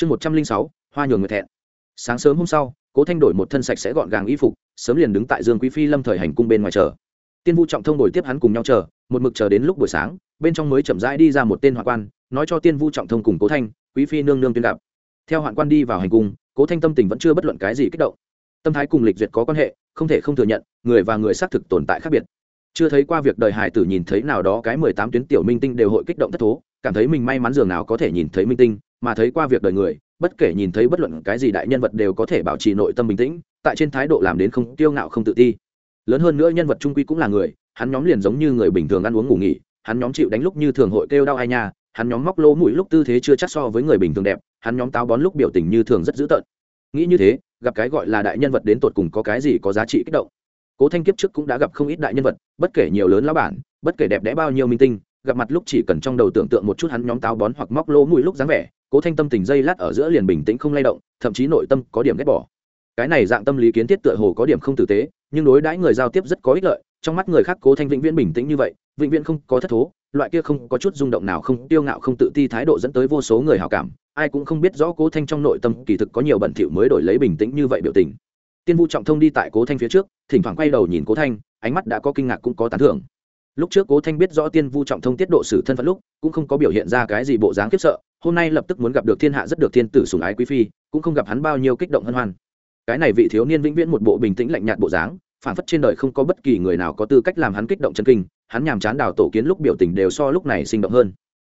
chương một trăm linh sáu, hoa nhường người thẹn. Sáng sớm hôm sau, cố thanh đổi một thân sạch sẽ gọn gàng y phục, sớm liền đứng tại dương quý phi lâm thời hành cung bên ngoài chờ. Tiên vu trọng thông đổi tiếp hắn cùng nhau chờ, một mực chờ đến lúc buổi sáng, bên trong mới chậm rãi đi ra một tên hoạn quan, nói cho tiên vu trọng thông cùng cố thanh, quý phi nương nương tuyên đạp theo hoạn quan đi vào hành cung, cố thanh tâm tình vẫn chưa bất luận cái gì kích động. Tâm thái cùng lịch duyệt có quan hệ, không thể không thừa nhận, người và người xác thực tồn tại khác biệt. Chưa thấy qua việc đời hải tử nhìn thấy nào đó cái mười tám tuyến tiểu minh tinh đều hội kích động thất thố cảm thấy mình may mắn dường nào có thể nhìn thấy minh tinh, mà thấy qua việc đời người, bất kể nhìn thấy bất luận cái gì đại nhân vật đều có thể bảo trì nội tâm bình tĩnh, tại trên thái độ làm đến không tiêu ngạo không tự ti. Lớn hơn nữa nhân vật trung quy cũng là người, hắn nhóm liền giống như người bình thường ăn uống ngủ nghỉ, hắn nhóm chịu đánh lúc như thường hội kêu đau ai nha, hắn nhóm móc lỗ mũi lúc tư thế chưa chắc so với người bình thường đẹp, hắn nhóm táo bón lúc biểu tình như thường rất dữ tợn. Nghĩ như thế, gặp cái gọi là đại nhân vật đến tột cùng có cái gì có giá trị kích động. Cố thanh kiếp trước cũng đã gặp không ít đại nhân vật, bất kể nhiều lớn lão bản, bất kể đẹp đẽ bao nhiêu minh tinh gặp mặt lúc chỉ cần trong đầu tưởng tượng một chút hắn nhóm táo bón hoặc móc lỗ mũi lúc dáng vẻ, cố thanh tâm tình dây lát ở giữa liền bình tĩnh không lay động, thậm chí nội tâm có điểm ghét bỏ. Cái này dạng tâm lý kiến thiết tựa hồ có điểm không tử tế, nhưng đối đãi người giao tiếp rất có ích lợi, trong mắt người khác cố thanh vĩnh viễn bình tĩnh như vậy, vĩnh viễn không có thất thố, loại kia không có chút rung động nào không tiêu ngạo không tự ti thái độ dẫn tới vô số người hào cảm, ai cũng không biết rõ cố thanh trong nội tâm kỳ thực có nhiều bẩn thỉu mới đổi lấy bình tĩnh như vậy biểu tình. Tiên vu trọng thông đi tại cố thanh phía trước, thỉnh thoảng quay đầu nhìn cố thanh, ánh mắt đã có kinh ngạc cũng có tán thưởng lúc trước cố thanh biết rõ tiên vu trọng thông tiết độ sử thân phận lúc, cũng không có biểu hiện ra cái gì bộ dáng khiếp sợ, hôm nay lập tức muốn gặp được thiên hạ rất được thiên tử sùng ái quý phi, cũng không gặp hắn bao nhiêu kích động hân hoan. Cái này vị thiếu niên vĩnh viễn một bộ bình tĩnh lạnh nhạt bộ dáng phản phất trên đời không có bất kỳ người nào có tư cách làm hắn kích động chân kinh, hắn nhàm chán đào tổ kiến lúc biểu tình đều so lúc này sinh động hơn.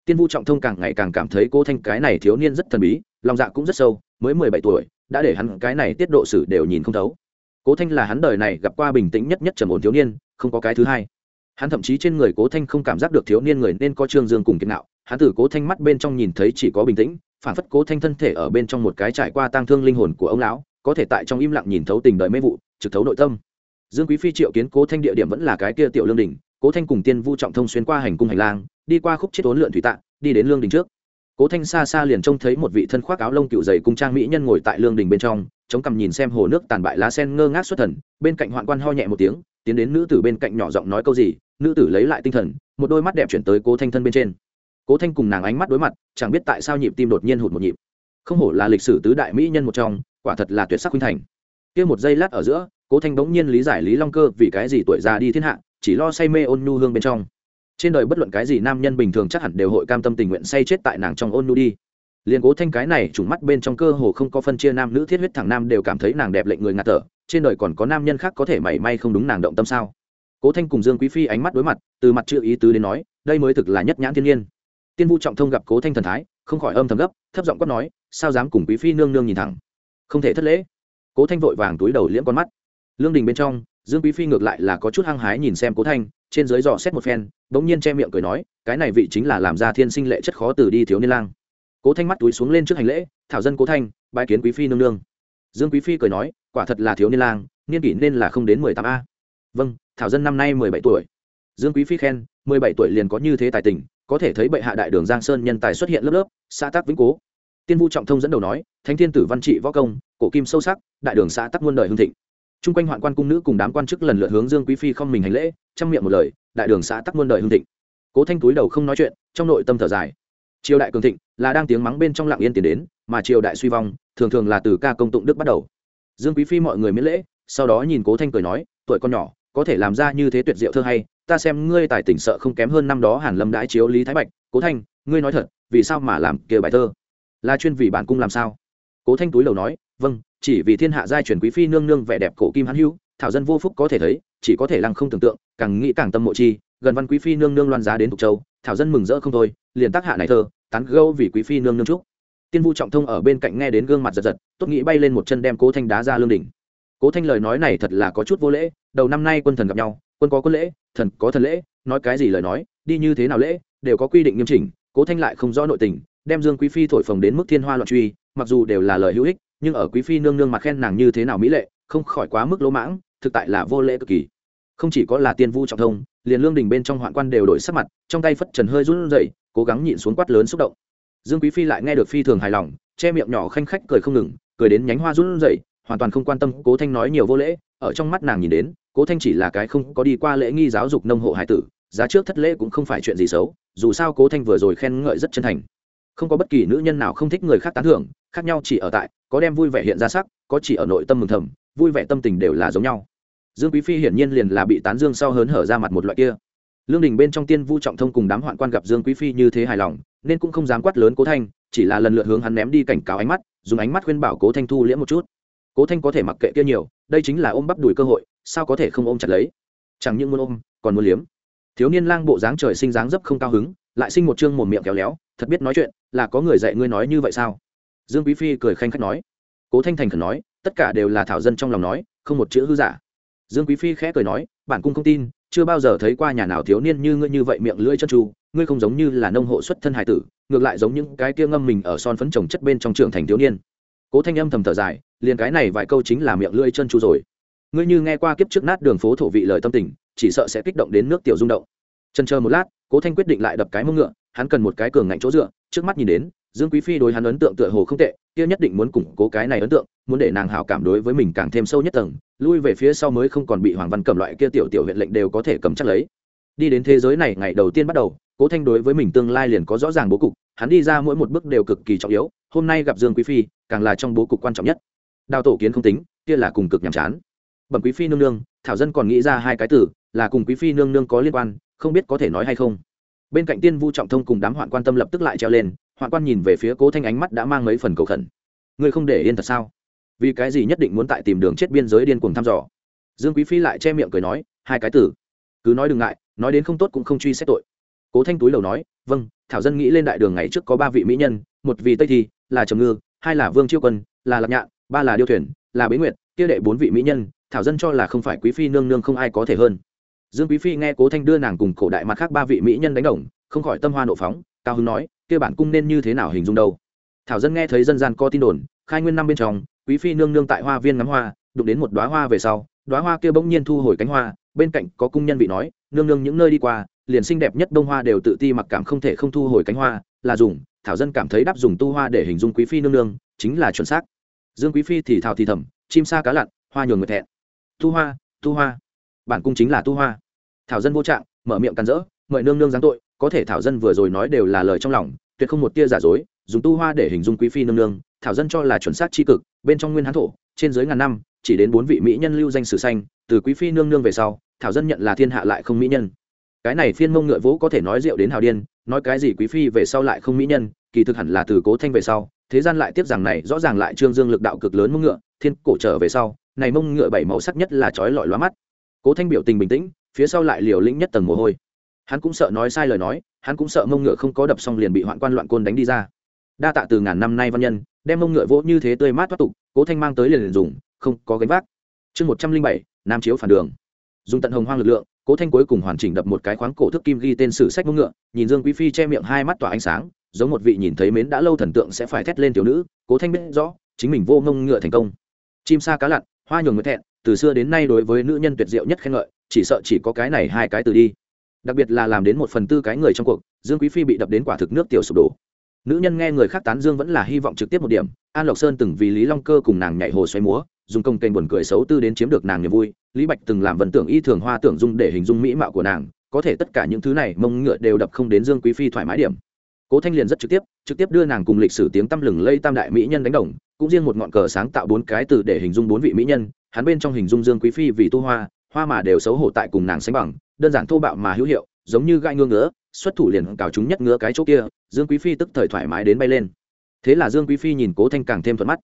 Tiên vu trọng thông càng ngày càng cảm thấy cô thanh cái này thiếu niên rất thần bí, lòng dạ cũng rất sâu, mới mười bảy tuổi, đã để hắn cái này tiết độ sử đều nhìn không thấu. Cố thanh là hắn đời này gặp qua bình tĩnh nhất nhất trầm ổn thiếu niên, không có cái thứ hai hắn thậm chí trên người cố thanh không cảm giác được thiếu niên người nên có trương dương cùng kiên nạo hắn từ cố thanh mắt bên trong nhìn thấy chỉ có bình tĩnh, phản phất cố thanh thân thể ở bên trong một cái trải qua tang thương linh hồn của ông lão, có thể tại trong im lặng nhìn thấu tình đời mê vụ, trực thấu nội tâm. Dương quý phi triệu kiến cố thanh địa điểm vẫn là cái kia tiểu lương đình cố thanh cùng tiên vu trọng thông xuyên qua hành cung hành lang, đi qua khúc chết ốn lượn thủy tạng, đi đến lương đình trước. Cố thanh xa xa liền trông thấy một vị thân khoác áo lông cựu dày cung trang mỹ nhân ngồi tại lương đình bên trong, chống cằm nhìn xem hồ nước tàn bại lá sen ngơ ngác xuất thần, bên cạnh hoạn quan ho nhẹ một tiếng, tiến đến nữ tử bên cạnh nhỏ giọng nói câu gì nữ tử lấy lại tinh thần, một đôi mắt đẹp chuyển tới cố thanh thân bên trên. Cố thanh cùng nàng ánh mắt đối mặt, chẳng biết tại sao nhịp tim đột nhiên hụt một nhịp. Không hổ là lịch sử tứ đại mỹ nhân một trong, quả thật là tuyệt sắc khuynh thành. Kia một giây lát ở giữa, cố thanh bỗng nhiên lý giải lý long cơ vì cái gì tuổi già đi thiên hạ, chỉ lo say mê ôn nhu hương bên trong. Trên đời bất luận cái gì nam nhân bình thường chắc hẳn đều hội cam tâm tình nguyện say chết tại nàng trong ôn nhu đi. Liền cố thanh cái này trùng mắt bên trong cơ hồ không có phân chia nam nữ thiết huyết thẳng nam đều cảm thấy nàng đẹp lệnh người ngạt thở, trên đời còn có nam nhân khác có thể mảy may không đúng nàng động tâm sao? Cố thanh cùng dương quý phi ánh mắt đối mặt, từ mặt chưa ý tứ đến nói, đây mới thực là nhất nhãn thiên nhiên. Tiên vu trọng thông gặp cố thanh thần thái, không khỏi âm thầm gấp, thấp giọng quát nói, sao dám cùng quý phi nương nương nhìn thẳng? Không thể thất lễ. Cố thanh vội vàng túi đầu liễm con mắt. Lương đình bên trong, dương quý phi ngược lại là có chút hăng hái nhìn xem cố thanh, trên dưới dò xét một phen, bỗng nhiên che miệng cười nói, cái này vị chính là làm ra thiên sinh lệ chất khó từ đi thiếu niên lang. Cố thanh mắt túi xuống lên trước hành lễ, thảo dân cố thanh bãi kiến quý phi nương nương. Dương quý phi cười nói, quả thật là thiếu niên lang, niên kỷ nên là không đến mười tám a vâng thảo dân năm nay mười bảy tuổi. Dương quý phi khen, mười bảy tuổi liền có như thế tài tình, có thể thấy bệ hạ đại đường giang sơn nhân tài xuất hiện lớp lớp, xã tác vĩnh cố. Tiên vu trọng thông dẫn đầu nói, thánh thiên tử văn trị võ công, cổ kim sâu sắc, đại đường xã tắc muôn đời hương thịnh. Chung quanh hoạn quan cung nữ cùng đám quan chức lần lượt hướng dương quý phi không mình hành lễ trong miệng một lời, đại đường xã tắc muôn đời hương thịnh. Cố thanh túi đầu không nói chuyện, trong nội tâm thở dài. Triều đại cường thịnh, là đang tiếng mắng bên trong lặng yên tiến đến, mà triều đại suy vong, thường thường là từ ca công tụng đức bắt đầu. Dương quý phi mọi người miễn lễ, sau đó nhìn cố thanh cười nói, tuổi con nhỏ có thể làm ra như thế tuyệt diệu thơ hay, ta xem ngươi tài tỉnh sợ không kém hơn năm đó hàn lâm đãi chiếu lý thái bạch, cố thanh, ngươi nói thật, vì sao mà làm kia bài thơ? Là chuyên vì bản cung làm sao? Cố thanh túi lầu nói vâng chỉ vì thiên hạ giai truyền quý phi nương nương vẻ đẹp cổ kim hãn hữu, thảo dân vô phúc có thể thấy, chỉ có thể lăng không tưởng tượng, càng nghĩ càng tâm mộ chi, gần văn quý phi nương nương loan giá đến tục châu, thảo dân mừng rỡ không thôi, liền tác hạ này thơ, tán gâu vì quý phi nương nương trúc tiên vu trọng thông ở bên cạnh nghe đến gương mặt giật giật, tốt nghĩ bay lên một chân đem cố thanh đá ra lương đỉnh. Cố thanh lời nói này thật là có chút vô lễ đầu năm nay quân thần gặp nhau, quân có quân lễ, thần có thần lễ, nói cái gì lời nói, đi như thế nào lễ, đều có quy định nghiêm chỉnh, cố thanh lại không rõ nội tình, đem dương quý phi thổi phồng đến mức thiên hoa loạn truy, mặc dù đều là lời hữu ích, nhưng ở quý phi nương nương mặt khen nàng như thế nào mỹ lệ, không khỏi quá mức lỗ mãng, thực tại là vô lễ cực kỳ. Không chỉ có là tiên vu trọng thông, liền lương đình bên trong hoạn quan đều đổi sắc mặt, trong tay phất trần hơi run rẩy, cố gắng nhịn xuống quát lớn xúc động. Dương quý phi lại nghe được phi thường hài lòng, che miệng nhỏ khanh khách cười không ngừng, cười đến nhánh hoa run rẩy, hoàn toàn không quan tâm cố thanh nói nhiều vô lễ ở trong mắt nàng nhìn đến, cố thanh chỉ là cái không có đi qua lễ nghi giáo dục nông hộ hải tử, giá trước thất lễ cũng không phải chuyện gì xấu, dù sao cố thanh vừa rồi khen ngợi rất chân thành. Không có bất kỳ nữ nhân nào không thích người khác tán thưởng, khác nhau chỉ ở tại, có đem vui vẻ hiện ra sắc, có chỉ ở nội tâm mừng thầm, vui vẻ tâm tình đều là giống nhau. Dương quý phi hiển nhiên liền là bị tán dương sau hớn hở ra mặt một loại kia. Lương đình bên trong tiên vu trọng thông cùng đám hoạn quan gặp dương quý phi như thế hài lòng, nên cũng không dám quát lớn cố thanh, chỉ là lần lượt hướng hắn ném đi cảnh cáo ánh mắt, dùng ánh mắt khuyên bảo cố thanh thu liễm một chút cố thanh có thể mặc kệ kia nhiều, đây chính là ôm bắp đùi cơ hội, sao có thể không ôm chặt lấy? Chẳng những muốn ôm, còn muốn liếm. Thiếu niên lang bộ dáng trời sinh dáng dấp không cao hứng, lại sinh một chương một miệng kéo léo, thật biết nói chuyện, là có người dạy ngươi nói như vậy sao? Dương quý phi cười khanh khách nói. Cố thanh thành khẩn nói, tất cả đều là thảo dân trong lòng nói, không một chữ hư giả. Dương quý phi khẽ cười nói, bản cung không tin, chưa bao giờ thấy qua nhà nào thiếu niên như ngươi như vậy miệng lưỡi chân tru ngươi không giống như là nông hộ xuất thân hải tử, ngược lại giống những cái kia ngâm mình ở son phấn trồng chất bên trong trường thành thiếu niên. Cố thanh âm thầm thở dài liền cái này vài câu chính là miệng lưỡi chân chu rồi. Ngươi như nghe qua kiếp trước nát đường phố thổ vị lời tâm tình, chỉ sợ sẽ kích động đến nước tiểu rung động. Chân chờ một lát, cố thanh quyết định lại đập cái mông ngựa, hắn cần một cái cường ngạnh chỗ dựa, trước mắt nhìn đến, dương quý phi đối hắn ấn tượng tựa hồ không tệ, kia nhất định muốn củng cố cái này ấn tượng, muốn để nàng hảo cảm đối với mình càng thêm sâu nhất tầng, lui về phía sau mới không còn bị hoàng văn cầm loại kia tiểu tiểu huyện lệnh đều có thể cầm chắc lấy. Đi đến thế giới này, ngày đầu tiên bắt đầu, cố thanh đối với mình tương lai liền có rõ ràng bố cục, hắn đi ra mỗi một bước đều cực kỳ trọng yếu, hôm nay gặp dương quý phi, càng là trong bố cục quan trọng nhất đào tổ kiến không tính, kia là cùng cực nhàm chán. Bẩm quý phi nương nương, thảo dân còn nghĩ ra hai cái từ, là cùng quý phi nương nương có liên quan, không biết có thể nói hay không. Bên cạnh tiên vu trọng thông cùng đám hoạn quan tâm lập tức lại treo lên, hoạn quan nhìn về phía cố thanh ánh mắt đã mang mấy phần cầu khẩn. Ngươi không để yên thật sao? Vì cái gì nhất định muốn tại tìm đường chết biên giới điên cuồng thăm dò? Dương quý phi lại che miệng cười nói, hai cái từ. Cứ nói đừng ngại, nói đến không tốt cũng không truy xét tội. Cố thanh túi lầu nói vâng thảo dân nghĩ lên đại đường ngày trước có ba vị mỹ nhân, một vì tây thi, là trầm ngư, hai là vương chiêu quân, là lạc nhạn ba là điêu thuyền, là bế nguyệt, kia đệ bốn vị mỹ nhân, thảo dân cho là không phải quý phi nương nương không ai có thể hơn. Dương quý phi nghe cố thanh đưa nàng cùng cổ đại mặt khác ba vị mỹ nhân đánh đồng, không khỏi tâm hoa nộ phóng, cao hưng nói, kia bản cung nên như thế nào hình dung đâu? Thảo dân nghe thấy dân gian có tin đồn, khai nguyên năm bên trong, quý phi nương nương tại hoa viên ngắm hoa, đụng đến một đoá hoa về sau đoá hoa kia bỗng nhiên thu hồi cánh hoa, bên cạnh có cung nhân vị nói, nương nương những nơi đi qua, liền xinh đẹp nhất bông hoa đều tự ti mặc cảm không thể không thu hồi cánh hoa, là dùng. Thảo dân cảm thấy đáp dùng tu hoa để hình dung quý phi nương nương, chính là chuẩn xác dương quý phi thì thảo thì thầm, chim sa cá lặn, hoa nhường người thẹn. Tu hoa tu hoa. Bản cung chính là tu hoa. Thảo dân vô trạng, mở miệng cắn rỡ, mời nương nương giáng tội, có thể thảo dân vừa rồi nói đều là lời trong lòng, tuyệt không một tia giả dối, dùng tu hoa để hình dung quý phi nương nương, thảo dân cho là chuẩn xác tri cực, bên trong nguyên hán thổ, trên dưới ngàn năm, chỉ đến bốn vị mỹ nhân lưu danh sử xanh từ quý phi nương nương về sau, thảo dân nhận là thiên hạ lại không mỹ nhân. Cái này phiên mông ngựa vũ có thể nói rượu đến hào điên, nói cái gì quý phi về sau lại không mỹ nhân, kỳ thực hẳn là từ cố thanh về sau thế gian lại tiếp rằng này, rõ ràng lại trương dương lực đạo cực lớn mông ngựa, thiên cổ trở về sau, này mông ngựa bảy màu sắc nhất là trói lọi lóa mắt. Cố thanh biểu tình bình tĩnh, phía sau lại liều lĩnh nhất tầng mồ hôi. Hắn cũng sợ nói sai lời nói, hắn cũng sợ mông ngựa không có đập xong liền bị hoạn quan loạn côn đánh đi ra. Đa tạ từ ngàn năm nay văn nhân, đem mông ngựa vỗ như thế tươi mát thoát tục, cố thanh mang tới liền liền dùng, không có gánh vác. Chương một trăm linh bảy, nam chiếu phản đường. Dùng tận hồng hoang lực lượng, cố thanh cuối cùng hoàn chỉnh đập một cái khoáng cổ thức kim ghi tên sử sách mông ngựa, nhìn dương quý phi che miệng hai mắt tỏa ánh sáng giống một vị nhìn thấy mến đã lâu thần tượng sẽ phải thét lên thiếu nữ, cố thanh biết rõ, chính mình vô ngông ngựa thành công. Chim sa cá lặn, hoa nhường người thẹn, từ xưa đến nay đối với nữ nhân tuyệt diệu nhất khen ngợi, chỉ sợ chỉ có cái này hai cái từ đi. Đặc biệt là làm đến một phần tư cái người trong cuộc, dương quý phi bị đập đến quả thực nước tiểu sụp đổ. Nữ nhân nghe người khác tán dương vẫn là hy vọng trực tiếp một điểm, an lộc sơn từng vì lý long cơ cùng nàng nhảy hồ xoay múa, dùng công kênh buồn cười xấu tư đến chiếm được nàng niềm vui, lý bạch từng làm vần tưởng y thường hoa tưởng dung để hình dung mỹ mạo của nàng, có thể tất cả những thứ này mông ngựa đều đập không đến dương quý phi thoải mái điểm cố thanh liền rất trực tiếp trực tiếp đưa nàng cùng lịch sử tiếng tăm lừng lây tam đại mỹ nhân đánh đồng, cũng riêng một ngọn cờ sáng tạo bốn cái từ để hình dung bốn vị mỹ nhân, hắn bên trong hình dung dương quý phi vì tu hoa hoa mà đều xấu hổ tại cùng nàng sánh bằng, đơn giản thô bạo mà hữu hiệu, giống như gai ngứa ngứa, xuất thủ liền cào chúng nhất ngứa cái chỗ kia, dương quý phi tức thời thoải mái đến bay lên. Thế là dương quý phi nhìn cố thanh càng thêm thuận mắt.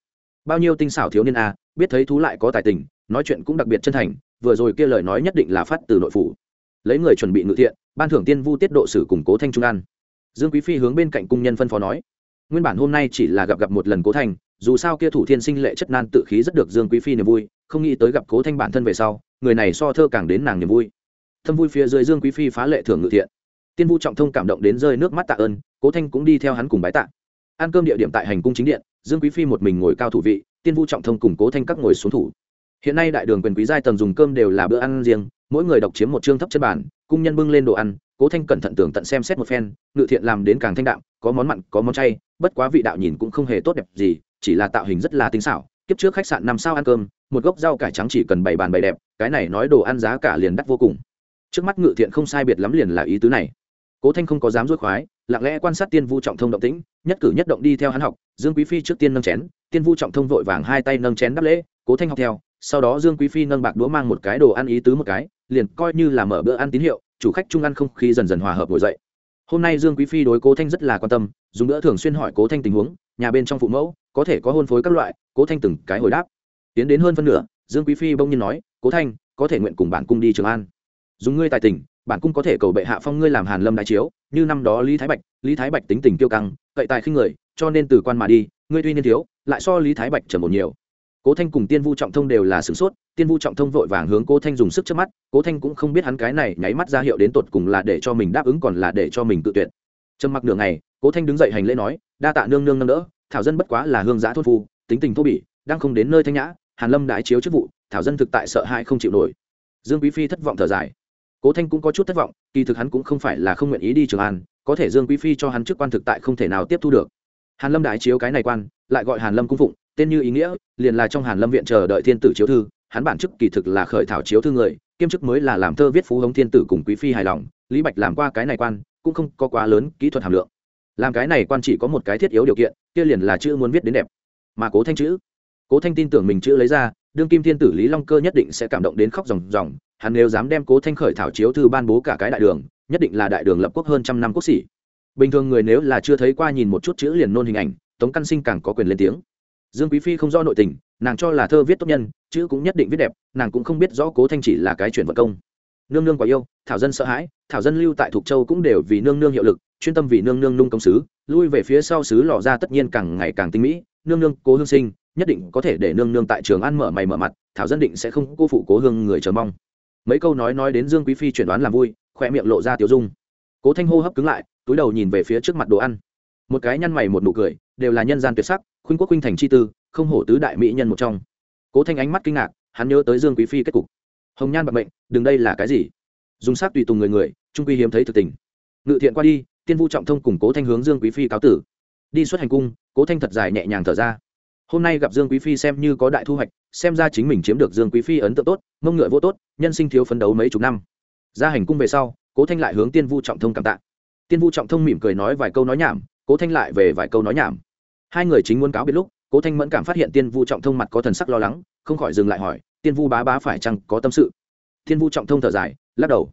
Bao nhiêu tinh xảo thiếu niên a, biết thấy thú lại có tài tình, nói chuyện cũng đặc biệt chân thành, vừa rồi kia lời nói nhất định là phát từ nội phủ. Lấy người chuẩn bị ngự thiện, ban thưởng tiên vu tiết độ sử củng cố thanh trung an dương quý phi hướng bên cạnh cung nhân phân phó nói, nguyên bản hôm nay chỉ là gặp gặp một lần cố thanh dù sao kia thủ thiên sinh lệ chất nan tự khí rất được dương quý phi niềm vui, không nghĩ tới gặp cố thanh bản thân về sau, người này so thơ càng đến nàng niềm vui. Thâm vui phía dưới dương quý phi phá lệ thưởng ngự thiện. Tiên vu trọng thông cảm động đến rơi nước mắt tạ ơn, cố thanh cũng đi theo hắn cùng bái tạ. Ăn cơm địa điểm tại hành cung chính điện, dương quý phi một mình ngồi cao thủ vị, tiên vu trọng thông cùng cố thanh các ngồi xuống thủ. Hiện nay đại đường quyền quý giai tầng dùng cơm đều là bữa ăn riêng mỗi người độc chiếm một chương thấp chân bản, cung nhân bưng lên đồ ăn, cố thanh cẩn thận tưởng tận xem xét một phen, ngự thiện làm đến càng thanh đạm, có món mặn, có món chay, bất quá vị đạo nhìn cũng không hề tốt đẹp gì, chỉ là tạo hình rất là tinh xảo, kiếp trước khách sạn năm sao ăn cơm, một gốc rau cải trắng chỉ cần bảy bàn bày đẹp, cái này nói đồ ăn giá cả liền đắt vô cùng. Trước mắt ngự thiện không sai biệt lắm liền là ý tứ này. Cố thanh không có dám dối khoái, lặng lẽ quan sát tiên vu trọng thông động tĩnh, nhất cử nhất động đi theo hắn học, dương quý phi trước tiên nâng chén, tiên vu trọng thông vội vàng hai tay nâng chén đáp lễ, cố thanh học theo, sau đó dương quý phi nâng bạc đũa mang một cái đồ ăn ý tứ một cái liền coi như là mở bữa ăn tín hiệu, chủ khách chung ăn không khí dần dần hòa hợp ngồi dậy. Hôm nay dương quý phi đối cố thanh rất là quan tâm, dùng bữa thường xuyên hỏi cố thanh tình huống, nhà bên trong phụ mẫu, có thể có hôn phối các loại, cố thanh từng cái hồi đáp. Tiến đến hơn phân nửa, dương quý phi bỗng nhiên nói, cố thanh, có thể nguyện cùng bản cung đi trường an. Dùng ngươi tài tình bản cung có thể cầu bệ hạ phong ngươi làm hàn lâm đại chiếu, như năm đó lý thái bạch, lý thái bạch tính tình kiêu căng, cậy tài khinh người, cho nên từ quan mà đi, ngươi tuy niên thiếu, lại so lý thái bạch trở một nhiều cố thanh cùng tiên vu trọng thông đều là sửng sốt, tiên vu trọng thông vội vàng hướng cố thanh dùng sức trước mắt, cố thanh cũng không biết hắn cái này nháy mắt ra hiệu đến tột cùng là để cho mình đáp ứng còn là để cho mình tự tuyệt. Trầm mặc nửa ngày, cố thanh đứng dậy hành lễ nói, đa tạ nương nương nâng đỡ, thảo dân bất quá là hương giã thôn phu, tính tình thô bỉ, đang không đến nơi thanh nhã, hàn lâm đái chiếu chức vụ, thảo dân thực tại sợ hãi không chịu nổi. Dương quý phi thất vọng thở dài. Cố thanh cũng có chút thất vọng, kỳ thực hắn cũng không phải là không nguyện ý đi trường an, có thể dương quý phi cho hắn chức quan thực tại không thể nào tiếp thu được. Hàn lâm đái chiếu cái này quan, lại gọi hàn lâm cung phụng tên như ý nghĩa, liền là trong hàn lâm viện chờ đợi thiên tử chiếu thư, hắn bản chức kỳ thực là khởi thảo chiếu thư người, kiêm chức mới là làm thơ viết phú hống thiên tử cùng quý phi hài lòng, lý bạch làm qua cái này quan, cũng không có quá lớn kỹ thuật hàm lượng. Làm cái này quan chỉ có một cái thiết yếu điều kiện, kia liền là chữ muốn viết đến đẹp, mà cố thanh chữ. Cố thanh tin tưởng mình chữ lấy ra, đương kim thiên tử lý long cơ nhất định sẽ cảm động đến khóc ròng ròng, hắn nếu dám đem cố thanh khởi thảo chiếu thư ban bố cả cái đại đường, nhất định là đại đường lập quốc hơn trăm năm quốc sĩ. Bình thường người nếu là chưa thấy qua nhìn một chút chữ liền nôn hình ảnh, tống căn sinh càng có quyền lên tiếng dương quý phi không do nội tình, nàng cho là thơ viết tốt nhân, chữ cũng nhất định viết đẹp, nàng cũng không biết rõ cố thanh chỉ là cái chuyển vật công. Nương nương quá yêu, thảo dân sợ hãi, thảo dân lưu tại thục châu cũng đều vì nương nương hiệu lực, chuyên tâm vì nương nương nung công sứ, lui về phía sau sứ lò ra tất nhiên càng ngày càng tinh mỹ, nương nương cố hương sinh, nhất định có thể để nương nương tại trường ăn mở mày mở mặt, thảo dân định sẽ không cô phụ cố hương người chờ mong. Mấy câu nói nói đến dương quý phi chuyển đoán làm vui, khoe miệng lộ ra tiểu dung. Cố thanh hô hấp cứng lại, túi đầu nhìn về phía trước mặt đồ ăn một cái nhăn mày một nụ cười, đều là nhân gian tuyệt sắc, khuynh quốc khuynh thành chi tư, không hổ tứ đại mỹ nhân một trong. Cố thanh ánh mắt kinh ngạc, hắn nhớ tới dương quý phi kết cục. Hồng nhan bạc mệnh, đừng đây là cái gì? Dùng sắc tùy tùng người người, trung quy hiếm thấy thực tình. Ngự thiện qua đi, tiên vu trọng thông cùng cố thanh hướng dương quý phi cáo tử. Đi xuất hành cung, cố thanh thật dài nhẹ nhàng thở ra. Hôm nay gặp dương quý phi xem như có đại thu hoạch, xem ra chính mình chiếm được dương quý phi ấn tượng tốt, mông ngựa vô tốt, nhân sinh thiếu phấn đấu mấy chục năm. Ra hành cung về sau, cố thanh lại hướng tiên vu trọng thông cảm tạ. Tiên vu trọng thông mỉm cười nói vài câu nói nhảm cố thanh lại về vài câu nói nhảm. Hai người chính muốn cáo biết lúc, cố thanh mẫn cảm phát hiện tiên vu trọng thông mặt có thần sắc lo lắng, không khỏi dừng lại hỏi, tiên vu bá bá phải chăng có tâm sự? Tiên vu trọng thông thở dài, lắc đầu.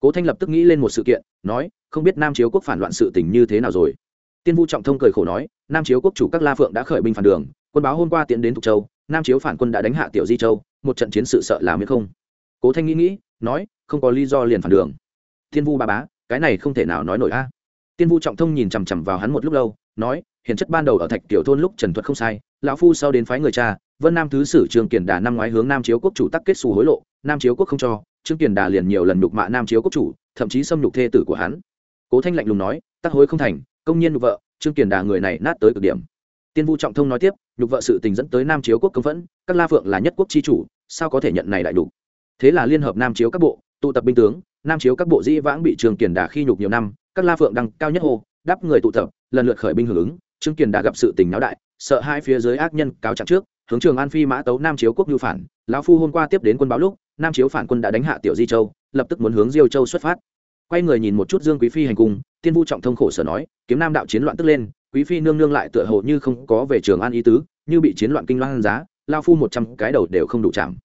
Cố thanh lập tức nghĩ lên một sự kiện, nói, không biết nam chiếu quốc phản loạn sự tình như thế nào rồi? Tiên vu trọng thông cười khổ nói, nam chiếu quốc chủ các la phượng đã khởi binh phản đường, quân báo hôm qua tiến đến thục châu, nam chiếu phản quân đã đánh hạ tiểu di châu, một trận chiến sự sợ làm hay không. Cố thanh nghĩ nghĩ, nói, không có lý do liền phản đường. Tiên vu ba bá, cái này không thể nào nói nổi a tiên vu trọng thông nhìn chằm chằm vào hắn một lúc lâu, nói hiện chất ban đầu ở thạch tiểu thôn lúc trần thuật không sai, lão phu sau đến phái người cha, vân nam thứ sử Trương kiển đà năm ngoái hướng nam chiếu quốc chủ tắc kết xù hối lộ, nam chiếu quốc không cho, trương kiển đà liền nhiều lần nhục mạ nam chiếu quốc chủ, thậm chí xâm nhục thê tử của hắn cố thanh lạnh lùng nói, tắc hối không thành, công nhiên nhục vợ, trương kiển đà người này nát tới cực điểm tiên vu trọng thông nói tiếp, nhục vợ sự tình dẫn tới nam chiếu quốc công phẫn, các la phượng là nhất quốc chi chủ, sao có thể nhận này đại đủ? thế là liên hợp nam chiếu các bộ, tụ tập binh tướng, nam chiếu các bộ dĩ vãng bị trương kiển đà khi nhục nhiều năm các la phượng đăng cao nhất hồ đáp người tụ tập, lần lượt khởi binh hưởng ứng. Trương kiền đã gặp sự tình náo đại, sợ hai phía dưới ác nhân cáo trạng trước, hướng trường an phi mã tấu nam chiếu quốc nhu phản. Lão phu hôm qua tiếp đến quân báo lúc, nam chiếu phản quân đã đánh hạ tiểu di châu, lập tức muốn hướng diêu châu xuất phát. Quay người nhìn một chút dương quý phi hành cung, tiên vu trọng thông khổ sở nói, kiếm nam đạo chiến loạn tức lên, quý phi nương nương lại tựa hồ như không có về trường an ý tứ, như bị chiến loạn kinh loan giá lao phu một trăm cái đầu đều không đủ chạm.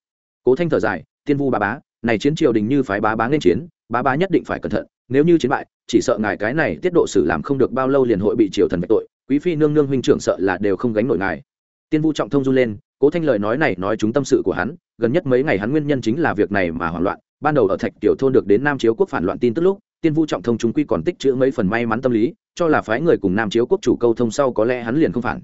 Cố thanh thở dài, tiên vu bá bá, này chiến triều đình như phái bá bá nên chiến, bá bá nhất định phải cẩn thận, nếu như chiến bại chỉ sợ ngài cái này tiết độ xử làm không được bao lâu liền hội bị triều thần vạch tội, quý phi nương nương huynh trưởng sợ là đều không gánh nổi ngài. Tiên vu trọng thông run lên, cố thanh lời nói này nói chúng tâm sự của hắn, gần nhất mấy ngày hắn nguyên nhân chính là việc này mà hoảng loạn, ban đầu ở thạch tiểu thôn được đến nam chiếu quốc phản loạn tin tức lúc, tiên vu trọng thông chúng quy còn tích chữ mấy phần may mắn tâm lý, cho là phái người cùng nam chiếu quốc chủ câu thông sau có lẽ hắn liền không phản.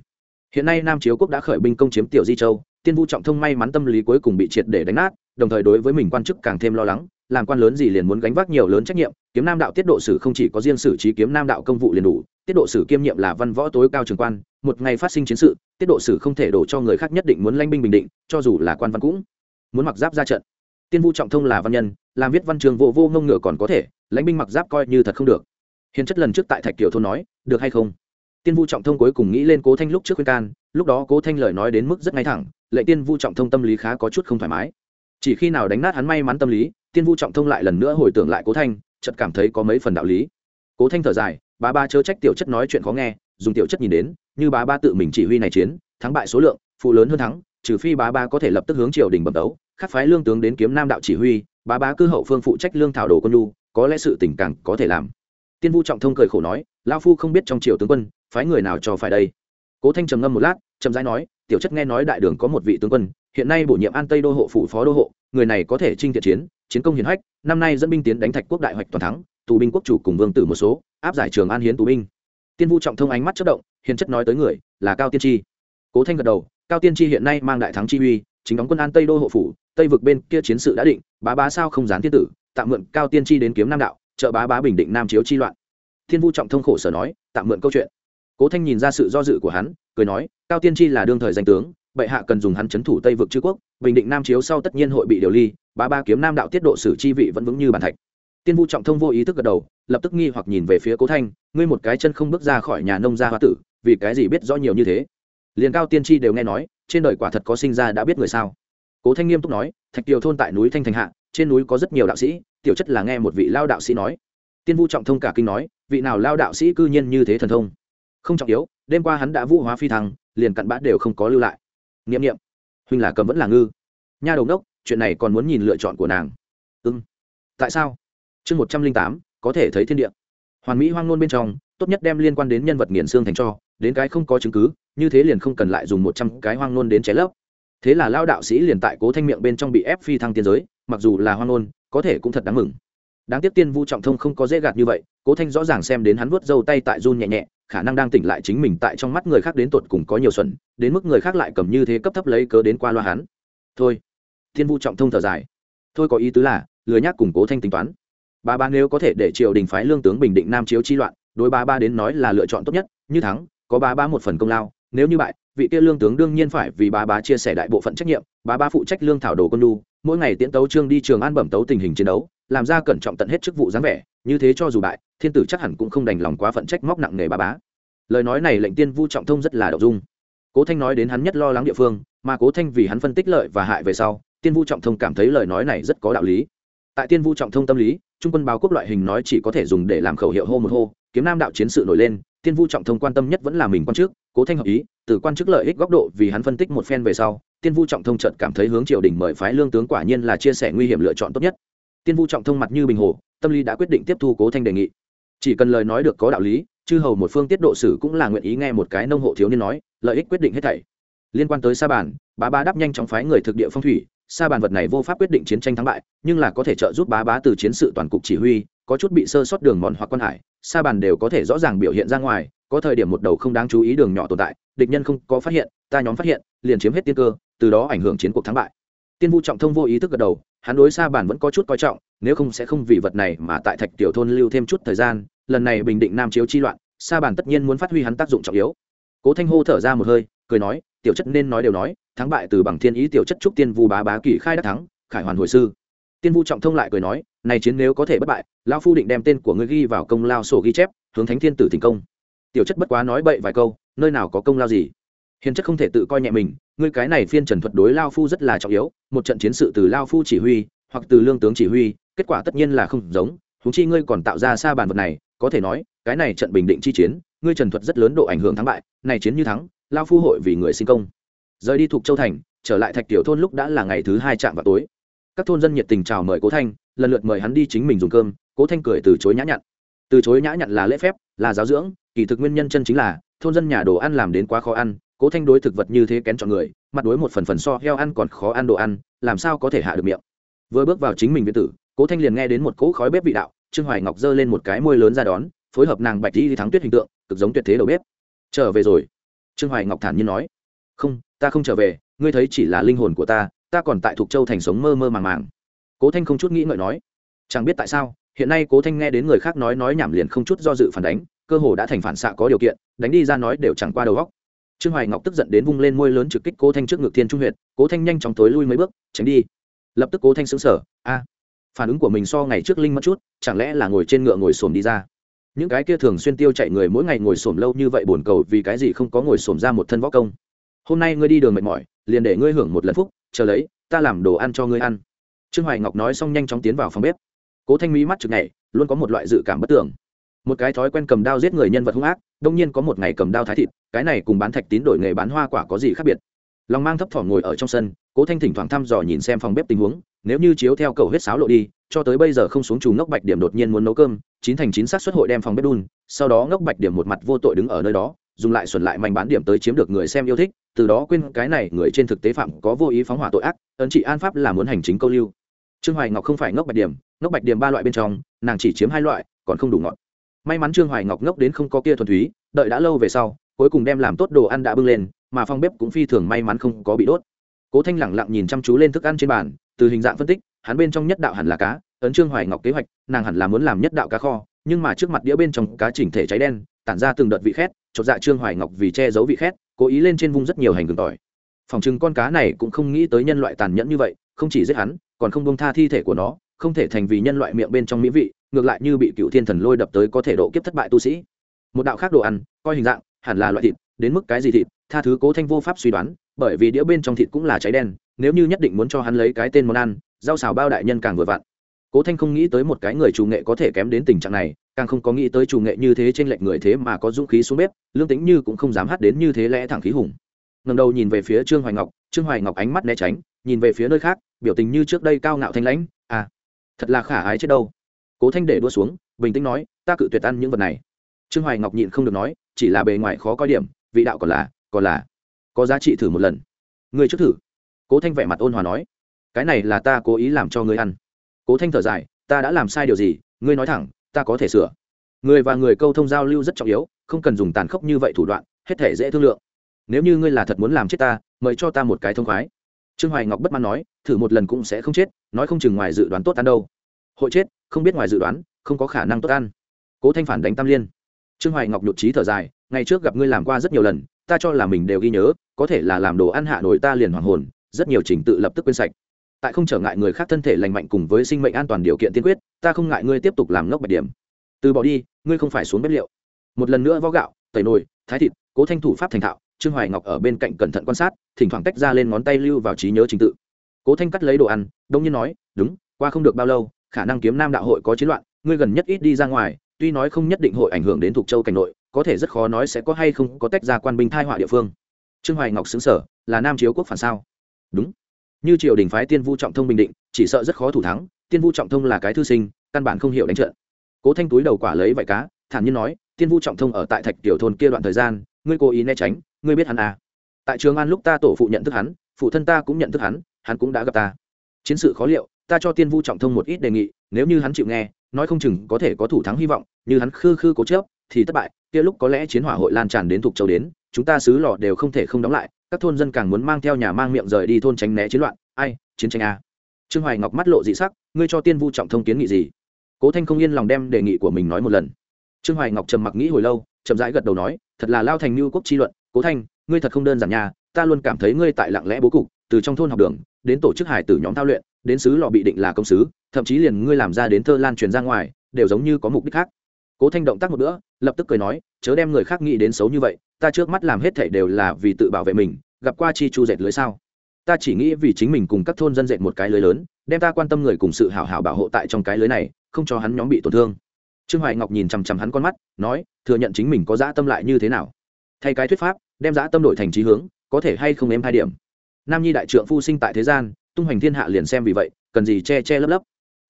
Hiện nay nam chiếu quốc đã khởi binh công chiếm tiểu di châu, tiên vu trọng thông may mắn tâm lý cuối cùng bị triệt để đánh nát, đồng thời đối với mình quan chức càng thêm lo lắng làm quan lớn gì liền muốn gánh vác nhiều lớn trách nhiệm, kiếm nam đạo tiết độ sử không chỉ có riêng xử trí kiếm nam đạo công vụ liền đủ, tiết độ sử kiêm nhiệm là văn võ tối cao trường quan, một ngày phát sinh chiến sự, tiết độ sử không thể đổ cho người khác nhất định muốn lanh binh bình định, cho dù là quan văn cũng muốn mặc giáp ra trận. Tiên vu trọng thông là văn nhân, làm viết văn trường vô vô ngông ngựa còn có thể lãnh binh mặc giáp coi như thật không được. Hiền chất lần trước tại thạch kiều thôn nói, được hay không? Tiên vu trọng thông cuối cùng nghĩ lên cố thanh lúc trước khuyên can, lúc đó cố thanh lời nói đến mức rất ngay thẳng lệ tiên vu trọng thông tâm lý khá có chút không thoải mái. Chỉ khi nào đánh nát hắn may mắn tâm lý tiên vu trọng thông lại lần nữa hồi tưởng lại cố thanh, chợt cảm thấy có mấy phần đạo lý. Cố thanh thở dài, bá ba chớ trách tiểu chất nói chuyện khó nghe, dùng tiểu chất nhìn đến, như bá ba tự mình chỉ huy này chiến, thắng bại số lượng, phụ lớn hơn thắng, trừ phi bá ba có thể lập tức hướng triều đình bẩm đấu khắc phái lương tướng đến kiếm nam đạo chỉ huy, bá bá cư hậu phương phụ trách lương thảo đồ quân lu có lẽ sự tình càng có thể làm. Tiên vu trọng thông cười khổ nói lao phu không biết trong triều tướng quân, phái người nào cho phải đây? Cố thanh trầm ngâm một lát trầm rãi nói, tiểu chất nghe nói đại đường có một vị tướng quân hiện nay bổ nhiệm an tây đô hộ phủ phó đô hộ, người này có thể trinh thiện chiến chiến công hiển hách, năm nay dẫn binh tiến đánh thạch quốc đại hoạch toàn thắng, tù binh quốc chủ cùng vương tử một số, áp giải trường an hiến tù binh. Tiên vu trọng thông ánh mắt chất động, hiền chất nói tới người, là cao tiên tri. Cố thanh gật đầu, cao tiên tri hiện nay mang đại thắng chi uy, chính đóng quân an tây đô hộ phủ, tây vực bên kia chiến sự đã định, bá bá sao không dán thiên tử, tạm mượn cao tiên tri đến kiếm nam đạo, trợ bá bá bình định nam chiếu chi loạn. Thiên vu trọng thông khổ sở nói, tạm mượn câu chuyện. Cố thanh nhìn ra sự do dự của hắn, cười nói, cao tiên tri là đương thời danh tướng bệ hạ cần dùng hắn chấn thủ tây vực chư quốc, bình định nam chiếu sau tất nhiên hội bị điều ly ba ba kiếm nam đạo tiết độ sử chi vị vẫn vững như bàn thạch. Tiên vu trọng thông vô ý thức gật đầu, lập tức nghi hoặc nhìn về phía cố thanh, ngươi một cái chân không bước ra khỏi nhà nông gia hoa tử, vì cái gì biết rõ nhiều như thế? Liền cao tiên tri đều nghe nói, trên đời quả thật có sinh ra đã biết người sao? Cố thanh nghiêm túc nói, thạch kiều thôn tại núi thanh thành hạ, trên núi có rất nhiều đạo sĩ, tiểu chất là nghe một vị lao đạo sĩ nói. Tiên vu trọng thông cả kinh nói, vị nào lao đạo sĩ cư nhiên như thế thần thông? Không trọng yếu, đêm qua hắn đã vũ hóa phi thăng, liền cặn bã đều không có lưu lại n i ệ m n i ệ m huynh là cầm vẫn là ngư. Nha đầu đốc chuyện này còn muốn nhìn lựa chọn của nàng. Ưng tại sao? Chương một trăm linh tám, có thể thấy thiên địa. Hoàn mỹ hoang nôn bên trong, tốt nhất đem liên quan đến nhân vật nghiền xương thành cho, đến cái không có chứng cứ, như thế liền không cần lại dùng một trăm cái hoang nôn đến cháy lấp. Thế là lao đạo sĩ liền tại cố thanh miệng bên trong bị ép phi thăng tiên giới, mặc dù là hoang nôn có thể cũng thật đáng mừng. Đáng tiếc tiên vu trọng thông không có dễ gạt như vậy, cố thanh rõ ràng xem đến hắn vuốt dâu tay tại run nhẹ nhẹ khả năng đang tỉnh lại chính mình tại trong mắt người khác đến tột cùng có nhiều xuẩn, đến mức người khác lại cầm như thế cấp thấp lấy cớ đến qua loa hắn. Thôi. Thiên vu trọng thông thở dài. Thôi có ý tứ là lừa nhác củng cố thanh tính toán. Ba ba nếu có thể để triều đình phái lương tướng bình định nam chiếu chi loạn, đối ba ba đến nói là lựa chọn tốt nhất, như thắng, có ba ba một phần công lao, nếu như bại vị kia lương tướng đương nhiên phải vì bá bá chia sẻ đại bộ phận trách nhiệm, bá bá phụ trách lương thảo đồ quân đu mỗi ngày tiễn tấu trương đi trường an bẩm tấu tình hình chiến đấu, làm ra cẩn trọng tận hết chức vụ dáng vẻ, như thế cho dù bại, thiên tử chắc hẳn cũng không đành lòng quá phận trách móc nặng nề bá bá. Lời nói này lệnh tiên vu trọng thông rất là đậu dung. Cố thanh nói đến hắn nhất lo lắng địa phương, mà cố thanh vì hắn phân tích lợi và hại về sau, tiên vu trọng thông cảm thấy lời nói này rất có đạo lý. Tại tiên vu trọng thông tâm lý, trung quân báo quốc loại hình nói chỉ có thể dùng để làm khẩu hiệu hô một hô, kiếm nam đạo chiến sự nổi lên, tiên vu trọng thông quan tâm nhất vẫn là mình quan chức cố thanh hợp ý từ quan chức lợi ích góc độ vì hắn phân tích một phen về sau, tiên vu trọng thông trận cảm thấy hướng triều đình mời phái lương tướng quả nhiên là chia sẻ nguy hiểm lựa chọn tốt nhất. Tiên vu trọng thông mặt như bình hồ, tâm lý đã quyết định tiếp thu cố thanh đề nghị. Chỉ cần lời nói được có đạo lý, chư hầu một phương tiết độ sử cũng là nguyện ý nghe một cái nông hộ thiếu niên nói, lợi ích quyết định hết thảy. Liên quan tới sa bàn, bá Bá đáp nhanh chóng phái người thực địa phong thủy, sa bàn vật này vô pháp quyết định chiến tranh thắng bại, nhưng là có thể trợ giúp bá bá từ chiến sự toàn cục chỉ huy, có chút bị sơ sót đường mòn hoặc quan hải, sa bàn đều có thể rõ ràng biểu hiện ra ngoài có thời điểm một đầu không đáng chú ý đường nhỏ tồn tại, địch nhân không có phát hiện, ta nhóm phát hiện, liền chiếm hết tiên cơ, từ đó ảnh hưởng chiến cuộc thắng bại. Tiên vu trọng thông vô ý thức gật đầu, hắn đối xa bản vẫn có chút coi trọng, nếu không sẽ không vì vật này mà tại thạch tiểu thôn lưu thêm chút thời gian, lần này bình định nam chiếu chi loạn, xa bản tất nhiên muốn phát huy hắn tác dụng trọng yếu. Cố thanh hô thở ra một hơi, cười nói, tiểu chất nên nói đều nói, thắng bại từ bằng thiên ý tiểu chất chúc tiên vu bá bá kỳ khai đắc thắng, khải hoàn hồi sư. Tiên vu trọng thông lại cười nói, này chiến nếu có thể bất bại lao phu định đem tên của ngươi ghi vào công lao sổ ghi chép, hướng thánh thiên tử thành công tiểu chất bất quá nói bậy vài câu, nơi nào có công lao gì. Hiền chất không thể tự coi nhẹ mình, ngươi cái này phiên trần thuật đối lao phu rất là trọng yếu, một trận chiến sự từ lao phu chỉ huy, hoặc từ lương tướng chỉ huy, kết quả tất nhiên là không giống húng chi ngươi còn tạo ra xa bàn vật này, có thể nói, cái này trận bình định chi chiến, ngươi trần thuật rất lớn độ ảnh hưởng thắng bại, này chiến như thắng, lao phu hội vì người sinh công. Rời đi thuộc châu thành, trở lại thạch tiểu thôn lúc đã là ngày thứ hai chạm vào tối. Các thôn dân nhiệt tình chào mời cố thanh, lần lượt mời hắn đi chính mình dùng cơm, cố thanh cười từ chối nhã nhặn. Từ chối nhã nhặn là lễ phép là giáo dưỡng, kỳ thực nguyên nhân chân chính là, thôn dân nhà đồ ăn làm đến quá khó ăn, cố thanh đối thực vật như thế kén chọn người, mặt đối một phần phần so heo ăn còn khó ăn đồ ăn, làm sao có thể hạ được miệng. Vừa bước vào chính mình viện tử, cố thanh liền nghe đến một cỗ khói bếp vị đạo, trương hoài ngọc giơ lên một cái môi lớn ra đón, phối hợp nàng bạch đi thắng tuyết hình tượng, cực giống tuyệt thế đầu bếp. Trở về rồi. Trương hoài ngọc thản nhiên nói. Không, ta không trở về, ngươi thấy chỉ là linh hồn của ta ta còn tại thục châu thành sống mơ mơ màng màng. Cố thanh không chút nghĩ ngợi nói. Chẳng biết tại sao hiện nay cố thanh nghe đến người khác nói nói nhảm liền không chút do dự phản đánh, cơ hồ đã thành phản xạ có điều kiện, đánh đi ra nói đều chẳng qua đầu góc trương hoài ngọc tức giận đến vung lên môi lớn trực kích cố thanh trước ngực thiên trung huyện cố thanh nhanh chóng tối lui mấy bước, tránh đi. Lập tức cố thanh xứng sở a, phản ứng của mình so ngày trước linh mất chút, chẳng lẽ là ngồi trên ngựa ngồi xổm đi ra? Những cái kia thường xuyên tiêu chạy người mỗi ngày ngồi xổm lâu như vậy buồn cầu vì cái gì không có ngồi xổm ra một thân võ công? Hôm nay ngươi đi đường mệt mỏi, liền để ngươi hưởng một lần phúc, chờ lấy, ta làm đồ ăn cho ngươi ăn. Trương hoài ngọc nói xong nhanh chóng tiến vào phòng bếp cố thanh mỹ mắt chực này luôn có một loại dự cảm bất tưởng một cái thói quen cầm đao giết người nhân vật hung ác, đông nhiên có một ngày cầm đao thái thịt, cái này cùng bán thạch tín đổi nghề bán hoa quả có gì khác biệt? Lòng mang thấp thỏm ngồi ở trong sân, cố thanh thỉnh thoảng thăm dò nhìn xem phòng bếp tình huống, nếu như chiếu theo cầu hết sáo lộ đi, cho tới bây giờ không xuống trù ngốc bạch điểm đột nhiên muốn nấu cơm, chín thành chín xác xuất hội đem phòng bếp đun, sau đó ngốc bạch điểm một mặt vô tội đứng ở nơi đó, dùng lại xuẩn lại mảnh bán điểm tới chiếm được người xem yêu thích, từ đó quên cái này người trên thực tế phạm có vô ý phóng hỏa tội ác, ấn trị an pháp là muốn hành chính câu lưu trương hoài ngọc không phải ngốc bạch điểm, ngốc bạch điểm ba loại bên trong, nàng chỉ chiếm hai loại, còn không đủ ngọt. May mắn trương hoài ngọc ngốc đến không có kia thuần túy, đợi đã lâu về sau, cuối cùng đem làm tốt đồ ăn đã bưng lên, mà phòng bếp cũng phi thường may mắn không có bị đốt. Cố thanh lẳng lặng nhìn chăm chú lên thức ăn trên bàn, từ hình dạng phân tích, hắn bên trong nhất đạo hẳn là cá, ấn trương hoài ngọc kế hoạch, nàng hẳn là muốn làm nhất đạo cá kho, nhưng mà trước mặt đĩa bên trong cá chỉnh thể cháy đen, tản ra từng đợt vị khét, chột dạ trương hoài ngọc vì che giấu vị khét, cố ý lên trên vung rất nhiều hành gừng tỏi. Phòng chừng con cá này cũng không nghĩ tới nhân loại tàn nhẫn như vậy, không chỉ giết hắn còn không bông tha thi thể của nó, không thể thành vì nhân loại miệng bên trong mỹ vị, ngược lại như bị cựu thiên thần lôi đập tới có thể độ kiếp thất bại tu sĩ. Một đạo khác đồ ăn, coi hình dạng, hẳn là loại thịt, đến mức cái gì thịt, tha thứ cố thanh vô pháp suy đoán, bởi vì đĩa bên trong thịt cũng là cháy đen, nếu như nhất định muốn cho hắn lấy cái tên món ăn, rau xào bao đại nhân càng vừa vặn. Cố thanh không nghĩ tới một cái người chủ nghệ có thể kém đến tình trạng này, càng không có nghĩ tới chủ nghệ như thế trên lệnh người thế mà có dũng khí xuống bếp, lương tính như cũng không dám hát đến như thế lẽ thẳng khí hùng. Ngầm đầu nhìn về phía trương hoài ngọc, trương hoài ngọc ánh mắt né tránh, nhìn về phía nơi khác biểu tình như trước đây cao ngạo thanh lãnh à thật là khả ái chết đâu. Cố thanh để đua xuống, bình tĩnh nói, ta cự tuyệt ăn những vật này. Trương hoài ngọc nhịn không được nói, chỉ là bề ngoài khó coi điểm, vị đạo còn là còn là, có giá trị thử một lần. Người trước thử. Cố thanh vẻ mặt ôn hòa nói, cái này là ta cố ý làm cho ngươi ăn. Cố thanh thở dài, ta đã làm sai điều gì, ngươi nói thẳng, ta có thể sửa. Người và người câu thông giao lưu rất trọng yếu, không cần dùng tàn khốc như vậy thủ đoạn, hết thể dễ thương lượng. Nếu như ngươi là thật muốn làm chết ta, mời cho ta một cái thông khoái trương hoài ngọc bất mãn nói, thử một lần cũng sẽ không chết, nói không chừng ngoài dự đoán tốt ăn đâu. Hội chết, không biết ngoài dự đoán, không có khả năng tốt ăn. Cố thanh phản đánh tam liên. Trương hoài ngọc nhụt trí thở dài, ngày trước gặp ngươi làm qua rất nhiều lần, ta cho là mình đều ghi nhớ, có thể là làm đồ ăn hạ nổi ta liền hoàng hồn, rất nhiều trình tự lập tức quên sạch. Tại không trở ngại người khác thân thể lành mạnh cùng với sinh mệnh an toàn điều kiện tiên quyết, ta không ngại ngươi tiếp tục làm ngốc bạch điểm. Từ bỏ đi, ngươi không phải xuống bếp liệu. Một lần nữa vó gạo, tẩy nồi, thái thịt, cố thanh thủ pháp thành thạo trương hoài ngọc ở bên cạnh cẩn thận quan sát, thỉnh thoảng tách ra lên ngón tay lưu vào trí nhớ trình tự. Cố thanh cắt lấy đồ ăn, đông nhiên nói, đúng, qua không được bao lâu, khả năng kiếm nam đạo hội có chiến loạn, ngươi gần nhất ít đi ra ngoài, tuy nói không nhất định hội ảnh hưởng đến thuộc châu cảnh nội, có thể rất khó nói sẽ có hay không có tách ra quan binh thai họa địa phương. Trương hoài ngọc xứng sở là nam chiếu quốc phản sao? Đúng. Như triều đình phái tiên vu trọng thông bình định, chỉ sợ rất khó thủ thắng, tiên vu trọng thông là cái thư sinh, căn bản không hiểu đánh trận. Cố thanh túi đầu quả lấy vải cá, thản nhiên nói, tiên vu trọng thông ở tại thạch tiểu thôn kia đoạn thời gian, ngươi cố ý né tránh ngươi biết hắn à? Tại trường an lúc ta tổ phụ nhận thức hắn, phụ thân ta cũng nhận thức hắn hắn cũng đã gặp ta. Chiến sự khó liệu, ta cho tiên vu trọng thông một ít đề nghị, nếu như hắn chịu nghe, nói không chừng có thể có thủ thắng hy vọng, như hắn khư khư cố chớp thì thất bại, kia lúc có lẽ chiến hỏa hội lan tràn đến thuộc châu đến, chúng ta xứ lò đều không thể không đóng lại, các thôn dân càng muốn mang theo nhà mang miệng rời đi thôn tránh né chiến loạn. Ai, chiến tranh a trương hoài ngọc mắt lộ dị sắc, ngươi cho tiên vu trọng thông kiến nghị gì? Cố thanh không yên lòng đem đề nghị của mình nói một lần. Trương hoài ngọc trầm mặc nghĩ hồi lâu, chậm rãi gật đầu nói, thật là lao thành như quốc chi luận cố thanh, ngươi thật không đơn giản nha, ta luôn cảm thấy ngươi tại lặng lẽ bố cục, từ trong thôn học đường, đến tổ chức hải tử nhóm thao luyện, đến sứ lọ bị định là công sứ, thậm chí liền ngươi làm ra đến thơ lan truyền ra ngoài, đều giống như có mục đích khác. Cố thanh động tác một bữa, lập tức cười nói, chớ đem người khác nghĩ đến xấu như vậy, ta trước mắt làm hết thể đều là vì tự bảo vệ mình, gặp qua chi chu dệt lưới sao? Ta chỉ nghĩ vì chính mình cùng các thôn dân dệt một cái lưới lớn, đem ta quan tâm người cùng sự hảo hảo bảo hộ tại trong cái lưới này, không cho hắn nhóm bị tổn thương. Trương hoài ngọc nhìn chằm chằm hắn con mắt, nói, thừa nhận chính mình có dã tâm lại như thế nào. Thay cái thuyết pháp đem dã tâm đổi thành trí hướng, có thể hay không em hai điểm. Nam nhi đại trượng phu sinh tại thế gian, tung hoành thiên hạ liền xem vì vậy, cần gì che che lấp lấp.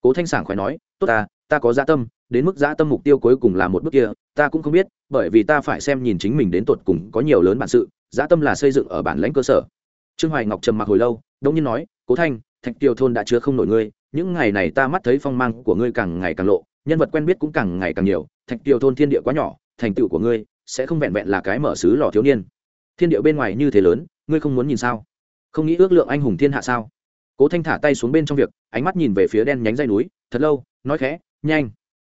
Cố thanh sảng khỏe nói, tốt ta ta có dã tâm, đến mức dã tâm mục tiêu cuối cùng là một bước kia, ta cũng không biết, bởi vì ta phải xem nhìn chính mình đến tột cùng có nhiều lớn bản sự, dã tâm là xây dựng ở bản lãnh cơ sở. Trương hoài ngọc trầm mặc hồi lâu đông nhiên nói, cố thanh, thạch tiêu thôn đã chứa không nổi ngươi, những ngày này ta mắt thấy phong mang của ngươi càng ngày càng lộ, nhân vật quen biết cũng càng ngày càng nhiều, thạch tiêu thôn thiên địa quá nhỏ, thành tựu của ngươi sẽ không vẹn vẹn là cái mở xứ lò thiếu niên thiên địa bên ngoài như thế lớn, ngươi không muốn nhìn sao? Không nghĩ ước lượng anh hùng thiên hạ sao? Cố thanh thả tay xuống bên trong việc, ánh mắt nhìn về phía đen nhánh dây núi, thật lâu, nói khẽ, nhanh.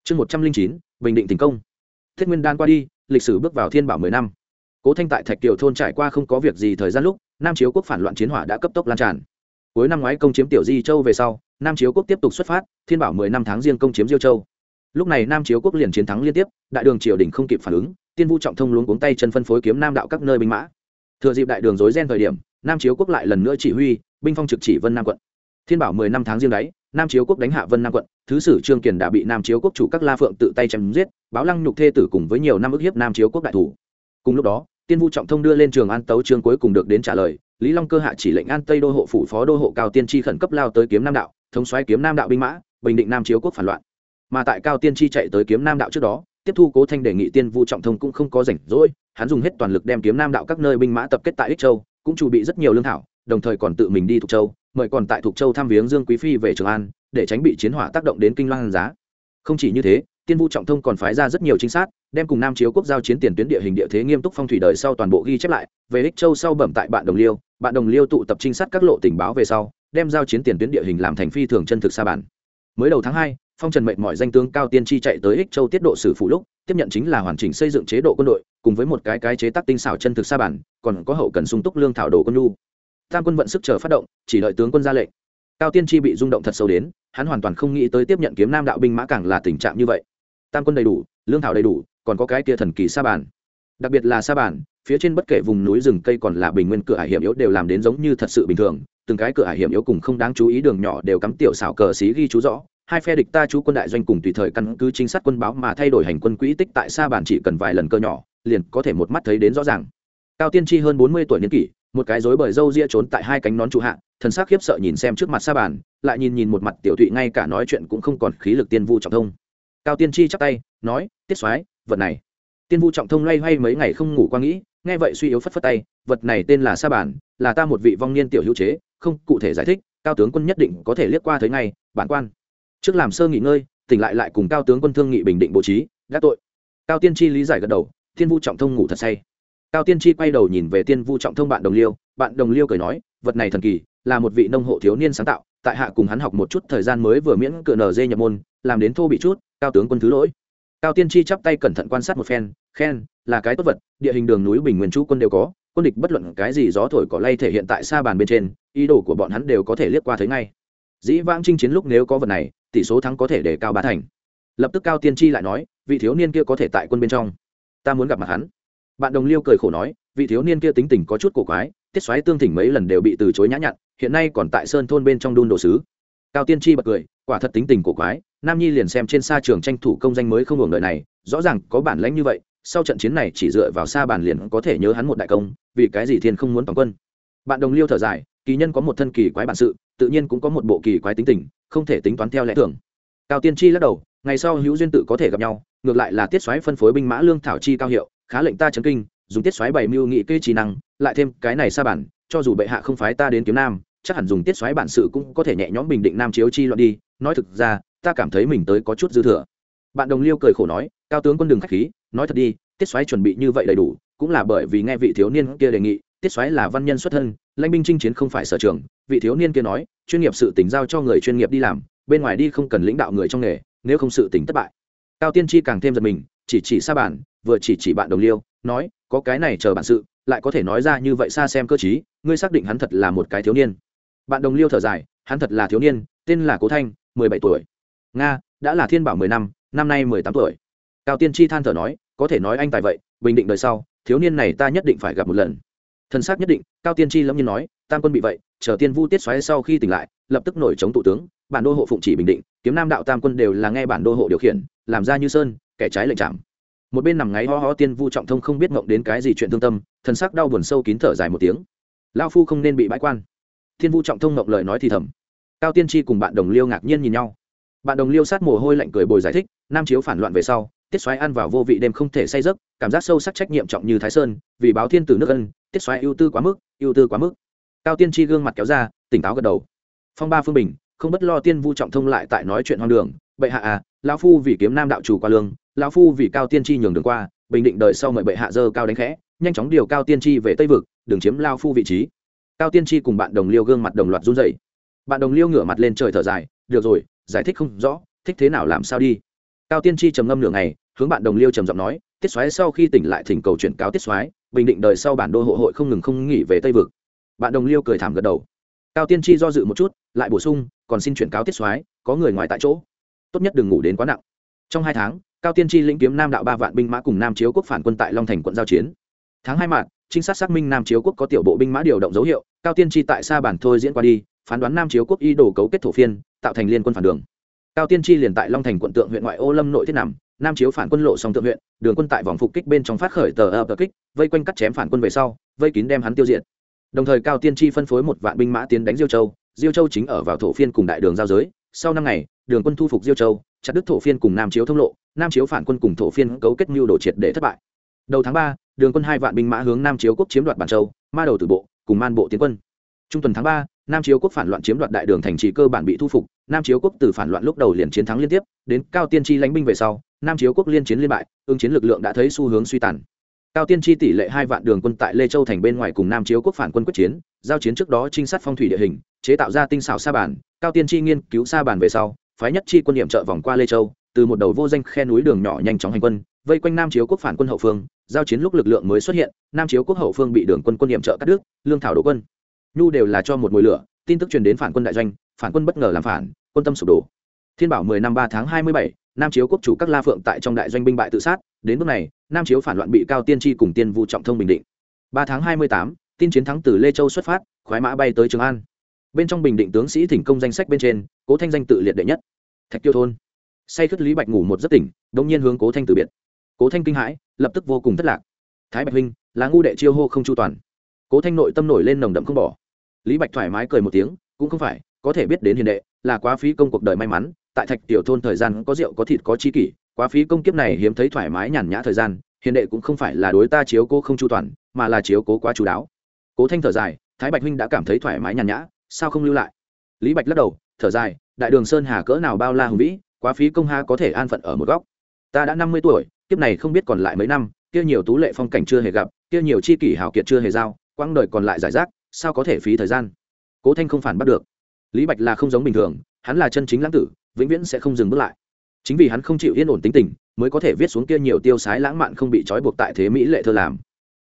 Chương một trăm linh chín, bình định thành công. Thiết nguyên đan qua đi, lịch sử bước vào thiên bảo mười năm. Cố thanh tại thạch kiều thôn trải qua không có việc gì thời gian lúc, nam chiếu quốc phản loạn chiến hỏa đã cấp tốc lan tràn. Cuối năm ngoái công chiếm tiểu di châu về sau, nam chiếu quốc tiếp tục xuất phát, thiên bảo mười năm tháng riêng công chiếm diêu châu. Lúc này nam chiếu quốc liền chiến thắng liên tiếp, đại đường triều đình không kịp phản ứng tiên vu trọng thông luống cuống tay chân phân phối kiếm nam đạo các nơi binh mã. Thừa dịp đại đường dối ren thời điểm, nam chiếu quốc lại lần nữa chỉ huy, binh phong trực chỉ vân nam quận. Thiên bảo mười năm tháng riêng đấy, nam chiếu quốc đánh hạ vân nam quận, thứ sử trương kiền đã bị nam chiếu quốc chủ các la phượng tự tay chém giết, báo lăng nhục thê tử cùng với nhiều năm ức hiếp nam chiếu quốc đại thủ. Cùng lúc đó, tiên vu trọng thông đưa lên trường an tấu trương cuối cùng được đến trả lời, lý long cơ hạ chỉ lệnh an tây đô hộ phủ phó đô hộ cao tiên tri khẩn cấp lao tới kiếm nam đạo, thống xoáy kiếm nam đạo binh mã, bình định nam chiếu quốc phản loạn. Mà tại cao tiên tri chạy tới kiếm nam đạo trước đó tiếp thu cố thanh đề nghị tiên vu trọng thông cũng không có rảnh rỗi, hắn dùng hết toàn lực đem kiếm nam đạo các nơi binh mã tập kết tại ích châu, cũng chuẩn bị rất nhiều lương thảo, đồng thời còn tự mình đi thục châu, mời còn tại thục châu thăm viếng dương quý phi về trường an, để tránh bị chiến hỏa tác động đến kinh loan giá. Không chỉ như thế, tiên vu trọng thông còn phái ra rất nhiều trinh sát, đem cùng nam chiếu quốc giao chiến tiền tuyến địa hình địa thế nghiêm túc phong thủy đời sau toàn bộ ghi chép lại, về ích châu sau bẩm tại bạn đồng liêu, bạn đồng liêu tụ tập trinh sát các lộ tình báo về sau, đem giao chiến tiền tuyến địa hình làm thành phi thường chân thực xa bản mới đầu tháng hai phong trần mệnh mọi danh tướng cao tiên tri chạy tới ích châu tiết độ sử phụ lúc, tiếp nhận chính là hoàn chỉnh xây dựng chế độ quân đội, cùng với một cái cái chế tác tinh xảo chân thực xa bản, còn có hậu cần sung túc lương thảo đồ quân nhu. Tam quân vận sức chờ phát động, chỉ đợi tướng quân ra lệnh. Cao tiên tri bị rung động thật sâu đến, hắn hoàn toàn không nghĩ tới tiếp nhận kiếm nam đạo binh mã càng là tình trạng như vậy. Tam quân đầy đủ, lương thảo đầy đủ, còn có cái kia thần kỳ sa bản. Đặc biệt là sa bản, phía trên bất kể vùng núi rừng cây còn là bình nguyên cửa hải hiểm yếu đều làm đến giống như thật sự bình thường, từng cái cửa hải hiểm yếu cùng không đáng chú ý đường nhỏ đều cắm tiểu xảo cờ xí ghi chú rõ hai phe địch ta chú quân đại doanh cùng tùy thời căn cứ chính sát quân báo mà thay đổi hành quân quỹ tích tại xa bản chỉ cần vài lần cơ nhỏ, liền có thể một mắt thấy đến rõ ràng. Cao tiên tri hơn bốn mươi tuổi niên kỷ, một cái rối bời râu ria trốn tại hai cánh nón trụ hạ, thần sắc khiếp sợ nhìn xem trước mặt xa bàn lại nhìn nhìn một mặt tiểu thụy ngay cả nói chuyện cũng không còn khí lực tiên vu trọng thông. Cao tiên tri chắp tay, nói, tiết soái, vật này. Tiên vu trọng thông loay hoay mấy ngày không ngủ qua nghĩ, nghe vậy suy yếu phất phất tay, vật này tên là sa bản, là ta một vị vong niên tiểu hữu chế, không cụ thể giải thích, cao tướng quân nhất định có thể liếc qua thấy ngay, bản quan trước làm sơ nghỉ ngơi, tỉnh lại lại cùng cao tướng quân thương nghị bình định bố trí gác tội. Cao tiên tri lý giải gật đầu, thiên vu trọng thông ngủ thật say. Cao tiên tri quay đầu nhìn về tiên vu trọng thông bạn đồng liêu, bạn đồng liêu cười nói, vật này thần kỳ, là một vị nông hộ thiếu niên sáng tạo, tại hạ cùng hắn học một chút thời gian mới vừa miễn cựa nở dê nhập môn, làm đến thô bị chút, cao tướng quân thứ lỗi. Cao tiên tri chắp tay cẩn thận quan sát một phen, khen, là cái tốt vật, địa hình đường núi bình nguyên chú quân đều có, quân địch bất luận cái gì gió thổi cỏ lay thể hiện tại xa bàn bên trên, ý đồ của bọn hắn đều có thể liếc qua thấy ngay. Dĩ vãng chinh chiến lúc nếu có vật này tỷ số thắng có thể để cao bá thành. Lập tức cao tiên tri lại nói, vị thiếu niên kia có thể tại quân bên trong. Ta muốn gặp mặt hắn. Bạn đồng liêu cười khổ nói, vị thiếu niên kia tính tình có chút cổ quái, tiết xoáy tương thỉnh mấy lần đều bị từ chối nhã nhặn, hiện nay còn tại sơn thôn bên trong đun đồ sứ. Cao tiên tri bật cười, quả thật tính tình cổ quái, nam nhi liền xem trên xa trường tranh thủ công danh mới không hưởng đợi này, rõ ràng có bản lãnh như vậy, sau trận chiến này chỉ dựa vào xa bàn liền có thể nhớ hắn một đại công, vì cái gì thiên không muốn toàn quân. Bạn đồng liêu thở dài kỳ nhân có một thân kỳ quái bản sự, tự nhiên cũng có một bộ kỳ quái tính tình, không thể tính toán theo lẽ thường. Cao tiên tri lắc đầu, ngày sau hữu duyên tự có thể gặp nhau, ngược lại là tiết xoáy phân phối binh mã lương thảo chi cao hiệu, khá lệnh ta chấn kinh, dùng tiết xoáy bày mưu nghị kê trí năng, lại thêm cái này xa bản, cho dù bệ hạ không phái ta đến kiếm nam, chắc hẳn dùng tiết xoáy bản sự cũng có thể nhẹ nhõm bình định nam chiếu chi loạn đi, nói thực ra, ta cảm thấy mình tới có chút dư thừa. Bạn đồng liêu cười khổ nói, cao tướng quân đừng khách khí, nói thật đi, tiết xoáy chuẩn bị như vậy đầy đủ, cũng là bởi vì nghe vị thiếu niên kia đề nghị tiết xoáy là văn nhân xuất thân, lãnh binh chinh chiến không phải sở trường, vị thiếu niên kia nói, chuyên nghiệp sự tỉnh giao cho người chuyên nghiệp đi làm, bên ngoài đi không cần lãnh đạo người trong nghề, nếu không sự tỉnh thất bại. Cao tiên tri càng thêm giật mình, chỉ chỉ xa bản, vừa chỉ chỉ bạn đồng liêu, nói, có cái này chờ bản sự, lại có thể nói ra như vậy xa xem cơ chí ngươi xác định hắn thật là một cái thiếu niên. Bạn đồng liêu thở dài, hắn thật là thiếu niên, tên là cố thanh, mười bảy tuổi. Nga, đã là thiên bảo mười năm năm nay mười tám tuổi. Cao tiên tri than thở nói, có thể nói anh tài vậy, bình định đời sau, thiếu niên này ta nhất định phải gặp một lần thân xác nhất định, cao tiên tri lâm nhiên nói, tam quân bị vậy, chờ tiên vu tiết xoáy sau khi tỉnh lại, lập tức nổi chống tụ tướng, bản đô hộ phụng chỉ bình định, kiếm nam đạo tam quân đều là nghe bản đô hộ điều khiển, làm ra như sơn, kẻ trái lệnh chạm. Một bên nằm ngáy ho ho tiên vu trọng thông không biết ngộng đến cái gì chuyện thương tâm, thần sắc đau buồn sâu kín thở dài một tiếng. Lao phu không nên bị bãi quan. Thiên vu trọng thông ngộng lời nói thì thầm. Cao tiên tri cùng bạn đồng liêu ngạc nhiên nhìn nhau. Bạn đồng liêu sát mồ hôi lạnh cười bồi giải thích, nam chiếu phản loạn về sau tiết xoáy ăn vào vô vị đêm không thể say giấc, cảm giác sâu sắc trách nhiệm trọng như thái sơn, vì báo thiên tử nước ân, tiết xoáy ưu tư quá mức, ưu tư quá mức. Cao tiên tri gương mặt kéo ra, tỉnh táo gật đầu. Phong ba phương bình, không bất lo tiên vu trọng thông lại tại nói chuyện hoang đường, bệ hạ à lão phu vì kiếm nam đạo chủ qua lương, lão phu vì cao tiên tri nhường đường qua, bình định đời sau mời bệ hạ dơ cao đánh khẽ, nhanh chóng điều cao tiên tri về tây vực đừng chiếm lao phu vị trí. Cao tiên tri cùng bạn đồng liêu gương mặt đồng loạt run dậy bạn đồng liêu ngửa mặt lên trời thở dài, được rồi, giải thích không rõ, thích thế nào làm sao đi? Cao tiên tri trầm ngâm nửa ngày, hướng bạn đồng liêu trầm giọng nói, tiết xoáy sau khi tỉnh lại thỉnh cầu chuyển cáo tiết xoáy bình định đời sau bản đô hộ hội không ngừng không nghỉ về tây vực. Bạn đồng liêu cười thảm gật đầu. Cao tiên tri do dự một chút, lại bổ sung, còn xin chuyển cáo tiết xoáy có người ngoài tại chỗ. Tốt nhất đừng ngủ đến quá nặng. Trong hai tháng, cao tiên tri lĩnh kiếm nam đạo ba vạn binh mã cùng nam chiếu quốc phản quân tại long thành quận giao chiến. Tháng hai mạng trinh sát xác minh nam chiếu quốc có tiểu bộ binh mã điều động dấu hiệu, cao tiên tri tại xa bản thôi diễn qua đi, phán đoán nam chiếu quốc y đồ cấu kết thổ phiên, tạo thành liên quân phản đường cao tiên tri liền tại long thành quận tượng huyện ngoại ô lâm nội thiết nằm, nam chiếu phản quân lộ song tượng huyện, đường quân tại vòng phục kích bên trong phát khởi tờ ập kích, vây quanh cắt chém phản quân về sau, vây kín đem hắn tiêu diệt. Đồng thời cao tiên tri phân phối một vạn binh mã tiến đánh diêu châu diêu châu chính ở vào thổ phiên cùng đại đường giao giới, sau năm ngày, đường quân thu phục diêu châu, chặt đứt thổ phiên cùng nam chiếu thông lộ, nam chiếu phản quân cùng thổ phiên cấu kết mưu đồ triệt để thất bại. Đầu tháng ba, đường quân hai vạn binh mã hướng nam chiếu quốc chiếm đoạt bản châu, ma đầu tử bộ, cùng man bộ tiến quân. Trung tuần tháng ba nam chiếu quốc phản loạn chiếm đoạt đại đường thành trì cơ bản bị thu phục, nam chiếu quốc từ phản loạn lúc đầu liền chiến thắng liên tiếp, đến cao tiên tri lãnh binh về sau, nam chiếu quốc liên chiến liên bại, ứng chiến lực lượng đã thấy xu hướng suy tàn. Cao tiên tri tỷ lệ hai vạn đường quân tại lê châu thành bên ngoài cùng nam chiếu quốc phản quân quyết chiến, giao chiến trước đó trinh sát phong thủy địa hình, chế tạo ra tinh xảo sa bản cao tiên tri nghiên cứu sa bản về sau, phái nhất chi quân điểm trợ vòng qua lê châu, từ một đầu vô danh khe núi đường nhỏ nhanh chóng hành quân, vây quanh nam chiếu quốc phản quân hậu phương, giao chiến lúc lực lượng mới xuất hiện, nam chiếu quốc hậu phương bị đường quân quân điểm trợ cắt đứt, lương thảo đổ quân nhu đều là cho một mùi lửa, tin tức truyền đến phản quân đại doanh, phản quân bất ngờ làm phản, quân tâm sụp đổ. Thiên bảo mười năm ba tháng hai mươi bảy, nam chiếu quốc chủ các la phượng tại trong đại doanh binh bại tự sát, đến bước này, nam chiếu phản loạn bị cao tiên tri cùng tiên vu trọng thông bình định. Ba tháng hai mươi tám, tin chiến thắng từ lê châu xuất phát, khoái mã bay tới trường an. Bên trong bình định tướng sĩ thỉnh công danh sách bên trên, cố thanh danh tự liệt đệ nhất. Thạch tiêu thôn. Say khất lý bạch ngủ một giấc tỉnh, đông nhiên hướng cố thanh từ biệt. Cố thanh kinh hãi, lập tức vô cùng thất lạc. Thái bạch huynh, là ngu đệ chiêu hô không chu toàn. Cố thanh nội tâm nổi lên nồng đậm không bỏ lý bạch thoải mái cười một tiếng, cũng không phải, có thể biết đến hiền đệ, là quá phí công cuộc đời may mắn, tại thạch tiểu thôn thời gian có rượu có thịt có chi kỷ, quá phí công kiếp này hiếm thấy thoải mái nhàn nhã thời gian, hiền đệ cũng không phải là đối ta chiếu cố không chu toàn, mà là chiếu cố quá chú đáo. Cố thanh thở dài, thái bạch huynh đã cảm thấy thoải mái nhàn nhã, sao không lưu lại? Lý bạch lắc đầu, thở dài, đại đường sơn hà cỡ nào bao la hùng vĩ, quá phí công ha có thể an phận ở một góc. Ta đã năm mươi tuổi, kiếp này không biết còn lại mấy năm, kia nhiều tú lệ phong cảnh chưa hề gặp, kia nhiều chi kỷ hào kiệt chưa hề giao, quãng đời còn lại giải rác sao có thể phí thời gian? Cố thanh không phản bắt được. Lý bạch là không giống bình thường, hắn là chân chính lãng tử, vĩnh viễn sẽ không dừng bước lại. Chính vì hắn không chịu yên ổn tính tình, mới có thể viết xuống kia nhiều tiêu sái lãng mạn không bị trói buộc tại thế mỹ lệ thơ làm.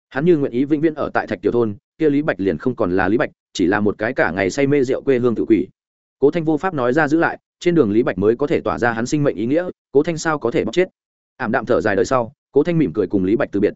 Hắn như nguyện ý vĩnh viễn ở tại thạch tiểu thôn, kia lý bạch liền không còn là lý bạch, chỉ là một cái cả ngày say mê rượu quê hương tự quỷ. Cố thanh vô pháp nói ra giữ lại, trên đường lý bạch mới có thể tỏa ra hắn sinh mệnh ý nghĩa, cố thanh sao có thể bóc chết? Ảm đạm thở dài đời sau, cố thanh mỉm cười cùng lý bạch từ biệt.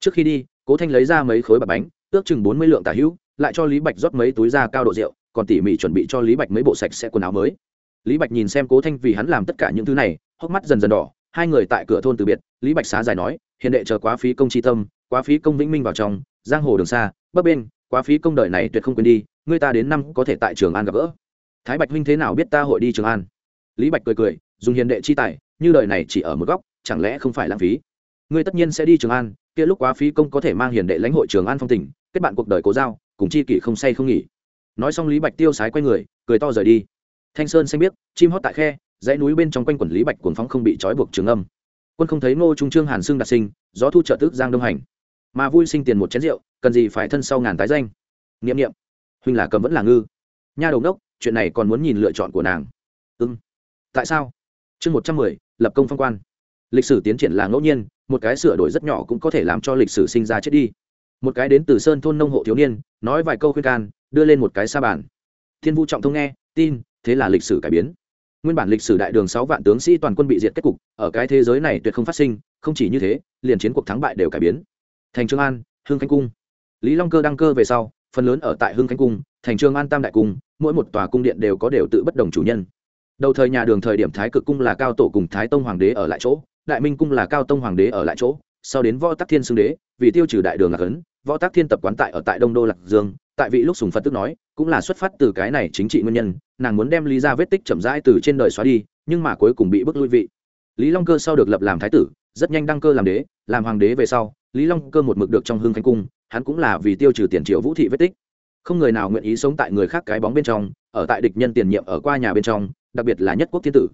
Trước khi đi, cố thanh lấy ra mấy khối bạc bánh, ước chừng bốn mươi lượng tả hữu lại cho lý bạch rót mấy túi da cao độ rượu, còn tỉ mỉ chuẩn bị cho lý bạch mấy bộ sạch sẽ quần áo mới. Lý bạch nhìn xem cố thanh vì hắn làm tất cả những thứ này, hốc mắt dần dần đỏ, hai người tại cửa thôn từ biệt, lý bạch xá dài nói hiện đệ chờ quá phí công tri tâm, quá phí công vĩnh minh vào trong, giang hồ đường xa, bấp bên quá phí công đời này tuyệt không quên đi, ngươi ta đến năm có thể tại trường an gặp gỡ. Thái bạch huynh thế nào biết ta hội đi trường an? Lý bạch cười cười, dùng hiền đệ chi tài, như đời này chỉ ở một góc, chẳng lẽ không phải lãng phí? Ngươi tất nhiên sẽ đi trường an, kia lúc quá phí công có thể mang hiền đệ lãnh hội trường an phong tỉnh kết bạn cuộc đời cố giao cùng chi kỷ không say không nghỉ. Nói xong lý bạch tiêu sái quay người, cười to rời đi. Thanh sơn xanh biết chim hót tại khe, dãy núi bên trong quanh quần lý bạch cuồng phóng không bị trói buộc trường âm. Quân không thấy ngô trung trương hàn xương đạt sinh, gió thu trợ tức giang đông hành. Mà vui sinh tiền một chén rượu, cần gì phải thân sau ngàn tái danh. Nghiệm nghiệm huynh là cầm vẫn là ngư. Nha đầu đốc chuyện này còn muốn nhìn lựa chọn của nàng. Ưng tại sao? Chương một trăm mười, lập công phong quan. Lịch sử tiến triển là ngẫu nhiên, một cái sửa đổi rất nhỏ cũng có thể làm cho lịch sử sinh ra chết đi một cái đến từ sơn thôn nông hộ thiếu niên, nói vài câu khuyên can, đưa lên một cái sa bàn. Thiên vũ trọng thông nghe, tin, thế là lịch sử cải biến. Nguyên bản lịch sử đại đường sáu vạn tướng sĩ toàn quân bị diệt kết cục, ở cái thế giới này tuyệt không phát sinh, không chỉ như thế, liền chiến cuộc thắng bại đều cải biến. Thành trường an, hưng khánh cung. Lý long cơ đăng cơ về sau, phần lớn ở tại hưng khánh cung, thành trường an tam đại cung, mỗi một tòa cung điện đều có đều tự bất đồng chủ nhân. Đầu thời nhà đường thời điểm thái cực cung là cao tổ cùng thái tông hoàng đế ở lại chỗ, đại minh cung là cao tông hoàng đế ở lại chỗ, sau đến võ tắc thiên xưng đế, vì tiêu trừ đại đường lạc ấn võ tắc thiên tập quán tại ở tại đông đô lạc dương, tại vị lúc sùng phật tức nói, cũng là xuất phát từ cái này chính trị nguyên nhân, nàng muốn đem lý ra vết tích chậm rãi từ trên đời xóa đi, nhưng mà cuối cùng bị bức lui vị. Lý long cơ sau được lập làm thái tử, rất nhanh đăng cơ làm đế, làm hoàng đế về sau, lý long cơ một mực được trong hương khánh cung, hắn cũng là vì tiêu trừ tiền triệu vũ thị vết tích. Không người nào nguyện ý sống tại người khác cái bóng bên trong, ở tại địch nhân tiền nhiệm ở qua nhà bên trong, đặc biệt là nhất quốc thiên tử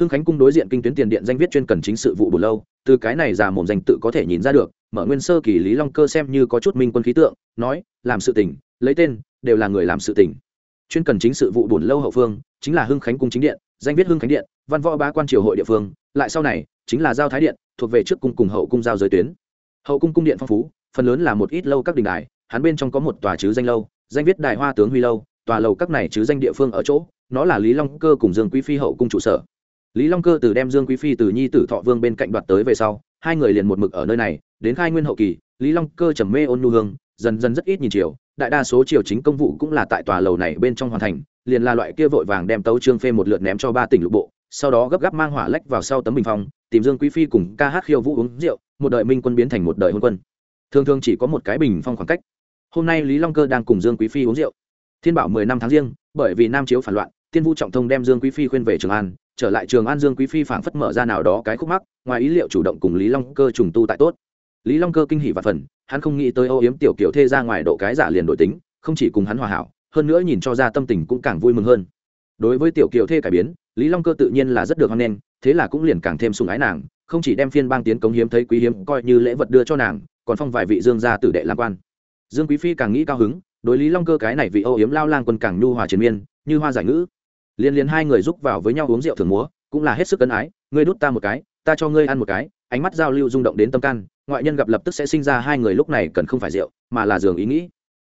hưng khánh cung đối diện kinh tuyến tiền điện danh viết chuyên cần chính sự vụ bù lâu từ cái này ra mồm danh tự có thể nhìn ra được mở nguyên sơ kỳ lý long cơ xem như có chút minh quân khí tượng nói làm sự tỉnh, lấy tên đều là người làm sự tỉnh. chuyên cần chính sự vụ bùn lâu hậu phương chính là hưng khánh cung chính điện danh viết hưng khánh điện văn võ ba quan triều hội địa phương lại sau này chính là giao thái điện thuộc về trước cung cùng hậu cung giao giới tuyến hậu cung cung điện phong phú phần lớn là một ít lâu các đình đài hắn bên trong có một tòa chứ danh lâu danh viết đài hoa tướng huy lâu tòa lầu các này chứ danh địa phương ở chỗ nó là lý long cơ cùng dương quý phi hậu cung trụ sở lý long cơ từ đem dương quý phi từ nhi tử thọ vương bên cạnh đoạt tới về sau, hai người liền một mực ở nơi này, đến khai nguyên hậu kỳ, lý long cơ trầm mê ôn nu hương, dần dần rất ít nhìn chiều đại đa số triều chính công vụ cũng là tại tòa lầu này bên trong hoàn thành, liền là loại kia vội vàng đem tấu trương phê một lượt ném cho ba tỉnh lục bộ, sau đó gấp gáp mang hỏa lách vào sau tấm bình phong, tìm dương quý phi cùng ca hát khiêu vũ uống rượu, một đời minh quân biến thành một đời hôn quân. Thường thường chỉ có một cái bình phong khoảng cách. Hôm nay lý long cơ đang cùng dương quý phi uống rượu. Thiên bảo mười năm tháng riêng, bởi vì nam chiếu phản loạn, tiên vũ trọng thông đem dương quý phi khuyên về trường an trở lại trường an dương quý phi phảng phất mở ra nào đó cái khúc mắc, ngoài ý liệu chủ động cùng lý long cơ trùng tu tại tốt. Lý long cơ kinh hỉ và phần, hắn không nghĩ tới âu yếm tiểu kiểu thê ra ngoài độ cái giả liền đổi tính, không chỉ cùng hắn hòa hảo, hơn nữa nhìn cho ra tâm tình cũng càng vui mừng hơn. Đối với tiểu kiều thê cải biến, lý long cơ tự nhiên là rất được hoan nghênh, thế là cũng liền càng thêm sùng ái nàng, không chỉ đem phiên bang tiến cống hiếm thấy quý hiếm coi như lễ vật đưa cho nàng, còn phong vài vị dương gia tử đệ làm quan. Dương quý phi càng nghĩ cao hứng, đối lý long cơ cái này vị âu yếm lao lang quân càng nhu hòa triền miên, như hoa giải ngữ liên liên hai người giúp vào với nhau uống rượu thường múa, cũng là hết sức ân ái, ngươi đút ta một cái, ta cho ngươi ăn một cái. Ánh mắt giao lưu rung động đến tâm can, ngoại nhân gặp lập tức sẽ sinh ra hai người lúc này cần không phải rượu, mà là giường ý nghĩ.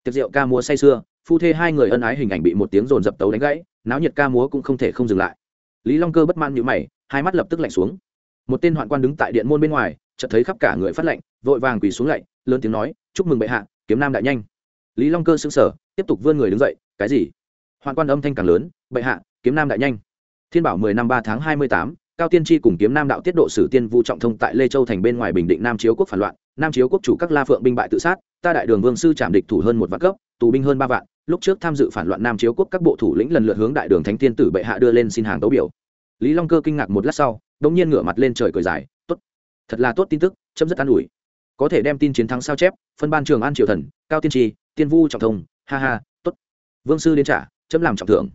Tiệc rượu ca múa say sưa, phu thê hai người ân ái hình ảnh bị một tiếng rồn dập tấu đánh gãy, náo nhiệt ca múa cũng không thể không dừng lại. Lý long cơ bất man như mày, hai mắt lập tức lạnh xuống. Một tên hoạn quan đứng tại điện môn bên ngoài, chợt thấy khắp cả người phát lạnh, vội vàng quỳ xuống lạy, lớn tiếng nói, chúc mừng bệ hạ, kiếm nam đại nhanh. Lý long cơ sững sờ, tiếp tục vươn người đứng dậy, cái gì? Hoạn quan âm thanh càng lớn, bệ hạ kiếm nam đại nhanh. Thiên bảo mười năm ba tháng hai mươi tám, cao tiên tri cùng kiếm nam đạo tiết độ sử tiên vu trọng thông tại lê châu thành bên ngoài bình định nam chiếu quốc phản loạn. Nam chiếu quốc chủ các la phượng binh bại tự sát, ta đại đường vương sư trảm địch thủ hơn một vạn cấp, tù binh hơn ba vạn. Lúc trước tham dự phản loạn nam chiếu quốc các bộ thủ lĩnh lần lượt hướng đại đường thánh tiên tử bệ hạ đưa lên xin hàng tấu biểu. Lý long cơ kinh ngạc một lát sau, đống nhiên ngửa mặt lên trời cười dài, tốt, thật là tốt tin tức, chấm dứt an ủi. Có thể đem tin chiến thắng sao chép, phân ban trường an triều thần, cao tiên tri tiên vu trọng thông, ha ha, tốt. Vương sư đến trả, chấm làm trọng thưởng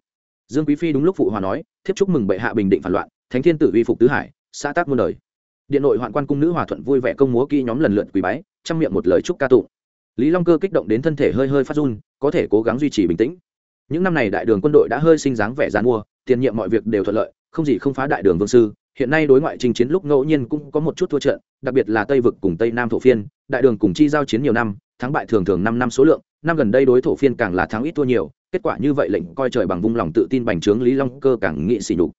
dương quý phi đúng lúc phụ hòa nói, thiếp chúc mừng bệ hạ bình định phản loạn, thánh thiên tử vi phục tứ hải, xã tác muôn đời. Điện nội hoạn quan cung nữ hòa thuận vui vẻ công múa kỹ nhóm lần lượt quý bái trong miệng một lời chúc ca tụng. Lý long cơ kích động đến thân thể hơi hơi phát run, có thể cố gắng duy trì bình tĩnh. Những năm này đại đường quân đội đã hơi sinh dáng vẻ giàn mua tiền nhiệm mọi việc đều thuận lợi, không gì không phá đại đường vương sư. Hiện nay đối ngoại trình chiến lúc ngẫu nhiên cũng có một chút thua trận, đặc biệt là tây vực cùng tây nam thổ phiên, đại đường cùng chi giao chiến nhiều năm, thắng bại thường thường năm năm số lượng, năm gần đây đối thổ phiên càng là thắng ít thua nhiều kết quả như vậy lệnh coi trời bằng vung lòng tự tin bành trướng lý long cơ càng nghị xỉ nhục.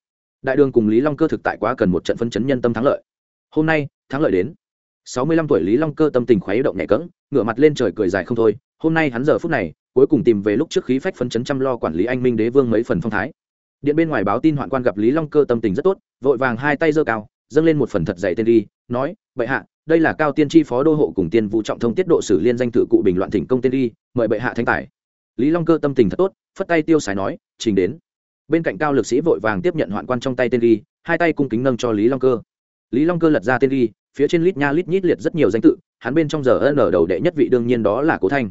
Đại đường cùng lý long cơ thực tại quá cần một trận phân chấn nhân tâm thắng lợi. Hôm nay, thắng lợi đến. Sáu mươi lăm tuổi lý long cơ tâm tình khoái động nhẹ cỡng ngửa mặt lên trời cười dài không thôi. Hôm nay hắn giờ phút này, cuối cùng tìm về lúc trước khí phách phân chấn chăm lo quản lý anh minh đế vương mấy phần phong thái. Điện bên ngoài báo tin hoạn quan gặp lý long cơ tâm tình rất tốt, vội vàng hai tay giơ cao, dâng lên một phần thật dày tên đi, nói, bệ hạ, đây là cao tiên tri phó đô hộ cùng tiên vũ trọng thông tiết độ sử liên danh tự cụ bình loạn thỉnh công tên đi, mời bệ hạ thanh tài lý long cơ tâm tình thật tốt, phất tay tiêu xài nói, trình đến. Bên cạnh cao lực sĩ vội vàng tiếp nhận hoạn quan trong tay tên ghi, hai tay cung kính nâng cho lý long cơ. Lý long cơ lật ra tên ghi, phía trên lít nha lít nhít liệt rất nhiều danh tự, hắn bên trong giờ ân ở đầu đệ nhất vị đương nhiên đó là cố thanh.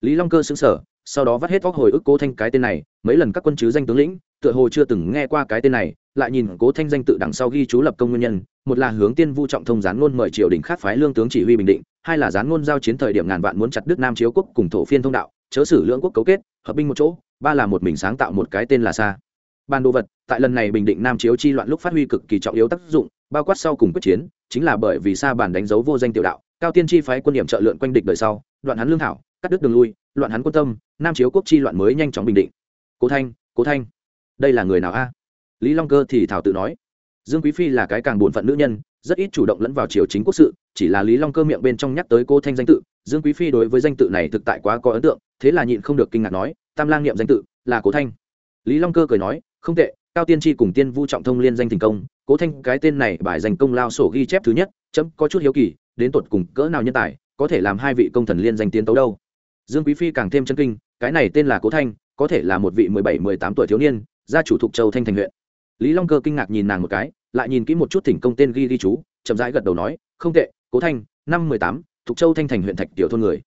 Lý long cơ xứng sở sau đó vắt hết vóc hồi ức cố thanh cái tên này, mấy lần các quân chứ danh tướng lĩnh, tựa hồ chưa từng nghe qua cái tên này, lại nhìn cố thanh danh tự đằng sau ghi chú lập công nguyên nhân, một là hướng tiên vu trọng thông gián ngôn mời triều đình khác phái lương tướng chỉ huy bình định, hai là gián ngôn giao chiến thời điểm ngàn vạn muốn chặt đức nam chiếu quốc cùng thổ phiên thông đạo chớ xử lưỡng quốc cấu kết, hợp binh một chỗ, ba là một mình sáng tạo một cái tên là xa ban đồ vật, tại lần này bình định nam chiếu chi loạn lúc phát huy cực kỳ trọng yếu tác dụng, bao quát sau cùng quyết chiến, chính là bởi vì sa bản đánh dấu vô danh tiểu đạo, cao tiên chi phái quân điểm trợ lượn quanh địch đời sau, đoạn hắn lương thảo, cắt đứt đường lui loạn hắn quân tâm, nam chiếu quốc chi loạn mới nhanh chóng bình định. Cố thanh cố thanh, đây là người nào a? Lý long cơ thì thảo tự nói. Dương quý phi là cái càng bổn phận nữ nhân rất ít chủ động lẫn vào triều chính quốc sự, chỉ là lý long cơ miệng bên trong nhắc tới cô thanh danh tự. Dương quý phi đối với danh tự này thực tại quá có ấn tượng, thế là nhịn không được kinh ngạc nói, tam lang niệm danh tự là cố thanh. Lý long cơ cười nói, không tệ, cao tiên tri cùng tiên vu trọng thông liên danh thành công, cố thanh cái tên này bài dành công lao sổ ghi chép thứ nhất, chấm có chút hiếu kỳ, đến tột cùng cỡ nào nhân tài, có thể làm hai vị công thần liên danh tiến tấu đâu? Dương quý phi càng thêm chân kinh, cái này tên là cố thanh, có thể là một vị mười bảy, mười tám tuổi thiếu niên, gia chủ thục châu thanh thành huyện. Lý long cơ kinh ngạc nhìn nàng một cái lại nhìn kỹ một chút thỉnh công tên ghi ghi chú, chậm rãi gật đầu nói, không tệ, cố thanh, năm mười tám, thục châu thanh thành huyện thạch tiểu thôn người.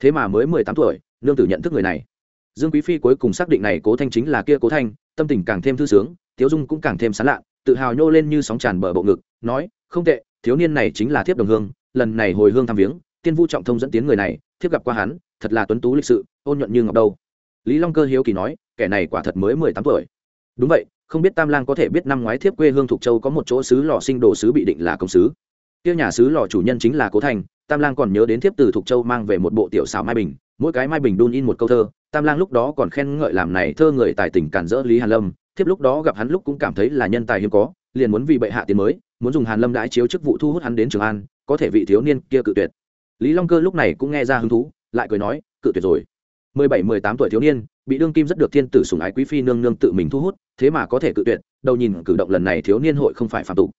Thế mà mới mười tám tuổi, nương tử nhận thức người này. Dương quý phi cuối cùng xác định này cố thanh chính là kia cố thanh, tâm tình càng thêm thư sướng thiếu dung cũng càng thêm sán lạ tự hào nhô lên như sóng tràn bờ bộ ngực, nói, không tệ, thiếu niên này chính là thiếp đồng hương, lần này hồi hương thăm viếng, tiên vu trọng thông dẫn tiến người này, thiếp gặp qua hắn, thật là tuấn tú lịch sự, ôn nhuận như ngọc đâu. Lý long cơ hiếu kỳ nói, kẻ này quả thật mới mười tám tuổi. Đúng vậy không biết tam lang có thể biết năm ngoái thiếp quê hương thục châu có một chỗ sứ lò sinh đồ sứ bị định là công sứ tiêu nhà sứ lò chủ nhân chính là cố thành, tam lang còn nhớ đến thiếp từ thục châu mang về một bộ tiểu xảo mai bình, mỗi cái mai bình đun in một câu thơ, tam lang lúc đó còn khen ngợi làm này thơ người tài tình cản rỡ lý hàn lâm, thiếp lúc đó gặp hắn lúc cũng cảm thấy là nhân tài hiếm có, liền muốn vì bệ hạ tiền mới, muốn dùng hàn lâm đãi chiếu chức vụ thu hút hắn đến trường an, có thể vị thiếu niên kia cự tuyệt. Lý long cơ lúc này cũng nghe ra hứng thú, lại cười nói, cự tuyệt rồi. Mười bảy, mười tám tuổi thiếu niên bị đương kim rất được thiên tử Sủng ái quý phi nương nương tự mình thu hút, thế mà có thể cự tuyệt, đầu nhìn cử động lần này thiếu niên hội không phải phạm tục.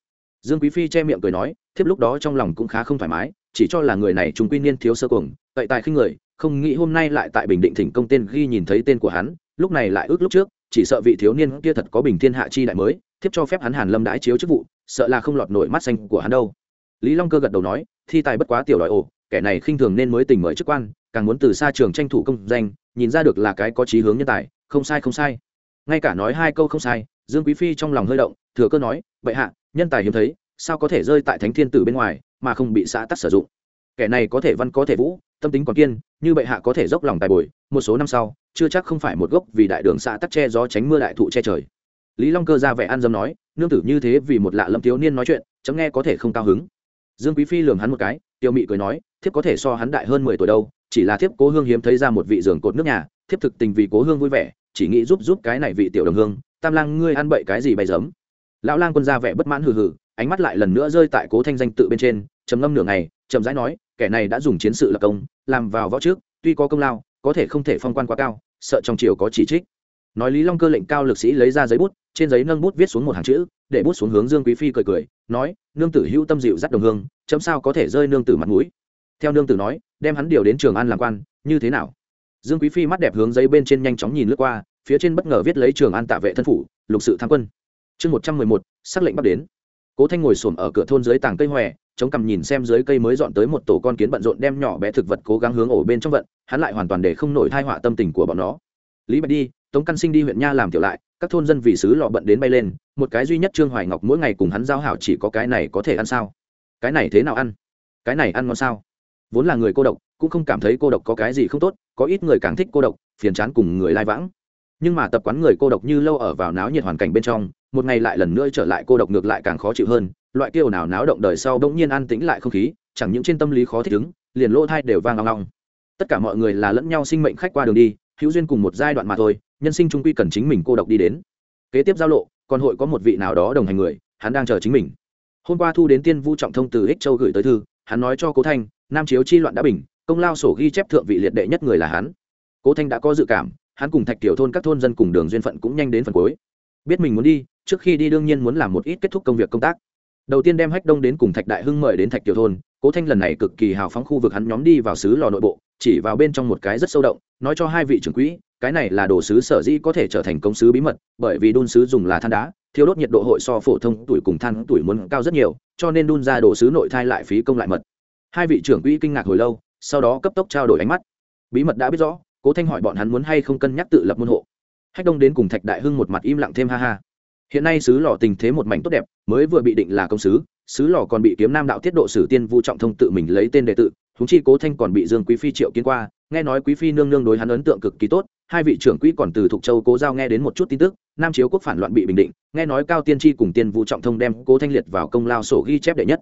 Dương quý phi che miệng cười nói, thiếp lúc đó trong lòng cũng khá không thoải mái, chỉ cho là người này chúng quy niên thiếu sơ cuồng tại tại khi người, không nghĩ hôm nay lại tại bình định thỉnh công tên ghi nhìn thấy tên của hắn, lúc này lại ước lúc trước, chỉ sợ vị thiếu niên kia thật có bình thiên hạ chi đại mới, thiếp cho phép hắn hàn lâm đãi chiếu chức vụ, sợ là không lọt nổi mắt xanh của hắn đâu. Lý long cơ gật đầu nói, thi tài bất quá tiểu đòi ồ kẻ này khinh thường nên mới tình mời chức quan càng muốn từ xa trường tranh thủ công danh, nhìn ra được là cái có chí hướng nhân tài, không sai không sai. Ngay cả nói hai câu không sai, dương quý phi trong lòng hơi động, thừa cơ nói vậy hạ, nhân tài hiếm thấy, sao có thể rơi tại thánh thiên tử bên ngoài, mà không bị xã tắc sử dụng? Kẻ này có thể văn, có thể vũ, tâm tính còn kiên, như bệ hạ có thể dốc lòng tài bồi, một số năm sau, chưa chắc không phải một gốc vì đại đường xã tắc che gió tránh mưa đại thụ che trời. Lý long cơ ra vẻ an dâm nói, nương tử như thế vì một lạ lâm thiếu niên nói chuyện, chấm nghe có thể không cao hứng. Dương quý phi lường hắn một cái, tiêu mị cười nói, thiếp có thể so hắn đại hơn mười tuổi đâu chỉ là thiếp cố hương hiếm thấy ra một vị giường cột nước nhà, thiếp thực tình vì cố hương vui vẻ, chỉ nghĩ giúp giúp cái này vị tiểu đồng hương, tam lang ngươi ăn bậy cái gì bày giấm? Lão lang quân ra vẻ bất mãn hừ hừ, ánh mắt lại lần nữa rơi tại cố thanh danh tự bên trên, trầm ngâm nửa ngày trầm rãi nói, kẻ này đã dùng chiến sự lập công, làm vào võ trước, tuy có công lao, có thể không thể phong quan quá cao, sợ trong triều có chỉ trích. Nói lý long cơ lệnh cao lực sĩ lấy ra giấy bút, trên giấy nâng bút viết xuống một hàng chữ, để bút xuống hướng dương quý phi cười cười, nói, nương tử hữu tâm dịu dắt đồng hương, chấm sao có thể rơi nương tử mặt mũi? Theo nương tử nói, đem hắn điều đến trường an làm quan, như thế nào? Dương quý phi mắt đẹp hướng giấy bên trên nhanh chóng nhìn lướt qua, phía trên bất ngờ viết lấy trường an tạ vệ thân phủ, lục sự tham quân. Chương một trăm mười một, xác lệnh bắt đến. Cố thanh ngồi xổm ở cửa thôn dưới tàng cây hòe, chống cằm nhìn xem dưới cây mới dọn tới một tổ con kiến bận rộn đem nhỏ bé thực vật cố gắng hướng ổ bên trong vận, hắn lại hoàn toàn để không nổi thai họa tâm tình của bọn nó. Lý bạch đi, tống căn sinh đi huyện nha làm tiểu lại, các thôn dân vì xứ lọ bận đến bay lên, một cái duy nhất trương hoài ngọc mỗi ngày cùng hắn giao hảo chỉ có cái này có thể ăn sao? Cái này thế nào ăn? Cái này ăn ngon sao? Vốn là người cô độc, cũng không cảm thấy cô độc có cái gì không tốt, có ít người càng thích cô độc, phiền chán cùng người lai vãng. Nhưng mà tập quán người cô độc như lâu ở vào náo nhiệt hoàn cảnh bên trong, một ngày lại lần nữa trở lại cô độc ngược lại càng khó chịu hơn, loại kêu nào náo động đời sau bỗng nhiên an tĩnh lại không khí, chẳng những trên tâm lý khó thích ứng, liền lỗ thai đều vang long long. Tất cả mọi người là lẫn nhau sinh mệnh khách qua đường đi, hữu duyên cùng một giai đoạn mà thôi, nhân sinh trung quy cần chính mình cô độc đi đến. Kế tiếp giao lộ, còn hội có một vị nào đó đồng hành người, hắn đang chờ chính mình. Hôm qua thu đến tiên vu trọng thông từ ích châu gửi tới thư, hắn nói cho cố thanh nam chiếu chi loạn đã bình, công lao sổ ghi chép thượng vị liệt đệ nhất người là hắn. Cố thanh đã có dự cảm, hắn cùng thạch tiểu thôn các thôn dân cùng đường duyên phận cũng nhanh đến phần cuối. Biết mình muốn đi, trước khi đi đương nhiên muốn làm một ít kết thúc công việc công tác. Đầu tiên đem hách đông đến cùng thạch đại hưng mời đến thạch tiểu thôn, cố thanh lần này cực kỳ hào phóng khu vực hắn nhóm đi vào xứ lò nội bộ, chỉ vào bên trong một cái rất sâu động, nói cho hai vị trưởng quỹ, cái này là đồ sứ sở dĩ có thể trở thành công sứ bí mật, bởi vì đun sứ dùng là than đá, thiếu đốt nhiệt độ hội so phổ thông tuổi cùng than tuổi muốn cao rất nhiều, cho nên đun ra đồ sứ nội thai lại phí công lại mật hai vị trưởng quỹ kinh ngạc hồi lâu, sau đó cấp tốc trao đổi ánh mắt. Bí mật đã biết rõ, cố thanh hỏi bọn hắn muốn hay không cân nhắc tự lập môn hộ. Hách đông đến cùng thạch đại hưng một mặt im lặng thêm ha ha. Hiện nay sứ lò tình thế một mảnh tốt đẹp, mới vừa bị định là công sứ sứ lò còn bị kiếm nam đạo tiết độ sử tiên vu trọng thông tự mình lấy tên đệ tự thúng chi cố thanh còn bị dương quý phi triệu kiến qua, nghe nói quý phi nương nương đối hắn ấn tượng cực kỳ tốt, hai vị trưởng quỹ còn từ thục châu cố giao nghe đến một chút tin tức, nam chiếu quốc phản loạn bị bình định, nghe nói cao tiên tri cùng tiên vu trọng thông đem cố thanh liệt vào công lao sổ ghi chép đệ nhất.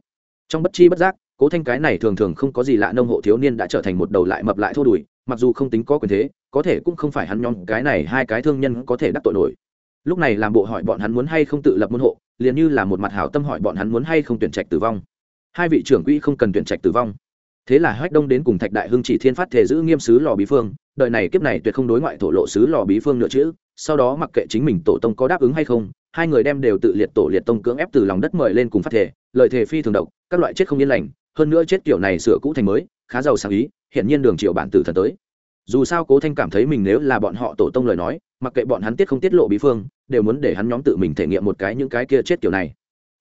Trong bất chi bất giác cố thanh cái này thường thường không có gì lạ, nông hộ thiếu niên đã trở thành một đầu lại mập lại thô đùi, mặc dù không tính có quyền thế, có thể cũng không phải hắn nhóm cái này hai cái thương nhân có thể đắc tội nổi. Lúc này làm bộ hỏi bọn hắn muốn hay không tự lập môn hộ, liền như là một mặt hảo tâm hỏi bọn hắn muốn hay không tuyển trạch tử vong. Hai vị trưởng quỹ không cần tuyển trạch tử vong. Thế là hách đông đến cùng thạch đại hưng chỉ thiên phát thể giữ nghiêm sứ lò bí phương, đời này kiếp này tuyệt không đối ngoại thổ lộ sứ lò bí phương nữa chữ sau đó mặc kệ chính mình tổ tông có đáp ứng hay không, hai người đem đều tự liệt tổ liệt tông cưỡng ép từ lòng đất mời lên cùng phát thể lợi thể phi thường độc, các loại chết không yên lành hơn nữa chết kiểu này sửa cũ thành mới, khá giàu sáng ý hiện nhiên đường triệu bản tử thần tới. Dù sao cố thanh cảm thấy mình nếu là bọn họ tổ tông lời nói, mặc kệ bọn hắn tiết không tiết lộ bí phương, đều muốn để hắn nhóm tự mình thể nghiệm một cái những cái kia chết kiểu này.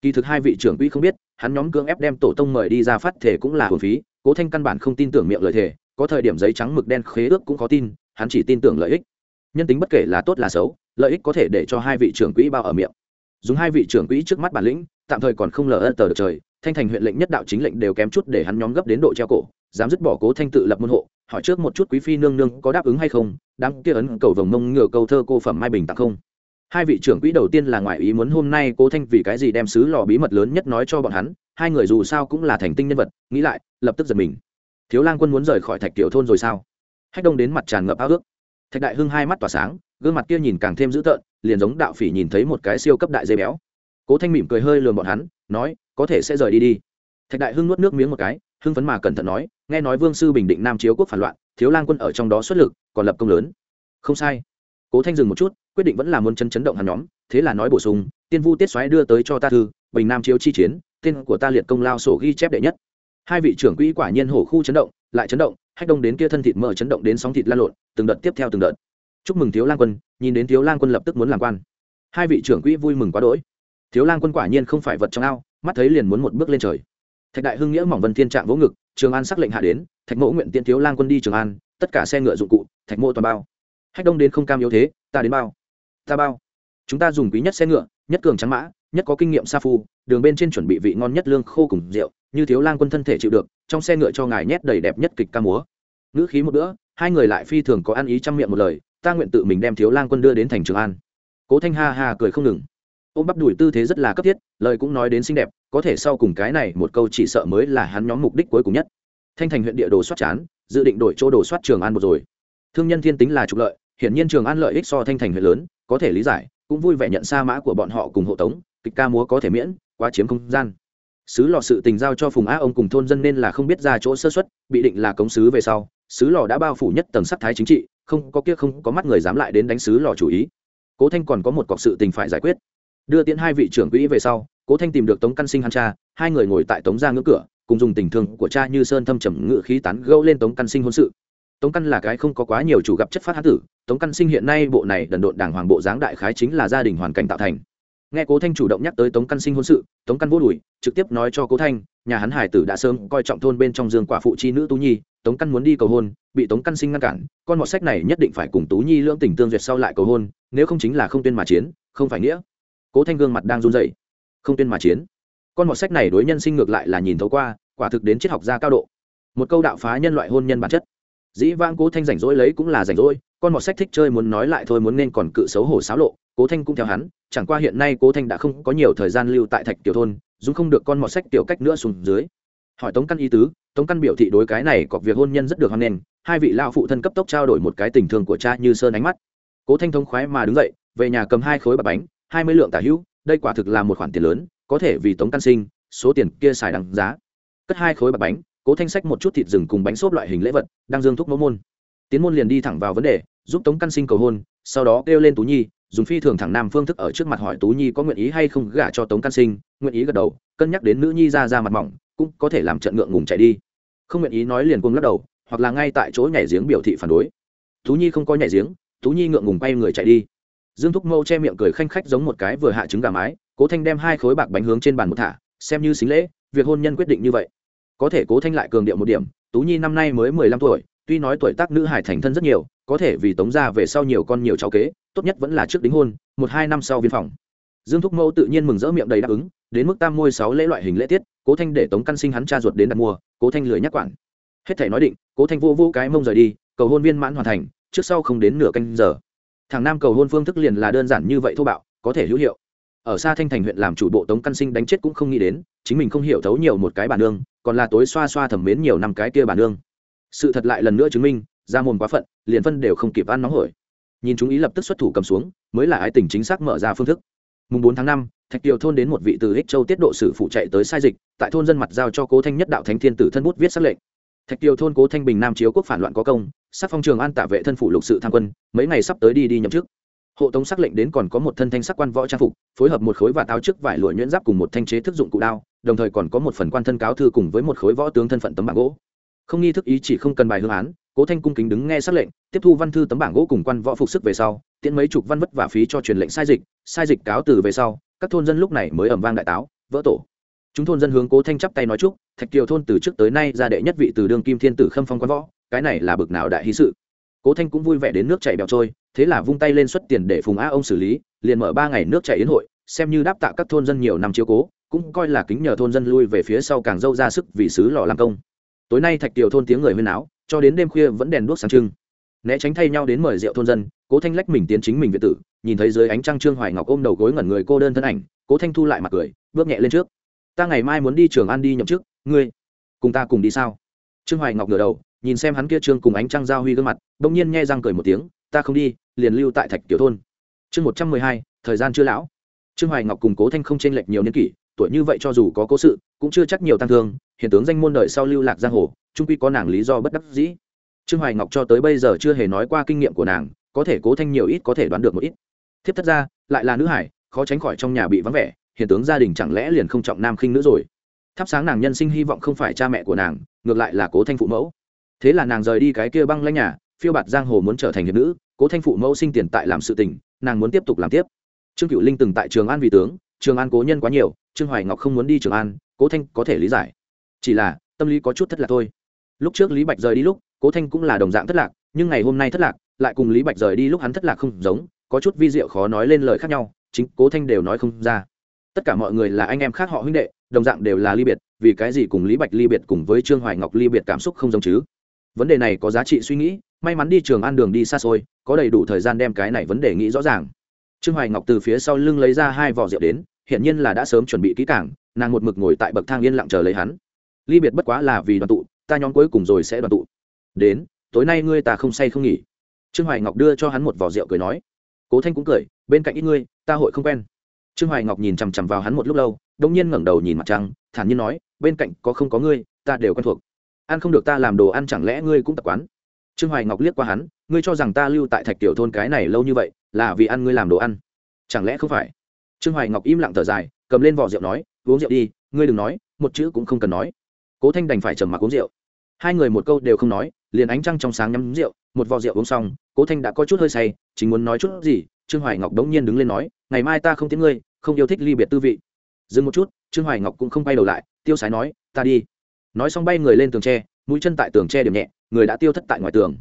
Kỳ thực hai vị trưởng quỹ không biết, hắn nhóm cưỡng ép đem tổ tông mời đi ra phát thể cũng là hồn phí, cố thanh căn bản không tin tưởng miệng lời thề, có thời điểm giấy trắng mực đen khế ước cũng có tin, hắn chỉ tin tưởng lợi ích. Nhân tính bất kể là tốt là xấu, lợi ích có thể để cho hai vị trưởng quỹ bao ở miệng dùng hai vị trưởng quỹ trước mắt bản lĩnh, tạm thời còn không lờ ân tờ được trời, thanh thành huyện lệnh nhất đạo chính lệnh đều kém chút để hắn nhóm gấp đến độ treo cổ, dám dứt bỏ cố thanh tự lập môn hộ, hỏi trước một chút quý phi nương nương có đáp ứng hay không đang kia ấn cầu vồng mông ngựa câu thơ cô phẩm mai bình tặng không. Hai vị trưởng quỹ đầu tiên là ngoại ý muốn hôm nay cố thanh vì cái gì đem sứ lò bí mật lớn nhất nói cho bọn hắn, hai người dù sao cũng là thành tinh nhân vật, nghĩ lại, lập tức giật mình. Thiếu lang quân muốn rời khỏi thạch tiểu thôn rồi sao? Hách đông đến mặt tràn ngập ao ước. Thạch đại hưng hai mắt tỏa sáng gương mặt kia nhìn càng thêm dữ tợn, liền giống đạo phỉ nhìn thấy một cái siêu cấp đại dây béo. Cố thanh mỉm cười hơi lườm bọn hắn, nói, có thể sẽ rời đi đi. Thạch đại hưng nuốt nước miếng một cái, hưng phấn mà cẩn thận nói, nghe nói vương sư bình định nam chiếu quốc phản loạn, thiếu lang quân ở trong đó xuất lực, còn lập công lớn. Không sai. Cố thanh dừng một chút, quyết định vẫn là muốn chân chấn động hắn nhóm, thế là nói bổ sung, tiên vu tiết xoáy đưa tới cho ta thư, bình nam chiếu chi chiến, tên của ta liệt công lao sổ ghi chép đệ nhất. Hai vị trưởng quỹ quả nhiên hổ khu chấn động, lại chấn động, hách đông đến kia thân thịt mở chấn động đến sóng thịt lan lộn, từng đợt tiếp theo từng đợt chúc mừng thiếu lang quân, nhìn đến thiếu lang quân lập tức muốn làm quan. Hai vị trưởng quỹ vui mừng quá đỗi. Thiếu lang quân quả nhiên không phải vật trong ao, mắt thấy liền muốn một bước lên trời. Thạch đại hưng nghĩa mỏng vân thiên trạng vỗ ngực, trường an sắc lệnh hạ đến, thạch Mỗ nguyện tiện thiếu lang quân đi trường an, tất cả xe ngựa dụng cụ, thạch mộ toàn bao. Hách đông đến không cam yếu thế, ta đến bao. Ta bao. Chúng ta dùng quý nhất xe ngựa, nhất cường trắng mã, nhất có kinh nghiệm sa phu, đường bên trên chuẩn bị vị ngon nhất lương khô cùng rượu, như thiếu lang quân thân thể chịu được, trong xe ngựa cho ngài nhét đầy đẹp nhất kịch ca múa. Ngữ khí một bữa, hai người lại phi thường có ăn ý trăm miệng một lời ta nguyện tự mình đem thiếu lang quân đưa đến thành trường an. Cố thanh ha ha cười không ngừng. Ôm bắp đùi tư thế rất là cấp thiết, lời cũng nói đến xinh đẹp, có thể sau cùng cái này một câu chỉ sợ mới là hắn nhóm mục đích cuối cùng nhất. Thanh thành huyện địa đồ soát chán, dự định đổi chỗ đồ soát trường an một rồi. Thương nhân thiên tính là trục lợi, hiển nhiên trường an lợi ích so thanh thành huyện lớn, có thể lý giải, cũng vui vẻ nhận xa mã của bọn họ cùng hộ tống, kịch ca múa có thể miễn, quá chiếm không gian. Sứ lò sự tình giao cho phùng á ông cùng thôn dân nên là không biết ra chỗ sơ xuất bị định là cống sứ về sau sứ lò đã bao phủ nhất tầng sắc thái chính trị, không có kia không có mắt người dám lại đến đánh sứ lò chủ ý. Cố thanh còn có một cọc sự tình phải giải quyết. Đưa tiến hai vị trưởng quỹ về sau, cố thanh tìm được tống căn sinh hắn cha, hai người ngồi tại tống ra ngưỡng cửa, cùng dùng tình thương của cha như sơn thâm trầm ngự khí tán gâu lên tống căn sinh hôn sự. Tống căn là cái không có quá nhiều chủ gặp chất phát hán tử, tống căn sinh hiện nay bộ này đần độn đảng hoàng bộ dáng đại khái chính là gia đình hoàn cảnh tạo thành. Nghe cố thanh chủ động nhắc tới tống căn sinh hôn sự, tống căn vô đùi, trực tiếp nói cho cố thanh nhà hắn hải tử đã sớm coi trọng thôn bên trong dương quả phụ chi nữ tú nhi, tống căn muốn đi cầu hôn, bị tống căn sinh ngăn cản, con mọt sách này nhất định phải cùng tú nhi lưỡng tình tương duyệt sau lại cầu hôn, nếu không chính là không tuyên mà chiến, không phải nghĩa. Cố thanh gương mặt đang run rẩy. Không tuyên mà chiến. Con mọt sách này đối nhân sinh ngược lại là nhìn thấu qua, quả thực đến triết học gia cao độ. Một câu đạo phá nhân loại hôn nhân bản chất. Dĩ vãng cố thanh rảnh rỗi lấy cũng là rảnh rỗi, con mọt sách thích chơi muốn nói lại thôi muốn nên còn cự xấu hổ xáo lộ, cố thanh cũng theo hắn, chẳng qua hiện nay cố thanh đã không có nhiều thời gian lưu tại thạch tiểu thôn dùng không được con mọt sách tiểu cách nữa xuống dưới. Hỏi tống căn y tứ, tống căn biểu thị đối cái này có việc hôn nhân rất được hoan nghênh, hai vị lao phụ thân cấp tốc trao đổi một cái tình thương của cha như sơn ánh mắt. Cố thanh thông khoái mà đứng dậy, về nhà cầm hai khối bạc bánh, hai mươi lượng tả hữu, đây quả thực là một khoản tiền lớn, có thể vì tống căn sinh, số tiền kia xài đằng giá. Cất hai khối bạc bánh, cố thanh sách một chút thịt rừng cùng bánh xốp loại hình lễ vật, đang dương thúc mẫu môn. Tiến môn liền đi thẳng vào vấn đề, giúp tống căn sinh cầu hôn, sau đó kêu lên tú nhi dùng phi thường thẳng nam phương thức ở trước mặt hỏi tú nhi có nguyện ý hay không gả cho tống căn sinh nguyện ý gật đầu cân nhắc đến nữ nhi ra ra mặt mỏng cũng có thể làm trận ngượng ngùng chạy đi không nguyện ý nói liền cuồng lắc đầu hoặc là ngay tại chỗ nhảy giếng biểu thị phản đối tú nhi không có nhảy giếng tú nhi ngượng ngùng quay người chạy đi dương thúc mâu che miệng cười khanh khách giống một cái vừa hạ trứng gà mái cố thanh đem hai khối bạc bánh hướng trên bàn một thả xem như xính lễ việc hôn nhân quyết định như vậy có thể cố thanh lại cường điệu một điểm tú nhi năm nay mới mười lăm tuổi tuy nói tuổi tác nữ hải thành thân rất nhiều, có thể vì tống ra về sau nhiều con nhiều cháu kế, tốt nhất vẫn là trước đính hôn, một hai năm sau viên phòng. Dương thúc mẫu tự nhiên mừng rỡ miệng đầy đáp ứng, đến mức tam môi sáu lễ loại hình lễ tiết, cố thanh để tống căn sinh hắn cha ruột đến đặt mua, cố thanh lười nhắc quản. Hết thể nói định, cố thanh vô vô cái mông rời đi, cầu hôn viên mãn hoàn thành, trước sau không đến nửa canh giờ. Thằng nam cầu hôn phương thức liền là đơn giản như vậy thô bạo, có thể hữu hiệu. Ở xa thanh thành huyện làm chủ bộ tống căn sinh đánh chết cũng không nghĩ đến, chính mình không hiểu thấu nhiều một cái bản nương, còn là tối xoa xoa thẩm mến nhiều năm cái kia bản nương sự thật lại lần nữa chứng minh ra mồm quá phận, liền phân đều không kịp ăn nóng hổi. Nhìn chúng ý lập tức xuất thủ cầm xuống, mới là ái tình chính xác mở ra phương thức. Mùng bốn tháng năm, thạch kiều thôn đến một vị từ ích châu tiết độ sử phụ chạy tới sai dịch, tại thôn dân mặt giao cho cố thanh nhất đạo thánh thiên tử thân bút viết sắc lệnh. Thạch kiều thôn cố thanh bình nam chiếu quốc phản loạn có công sắc phong trường an tạ vệ thân phủ lục sự tham quân, mấy ngày sắp tới đi đi nhậm chức. Hộ tống sắc lệnh đến còn có một thân thanh sắc quan võ trang phục, phối hợp một khối và táo trước vải lụa nhuyễn giáp cùng một thanh chế thức dụng cụ đao, đồng thời còn có một phần quan thân cáo thư cùng với một khối võ tướng thân phận tấm bảng gỗ không nghi thức ý chỉ không cần bài hương án, cố thanh cung kính đứng nghe xác lệnh, tiếp thu văn thư tấm bảng gỗ cùng quan võ phục sức về sau, tiễn mấy chục văn vất và phí cho truyền lệnh sai dịch sai dịch cáo từ về sau, các thôn dân lúc này mới ẩm vang đại táo, vỡ tổ. Chúng thôn dân hướng cố thanh chắp tay nói chúc, thạch kiều thôn từ trước tới nay ra đệ nhất vị từ đương kim thiên tử khâm phong quan võ, cái này là bực nào đại hí sự. Cố thanh cũng vui vẻ đến nước chảy bèo trôi, thế là vung tay lên xuất tiền để phùng á ông xử lý, liền mở ba ngày nước chảy yến hội, xem như đáp tạ các thôn dân nhiều năm chiếu cố, cũng coi là kính nhờ thôn dân lui về phía sau càng dâu ra sức vì xứ lò làm công tối nay thạch tiểu thôn tiếng người huyên áo cho đến đêm khuya vẫn đèn đuốc sáng trưng. Né tránh thay nhau đến mời rượu thôn dân, cố thanh lách mình tiến chính mình việt tử, nhìn thấy dưới ánh trăng trương hoài ngọc ôm đầu gối ngẩn người cô đơn thân ảnh, cố thanh thu lại mặt cười, bước nhẹ lên trước. Ta ngày mai muốn đi trường an đi nhậm chức, ngươi cùng ta cùng đi sao? Trương hoài ngọc ngửa đầu, nhìn xem hắn kia trương cùng ánh trăng giao huy gương mặt, bỗng nhiên nghe răng cười một tiếng, ta không đi, liền lưu tại thạch tiểu thôn. Chương một trăm mười hai, thời gian chưa lão. Trương hoài ngọc cùng cố thanh không chênh lệch nhiều niên kỷ, tuổi như vậy cho dù có cố sự, cũng chưa chắc nhiều tăng thương hiện tướng danh môn đời sau lưu lạc giang hồ, trung quy có nàng lý do bất đắc dĩ. Trương hoài ngọc cho tới bây giờ chưa hề nói qua kinh nghiệm của nàng, có thể cố thanh nhiều ít có thể đoán được một ít. Thiếp thất ra lại là nữ hải, khó tránh khỏi trong nhà bị vắng vẻ hiện tướng gia đình chẳng lẽ liền không trọng nam khinh nữ rồi? Thắp sáng nàng nhân sinh hy vọng không phải cha mẹ của nàng, ngược lại là cố thanh phụ mẫu. Thế là nàng rời đi cái kia băng lãnh nhà, phiêu bạt giang hồ muốn trở thành hiệp nữ, cố thanh phụ mẫu sinh tiền tại làm sự tình, nàng muốn tiếp tục làm tiếp. Trương cựu linh từng tại trường an vì tướng, trường an cố nhân quá nhiều, trương hoài ngọc không muốn đi trường an, cố thanh có thể lý giải chỉ là, tâm lý có chút thất lạc thôi. Lúc trước lý bạch rời đi lúc, cố thanh cũng là đồng dạng thất lạc, nhưng ngày hôm nay thất lạc, lại cùng lý bạch rời đi lúc hắn thất lạc không giống, có chút vi diệu khó nói lên lời khác nhau, chính cố thanh đều nói không ra. Tất cả mọi người là anh em khác họ huynh đệ, đồng dạng đều là ly biệt, vì cái gì cùng lý bạch ly biệt cùng với trương hoài ngọc ly biệt cảm xúc không giống chứ? Vấn đề này có giá trị suy nghĩ, may mắn đi trường ăn đường đi xa xôi, có đầy đủ thời gian đem cái này vấn đề nghĩ rõ ràng. Trương hoài ngọc từ phía sau lưng lấy ra hai vỏ rượu đến hiện nhiên là đã sớm chuẩn bị kỹ cảng nàng một mực ngồi tại bậc thang yên lặng chờ lấy hắn ly biệt bất quá là vì đoàn tụ, ta nhóm cuối cùng rồi sẽ đoàn tụ. Đến, tối nay ngươi ta không say không nghỉ. Trương hoài ngọc đưa cho hắn một vỏ rượu cười nói. Cố thanh cũng cười, bên cạnh ít ngươi, ta hội không quen. Trương hoài ngọc nhìn chằm chằm vào hắn một lúc lâu, đông nhiên ngẩng đầu nhìn mặt trăng, thản nhiên nói, bên cạnh có không có ngươi, ta đều quen thuộc. Ăn không được ta làm đồ ăn chẳng lẽ ngươi cũng tập quán? Trương hoài ngọc liếc qua hắn, ngươi cho rằng ta lưu tại thạch tiểu thôn cái này lâu như vậy, là vì ăn ngươi làm đồ ăn. Chẳng lẽ không phải? Trương hoài ngọc im lặng thở dài, cầm lên vỏ rượu nói, uống rượu đi, ngươi đừng nói, một chữ cũng không cần nói cố thanh đành phải trầm mặc uống rượu. Hai người một câu đều không nói, liền ánh trăng trong sáng nhắm rượu, một vò rượu uống xong, cố thanh đã có chút hơi say, chính muốn nói chút gì, trương hoài ngọc đống nhiên đứng lên nói, ngày mai ta không tiếng ngươi, không yêu thích ly biệt tư vị. Dừng một chút, trương hoài ngọc cũng không bay đầu lại, tiêu sái nói, ta đi. Nói xong bay người lên tường tre, mũi chân tại tường tre điểm nhẹ, người đã tiêu thất tại ngoài tường.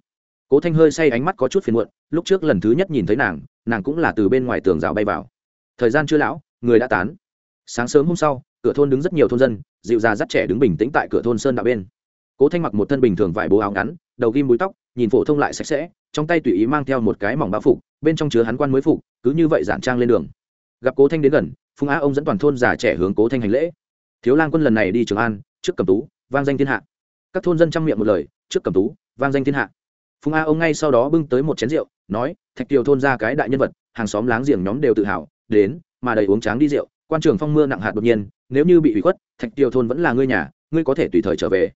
Cố thanh hơi say ánh mắt có chút phiền muộn, lúc trước lần thứ nhất nhìn thấy nàng nàng cũng là từ bên ngoài tường rào bay vào. Thời gian chưa lão, người đã tán. Sáng sớm hôm sau cửa thôn đứng rất nhiều thôn dân, dịu già dắt trẻ đứng bình tĩnh tại cửa thôn sơn đạo bên. Cố thanh mặc một thân bình thường vải bố áo ngắn, đầu ghim búi tóc, nhìn phổ thông lại sạch sẽ, trong tay tùy ý mang theo một cái mỏng bao phục, bên trong chứa hắn quan mới phục, cứ như vậy giản trang lên đường. Gặp cố thanh đến gần, phùng á ông dẫn toàn thôn già trẻ hướng cố thanh hành lễ. Thiếu lang quân lần này đi trường an, trước cầm tú, vang danh thiên hạ. Các thôn dân chăm miệng một lời, trước cầm tú, vang danh thiên hạ. Phùng a ông ngay sau đó bưng tới một chén rượu, nói, thạch tiều thôn ra cái đại nhân vật, hàng xóm láng giềng nhóm đều tự hào, đến, mà đầy uống tráng đi rượu, quan trường phong mưa nặng hạt đột nhiên nếu như bị hủy khuất, thạch tiều thôn vẫn là ngươi nhà, ngươi có thể tùy thời trở về.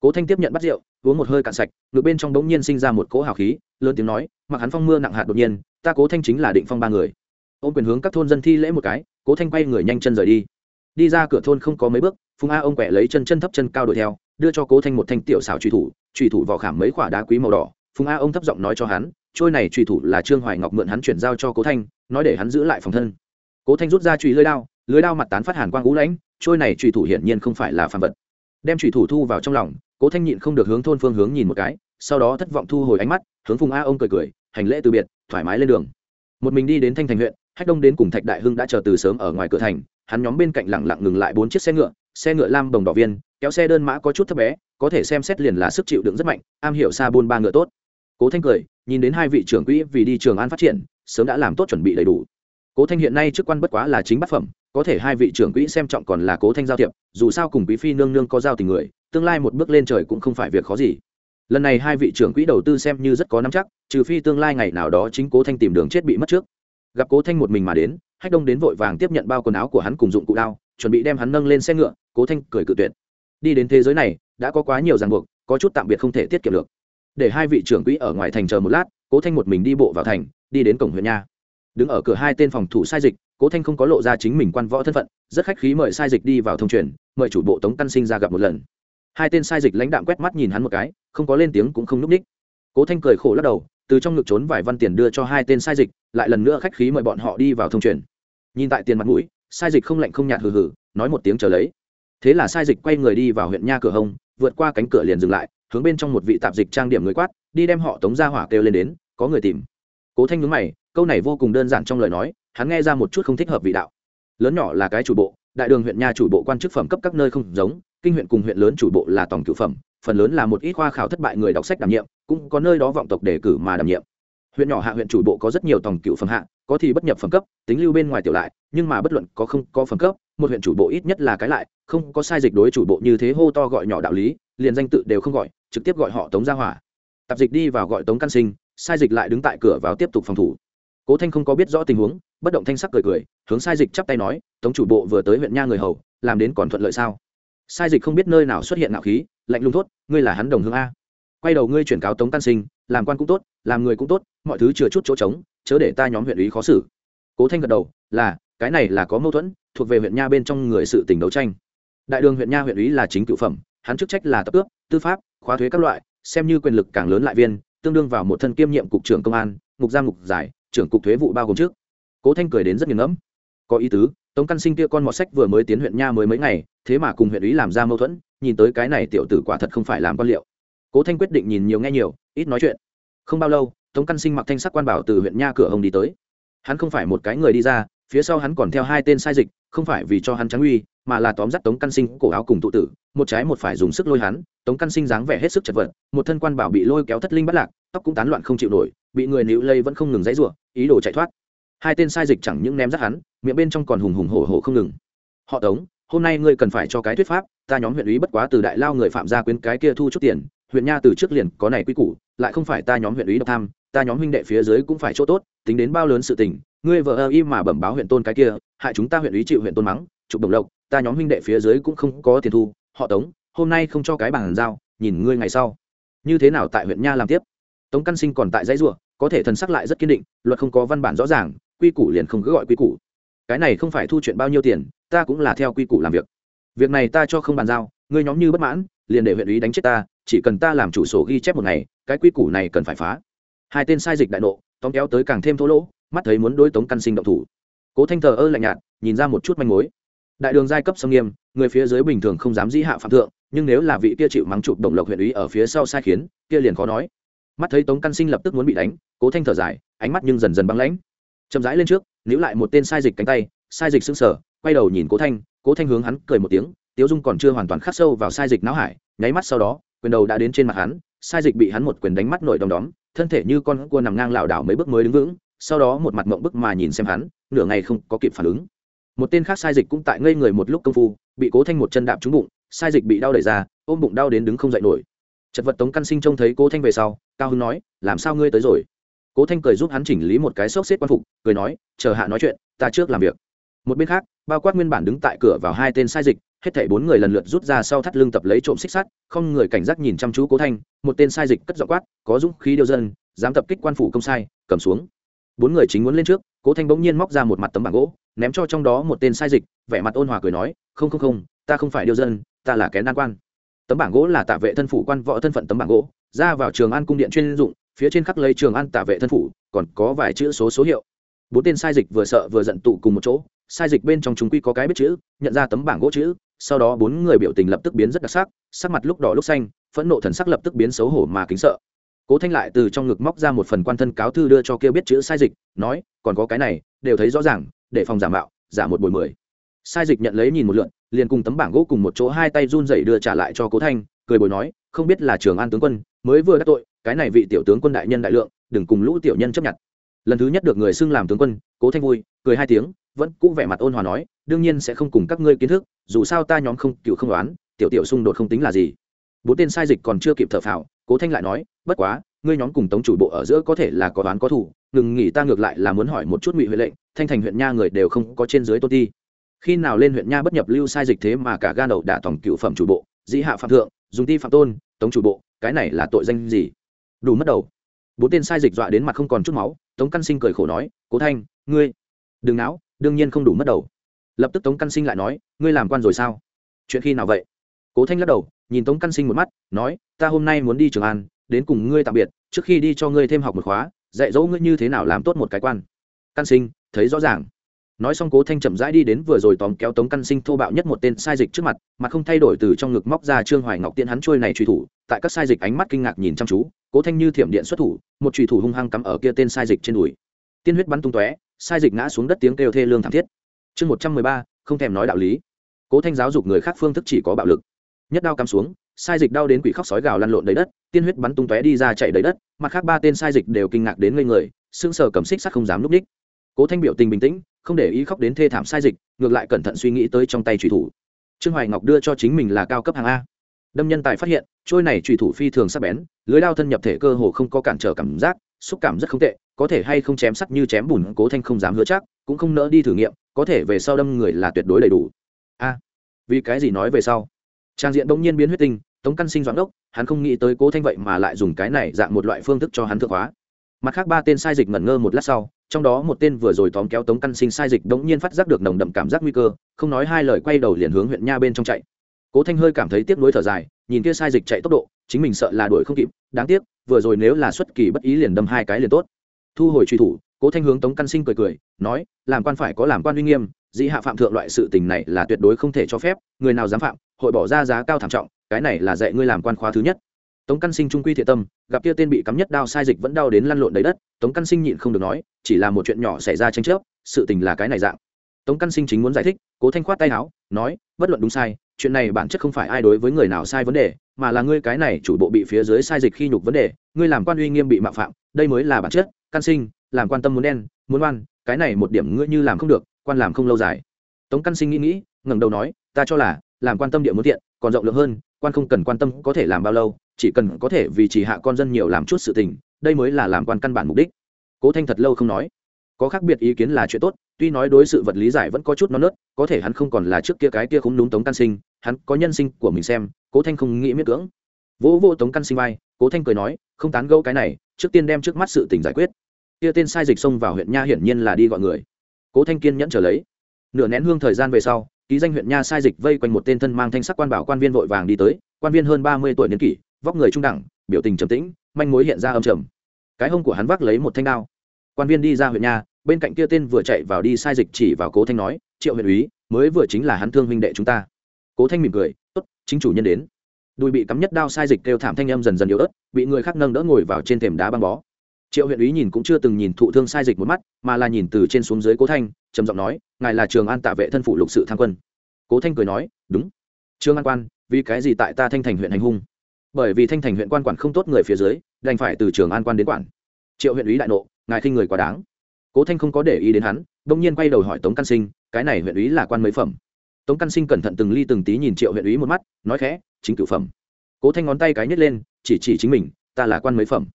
Cố thanh tiếp nhận bắt rượu, uống một hơi cạn sạch ngược bên trong bỗng nhiên sinh ra một cỗ hào khí, lớn tiếng nói, mặc hắn phong mưa nặng hạt đột nhiên, ta cố thanh chính là định phong ba người. Ông quyền hướng các thôn dân thi lễ một cái, cố thanh quay người nhanh chân rời đi. Đi ra cửa thôn không có mấy bước, phùng a ông quẹ lấy chân chân thấp chân cao đuổi theo, đưa cho cố thanh một thanh tiểu xảo truy thủ truy thủ vỏ khảm mấy khoả đá quý màu đỏ. Phùng a ông thấp giọng nói cho hắn, trôi này truy thủ là trương hoài ngọc mượn hắn chuyển giao cho cố thanh, nói để hắn giữ lại phòng thân. Cố thanh rút ra truy lưỡi đao lưới đao mặt tán phát hàn quang ngũ lãnh, trôi này trùy thủ hiển nhiên không phải là phàm vật. Đem trùy thủ thu vào trong lòng, cố thanh nhịn không được hướng thôn phương hướng nhìn một cái, sau đó thất vọng thu hồi ánh mắt, hướng phùng a ông cười cười, hành lễ từ biệt, thoải mái lên đường. Một mình đi đến thanh thành huyện, hách đông đến cùng thạch đại hưng đã chờ từ sớm ở ngoài cửa thành, hắn nhóm bên cạnh lẳng lặng ngừng lại bốn chiếc xe ngựa xe ngựa lam đồng đỏ viên, kéo xe đơn mã có chút thấp bé, có thể xem xét liền là sức chịu đựng rất mạnh, am hiểu xa buôn ba ngựa tốt. Cố thanh cười, nhìn đến hai vị trưởng quỹ vì đi trường an phát triển, sớm đã làm tốt chuẩn bị đầy đủ cố thanh hiện nay chức quan bất quá là chính bát phẩm, có thể hai vị trưởng quỹ xem trọng còn là cố thanh giao thiệp, dù sao cùng quý phi nương nương có giao tình người, tương lai một bước lên trời cũng không phải việc khó gì. Lần này hai vị trưởng quỹ đầu tư xem như rất có nắm chắc, trừ phi tương lai ngày nào đó chính cố thanh tìm đường chết bị mất trước. Gặp cố thanh một mình mà đến, hách đông đến vội vàng tiếp nhận bao quần áo của hắn cùng dụng cụ đao, chuẩn bị đem hắn nâng lên xe ngựa, cố thanh cười cự tuyệt. Đi đến thế giới này, đã có quá nhiều ràng buộc, có chút tạm biệt không thể tiết kiệm được. Để hai vị trưởng quỹ ở ngoài thành chờ một lát, cố thanh một mình đi bộ vào thành, đi đến cổng huyện nha đứng ở cửa hai tên phòng thủ sai dịch, cố thanh không có lộ ra chính mình quan võ thân phận, rất khách khí mời sai dịch đi vào thông truyền, mời chủ bộ tống căn sinh ra gặp một lần. Hai tên sai dịch lãnh đạm quét mắt nhìn hắn một cái, không có lên tiếng cũng không núp ních. Cố thanh cười khổ lắc đầu, từ trong ngực trốn vài văn tiền đưa cho hai tên sai dịch, lại lần nữa khách khí mời bọn họ đi vào thông truyền. Nhìn tại tiền mặt mũi, sai dịch không lạnh không nhạt hừ hừ, nói một tiếng chờ lấy. Thế là sai dịch quay người đi vào huyện nha cửa hông, vượt qua cánh cửa liền dừng lại, hướng bên trong một vị tạp dịch trang điểm người quát, đi đem họ tống ra hỏa kêu lên đến, có người tìm. Cố thanh nhướng mày câu này vô cùng đơn giản trong lời nói, hắn nghe ra một chút không thích hợp vị đạo. Lớn nhỏ là cái chủ bộ, đại đường huyện nhà chủ bộ quan chức phẩm cấp các nơi không giống, kinh huyện cùng huyện lớn chủ bộ là tổng cựu phẩm, phần lớn là một ít khoa khảo thất bại người đọc sách đảm nhiệm, cũng có nơi đó vọng tộc đề cử mà đảm nhiệm. Huyện nhỏ hạ huyện chủ bộ có rất nhiều tổng cựu phẩm hạ, có thì bất nhập phẩm cấp, tính lưu bên ngoài tiểu lại, nhưng mà bất luận có không có phẩm cấp, một huyện chủ bộ ít nhất là cái lại, không có sai dịch đối chủ bộ như thế hô to gọi nhỏ đạo lý, liền danh tự đều không gọi, trực tiếp gọi họ tống gia hỏa. Tạp dịch đi vào gọi tống căn sinh, sai dịch lại đứng tại cửa vào tiếp tục phòng thủ cố thanh không có biết rõ tình huống, bất động thanh sắc cười cười, hướng sai dịch chắp tay nói, tống chủ bộ vừa tới huyện nha người hầu, làm đến còn thuận lợi sao? Sai dịch không biết nơi nào xuất hiện nạo khí, lạnh lùng thốt, ngươi là hắn đồng hương a. Quay đầu ngươi chuyển cáo tống Tan sinh, làm quan cũng tốt, làm người cũng tốt, mọi thứ chừa chút chỗ trống, chớ để ta nhóm huyện ủy khó xử. Cố thanh gật đầu, là, cái này là có mâu thuẫn, thuộc về huyện nha bên trong người sự tình đấu tranh. Đại đường huyện nha huyện ủy là chính cựu phẩm, hắn chức trách là tập ước tư pháp, khóa thuế các loại, xem như quyền lực càng lớn lại viên, tương đương vào một thân kiêm nhiệm cục trưởng công an, ngục giam ngục giải trưởng cục thuế vụ bao gồm trước. Cố thanh cười đến rất nghiền ngẫm. Có ý tứ, tống căn sinh kia con mọt sách vừa mới tiến huyện nha mới mấy ngày, thế mà cùng huyện ý làm ra mâu thuẫn, nhìn tới cái này tiểu tử quả thật không phải làm quan liệu. Cố thanh quyết định nhìn nhiều nghe nhiều, ít nói chuyện. Không bao lâu, tống căn sinh mặc thanh sắc quan bảo từ huyện nha cửa hồng đi tới. Hắn không phải một cái người đi ra, phía sau hắn còn theo hai tên sai dịch, không phải vì cho hắn trắng uy, mà là tóm dắt tống căn sinh cổ áo cùng tụ tử, một trái một phải dùng sức lôi hắn. Tống căn sinh dáng vẻ hết sức chật vật, một thân quan bảo bị lôi kéo thất linh bắt lạc tóc cũng tán loạn không chịu nổi, bị người níu lây vẫn không ngừng dãy rủa, ý đồ chạy thoát. Hai tên sai dịch chẳng những ném rắt hắn, miệng bên trong còn hùng hùng hổ hổ không ngừng. Họ tống, hôm nay ngươi cần phải cho cái thuyết pháp, ta nhóm huyện ý bất quá từ đại lao người phạm gia quyến cái kia thu chút tiền, huyện nha từ trước liền có này quy củ, lại không phải ta nhóm huyện ý độc tham, ta nhóm huynh đệ phía dưới cũng phải chỗ tốt, tính đến bao lớn sự tình, ngươi vợ ơ y mà bẩm báo huyện tôn cái kia, hại chúng ta huyện ý chịu huyện tôn mắng, chụp đồng lộc, ta nhóm huynh đệ phía dưới cũng không có tiền thu, họ tống, hôm nay không cho cái bàn giao, nhìn ngươi ngày sau. Như thế nào tại huyện nha làm tiếp? Tống căn sinh còn tại dãy ruộng có thể thần sắc lại rất kiên định, luật không có văn bản rõ ràng, quy củ liền không cứ gọi quy củ. Cái này không phải thu chuyện bao nhiêu tiền, ta cũng là theo quy củ làm việc. Việc này ta cho không bàn giao, ngươi nhóm như bất mãn, liền để huyện ủy đánh chết ta, chỉ cần ta làm chủ sổ ghi chép một ngày, cái quy củ này cần phải phá. Hai tên sai dịch đại nộ, tóm kéo tới càng thêm thô lỗ, mắt thấy muốn đối tống căn sinh động thủ. Cố thanh thờ ơ lạnh nhạt, nhìn ra một chút manh mối. Đại đường giai cấp sâm nghiêm, người phía dưới bình thường không dám dĩ hạ phạm thượng, nhưng nếu là vị kia chịu mắng chụp động lộc huyện ủy ở phía sau sai khiến, kia liền khó nói mắt thấy tống căn sinh lập tức muốn bị đánh, cố thanh thở dài, ánh mắt nhưng dần dần băng lãnh. Chậm rãi lên trước, níu lại một tên sai dịch cánh tay, sai dịch sững sờ, quay đầu nhìn cố thanh cố thanh hướng hắn cười một tiếng, tiếu dung còn chưa hoàn toàn khắc sâu vào sai dịch não hải, nháy mắt sau đó, quyền đầu đã đến trên mặt hắn, sai dịch bị hắn một quyền đánh mắt nổi đom đóm, thân thể như con cua nằm ngang lảo đảo mấy bước mới đứng vững, sau đó một mặt mộng bức mà nhìn xem hắn, nửa ngày không có kịp phản ứng. Một tên khác sai dịch cũng tại ngây người một lúc công phu, bị cố thanh một chân đạp trúng bụng, sai dịch bị đau đẩy ra, ôm bụng đau đến đứng không dậy nổi. Chật vật tống căn sinh trông thấy cố thanh về sau cao hưng nói, làm sao ngươi tới rồi? Cố thanh cười giúp hắn chỉnh lý một cái xốc xếp quan phục, cười nói, chờ hạ nói chuyện, ta trước làm việc. Một bên khác, bao quát nguyên bản đứng tại cửa vào hai tên sai dịch, hết thảy bốn người lần lượt rút ra sau thắt lưng tập lấy trộm xích sắt, không người cảnh giác nhìn chăm chú cố thanh, một tên sai dịch cất dọ quát, có dũng khí điêu dân, dám tập kích quan phủ công sai, cầm xuống. Bốn người chính muốn lên trước, cố thanh bỗng nhiên móc ra một mặt tấm bảng gỗ, ném cho trong đó một tên sai dịch, vẻ mặt ôn hòa cười nói, không không không, ta không phải điêu dân, ta là kén nan quan. Tấm bảng gỗ là tạ vệ thân phủ quan võ thân phận tấm bảng gỗ ra vào trường an cung điện chuyên dụng, phía trên khắc lấy trường an tả vệ thân phủ, còn có vài chữ số số hiệu. Bốn tên sai dịch vừa sợ vừa giận tụ cùng một chỗ, sai dịch bên trong chúng quy có cái biết chữ, nhận ra tấm bảng gỗ chữ, sau đó bốn người biểu tình lập tức biến rất đặc sắc sắc mặt lúc đỏ lúc xanh, phẫn nộ thần sắc lập tức biến xấu hổ mà kính sợ. Cố thanh lại từ trong ngực móc ra một phần quan thân cáo thư đưa cho kia biết chữ sai dịch, nói, còn có cái này, đều thấy rõ ràng, để phòng giả mạo, giả một buổi mười. Sai dịch nhận lấy nhìn một lượn, liền cùng tấm bảng gỗ cùng một chỗ hai tay run rẩy đưa trả lại cho cố thanh, cười bồi nói, không biết là trường an tướng quân mới vừa đắc tội, cái này vị tiểu tướng quân đại nhân đại lượng, đừng cùng lũ tiểu nhân chấp nhận. Lần thứ nhất được người xưng làm tướng quân, cố thanh vui, cười hai tiếng, vẫn cũ vẻ mặt ôn hòa nói, đương nhiên sẽ không cùng các ngươi kiến thức, dù sao ta nhóm không cựu không đoán, tiểu tiểu xung đột không tính là gì. Bốn tên sai dịch còn chưa kịp thở phào, cố thanh lại nói, bất quá, ngươi nhóm cùng tống chủ bộ ở giữa có thể là có đoán có thủ ngừng nghỉ ta ngược lại là muốn hỏi một chút ngụy huệ lệnh, thanh thành huyện nha người đều không có trên dưới tôn ti. Khi nào lên huyện nha bất nhập lưu sai dịch thế mà cả ga đầu đả tổng cựu phẩm chủ bộ, dĩ hạ phạm thượng, dùng ti phạm tôn, tống chủ bộ cái này là tội danh gì? Đủ mất đầu. Bốn tên sai dịch dọa đến mặt không còn chút máu, tống căn sinh cười khổ nói, cố thanh, ngươi, đừng não đương nhiên không đủ mất đầu. Lập tức tống căn sinh lại nói, ngươi làm quan rồi sao? Chuyện khi nào vậy? Cố thanh lắc đầu, nhìn tống căn sinh một mắt, nói, ta hôm nay muốn đi trường an, đến cùng ngươi tạm biệt, trước khi đi cho ngươi thêm học một khóa, dạy dỗ ngươi như thế nào làm tốt một cái quan. Căn sinh, thấy rõ ràng nói xong cố thanh chậm rãi đi đến vừa rồi tóm kéo tống căn sinh thô bạo nhất một tên sai dịch trước mặt, mà không thay đổi từ trong ngực móc ra trương hoài ngọc tiễn hắn trôi này truy thủ, tại các sai dịch ánh mắt kinh ngạc nhìn chăm chú, cố thanh như thiểm điện xuất thủ, một truy thủ hung hăng cắm ở kia tên sai dịch trên đùi. Tiên huyết bắn tung tóe, sai dịch ngã xuống đất tiếng kêu thê lương thảm thiết. Chương một trăm mười ba, không thèm nói đạo lý. Cố thanh giáo dục người khác phương thức chỉ có bạo lực. Nhất đao cắm xuống, sai dịch đau đến quỷ khóc sói gào lăn lộn đầy đất, tiên huyết bắn tung tóe đi ra chạy đầy đất, mặt khác ba tên sai dịch đều kinh ngạc đến ngây người sưng sờ cầm xích sắt không dám núp ních cố thanh biểu tình bình tĩnh không để ý khóc đến thê thảm sai dịch, ngược lại cẩn thận suy nghĩ tới trong tay trùy thủ. Trương hoài ngọc đưa cho chính mình là cao cấp hàng a. Đâm nhân tài phát hiện, trôi này trùy thủ phi thường sắc bén, lưới lao thân nhập thể cơ hồ không có cản trở cảm giác, xúc cảm rất không tệ, có thể hay không chém sắt như chém bùn, cố thanh không dám hứa chắc, cũng không nỡ đi thử nghiệm, có thể về sau đâm người là tuyệt đối đầy đủ. A, vì cái gì nói về sau? Trang diện bỗng nhiên biến huyết tinh, tống căn sinh doãn đốc, hắn không nghĩ tới cố thanh vậy mà lại dùng cái này dạng một loại phương thức cho hắn thượng hóa mặt khác ba tên sai dịch ngẩn ngơ một lát sau, trong đó một tên vừa rồi tóm kéo tống căn sinh sai dịch đống nhiên phát giác được nồng đậm cảm giác nguy cơ, không nói hai lời quay đầu liền hướng huyện nha bên trong chạy. Cố thanh hơi cảm thấy tiếc nuối thở dài, nhìn kia sai dịch chạy tốc độ, chính mình sợ là đuổi không kịp, đáng tiếc, vừa rồi nếu là xuất kỳ bất ý liền đâm hai cái liền tốt. Thu hồi truy thủ, cố thanh hướng tống căn sinh cười cười, nói, làm quan phải có làm quan uy nghiêm, dĩ hạ phạm thượng loại sự tình này là tuyệt đối không thể cho phép, người nào dám phạm, hội bỏ ra giá cao thảm trọng, cái này là dạy ngươi làm quan khóa thứ nhất tống căn sinh trung quy thiện tâm, gặp kia tên bị cắm nhất đao sai dịch vẫn đau đến lăn lộn đầy đất, tống căn sinh nhịn không được nói, chỉ là một chuyện nhỏ xảy ra tranh chấp, sự tình là cái này dạng. Tống căn sinh chính muốn giải thích, cố thanh khoát tay áo, nói, bất luận đúng sai, chuyện này bản chất không phải ai đối với người nào sai vấn đề, mà là ngươi cái này chủ bộ bị phía dưới sai dịch khi nhục vấn đề, ngươi làm quan uy nghiêm bị mạo phạm, đây mới là bản chất, căn sinh, làm quan tâm muốn đen, muốn oan, cái này một điểm ngươi như làm không được, quan làm không lâu dài. Tống căn sinh nghĩ nghĩ, ngẩng đầu nói, ta cho là, làm quan tâm địa muốn thiện, còn rộng lượng hơn, quan không cần quan tâm có thể làm bao lâu chỉ cần có thể vì chỉ hạ con dân nhiều làm chút sự tình, đây mới là làm quan căn bản mục đích. Cố thanh thật lâu không nói. Có khác biệt ý kiến là chuyện tốt, tuy nói đối sự vật lý giải vẫn có chút non nớt, có thể hắn không còn là trước kia cái kia không đúng tống căn sinh, hắn có nhân sinh của mình xem, cố thanh không nghĩ miết cưỡng. Vỗ vô tống căn sinh vai, cố thanh cười nói, không tán gẫu cái này, trước tiên đem trước mắt sự tình giải quyết. Kia tên sai dịch xông vào huyện nha hiển nhiên là đi gọi người. Cố thanh kiên nhẫn trở lấy. Nửa nén hương thời gian về sau, ký danh huyện nha sai dịch vây quanh một tên thân mang thanh sắc quan bảo quan viên vội vàng đi tới, quan viên hơn ba mươi tuổi niên kỷ vóc người trung đẳng, biểu tình trầm tĩnh, manh mối hiện ra âm trầm. Cái hông của hắn vác lấy một thanh đao. Quan viên đi ra huyện nhà bên cạnh kia tên vừa chạy vào đi sai dịch chỉ vào cố thanh nói, triệu huyện úy, mới vừa chính là hắn thương huynh đệ chúng ta. Cố thanh mỉm cười, tốt, chính chủ nhân đến. Đùi bị cắm nhất đao sai dịch kêu thảm thanh âm dần dần yếu ớt, bị người khác nâng đỡ ngồi vào trên thềm đá băng bó. Triệu huyện úy nhìn cũng chưa từng nhìn thụ thương sai dịch một mắt, mà là nhìn từ trên xuống dưới cố thanh, trầm giọng nói, ngài là trường an tạ vệ thân phụ lục sự tham quân. Cố thanh cười nói, đúng. Trương an quan, vì cái gì tại ta thanh thành huyện hành hung? Bởi vì thanh thành huyện quan quản không tốt người phía dưới, đành phải từ trường an quan đến quản. Triệu huyện úy đại nộ, ngài khinh người quá đáng. Cố thanh không có để ý đến hắn đông nhiên quay đầu hỏi tống căn sinh, cái này huyện úy là quan mấy phẩm? Tống căn sinh cẩn thận từng ly từng tí nhìn triệu huyện úy một mắt, nói khẽ, chính cửu phẩm. Cố thanh ngón tay cái nhét lên, chỉ chỉ chính mình, ta là quan mấy phẩm.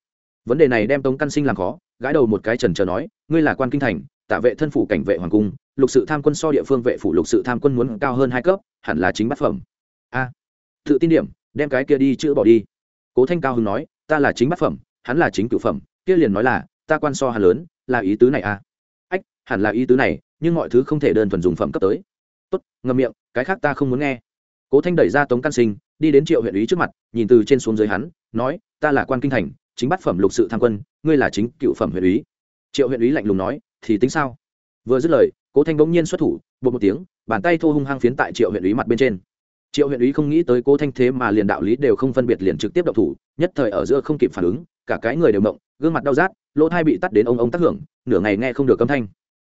Vấn đề này đem tống căn sinh làm khó, gãi đầu một cái trần trờ nói, ngươi là quan kinh thành tạ vệ thân phủ cảnh vệ hoàng cung, lục sự tham quân so địa phương vệ phủ lục sự tham quân muốn cao hơn hai cấp, hẳn là chính bát phẩm. A, tự tin điểm đem cái kia đi chữ bỏ đi. Cố thanh cao hưng nói, ta là chính bát phẩm, hắn là chính cửu phẩm, kia liền nói là, ta quan so hà lớn, là ý tứ này à? Ách, hẳn là ý tứ này, nhưng mọi thứ không thể đơn thuần dùng phẩm cấp tới. Tốt, ngậm miệng, cái khác ta không muốn nghe. Cố thanh đẩy ra tống căn sinh, đi đến triệu huyện ý trước mặt, nhìn từ trên xuống dưới hắn, nói, ta là quan kinh thành, chính bát phẩm lục sự tham quân, ngươi là chính cựu phẩm huyện ý triệu huyện ý lạnh lùng nói, thì tính sao? Vừa dứt lời, cố thanh bỗng nhiên xuất thủ bột một tiếng, bàn tay thô hung hăng phiến tại triệu huyện ý mặt bên trên triệu huyện ý không nghĩ tới cố thanh thế mà liền đạo lý đều không phân biệt liền trực tiếp đậu thủ, nhất thời ở giữa không kịp phản ứng, cả cái người đều mộng gương mặt đau rát, lỗ thai bị tắt đến ông ông tác hưởng, nửa ngày nghe không được âm thanh.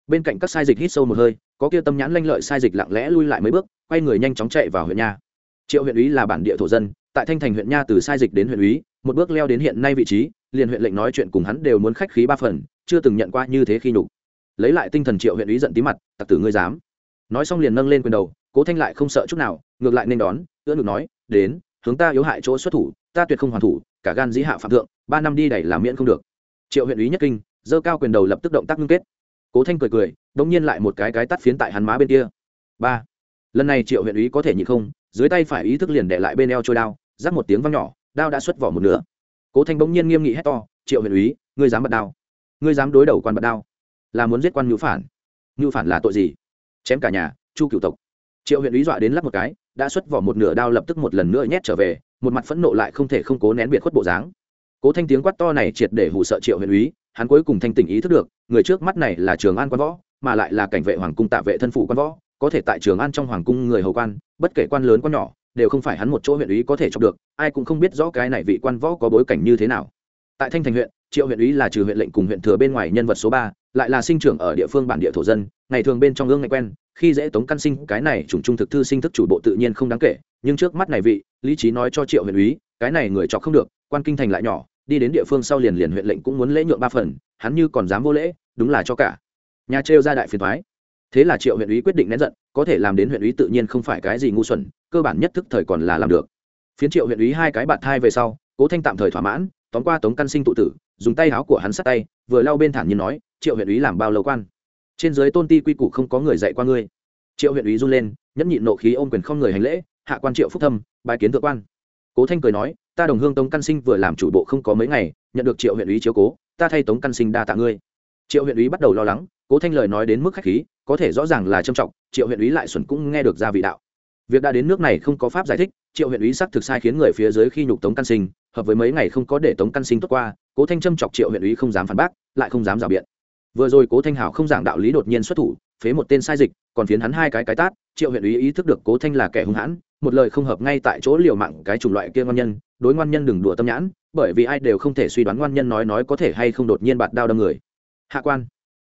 Bên cạnh các sai dịch hít sâu một hơi, có kia tâm nhãn lanh lợi sai dịch lặng lẽ lui lại mấy bước, quay người nhanh chóng chạy vào huyện nha. Triệu huyện úy là bản địa thổ dân, tại thanh thành huyện nha từ sai dịch đến huyện úy, một bước leo đến hiện nay vị trí, liền huyện lệnh nói chuyện cùng hắn đều muốn khách khí ba phần, chưa từng nhận qua như thế khi nhục. Lấy lại tinh thần triệu huyện úy giận tí mặt, tặc tử ngươi dám. Nói xong liền nâng lên quyền đầu cố thanh lại không sợ chút nào, ngược lại nên đón, ưỡn ngược nói, đến, hướng ta yếu hại chỗ xuất thủ, ta tuyệt không hoàn thủ, cả gan dĩ hạ phạm thượng, ba năm đi đẩy làm miễn không được. Triệu huyện úy nhất kinh dơ cao quyền đầu lập tức động tác ngưng kết. Cố thanh cười cười đ ỗ n g nhiên lại một cái cái tắt phiến tại hắn má bên kia. Ba. Lần này triệu huyện úy có thể nhịn không, dưới tay phải ý thức liền để lại bên eo trôi đao giáp một tiếng văng nhỏ, đao đã xuất vỏ một nửa. Cố thanh bỗng nhiên nghiêm nghị hét to, triệu huyện úy, ngươi dám bật đao? Ngươi dám đối đầu quan bật đao? Là muốn giết quan ngữ phản? Ngữ phản là tội gì? Chém cả nhà, chu cựu tộc triệu huyện lý dọa đến lắp một cái, đã xuất vỏ một nửa đao lập tức một lần nữa nhét trở về, một mặt phẫn nộ lại không thể không cố nén biệt khuất bộ dáng. Cố thanh tiếng quát to này triệt để hụ sợ triệu huyện úy, hắn cuối cùng thanh tỉnh ý thức được, người trước mắt này là trường an quan võ, mà lại là cảnh vệ hoàng cung tạ vệ thân phụ quan võ, có thể tại trường an trong hoàng cung người hầu quan, bất kể quan lớn quan nhỏ, đều không phải hắn một chỗ huyện úy có thể chọc được, ai cũng không biết rõ cái này vị quan võ có bối cảnh như thế nào. Tại thanh thành huyện, triệu huyện úy là trừ huyện lệnh cùng huyện thừa bên ngoài nhân vật số ba, lại là sinh trưởng ở địa phương bản địa thổ dân, ngày thường bên trong ương ngày quen khi dễ tống căn sinh, cái này chủng trung thực thư sinh thức chủ bộ tự nhiên không đáng kể, nhưng trước mắt này vị, lý trí nói cho triệu huyện úy, cái này người chọc không được, quan kinh thành lại nhỏ, đi đến địa phương sau liền liền huyện lệnh cũng muốn lễ nhượng ba phần, hắn như còn dám vô lễ, đúng là cho cả. Nhà trêu ra đại phiền thoái. Thế là triệu huyện úy quyết định nén giận, có thể làm đến huyện úy tự nhiên không phải cái gì ngu xuẩn, cơ bản nhất thức thời còn là làm được. Phiến triệu huyện úy hai cái bạn thai về sau, cố thanh tạm thời thỏa mãn, tóm qua tống căn sinh tụ tử, dùng tay áo của hắn sát tay, vừa lau bên thản nhiên nói, triệu huyện úy làm bao lâu quan? Trên dưới tôn ti quy củ không có người dạy qua ngươi. Triệu huyện úy run lên, nhẫn nhịn nộ khí ôm quyền không người hành lễ, hạ quan triệu phúc thâm bài kiến thượng quan. Cố thanh cười nói, ta đồng hương tống căn sinh vừa làm chủ bộ không có mấy ngày, nhận được triệu huyện úy chiếu cố, ta thay tống căn sinh đa tạ ngươi. Triệu huyện úy bắt đầu lo lắng, cố thanh lời nói đến mức khách khí, có thể rõ ràng là trâm trọng, triệu huyện úy lại xuẩn cũng nghe được ra vị đạo. Việc đã đến nước này không có pháp giải thích, triệu huyện úy sắc thực sai khiến người phía dưới khi nhục tống căn sinh, hợp với mấy ngày không có để tống căn sinh tốt qua, cố thanh châm chọc triệu huyện úy không dám phản bác, lại không dám rào biện vừa rồi cố thanh hảo không giảng đạo lý đột nhiên xuất thủ, phế một tên sai dịch, còn phiến hắn hai cái cái tát, triệu huyện ý ý thức được cố thanh là kẻ hung hãn, một lời không hợp ngay tại chỗ liều mạng cái chủng loại kia ngoan nhân, đối ngoan nhân đừng đùa tâm nhãn, bởi vì ai đều không thể suy đoán ngoan nhân nói nói có thể hay không đột nhiên bạt đao đâm người. Hạ quan,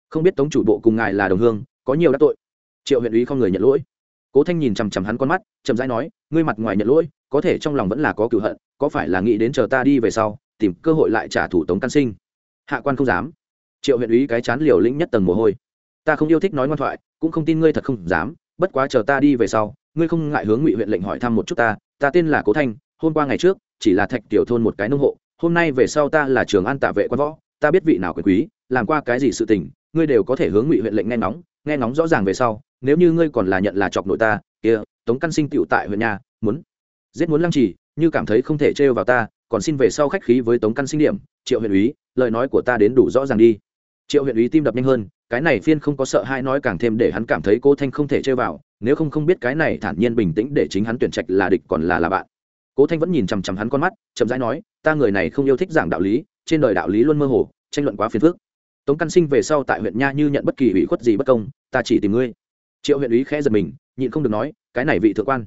không biết tống chủ bộ cùng ngài là đồng hương, có nhiều đắc tội. Triệu huyện ý không người nhận lỗi. Cố thanh nhìn chằm chằm hắn con mắt, chậm rãi nói, ngươi mặt ngoài nhận lỗi, có thể trong lòng vẫn là có cựu hận, có phải là nghĩ đến chờ ta đi về sau, tìm cơ hội lại trả thủ tống căn sinh. Hạ quan không dám triệu huyện úy cái chán liều lĩnh nhất tầng mồ hôi. Ta không yêu thích nói ngoan thoại, cũng không tin ngươi thật không dám, bất quá chờ ta đi về sau, ngươi không ngại hướng ngụy huyện lệnh hỏi thăm một chút ta ta tên là cố thanh, hôm qua ngày trước, chỉ là thạch tiểu thôn một cái nông hộ, hôm nay về sau ta là trường an tạ vệ quan võ, ta biết vị nào quyền quý, làm qua cái gì sự tình, ngươi đều có thể hướng ngụy huyện lệnh nghe ngóng nghe ngóng rõ ràng về sau, nếu như ngươi còn là nhận là chọc nội ta, kia, tống căn sinh tựu tại huyện nhà, muốn, giết muốn lăng trì, như cảm thấy không thể trêu vào ta, còn xin về sau khách khí với tống căn sinh điểm, triệu huyện úy, lời nói của ta đến đủ rõ ràng đi triệu huyện Ý tim đập nhanh hơn, cái này phiên không có sợ hai nói càng thêm để hắn cảm thấy cô thanh không thể chơi vào, nếu không không biết cái này thản nhiên bình tĩnh để chính hắn tuyển trạch là địch còn là là bạn. Cố thanh vẫn nhìn chằm chằm hắn con mắt, chậm rãi nói, ta người này không yêu thích giảng đạo lý, trên đời đạo lý luôn mơ hồ, tranh luận quá phiền phức. Tống căn sinh về sau tại huyện nha như nhận bất kỳ ủy khuất gì bất công, ta chỉ tìm ngươi. Triệu huyện Ý khẽ giật mình, nhịn không được nói, cái này vị thượng quan.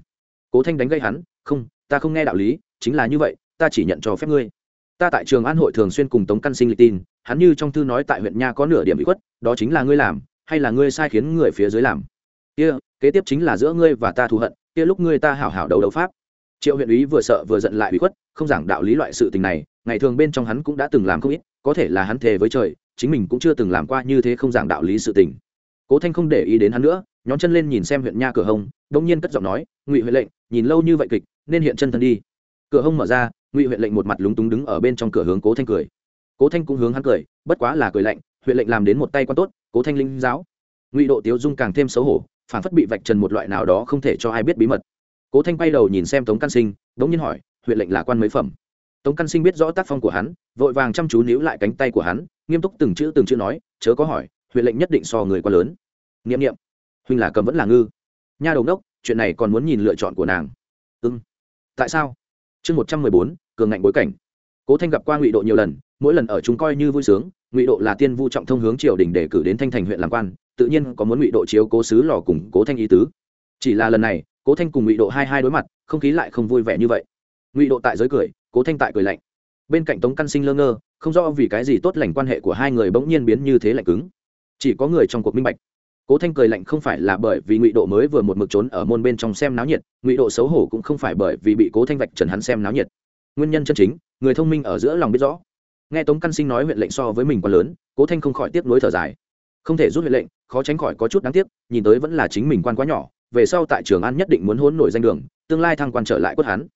Cố thanh đánh gây hắn, không, ta không nghe đạo lý, chính là như vậy, ta chỉ nhận cho phép ngươi ta tại trường an hội thường xuyên cùng tống căn sinh lịch tin, hắn như trong thư nói tại huyện nha có nửa điểm bị khuất, đó chính là ngươi làm, hay là ngươi sai khiến người phía dưới làm? Kia, kế tiếp chính là giữa ngươi và ta thù hận, kia lúc ngươi ta hảo hảo đấu đấu pháp. Triệu huyện úy vừa sợ vừa giận lại bị khuất, không giảng đạo lý loại sự tình này, ngày thường bên trong hắn cũng đã từng làm không ít, có thể là hắn thề với trời, chính mình cũng chưa từng làm qua như thế không giảng đạo lý sự tình. Cố thanh không để ý đến hắn nữa, nhón chân lên nhìn xem huyện nha cửa hông đông nhiên cất giọng nói, ngụy huệ lệnh, nhìn lâu như vậy kịch, nên hiện chân thân đi. Cửa hông mở ra ngụy huyện lệnh một mặt lúng túng đứng ở bên trong cửa hướng cố thanh cười cố thanh cũng hướng hắn cười bất quá là cười lạnh huyện lệnh làm đến một tay quan tốt cố thanh linh giáo ngụy độ tiếu dung càng thêm xấu hổ phản phất bị vạch trần một loại nào đó không thể cho ai biết bí mật cố thanh bay đầu nhìn xem tống căn sinh đống nhiên hỏi huyện lệnh là quan mấy phẩm tống căn sinh biết rõ tác phong của hắn vội vàng chăm chú níu lại cánh tay của hắn nghiêm túc từng chữ từng chữ nói chớ có hỏi huyện lệnh nhất định so người quá lớn n i ệ m n i ệ m huynh là cầm vẫn là ngư nha đầu đốc chuyện này còn muốn nhìn lựa chọn của nàng ưng ừ. tại sao chương một trăm mười bốn, cường ngạnh bối cảnh. Cố thanh gặp qua ngụy độ nhiều lần, mỗi lần ở chúng coi như vui sướng, ngụy độ là tiên vu trọng thông hướng triều đình để cử đến thanh thành huyện làm quan, tự nhiên có muốn ngụy độ chiếu cố sứ lò cùng cố thanh ý tứ. Chỉ là lần này, cố thanh cùng ngụy độ hai hai đối mặt, không khí lại không vui vẻ như vậy. Ngụy độ tại giới cười, cố thanh tại cười lạnh. Bên cạnh tống căn sinh lơ ngơ, không rõ vì cái gì tốt lành quan hệ của hai người bỗng nhiên biến như thế lạnh cứng. Chỉ có người trong cuộc minh bạch cố thanh cười lạnh không phải là bởi vì ngụy độ mới vừa một mực trốn ở môn bên trong xem náo nhiệt, ngụy độ xấu hổ cũng không phải bởi vì bị cố thanh vạch trần hắn xem náo nhiệt. Nguyên nhân chân chính, người thông minh ở giữa lòng biết rõ. Nghe tống căn sinh nói huyện lệnh so với mình quá lớn, cố thanh không khỏi tiếp nuối thở dài. Không thể rút huyện lệnh, khó tránh khỏi có chút đáng tiếc, nhìn tới vẫn là chính mình quan quá nhỏ, về sau tại trường an nhất định muốn hôn nổi danh đường, tương lai thăng quan trở lại quất hắn.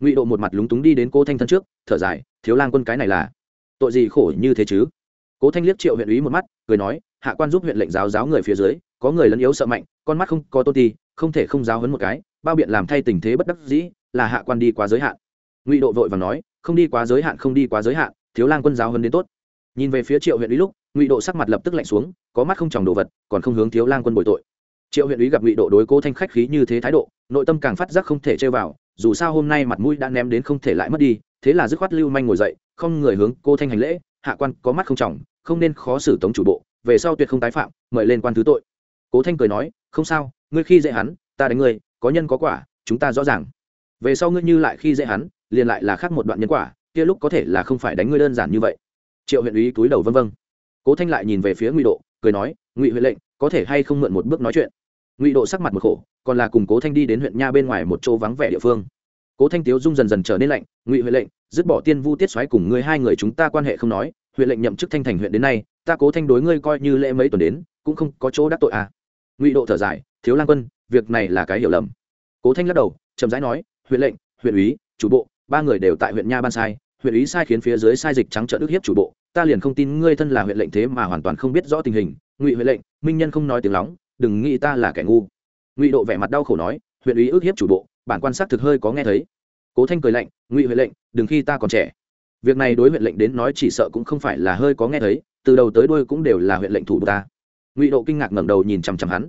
Ngụy độ một mặt lúng túng đi đến cố thanh thân trước, thở dài, thiếu lang quân cái này là tội gì khổ như thế chứ? Cố thanh liếc triệu huyện úy một mắt, cười nói, hạ quan giúp huyện lệnh giáo giáo người phía dưới, có người lấn yếu sợ mạnh, con mắt không có tôn ti, không thể không giáo hấn một cái, bao biện làm thay tình thế bất đắc dĩ, là hạ quan đi quá giới hạn. Ngụy độ vội và nói, không đi quá giới hạn, không đi quá giới hạn, thiếu lang quân giáo hấn đến tốt. Nhìn về phía triệu huyện úy lúc, ngụy độ sắc mặt lập tức lạnh xuống, có mắt không tròng đồ vật, còn không hướng thiếu lang quân bồi tội. Triệu huyện úy gặp ngụy độ đối cố thanh khách khí như thế thái độ, nội tâm càng phát giác không thể chơi vào, dù sao hôm nay mặt mũi đã ném đến không thể lại mất đi, thế là dứt khoát lưu manh ngồi dậy, không người hướng cô thanh hành lễ, hạ quan có mắt không trọng không nên khó xử tống chủ bộ, về sau tuyệt không tái phạm, mời lên quan thứ tội. Cố thanh cười nói, không sao, ngươi khi dễ hắn, ta đánh ngươi, có nhân có quả, chúng ta rõ ràng. Về sau ngươi như lại khi dễ hắn, liền lại là khác một đoạn nhân quả, kia lúc có thể là không phải đánh ngươi đơn giản như vậy. Triệu huyện úy túi đầu vân vân. Cố thanh lại nhìn về phía ngụy độ, cười nói, ngụy huệ lệnh, có thể hay không mượn một bước nói chuyện? Ngụy độ sắc mặt một khổ, còn là cùng cố thanh đi đến huyện nha bên ngoài một chỗ vắng vẻ địa phương. Cố thanh tiếu dung dần dần trở nên lạnh, ngụy huệ lệnh, dứt bỏ tiên vu tiết xoáy cùng ngươi hai người chúng ta quan hệ không nói huyện lệnh nhậm chức thanh thành huyện đến nay, ta cố thanh đối ngươi coi như lễ mấy tuần đến, cũng không có chỗ đắc tội à. Ngụy độ thở dài, thiếu lang quân, việc này là cái hiểu lầm. Cố thanh lắc đầu, chậm rãi nói, huyện lệnh, huyện úy chủ bộ, ba người đều tại huyện nha ban sai, huyện úy sai khiến phía dưới sai dịch trắng trợ đức hiếp chủ bộ, ta liền không tin ngươi thân là huyện lệnh thế mà hoàn toàn không biết rõ tình hình. Ngụy huyện lệnh, minh nhân không nói tiếng lóng, đừng nghĩ ta là kẻ ngu. Ngụy độ vẻ mặt đau khổ nói, huyện úy ước hiếp chủ bộ, bản quan sát thực hơi có nghe thấy. Cố thanh cười lạnh, ngụy huệ lệnh, đừng khi ta còn trẻ việc này đối huyện lệnh đến nói chỉ sợ cũng không phải là hơi có nghe thấy, từ đầu tới đuôi cũng đều là huyện lệnh thủ ta. Ngụy độ kinh ngạc ngẩng đầu nhìn chằm chằm hắn.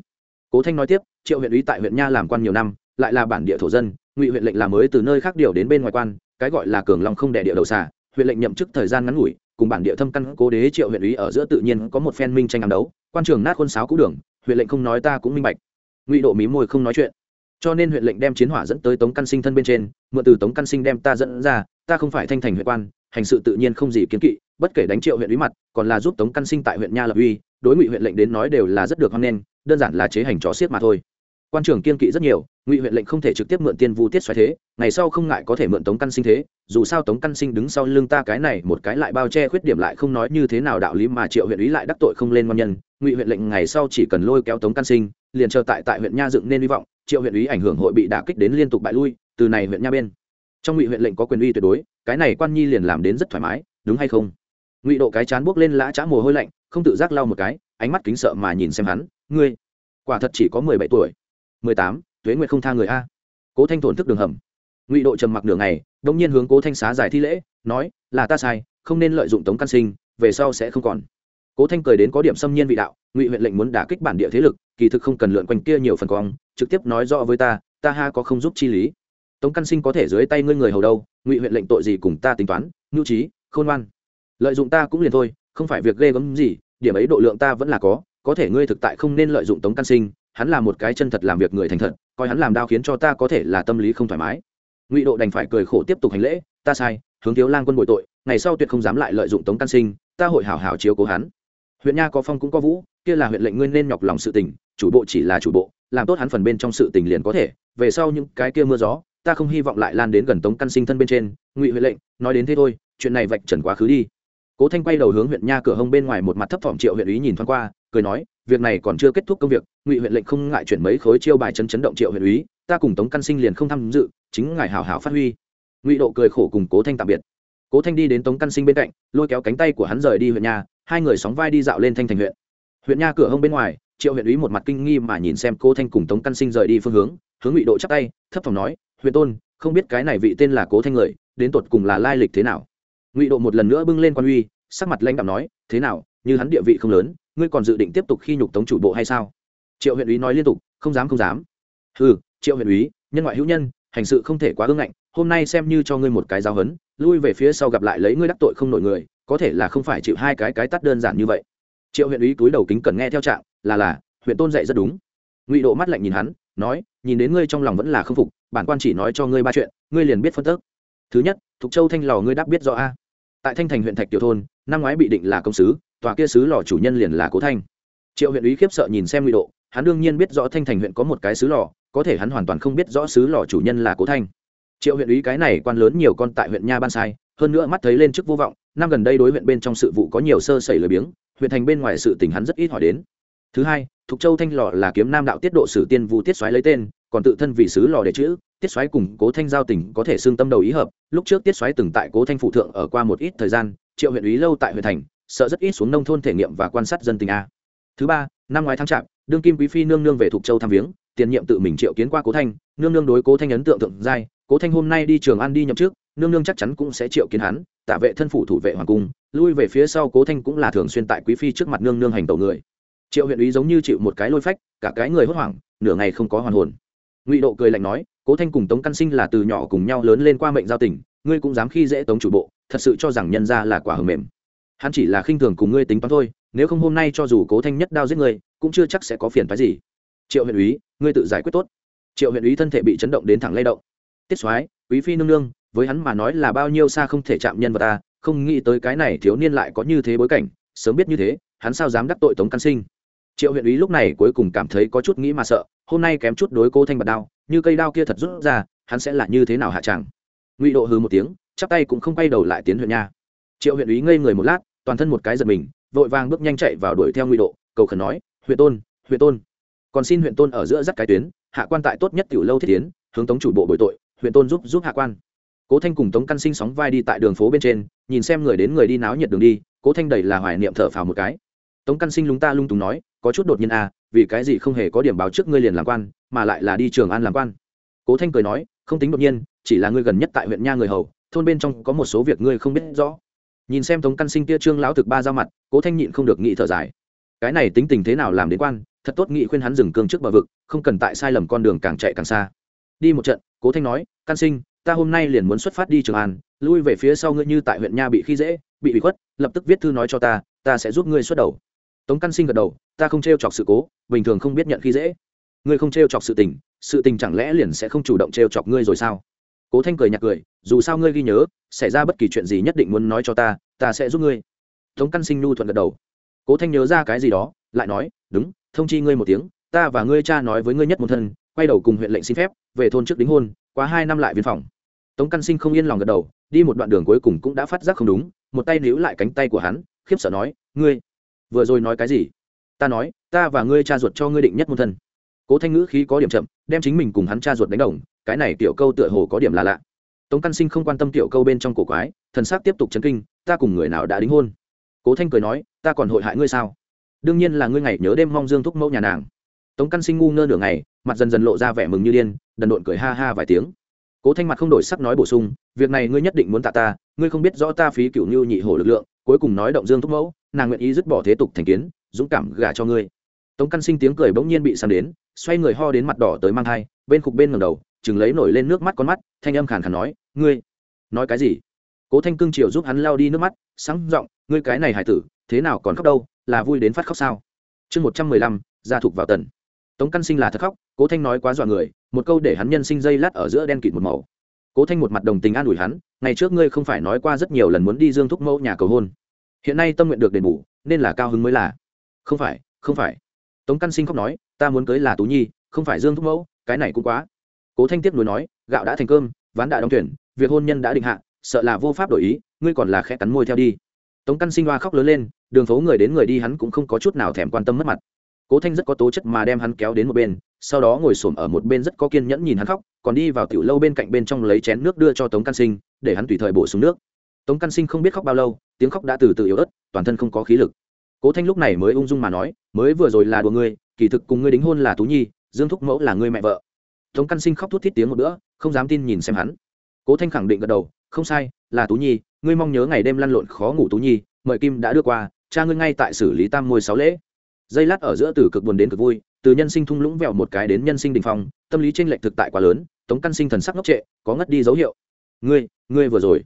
Cố thanh nói tiếp, triệu huyện ủy tại huyện nha làm quan nhiều năm, lại là bản địa thổ dân, ngụy huyện lệnh là mới từ nơi khác điều đến bên ngoài quan, cái gọi là cường long không đẻ địa đầu xà, huyện lệnh nhậm chức thời gian ngắn ngủi, cùng bản địa thâm căn cố đế triệu huyện ủy ở giữa tự nhiên có một phen minh tranh ám đấu, quan trường nát khuôn sáo cũ đường, huyện lệnh không nói ta cũng minh bạch. Ngụy độ mí môi không nói chuyện. Cho nên huyện lệnh đem chiến hỏa dẫn tới tống căn sinh thân bên trên, mượn từ tống căn sinh đem ta dẫn ra, ta không phải thanh thành huyện quan hành sự tự nhiên không gì kiến kỵ, bất kể đánh triệu huyện ủy mặt, còn là giúp tống căn sinh tại huyện nha lập uy, đối ngụy huyện lệnh đến nói đều là rất được hoan nghênh, đơn giản là chế hành chó xiết mà thôi. Quan trưởng kiên kỵ rất nhiều, ngụy huyện lệnh không thể trực tiếp mượn tiên vu tiết xoáy thế, ngày sau không ngại có thể mượn tống căn sinh thế, dù sao tống căn sinh đứng sau lưng ta cái này một cái lại bao che khuyết điểm lại không nói như thế nào đạo lý mà triệu huyện ý lại đắc tội không lên ngon nhân, ngụy huyện lệnh ngày sau chỉ cần lôi kéo tống căn sinh, liền chờ tại tại huyện nha dựng nên hy vọng, triệu huyện ý ảnh hưởng hội bị đả kích đến liên tục bại lui, từ này huyện nha bên trong ngụy huyện lệnh có quyền uy tuyệt đối, cái này quan nhi liền làm đến rất thoải mái, đúng hay không? Ngụy độ cái chán buốc lên lã chã mồ hôi lạnh, không tự giác lau một cái, ánh mắt kính sợ mà nhìn xem hắn, ngươi, quả thật chỉ có mười bảy tuổi. Mười tám, tuế nguyệt không tha người a. Cố thanh thổn thức đường hầm. Ngụy độ trầm mặc nửa ngày đông nhiên hướng cố thanh xá giải thi lễ, nói, là ta sai, không nên lợi dụng tống căn sinh, về sau sẽ không còn. Cố thanh cười đến có điểm xâm nhiên vị đạo, ngụy huyện lệnh muốn đả kích bản địa thế lực, kỳ thực không cần lượn quanh kia nhiều phần cong trực tiếp nói rõ với ta ta ha có không giúp chi lý tống căn sinh có thể dưới tay ngươi người hầu đâu, ngụy huyện lệnh tội gì cùng ta tính toán ngưu trí, khôn ngoan. Lợi dụng ta cũng liền thôi, không phải việc ghê gớm gì, điểm ấy độ lượng ta vẫn là có có thể ngươi thực tại không nên lợi dụng tống căn sinh, hắn là một cái chân thật làm việc người thành thật, coi hắn làm đau khiến cho ta có thể là tâm lý không thoải mái. Ngụy độ đành phải cười khổ tiếp tục hành lễ, ta sai, hướng thiếu lang quân bội tội, ngày sau tuyệt không dám lại lợi dụng tống căn sinh, ta hội hảo hảo chiếu cố hắn. Huyện nha có phong cũng có vũ, kia là huyện lệnh ngươi nên nhọc lòng sự tình, chủ bộ chỉ là chủ bộ, làm tốt hắn phần bên trong sự tình liền có thể, về sau những cái kia mưa gió ta không hy vọng lại lan đến gần tống căn sinh thân bên trên, ngụy huyện lệnh, nói đến thế thôi, chuyện này vạch trần quá khứ đi. Cố thanh quay đầu hướng huyện nha cửa hông bên ngoài một mặt thấp thỏm triệu huyện ý nhìn thoáng qua, cười nói, việc này còn chưa kết thúc công việc, ngụy huyện lệnh không ngại chuyển mấy khối chiêu bài chấn chấn động triệu huyện ý, ta cùng tống căn sinh liền không tham dự, chính ngài hào hào phát huy. Ngụy độ cười khổ cùng cố thanh tạm biệt. Cố thanh đi đến tống căn sinh bên cạnh, lôi kéo cánh tay của hắn rời đi huyện nha, hai người sóng vai đi dạo lên thanh thành huyện. Huyện nha cửa hông bên ngoài, triệu huyện ý một mặt kinh nghi mà nhìn xem cố thanh cùng tống căn sinh rời đi phương hướng hướng ngụy độ chắc tay, thấp phòng nói huyện tôn, không biết cái này vị tên là cố thanh người đến tột cùng là lai lịch thế nào? Ngụy độ một lần nữa bưng lên quan uy, sắc mặt lãnh đạo nói, thế nào, như hắn địa vị không lớn, ngươi còn dự định tiếp tục khi nhục tống chủ bộ hay sao? Triệu huyện úy nói liên tục, không dám không dám. Ừ triệu huyện úy, nhân ngoại hữu nhân, hành sự không thể quá ương ngạnh, hôm nay xem như cho ngươi một cái giáo hấn lui về phía sau gặp lại lấy ngươi đắc tội không nổi người, có thể là không phải chịu hai cái cái tắt đơn giản như vậy. Triệu huyện úy túi đầu kính cần nghe theo trạng, là là huyện tôn dạy rất đúng. Ngụy độ mắt lạnh nhìn hắn nói, nhìn đến ngươi trong lòng vẫn là không phục, bản quan chỉ nói cho ngươi ba chuyện, ngươi liền biết phân tước thứ nhất, thục châu thanh lò ngươi đáp biết rõ a. Tại thanh thành huyện thạch tiểu thôn, năm ngoái bị định là công sứ, tòa kia sứ lò chủ nhân liền là cố thanh. Triệu huyện ý khiếp sợ nhìn xem nguy độ, hắn đương nhiên biết rõ thanh thành huyện có một cái sứ lò, có thể hắn hoàn toàn không biết rõ sứ lò chủ nhân là cố thanh. Triệu huyện ý cái này quan lớn nhiều con tại huyện nha ban sai, hơn nữa mắt thấy lên chức vô vọng, năm gần đây đối huyện bên trong sự vụ có nhiều sơ sẩy lười biếng, huyện thành bên ngoài sự tình hắn rất ít hỏi đến thứ hai, thục châu thanh lò là kiếm nam đạo tiết độ sử tiên vu tiết xoáy lấy tên, còn tự thân vì sứ lò để chữ, tiết xoáy cùng cố thanh giao tỉnh có thể xương tâm đầu ý hợp, lúc trước tiết xoáy từng tại cố thanh phụ thượng ở qua một ít thời gian, triệu huyện ý lâu tại huyện thành, sợ rất ít xuống nông thôn thể nghiệm và quan sát dân tình a. Thứ ba, năm ngoái tháng chạp đương kim quý phi nương nương về thục châu thăm viếng, tiền nhiệm tự mình triệu kiến qua cố thanh, nương nương đối cố thanh ấn tượng thượng giai, cố thanh hôm nay đi trường an đi nhậm trước nương nương chắc chắn cũng sẽ triệu kiến hắn tạ vệ thân phủ thủ vệ hoàng cung, lui về phía sau cố thanh cũng là thường xuyên tại quý phi trước mặt nương nương hành tẩu người triệu huyện ý giống như chịu một cái lôi phách, cả cái người hốt hoảng, nửa ngày không có hoàn hồn. Ngụy độ cười lạnh nói, cố thanh cùng tống căn sinh là từ nhỏ cùng nhau lớn lên qua mệnh giao tình, ngươi cũng dám khi dễ tống chủ bộ, thật sự cho rằng nhân ra là quả hờ mềm. Hắn chỉ là khinh thường cùng ngươi tính toán thôi, nếu không hôm nay cho dù cố thanh nhất đao giết ngươi, cũng chưa chắc sẽ có phiền phái gì. Triệu huyện úy, ngươi tự giải quyết tốt. Triệu huyện úy thân thể bị chấn động đến thẳng lay động. Tiết soái, quý phi nương nương, với hắn mà nói là bao nhiêu xa không thể chạm nhân vật ta không nghĩ tới cái này thiếu niên lại có như thế bối cảnh, sớm biết như thế, hắn sao dám đắc tội tống căn sinh? Triệu huyện Ý lúc này cuối cùng cảm thấy có chút nghĩ mà sợ, hôm nay kém chút đối cô thanh bật đao, như cây đao kia thật rút ra, hắn sẽ là như thế nào hạ tràng ngụy độ hừ một tiếng, chắp tay cũng không quay đầu lại tiến huyện nha. Triệu huyện Ý ngây người một lát, toàn thân một cái giật mình, vội vàng bước nhanh chạy vào đuổi theo ngụy độ, cầu khẩn nói, huyện tôn huyện tôn. Còn xin huyện tôn ở giữa dắt cái tuyến, hạ quan tại tốt nhất tiểu lâu thiết tiến, hướng tống chủ bộ bồi tội, huyện tôn giúp giúp hạ quan. Cố thanh cùng tống căn sinh sóng vai đi tại đường phố bên trên, nhìn xem người đến người đi náo nhiệt đường đi, cố thanh đầy là hoài niệm thở phào một cái tống căn sinh lúng ta lung túng nói, có chút đột nhiên à vì cái gì không hề có điểm báo trước ngươi liền làm quan, mà lại là đi trường an làm quan? Cố thanh cười nói, không tính đột nhiên, chỉ là ngươi gần nhất tại huyện nha người hầu, thôn bên trong có một số việc ngươi không biết rõ. Nhìn xem tống căn sinh tia trương lão thực ba ra mặt, cố thanh nhịn không được nghĩ thở dài. Cái này tính tình thế nào làm đến quan, thật tốt nghị khuyên hắn dừng cương trước bờ vực, không cần tại sai lầm con đường càng chạy càng xa. Đi một trận, cố thanh nói, căn sinh, ta hôm nay liền muốn xuất phát đi trường an, lui về phía sau ngươi như tại huyện nha bị khi dễ, bị bị khuất, lập tức viết thư nói cho ta ta sẽ giúp ngươi xuất đầu tống căn sinh gật đầu, ta không t r e o chọc sự cố, bình thường không biết nhận khi dễ. Ngươi không t r e o chọc sự tình sự tình chẳng lẽ liền sẽ không chủ động t r e o chọc ngươi rồi sao? Cố thanh cười nhạt cười, dù sao ngươi ghi nhớ, xảy ra bất kỳ chuyện gì nhất định muốn nói cho ta ta sẽ giúp ngươi. Tống căn sinh nhu thuận gật đầu. Cố thanh nhớ ra cái gì đó, lại nói, đúng, thông chi ngươi một tiếng, ta và ngươi cha nói với ngươi nhất một thân, quay đầu cùng huyện lệnh xin phép, về thôn trước đính hôn quá hai năm lại viên phòng. Tống căn sinh không yên lòng gật đầu, đi một đoạn đường cuối cùng cũng đã phát giác không đúng, một tay níu lại cánh tay của hắn, khiếp sợ nói, ngươi vừa rồi nói cái gì? Ta nói, ta và ngươi cha ruột cho ngươi định nhất môn thân. Cố thanh ngữ khí có điểm chậm, đem chính mình cùng hắn cha ruột đánh đồng, cái này tiểu câu tựa hồ có điểm là lạ. Tống căn sinh không quan tâm tiểu câu bên trong cổ quái, thần s á c tiếp tục chấn kinh, ta cùng người nào đã đính hôn? Cố thanh cười nói, ta còn hội hại ngươi sao? Đương nhiên là ngươi ngày nhớ đêm mong dương thúc mẫu nhà nàng. Tống căn sinh ngu ngơ nửa ngày, mặt dần dần lộ ra vẻ mừng như điên, đần độn cười ha ha vài tiếng. Cố thanh mặt không đổi sắc nói bổ sung, việc này ngươi nhất định muốn tạ ta, ngươi không biết rõ ta phí cựu như nhị hổ lực lượng cuối cùng nói động dương thúc mẫu, nàng nguyện ý dứt bỏ thế tục thành kiến, dũng cảm gả cho ngươi. Tống căn sinh tiếng cười bỗng nhiên bị sang đến, xoay người ho đến mặt đỏ tới mang thai, bên khục bên ngầm đầu, chừng lấy nổi lên nước mắt con mắt, thanh âm khàn khàn nói, ngươi, nói cái gì? Cố thanh cương triều giúp hắn lao đi nước mắt, sáng giọng, ngươi cái này hải tử, thế nào còn khóc đâu, là vui đến phát khóc sao? Chương một trăm mười lăm, gia thục vào tần. Tống căn sinh là thật khóc, cố thanh nói quá dọa người, một câu để hắn nhân sinh dây lát ở giữa đen kịt một màu. Cố thanh một mặt đồng tình an ủi hắn, ngày trước ngươi không phải nói qua rất nhiều lần muốn đi dương thúc mẫu nhà cầu hôn hiện nay tâm nguyện được đền bù, nên là cao hứng mới là. Không phải không phải. Tống căn sinh khóc nói, ta muốn cưới là tú nhi, không phải dương thúc mẫu, cái này cũng quá. Cố thanh tiếp nối nói, gạo đã thành cơm, ván đã đóng tuyển việc hôn nhân đã định hạ, sợ là vô pháp đổi ý, ngươi còn là khẽ cắn môi theo đi. Tống căn sinh hoa khóc lớn lên, đường phố người đến người đi hắn cũng không có chút nào thèm quan tâm mất mặt. Cố thanh rất có tố chất mà đem hắn kéo đến một bên, sau đó ngồi s ổ m ở một bên rất có kiên nhẫn nhìn hắn khóc, còn đi vào tiểu lâu bên cạnh bên trong lấy chén nước đưa cho tống căn sinh, để hắn tùy thời bổ sung nước tống căn sinh không biết khóc bao lâu, tiếng khóc đã từ từ yếu ớt, toàn thân không có khí lực. Cố thanh lúc này mới ung dung mà nói, mới vừa rồi là đùa ngươi, kỳ thực cùng ngươi đính hôn là tú nhi, dương thúc mẫu là ngươi mẹ vợ. Tống căn sinh khóc thút thít tiếng một bữa, không dám tin nhìn xem hắn. Cố thanh khẳng định gật đầu, không sai, là tú nhi, ngươi mong nhớ ngày đêm lăn lộn khó ngủ tú nhi, mời kim đã đưa qua, cha ngươi ngay tại xử lý tam môi sáu lễ. Dây lát ở giữa từ cực buồn đến cực vui, từ nhân sinh thung lũng vẹo một cái đến nhân sinh đình phong, tâm lý tranh lệch thực tại quá lớn, tống căn sinh thần sắc ngốc trệ, có ngất đi dấu hiệu. Ngươi ngươi vừa rồi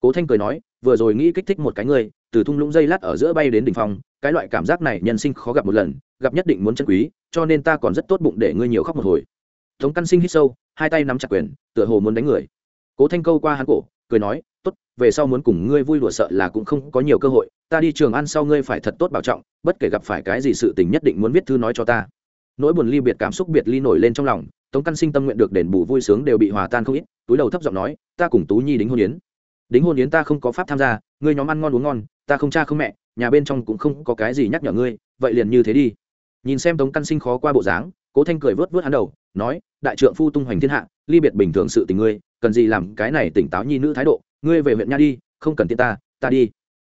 cố thanh cười nói, vừa rồi nghĩ kích thích một cái ngươi từ thung lũng dây lát ở giữa bay đến đỉnh phong, cái loại cảm giác này nhân sinh khó gặp một lần, gặp nhất định muốn chân quý, cho nên ta còn rất tốt bụng để ngươi nhiều khóc một hồi. Tống căn sinh hít sâu, hai tay nắm chặt quyền, tựa hồ muốn đánh người. Cố thanh câu qua hắn cổ, cười nói, tốt, về sau muốn cùng ngươi vui đùa sợ là cũng không có nhiều cơ hội, ta đi trường ăn sau ngươi phải thật tốt bảo trọng, bất kể gặp phải cái gì sự tình nhất định muốn viết thư nói cho ta. Nỗi buồn ly biệt cảm xúc biệt ly nổi lên trong lòng, tống căn sinh tâm nguyện được đền bù vui sướng đều bị hòa tan không ít, túi đầu thấp giọng nói, ta cùng tú nhi đính hôn yến đính hôn yến ta không có pháp tham gia, ngươi nhóm ăn ngon uống ngon, ta không cha không mẹ, nhà bên trong cũng không có cái gì nhắc nhở ngươi, vậy liền như thế đi. Nhìn xem tống căn sinh khó qua bộ dáng, cố thanh cười vớt vớt hắn đầu, nói, đại trượng phu tung hoành thiên hạ, ly biệt bình thường sự tình ngươi, cần gì làm cái này tỉnh táo nhi nữ thái độ, ngươi về huyện nha đi, không cần tiện ta ta đi.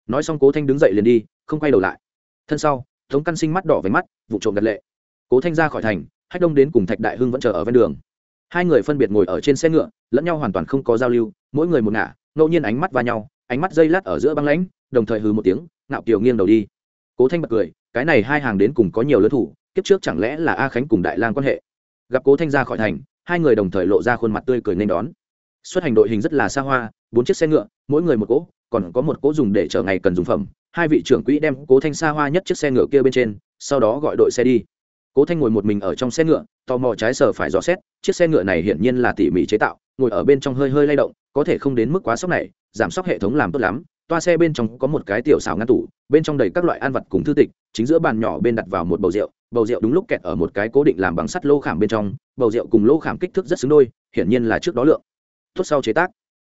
Nói xong cố thanh đứng dậy liền đi, không quay đầu lại. Thân sau, tống căn sinh mắt đỏ với mắt, vụ trộm đặt lệ. Cố thanh ra khỏi thành, hách đông đến cùng thạch đại hưng vẫn chờ ở ven đường. Hai người phân biệt ngồi ở trên xe ngựa, lẫn nhau hoàn toàn không có giao lưu, mỗi người một ngả ngẫu nhiên ánh mắt va nhau, ánh mắt dây lát ở giữa băng lãnh, đồng thời hừ một tiếng, ngạo kiều nghiêng đầu đi. Cố thanh bật cười, cái này hai hàng đến cùng có nhiều lớn thủ, kiếp trước chẳng lẽ là a khánh cùng đại lang quan hệ? Gặp cố thanh ra khỏi thành, hai người đồng thời lộ ra khuôn mặt tươi cười nên đón. Xuất hành đội hình rất là xa hoa, bốn chiếc xe ngựa, mỗi người một cỗ, còn có một cỗ dùng để chở ngày cần dùng phẩm. Hai vị trưởng quỹ đem cố thanh xa hoa nhất chiếc xe ngựa kia bên trên, sau đó gọi đội xe đi. Cố thanh ngồi một mình ở trong xe ngựa, tò mò trái sở phải dò xét, chiếc xe ngựa này hiển nhiên là tỉ mỉ chế tạo, ngồi ở bên trong hơi hơi lay động có thể không đến mức quá sốc này, giảm sốc hệ thống làm tốt lắm, toa xe bên trong có một cái tiểu xào ngăn tủ, bên trong đầy các loại ăn vật cùng thư tịch, chính giữa bàn nhỏ bên đặt vào một bầu rượu bầu rượu đúng lúc kẹt ở một cái cố định làm bằng sắt lô khảm bên trong, bầu rượu cùng lô khảm kích thước rất xứng đôi, hiển nhiên là trước đó lượng. Tốt sau chế tác.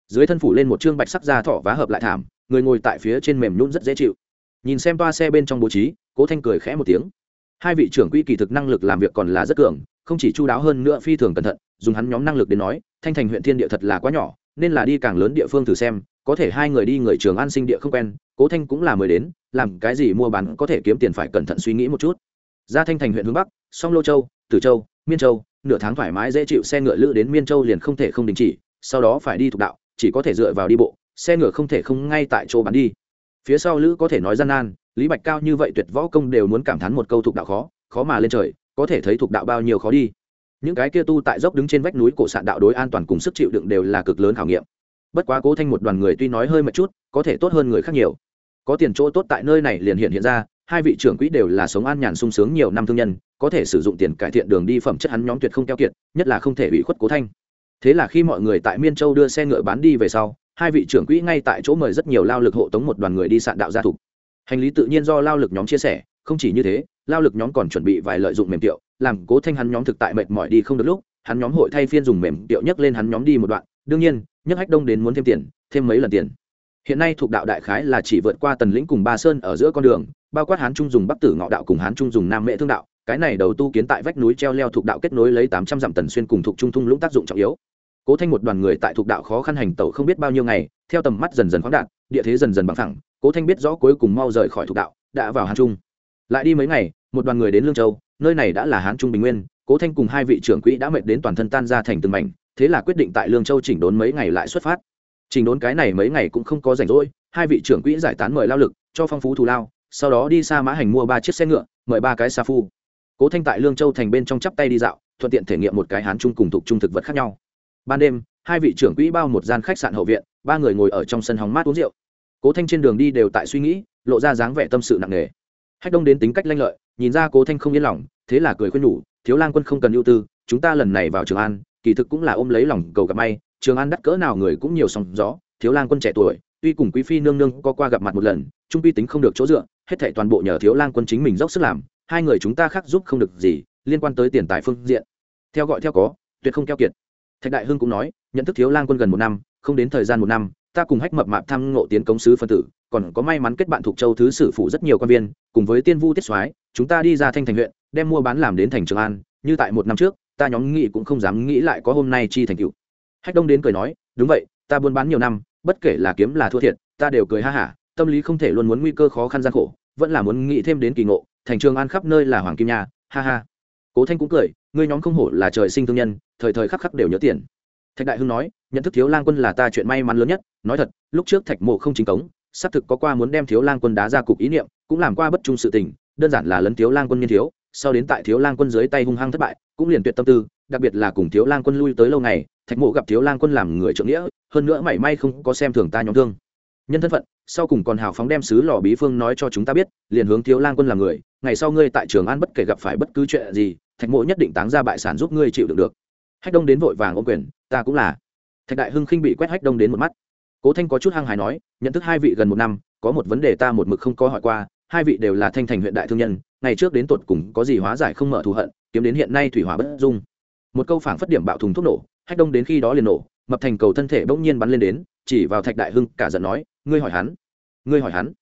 Dưới thân phủ lên một chương bạch sắc da thỏ vá hợp lại thảm, người ngồi tại phía trên mềm nhún rất dễ chịu. Nhìn xem toa xe bên trong bố trí, cố thanh cười khẽ một tiếng. Hai vị trưởng quỹ kỳ thực năng lực làm việc còn là rất cường, không chỉ chu đáo hơn nữa phi thường cẩn thận, dùng hắn nhóm năng lực đến nói, thanh thành huyện thiên địa thật là quá nhỏ nên là đi càng lớn địa phương thử xem, có thể hai người đi người trường an sinh địa không quen, cố thanh cũng là mới đến, làm cái gì mua bán có thể kiếm tiền phải cẩn thận suy nghĩ một chút. Ra thanh thành huyện hướng bắc, song lô châu, tử châu, miên châu, nửa tháng thoải mái dễ chịu, xe ngựa lữ đến miên châu liền không thể không đình chỉ, sau đó phải đi thuộc đạo, chỉ có thể dựa vào đi bộ, xe ngựa không thể không ngay tại chỗ bán đi. Phía sau lữ có thể nói gian nan, lý bạch cao như vậy tuyệt võ công đều muốn cảm thán một câu thuộc đạo khó khó mà lên trời, có thể thấy thuộc đạo bao nhiêu khó đi những cái kia tu tại dốc đứng trên vách núi cổ sạn đạo đối an toàn cùng sức chịu đựng đều là cực lớn khảo nghiệm. Bất quá cố thanh một đoàn người tuy nói hơi một chút, có thể tốt hơn người khác nhiều. Có tiền chỗ tốt tại nơi này liền hiện hiện ra, hai vị trưởng quỹ đều là sống an nhàn sung sướng nhiều năm thương nhân, có thể sử dụng tiền cải thiện đường đi phẩm chất hắn nhóm tuyệt không keo kiệt, nhất là không thể bị khuất cố thanh. Thế là khi mọi người tại miên châu đưa xe ngựa bán đi về sau, hai vị trưởng quỹ ngay tại chỗ mời rất nhiều lao lực hộ tống một đoàn người đi sạn đạo gia thục. Hành lý tự nhiên do lao lực nhóm chia sẻ, không chỉ như thế, lao lực nhóm còn chuẩn bị vài lợi dụng mềm tiệu làm cố thanh hắn nhóm thực tại mệt mỏi đi không được lúc, hắn nhóm hội thay phiên dùng mềm tiệu nhấc lên hắn nhóm đi một đoạn, đương nhiên, nhấc hách đông đến muốn thêm tiền, thêm mấy lần tiền. Hiện nay thuộc đạo đại khái là chỉ vượt qua tần lĩnh cùng ba sơn ở giữa con đường, bao quát hán trung dùng bắc tử ngọ đạo cùng hán trung dùng nam mễ thương đạo, cái này đầu tu kiến tại vách núi treo leo thuộc đạo kết nối lấy tám trăm dặm tần xuyên cùng thuộc trung thung lũng tác dụng trọng yếu. Cố thanh một đoàn người tại thuộc đạo khó khăn hành tẩu không biết bao nhiêu ngày, theo tầm mắt dần dần khoáng đạt, địa thế dần dần bằng thẳng cố thanh biết rõ cuối cùng mau rời khỏi thuộc đạo, đã vào hán trung. Lại đi mấy ngày, một đoàn người đến lương châu nơi này đã là hán trung bình nguyên, cố thanh cùng hai vị trưởng quỹ đã mệt đến toàn thân tan ra thành từng mảnh, thế là quyết định tại lương châu chỉnh đốn mấy ngày lại xuất phát. Chỉnh đốn cái này mấy ngày cũng không có rảnh rỗi, hai vị trưởng quỹ giải tán mời lao lực, cho phong phú thù lao, sau đó đi xa mã hành mua ba chiếc xe ngựa, mời ba cái xa phu. Cố thanh tại lương châu thành bên trong chắp tay đi dạo, thuận tiện thể nghiệm một cái hán trung cùng thuộc trung thực vật khác nhau. Ban đêm, hai vị trưởng quỹ bao một gian khách sạn hậu viện, ba người ngồi ở trong sân hóng mát uống rượu. Cố thanh trên đường đi đều tại suy nghĩ, lộ ra dáng vẻ tâm sự nặng nề hách đông đến tính cách lanh lợi, nhìn ra cố thanh không yên lòng, thế là cười khuyên nhủ, thiếu lang quân không cần ưu tư, chúng ta lần này vào trường an, kỳ thực cũng là ôm lấy lòng cầu gặp may, trường an đắt cỡ nào người cũng nhiều sóng gió, thiếu lang quân trẻ tuổi, tuy cùng quý phi nương nương có qua gặp mặt một lần, trung quy tính không được chỗ dựa, hết thảy toàn bộ nhờ thiếu lang quân chính mình dốc sức làm, hai người chúng ta khác giúp không được gì, liên quan tới tiền tài phương diện. Theo gọi theo có, tuyệt không keo kiệt. Thạch đại hưng cũng nói, nhận thức thiếu lang quân gần một năm, không đến thời gian một năm, ta cùng hách mập mạp thăng ngộ tiến cống sứ phân tử còn có may mắn kết bạn thuộc châu thứ sử phụ rất nhiều quan viên, cùng với tiên vu tiết soái, chúng ta đi ra thanh thành huyện, đem mua bán làm đến thành trường an, như tại một năm trước, ta nhóm nghị cũng không dám nghĩ lại có hôm nay chi thành cựu hách đông đến cười nói, đúng vậy, ta buôn bán nhiều năm, bất kể là kiếm là thua thiệt, ta đều cười ha hả, tâm lý không thể luôn muốn nguy cơ khó khăn gian khổ, vẫn là muốn nghĩ thêm đến kỳ ngộ, thành trường an khắp nơi là hoàng kim nha, ha ha. Cố thanh cũng cười, ngươi nhóm không hổ là trời sinh thương nhân, thời thời khắc khắc đều nhớ tiền. Thạch đại hưng nói, nhận thức thiếu lang quân là ta chuyện may mắn lớn nhất, nói thật, lúc trước thạch mộ không chính cống xác thực có qua muốn đem thiếu lang quân đá ra cục ý niệm, cũng làm qua bất trung sự tình, đơn giản là lấn thiếu lang quân niên thiếu, sau đến tại thiếu lang quân dưới tay hung hăng thất bại, cũng liền tuyệt tâm tư, đặc biệt là cùng thiếu lang quân lui tới lâu ngày, thạch mộ gặp thiếu lang quân làm người trượng nghĩa, hơn nữa mảy may không có xem thường ta nhóm thương. Nhân thân phận, sau cùng còn hào phóng đem sứ lò bí phương nói cho chúng ta biết, liền hướng thiếu lang quân làm người, ngày sau ngươi tại trường an bất kể gặp phải bất cứ chuyện gì, thạch mộ nhất định táng ra bại sản giúp ngươi chịu đựng được. Hách đông đến vội vàng ô quyền, ta cũng là. Thạch đại hưng khinh bị quét hách đông đến một mắt cố thanh có chút hăng hài nói, nhận thức hai vị gần một năm, có một vấn đề ta một mực không có hỏi qua, hai vị đều là thanh thành huyện đại thương nhân, ngày trước đến tột cùng có gì hóa giải không mở thù hận, kiếm đến hiện nay thủy hỏa bất dung. Một câu phảng phất điểm bạo thùng thuốc nổ, hách đông đến khi đó liền nổ, mập thành cầu thân thể bỗng nhiên bắn lên đến, chỉ vào thạch đại hưng cả giận nói, ngươi hỏi hắn, ngươi hỏi hắn.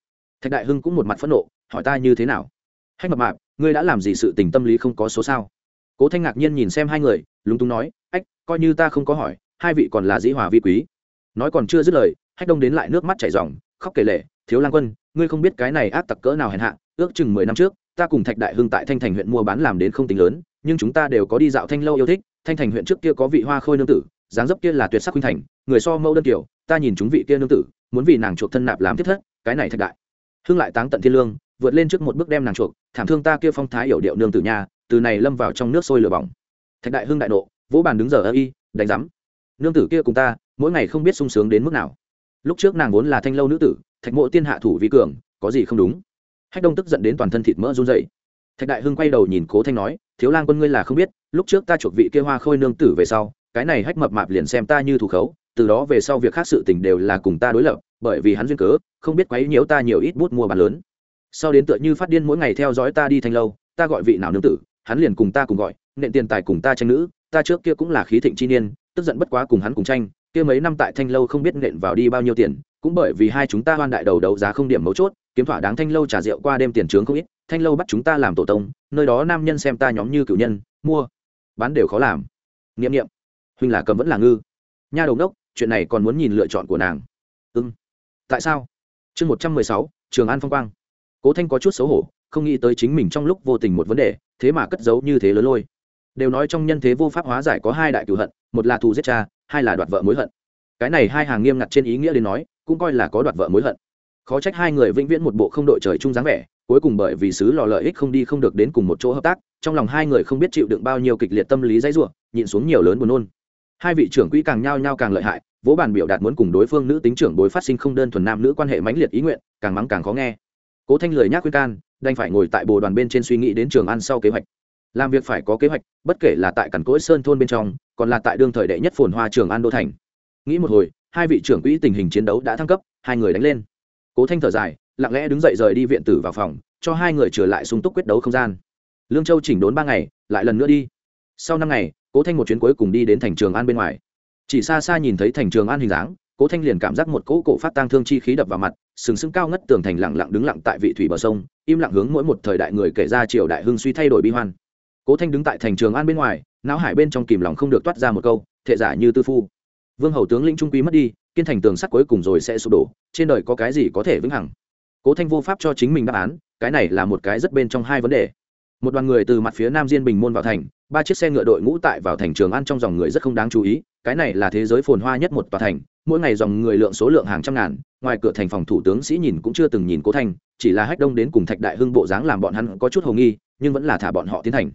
Thạch đại hưng cũng một mặt phẫn nộ, hỏi ta như thế nào? Hách mập mạp, ngươi đã làm gì sự tình tâm lý không có số sao? Cố thanh ngạc nhiên nhìn xem hai người, lúng túng nói, ách, coi như ta không có hỏi, hai vị còn là dĩ hòa vi quý nói còn chưa dứt lời, hách đông đến lại nước mắt chảy r khóc kể lệ thiếu lang quân, ngươi không biết cái này ác tặc cỡ nào hèn hạ, ước chừng mười năm trước, ta cùng thạch đại hưng tại thanh thành huyện mua bán làm đến không tính lớn, nhưng chúng ta đều có đi dạo thanh lâu yêu thích, thanh thành huyện trước kia có vị hoa khôi nương tử, dáng dấp kia là tuyệt sắc huynh thành, người so mẫu đơn kiểu, ta nhìn chúng vị kia nương tử, muốn vì nàng chuộc thân nạp làm thiết thất, cái này thạch đại. Hưng lại táng tận thiên lương, vượt lên trước một bước đem nàng chuộc, thảm thương ta kia phong thái hiểu điệu nương tử nhà từ này lâm vào trong nước sôi lửa bỏng. Thạch đại hưng đại nộ, vỗ bàn đứng giờ ơ y, đánh rắm nương tử kia cùng ta mỗi ngày không biết sung sướng đến mức nào. Lúc trước nàng vốn là thanh lâu nữ tử, thạch mộ tiên hạ thủ vi cường, có gì không đúng? Hách đông tức giận đến toàn thân thịt mỡ run dậy thạch đại hưng quay đầu nhìn cố thanh nói, thiếu lang quân ngươi là không biết, lúc trước ta chuộc vị kia hoa khôi nương tử về sau, cái này hách mập mạp liền xem ta như thủ khấu, từ đó về sau việc khác sự tình đều là cùng ta đối lập, bởi vì hắn duyên cớ, không biết quấy nhiễu ta nhiều ít bút mua bán lớn. Sau đến tựa như phát điên mỗi ngày theo dõi ta đi thanh lâu, ta gọi vị nào nương tử, hắn liền cùng ta cùng gọi, nện tiền tài cùng ta tranh nữ, ta trước kia cũng là khí thịnh chi niên, tức giận bất quá cùng hắn cùng tranh kia mấy năm tại thanh lâu không biết nện vào đi bao nhiêu tiền, cũng bởi vì hai chúng ta hoan đại đầu đấu giá không điểm mấu chốt, kiếm thỏa đáng thanh lâu trả rượu qua đêm tiền trướng không ít, thanh lâu bắt chúng ta làm tổ tông, nơi đó nam nhân xem ta nhóm như cựu nhân, mua, bán đều khó làm. Nghiệm nghiệm huynh là cầm vẫn là ngư. Nha đầu đốc chuyện này còn muốn nhìn lựa chọn của nàng. Ư ừ. tại sao? Chương một trăm mười sáu, trường an phong quang. Cố thanh có chút xấu hổ, không nghĩ tới chính mình trong lúc vô tình một vấn đề, thế mà cất giấu như thế lớn lôi. Đều nói trong nhân thế vô pháp hóa giải có hai đại cửu hận, một là thù giết cha hai là đoạt vợ mối hận. Cái này hai hàng nghiêm ngặt trên ý nghĩa đến nói, cũng coi là có đoạt vợ mối hận. Khó trách hai người vĩnh viễn một bộ không đội trời chung dáng vẻ, cuối cùng bởi vì xứ lò lợi ích không đi không được đến cùng một chỗ hợp tác, trong lòng hai người không biết chịu đựng bao nhiêu kịch liệt tâm lý dãy ruộng nhịn xuống nhiều lớn buồn nôn. Hai vị trưởng quỹ càng nhao nhao càng lợi hại, vỗ bàn biểu đạt muốn cùng đối phương nữ tính trưởng bối phát sinh không đơn thuần nam nữ quan hệ mãnh liệt ý nguyện, càng mắng càng khó nghe. Cố thanh lười nhác khuyên can, đành phải ngồi tại bồ đoàn bên trên suy nghĩ đến trường ăn sau kế hoạch làm việc phải có kế hoạch, bất kể là tại cằn cỗi sơn thôn bên trong, còn là tại đương thời đệ nhất phồn hoa trường an đô thành. Nghĩ một hồi, hai vị trưởng quỹ tình hình chiến đấu đã thăng cấp, hai người đánh lên. Cố thanh thở dài, lặng lẽ đứng dậy rời đi viện tử vào phòng, cho hai người trở lại sung túc quyết đấu không gian. Lương châu chỉnh đốn ba ngày, lại lần nữa đi. Sau năm ngày, cố thanh một chuyến cuối cùng đi đến thành trường an bên ngoài. Chỉ xa xa nhìn thấy thành trường an hình dáng, cố thanh liền cảm giác một cỗ cổ phát tang thương chi khí đập vào mặt, sừng sững cao ngất tường thành lặng lặng đứng lặng tại vị thủy bờ sông, im lặng hướng mỗi một thời đại người kể ra triều đại hưng suy thay đổi bi hoan cố thanh đứng tại thành trường an bên ngoài, não hải bên trong kìm lòng không được toát ra một câu, thệ giả như tư phu. Vương hầu tướng lĩnh trung quý mất đi, kiên thành tường sắt cuối cùng rồi sẽ sụp đổ, trên đời có cái gì có thể vững hẳn cố thanh vô pháp cho chính mình đáp án, cái này là một cái rất bên trong hai vấn đề. Một đoàn người từ mặt phía nam diên bình môn vào thành, ba chiếc xe ngựa đội ngũ tại vào thành trường ăn trong dòng người rất không đáng chú ý, cái này là thế giới phồn hoa nhất một tòa thành, mỗi ngày dòng người lượng số lượng hàng trăm ngàn, ngoài cửa thành phòng thủ tướng sĩ nhìn cũng chưa từng nhìn cố thanh, chỉ là hách đông đến cùng thạch đại hưng bộ dáng làm bọn hắn có chút hồ nghi, nhưng vẫn là thả bọn họ tiến thành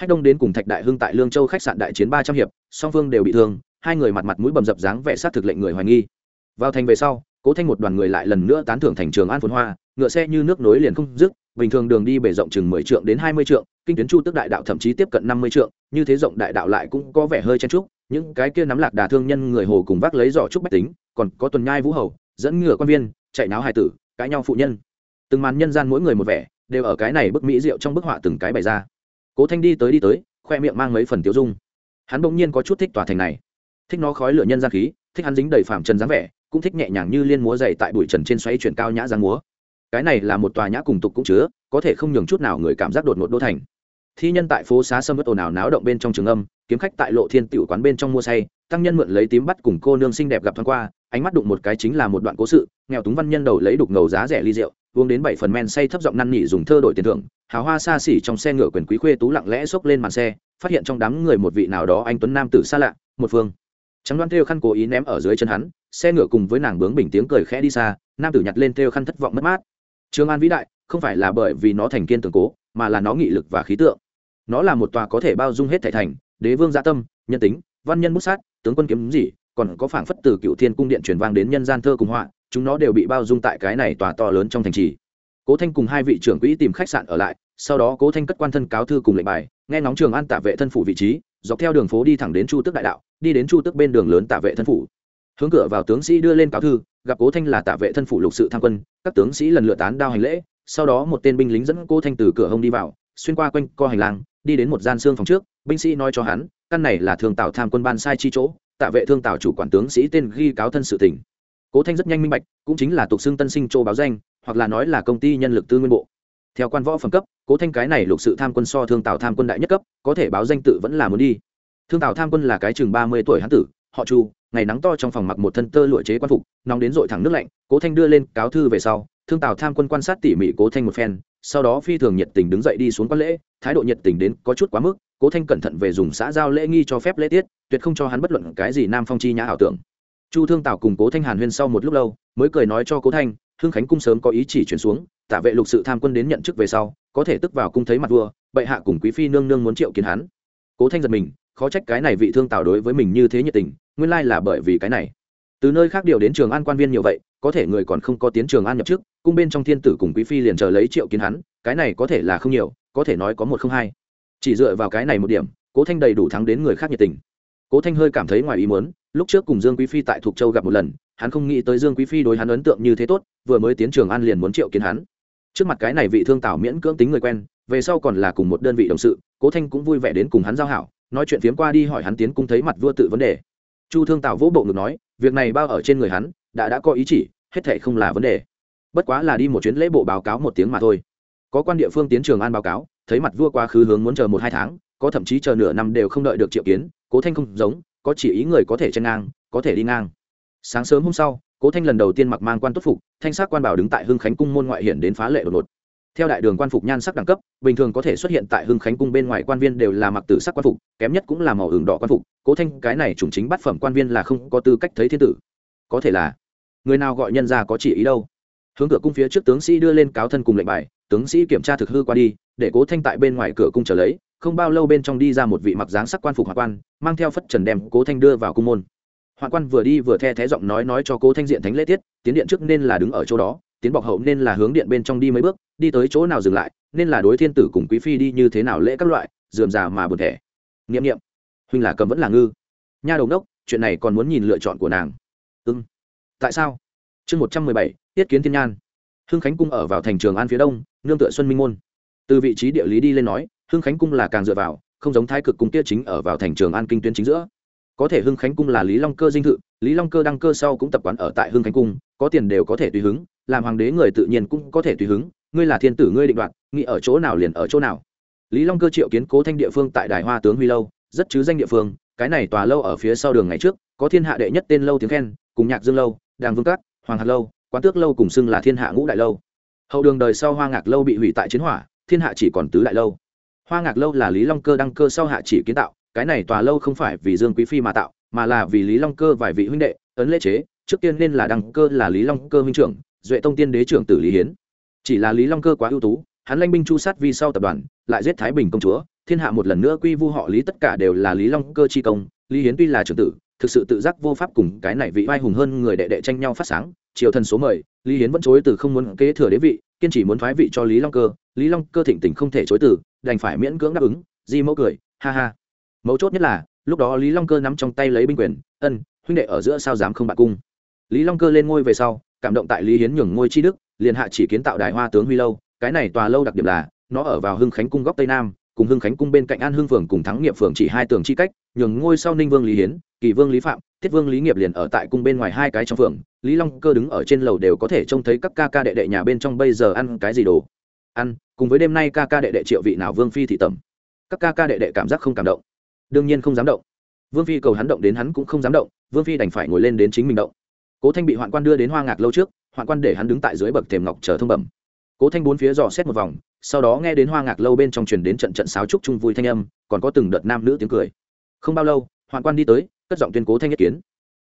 hách đông đến cùng thạch đại hưng tại lương châu khách sạn đại chiến ba trăm hiệp, song phương đều bị thương, hai người mặt mặt mũi bầm dập dáng vẻ sát thực lệnh người hoài nghi. Vào thành về sau, cố thanh một đoàn người lại lần nữa tán thưởng thành trường an phồn hoa, ngựa xe như nước nối liền không dứt, bình thường đường đi bể rộng chừng mười trượng đến hai mươi trượng, kinh tuyến chu tức đại đạo thậm chí tiếp cận năm mươi trượng, như thế rộng đại đạo lại cũng có vẻ hơi chen trúc những cái kia nắm lạc đà thương nhân người hồ cùng vác lấy giỏ trúc bách tính, còn có tuần nhai vũ hầu, dẫn ngựa quan viên, chạy náo hài tử, cãi nhau phụ nhân. Từng màn nhân gian mỗi người một vẻ, đều ở cái này bức mỹ rượu trong bức họa từng cái bày ra cố thanh đi tới đi tới, khoe miệng mang mấy phần tiêu dung. Hắn bỗng nhiên có chút thích tòa thành này. Thích nó khói lửa nhân gian khí, thích hắn dính đầy phạm trần dáng vẻ, cũng thích nhẹ nhàng như liên múa dày tại bụi trần trên xoay chuyển cao nhã dáng múa. Cái này là một tòa nhã cùng tục cũng chứa, có thể không nhường chút nào người cảm giác đột ngột đô thành. Thi nhân tại phố xá sâm bất ồn ào náo động bên trong trường âm, kiếm khách tại lộ thiên tiểu quán bên trong mua say, tăng nhân mượn lấy tím bắt cùng cô nương xinh đẹp gặp thoáng qua, ánh mắt đụng một cái chính là một đoạn cố sự, nghèo túng văn nhân đầu lấy đục ngầu giá rẻ ly rượu uống đến bảy phần men say thấp giọng năn nỉ dùng thơ đổi tiền thưởng, hào hoa xa xỉ trong xe ngựa quyền quý khuê tú lặng lẽ xốc lên màn xe, phát hiện trong đám người một vị nào đó anh tuấn nam tử xa lạ, một phương. Trắng đoan theo khăn cố ý ném ở dưới chân hắn, xe ngựa cùng với nàng bướng bình tiếng cười khẽ đi xa, nam tử nhặt lên theo khăn thất vọng mất mát. Trường an vĩ đại, không phải là bởi vì nó thành kiên tường cố, mà là nó nghị lực và khí tượng. Nó là một tòa có thể bao dung hết thể thành, đế vương gia tâm, nhân tính, văn nhân bút sát, tướng quân kiếm gì còn có phảng phất từ cựu thiên cung điện truyền vang đến nhân gian thơ cùng họa chúng nó đều bị bao dung tại cái này tòa to lớn trong thành trì. Cố thanh cùng hai vị trưởng quỹ tìm khách sạn ở lại, sau đó cố thanh cất quan thân cáo thư cùng lệnh bài, nghe ngóng trường an tạ vệ thân phủ vị trí, dọc theo đường phố đi thẳng đến chu tức đại đạo, đi đến chu tức bên đường lớn tạ vệ thân phủ. Hướng cửa vào tướng sĩ đưa lên cáo thư, gặp cố thanh là tạ vệ thân phủ lục sự tham quân, các tướng sĩ lần lượt tán đao hành lễ, sau đó một tên binh lính dẫn cố thanh từ cửa hông đi vào, xuyên qua quanh co hành lang, đi đến một gian xương phòng trước, binh sĩ nói cho hắn, căn này là thường tạo tham quân ban sai chi chỗ tạ vệ thương tạo chủ quản tướng sĩ tên ghi cáo thân sự tỉnh cố thanh rất nhanh minh bạch, cũng chính là tục xưng tân sinh châu báo danh, hoặc là nói là công ty nhân lực tư nguyên bộ. Theo quan võ phẩm cấp, cố thanh cái này lục sự tham quân so thương tào tham quân đại nhất cấp, có thể báo danh tự vẫn là muốn đi. Thương tào tham quân là cái chừng ba mươi tuổi hán tử, họ chu, ngày nắng to trong phòng mặc một thân tơ lụa chế quan phục, nóng đến dội thẳng nước lạnh, cố thanh đưa lên cáo thư về sau, thương tào tham quân quan sát tỉ mỉ cố thanh một phen, sau đó phi thường nhiệt tình đứng dậy đi xuống quan lễ, thái độ nhiệt tình đến có chút quá mức, cố thanh cẩn thận về dùng xã giao lễ nghi cho phép lễ tiết, tuyệt không cho hắn bất luận cái gì nam phong chi nhã ảo tưởng chu thương tào cùng cố thanh hàn huyên sau một lúc lâu, mới cười nói cho cố thanh hương khánh cung sớm có ý chỉ chuyển xuống, tả vệ lục sự tham quân đến nhận chức về sau, có thể tức vào cung thấy mặt vua, bệ hạ cùng quý phi nương nương muốn triệu kiến hắn. Cố thanh giật mình, khó trách cái này vị thương tào đối với mình như thế nhiệt tình, nguyên lai là bởi vì cái này. Từ nơi khác điều đến trường an quan viên nhiều vậy, có thể người còn không có tiến trường an nhập chức, cung bên trong thiên tử cùng quý phi liền chờ lấy triệu kiến hắn, cái này có thể là không nhiều, có thể nói có một không hai. Chỉ dựa vào cái này một điểm, cố thanh đầy đủ thắng đến người khác nhiệt tình cố thanh hơi cảm thấy ngoài ý muốn, lúc trước cùng dương quý phi tại thục châu gặp một lần, hắn không nghĩ tới dương quý phi đối hắn ấn tượng như thế tốt, vừa mới tiến trường an liền muốn triệu kiến hắn. Trước mặt cái này vị thương tảo miễn cưỡng tính người quen, về sau còn là cùng một đơn vị đồng sự, cố thanh cũng vui vẻ đến cùng hắn giao hảo, nói chuyện phiếm qua đi hỏi hắn tiến cung thấy mặt vua tự vấn đề. Chu thương tảo vỗ bộ ngực nói, việc này bao ở trên người hắn, đã đã có ý chỉ, hết thệ không là vấn đề. Bất quá là đi một chuyến lễ bộ báo cáo một tiếng mà thôi. Có quan địa phương tiến trường an báo cáo, thấy mặt vua quá khứ hướng muốn chờ một hai tháng, có thậm chí chờ nửa năm đều không đợi được triệu kiến cố thanh không giống, có chỉ ý người có thể chen ngang, có thể đi ngang. Sáng sớm hôm sau, cố thanh lần đầu tiên mặc mang quan tốt phục, thanh sát quan bảo đứng tại hưng khánh cung môn ngoại hiển đến phá lệ đột ngột. Theo đại đường quan phục nhan sắc đẳng cấp, bình thường có thể xuất hiện tại hưng khánh cung bên ngoài quan viên đều là mặc tử sắc quan phục, kém nhất cũng là màu hưởng đỏ quan phục. Cố thanh, cái này chủng chính bát phẩm quan viên là không có tư cách thấy thiên tử. Có thể là, người nào gọi nhân ra có chỉ ý đâu. Hướng cửa cung phía trước tướng sĩ đưa lên cáo thân cùng lệnh bài, tướng sĩ kiểm tra thực hư qua đi, để cố thanh tại bên ngoài cửa cung trở lấy không bao lâu bên trong đi ra một vị mặc dáng sắc quan phục hòa quan, mang theo phất trần đem cố thanh đưa vào cung môn. Hòa quan vừa đi vừa the thé giọng nói nói cho cố thanh diện thánh lễ tiết, tiến điện trước nên là đứng ở chỗ đó, tiến bọc hậu nên là hướng điện bên trong đi mấy bước, đi tới chỗ nào dừng lại, nên là đối thiên tử cùng quý phi đi như thế nào lễ các loại, dườm già mà buồn thẻ. Nghiệm nghiệm huynh là cầm vẫn là ngư. Nha đầu đốc, chuyện này còn muốn nhìn lựa chọn của nàng. Ưng ừ. tại sao? Chương một trăm mười bảy, tiết kiến thiên nhan. Hưng khánh cung ở vào thành trường an phía đông, nương tựa xuân minh môn. Từ vị trí địa lý đi lên nói hưng khánh cung là càng dựa vào, không giống thái cực cung kia chính ở vào thành trường an kinh tuyến chính giữa. Có thể hưng khánh cung là lý long cơ dinh thự, lý long cơ đăng cơ sau cũng tập quán ở tại hưng khánh cung, có tiền đều có thể tùy hứng, làm hoàng đế người tự nhiên cũng có thể tùy hứng, ngươi là thiên tử ngươi định đoạt, nghĩ ở chỗ nào liền ở chỗ nào. Lý long cơ triệu kiến cố thanh địa phương tại đài hoa tướng huy lâu, rất chứ danh địa phương, cái này tòa lâu ở phía sau đường ngày trước, có thiên hạ đệ nhất tên lâu tiếng khen, cùng nhạc dương lâu, đàng vương cát hoàng hạt lâu, quán tước lâu cùng xưng là thiên hạ ngũ đại lâu. Hậu đường đời sau hoa ngạc lâu bị hủy tại chiến hỏa, thiên hạ chỉ còn tứ đại lâu hoa ngạc lâu là lý long cơ đăng cơ sau hạ chỉ kiến tạo, cái này tòa lâu không phải vì dương quý phi mà tạo, mà là vì lý long cơ vài vị huynh đệ, ấn lễ chế, trước tiên nên là đăng cơ là lý long cơ huynh trưởng, duệ tông tiên đế trưởng tử lý hiến. Chỉ là lý long cơ quá ưu tú, hắn lanh binh chu sát vi sau tập đoàn, lại giết thái bình công chúa, thiên hạ một lần nữa quy vu họ lý, tất cả đều là lý long cơ chi công, lý hiến tuy là trưởng tử thực sự tự giác vô pháp cùng cái này vị vai hùng hơn người đệ đệ tranh nhau phát sáng, triều thần số mời lý hiến vẫn chối từ không muốn kế thừa đế vị, kiên chỉ muốn thoái vị cho lý long cơ. Lý long cơ thịnh tình không thể chối từ, đành phải miễn cưỡng đáp ứng, di mẫu cười, ha ha. Mấu chốt nhất là, lúc đó lý long cơ nắm trong tay lấy binh quyền, ân, huynh đệ ở giữa sao dám không bạc cung? Lý long cơ lên ngôi về sau, cảm động tại lý hiến nhường ngôi chi đức, liền hạ chỉ kiến tạo đài hoa tướng huy lâu, cái này tòa lâu đặc điểm là, nó ở vào hưng khánh cung góc tây nam cùng hưng khánh cung bên cạnh an hưng phường cùng thắng nghiệp phường chỉ hai tường chi cách, nhường ngôi sau ninh vương lý hiến, kỳ vương lý phạm, thiết vương lý nghiệp liền ở tại cung bên ngoài hai cái trong phường, lý long cơ đứng ở trên lầu đều có thể trông thấy các ca ca đệ đệ nhà bên trong bây giờ ăn cái gì đồ. Ăn, cùng với đêm nay ca ca đệ đệ triệu vị nào vương phi thị tẩm. Các ca ca đệ đệ cảm giác không cảm động. Đương nhiên không dám động. Vương phi cầu hắn động đến hắn cũng không dám động, vương phi đành phải ngồi lên đến chính mình động. Cố thanh bị hoạn quan đưa đến hoa ngạc lâu trước, hoạn quan để hắn đứng tại dưới bậc thềm ngọc chờ thông bẩm cố thanh bốn phía dò xét một vòng, sau đó nghe đến hoa ngạc lâu bên trong truyền đến trận trận sáo trúc chung vui thanh âm, còn có từng đợt nam nữ tiếng cười. Không bao lâu, hoạn quan đi tới, cất giọng tuyên cố thanh nhất kiến.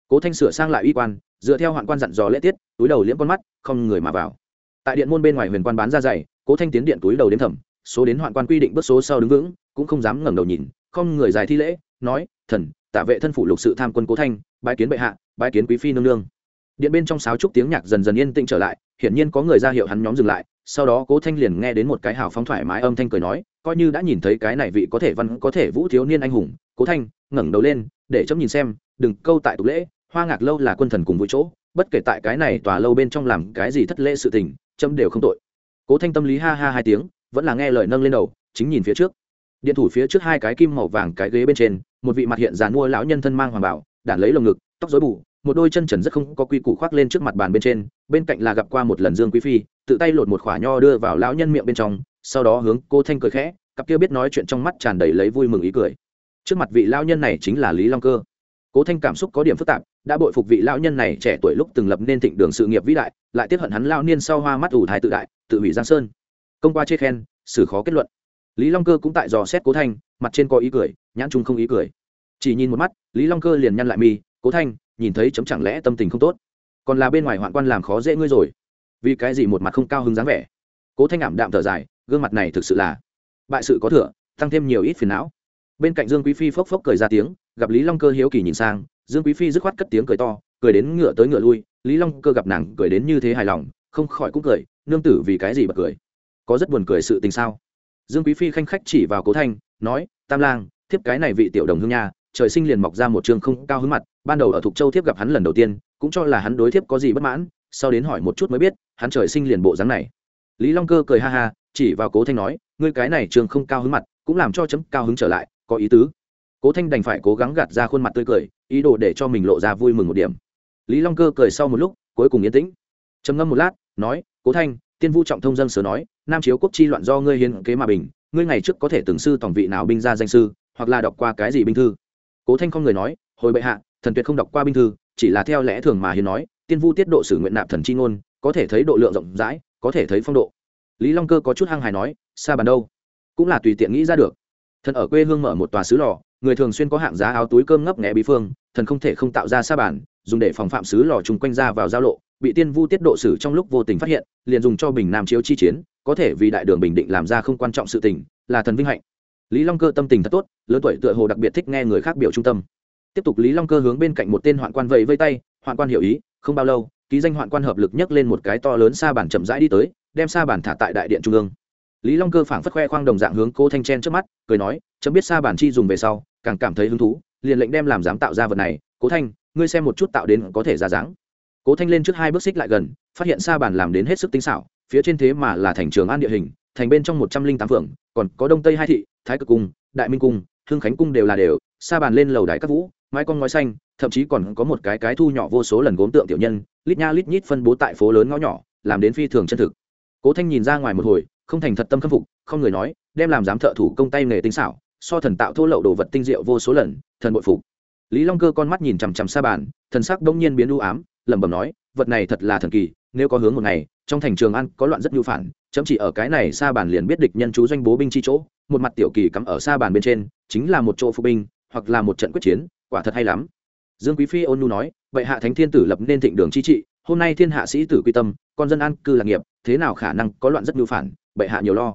Cố thanh sửa sang lại uy quan, dựa theo hoạn quan dặn dò lễ tiết, túi đầu liễm con mắt, không người mà vào. Tại điện môn bên ngoài huyền quan bán ra dày cố thanh tiến điện túi đầu đến thẩm, số đến hoạn quan quy định bước số sau đứng vững, cũng không dám ngẩng đầu nhìn, không người dài thi lễ, nói, thần, tả vệ thân phủ lục sự tham quân cố thanh, bái kiến bệ hạ, bái kiến quý phi nương nương. Điện bên trong sáo trúc tiếng nhạc dần dần yên tĩnh trở lại, hiển nhiên có người ra hiệu hắn nhóm dừng lại sau đó cố thanh liền nghe đến một cái hào phóng thoải mái âm thanh cười nói, coi như đã nhìn thấy cái này vị có thể văn, có thể vũ thiếu niên anh hùng, cố thanh, ngẩng đầu lên, để chấm nhìn xem, đừng câu tại tục lễ, hoa ngạc lâu là quân thần cùng vui chỗ, bất kể tại cái này tòa lâu bên trong làm cái gì thất lễ sự tình, chấm đều không tội. cố thanh tâm lý ha ha hai tiếng, vẫn là nghe lời nâng lên đầu, chính nhìn phía trước. điện thủ phía trước hai cái kim màu vàng cái ghế bên trên, một vị mặt hiện giàn mua lão nhân thân mang hoàng bảo, đản lấy lồng ngực, tóc rối bù một đôi chân trần rất không có quy củ khoác lên trước mặt bàn bên trên, bên cạnh là gặp qua một lần dương quý phi, tự tay lột một khỏa nho đưa vào lão nhân miệng bên trong, sau đó hướng cô thanh cười khẽ, cặp kia biết nói chuyện trong mắt tràn đầy lấy vui mừng ý cười. Trước mặt vị lão nhân này chính là lý long cơ. Cố thanh cảm xúc có điểm phức tạp, đã bội phục vị lão nhân này trẻ tuổi lúc từng lập nên thịnh đường sự nghiệp vĩ đại, lại tiếp hận hắn lao niên sau hoa mắt ủ thái tự đại, tự hủy giang sơn. Công qua chê khen, xử khó kết luận. Lý long cơ cũng tại dò xét cố thanh, mặt trên có ý cười, nhãn trung không ý cười. Chỉ nhìn một mắt, lý long cơ liền nhăn lại mi, cố thanh nhìn thấy chấm chẳng lẽ tâm tình không tốt? Còn là bên ngoài hoạn quan làm khó dễ ngươi rồi. Vì cái gì một mặt không cao hứng dáng vẻ? Cố thanh ảm đạm thở dài, gương mặt này thực sự là bại sự có thừa, tăng thêm nhiều ít phiền não. Bên cạnh dương quý phi phốc phốc cười ra tiếng, gặp lý long cơ hiếu kỳ nhìn sang, dương quý phi dứt khoát cất tiếng cười to, cười đến ngựa tới ngựa lui, lý long cơ gặp nàng cười đến như thế hài lòng, không khỏi cũng cười, nương tử vì cái gì bật cười? Có rất buồn cười sự tình sao? Dương quý phi khanh khách chỉ vào cố thanh, nói, tam lang, thiếp cái này vị tiểu đồng hương nha, trời sinh liền mọc ra một trường không cao hứng mặt ban đầu ở thục châu thiếp gặp hắn lần đầu tiên, cũng cho là hắn đối thiếp có gì bất mãn, sau đến hỏi một chút mới biết, hắn trời sinh liền bộ dáng này. Lý long cơ cười ha ha, chỉ vào cố thanh nói, ngươi cái này trường không cao hứng mặt, cũng làm cho chấm cao hứng trở lại, có ý tứ. Cố thanh đành phải cố gắng gạt ra khuôn mặt tươi cười, ý đồ để cho mình lộ ra vui mừng một điểm. Lý long cơ cười sau một lúc, cuối cùng yên tĩnh. Trầm ngâm một lát, nói, cố thanh, tiên vu trọng thông dân sớ nói, nam chiếu quốc chi loạn do ngươi hiến kế mà bình, ngươi ngày trước có thể từng sư tổng vị nào binh ra danh sư, hoặc là đọc qua cái gì binh thư? Cố thanh không người nói, hồi bệ hạ thần tuyệt không đọc qua binh thư, chỉ là theo lẽ thường mà hiến nói, tiên vu tiết độ sử nguyện nạp thần chi ngôn, có thể thấy độ lượng rộng rãi, có thể thấy phong độ. Lý long cơ có chút hăng hài nói, sa bàn đâu? Cũng là tùy tiện nghĩ ra được. Thần ở quê hương mở một tòa sứ lò, người thường xuyên có hạng giá áo túi cơm ngấp nghẽ bí phương, thần không thể không tạo ra sa bàn, dùng để phòng phạm sứ lò chung quanh ra vào giao lộ, bị tiên vu tiết độ sử trong lúc vô tình phát hiện, liền dùng cho bình nam chiếu chi chiến, có thể vì đại đường bình định làm ra không quan trọng sự tình, là thần vinh hạnh. Lý long cơ tâm tình thật tốt, lớn tuổi tựa hồ đặc biệt thích nghe người khác biểu trung tâm tiếp tục lý long cơ hướng bên cạnh một tên hoạn quan vẫy vây tay, hoạn quan hiểu ý, không bao lâu, ký danh hoạn quan hợp lực nhấc lên một cái to lớn xa bản chậm rãi đi tới, đem xa bản thả tại đại điện trung ương. Lý long cơ phảng phất khoe khoang đồng dạng hướng cô thanh chen trước mắt, cười nói, chấm biết xa bản chi dùng về sau, càng cảm thấy hứng thú, liền lệnh đem làm dám tạo ra vật này, cố thanh, ngươi xem một chút tạo đến có thể ra dáng. Cố thanh lên trước hai bước xích lại gần, phát hiện xa bản làm đến hết sức tinh xảo, phía trên thế mà là thành trường an địa hình, thành bên trong một trăm linh tám phường, còn có đông tây hai thị, thái cực cung, đại minh cung hương khánh cung đều là đều xa bàn lên lầu đài các vũ mái con ngói xanh, thậm chí còn có một cái cái thu nhỏ vô số lần gốm tượng tiểu nhân, lít nha lít nhít phân bố tại phố lớn ngõ nhỏ, làm đến phi thường chân thực. Cố thanh nhìn ra ngoài một hồi, không thành thật tâm khâm phục, không người nói, đem làm giám thợ thủ công tay nghề tinh xảo, so thần tạo thô lậu đồ vật tinh diệu vô số lần, thần bội phục. Lý long cơ con mắt nhìn chằm chằm xa bàn, thần sắc đông nhiên biến u ám, lẩm bẩm nói, vật này thật là thần kỳ, nếu có hướng một ngày, trong thành trường ăn có loạn rất nhu phản, chấm chỉ ở cái này xa bàn liền biết địch nhân chú doanh bố binh chi chỗ, một mặt tiểu kỳ cắm ở xa bàn bên trên, chính là một chỗ phục binh, hoặc là một trận quyết chiến quả thật hay lắm. Dương quý phi ôn nu nói vậy hạ thánh thiên tử lập nên thịnh đường chi trị, hôm nay thiên hạ sĩ tử quy tâm, con dân an cư lạc nghiệp, thế nào khả năng có loạn rất mưu phản, bệ hạ nhiều lo.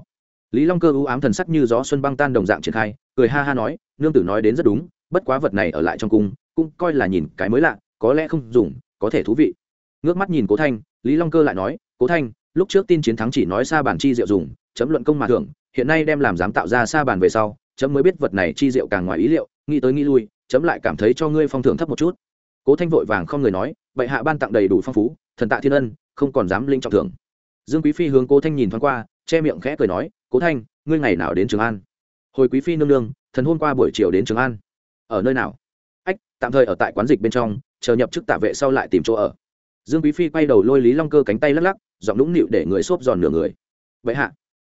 Lý long cơ ưu ám thần sắc như gió xuân băng tan đồng dạng triển khai, cười ha ha nói, nương tử nói đến rất đúng, bất quá vật này ở lại trong cung, cũng coi là nhìn cái mới lạ, có lẽ không dùng, có thể thú vị. Ngước mắt nhìn cố thanh, lý long cơ lại nói, cố thanh, lúc trước tin chiến thắng chỉ nói xa bản chi diệu dùng, chấm luận công mà thưởng, hiện nay đem làm dám tạo ra xa bản về sau, chấm mới biết vật này chi diệu càng ngoài ý liệu nghĩ tới nghĩ lui, chấm lại cảm thấy cho ngươi phong thưởng thấp một chút. Cố thanh vội vàng không người nói, bệ hạ ban tặng đầy đủ phong phú, thần tạ thiên ân, không còn dám linh trọng thưởng. Dương quý phi hướng cố thanh nhìn thoáng qua, che miệng khẽ cười nói, cố thanh, ngươi ngày nào đến trường an? Hồi quý phi nương nương, thần hôm qua buổi chiều đến trường an. Ở nơi nào? Ách, tạm thời ở tại quán dịch bên trong, chờ nhập chức tạ vệ sau lại tìm chỗ ở. Dương quý phi quay đầu lôi lý long cơ cánh tay lắc lắc, giọng lũng nịu để người xốp giòn nửa người. Vậy hạ,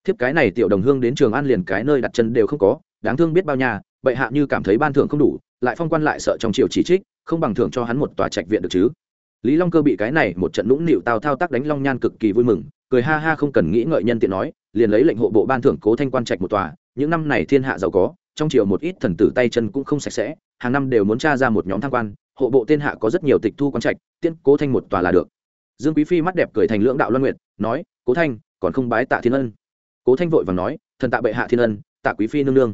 thiếp cái này tiểu đồng hương đến trường an liền cái nơi đặt chân đều không có, đáng thương biết bao nhà bệ hạ như cảm thấy ban thưởng không đủ, lại phong quan lại sợ trong triều chỉ trích, không bằng thưởng cho hắn một tòa trạch viện được chứ. Lý long cơ bị cái này một trận nũng nịu tào thao tác đánh long nhan cực kỳ vui mừng, cười ha ha không cần nghĩ ngợi nhân tiện nói, liền lấy lệnh hộ bộ ban thưởng cố thanh quan trạch một tòa, những năm này thiên hạ giàu có, trong triều một ít thần tử tay chân cũng không sạch sẽ, hàng năm đều muốn tra ra một nhóm tham quan, hộ bộ thiên hạ có rất nhiều tịch thu quan trạch tiên cố thanh một tòa là được. Dương quý phi mắt đẹp cười thành lưỡng đạo loan nguyệt, nói, cố thanh, còn không bái tạ thiên ân? Cố thanh vội và nói, thần tạ bệ hạ thiên ân, tạ quý phi nương nương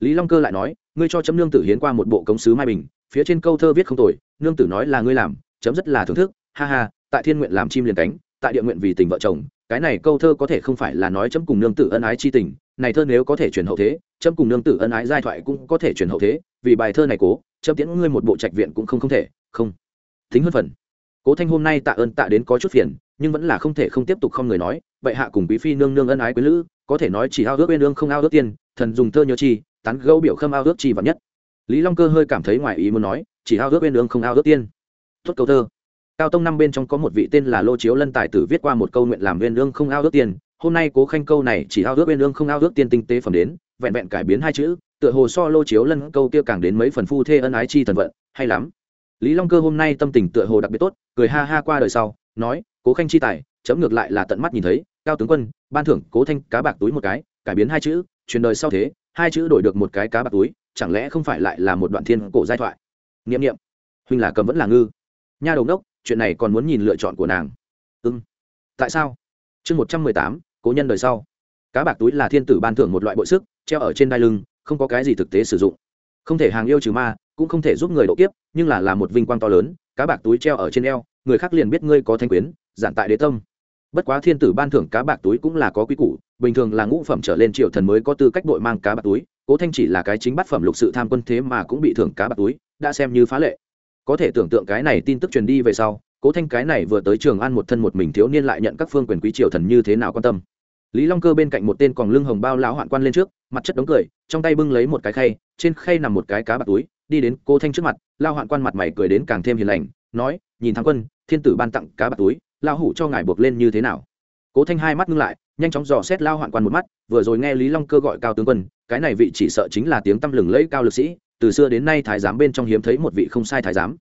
lý long cơ lại nói, ngươi cho chấm nương tử hiến qua một bộ cống sứ mai bình, phía trên câu thơ viết không tồi, nương tử nói là ngươi làm, chấm rất là thưởng thức, ha ha, tại thiên nguyện làm chim liền cánh, tại địa nguyện vì tình vợ chồng, cái này câu thơ có thể không phải là nói chấm cùng nương tử ân ái chi tình, này thơ nếu có thể truyền hậu thế, chấm cùng nương tử ân ái giai thoại cũng có thể truyền hậu thế, vì bài thơ này cố, chấm tiễn ngươi một bộ trạch viện cũng không không thể, không. Tính hơn phần. Cố thanh hôm nay tạ ơn tạ đến có chút phiền, nhưng vẫn là không thể không tiếp tục không người nói vậy hạ cùng quý phi nương nương ân ái quý lữ, có thể nói chỉ ao ước bên nương không ao ước tiên, thần dùng thơ nhớ chi tán gâu biểu khâm ao ước chi vật nhất. Lý long cơ hơi cảm thấy ngoài ý muốn nói, chỉ ao ước bên đường không ao ước tiên. Tốt câu thơ. Cao tông năm bên trong có một vị tên là lô chiếu lân tài tử viết qua một câu nguyện làm bên đường không ao ước tiên. Hôm nay cố khanh câu này chỉ ao ước bên đường không ao ước tiên tinh tế phẩm đến, vẹn vẹn cải biến hai chữ, tựa hồ so lô chiếu lân câu kia càng đến mấy phần phu thê ân ái chi thần vận, hay lắm. Lý long cơ hôm nay tâm tình tựa hồ đặc biệt tốt, cười ha ha qua đời sau, nói, cố khanh chi tài, chấm ngược lại là tận mắt nhìn thấy, cao tướng quân, ban thưởng cố thanh cá bạc túi một cái, cải biến hai chữ, truyền đời sau thế hai chữ đổi được một cái cá bạc túi, chẳng lẽ không phải lại là một đoạn thiên cổ giai thoại? Nghiệm nghiệm huynh là cầm vẫn là ngư? Nha đầu đốc, chuyện này còn muốn nhìn lựa chọn của nàng. Ư ừ. tại sao? Chương một trăm mười tám, cố nhân đời sau. Cá bạc túi là thiên tử ban thưởng một loại bội sức, treo ở trên đai lưng, không có cái gì thực tế sử dụng. Không thể hàng yêu trừ ma, cũng không thể giúp người độ kiếp, nhưng là là một vinh quang to lớn, cá bạc túi treo ở trên eo, người khác liền biết ngươi có thanh quyến, giản tại đế tâm bất quá thiên tử ban thưởng cá bạc túi cũng là có quy củ, bình thường là ngũ phẩm trở lên triệu thần mới có tư cách đội mang cá bạc túi, cố thanh chỉ là cái chính bát phẩm lục sự tham quân thế mà cũng bị thưởng cá bạc túi, đã xem như phá lệ. Có thể tưởng tượng cái này tin tức truyền đi về sau, cố thanh cái này vừa tới trường an một thân một mình thiếu niên lại nhận các phương quyền quý triều thần như thế nào quan tâm. Lý long cơ bên cạnh một tên còn lưng hồng bao lão hoạn quan lên trước, mặt chất đống cười, trong tay bưng lấy một cái khay, trên khay nằm một cái cá bạc túi, đi đến cố thanh trước mặt, lao hoạn quan mặt mày cười đến càng thêm hiền lành, nói, nhìn thắng quân, thiên tử ban tặng cá bạc túi. Lão hủ cho ngài buộc lên như thế nào? Cố thanh hai mắt ngưng lại, nhanh chóng dò xét lao hoạn quan một mắt, vừa rồi nghe lý long cơ gọi cao tướng quân, cái này vị chỉ sợ chính là tiếng tăm lừng lẫy cao lực sĩ, từ xưa đến nay thái giám bên trong hiếm thấy một vị không sai thái giám.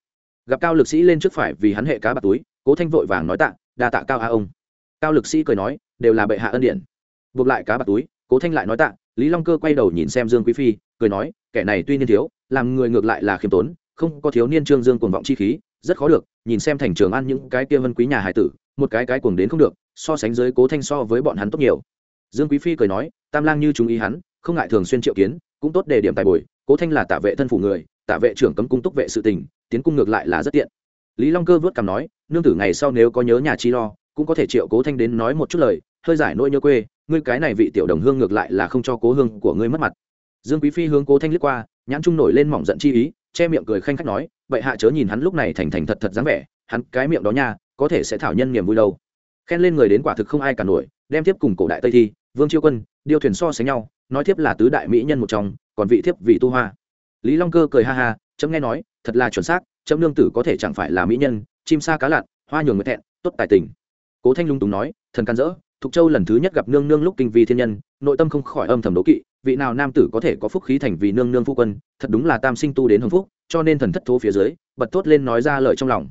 Gặp cao lực sĩ lên trước phải vì hắn hệ cá bạc túi, cố thanh vội vàng nói tạ, đa tạ cao a ông. Cao lực sĩ cười nói, đều là bệ hạ ân điển. Buộc lại cá bạc túi, cố thanh lại nói tạ, lý long cơ quay đầu nhìn xem dương quý phi, cười nói, kẻ này tuy niên thiếu, làm người ngược lại là khiêm tốn, không có thiếu niên trương dương cuồng vọng chi khí rất khó được, nhìn xem thành trường ăn những cái kia vân quý nhà hải tử, một cái cái cuồng đến không được, so sánh giới cố thanh so với bọn hắn tốt nhiều. Dương quý phi cười nói, tam lang như chúng ý hắn, không ngại thường xuyên triệu kiến, cũng tốt đề điểm tài bồi, cố thanh là tạ vệ thân phủ người tạ vệ trưởng cấm cung túc vệ sự tình, tiến cung ngược lại là rất tiện. Lý long cơ vớt cằm nói, nương tử ngày sau nếu có nhớ nhà chi lo, cũng có thể triệu cố thanh đến nói một chút lời, hơi giải nỗi nhớ quê, ngươi cái này vị tiểu đồng hương ngược lại là không cho cố hương của ngươi mất mặt. Dương quý phi hướng cố thanh liếc qua, nhãn trung nổi lên mỏng giận chi ý che miệng cười khanh khách nói, vậy hạ chớ nhìn hắn lúc này thành thành thật thật dáng vẻ, hắn cái miệng đó nha, có thể sẽ thảo nhân niềm vui đâu. Khen lên người đến quả thực không ai cả nổi, đem tiếp cùng cổ đại tây thi, vương chiêu quân, điêu thuyền so sánh nhau, nói tiếp là tứ đại mỹ nhân một trong, còn vị thiếp vị tu hoa. Lý long cơ cười ha ha, chấm nghe nói, thật là chuẩn xác, chấm nương tử có thể chẳng phải là mỹ nhân, chim sa cá lặn, hoa nhường người thẹn, tốt tài tình. Cố thanh lung túng nói, thần can dỡ thục châu lần thứ nhất gặp nương nương lúc kinh vi thiên nhân, nội tâm không khỏi âm thầm đố kỵ, vị nào nam tử có thể có phúc khí thành vì nương nương phu quân, thật đúng là tam sinh tu đến hưng phúc, cho nên thần thất thố phía dưới, bật thốt lên nói ra lời trong lòng.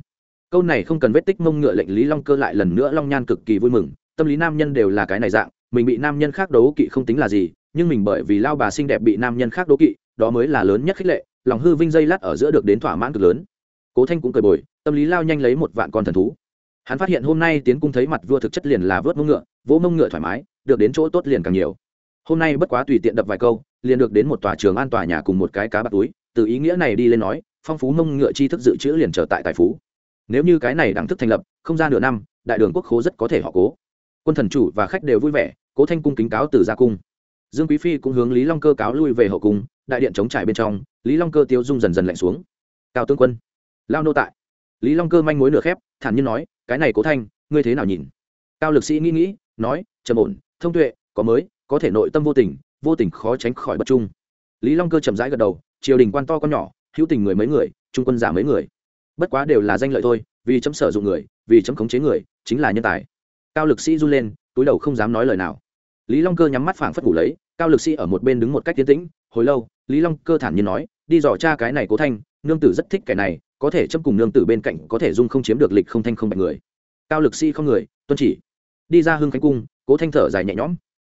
Câu này không cần vết tích mông ngựa lệnh lý long cơ lại lần nữa long nhan cực kỳ vui mừng, tâm lý nam nhân đều là cái này dạng, mình bị nam nhân khác đấu kỵ không tính là gì, nhưng mình bởi vì lao bà xinh đẹp bị nam nhân khác đấu kỵ, đó mới là lớn nhất khích lệ, lòng hư vinh dây lát ở giữa được đến thỏa mãn cực lớn. Cố thanh cũng cười bồi, tâm lý lao nhanh lấy một vạn con thần thú hắn phát hiện hôm nay tiến cung thấy mặt vua thực chất liền là vớt mông ngựa, vỗ mông ngựa thoải mái, được đến chỗ tốt liền càng nhiều. Hôm nay bất quá tùy tiện đập vài câu, liền được đến một tòa trường an tòa nhà cùng một cái cá bạc túi, từ ý nghĩa này đi lên nói, phong phú mông ngựa chi thức dự trữ liền trở tại tài phú. Nếu như cái này đẳng thức thành lập, không ra nửa năm, đại đường quốc khố rất có thể họ cố. Quân thần chủ và khách đều vui vẻ, cố thanh cung kính cáo từ gia cung. Dương quý phi cũng hướng lý long cơ cáo lui về hậu cung, đại điện chống trải bên trong, lý long cơ tiêu dung dần dần lạnh xuống. Cao tướng quân, lao nô tại. Lý long cơ manh mối nửa khép, thản nhiên nói cái này cố thanh, ngươi thế nào nhìn? Cao lực sĩ nghĩ nghĩ, nói, trầm ổn, thông tuệ, có mới, có thể nội tâm vô tình vô tình khó tránh khỏi bất trung. Lý long cơ chậm rãi gật đầu, triều đình quan to con nhỏ, hữu tình người mấy người, trung quân giả mấy người. Bất quá đều là danh lợi thôi, vì chấm sử dụng người, vì chấm khống chế người, chính là nhân tài. Cao lực sĩ run lên, túi đầu không dám nói lời nào. Lý long cơ nhắm mắt phảng phất ngủ lấy, cao lực sĩ ở một bên đứng một cách tiến tĩnh, hồi lâu, lý long cơ thản nhiên nói, đi dò cha cái này cố thanh nương tử rất thích kẻ này, có thể chấm cùng nương tử bên cạnh có thể dung không chiếm được lịch không thanh không bạch người. Cao lực sĩ không người, tuân chỉ. Đi ra hưng khánh cung, cố thanh thở dài nhẹ nhõm.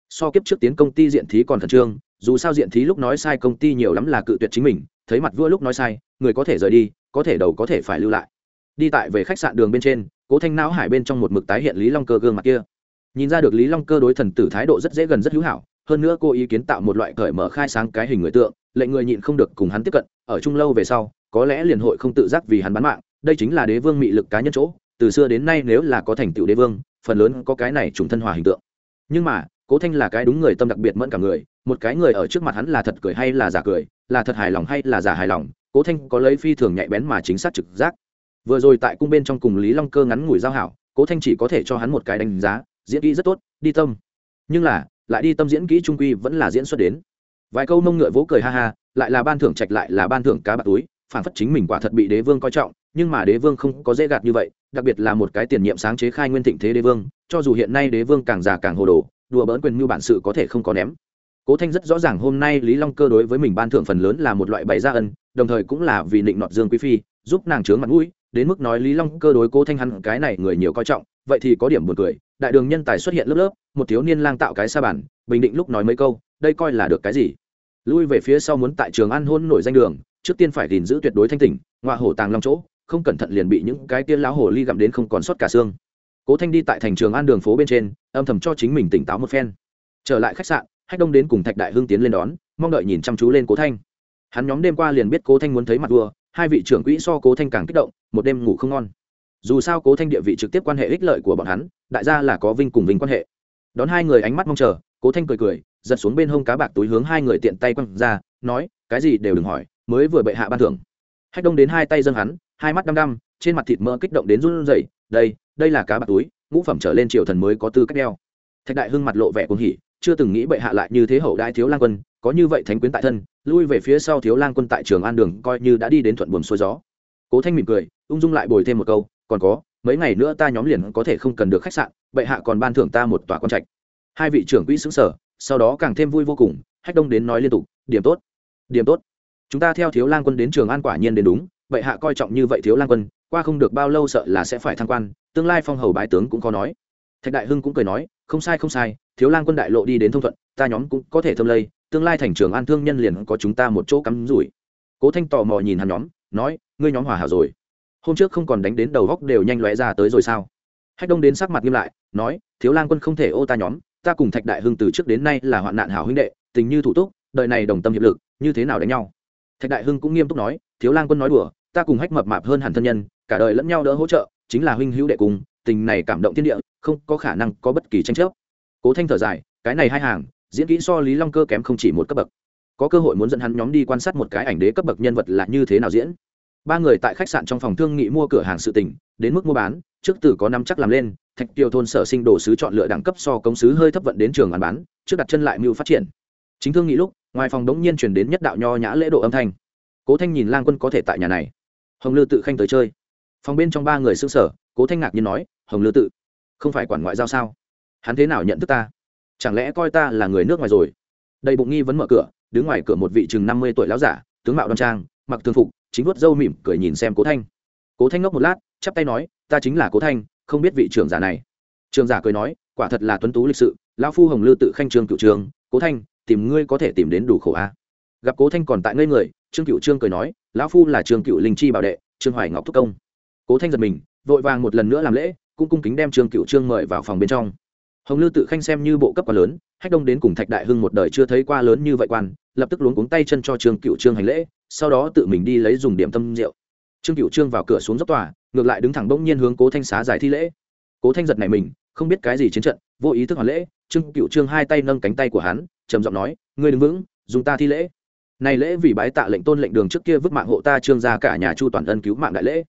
So kiếp trước tiến công ty diện thí còn khẩn trương, dù sao diện thí lúc nói sai công ty nhiều lắm là cự tuyệt chính mình, thấy mặt vua lúc nói sai, người có thể rời đi, có thể đầu có thể phải lưu lại. Đi tại về khách sạn đường bên trên, cố thanh não hải bên trong một mực tái hiện lý long cơ gương mặt kia. Nhìn ra được lý long cơ đối thần tử thái độ rất dễ gần rất hữu hảo, hơn nữa cô ý kiến tạo một loại cởi mở khai sáng cái hình người tượng, lệnh người nhịn không được cùng hắn tiếp cận, ở chung lâu về sau có lẽ liền hội không tự giác vì hắn bán mạng, đây chính là đế vương mị lực cá nhân chỗ, từ xưa đến nay nếu là có thành tựu đế vương, phần lớn có cái này trùng thân hòa hình tượng. Nhưng mà, cố thanh là cái đúng người tâm đặc biệt mẫn cả người, một cái người ở trước mặt hắn là thật cười hay là giả cười, là thật hài lòng hay là giả hài lòng, cố thanh có lấy phi thường nhạy bén mà chính xác trực giác. Vừa rồi tại cung bên trong cùng lý long cơ ngắn ngủi giao hảo, cố thanh chỉ có thể cho hắn một cái đánh giá, diễn kỹ rất tốt, đi tâm. Nhưng là, lại đi tâm diễn kỹ trung quy vẫn là diễn xuất đến. Vài câu mông ngựa vỗ cười ha ha, lại là ban thưởng trạch lại là ban thưởng cá bạc túi phản phất chính mình quả thật bị đế vương coi trọng, nhưng mà đế vương không có dễ gạt như vậy, đặc biệt là một cái tiền nhiệm sáng chế khai nguyên thịnh thế đế vương, cho dù hiện nay đế vương càng già càng hồ đồ, đùa bỡn quyền mưu bản sự có thể không có ném. Cố thanh rất rõ ràng hôm nay lý long cơ đối với mình ban thưởng phần lớn là một loại bày gia ân, đồng thời cũng là vì định nọt dương quý phi, giúp nàng chướng mặt mũi, đến mức nói lý long cơ đối cố thanh hắn cái này người nhiều coi trọng, vậy thì có điểm buồn cười, đại đường nhân tài xuất hiện lớp lớp, một thiếu niên lang tạo cái sa bản bình định lúc nói mấy câu, đây coi là được cái gì? Lui về phía sau muốn tại trường ăn hôn nổi danh đường trước tiên phải gìn giữ tuyệt đối thanh tỉnh ngoa hổ tàng long chỗ, không cẩn thận liền bị những cái tiên lão hồ ly gặm đến không còn sót cả xương. Cố thanh đi tại thành trường an đường phố bên trên, âm thầm cho chính mình tỉnh táo một phen. Trở lại khách sạn, hách đông đến cùng thạch đại hưng tiến lên đón, mong đợi nhìn chăm chú lên cố thanh. Hắn nhóm đêm qua liền biết cố thanh muốn thấy mặt vua, hai vị trưởng quỹ so cố thanh càng kích động, một đêm ngủ không ngon. Dù sao cố thanh địa vị trực tiếp quan hệ ích lợi của bọn hắn, đại gia là có vinh cùng vinh quan hệ. Đón hai người ánh mắt mong chờ, cố thanh cười cười, giật xuống bên hông cá bạc túi hướng hai người tiện tay quăng ra, nói, cái gì đều đừng hỏi mới vừa bệ hạ ban thưởng. Hách đông đến hai tay dâng hắn, hai mắt đăm đăm, trên mặt thịt mỡ kích động đến run rẩy, đây đây là cá bạc túi, ngũ phẩm trở lên triều thần mới có tư cách đeo. Thạch đại hưng mặt lộ vẻ cuồng hỉ, chưa từng nghĩ bệ hạ lại như thế hậu đại thiếu lang quân, có như vậy thánh quyến tại thân, lui về phía sau thiếu lang quân tại trường an đường coi như đã đi đến thuận buồm xuôi gió. Cố thanh mỉm cười, ung dung lại bồi thêm một câu, còn có, mấy ngày nữa ta nhóm liền có thể không cần được khách sạn, bệ hạ còn ban thưởng ta một tòa con trạch. Hai vị trưởng quỹ xứng sở sau đó càng thêm vui vô cùng, hách đông đến nói liên tục, điểm tốt điểm tốt chúng ta theo thiếu lang quân đến trường an quả nhiên đến đúng, vậy hạ coi trọng như vậy thiếu lang quân, qua không được bao lâu sợ là sẽ phải thăng quan, tương lai phong hầu bái tướng cũng có nói. Thạch đại hưng cũng cười nói, không sai không sai, thiếu lang quân đại lộ đi đến thông thuận, ta nhóm cũng có thể thâm lây, tương lai thành trường an thương nhân liền có chúng ta một chỗ cắm rủi. Cố thanh tò mò nhìn hắn nhóm, nói, ngươi nhóm hòa hảo rồi. Hôm trước không còn đánh đến đầu góc đều nhanh lóe ra tới rồi sao? Hách đông đến sắc mặt nghiêm lại, nói, thiếu lang quân không thể ô ta nhóm, ta cùng thạch đại hưng từ trước đến nay là hoạn nạn hảo huynh đệ, tình như thủ túc, đời này đồng tâm hiệp lực, như thế nào đánh nhau? Thạch đại hưng cũng nghiêm túc nói, thiếu lang quân nói đùa, ta cùng hách mập mạp hơn hẳn thân nhân, cả đời lẫn nhau đỡ hỗ trợ, chính là huynh hữu đệ cùng, tình này cảm động thiên địa, không có khả năng có bất kỳ tranh chấp. Cố thanh thở dài, cái này hai hàng, diễn kỹ so lý long cơ kém không chỉ một cấp bậc. Có cơ hội muốn dẫn hắn nhóm đi quan sát một cái ảnh đế cấp bậc nhân vật là như thế nào diễn. Ba người tại khách sạn trong phòng thương nghị mua cửa hàng sự tỉnh đến mức mua bán, trước từ có năm chắc làm lên, thạch tiêu thôn sở sinh đồ sứ chọn lựa đẳng cấp so công sứ hơi thấp vận đến trường ăn bán, trước đặt chân lại mưu phát triển. Chính thương nghị lúc ngoài phòng đống nhiên chuyển đến nhất đạo nho nhã lễ độ âm thanh. Cố thanh nhìn lang quân có thể tại nhà này. Hồng lư tự khanh tới chơi. Phòng bên trong ba người xương sở cố thanh ngạc nhiên nói, hồng lư tự, không phải quản ngoại giao sao? Hắn thế nào nhận thức ta? Chẳng lẽ coi ta là người nước ngoài rồi? Đầy bụng nghi vẫn mở cửa, đứng ngoài cửa một vị chừng năm mươi tuổi láo giả, tướng mạo đoan trang, mặc thường phục, chính vuốt râu mỉm cười nhìn xem cố thanh. Cố thanh ngốc một lát, chắp tay nói, ta chính là cố thanh, không biết vị trưởng giả này. Trường giả cười nói, quả thật là tuấn tú lịch sự, lão phu hồng lư tự khanh trường cựu trường, cố thanh tìm ngươi có thể tìm đến đủ khổ a. Gặp cố thanh còn tại ngây người, trương cựu trương cười nói, lão phu là trương cựu linh chi bảo đệ, trương hoài ngọc thúc công. Cố thanh giật mình, vội vàng một lần nữa làm lễ, cũng cung kính đem trương cựu trương mời vào phòng bên trong. Hồng lư tự khanh xem như bộ cấp quá lớn, hách đông đến cùng thạch đại hưng một đời chưa thấy qua lớn như vậy quan, lập tức luống cuống tay chân cho trương cựu trương hành lễ, sau đó tự mình đi lấy dùng điểm tâm rượu. Trương cựu trương vào cửa xuống dốc tòa, ngược lại đứng thẳng bỗng nhiên hướng cố thanh xá giải thi lễ. Cố thanh giật này mình, không biết cái gì chiến trận, vô ý thức hoàn lễ, trương cựu trương hai tay nâng cánh tay của hắn trầm giọng nói, ngươi đứng vững, dùng ta thi lễ. Này lễ vì bái tạ lệnh tôn lệnh đường trước kia vứt mạng hộ ta trương ra cả nhà chu toàn ân cứu mạng đại lễ.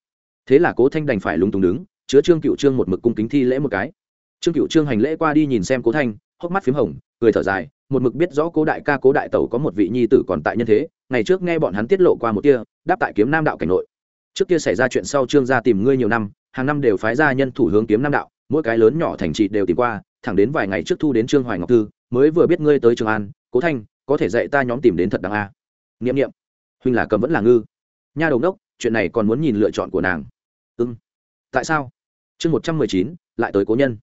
Thế là cố thanh đành phải lúng túng đứng, chứa trương cựu trương một mực cung kính thi lễ một cái. Trương cựu trương hành lễ qua đi nhìn xem cố thanh, hốc mắt p h í m hồng, cười thở dài, một mực biết rõ cố đại ca, cố đại tẩu có một vị nhi tử còn tại nhân thế, ngày trước nghe bọn hắn tiết lộ qua một kia, đáp tại kiếm nam đạo cảnh nội. Trước kia xảy ra chuyện sau trương gia tìm ngươi nhiều năm, hàng năm đều phái ra nhân thủ hướng kiếm nam đạo, mỗi cái lớn nhỏ thành trị đều tìm qua, thẳng đến vài ngày trước thu đến trương hoài ngọc thư mới vừa biết ngươi tới trường an cố thanh có thể dạy ta nhóm tìm đến thật đáng a n nghiệm huynh là cầm vẫn là ngư nha đầu đốc chuyện này còn muốn nhìn lựa chọn của nàng Ừ. tại sao chương một trăm mười chín lại tới cố nhân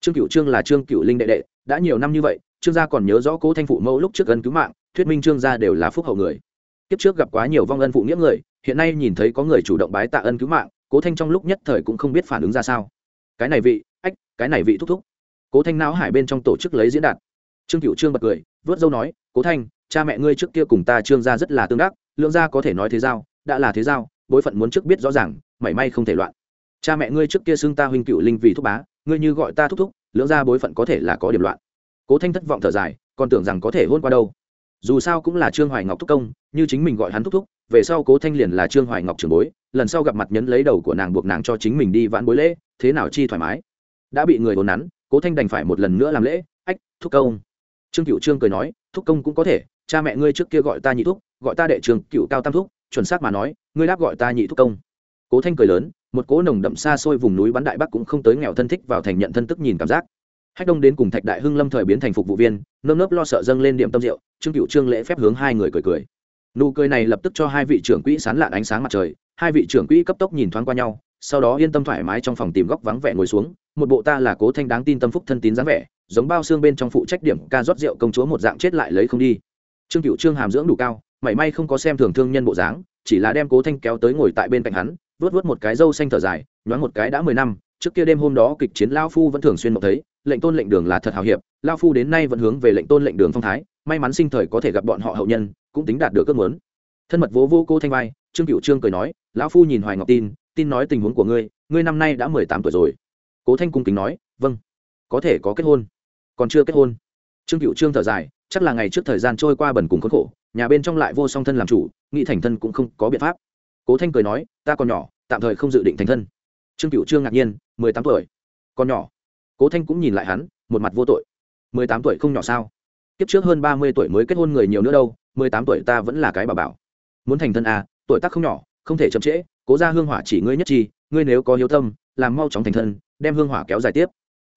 trương cựu trương là trương cựu linh đệ đệ đã nhiều năm như vậy trương gia còn nhớ rõ cố thanh phụ mẫu lúc trước ân cứu mạng thuyết minh trương gia đều là phúc hậu người kiếp trước gặp quá nhiều vong ân phụ nghĩa người hiện nay nhìn thấy có người chủ động bái tạ ân cứu mạng cố thanh trong lúc nhất thời cũng không biết phản ứng ra sao cái này vị ách cái này vị thúc thúc cố thanh não hải bên trong tổ chức lấy diễn đạt trương cựu trương bật cười, vớt dâu nói, cố thanh, cha mẹ ngươi trước kia cùng ta trương gia rất là tương đắc lương gia có thể nói thế giao, đã là thế giao, bối phận muốn trước biết rõ ràng, mảy may không thể loạn. Cha mẹ ngươi trước kia xưng ta huynh cựu linh vì thúc bá, ngươi như gọi ta thúc thúc lưỡng gia bối phận có thể là có điểm loạn. Cố thanh thất vọng thở dài, còn tưởng rằng có thể hôn qua đâu. Dù sao cũng là trương hoài ngọc thúc công, như chính mình gọi hắn thúc thúc, về sau cố thanh liền là trương hoài ngọc trường bối, lần sau gặp mặt nhấn lấy đầu của nàng buộc nàng cho chính mình đi vãn bối lễ, thế nào chi thoải mái. Đã bị người hồn nắn, cố thanh đành phải một lần nữa làm lễ, ách, thúc công trương cựu trương cười nói, thúc công cũng có thể, cha mẹ ngươi trước kia gọi ta nhị thúc, gọi ta đệ trường cựu cao tam thúc, chuẩn xác mà nói, ngươi đáp gọi ta nhị thúc công. Cố thanh cười lớn, một cố nồng đậm xa xôi vùng núi bắn đại bắc cũng không tới nghèo thân thích vào thành nhận thân tức nhìn cảm giác. Hách đông đến cùng thạch đại hưng lâm thời biến thành phục vụ viên, nơm nớp lo sợ dâng lên điểm tâm rượu, trương cựu trương lễ phép hướng hai người cười cười. Nụ cười này lập tức cho hai vị trưởng quỹ sán lạn ánh sáng mặt trời, hai vị trưởng quỹ cấp tốc nhìn thoáng qua nhau, sau đó yên tâm thoải mái trong phòng tìm góc vắng vẻ ngồi xuống, một bộ ta là cố thanh đáng tin tâm phúc thân tín dáng vẻ giống bao xương bên trong phụ trách điểm ca rót rượu công chúa một dạng chết lại lấy không đi. Trương cựu trương hàm dưỡng đủ cao, mảy may không có xem thường thương nhân bộ dáng, chỉ là đem cố thanh kéo tới ngồi tại bên cạnh hắn vớt vớt một cái râu xanh thở dài, nhoáng một cái đã mười năm, trước kia đêm hôm đó kịch chiến lao phu vẫn thường xuyên mộng thấy, lệnh tôn lệnh đường là thật hào hiệp, lao phu đến nay vẫn hướng về lệnh tôn lệnh đường phong thái, may mắn sinh thời có thể gặp bọn họ hậu nhân, cũng tính đạt được ước muốn. Thân mật vỗ vô cô thanh vai trương cựu trương cười nói, lão phu nhìn hoài ngọc tin tin nói tình huống của ngươi ngươi năm nay đã mười tám tuổi rồi. Cố thanh cung kính nói vâng có thể có kết hôn còn chưa kết hôn. Trương cựu trương thở dài, chắc là ngày trước thời gian trôi qua bẩn cùng khốn khổ, nhà bên trong lại vô song thân làm chủ, nghĩ thành thân cũng không có biện pháp. Cố thanh cười nói, ta còn nhỏ, tạm thời không dự định thành thân. Trương cựu trương ngạc nhiên, mười tám tuổi. Còn nhỏ. Cố thanh cũng nhìn lại hắn, một mặt vô tội. Mười tám tuổi không nhỏ sao? Kiếp trước hơn ba mươi tuổi mới kết hôn người nhiều nữa đâu, mười tám tuổi ta vẫn là cái bà bảo. Muốn thành thân à tuổi tác không nhỏ, không thể chậm trễ, cố ra hương hỏa chỉ ngươi nhất chi, ngươi nếu có hiếu tâm, làm mau chóng thành thân, đem hương hỏa kéo dài tiếp.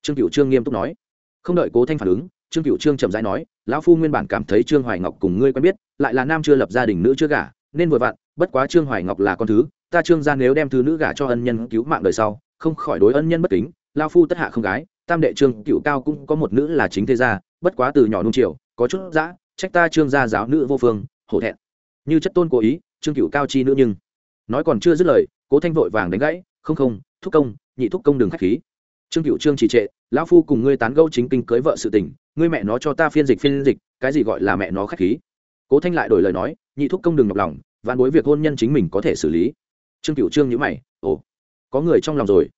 Trương cựu trương nghiêm túc nói không đợi cố thanh phản ứng, trương cựu trương chậm rãi nói, lão phu nguyên bản cảm thấy trương hoài ngọc cùng ngươi quen biết, lại là nam chưa lập gia đình nữ chưa gả, nên vội vặn, bất quá trương hoài ngọc là con thứ, ta trương gia nếu đem thứ nữ gả cho ân nhân cứu mạng đời sau, không khỏi đối ân nhân bất kính lao phu tất hạ không gái, tam đệ trương cựu cao cũng có một nữ là chính thế gia, bất quá từ nhỏ nung chiều, có chút dã, trách ta trương gia giáo nữ vô phương, hổ thẹn. Như chất tôn cố ý, trương cựu cao chi nữ nhưng nói còn chưa dứt lời, cố thanh vội vàng đánh gãy, không không, thúc công, nhị thúc công đừng k h á c h khí. Trương cựu trương trì trệ lão phu cùng ngươi tán gẫu chính kinh cưới vợ sự tình, ngươi mẹ nó cho ta phiên dịch phiên dịch, cái gì gọi là mẹ nó khách khí? Cố thanh lại đổi lời nói, nhị thúc công đừng nhọc lòng vạn bối việc hôn nhân chính mình có thể xử lý. Trương Cửu trương nhữ mày, ồ, có người trong lòng rồi.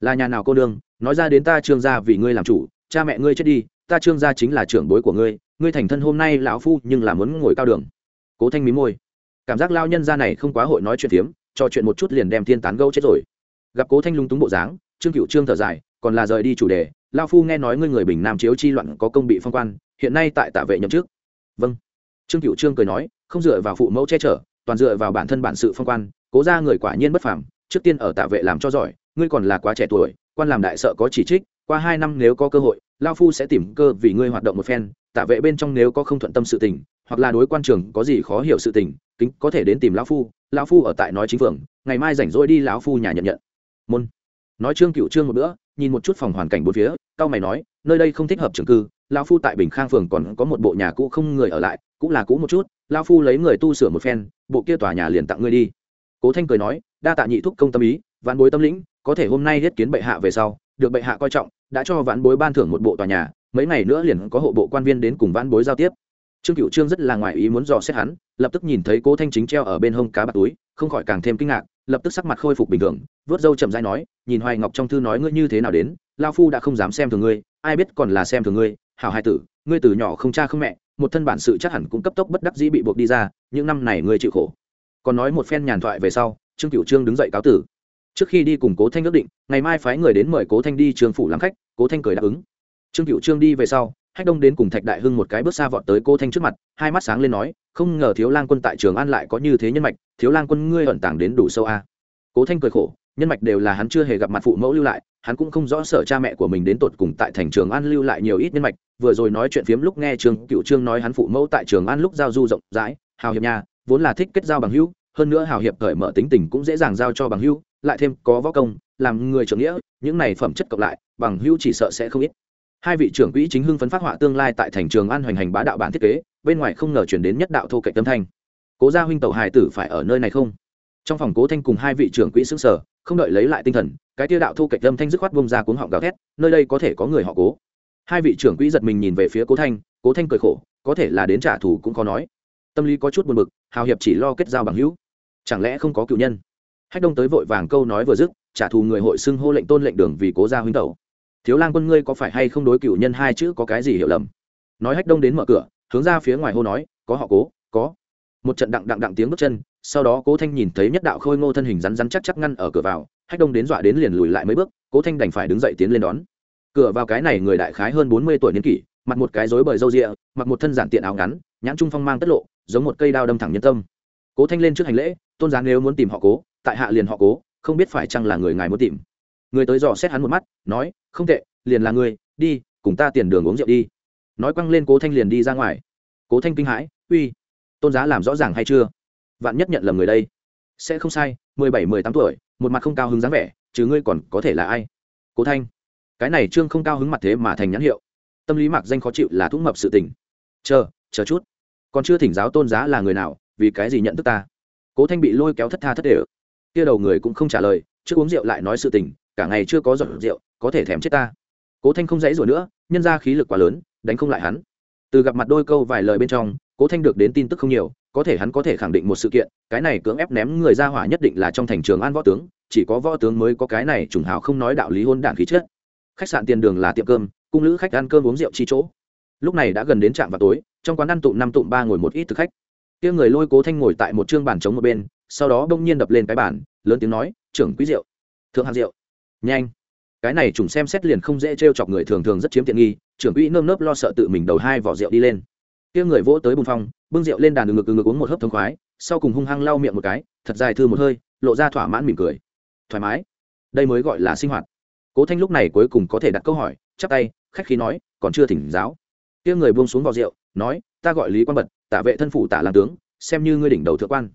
Là nhà nào cô đương nói ra đến ta trương gia vì ngươi làm chủ, cha mẹ ngươi chết đi, ta trương gia chính là trưởng bối của ngươi ngươi thành thân hôm nay lão phu nhưng là muốn ngồi cao đường. Cố thanh mí môi. Cảm giác lao nhân gia này không quá hội nói chuyện phiếm, trò chuyện một chút liền đem thiên tán gâu chết rồi. Gặp cố thanh lung túng bộ dáng, trương cựu trương thở dài, còn là rời đi chủ đề lao phu nghe nói ngươi người bình nam chiếu chi loạn có công bị phong quan, hiện nay tại tạ vệ nhậm chức. Vâng. Trương cựu trương cười nói, không dựa vào phụ mẫu che chở, toàn dựa vào bản thân bản sự phong quan, cố ra người quả nhiên bất phàm, trước tiên ở tạ vệ làm cho giỏi, ngươi còn là quá trẻ tuổi, quan làm đại sợ có chỉ trích, qua hai năm nếu có cơ hội, lao phu sẽ tìm cơ vì ngươi hoạt động một phen tạ vệ bên trong nếu có không thuận tâm sự tình, hoặc là đối quan trường có gì khó hiểu sự tình, kính có thể đến tìm lão phu lão phu ở tại nói chính phường, ngày mai rảnh rỗi đi lão phu nhà nhận nhận. Môn. Nói trương cựu trương một bữa nhìn một chút phòng hoàn cảnh bốn phía cao mày nói, nơi đây không thích hợp trường cư, lão phu tại bình khang phường còn có một bộ nhà cũ không người ở lại, cũng là cũ một chút, lão phu lấy người tu sửa một phen, bộ kia tòa nhà liền tặng ngươi đi. Cố thanh cười nói, đa tạ nhị thúc công tâm ý vạn bối tâm lĩnh, có thể hôm nay thiết kiến bệ hạ về sau, được bệ hạ coi trọng, đã cho vạn bối ban thưởng một bộ tòa nhà, mấy ngày nữa liền có hộ bộ quan viên đến cùng vạn bối giao tiếp. Trương cựu trương rất là ngoài ý muốn dò xét hắn, lập tức nhìn thấy cố thanh chính treo ở bên hông cá bạc túi, không khỏi càng thêm kinh ngạc lập tức sắc mặt khôi phục bình thường, vớt râu chậm dai nói, nhìn hoài ngọc trong thư nói ngươi như thế nào đến lao phu đã không dám xem thường ngươi, ai biết còn là xem thường ngươi, hảo hai tử, ngươi từ nhỏ không cha không mẹ, một thân bản sự chắc hẳn cũng cấp tốc bất đắc dĩ bị buộc đi ra, những năm này ngươi chịu khổ. Còn nói một phen nhàn thoại về sau, trương cửu trương đứng dậy cáo tử. Trước khi đi cùng cố thanh ước định, ngày mai phái người đến mời cố thanh đi trường phủ làm khách, cố thanh cười đáp ứng. Trương cửu trương đi về sau hách đông đến cùng thạch đại hưng một cái bước xa vọt tới cô thanh trước mặt, hai mắt sáng lên nói, không ngờ thiếu lang quân tại trường an lại có như thế nhân mạch, thiếu lang quân ngươi ẩn tàng đến đủ sâu a cố thanh cười khổ, nhân mạch đều là hắn chưa hề gặp mặt phụ mẫu lưu lại, hắn cũng không rõ sợ cha mẹ của mình đến tột cùng tại thành trường an lưu lại nhiều ít nhân mạch, vừa rồi nói chuyện phiếm lúc nghe trường cựu trương nói hắn phụ mẫu tại trường an lúc giao du rộng rãi, hào hiệp nhà vốn là thích kết giao bằng hữu, hơn nữa hào hiệp cởi mở tính tình cũng dễ dàng giao cho bằng hữu, lại thêm có võ công, làm người trưởng nghĩa, những này phẩm chất cộng lại, bằng hữu chỉ sợ sẽ không ít hai vị trưởng quỹ chính hưng phấn phát họa tương lai tại thành trường an hoành hành bá đạo bản thiết kế, bên ngoài không ngờ chuyển đến nhất đạo thô cạnh tâm thanh. Cố gia huynh tẩu hài tử phải ở nơi này không? Trong phòng cố thanh cùng hai vị trưởng quỹ xứng sở không đợi lấy lại tinh thần, cái tiêu đạo thô cạnh tâm thanh dứt khoát bông ra cuống họng gào thét, nơi đây có thể có người họ cố. Hai vị trưởng quỹ giật mình nhìn về phía cố thanh cố thanh cười khổ, có thể là đến trả thù cũng khó nói. Tâm lý có chút buồn bực, hào hiệp chỉ lo kết giao bằng hữu. Chẳng lẽ không có cựu nhân? Hách đông tới vội vàng câu nói vừa dứt, trả thù người hội xưng hô lệnh tôn lệnh đường vì cố gia huynh tẩu thiếu lang quân ngươi có phải hay không đối cựu nhân hai chữ có cái gì hiểu lầm? Nói hách đông đến mở cửa, hướng ra phía ngoài hô nói, có họ cố, có. Một trận đặng đặng đặng tiếng bước chân, sau đó cố thanh nhìn thấy nhất đạo khôi ngô thân hình rắn rắn chắc chắc ngăn ở cửa vào, hách đông đến dọa đến liền lùi lại mấy bước, cố thanh đành phải đứng dậy tiến lên đón. Cửa vào cái này người đại khái hơn bốn mươi tuổi niên kỷ mặc một cái rối bời râu rịa, mặc một thân giản tiện áo ngắn, nhãn trung phong mang tất lộ, giống một cây đao đâm thẳng nhân tâm. Cố thanh lên trước hành lễ, tôn giá nếu muốn tìm họ cố, tại hạ liền họ cố, không biết phải chăng là người ngài muốn tìm người tới dò xét hắn một mắt nói không tệ liền là người, đi cùng ta tiền đường uống rượu đi. Nói quăng lên cố thanh liền đi ra ngoài. Cố thanh kinh hãi uy tôn giá làm rõ ràng hay chưa? Vạn nhất nhận lầm người đây. Sẽ không sai mười bảy mười tám tuổi một mặt không cao hứng dáng vẻ chứ ngươi còn có thể là ai? Cố thanh cái này trương không cao hứng mặt thế mà thành nhãn hiệu. Tâm lý mạc danh khó chịu là thúc mập sự tình. Chờ chờ chút. Còn chưa thỉnh giáo tôn giá là người nào vì cái gì nhận thức ta? Cố thanh bị lôi kéo thất tha thất để kia đầu người cũng không trả lời trước uống rượu lại nói sự tình cả ngày chưa có giọt rượu, có thể thèm chết ta. Cố thanh không dãy rồi nữa, nhân ra khí lực quá lớn, đánh không lại hắn. Từ gặp mặt đôi câu vài lời bên trong, cố thanh được đến tin tức không nhiều, có thể hắn có thể khẳng định một sự kiện, cái này cưỡng ép ném người ra hỏa nhất định là trong thành trường an võ tướng, chỉ có võ tướng mới có cái này trùng hào không nói đạo lý hôn đản khí chết khách sạn tiền đường là tiệm cơm, cung lữ khách ăn cơm uống rượu chi chỗ. Lúc này đã gần đến trạm vào tối, trong quán ăn tụm năm tụm ba ngồi một ít thực khách. Kia người lôi cố thanh ngồi tại một chương bàn trống một bên, sau đó bỗng nhiên đập lên cái bàn, lớn tiếng nói, trưởng quý rượu. Thượng hạng rượu nhanh. Cái này trùng xem xét liền không dễ t r e o chọc người thường thường rất chiếm tiện nghi, trưởng quỹ nơm nớp lo sợ tự mình đầu hai vỏ rượu đi lên. Kia người vỗ tới bùn phong bưng rượu lên đàn ngực ngực uống một hớp thông khoái, sau cùng hung hăng lau miệng một cái, thật dài thư một hơi, lộ ra thỏa mãn mỉm cười. Thoải mái. Đây mới gọi là sinh hoạt. Cố thanh lúc này cuối cùng có thể đặt câu hỏi, chắp tay, khách khí nói, còn chưa thỉnh giáo. Kia người buông xuống vỏ rượu, nói, ta gọi lý quan bật, tả vệ thân phụ tả làm tướng, xem như ngươi đỉnh đầu thượng quan.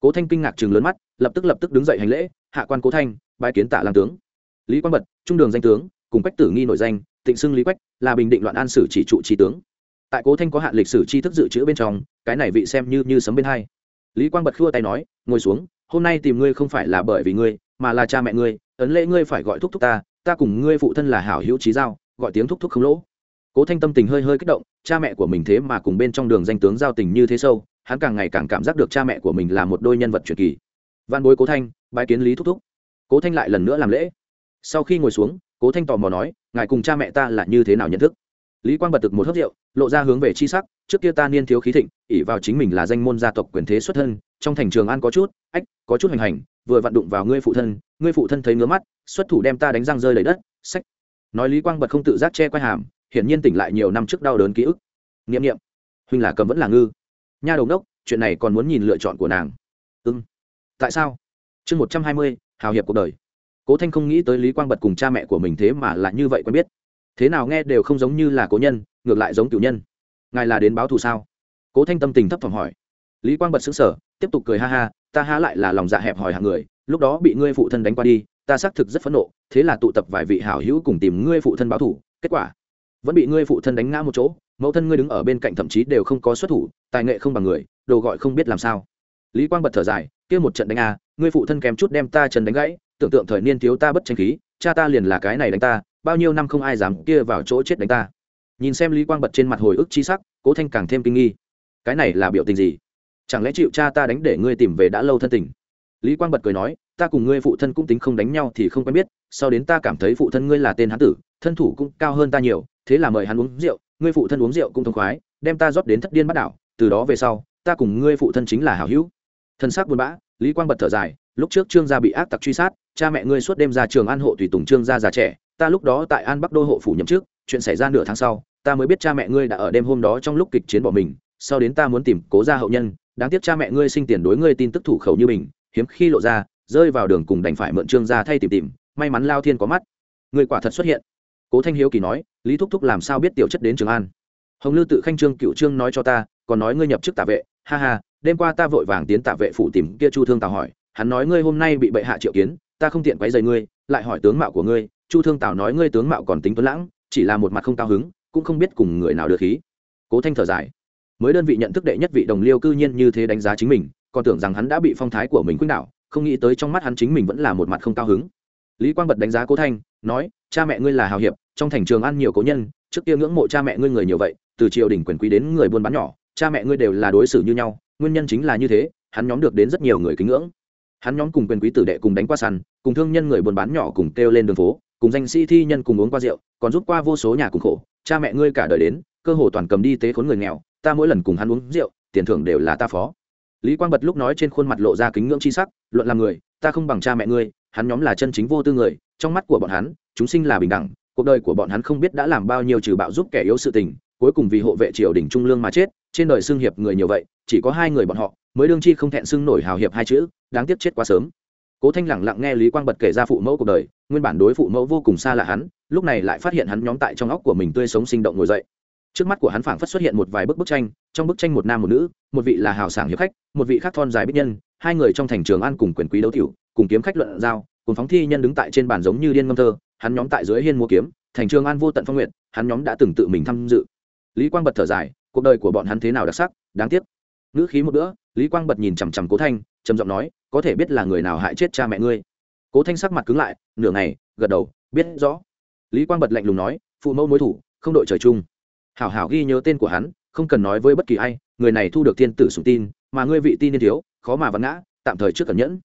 Cố thanh kinh ngạc chừng lớn mắt, lập tức lập tức đứng dậy hành lễ, hạ quan cố thanh, bái kiến tả làm tướng lý quang bật, trung đường danh tướng, cùng quách tử nghi nổi danh, tịnh xưng lý quách, là bình định loạn an sử chỉ trụ trí tướng. Tại cố thanh có hạn lịch sử tri thức dự trữ bên trong, cái này vị xem như như sấm bên hai. Lý quang bật khua tay nói, ngồi xuống, hôm nay tìm ngươi không phải là bởi vì ngươi, mà là cha mẹ ngươi, ấn lễ ngươi phải gọi thúc thúc ta ta cùng ngươi phụ thân là hảo hữu trí giao, gọi tiếng thúc thúc không lỗ. Cố thanh tâm tình hơi hơi kích động, cha mẹ của mình thế mà cùng bên trong đường danh tướng giao tình như thế sâu, hắn càng ngày càng cảm giác được cha mẹ của mình là một đôi nhân vật truyền kỳ. Văn bối cố thanh, bái kiến lý thúc thúc. Cố thanh lại lần nữa làm lễ sau khi ngồi xuống, cố thanh tò mò nói, ngài cùng cha mẹ ta là như thế nào nhận thức? Lý quang bật thực một hớt rượu, lộ ra hướng về chi sắc, trước kia ta niên thiếu khí thịnh ỉ vào chính mình là danh môn gia tộc quyền thế xuất thân, trong thành trường an có chút, ách, có chút hành hành, vừa vặn đụng vào ngươi phụ thân, ngươi phụ thân thấy ngứa mắt, xuất thủ đem ta đánh răng rơi lấy đất, sách. Nói lý quang bật không tự giác che quay hàm, hiển nhiên tỉnh lại nhiều năm trước đau đớn ký ức. N i ệ m n i ệ m huynh là cầm vẫn là ngư. Nha đầu đốc chuyện này còn muốn nhìn lựa chọn của nàng. Ưng tại sao? Chương một trăm hai mươi, hào hiệp cuộc đời cố thanh không nghĩ tới lý quang bật cùng cha mẹ của mình thế mà lại như vậy quen biết. Thế nào nghe đều không giống như là cố nhân ngược lại giống cựu nhân. Ngài là đến báo thù sao? Cố thanh tâm tình thấp thỏm hỏi. Lý quang bật xứng sở tiếp tục cười ha ha ta há lại là lòng dạ hẹp hòi hàng người lúc đó bị ngươi phụ thân đánh qua đi ta xác thực rất phẫn nộ thế là tụ tập vài vị hảo hữu cùng tìm ngươi phụ thân báo thù, kết quả vẫn bị ngươi phụ thân đánh ngã một chỗ mẫu thân ngươi đứng ở bên cạnh thậm chí đều không có xuất thủ tài nghệ không bằng người đồ gọi không biết làm sao. Lý quang bật thở dài kia một trận đánh a ngươi phụ thân kém chút đem ta chân đánh gãy tưởng tượng thời niên thiếu ta bất tranh khí, cha ta liền là cái này đánh ta, bao nhiêu năm không ai dám kia vào chỗ chết đánh ta. Nhìn xem lý quang bật trên mặt hồi ức chi sắc, cố thanh càng thêm kinh nghi. Cái này là biểu tình gì? Chẳng lẽ chịu cha ta đánh để ngươi tìm về đã lâu thân tình? Lý quang bật cười nói, ta cùng ngươi phụ thân cũng tính không đánh nhau thì không quen biết, sau đến ta cảm thấy phụ thân ngươi là tên hán tử, thân thủ cũng cao hơn ta nhiều, thế là mời hắn uống rượu, ngươi phụ thân uống rượu cũng thông khoái, đem ta rót đến thất điên bắt đảo, từ đó về sau, ta cùng ngươi phụ thân chính là hảo hữu. Thân xác buồn bã, lý quang bật thở dài, lúc trước trương gia bị ác tặc truy sát cha mẹ ngươi suốt đêm ra trường an hộ tùy tùng trương gia già trẻ, ta lúc đó tại an bắc đô hộ phủ nhậm trước chuyện xảy ra nửa tháng sau, ta mới biết cha mẹ ngươi đã ở đêm hôm đó trong lúc kịch chiến bỏ mình, sau đến ta muốn tìm cố gia hậu nhân, đáng tiếc cha mẹ ngươi sinh tiền đối ngươi tin tức thủ khẩu như mình, hiếm khi lộ ra, rơi vào đường cùng đành phải mượn trương gia thay tìm tìm, may mắn lao thiên có mắt. Người quả thật xuất hiện. Cố thanh hiếu kỳ nói, lý thúc thúc làm sao biết tiểu chất đến trường an? Hồng lư tự khanh trương cựu trương nói cho ta, còn nói ngươi nhập chức tạ vệ, ha ha, đêm qua ta vội vàng tiến tạ vệ phủ tìm kia chu thương tào hỏi, hắn nói ngươi hôm nay bị bệ hạ triệu kiến ta không tiện quấy rầy ngươi, lại hỏi tướng mạo của ngươi, chu thương tào nói ngươi tướng mạo còn tính tuấn lãng, chỉ là một mặt không cao hứng, cũng không biết cùng người nào được khí. Cố thanh thở dài. Mới đơn vị nhận thức đệ nhất vị đồng liêu cư nhiên như thế đánh giá chính mình, còn tưởng rằng hắn đã bị phong thái của mình khuynh đảo, không nghĩ tới trong mắt hắn chính mình vẫn là một mặt không cao hứng. Lý quang bật đánh giá cố thanh, nói, cha mẹ ngươi là hào hiệp, trong thành trường ăn nhiều cố nhân, trước kia ngưỡng mộ cha mẹ ngươi người nhiều vậy, từ triều đình quyền quý đến người buôn bán nhỏ, cha mẹ ngươi đều là đối xử như nhau, nguyên nhân chính là như thế, hắn nhóm được đến rất nhiều người kính ngưỡng hắn nhóm cùng quyền quý tử đệ cùng đánh qua săn, cùng thương nhân người buôn bán nhỏ cùng kêu lên đường phố, cùng danh sĩ thi nhân cùng uống qua rượu, còn rút qua vô số nhà cùng khổ. Cha mẹ ngươi cả đời đến, cơ hồ toàn cầm đi tế khốn người nghèo, ta mỗi lần cùng hắn uống rượu, tiền thưởng đều là ta phó. Lý quang bật lúc nói trên khuôn mặt lộ ra kính ngưỡng c h i sắc, luận làm người, ta không bằng cha mẹ ngươi, hắn nhóm là chân chính vô tư người, trong mắt của bọn hắn, chúng sinh là bình đẳng, cuộc đời của bọn hắn không biết đã làm bao nhiêu trừ bạo giúp kẻ yếu sự tình, cuối cùng vì hộ vệ triều đình trung lương mà chết, trên đời xương hiệp người nhiều vậy chỉ có hai người bọn họ, mới đương chi không thẹn xưng nổi hào hiệp hai chữ, đáng tiếc chết quá sớm. Cố thanh lẳng lặng nghe lý quang bật kể ra phụ mẫu cuộc đời, nguyên bản đối phụ mẫu vô cùng xa lạ hắn, lúc này lại phát hiện hắn nhóm tại trong óc của mình tươi sống sinh động ngồi dậy. Trước mắt của hắn phảng phất xuất hiện một vài bức bức tranh, trong bức tranh một nam một nữ, một vị là hào sảng hiệp khách, một vị khác thon dài bích nhân, hai người trong thành trường an cùng quyền quý đấu tiểu, cùng kiếm khách luận giao, cùng phóng thi nhân đứng tại trên bàn giống như điên ngâm thơ, hắn nhóm tại dưới hiên mua kiếm, thành trường an vô tận phong nguyện, hắn nhóm đã từng tự mình tham dự. Lý quang bật thở dài, cuộc đời của bọn hắn thế nào đặc sắc, đáng tiếc ngữ khí một bữa, lý quang bật nhìn chằm chằm cố thanh, trầm giọng nói, có thể biết là người nào hại chết cha mẹ ngươi? Cố thanh sắc mặt cứng lại, nửa ngày, gật đầu, biết rõ. Lý quang bật lạnh lùng nói, phụ mẫu mối thủ, không đội trời chung. Hảo hảo ghi nhớ tên của hắn, không cần nói với bất kỳ ai, người này thu được thiên tử sủng tin, mà ngươi vị tin niên thiếu, khó mà vẫn ngã, tạm thời trước cẩn nhẫn.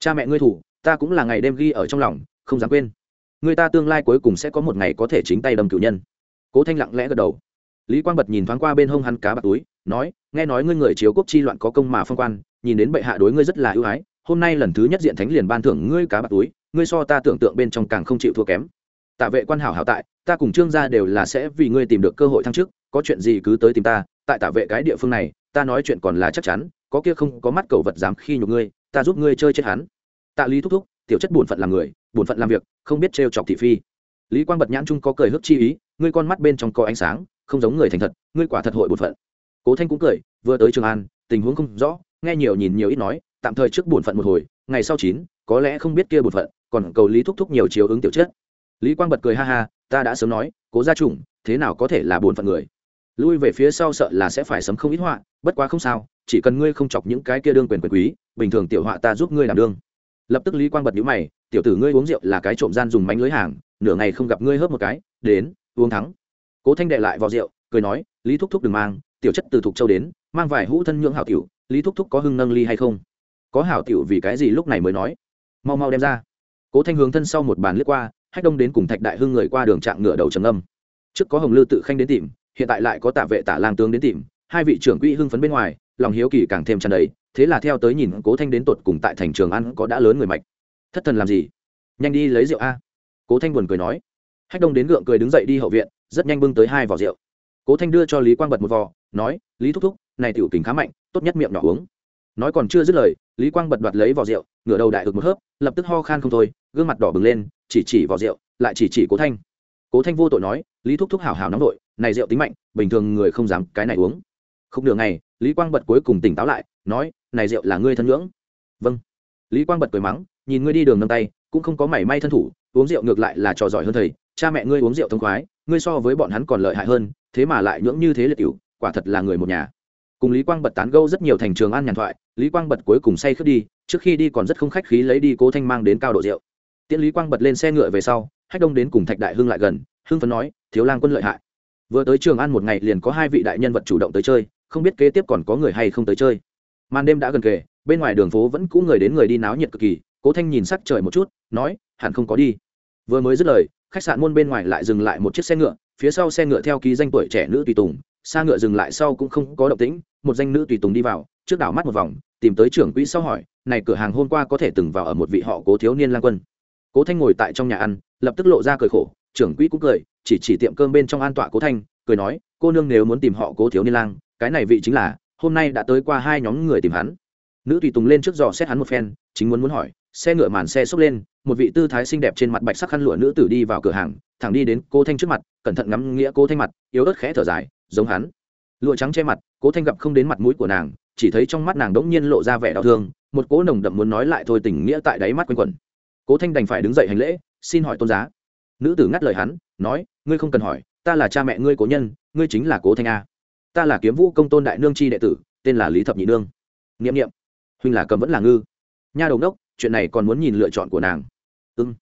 Cha mẹ ngươi thủ, ta cũng là ngày đêm ghi ở trong lòng, không dám quên. Người ta tương lai cuối cùng sẽ có một ngày có thể chính tay đâm cử nhân. Cố thanh lặng lẽ gật đầu. Lý quang bật nhìn thoáng qua bên hông hắn cá bạc túi nói, nghe nói ngươi người chiếu quốc chi loạn có công mà phong quan, nhìn đến bệ hạ đối ngươi rất là ưu ái, hôm nay lần thứ nhất diện thánh liền ban thưởng ngươi cá bạc túi, ngươi so ta tưởng tượng bên trong càng không chịu thua kém. Tạ vệ quan hảo hảo tại, ta cùng trương gia đều là sẽ vì ngươi tìm được cơ hội thăng chức, có chuyện gì cứ tới tìm ta, tại tạ vệ cái địa phương này, ta nói chuyện còn là chắc chắn, có kia không có mắt cầu vật dám khi nhục ngươi, ta giúp ngươi chơi chết hắn. Tạ lý thúc thúc, tiểu chất bổn phận làm người bổn phận làm việc, không biết trêu chọc thị phi. Lý quang bật nhãn trung có cười hức chi ý, ngươi con mắt bên trong có ánh sáng, không giống người thành thật, ngươi quả thật hội bổn phận cố thanh cũng cười, vừa tới trường an, tình huống không rõ, nghe nhiều nhìn nhiều ít nói, tạm thời trước bổn phận một hồi, ngày sau chín, có lẽ không biết kia bổn phận, còn cầu lý thúc thúc nhiều chiếu ứng tiểu chất. Lý quang bật cười ha ha, ta đã sớm nói, cố gia chủng, thế nào có thể là bổn phận người? Lui về phía sau sợ là sẽ phải sấm không ít họa, bất quá không sao, chỉ cần ngươi không chọc những cái kia đương quyền quyền quý, bình thường tiểu họa ta giúp ngươi làm đương. Lập tức lý quang bật nhíu mày, tiểu tử ngươi uống rượu là cái trộm gian dùng mánh lưới hàng, nửa ngày không gặp ngươi hớp một cái, đến, uống thắng. Cố thanh đệ lại vào rượu, cười nói, lý thúc thúc đừng mang tiểu chất từ thục châu đến, mang vài hũ thân nhưỡng hảo tiểu, lý thúc thúc có hưng nâng ly hay không? Có hảo tiểu vì cái gì lúc này mới nói? Mau mau đem ra. Cố thanh hướng thân sau một bàn lướt qua, hách đông đến cùng thạch đại hưng người qua đường trạng ngựa đầu trầm âm trước có hồng lư tự khanh đến tìm, hiện tại lại có tạ vệ tả lang tướng đến tìm, hai vị trưởng quỹ hưng phấn bên ngoài, lòng hiếu kỳ càng thêm tràn đầy, thế là theo tới nhìn cố thanh đến tột cùng tại thành trường ăn có đã lớn người mạch. Thất thần làm gì? Nhanh đi lấy rượu a. Cố thanh buồn cười nói. Hách đông đến gượng cười đứng dậy đi hậu viện, rất nhanh bưng tới hai vỏ rượu cố thanh đưa cho lý quang bật một vò, nói, lý thúc thúc, này tiểu kính khá mạnh, tốt nhất miệng nhỏ uống. Nói còn chưa dứt lời, lý quang bật đoạt lấy vỏ rượu, ngửa đầu đại ực một hớp, lập tức ho khan không thôi, gương mặt đỏ bừng lên, chỉ chỉ vỏ rượu, lại chỉ chỉ cố thanh. Cố thanh vô tội nói, lý thúc thúc hảo hảo nóng vội, này rượu tính mạnh, bình thường người không dám cái này uống. Không được ngày. lý quang bật cuối cùng tỉnh táo lại, nói, này rượu là ngươi thân ngưỡng. Vâng. Lý quang bật cười mắng, nhìn ngươi đi đường nâng tay, cũng không có mảy may thân thủ, uống rượu ngược lại là trò giỏi hơn thầy, cha mẹ ngươi uống rượu thông khoái, ngươi so với bọn hắn còn lợi hại hơn thế mà lại nhưỡng như thế liệt cựu quả thật là người một nhà. Cùng lý quang bật tán gâu rất nhiều thành trường an nhàn thoại, lý quang bật cuối cùng say khướt đi, trước khi đi còn rất không khách khí lấy đi cố thanh mang đến cao độ rượu. Tiễn lý quang bật lên xe ngựa về sau, hách đông đến cùng thạch đại hưng lại gần, hưng phấn nói, thiếu lang quân lợi hại. Vừa tới trường an một ngày liền có hai vị đại nhân vật chủ động tới chơi, không biết kế tiếp còn có người hay không tới chơi. Màn đêm đã gần kề, bên ngoài đường phố vẫn cũ người đến người đi náo nhiệt cực kỳ, cố thanh nhìn sắc trời một chút, nói, hẳn không có đi. Vừa mới dứt lời, khách sạn môn bên ngoài lại dừng lại một chiếc xe ngựa phía sau xe ngựa theo ký danh tuổi trẻ nữ tùy tùng, xa ngựa dừng lại sau cũng không có động tĩnh, một danh nữ tùy tùng đi vào, trước đảo mắt một vòng, tìm tới trưởng quỹ sau hỏi, này cửa hàng hôm qua có thể từng vào ở một vị họ cố thiếu niên lang quân? Cố thanh ngồi tại trong nhà ăn, lập tức lộ ra cười khổ, trưởng quỹ cũng cười, chỉ chỉ tiệm cơm bên trong an tọa cố thanh, cười nói, cô nương nếu muốn tìm họ cố thiếu niên lang, cái này vị chính là, hôm nay đã tới qua hai nhóm người tìm hắn. Nữ tùy tùng lên trước dò xét hắn một phen, chính muốn muốn hỏi, xe ngựa màn xe xốc lên một vị tư thái xinh đẹp trên mặt bạch sắc khăn lụa nữ tử đi vào cửa hàng, thẳng đi đến cô thanh trước mặt, cẩn thận ngắm nghĩa cô thanh mặt, yếu ớt khẽ thở dài, giống hắn. Lụa trắng che mặt, cố thanh gặp không đến mặt mũi của nàng, chỉ thấy trong mắt nàng đ ỗ n g nhiên lộ ra vẻ đau thương, một cố nồng đậm muốn nói lại thôi tình nghĩa tại đáy mắt quanh quẩn. Cố thanh đành phải đứng dậy hành lễ, xin hỏi tôn giá. Nữ tử ngắt lời hắn, nói, ngươi không cần hỏi, ta là cha mẹ ngươi cố nhân, ngươi chính là cố thanh a. Ta là kiếm vũ công tôn đại nương chi đệ tử, tên là lý thập nhị nương. N i ệ m n i ệ m huynh là cầm vẫn là ngư. Nha đầu đốc chuyện này còn muốn nhìn lựa chọn của nàng. Ưng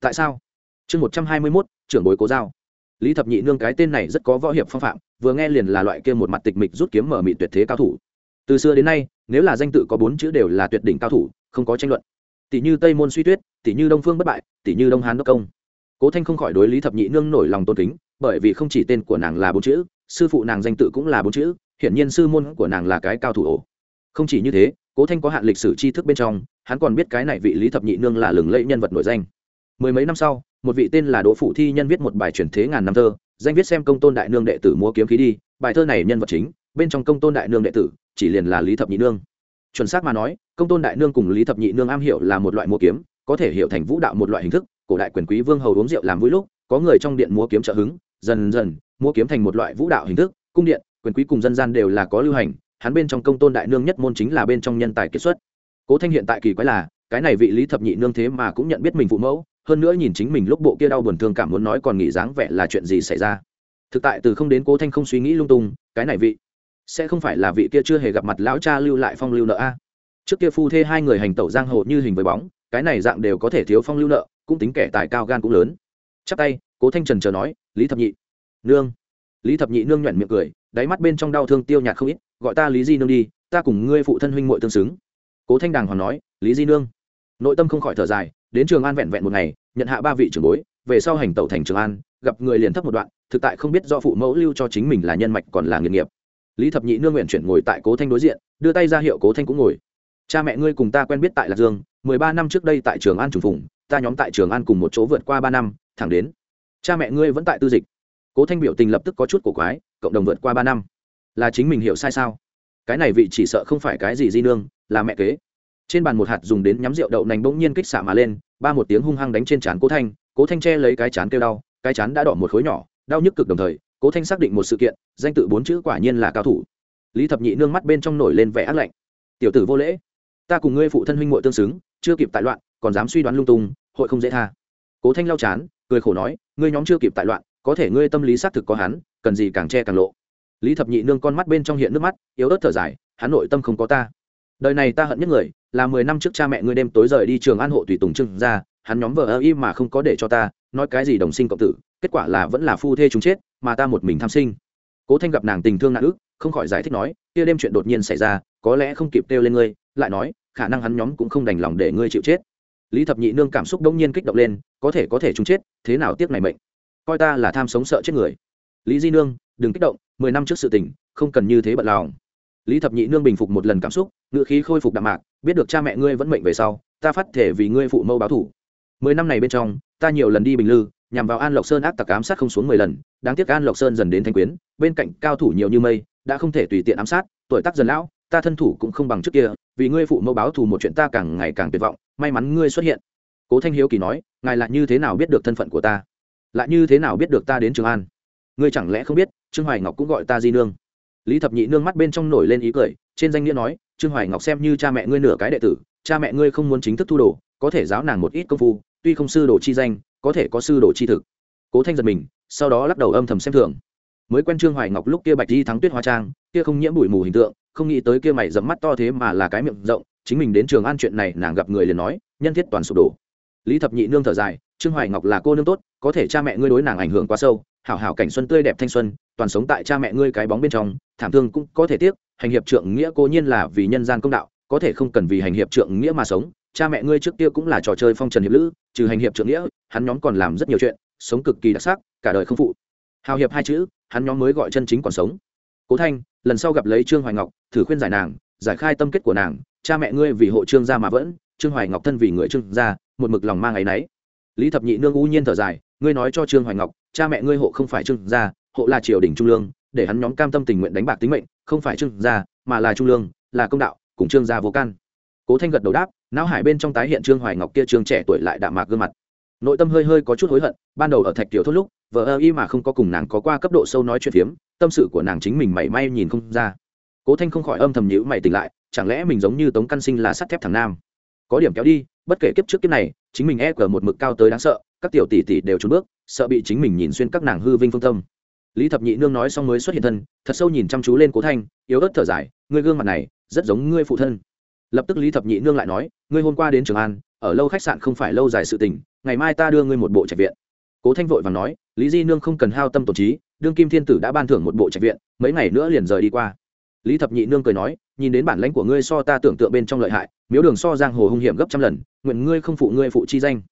tại sao? Chương một trăm hai mươi mốt, trưởng bối cố giao. Lý thập nhị nương cái tên này rất có võ hiệp phong phạm, vừa nghe liền là loại kia một mặt tịch mịch rút kiếm mở mị tuyệt thế cao thủ. Từ xưa đến nay, nếu là danh tự có bốn chữ đều là tuyệt đỉnh cao thủ, không có tranh luận. Tỷ như tây môn suy tuyết, tỷ như đông phương bất bại, tỷ như đông hán đốc công. Cố thanh không khỏi đối lý thập nhị nương nổi lòng tôn kính, bởi vì không chỉ tên của nàng là bốn chữ, sư phụ nàng danh tự cũng là bốn chữ, hiển nhiên sư môn của nàng là cái cao thủ ổ. Không chỉ như thế, cố thanh có hạn lịch sử tri thức bên trong hắn còn biết cái này vị lý thập nhị nương là lừng lẫy nhân vật nổi danh. Mười mấy năm sau, một vị tên là đỗ phụ thi nhân viết một bài truyền thế ngàn năm thơ, danh viết xem công tôn đại nương đệ tử múa kiếm khí đi, bài thơ này nhân vật chính, bên trong công tôn đại nương đệ tử, chỉ liền là lý thập nhị nương. Chuẩn xác mà nói, công tôn đại nương cùng lý thập nhị nương am hiểu là một loại múa kiếm, có thể hiểu thành vũ đạo một loại hình thức, cổ đại quyền quý vương hầu uống rượu làm vui lúc, có người trong điện múa kiếm trợ hứng, dần dần, múa kiếm thành một loại vũ đạo hình thức, cung điện, quyền quý cùng dân gian đều là có lưu hành, hắn bên trong công tôn đại nương nhất môn chính là bên trong nhân tài kiệt xuất cố thanh hiện tại kỳ quái là, cái này vị lý thập nhị nương thế mà cũng nhận biết mình phụ mẫu, hơn nữa nhìn chính mình lúc bộ kia đau buồn thương cảm muốn nói còn nghĩ dáng vẻ là chuyện gì xảy ra. Thực tại từ không đến cố thanh không suy nghĩ lung tung, cái này vị, sẽ không phải là vị kia chưa hề gặp mặt lão cha lưu lại phong lưu nợ a? Trước kia phu thê hai người hành tẩu giang hồ như hình với bóng, cái này dạng đều có thể thiếu phong lưu nợ, cũng tính kẻ tài cao gan cũng lớn. Chắp tay, cố thanh trần chờ nói, lý thập nhị nương. Lý thập nhị nương nhoẻn miệng cười, đáy mắt bên trong đau thương tiêu nhạt không ít, gọi ta lý di nương đi, ta cùng ngươi phụ thân huynh muội tương xứng cố thanh đàng hoàng nói, lý di nương. Nội tâm không khỏi thở dài, đến trường an vẹn vẹn một ngày, nhận hạ ba vị trưởng bối, về sau hành tẩu thành trường an, gặp người liền thấp một đoạn, thực tại không biết do phụ mẫu lưu cho chính mình là nhân mạch còn là nghiệp nghiệp. Lý thập nhị nương nguyện chuyển ngồi tại cố thanh đối diện, đưa tay ra hiệu cố thanh cũng ngồi. Cha mẹ ngươi cùng ta quen biết tại lạc dương, mười ba năm trước đây tại trường an trùng phùng, ta nhóm tại trường an cùng một chỗ vượt qua ba năm, thẳng đến cha mẹ ngươi vẫn tại tư dịch. Cố thanh biểu tình lập tức có chút cổ quái, cộng đồng vượt qua ba năm, là chính mình hiểu sai sao? Cái này vị chỉ sợ không phải cái gì di nương là mẹ kế. Trên bàn một hạt dùng đến nhắm rượu đậu nành bỗng nhiên kích xạ mà lên, ba một tiếng hung hăng đánh trên trán cố thanh. Cố thanh che lấy cái chán kêu đau, cái chán đã đỏ một khối nhỏ, đau nhức cực đồng thời, cố thanh xác định một sự kiện, danh tự bốn chữ quả nhiên là cao thủ. Lý thập nhị nương mắt bên trong nổi lên vẻ ác lạnh. Tiểu tử vô lễ, ta cùng ngươi phụ thân huynh muội tương xứng, chưa kịp tại loạn, còn dám suy đoán lung tung, hội không dễ tha. Cố thanh lau chán, cười khổ nói, ngươi nhóm chưa kịp tại loạn, có thể ngươi tâm lý xác thực có hắn, cần gì càng che càng lộ. Lý thập nhị nương con mắt bên trong hiện nước mắt, yếu ớt thở dài, hắn nội tâm không có ta đời này ta hận nhất người, là mười năm trước cha mẹ ngươi đêm tối rời đi trường an hộ tùy tùng trưng ra hắn nhóm vợ ơ y mà không có để cho ta, nói cái gì đồng sinh cộng tử, kết quả là vẫn là phu thê chúng chết, mà ta một mình tham sinh. Cố thanh gặp nàng tình thương nạn ức, không khỏi giải thích nói, kia đêm chuyện đột nhiên xảy ra, có lẽ không kịp kêu lên ngươi, lại nói, khả năng hắn nhóm cũng không đành lòng để ngươi chịu chết. Lý thập nhị nương cảm xúc đông nhiên kích động lên, có thể có thể chúng chết, thế nào tiếc này mệnh? Coi ta là tham sống sợ chết người. Lý di nương, đừng kích động, mười năm trước sự tình, không cần như thế bận lòng lý thập nhị nương bình phục một lần cảm xúc ngự khí khôi phục đạm mạc, biết được cha mẹ ngươi vẫn mệnh về sau, ta phát thể vì ngươi phụ mâu báo thủ. Mười năm này bên trong, ta nhiều lần đi bình lư, nhằm vào an lộc sơn ác tặc ám sát không xuống mười lần, đáng tiếc an lộc sơn dần đến thanh quyến, bên cạnh cao thủ nhiều như mây, đã không thể tùy tiện ám sát, tuổi tác dần lão, ta thân thủ cũng không bằng trước kia, vì ngươi phụ mẫu báo thù một chuyện ta càng ngày càng tuyệt vọng, may mắn ngươi xuất hiện. Cố thanh hiếu kỳ nói, ngài lại như thế nào biết được thân phận của ta? Lại như thế nào biết được ta đến trường an? Ngươi chẳng lẽ không biết, trương hoài ngọc cũng gọi ta di nương lý thập nhị nương mắt bên trong nổi lên ý cười, trên danh nghĩa nói, trương hoài ngọc xem như cha mẹ ngươi nửa cái đệ tử, cha mẹ ngươi không muốn chính thức thu đồ, có thể giáo nàng một ít công phu, tuy không sư đồ chi danh, có thể có sư đồ chi thực. Cố thanh giật mình, sau đó lắc đầu âm thầm xem thường. Mới quen trương hoài ngọc lúc kia bạch di thắng tuyết hoa trang, kia không nhiễm bụi mù hình tượng, không nghĩ tới kia mày dẫm mắt to thế mà là cái miệng rộng, chính mình đến trường an chuyện này nàng gặp người liền nói, nhân thiết toàn sụp đổ lý thập nhị nương thở dài, trương hoài ngọc là cô nương tốt, có thể cha mẹ ngươi đối nàng ảnh hưởng quá sâu, hảo hảo cảnh xuân tươi đẹp thanh xuân, toàn sống tại cha mẹ ngươi cái bóng bên trong, thảm thương cũng có thể tiếc, hành hiệp trượng nghĩa cố nhiên là vì nhân gian công đạo, có thể không cần vì hành hiệp trượng nghĩa mà sống, cha mẹ ngươi trước kia cũng là trò chơi phong trần hiệp lữ, trừ hành hiệp trượng nghĩa, hắn nhóm còn làm rất nhiều chuyện, sống cực kỳ đặc sắc, cả đời không phụ. Hào hiệp hai chữ, hắn nhóm mới gọi chân chính còn sống. Cố thanh, lần sau gặp lấy trương hoài ngọc, thử khuyên giải nàng, giải khai tâm kết của nàng cha mẹ ngươi vì hộ trương gia mà vẫn, trương hoài ngọc thân vì người trương gia, một mực lòng mang áy náy. Lý thập nhị nương u nhiên thở dài, ngươi nói cho trương hoài ngọc, cha mẹ ngươi hộ không phải trương gia, hộ là triều đình trung lương, để hắn nhóm cam tâm tình nguyện đánh bạc tính mệnh, không phải trương gia, mà là trung lương, là công đạo, cùng trương gia vô can. Cố thanh gật đầu đáp, não hải bên trong tái hiện trương hoài ngọc kia trương trẻ tuổi lại đạm mạc gương mặt. Nội tâm hơi hơi có chút hối hận, ban đầu ở thạch tiểu thốt lúc vợ ơ y mà không có cùng nàng có qua cấp độ sâu nói chuyện phiếm, tâm sự của nàng chính mình mảy may nhìn không ra. Cố thanh không khỏi âm thầm nhữ mày tỉnh lại chẳng lẽ mình giống như tống căn sinh là sắt thép thằng nam? Có điểm kéo đi, bất kể kiếp trước kiếp này, chính mình e cờ một mực cao tới đáng sợ, các tiểu tỷ tỷ đều trốn bước, sợ bị chính mình nhìn xuyên các nàng hư vinh phương tâm. Lý thập nhị nương nói xong mới xuất hiện thân, thật sâu nhìn chăm chú lên cố thanh, yếu ớt thở dài, ngươi gương mặt này, rất giống ngươi phụ thân. Lập tức lý thập nhị nương lại nói, ngươi hôm qua đến trường an, ở lâu khách sạn không phải lâu dài sự tình, ngày mai ta đưa ngươi một bộ trạch viện. Cố thanh vội và nói, lý di nương không cần hao tâm tổn trí, đương kim thiên tử đã ban thưởng một bộ trạch viện, mấy ngày nữa liền rời đi qua lý thập nhị nương cười nói, nhìn đến bản lãnh của ngươi so ta tưởng tượng bên trong lợi hại, miếu đường so giang hồ hung hiểm gấp trăm lần, nguyện ngươi không phụ ngươi phụ chi danh.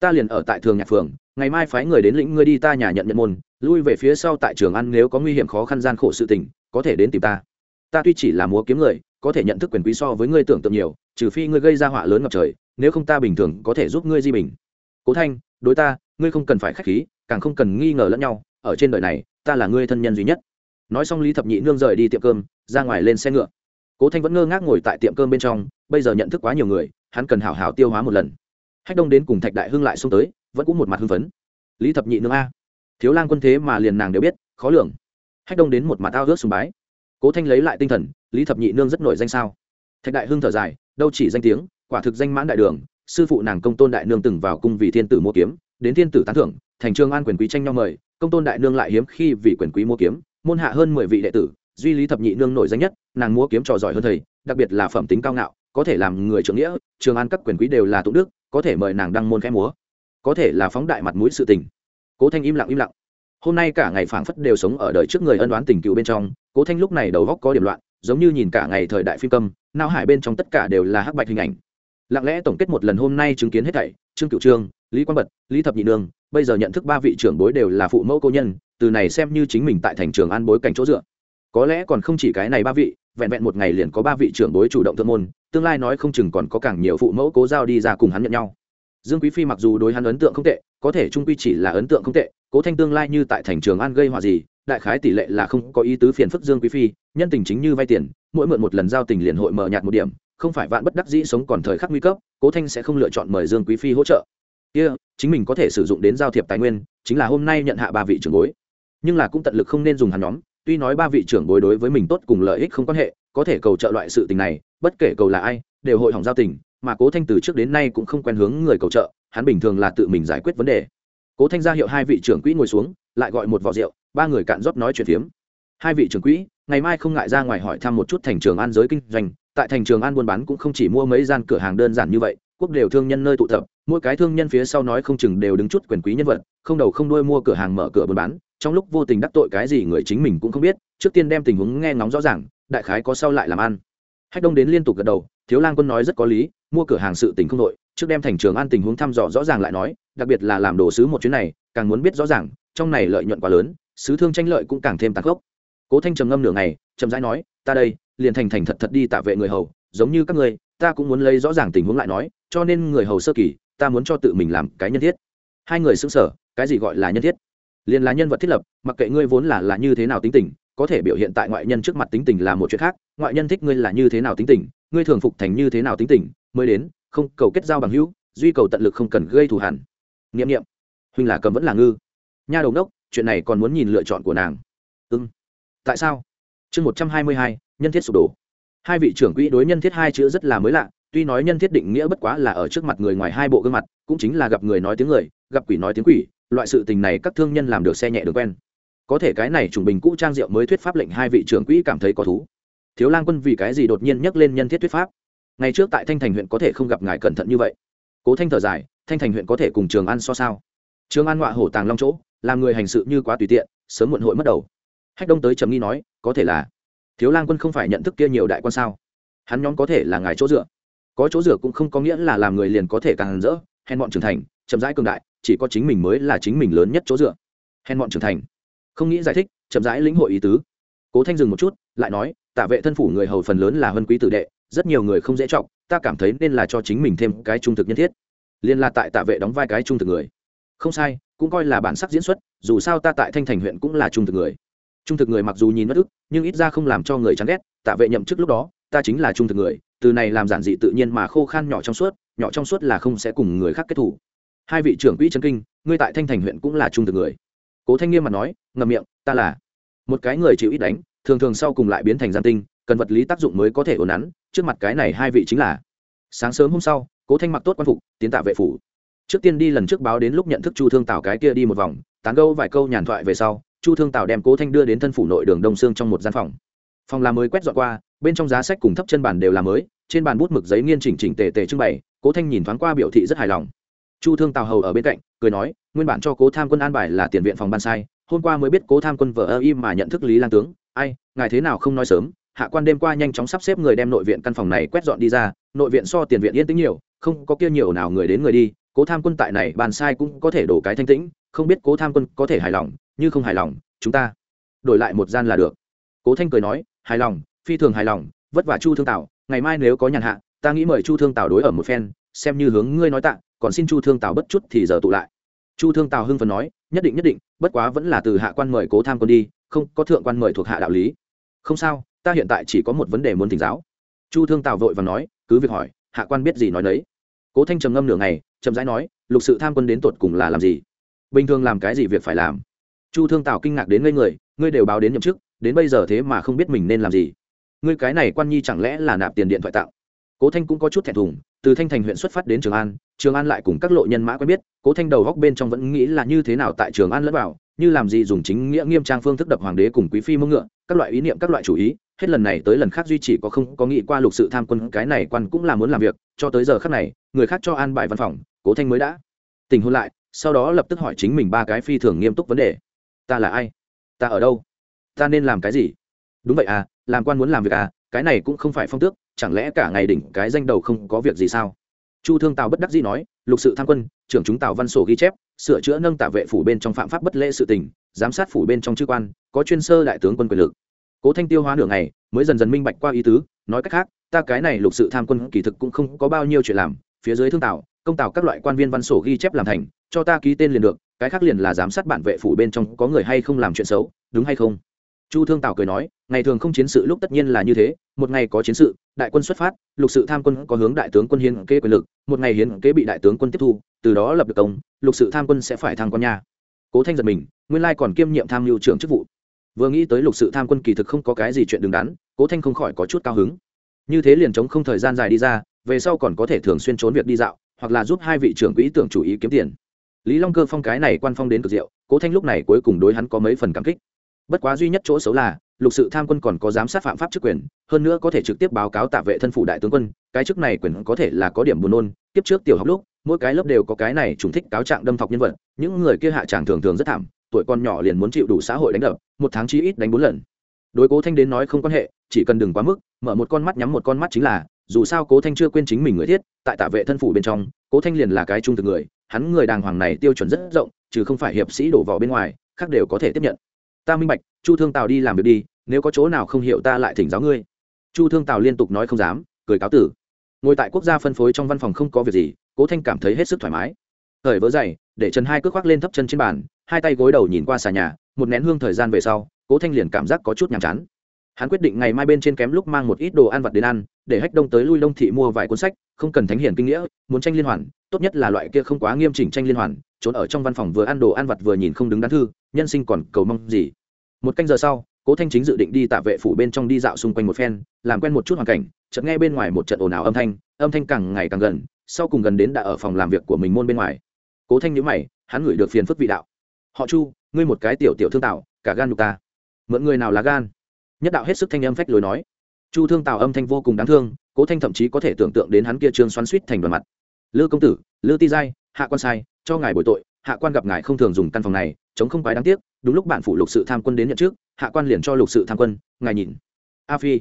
Ta liền ở tại thường nhạc phường, ngày mai phái người đến lĩnh ngươi đi ta nhà nhận nhận môn, lui về phía sau tại trường ăn nếu có nguy hiểm khó khăn gian khổ sự tình, có thể đến tìm ta. Ta tuy chỉ là múa kiếm người, có thể nhận thức quyền quý so với ngươi tưởng tượng nhiều, trừ phi ngươi gây ra họa lớn ngập trời, nếu không ta bình thường có thể giúp ngươi di bình. Cố thanh, đối ta, ngươi không cần phải khách khí, càng không cần nghi ngờ lẫn nhau, ở trên đời này, ta là ngươi thân nhân duy nhất. Nói xong lý thập nhị nương rời đi tiệm cơm ra ngoài lên xe ngựa. Cố thanh vẫn ngơ ngác ngồi tại tiệm cơm bên trong, bây giờ nhận thức quá nhiều người, hắn cần hảo hảo tiêu hóa một lần. Hách đông đến cùng thạch đại hưng lại xông tới, vẫn cũng một mặt hưng phấn. Lý thập nhị nương a. Thiếu lang quân thế mà liền nàng đều biết, khó lường. Hách đông đến một mặt ao ước sùng bái. Cố thanh lấy lại tinh thần, lý thập nhị nương rất nổi danh sao? Thạch đại hưng thở dài, đâu chỉ danh tiếng, quả thực danh mãn đại đường, sư phụ nàng công tôn đại nương từng vào cung vì thiên tử mua kiếm, đến thiên tử tán thưởng, thành trương an quyền quý tranh nhau mời, công tôn đại nương lại hiếm khi vì quyền quý mua kiếm, môn hạ hơn mười vị đệ tử duy lý thập nhị nương nổi danh nhất, nàng múa kiếm trò giỏi hơn thầy, đặc biệt là phẩm tính cao ngạo, có thể làm người trưởng nghĩa, trường an các quyền quý đều là tụng đức, có thể mời nàng đăng môn khẽ múa, có thể là phóng đại mặt mũi sự tình. Cố thanh im lặng im lặng. Hôm nay cả ngày phảng phất đều sống ở đời trước người ân đoán tình cựu bên trong, cố thanh lúc này đầu góc có điểm loạn, giống như nhìn cả ngày thời đại phim câm nao hải bên trong tất cả đều là hắc bạch hình ảnh. Lặng lẽ tổng kết một lần hôm nay chứng kiến hết thảy, trương cựu trương, lý quang bật, lý thập nhị nương, bây giờ nhận thức ba vị trưởng bối đều là phụ mẫu cô nhân, từ này xem như chính mình tại thành trường an bối cảnh chỗ dựa có lẽ còn không chỉ cái này ba vị vẹn vẹn một ngày liền có ba vị trưởng bối chủ động thượng môn tương lai nói không chừng còn có càng nhiều phụ mẫu cố giao đi ra cùng hắn nhận nhau. Dương quý phi mặc dù đối hắn ấn tượng không tệ có thể trung quy chỉ là ấn tượng không tệ cố thanh tương lai như tại thành trường an gây họa gì đại khái tỷ lệ là không có ý tứ phiền phức dương quý phi nhân tình chính như vay tiền mỗi mượn một lần giao tình liền hội mở nhạt một điểm không phải vạn bất đắc dĩ sống còn thời khắc nguy cấp cố thanh sẽ không lựa chọn mời dương quý phi hỗ trợ. Kia、yeah, chính mình có thể sử dụng đến giao thiệp tài nguyên chính là hôm nay nhận hạ ba vị trưởng bối. Nhưng là cũng tận lực không nên dùng hắn nhóm tuy nói ba vị trưởng bối đối với mình tốt cùng lợi ích không quan hệ, có thể cầu trợ loại sự tình này, bất kể cầu là ai, đều hội hỏng giao tình, mà cố thanh từ trước đến nay cũng không quen hướng người cầu trợ, hắn bình thường là tự mình giải quyết vấn đề. Cố thanh ra hiệu hai vị trưởng quỹ ngồi xuống, lại gọi một vỏ rượu, ba người cạn rót nói chuyện phiếm. Hai vị trưởng quỹ, ngày mai không ngại ra ngoài hỏi thăm một chút thành trường an giới kinh doanh, tại thành trường an buôn bán cũng không chỉ mua mấy gian cửa hàng đơn giản như vậy, quốc đều thương nhân nơi tụ tập, mỗi cái thương nhân phía sau nói không chừng đều đứng chút quyền quý nhân vật, không đầu không đuôi mua cửa hàng mở cửa buôn bán trong lúc vô tình đắc tội cái gì người chính mình cũng không biết, trước tiên đem tình huống nghe ngóng rõ ràng, đại khái có sau lại làm ăn. Hách đông đến liên tục gật đầu, thiếu lang quân nói rất có lý, mua cửa hàng sự tình không đội trước đem thành trường an tình huống thăm dò rõ ràng lại nói, đặc biệt là làm đồ sứ một chuyến này, càng muốn biết rõ ràng, trong này lợi nhuận quá lớn, sứ thương tranh lợi cũng càng thêm tàn khốc. Cố thanh trầm ngâm nửa ngày, chậm rãi nói, ta đây, liền thành thành thật thật đi tạ vệ người hầu, giống như các ngươi, ta cũng muốn lấy rõ ràng tình huống lại nói, cho nên người hầu sơ kỳ, ta muốn cho tự mình làm cái nhân thiết. Hai người xứng sở cái gì gọi là nhân thiết? Liền là nhân vật thiết lập, mặc kệ ngươi vốn là là như thế nào tính tình, có thể biểu hiện tại ngoại nhân trước mặt tính tình là một chuyện khác, ngoại nhân thích ngươi là như thế nào tính tình, ngươi thường phục thành như thế nào tính tình, mới đến, không cầu kết giao bằng hữu, duy cầu tận lực không cần gây thù hẳn n i ệ m n i ệ m huynh là cầm vẫn là ngư. Nha đầu đốc, chuyện này còn muốn nhìn lựa chọn của nàng. Ưng tại sao? Chương một trăm hai mươi hai, nhân thiết sụp đổ. Hai vị trưởng quỹ đối nhân thiết hai chữ rất là mới lạ, tuy nói nhân thiết định nghĩa bất quá là ở trước mặt người ngoài hai bộ gương mặt, cũng chính là gặp người nói tiếng người, gặp quỷ nói tiếng quỷ loại sự tình này các thương nhân làm được xe nhẹ được quen. Có thể cái này trùng bình cũ trang diệu mới thuyết pháp lệnh hai vị trưởng quỹ cảm thấy có thú. Thiếu lang quân vì cái gì đột nhiên nhắc lên nhân thiết thuyết pháp? Ngày trước tại thanh thành huyện có thể không gặp ngài cẩn thận như vậy. Cố thanh thở dài, thanh thành huyện có thể cùng trường an so sao? Trường an ngoại hổ tàng long chỗ, làm người hành sự như quá tùy tiện, sớm muộn hội mất đầu. Hách đông tới trầm nghi nói, có thể là thiếu lang quân không phải nhận thức kia nhiều đại quan sao? Hắn nhóm có thể là ngài chỗ dựa. Có chỗ dựa cũng không có nghĩa là làm người liền có thể càng rỡ, hèn bọn trưởng thành, chậm rãi cường đại chỉ có chính mình mới là chính mình lớn nhất chỗ dựa. Hèn bọn trưởng thành. Không nghĩ giải thích, chậm rãi lĩnh hội ý tứ. Cố thanh dừng một chút, lại nói, tạ vệ thân phủ người hầu phần lớn là huân quý tử đệ, rất nhiều người không dễ trọng ta cảm thấy nên là cho chính mình thêm cái trung thực nhân thiết. Liên là tại tạ vệ đóng vai cái trung thực người. Không sai, cũng coi là bản sắc diễn xuất, dù sao ta tại thanh thành huyện cũng là trung thực người. Trung thực người mặc dù nhìn mất ức nhưng ít ra không làm cho người chán ghét, tạ vệ nhậm chức lúc đó, ta chính là trung thực người, từ này làm giản dị tự nhiên mà khô khan nhỏ trong suốt, nhỏ trong suốt là không sẽ cùng người khác kết thủ hai vị trưởng quỹ trấn kinh, ngươi tại thanh thành huyện cũng là trung thực người. Cố thanh nghiêm mặt nói ngầm miệng, ta là. Một cái người chịu ít đánh, thường thường sau cùng lại biến thành gian tinh, cần vật lý tác dụng mới có thể ổn nắn, trước mặt cái này hai vị chính là. Sáng sớm hôm sau, cố thanh mặc tốt quan phục, tiến tạ vệ phủ. Trước tiên đi lần trước báo đến lúc nhận thức chu thương tào cái kia đi một vòng, tán gâu vài câu nhàn thoại về sau, chu thương tào đem cố thanh đưa đến thân phủ nội đường đông sương trong một gian phòng. Phòng làm mới quét dọn qua, bên trong giá sách cùng thấp chân bàn đều là mới, trên bàn bút mực giấy nghiên chỉnh chỉnh tề tề trưng bày, cố thanh nhìn thoáng qua biểu thị rất hài lòng chu thương tào hầu ở bên cạnh, cười nói, nguyên bản cho cố tham quân an bài là tiền viện phòng ban sai, hôm qua mới biết cố tham quân vợ ơ im mà nhận thức lý lan tướng. Ai, ngài thế nào không nói sớm, hạ quan đêm qua nhanh chóng sắp xếp người đem nội viện căn phòng này quét dọn đi ra, nội viện so tiền viện yên tĩnh nhiều, không có kia nhiều nào người đến người đi, cố tham quân tại này bàn sai cũng có thể đổ cái thanh tĩnh, không biết cố tham quân có thể hài lòng, như không hài lòng, chúng ta đổi lại một gian là được. Cố thanh cười nói, hài lòng, phi thường hài lòng, vất vả chu thương tảo ngày mai nếu có nhàn hạ, ta nghĩ mời chu thương tảo đối ở một phen xem như hướng ngươi nói tạ, còn xin chu thương tào bất chút thì giờ tụ lại. Chu thương tào hưng phần nói, nhất định nhất định, bất quá vẫn là từ hạ quan mời cố tham quân đi, không có thượng quan mời thuộc hạ đạo lý. Không sao, ta hiện tại chỉ có một vấn đề muốn thỉnh giáo. Chu thương tào vội và nói, cứ việc hỏi, hạ quan biết gì nói đấy cố thanh trầm ngâm nửa ngày, chậm rãi nói, lục sự tham quân đến tột cùng là làm gì? Bình thường làm cái gì việc phải làm? Chu thương tào kinh ngạc đến ngây người, ngươi đều báo đến nhậm chức, đến bây giờ thế mà không biết mình nên làm gì. Ngươi cái này quan nhi chẳng lẽ là nạp tiền điện thoại tặng? cố thanh cũng có chút thẹn thùng từ thanh thành huyện xuất phát đến trường an trường an lại cùng các lộ nhân mã quen biết, cố thanh đầu góc bên trong vẫn nghĩ là như thế nào tại trường an lẫn vào, như làm gì dùng chính nghĩa nghiêm trang phương thức đập hoàng đế cùng quý phi mông ngựa, các loại ý niệm, các loại chủ ý, hết lần này tới lần khác duy chỉ có không có nghĩ qua lục sự tham quân, cái này quan cũng là muốn làm việc, cho tới giờ khác này, người khác cho an bài văn phòng, cố thanh mới đã tình hôn lại, sau đó lập tức hỏi chính mình ba cái phi thường nghiêm túc vấn đề. Ta là ai? Ta ở đâu? Ta nên làm cái gì? Đúng vậy à làm quan muốn làm việc à cái này cũng không phải phong tước chẳng lẽ cả ngày đỉnh cái danh đầu không có việc gì sao? Chu thương tào bất đắc dĩ nói, lục sự tham quân, trưởng chúng tào văn sổ ghi chép, sửa chữa nâng tạ vệ phủ bên trong phạm pháp bất lễ sự tình, giám sát phủ bên trong chư quan, có chuyên sơ đại tướng quân quyền lực. Cố thanh tiêu hóa nửa ngày, mới dần dần minh bạch qua ý tứ, nói cách khác, ta cái này lục sự tham quân kỳ thực cũng không có bao nhiêu chuyện làm, phía dưới thương tào, công tào các loại quan viên văn sổ ghi chép làm thành, cho ta ký tên liền được, cái khác liền là giám sát bản vệ phủ bên trong có người hay không làm chuyện xấu, đúng hay không? Chu thương tào cười nói, ngày thường không chiến sự lúc tất nhiên là như thế, một ngày có chiến sự, đại quân xuất phát, lục sự tham quân có hướng đại tướng quân hiến kế quyền lực, một ngày hiến kế bị đại tướng quân tiếp thu, từ đó lập được công, lục sự tham quân sẽ phải thăng quan nha. Cố thanh giật mình, nguyên lai còn kiêm nhiệm tham mưu trưởng chức vụ. Vừa nghĩ tới lục sự tham quân kỳ thực không có cái gì chuyện đứng đắn, cố thanh không khỏi có chút cao hứng. Như thế liền chống không thời gian dài đi ra, về sau còn có thể thường xuyên trốn việc đi dạo, hoặc là giúp hai vị trưởng quỹ tưởng chủ ý kiếm tiền. Lý long cơ phong cái này quan phong đến cực diệu, cố thanh lúc này cuối cùng đối hắn có mấy phần cảm kích bất quá duy nhất chỗ xấu là, lục sự tham quân còn có giám sát phạm pháp chức quyền, hơn nữa có thể trực tiếp báo cáo tạ vệ thân phủ đại tướng quân, cái chức này quyền có thể là có điểm buồn nôn tiếp trước tiểu học lúc, mỗi cái lớp đều có cái này trùng thích cáo trạng đâm thọc nhân vật, những người kia hạ tràng thường thường rất thảm, tuổi con nhỏ liền muốn chịu đủ xã hội đánh đập, một tháng chí ít đánh bốn lần. Đối cố thanh đến nói không quan hệ, chỉ cần đừng quá mức, mở một con mắt nhắm một con mắt chính là, dù sao cố thanh chưa quên chính mình người thiết, tại tạ vệ thân phủ bên trong, cố thanh liền là cái trung thực người, hắn người đàng hoàng này tiêu chuẩn rất rộng chứ không phải hiệp sĩ đổ vào bên ngoài, khác đều có thể tiếp nhận ta minh bạch, chu thương tào đi làm việc đi, nếu có chỗ nào không hiểu ta lại thỉnh giáo ngươi. Chu thương tào liên tục nói không dám, cười cáo tử. Ngồi tại quốc gia phân phối trong văn phòng không có việc gì, cố thanh cảm thấy hết sức thoải mái. Thời vỡ dày để chân hai cước khoác lên thấp chân trên bàn, hai tay gối đầu nhìn qua xà nhà, một nén hương thời gian về sau, cố thanh liền cảm giác có chút nhàm chán. Hắn quyết định ngày mai bên trên kém lúc mang một ít đồ ăn vặt đến ăn, để hách đông tới lui đông thị mua vài cuốn sách không cần thánh hiển kinh nghĩa, muốn tranh liên hoàn, tốt nhất là loại kia không quá nghiêm chỉnh tranh liên hoàn, trốn ở trong văn phòng vừa ăn đồ ăn vặt vừa nhìn không đứng đắn thư, nhân sinh còn cầu mong gì. Một canh giờ sau, cố thanh chính dự định đi tạ vệ phủ bên trong đi dạo xung quanh một phen, làm quen một chút hoàn cảnh, chợt nghe bên ngoài một trận ồn ào âm thanh âm thanh càng ngày càng gần, sau cùng gần đến đã ở phòng làm việc của mình môn bên ngoài. Cố thanh nhíu mày, hắn ngửi được phiền phức vị đạo. Họ chu, ngươi một cái tiểu tiểu thương tạo cả gan nhục ta. Mượn người nào là gan? Nhất đạo hết sức thanh âm phách lối nói. Chu thương tạo âm thanh vô cùng đáng thương cố thanh thậm chí có thể tưởng tượng đến hắn kia trương xoắn suýt thành đoàn mặt. Lư công tử, lư ti giai, hạ quan sai, cho ngài bồi tội, hạ quan gặp ngài không thường dùng căn phòng này, chống không quái đáng tiếc, đúng lúc bạn phụ lục sự tham quân đến nhận trước, hạ quan liền cho lục sự tham quân, ngài nhìn. A phi,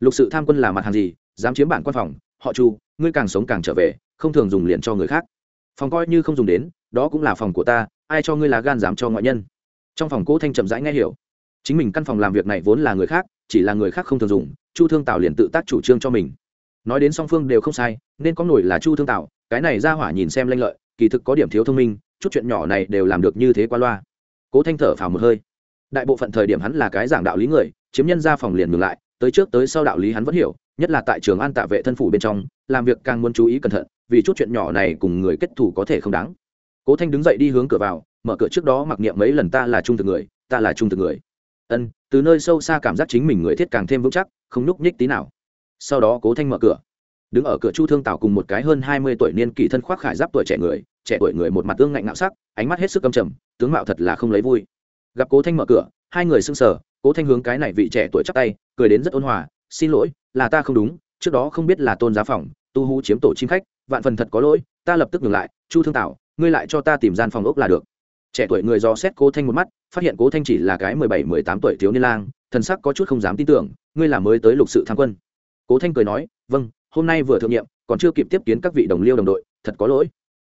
lục sự tham quân là mặt hàng gì, dám chiếm bản quan phòng, họ chu, ngươi càng sống càng trở về, không thường dùng liền cho người khác. Phòng coi như không dùng đến, đó cũng là phòng của ta, ai cho ngươi là gan dám cho ngoại nhân? Trong phòng cố thanh chậm rãi nghe hiểu. Chính mình căn phòng làm việc này vốn là người khác, chỉ là người khác không thường dùng, chu thương tào liền tự tác chủ trương cho mình nói đến song phương đều không sai, nên có nổi là chu thương tạo cái này ra hỏa nhìn xem lanh lợi, kỳ thực có điểm thiếu thông minh, chút chuyện nhỏ này đều làm được như thế qua loa. Cố thanh thở phào một hơi. Đại bộ phận thời điểm hắn là cái giảng đạo lý người, chiếm nhân ra phòng liền ngừng lại, tới trước tới sau đạo lý hắn vẫn hiểu, nhất là tại trường an tạ vệ thân phủ bên trong, làm việc càng muốn chú ý cẩn thận, vì chút chuyện nhỏ này cùng người kết thủ có thể không đáng. Cố thanh đứng dậy đi hướng cửa vào, mở cửa trước đó mặc niệm mấy lần ta là trung thực người, ta là trung thực người. Ân, từ nơi sâu xa cảm giác chính mình người thiết càng thêm vững chắc, không nhúc nhích tí nào. Sau đó cố thanh mở cửa đứng ở cửa chu thương tảo cùng một cái hơn hai mươi tuổi niên kỷ thân khoác khải giáp tuổi trẻ người, trẻ tuổi người một mặt tương ngạnh ngạo sắc, ánh mắt hết sức cầm trầm, tướng mạo thật là không lấy vui. Gặp cố thanh mở cửa, hai người sưng sờ, cố thanh hướng cái này vị trẻ tuổi chắc tay, cười đến rất ôn hòa, xin lỗi, là ta không đúng, trước đó không biết là tôn giá phòng, tu hú chiếm tổ chim khách, vạn phần thật có lỗi, ta lập tức ngừng lại, chu thương tảo, ngươi lại cho ta tìm gian phòng ốc là được. Trẻ tuổi người do xét cố thanh một mắt, phát hiện cố thanh chỉ là cái mười bảy, mười tám tuổi thiếu niên lang, thần sắc có chút không dám tin tưởng, ngươi là mới tới lục sự tham quân. Cố thanh cười nói vâng hôm nay vừa thượng nhiệm, còn chưa kịp tiếp kiến các vị đồng liêu đồng đội, thật có lỗi.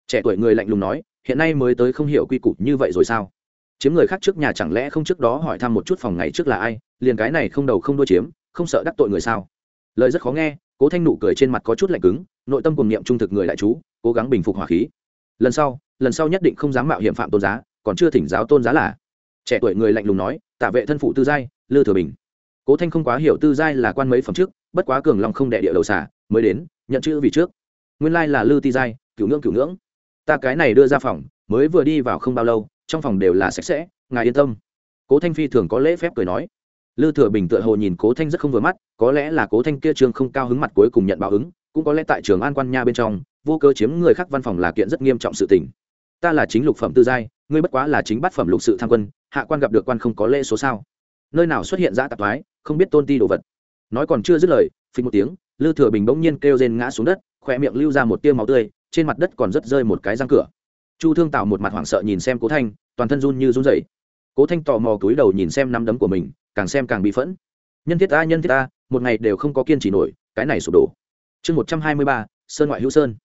Trẻ tuổi người lạnh lùng nói, hiện nay mới tới không hiểu quy củ như vậy rồi sao? Chiếm người khác trước nhà chẳng lẽ không trước đó hỏi thăm một chút phòng ngày trước là ai, liền cái này không đầu không đuôi chiếm, không sợ đắc tội người sao? Lời rất khó nghe, cố thanh nụ cười trên mặt có chút lạnh cứng, nội tâm cùng niệm trung thực người đại chú, cố gắng bình phục hỏa khí. Lần sau lần sau nhất định không dám mạo hiểm phạm tôn giá, còn chưa thỉnh giáo tôn giá là. Trẻ tuổi người lạnh lùng nói, tạ vệ thân phụ tư giai, lư thừa bình. Cố thanh không quá hiểu tư giai là quan mấy phẩm trước, bất quá cường lòng không đệ địa đầu xả mới đến, nhận chữ vì trước. Nguyên lai là lư ti giai, cửu ngưỡng cửu ngưỡng. Ta cái này đưa ra phòng, mới vừa đi vào không bao lâu, trong phòng đều là sạch sẽ, ngài yên tâm. Cố thanh phi thường có lễ phép cười nói. Lư thừa bình tựa hồ nhìn cố thanh rất không vừa mắt, có lẽ là cố thanh kia trường không cao hứng mặt cuối cùng nhận báo ứng, cũng có lẽ tại trường an quan nha bên trong, vô cơ chiếm người khác văn phòng là kiện rất nghiêm trọng sự tình. Ta là chính lục phẩm tư giai, ngươi bất quá là chính bát phẩm lục sự tham quân, hạ quan gặp được quan không có lễ số sao? Nơi nào xuất hiện ra tạp thoái không biết tôn ti đồ vật. Nói còn chưa dứt lời, phình một tiếng lư thừa bình bỗng nhiên kêu rên ngã xuống đất khỏe miệng lưu ra một tia máu tươi, trên mặt đất còn rất rơi một cái răng cửa. Chu thương tạo một mặt hoảng sợ nhìn xem cố thanh, toàn thân run như run rẩy. Cố thanh tò mò cúi đầu nhìn xem nắm đấm của mình, càng xem càng bị phẫn. Nhân thiết ta, nhân thiết ta, một ngày đều không có kiên trì nổi, cái này sụp đổ. Chương một trăm hai mươi ba, sơn ngoại hữu sơn.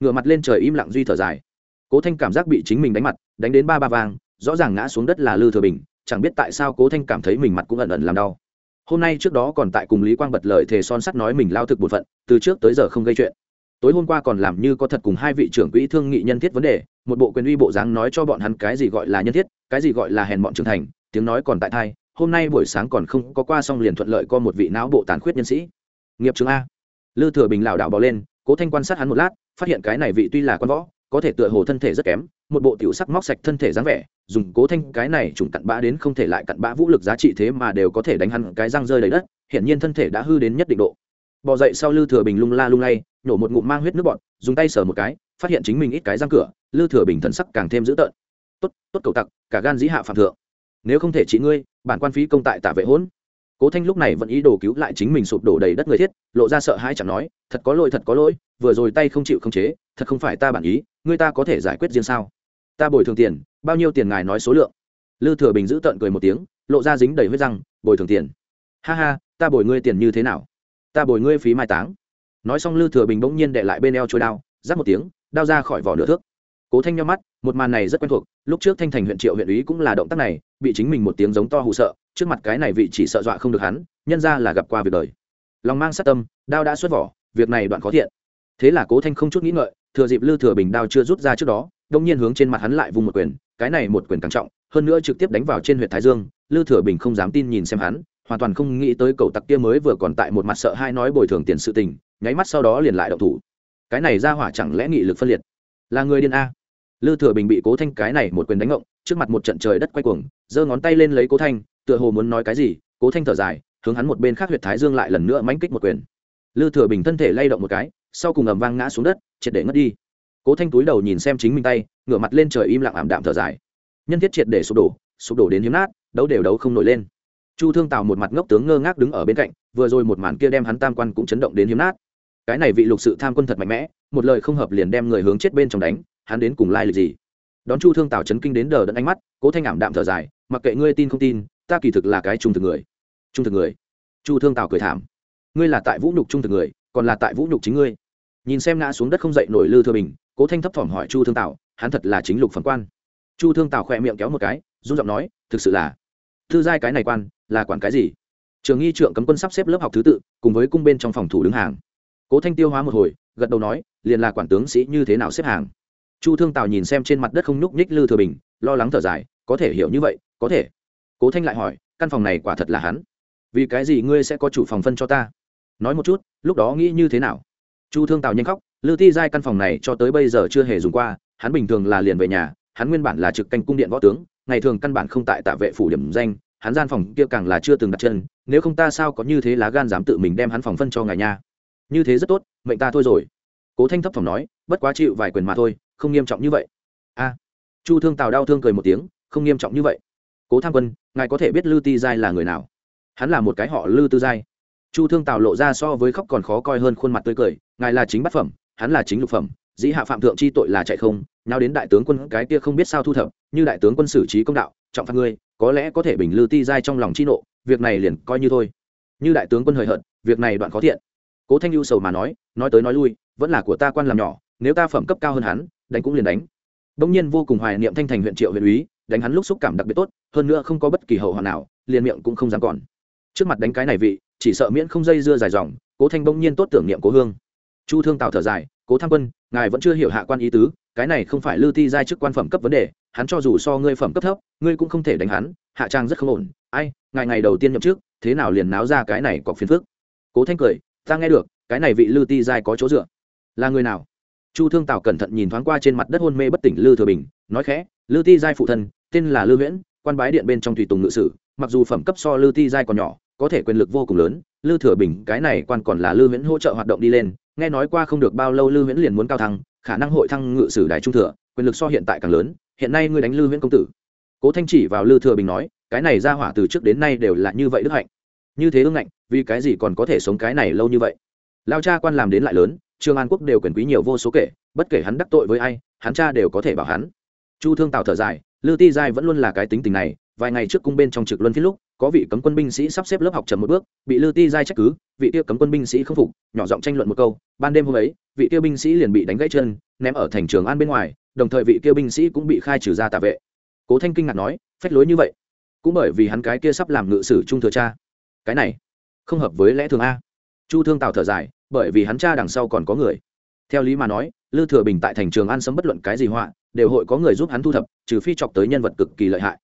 Ngửa mặt lên trời im lặng duy thở dài. Cố thanh cảm giác bị chính mình đánh mặt, đánh đến ba ba vàng, rõ ràng ngã xuống đất là lư thừa bình, chẳng biết tại sao cố thanh cảm thấy mình mặt cũng ẩn ẩn làm đau hôm nay trước đó còn tại cùng lý quang bật lời thề son sắt nói mình lao thực bột phận, từ trước tới giờ không gây chuyện. Tối hôm qua còn làm như có thật cùng hai vị trưởng quỹ thương nghị nhân thiết vấn đề, một bộ quyền uy bộ dáng nói cho bọn hắn cái gì gọi là nhân thiết, cái gì gọi là hèn bọn trưởng thành, tiếng nói còn tại thai, hôm nay buổi sáng còn không có qua xong liền thuận lợi co một vị não bộ tàn khuyết nhân sĩ. Nghiệp chứng a. Lư thừa bình lảo đảo bò lên, cố thanh quan sát hắn một lát, phát hiện cái này vị tuy là quan võ, có thể tựa hồ thân thể rất kém một bộ tiểu sắc móc sạch thân thể dáng vẻ, dùng cố thanh cái này trùng cặn bã đến không thể lại cặn bã vũ lực giá trị thế mà đều có thể đánh hắn cái răng rơi đầy đất, hiển nhiên thân thể đã hư đến nhất định độ. Bò dậy sau lư thừa bình lung la lung lay, nhổ một ngụm mang huyết nước bọt, dùng tay sờ một cái, phát hiện chính mình ít cái răng cửa, lư thừa bình thần sắc càng thêm dữ tợn. Tốt tốt cầu tặc, cả gan dĩ hạ phạm thượng. Nếu không thể trị ngươi, bản quan phí công tại tạ vệ hỗn. Cố thanh lúc này vẫn ý đồ cứu lại chính mình sụp đổ đầy đất người thiết, lộ ra sợ hãi chẳng nói, thật có lỗi, thật có lỗi, vừa rồi tay không chịu không chế, thật không phải ta bản ý, ngươi ta có thể giải quyết riêng sao? Ta bồi thường tiền, bao nhiêu tiền ngài nói số lượng. Lư thừa bình giữ tợn cười một tiếng, lộ ra dính đầy huyết răng, bồi thường tiền. Ha ha, ta bồi ngươi tiền như thế nào? Ta bồi ngươi phí mai táng. Nói xong lư thừa bình bỗng nhiên đệ lại bên eo trôi đao giáp một tiếng, đao ra khỏi vỏ nửa thước. Cố thanh nhau mắt, một màn này rất quen thuộc, lúc trước thanh thành huyện triệu huyện úy cũng là động tác này, bị chính mình một tiếng giống to hù sợ, trước mặt cái này vị chỉ sợ dọa không được hắn, nhân ra là gặp qua việc đời. Lòng mang sát tâm, đao đã xuất vỏ, việc này đoạn khó thiện. Thế là cố thanh không chút nghĩ ngợi, thừa dịp lư thừa bình đao chưa rút ra trước đó đông nhiên hướng trên mặt hắn lại vùng một quyền, cái này một quyền càng trọng, hơn nữa trực tiếp đánh vào trên huyện thái dương, lư thừa bình không dám tin nhìn xem hắn, hoàn toàn không nghĩ tới cậu tặc kia mới vừa còn tại một mặt sợ hai nói bồi thường tiền sự tình, nháy mắt sau đó liền lại động thủ. Cái này ra hỏa chẳng lẽ nghị lực phân liệt? Là người điên a. Lư thừa bình bị cố thanh cái này một quyền đánh ngộng, trước mặt một trận trời đất quay cuồng, giơ ngón tay lên lấy cố thanh, tựa hồ muốn nói cái gì, cố thanh thở dài, hướng hắn một bên khác huyệt thái dương lại lần nữa mánh kích một quyền. Lư thừa bình thân thể lay động một cái, sau cùng ầm vang ngã xuống đất, triệt để ngất đi cố thanh túi đầu nhìn xem chính mình tay, ngửa mặt lên trời im lặng ảm đạm thở dài. Nhân thiết triệt để sụp đổ sụp đổ đến hiếm nát, đấu đều đấu không nổi lên. Chu thương tào một mặt ngốc tướng ngơ ngác đứng ở bên cạnh, vừa rồi một màn kia đem hắn tam quan cũng chấn động đến hiếm nát. Cái này vị lục sự tham quân thật mạnh mẽ, một lời không hợp liền đem người hướng chết bên trong đánh, hắn đến cùng lai lịch gì? Đón chu thương tào chấn kinh đến đờ đẫn ánh mắt, cố thanh ảm đạm thở dài, mặc kệ ngươi tin không tin, ta kỳ thực là cái trung thực người. Trung thực người? Chu thương tào cười thảm. Ngươi là tại vũ nhục trung thực người, còn là tại vũ nhục chính ngươi. Nhìn xem ngã xuống đất không dậy nổi lư thừa bình cố thanh thấp thỏm hỏi chu thương Tạo, hắn thật là chính lục phẩm quan. Chu thương Tạo khỏe miệng kéo một cái run giọng nói thực sự là thư giai cái này quan là quản cái gì? Trường nghi trượng cấm quân sắp xếp lớp học thứ tự cùng với cung bên trong phòng thủ đứng hàng. Cố thanh tiêu hóa một hồi gật đầu nói liền là quản tướng sĩ như thế nào xếp hàng? Chu thương tào nhìn xem trên mặt đất không nhúc nhích lư thừa bình lo lắng thở dài có thể hiểu như vậy có thể. Cố thanh lại hỏi căn phòng này quả thật là hắn? Vì cái gì ngươi sẽ có chủ phòng phân cho ta? Nói một chút lúc đó nghĩ như thế nào? Chu thương tào nhanh khóc lư ti giai căn phòng này cho tới bây giờ chưa hề dùng qua, hắn bình thường là liền về nhà, hắn nguyên bản là trực canh cung điện võ tướng, ngày thường căn bản không tại tạ vệ phủ điểm danh, hắn gian phòng kia càng là chưa từng đặt chân, nếu không ta sao có như thế lá gan dám tự mình đem hắn phòng phân cho ngài nha? Như thế rất tốt, mệnh ta thôi rồi. Cố thanh thấp phòng nói, bất quá chịu vài quyền mà thôi, không nghiêm trọng như vậy. A. Chu thương tào đau thương cười một tiếng, không nghiêm trọng như vậy. Cố tham quân, ngài có thể biết lư ti giai là người nào? Hắn là một cái họ lư tư giai. Chu thương tào lộ ra so với khóc còn khó coi hơn khuôn mặt tươi cười, ngài là chính bát phẩm hắn là chính lục phẩm, dĩ hạ phạm thượng chi tội là chạy không nào đến đại tướng quân cái kia không biết sao thu thập, như đại tướng quân xử trí công đạo, trọng phạt ngươi, có lẽ có thể bình lư ti giai trong lòng chi nộ, việc này liền coi như thôi. Như đại tướng quân hời hợt, việc này đoạn khó thiện. Cố thanh lưu sầu mà nói nói tới nói lui, vẫn là của ta quan làm nhỏ, nếu ta phẩm cấp cao hơn hắn, đánh cũng liền đánh. Bỗng nhiên vô cùng hoài niệm thanh thành huyện triệu huyện úy, đánh hắn lúc xúc cảm đặc biệt tốt, hơn nữa không có bất kỳ hậu hoạn nào, liền miệng cũng không dám còn. Trước mặt đánh cái này vị, chỉ sợ miễn không dây dưa dài dòng, cố thanh bỗng nhiên tốt tưởng niệm cố hương chu thương tạo thở dài, cố tham quân, ngài vẫn chưa hiểu hạ quan ý tứ, cái này không phải lư ti giai chức quan phẩm cấp vấn đề, hắn cho dù so ngươi phẩm cấp thấp, ngươi cũng không thể đánh hắn, hạ trang rất không ổn. Ai, ngài ngày đầu tiên nhậm trước thế nào liền náo ra cái này có phiền phức? Cố thanh cười, ta nghe được, cái này vị lư ti giai có chỗ dựa. Là người nào? Chu thương tào cẩn thận nhìn thoáng qua trên mặt đất hôn mê bất tỉnh lư thừa bình, nói khẽ lư ti giai phụ thân, tên là lư viễn quan bái điện bên trong tùy tùng ngự sử, mặc dù phẩm cấp so lư ti giai còn nhỏ, có thể quyền lực vô cùng lớn lư thừa bình, cái này quan còn là lư viễn hỗ trợ hoạt động đi lên nghe nói qua không được bao lâu lư Huyễn liền muốn cao thăng, khả năng hội thăng ngự sử đại trung thừa, quyền lực so hiện tại càng lớn, hiện nay ngươi đánh lư Huyễn công tử. Cố thanh chỉ vào lư thừa bình nói, cái này ra hỏa từ trước đến nay đều là như vậy đức hạnh. Như thế ương ngạnh vì cái gì còn có thể sống cái này lâu như vậy? Lao cha quan làm đến lại lớn, trương an quốc đều quyền quý nhiều vô số kể, bất kể hắn đắc tội với ai, hắn cha đều có thể bảo hắn. Chu thương tào thở dài, lư ti giai vẫn luôn là cái tính tình này vài ngày trước cung bên trong trực luân phiên lúc, có vị cấm quân binh sĩ sắp xếp lớp học chậm một bước, bị lư ti giai trách cứ, vị tiêu cấm quân binh sĩ không phục, nhỏ giọng tranh luận một câu, ban đêm hôm ấy, vị tiêu binh sĩ liền bị đánh gãy chân, ném ở thành trường an bên ngoài, đồng thời vị tiêu binh sĩ cũng bị khai trừ ra tạ vệ. Cố thanh kinh ngạc nói, phách lối như vậy. Cũng bởi vì hắn cái kia sắp làm ngự sử trung thừa cha. Cái này, không hợp với lẽ thường a. Chu thương tào thở dài, bởi vì hắn cha đằng sau còn có người. Theo lý mà nói, lư thừa bình tại thành trường an sấm bất luận cái gì họa, đều hội có người giúp hắn thu thập, trừ phi chọc tới nhân vật cực kỳ lợi hại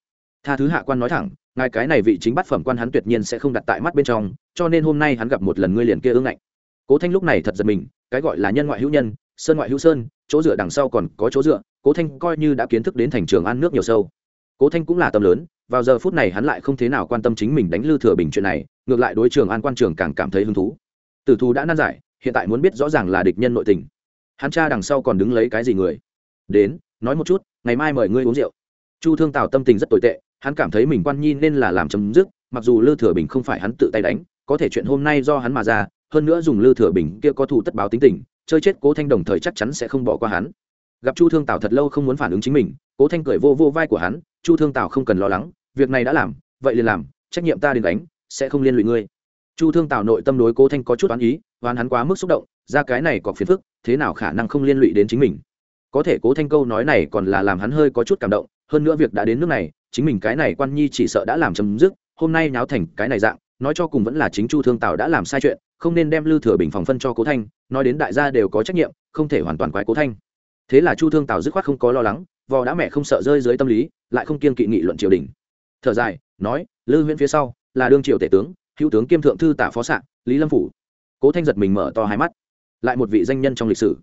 tha thứ hạ quan nói thẳng, ngài cái này vị chính bát phẩm quan hắn tuyệt nhiên sẽ không đặt tại mắt bên trong, cho nên hôm nay hắn gặp một lần ngươi liền kia ương ngạnh. Cố thanh lúc này thật giật mình, cái gọi là nhân ngoại hữu nhân, sơn ngoại hữu sơn, chỗ dựa đằng sau còn có chỗ dựa, cố thanh coi như đã kiến thức đến thành trường ăn nước nhiều sâu. Cố thanh cũng là tâm lớn, vào giờ phút này hắn lại không thế nào quan tâm chính mình đánh lư thừa bình chuyện này, ngược lại đối trường an quan trường càng cảm thấy hứng thú. Tử thù đã nan giải, hiện tại muốn biết rõ ràng là địch nhân nội tình. Hắn cha đằng sau còn đứng lấy cái gì người? Đến, nói một chút, ngày mai mời ngươi uống rượu. Chu thương tào tâm tình rất tồi tệ hắn cảm thấy mình quan nhi nên là làm chấm dứt, mặc dù lư thừa bình không phải hắn tự tay đánh, có thể chuyện hôm nay do hắn mà ra, hơn nữa dùng lư thừa bình kia có thủ tất báo tính tình, chơi chết cố thanh đồng thời chắc chắn sẽ không bỏ qua hắn. Gặp chu thương tào thật lâu không muốn phản ứng chính mình, cố thanh cười vô vô vai của hắn, chu thương tào không cần lo lắng, việc này đã làm, vậy liền làm, trách nhiệm ta đến đánh, sẽ không liên lụy ngươi. Chu thương tào nội tâm đối cố thanh có chút oán ý, oán hắn quá mức xúc động, ra cái này có phiền phức, thế nào khả năng không liên lụy đến chính mình? Có thể cố thanh câu nói này còn là làm hắn hơi có chút cảm động, hơn nữa việc đã đến nước này chính mình cái này quan nhi chỉ sợ đã làm chấm dứt, hôm nay nháo thành cái này dạng, nói cho cùng vẫn là chính chu thương tào đã làm sai chuyện, không nên đem lư thừa bình phòng phân cho cố thanh, nói đến đại gia đều có trách nhiệm, không thể hoàn toàn quái cố thanh. Thế là chu thương tào dứt khoát không có lo lắng, vò đã mẹ không sợ rơi dưới tâm lý, lại không kiên kỵ nghị luận triều đình. Thở dài, nói, lư huyễn phía sau, là đương triều tể tướng, hữu tướng kiêm thượng thư tả phó sạ, lý lâm phủ. Cố thanh giật mình mở to hai mắt. Lại một vị danh nhân trong lịch sử.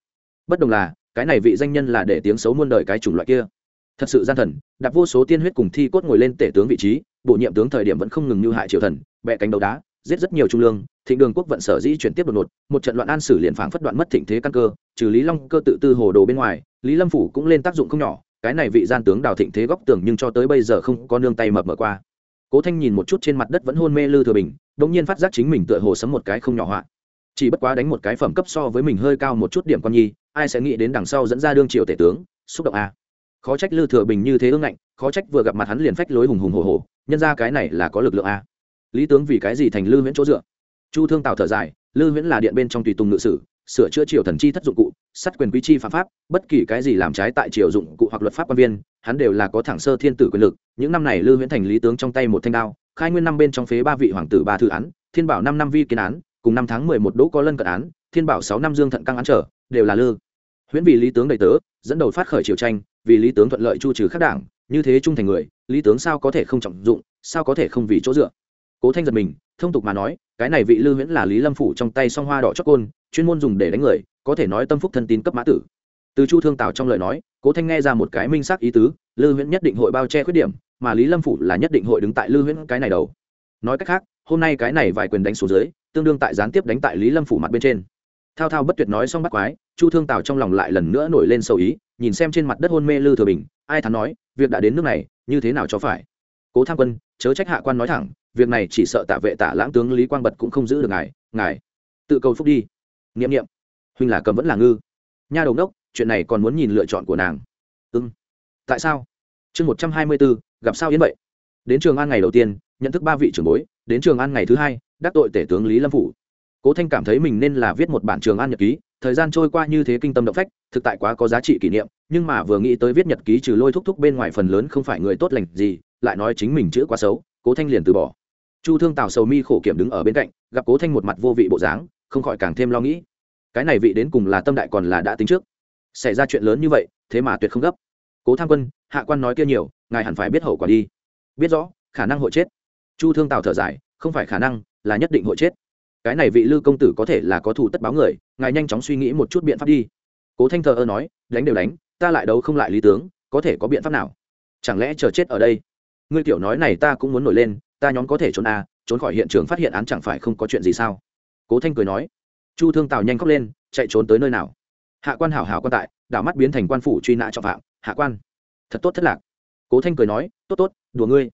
Bất đồng là, cái này vị danh nhân là để tiếng xấu muôn đời cái chủng loại kia thật sự gian thần đặt vô số tiên huyết cùng thi cốt ngồi lên tể tướng vị trí, bổ nhiệm tướng thời điểm vẫn không ngừng như hại triều thần bẹ cánh đầu đá, giết rất nhiều trung lương, thịnh đường quốc vận sở dĩ chuyển tiếp đột ngột, một trận loạn an sử liền phảng phất đoạn mất thịnh thế căn cơ, trừ lý long cơ tự tư hồ đồ bên ngoài, lý lâm phủ cũng lên tác dụng không nhỏ, cái này vị gian tướng đào thịnh thế góc tưởng nhưng cho tới bây giờ không có nương tay mập mở qua. Cố thanh nhìn một chút trên mặt đất vẫn hôn mê lư thừa bình, bỗng nhiên phát giác chính mình tựa hồ sấm một cái không nhỏ họa. Chỉ bất quá đánh một cái phẩm cấp so với mình hơi cao một chút điểm con nhi, ai sẽ nghĩ đến đằng sau dẫn ra đương triều tể tướng, xúc động a khó trách lư thừa bình như thế ương ngạnh, khó trách vừa gặp mặt hắn liền phách lối hùng hùng hồ hồ nhân ra cái này là có lực lượng a. Lý tướng vì cái gì thành lư viễn chỗ dựa? Chu thương tào thở dài, lư viễn là điện bên trong tùy tùng ngự sử, sửa chữa triều thần chi thất dụng cụ sát quyền quý chi phạm pháp, bất kỳ cái gì làm trái tại triều dụng cụ hoặc luật pháp quan viên, hắn đều là có thẳng sơ thiên tử quyền lực. Những năm này lư huyễn thành lý tướng trong tay một thanh đao, khai nguyên năm bên trong phế ba vị hoàng tử ba thư án, thiên bảo năm năm vi kiến án, cùng năm tháng mười một đỗ có lân cận án, thiên bảo sáu năm dương thận căng án trở, đều là lư huyễn vì lý tướng đầy tớ, dẫn đầu phát khởi triều tranh vì lý tướng thuận lợi chu trừ khắc đảng, như thế trung thành người, lý tướng sao có thể không trọng dụng, sao có thể không vì chỗ dựa? Cố thanh giật mình, thông tục mà nói, cái này vị lư huyễn là lý lâm phủ trong tay song hoa đỏ chót côn, chuyên môn dùng để đánh người, có thể nói tâm phúc thân tín cấp mã tử. Từ chu thương tào trong lời nói, cố thanh nghe ra một cái minh xác ý tứ, lư huyễn nhất định hội bao che khuyết điểm, mà lý lâm phủ là nhất định hội đứng tại lư huyễn cái này đầu. Nói cách khác, hôm nay cái này vài quyền đánh xuống dưới, tương đương tại gián tiếp đánh tại lý lâm phủ mặt bên trên. Thao thao bất tuyệt nói xong bắt quái, chu thương tào trong lòng lại lần nữa nổi lên sầu ý nhìn xem trên mặt đất hôn mê lư thừa bình, ai thắn nói, việc đã đến nước này, như thế nào cho phải? Cố tham quân, chớ trách hạ quan nói thẳng, việc này chỉ sợ tạ vệ tạ lãng tướng lý quang bật cũng không giữ được ngài ngài, tự cầu phúc đi. N i ệ m n i ệ m huynh là cầm vẫn là ngư. Nha đầu đốc chuyện này còn muốn nhìn lựa chọn của nàng. Ưng tại sao? Chương một trăm hai mươi bốn, gặp sao yến vậy? Đến trường an ngày đầu tiên, nhận thức ba vị trưởng bối, đến trường an ngày thứ hai, đắc tội tể tướng lý lâm phủ. Cố thanh cảm thấy mình nên là viết một bản trường an nhật ký thời gian trôi qua như thế kinh tâm động phách, thực tại quá có giá trị kỷ niệm, nhưng mà vừa nghĩ tới viết nhật ký trừ lôi thúc thúc bên ngoài phần lớn không phải người tốt lành gì, lại nói chính mình chữ quá xấu, cố thanh liền từ bỏ. Chu thương tào sầu mi khổ kiểm đứng ở bên cạnh, gặp cố thanh một mặt vô vị bộ dáng, không khỏi càng thêm lo nghĩ. Cái này vị đến cùng là tâm đại còn là đã tính trước? Xảy ra chuyện lớn như vậy, thế mà tuyệt không gấp. Cố tham quân, hạ quan nói kia nhiều, ngài hẳn phải biết hậu quả đi. Biết rõ, khả năng hội chết. Chu thương tào thở dài, không phải khả năng, là nhất định hội chết cái này vị lư công tử có thể là có thủ tất báo người, ngài nhanh chóng suy nghĩ một chút biện pháp đi. Cố thanh thờ ơ nói, đánh đều đánh, ta lại đấu không lại lý tướng, có thể có biện pháp nào? Chẳng lẽ chờ chết ở đây? Ngươi tiểu nói này ta cũng muốn nổi lên, ta nhóm có thể trốn à trốn khỏi hiện trường phát hiện án chẳng phải không có chuyện gì sao? Cố thanh cười nói. Chu thương tào nhanh khóc lên, chạy trốn tới nơi nào? Hạ quan hảo hảo quan tại, đảo mắt biến thành quan phủ truy nã trọng phạm, hạ quan. Thật tốt thất lạc. Cố thanh cười nói, tốt tốt, đùa ngươi.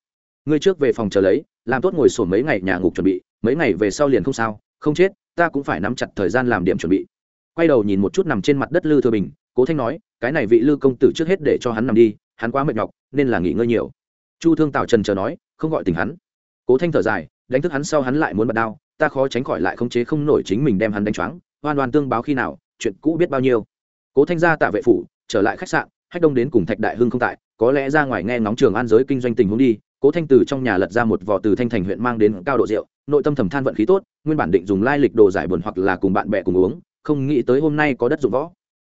Ngươi trước về phòng chờ lấy, làm tốt ngồi sổ mấy ngày nhà ngục chuẩn bị mấy ngày về sau liền không sao, không chết, ta cũng phải nắm chặt thời gian làm điểm chuẩn bị. Quay đầu nhìn một chút nằm trên mặt đất lư thừa bình, cố thanh nói, cái này vị lư công tử trước hết để cho hắn nằm đi, hắn quá mệt nhọc, nên là nghỉ ngơi nhiều. Chu thương tào trần chờ nói, không gọi tình hắn. Cố thanh thở dài, đánh thức hắn sau hắn lại muốn bật đao, ta khó tránh khỏi lại khống chế không nổi chính mình đem hắn đánh choáng hoàn toàn tương báo khi nào, chuyện cũ biết bao nhiêu. Cố thanh ra tạ vệ phủ, trở lại khách sạn khách đông đến cùng thạch đại hưng không tại, có lẽ ra ngoài nghe ngóng trường an giới kinh doanh tình huống đi, cố thanh từ trong nhà lật ra một vỏ từ thanh thành huyện mang đến cao độ rượu nội tâm thầm than vận khí tốt, nguyên bản định dùng lai lịch đồ giải buồn hoặc là cùng bạn bè cùng uống, không nghĩ tới hôm nay có đất dụng võ.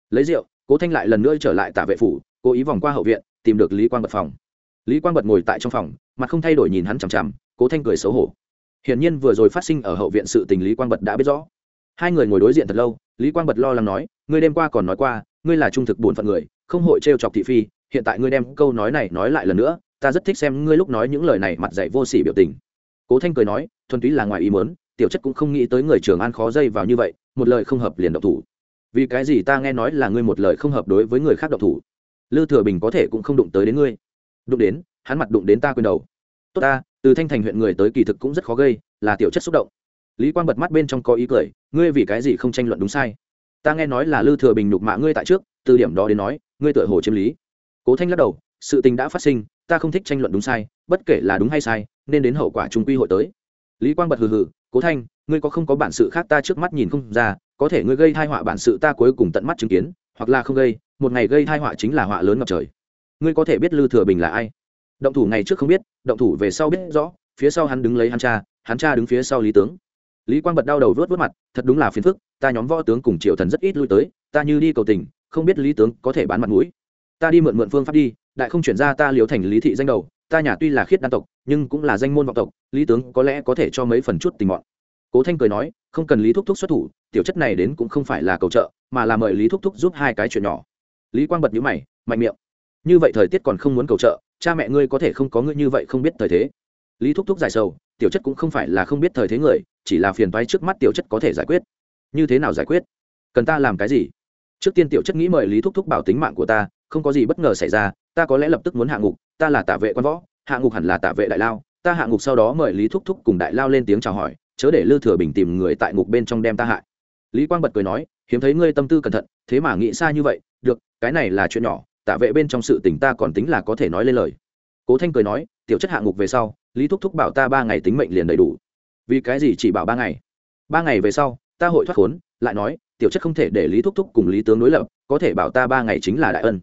Lấy rượu, cố thanh lại lần nữa trở lại tả vệ phủ, cố ý vòng qua hậu viện, tìm được lý quang bật phòng. Lý quang bật ngồi tại trong phòng, mặt không thay đổi nhìn hắn chằm chằm, cố thanh cười xấu hổ. Hiển nhiên vừa rồi phát sinh ở hậu viện sự tình lý quang bật đã biết rõ. Hai người ngồi đối diện thật lâu, lý quang bật lo lắng nói, ngươi đêm qua còn nói qua, ngươi là trung thực bổn phận người, không hội trêu chọc thị phi, hiện tại ngươi đem câu nói này nói lại lần nữa, ta rất thích xem ngươi lúc nói những lời này mặt dạy vô sỉ biểu tình cố thanh cười nói, thuần túy là ngoài ý mớn tiểu chất cũng không nghĩ tới người trường an khó dây vào như vậy, một lời không hợp liền độc thủ. Vì cái gì ta nghe nói là ngươi một lời không hợp đối với người khác độc thủ? Lư thừa bình có thể cũng không đụng tới đến ngươi. Đụng đến, hắn mặt đụng đến ta quên đầu. Tốt ta, từ thanh thành huyện người tới kỳ thực cũng rất khó gây, là tiểu chất xúc động. Lý quang bật mắt bên trong có ý cười, ngươi vì cái gì không tranh luận đúng sai? Ta nghe nói là lư thừa bình nhục mạ ngươi tại trước, từ điểm đó đến nói, ngươi tựa hồ chiếm lý. Cố thanh lắc đầu, sự tình đã phát sinh, ta không thích tranh luận đúng sai, bất kể là đúng hay sai nên đến hậu quả trung quy hội tới. Lý quang bật hừ hừ, cố thanh, ngươi có không có bản sự khác ta trước mắt nhìn không ra, có thể ngươi gây thai họa bản sự ta cuối cùng tận mắt chứng kiến, hoặc là không gây, một ngày gây thai họa chính là họa lớn ngập trời. Ngươi có thể biết lư thừa bình là ai? Động thủ ngày trước không biết, động thủ về sau biết rõ, phía sau hắn đứng lấy hắn cha hắn cha đứng phía sau lý tướng. Lý quang bật đau đầu vớt vớt mặt, thật đúng là phiền phức, ta nhóm võ tướng cùng triều thần rất ít lui tới, ta như đi cầu tình, không biết lý tướng có thể bán mặt mũi. Ta đi mượn mượn phương pháp đi, đại không chuyển ra ta liếu thành lý thị danh đầu ta nhà tuy là khiết đan tộc, nhưng cũng là danh môn vọng tộc, lý tướng có lẽ có thể cho mấy phần chút tình mọn. Cố thanh cười nói, không cần lý thúc thúc xuất thủ, tiểu chất này đến cũng không phải là cầu trợ, mà là mời lý thúc thúc giúp hai cái chuyện nhỏ. Lý quang bật nhữ mày, mạnh miệng. Như vậy thời tiết còn không muốn cầu trợ, cha mẹ ngươi có thể không có ngươi như vậy không biết thời thế. Lý thúc thúc giải sầu, tiểu chất cũng không phải là không biết thời thế người, chỉ là phiền toái trước mắt tiểu chất có thể giải quyết. Như thế nào giải quyết? Cần ta làm cái gì? Trước tiên tiểu chất nghĩ mời lý thúc thúc bảo tính mạng của ta, không có gì bất ngờ xảy ra, ta có lẽ lập tức muốn hạ ngục ta là tả vệ quan võ, hạ ngục hẳn là tả vệ đại lao, ta hạ ngục sau đó mời lý thúc thúc cùng đại lao lên tiếng chào hỏi, chớ để lư thừa bình tìm người tại ngục bên trong đem ta hại. Lý quang bật cười nói, hiếm thấy ngươi tâm tư cẩn thận, thế mà nghĩ xa như vậy, được, cái này là chuyện nhỏ, tả vệ bên trong sự tình ta còn tính là có thể nói lên lời. Cố thanh cười nói, tiểu chất hạ ngục về sau, lý thúc thúc bảo ta ba ngày tính mệnh liền đầy đủ. Vì cái gì chỉ bảo ba ngày? Ba ngày về sau, ta hội thoát khốn, lại nói, tiểu chất không thể để lý thúc thúc cùng lý tướng đối lập, có thể bảo ta ba ngày chính là đại ân.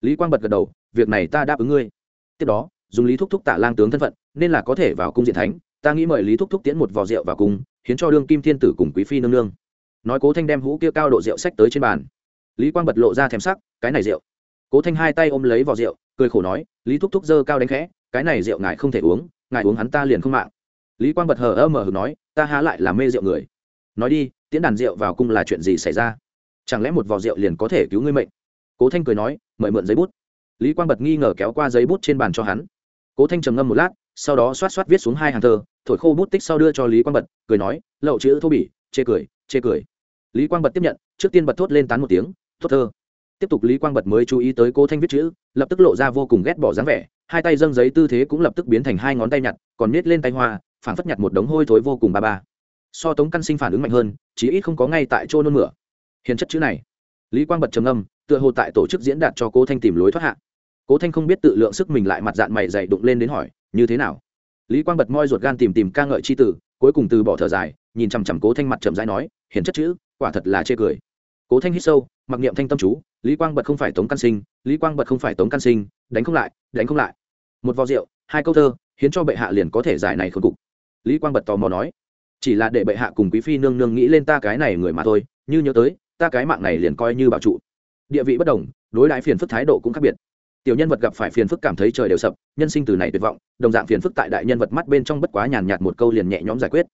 Lý quang bật gật đầu, việc này ta đáp ứng ngươi tiếp đó, dùng lý thúc thúc tạ lang tướng thân phận, nên là có thể vào cung diện thánh, ta nghĩ mời lý thúc thúc tiễn một vò rượu vào cung, khiến cho đương kim thiên tử cùng quý phi nương nương. Nói cố thanh đem hũ kia cao độ rượu sách tới trên bàn. Lý quang bật lộ ra thèm sắc, cái này rượu. Cố thanh hai tay ôm lấy vò rượu, cười khổ nói, lý thúc thúc dơ cao đánh khẽ, cái này rượu ngài không thể uống, ngài uống hắn ta liền không mạng. Lý quang bật hờ ơ mờ nói, ta há lại là mê rượu người. Nói đi, tiễn đàn rượu vào cung là chuyện gì xảy ra? Chẳng lẽ một vò rượu liền có thể cứu ngươi mệnh? Cố thanh cười nói, mời mượn giấy bút lý quang bật nghi ngờ kéo qua giấy bút trên bàn cho hắn. Cố thanh trầm ngâm một lát, sau đó xoát xoát viết xuống hai hàng thơ, thổi khô bút tích sau đưa cho lý quang bật, cười nói, lậu chữ thô bỉ, chê cười chê cười. Lý quang bật tiếp nhận, trước tiên bật thốt lên tán một tiếng, thốt thơ. Tiếp tục lý quang bật mới chú ý tới cố thanh viết chữ, lập tức lộ ra vô cùng ghét bỏ dáng vẻ, hai tay dâng giấy tư thế cũng lập tức biến thành hai ngón tay nhặt, còn nết lên tay hoa phản phất nhặt một đống hôi thối vô cùng ba ba. So tống căn sinh phản ứng mạnh hơn, chí ít không có ngay tại chỗ nôn mửa. Hiền chất chữ này. Lý quang bật trầm âm tựa hồ tại tổ chức diễn đạt cho cố thanh tìm lối thoát hạ cố thanh không biết tự lượng sức mình lại mặt dạng mày dày đụng lên đến hỏi, như thế nào? Lý quang bật moi ruột gan tìm tìm ca ngợi c h i tử cuối cùng từ bỏ thở dài, nhìn chằm chằm cố thanh mặt chậm dãi nói, hiền chất chữ, quả thật là chê cười. Cố thanh hít sâu, mặc niệm thanh tâm chú, lý quang bật không phải tống căn sinh, lý quang bật không phải tống căn sinh, đánh không lại, đánh không lại. Một vò rượu, hai câu thơ, hiến cho bệ hạ liền có thể giải này khốn cục. Lý quang bật tò mò nói, chỉ là để bệ hạ cùng quý phi nương nương nghĩ lên ta cái này người mà thôi, như nhớ tới, ta cái mạng này liền coi như bảo trụ. Địa vị bất đồng, đối đãi phiền phức thái độ cũng khác biệt tiểu nhân vật gặp phải phiền phức cảm thấy trời đều sập, nhân sinh từ này tuyệt vọng, đồng dạng phiền phức tại đại nhân vật mắt bên trong bất quá nhàn nhạt một câu liền nhẹ nhõm giải quyết.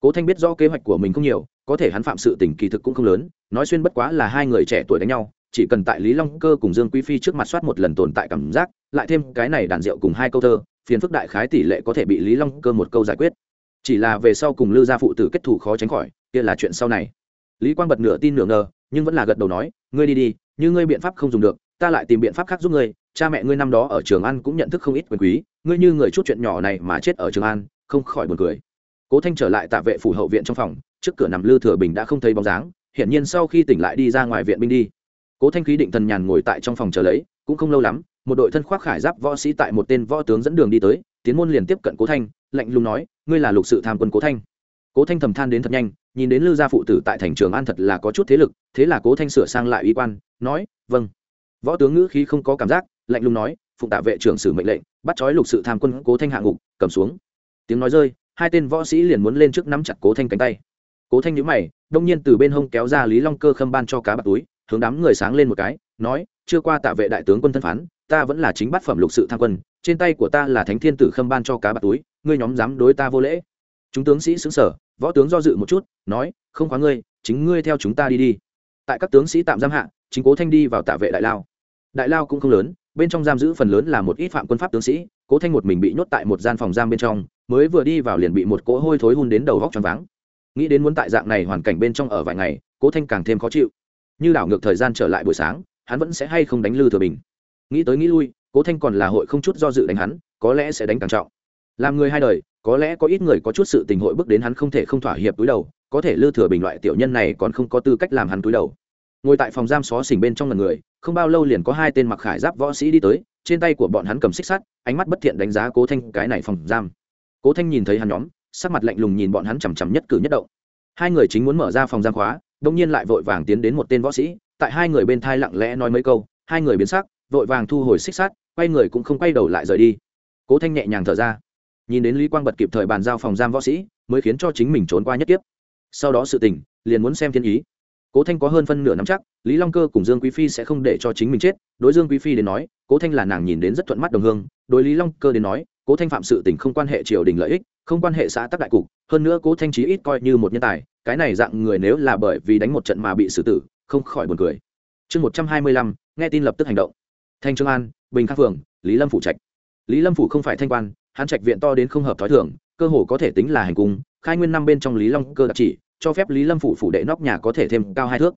Cố thanh biết rõ kế hoạch của mình không nhiều, có thể hắn phạm sự tình kỳ thực cũng không lớn, nói xuyên bất quá là hai người trẻ tuổi đánh nhau, chỉ cần tại lý long cơ cùng dương quý phi trước mặt soát một lần tồn tại cảm giác, lại thêm cái này đàn rượu cùng hai câu thơ, phiền phức đại khái tỷ lệ có thể bị lý long cơ một câu giải quyết. Chỉ là về sau cùng lư gia phụ tử kết thù khó tránh khỏi, kia là chuyện sau này. Lý quang bật nửa tin nửa ngờ, nhưng vẫn là gật đầu nói, ngươi đi đi, như ngươi biện pháp không dùng được, ta lại tìm biện pháp khác giúp ngươi cha mẹ ngươi năm đó ở trường an cũng nhận thức không ít quyền quý, ngươi như người chút chuyện nhỏ này mà chết ở trường an, không khỏi buồn cười. Cố thanh trở lại tạ vệ phủ hậu viện trong phòng, trước cửa nằm lư thừa bình đã không thấy bóng dáng, hiển nhiên sau khi tỉnh lại đi ra ngoài viện binh đi. Cố thanh khí định thần nhàn ngồi tại trong phòng chờ lấy, cũng không lâu lắm, một đội thân khoác khải giáp võ sĩ tại một tên võ tướng dẫn đường đi tới, tiến môn liền tiếp cận cố thanh, lạnh lùng nói, ngươi là lục sự tham quân cố thanh. Cố thanh thầm than đến thật nhanh, nhìn đến lư gia phụ tử tại thành trường an thật là có chút thế lực, thế là cố thanh sửa sang lại uy quan, nói vâng. Võ tướng ngữ khí không có cảm giác lạnh lùng nói, phụng tạ vệ trưởng sử mệnh lệnh, bắt trói lục sự tham quân cố thanh hạ ngục, cầm xuống. Tiếng nói rơi, hai tên võ sĩ liền muốn lên trước nắm chặt cố thanh cánh tay. Cố thanh nhíu mày, đông nhiên từ bên hông kéo ra lý long cơ khâm ban cho cá bạc túi, hướng đám người sáng lên một cái, nói, chưa qua tạ vệ đại tướng quân thân phán, ta vẫn là chính bát phẩm lục sự tham quân, trên tay của ta là thánh thiên tử khâm ban cho cá bạc túi, ngươi nhóm dám đối ta vô lễ. Chúng tướng sĩ xứng sở võ tướng do dự một chút, nói, không khóa ngươi, chính ngươi theo chúng ta đi đi. Tại các tướng sĩ tạm giam hạ, chính cố thanh đi vào tạ vệ đại lao. Đại lao cũng không lớn bên trong giam giữ phần lớn là một ít phạm quân pháp tướng sĩ, cố thanh một mình bị nhốt tại một gian phòng giam bên trong, mới vừa đi vào liền bị một cỗ hôi thối hun đến đầu vóc tròn váng. Nghĩ đến muốn tại dạng này hoàn cảnh bên trong ở vài ngày, cố thanh càng thêm khó chịu. Như đảo ngược thời gian trở lại buổi sáng, hắn vẫn sẽ hay không đánh lư thừa bình. Nghĩ tới nghĩ lui, cố thanh còn là hội không chút do dự đánh hắn, có lẽ sẽ đánh càng trọng. Làm người hai đời, có lẽ có ít người có chút sự tình hội bước đến hắn không thể không thỏa hiệp túi đầu, có thể lư thừa bình loại tiểu nhân này còn không có tư cách làm hắn túi đầu ngồi tại phòng giam xó xỉnh bên trong ngần người, không bao lâu liền có hai tên mặc khải giáp võ sĩ đi tới, trên tay của bọn hắn cầm xích sắt, ánh mắt bất thiện đánh giá cố thanh cái này phòng giam. Cố thanh nhìn thấy hắn nhóm, sắc mặt lạnh lùng nhìn bọn hắn chằm chằm nhất cử nhất động. Hai người chính muốn mở ra phòng giam khóa đông nhiên lại vội vàng tiến đến một tên võ sĩ, tại hai người bên thai lặng lẽ nói mấy câu, hai người biến sắc, vội vàng thu hồi xích sắt, quay người cũng không quay đầu lại rời đi. Cố thanh nhẹ nhàng thở ra, nhìn đến lý quang bật kịp thời bàn giao phòng giam võ sĩ, mới khiến cho chính mình trốn qua nhất tiếp sau đó sự tình, liền muốn xem thiên ý cố thanh có hơn phân nửa nắm chắc, lý long cơ cùng dương quý phi sẽ không để cho chính mình chết. Đối dương quý phi đến nói, cố thanh là nàng nhìn đến rất thuận mắt đồng hương. Đối lý long cơ đến nói, cố thanh phạm sự tình không quan hệ triều đình lợi ích, không quan hệ xã tắc đại cục. Hơn nữa cố thanh trí ít coi như một nhân tài, cái này dạng người nếu là bởi vì đánh một trận mà bị xử tử, không khỏi buồn cười. Chương một trăm hai mươi lăm, nghe tin lập tức hành động. Thanh trương an, bình khang phường lý lâm phủ trạch. Lý lâm phủ không phải thanh quan, hắn trạch viện to đến không hợp t h ó i thưởng cơ hồ có thể tính là hành cung, khai nguyên năm bên trong lý long cơ đặc chỉ cho phép lý lâm phủ phủ đệ nóc nhà có thể thêm cao hai thước.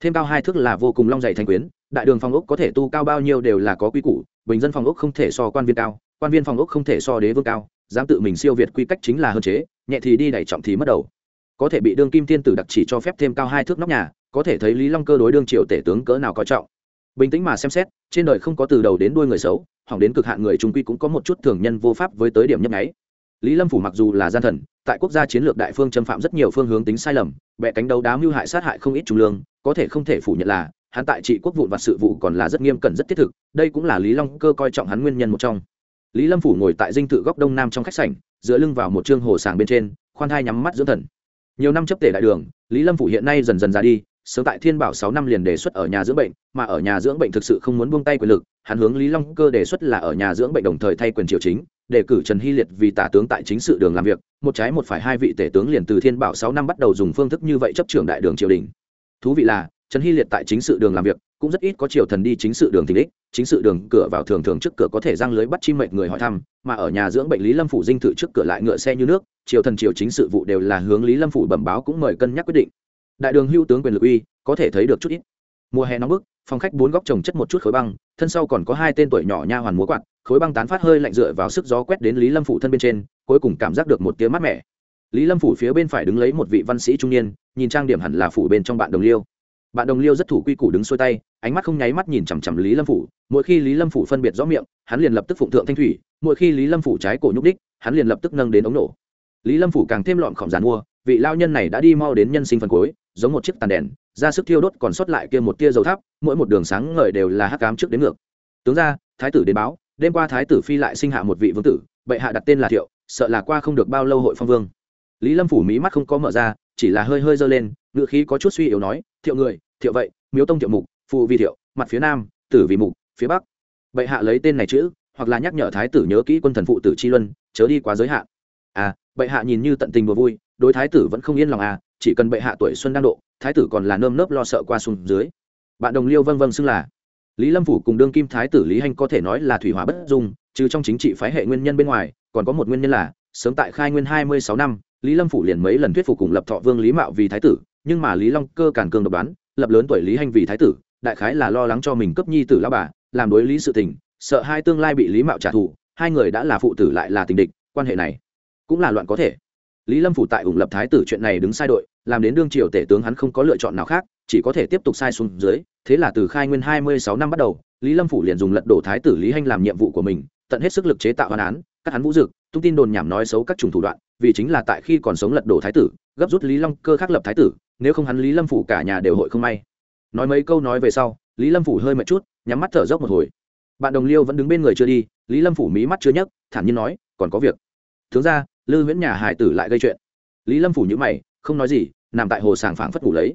Thêm cao hai thước là vô cùng long dày thành quyến, đại đường phòng ốc có thể tu cao bao nhiêu đều là có quy củ, bình dân phòng ốc không thể so quan viên cao, quan viên phòng ốc không thể so đế vương cao, dám tự mình siêu việt quy cách chính là hơn chế, nhẹ thì đi đẩy trọng thì mất đầu. Có thể bị đương kim tiên tử đặc chỉ cho phép thêm cao hai thước nóc nhà, có thể thấy lý long cơ đối đương triều tể tướng cỡ nào coi trọng. Bình tĩnh mà xem xét, trên đời không có từ đầu đến đuôi người xấu, hỏng đến cực hạn người trung quy cũng có một chút thường nhân vô pháp với tới điểm nhấp nháy. Lý lâm phủ mặc dù là gian thần tại quốc gia chiến lược đại phương châm phạm rất nhiều phương hướng tính sai lầm bẹ cánh đấu đá mưu hại sát hại không ít trung lương, có thể không thể phủ nhận là, hắn tại trị quốc vụn và sự vụ còn là rất nghiêm cẩn rất thiết thực, đây cũng là lý long cơ coi trọng hắn nguyên nhân một trong. Lý lâm phủ ngồi tại dinh thự góc đông nam trong khách sảnh, dựa lưng vào một chương hồ sàng bên trên, khoan thai nhắm mắt dưỡng thần. Nhiều năm chấp tể đại đường, lý lâm phủ hiện nay dần dần ra đi, sớm tại thiên bảo sáu năm liền đề xuất ở nhà dưỡng bệnh, mà ở nhà dưỡng bệnh thực sự không muốn buông tay quyền lực, hắn hướng lý long cơ đề xuất là ở nhà dưỡng bệnh đồng thời thay quyền triều chính đề cử trần hy liệt vì tả tướng tại chính sự đường làm việc, một trái một phải hai vị tể tướng liền từ thiên bảo sáu năm bắt đầu dùng phương thức như vậy chấp trưởng đại đường triều đình. Thú vị là, trần hy liệt tại chính sự đường làm việc, cũng rất ít có triều thần đi chính sự đường tình đích, chính sự đường cửa vào thường thường trước cửa có thể răng lưới bắt chim mệnh người hỏi thăm, mà ở nhà dưỡng bệnh lý lâm phủ dinh thự trước cửa lại ngựa xe như nước, triều thần triều chính sự vụ đều là hướng lý lâm phủ bẩm báo cũng mời cân nhắc quyết định. Đại đường hưu tướng quyền lực uy, có thể thấy được chút ít. Mùa hè nóng bức, phòng khách bốn góc trồng chất một chút khối băng, thân sau còn có hai tên tuổi nhỏ nha hoàn múa quạt khối băng tán phát hơi lạnh dựa vào sức gió quét đến lý lâm phủ thân bên trên, cuối cùng cảm giác được một tiếng mát mẻ. Lý lâm phủ phía bên phải đứng lấy một vị văn sĩ trung niên, nhìn trang điểm hẳn là phủ bên trong bạn đồng liêu. Bạn đồng liêu rất thủ quy củ đứng xuôi tay, ánh mắt không nháy mắt nhìn chằm chằm lý lâm phủ, mỗi khi lý lâm phủ phân biệt rõ miệng, hắn liền lập tức phụng thượng thanh thủy, mỗi khi lý lâm phủ trái cổ nhúc đích, hắn liền lập tức nâng đến ống nổ. Lý lâm phủ càng thêm lọn khỏng giàn mua, vị lao nhân này đã đi mau đến nhân sinh phần cuối, giống một chiếc tàn đèn, ra sức thiêu đốt còn sót lại kia một tia dầu tháp mỗi một đường sáng ngời đều là hắc cám trước đến ngược. Tướng ra, thái tử đến báo đêm qua thái tử phi lại sinh hạ một vị vương tử, bệ hạ đặt tên là thiệu, sợ là qua không được bao lâu hội phong vương. Lý lâm phủ mỹ mắt không có mở ra, chỉ là hơi hơi giơ lên ngự khí có chút suy yếu nói, thiệu người, thiệu vậy, miếu tông thiệu mục phụ vi thiệu, mặt phía nam, tử vì mục, phía bắc. Bệ hạ lấy tên này chữ, hoặc là nhắc nhở thái tử nhớ kỹ quân thần phụ tử chi luân, chớ đi quá giới hạn. À bệ hạ nhìn như tận tình bừa vui, đối thái tử vẫn không yên lòng à chỉ cần bệ hạ tuổi xuân đang độ, thái tử còn là nơm nớp lo sợ qua xuống dưới. Bạn đồng liêu vân vân xưng là lý lâm phủ cùng đương kim thái tử lý hanh có thể nói là thủy hỏa bất dung, trừ trong chính trị phái hệ nguyên nhân bên ngoài, còn có một nguyên nhân là, sớm tại khai nguyên hai mươi sáu năm, lý lâm phủ liền mấy lần thuyết phục cùng lập thọ vương lý mạo vì thái tử, nhưng mà lý long cơ càn cường độc đoán, lập lớn tuổi lý hanh vì thái tử, đại khái là lo lắng cho mình cấp nhi tử lao bà, làm đối lý sự tình, sợ hai tương lai bị lý mạo trả thù, hai người đã là phụ tử lại là tình địch, quan hệ này cũng là loạn có thể. Lý lâm phủ tại ủng lập thái tử chuyện này đứng sai đội, làm đến đương triều tể tướng hắn không có lựa chọn nào khác, chỉ có thể tiếp tục sai xuống dưới thế là từ khai nguyên hai mươi sáu năm bắt đầu, lý lâm phủ liền dùng lật đổ thái tử lý hanh làm nhiệm vụ của mình, tận hết sức lực chế tạo hoàn án các hắn vũ dực, tung tin đồn nhảm nói xấu các chủng thủ đoạn, vì chính là tại khi còn sống lật đổ thái tử, gấp rút lý long cơ khắc lập thái tử, nếu không hắn lý lâm phủ cả nhà đều hội không may. Nói mấy câu nói về sau, lý lâm phủ hơi mệt chút, nhắm mắt thở dốc một hồi. Bạn đồng liêu vẫn đứng bên người chưa đi, lý lâm phủ mí mắt chưa nhấc, thản nhiên nói, còn có việc. Tướng ra, lư viễn nhà hải tử lại gây chuyện. Lý lâm phủ nhữ mày, không nói gì, nằm tại hồ sàng phảng phất ngủ lấy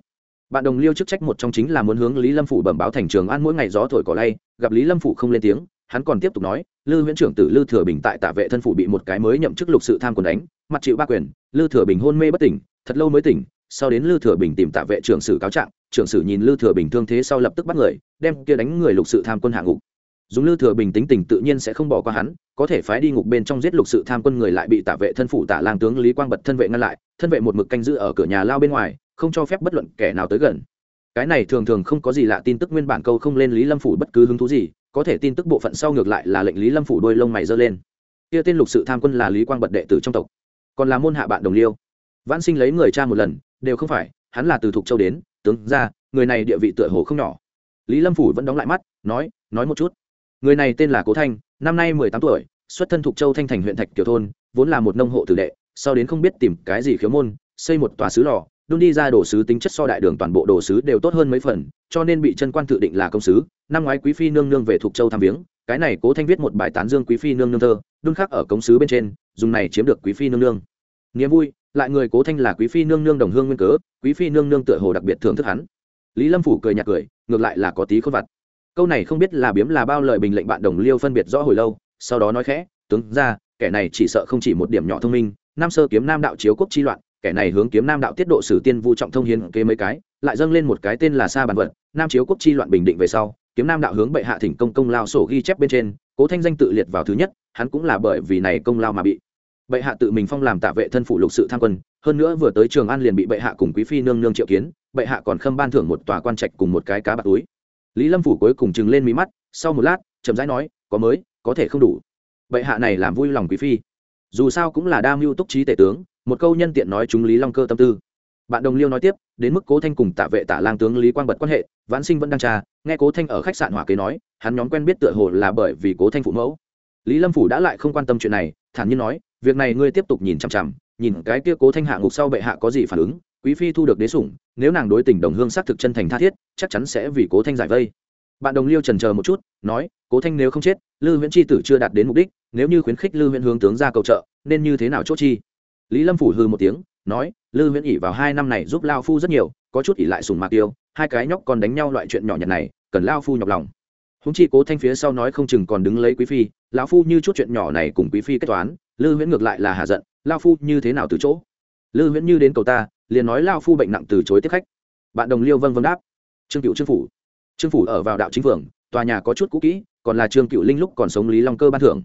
bạn đồng liêu chức trách một trong chính là muốn hướng lý lâm phủ bẩm báo thành trường an mỗi ngày gió thổi cỏ lay, gặp lý lâm phủ không lên tiếng, hắn còn tiếp tục nói, lư huyễn trưởng tử lư thừa bình tại tạ vệ thân phủ bị một cái mới nhậm chức lục sự tham quần đánh, mặt chịu ba quyền, lư thừa bình hôn mê bất tỉnh, thật lâu mới tỉnh, sau đến lư thừa bình tìm tạ vệ trưởng sử cáo trạng, trưởng sử nhìn lư thừa bình thương thế sau lập tức bắt người, đem kia đánh người lục sự tham quân hạ ngục. Dùng lư thừa bình tính tình tự nhiên sẽ không bỏ qua hắn, có thể phái đi ngục bên trong giết lục sự tham quân người lại bị tạ vệ thân phủ tạ lang tướng lý quang bật thân vệ ngăn lại, thân vệ một mực canh giữ ở cửa nhà lao bên ngoài không cho phép bất luận kẻ nào tới gần. Cái này thường thường không có gì lạ, tin tức nguyên bản câu không lên lý lâm phủ bất cứ hứng thú gì, có thể tin tức bộ phận sau ngược lại là lệnh lý lâm phủ đôi lông mày giơ lên. Kia tên lục sự tham quân là lý quang bật đệ tử trong tộc, còn là môn hạ bạn đồng liêu. Vãn sinh lấy người cha một lần, đều không phải, hắn là từ thục châu đến, tướng ra, người này địa vị tựa hồ không nhỏ. Lý lâm phủ vẫn đóng lại mắt, nói nói một chút. Người này tên là cố thanh, năm nay mười tám tuổi, xuất thân thục châu thanh thành huyện thạch tiểu thôn, vốn là một nông hộ tử đệ, sau đến không biết tìm cái gì khiếu môn, xây một tòa sứ lò đun đi ra đồ sứ tính chất so đại đường toàn bộ đồ sứ đều tốt hơn mấy phần, cho nên bị chân quan tự định là công sứ, năm ngoái quý phi nương nương về thuộc châu tham viếng, cái này cố thanh viết một bài tán dương quý phi nương nương thơ, đun khắc ở công sứ bên trên, dùng này chiếm được quý phi nương nương. Niềm vui, lại người cố thanh là quý phi nương nương đồng hương nguyên cớ, quý phi nương nương tựa hồ đặc biệt thưởng thức hắn. Lý lâm phủ cười nhạt cười, ngược lại là có tí khôn vặt. Câu này không biết là biếm là bao lời bình lệnh bạn đồng liêu phân biệt rõ hồi lâu, sau đó nói khẽ, tướng ra, kẻ này chỉ sợ không chỉ một điểm nhỏ thông minh, nam sơ kiếm nam đạo chiếu quốc chi loạn kẻ này hướng kiếm nam đạo tiết độ sử tiên vu trọng thông hiến kế mấy cái, lại dâng lên một cái tên là sa bàn vật, nam chiếu quốc chi loạn bình định về sau, kiếm nam đạo hướng bệ hạ thỉnh công công lao sổ ghi chép bên trên, cố thanh danh tự liệt vào thứ nhất, hắn cũng là bởi vì này công lao mà bị bệ hạ tự mình phong làm tạ vệ thân phụ lục sự tham quân, hơn nữa vừa tới trường an liền bị bệ hạ cùng quý phi nương nương triệu kiến, bệ hạ còn khâm ban thưởng một tòa quan trạch cùng một cái cá bạc túi. Lý lâm phủ cuối cùng chừng lên mí mắt, sau một lát, chậm rãi nói, có mới, có thể không đủ. Bệ hạ này làm vui lòng quý phi. Dù sao cũng là đa mưu túc trí tể tướng một câu nhân tiện nói chúng lý long cơ tâm tư. Bạn đồng liêu nói tiếp, đến mức cố thanh cùng tạ vệ tạ lang tướng lý quang bật quan hệ, vãn sinh vẫn đang trà nghe cố thanh ở khách sạn hỏa kế nói, hắn nhóm quen biết tựa hồ là bởi vì cố thanh phụ mẫu. Lý lâm phủ đã lại không quan tâm chuyện này, thản nhiên nói, việc này ngươi tiếp tục nhìn chằm chằm, nhìn cái kia cố thanh hạ ngục sau bệ hạ có gì phản ứng, quý phi thu được đế sủng, nếu nàng đối tình đồng hương xác thực chân thành tha thiết, chắc chắn sẽ vì cố thanh giải vây. Bạn đồng liêu trần chờ một chút, nói, cố thanh nếu không chết, lư viễn chi tử chưa đạt đến mục đích, nếu như khuyến khích lư viễn hướng tướng ra cầu trợ, nên như thế nào chốt chi? Lý lâm phủ hư một tiếng, nói, lư viễn ỉ vào hai năm này giúp lao phu rất nhiều, có chút ỉ lại sùng mạc tiêu, hai cái nhóc còn đánh nhau loại chuyện nhỏ nhặt này, cần lao phu nhọc lòng. Húng chi cố thanh phía sau nói không chừng còn đứng lấy quý phi, lão phu như chút chuyện nhỏ này cùng quý phi kết toán, lư viễn ngược lại là hạ giận, lao phu như thế nào từ chỗ? Lư viễn như đến cầu ta, liền nói lao phu bệnh nặng từ chối tiếp khách. Bạn đồng liêu vâng vâng đáp. Trương cựu trương phủ. Trương phủ ở vào đạo chính phường, tòa nhà có chút cũ kỹ, còn là trương cựu linh lúc còn sống lý long cơ ban thưởng.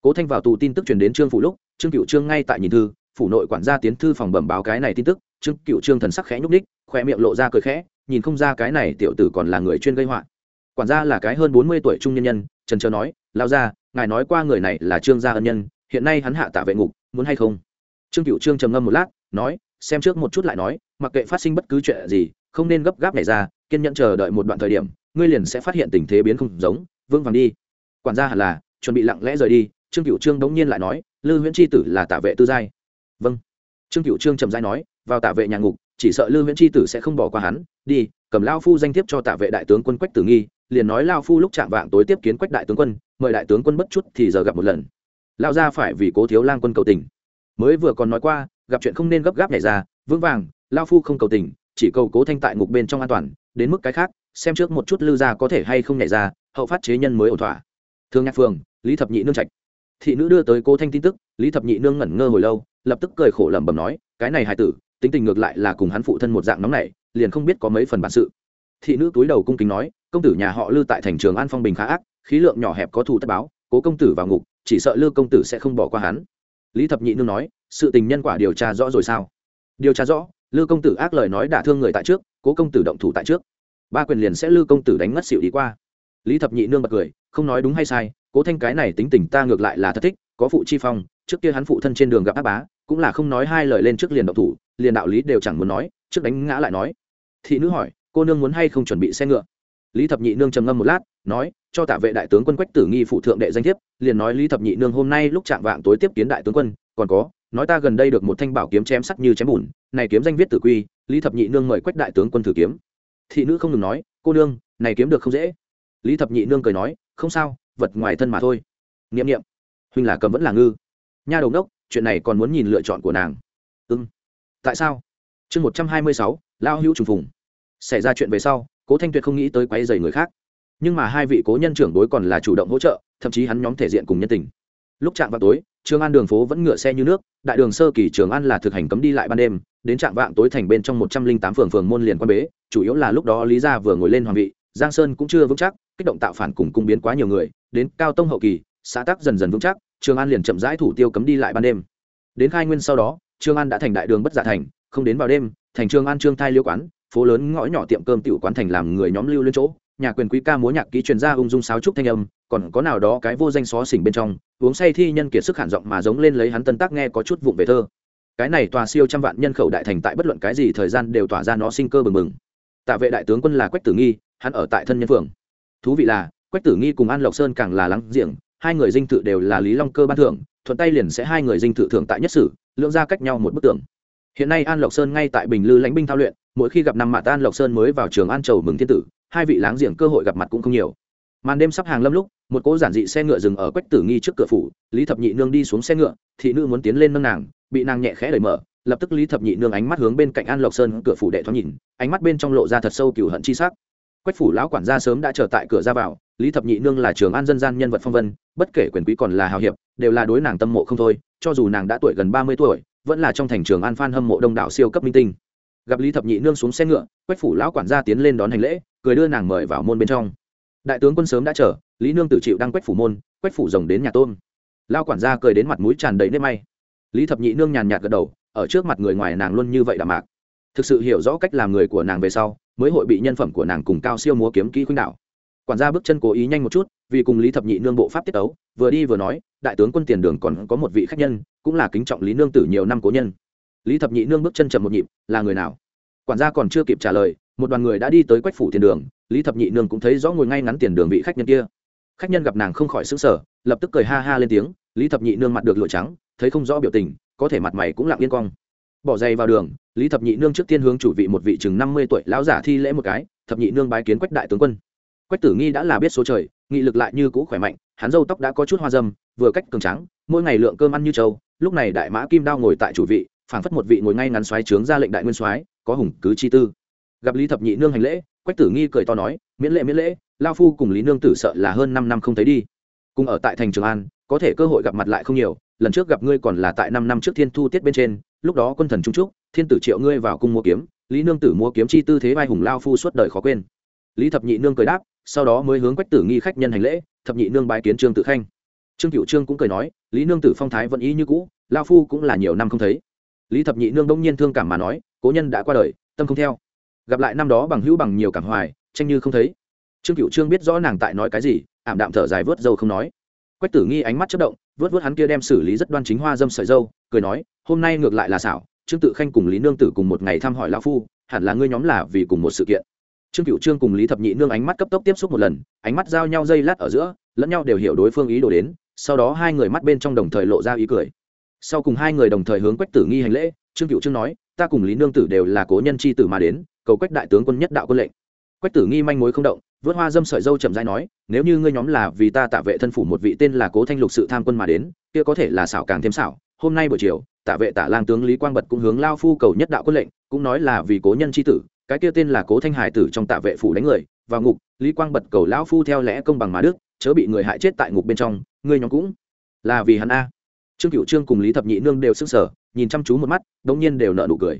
Cố thanh vào tù tin tức truyền đến trương phủ lúc, trương cựu trương ngay tại nhìn thư phủ nội quản gia tiến thư phòng bẩm báo cái này tin tức, trương cựu trương thần sắc khẽ nhúc ních khoe miệng lộ ra cười khẽ, nhìn không ra cái này tiểu tử còn là người chuyên gây họa. Quản gia là cái hơn bốn mươi tuổi trung nhân nhân, trần trờ nói lao ra ngài nói qua người này là trương gia ân nhân, hiện nay hắn hạ tạ vệ ngục, muốn hay không? Trương cựu trương trầm ngâm một lát, nói, xem trước một chút lại nói, mặc kệ phát sinh bất cứ chuyện gì, không nên gấp gáp này ra, kiên nhẫn chờ đợi một đoạn thời điểm, ngươi liền sẽ phát hiện tình thế biến không giống vương vàng đi. Quản gia hẳn là, chuẩn bị lặng lẽ rời đi, trương cựu trương đống nhiên lại nói, lư huyễn tri tử là tạ vệ tư giai vâng. Trương cựu trương trầm giai nói, vào tạ vệ nhà ngục, chỉ sợ lư viễn tri tử sẽ không bỏ qua hắn. Đi, cầm lao phu danh thiếp cho tạ vệ đại tướng quân quách tử nghi, liền nói lao phu lúc chạm vạng tối tiếp kiến quách đại tướng quân, mời đại tướng quân bất chút thì giờ gặp một lần. Lao ra phải vì cố thiếu lang quân cầu tình. Mới vừa còn nói qua, gặp chuyện không nên gấp gáp nhảy ra, vững vàng, lao phu không cầu tình, chỉ cầu cố thanh tại ngục bên trong an toàn, đến mức cái khác, xem trước một chút lư gia có thể hay không nhảy ra, hậu phát chế nhân mới ổn thỏa. Thương nhạc phường, lý thập nhị nương trạch thị nữ đưa tới cố thanh tin tức, lý thập nhị nương ngẩn ngơ hồi lâu, lập tức cười khổ lẩm bẩm nói, cái này hài tử, tính tình ngược lại là cùng hắn phụ thân một dạng nóng này liền không biết có mấy phần bản sự. Thị nữ túi đầu cung kính nói, công tử nhà họ lư tại thành trường an phong bình khá ác, khí lượng nhỏ hẹp có thù tất báo, cố công tử vào ngục, chỉ sợ lư công tử sẽ không bỏ qua hắn. Lý thập nhị nương nói, sự tình nhân quả điều tra rõ rồi sao? Điều tra rõ, lư công tử ác lời nói đả thương người tại trước, cố công tử động thủ tại trước. Ba quyền liền sẽ lư công tử đánh ngất xỉu đi qua. Lý thập nhị nương bật cười, không nói đúng hay sai cố thanh cái này tính tình ta ngược lại là thất thích, có phụ chi phong, trước kia hắn phụ thân trên đường gặp ác bá, cũng là không nói hai lời lên trước liền độc thủ, liền đạo lý đều chẳng muốn nói, trước đánh ngã lại nói. Thị nữ hỏi, cô nương muốn hay không chuẩn bị xe ngựa? Lý thập nhị nương trầm ngâm một lát, nói, cho tạ vệ đại tướng quân quách tử nghi phụ thượng đệ danh thiếp, liền nói lý thập nhị nương hôm nay lúc chạm vạng tối tiếp kiến đại tướng quân, còn có, nói ta gần đây được một thanh bảo kiếm chém sắt như chém bùn, này kiếm danh viết tử quy, lý thập nhị nương mời quách đại tướng quân thử kiếm. Thị nữ không ngừng nói, cô nương, này kiếm được không dễ. Lý thập nhị nương cười nói, không sao vật ngoài thân mà thôi. N i ệ m n i ệ m huynh là cầm vẫn là ngư. Nha đầu đốc, chuyện này còn muốn nhìn lựa chọn của nàng. Ư ừ. tại sao? Chương một trăm hai mươi sáu lao hữu trùng phùng. Xảy ra chuyện về sau, cố thanh tuyệt không nghĩ tới quay dày người khác. Nhưng mà hai vị cố nhân trưởng đối còn là chủ động hỗ trợ, thậm chí hắn nhóm thể diện cùng nhân tình. Lúc chạm vào tối trường an đường phố vẫn ngựa xe như nước, đại đường sơ kỳ trường an là thực hành cấm đi lại ban đêm, đến trạm vạng tối thành bên trong một trăm linh tám phường phường môn liền quan bế, chủ yếu là lúc đó lý gia vừa ngồi lên hoàng vị, giang sơn cũng chưa vững chắc, kích động tạo phản cùng cung biến quá nhiều người đến cao tông hậu kỳ, xã tắc dần dần vững chắc, trường an liền chậm rãi thủ tiêu cấm đi lại ban đêm. Đến khai nguyên sau đó, trường an đã thành đại đường bất giả thành, không đến vào đêm, thành trường an trương thai liêu quán, phố lớn ngõ nhỏ tiệm cơm tiểu quán thành làm người nhóm lưu lên chỗ, nhà quyền quý ca múa nhạc ký truyền ra ung dung sáo trúc thanh âm, còn có nào đó cái vô danh xó xỉnh bên trong, uống say thi nhân kiệt sức hạn giọng mà giống lên lấy hắn tân tác nghe có chút vụng về thơ. Cái này tòa siêu trăm vạn nhân khẩu đại thành tại bất luận cái gì thời gian đều tỏa ra nó sinh cơ bừng bừng. Tạ vệ đại tướng quân là quách tử nghi, hắn ở tại thân nhân phường. Thú vị là quách tử nghi cùng an lộc sơn càng là lắng diện hai người dinh thự đều là lý long cơ ban thưởng, thuận tay liền sẽ hai người dinh thự thưởng tại nhất sử lượng ra cách nhau một bức tường. Hiện nay an lộc sơn ngay tại bình lư lãnh binh thao luyện, mỗi khi gặp năm mạ an lộc sơn mới vào trường an chầu mừng thiên tử, hai vị láng giềng cơ hội gặp mặt cũng không nhiều. Màn đêm sắp hàng lâm lúc, một cỗ giản dị xe ngựa dừng ở quách tử nghi trước cửa phủ, lý thập nhị nương đi xuống xe ngựa, thị nữ muốn tiến lên nâng nàng, bị nàng nhẹ khẽ đẩy mở, lập tức lý thập nhị nương ánh mắt hướng bên cạnh an lộc sơn cửa phủ đệ thoáng nhìn, ánh mắt bên trong lộ ra thật sâu cửu hận chi sắc. Quách phủ lão quản gia sớm đã chờ tại cửa ra vào lý thập nhị nương là trường an dân gian nhân vật phong vân, bất kể quyền quý còn là hào hiệp, đều là đối nàng tâm mộ không thôi, cho dù nàng đã tuổi gần ba mươi tuổi, vẫn là trong thành trường an phan hâm mộ đông đảo siêu cấp minh tinh. Gặp lý thập nhị nương xuống xe ngựa, quách phủ lão quản gia tiến lên đón hành lễ, cười đưa nàng mời vào môn bên trong. Đại tướng quân sớm đã chờ, lý nương tự chịu đăng quách phủ môn, quách phủ rồng đến nhà tôn. Lao quản gia cười đến mặt mũi tràn đầy nếp may. Lý thập nhị nương nhàn nhạt gật đầu, ở trước mặt người ngoài nàng luôn như vậy đạm mạc. Thực sự hiểu rõ cách làm người của nàng về sau, mới hội bị nhân phẩm của nàng cùng cao siêu múa kiếm kỹ khuynh đạo quản gia bước chân cố ý nhanh một chút, vì cùng lý thập nhị nương bộ pháp tiết ấu vừa đi vừa nói, đại tướng quân tiền đường còn có một vị khách nhân, cũng là kính trọng lý nương tử nhiều năm cố nhân. Lý thập nhị nương bước chân chậm một nhịp, là người nào? Quản gia còn chưa kịp trả lời, một đoàn người đã đi tới quách phủ tiền đường, lý thập nhị nương cũng thấy rõ ngồi ngay ngắn tiền đường vị khách nhân kia. Khách nhân gặp nàng không khỏi xứng sở lập tức cười ha ha lên tiếng, lý thập nhị nương mặt được lụa trắng, thấy không rõ biểu tình, có thể mặt mày cũng lặng yên cong. Bỏ giày vào đường, lý thập nhị nương trước tiên hướng chủ vị một vị chừng năm mươi tuổi lão giả thi lễ một cái, thập nhị nương bái kiến quách đại tướng quân quách tử nghi đã là biết số trời, nghị lực lại như cũ khỏe mạnh, hắn râu tóc đã có chút hoa dâm, vừa cách cường trắng mỗi ngày lượng cơm ăn như trâu, lúc này đại mã kim đao ngồi tại chủ vị, phảng phất một vị ngồi ngay ngắn xoáy trướng ra lệnh đại nguyên soái, có hùng cứ chi tư. Gặp lý thập nhị nương hành lễ, quách tử nghi cười to nói, miễn lễ miễn lễ, lao phu cùng lý nương tử sợ là hơn năm năm không thấy đi. Cùng ở tại thành trường an, có thể cơ hội gặp mặt lại không nhiều, lần trước gặp ngươi còn là tại năm năm trước thiên thu tiết bên trên, lúc đó quân thần trung trúc, thiên tử triệu ngươi vào cung mua kiếm, lý nương tử mua kiếm chi tư thế vai hùng lao phu suốt đời khó quên lý thập nhị nương cười đáp, sau đó mới hướng quách tử nghi khách nhân hành lễ, thập nhị nương bái kiến trương tự khanh. Trương cựu trương cũng cười nói, lý nương tử phong thái vẫn ý như cũ lao phu cũng là nhiều năm không thấy. Lý thập nhị nương đông nhiên thương cảm mà nói, cố nhân đã qua đời, tâm không theo. Gặp lại năm đó bằng hữu bằng nhiều cảm hoài, tranh như không thấy. Trương cựu trương biết rõ nàng tại nói cái gì, ảm đạm thở dài vớt dâu không nói. Quách tử nghi ánh mắt chất động, vớt vớt hắn kia đem xử lý rất đoan chính hoa dâm sợi dâu, cười nói, hôm nay ngược lại là xảo, trương tự khanh cùng lý nương tử cùng một ngày thăm hỏi lao phu, hẳn là ngươi nhóm là vì cùng một sự kiện trương cựu trương cùng lý thập nhị nương ánh mắt cấp tốc tiếp xúc một lần, ánh mắt giao nhau dây lát ở giữa, lẫn nhau đều hiểu đối phương ý đồ đến, sau đó hai người mắt bên trong đồng thời lộ ra ý cười. Sau cùng hai người đồng thời hướng quách tử nghi hành lễ, trương cựu trương nói, ta cùng lý nương tử đều là cố nhân c h i tử mà đến, cầu quách đại tướng quân nhất đạo quân lệnh. Quách tử nghi manh mối không động, vớt hoa dâm sợi dâu chậm dãi nói, nếu như ngươi nhóm là vì ta tạ vệ thân phủ một vị tên là cố thanh lục sự tham quân mà đến, kia có thể là xảo càng thêm xảo, hôm nay buổi chiều, tạ vệ tạ lang tướng lý quang bật cũng hướng lao phu cầu nhất đạo quân lệnh, cũng nói là vì cố nhân c h i tử cái kia tên là cố thanh hải tử trong tạ vệ phủ đánh người, vào ngục, lý quang bật cầu lão phu theo lẽ công bằng mà đức, chớ bị người hại chết tại ngục bên trong, ngươi nhóm cũng là vì hắn a. Trương cựu trương cùng lý thập nhị nương đều s ư n g sở nhìn chăm chú một mắt đ ỗ n g nhiên đều nợ nụ cười.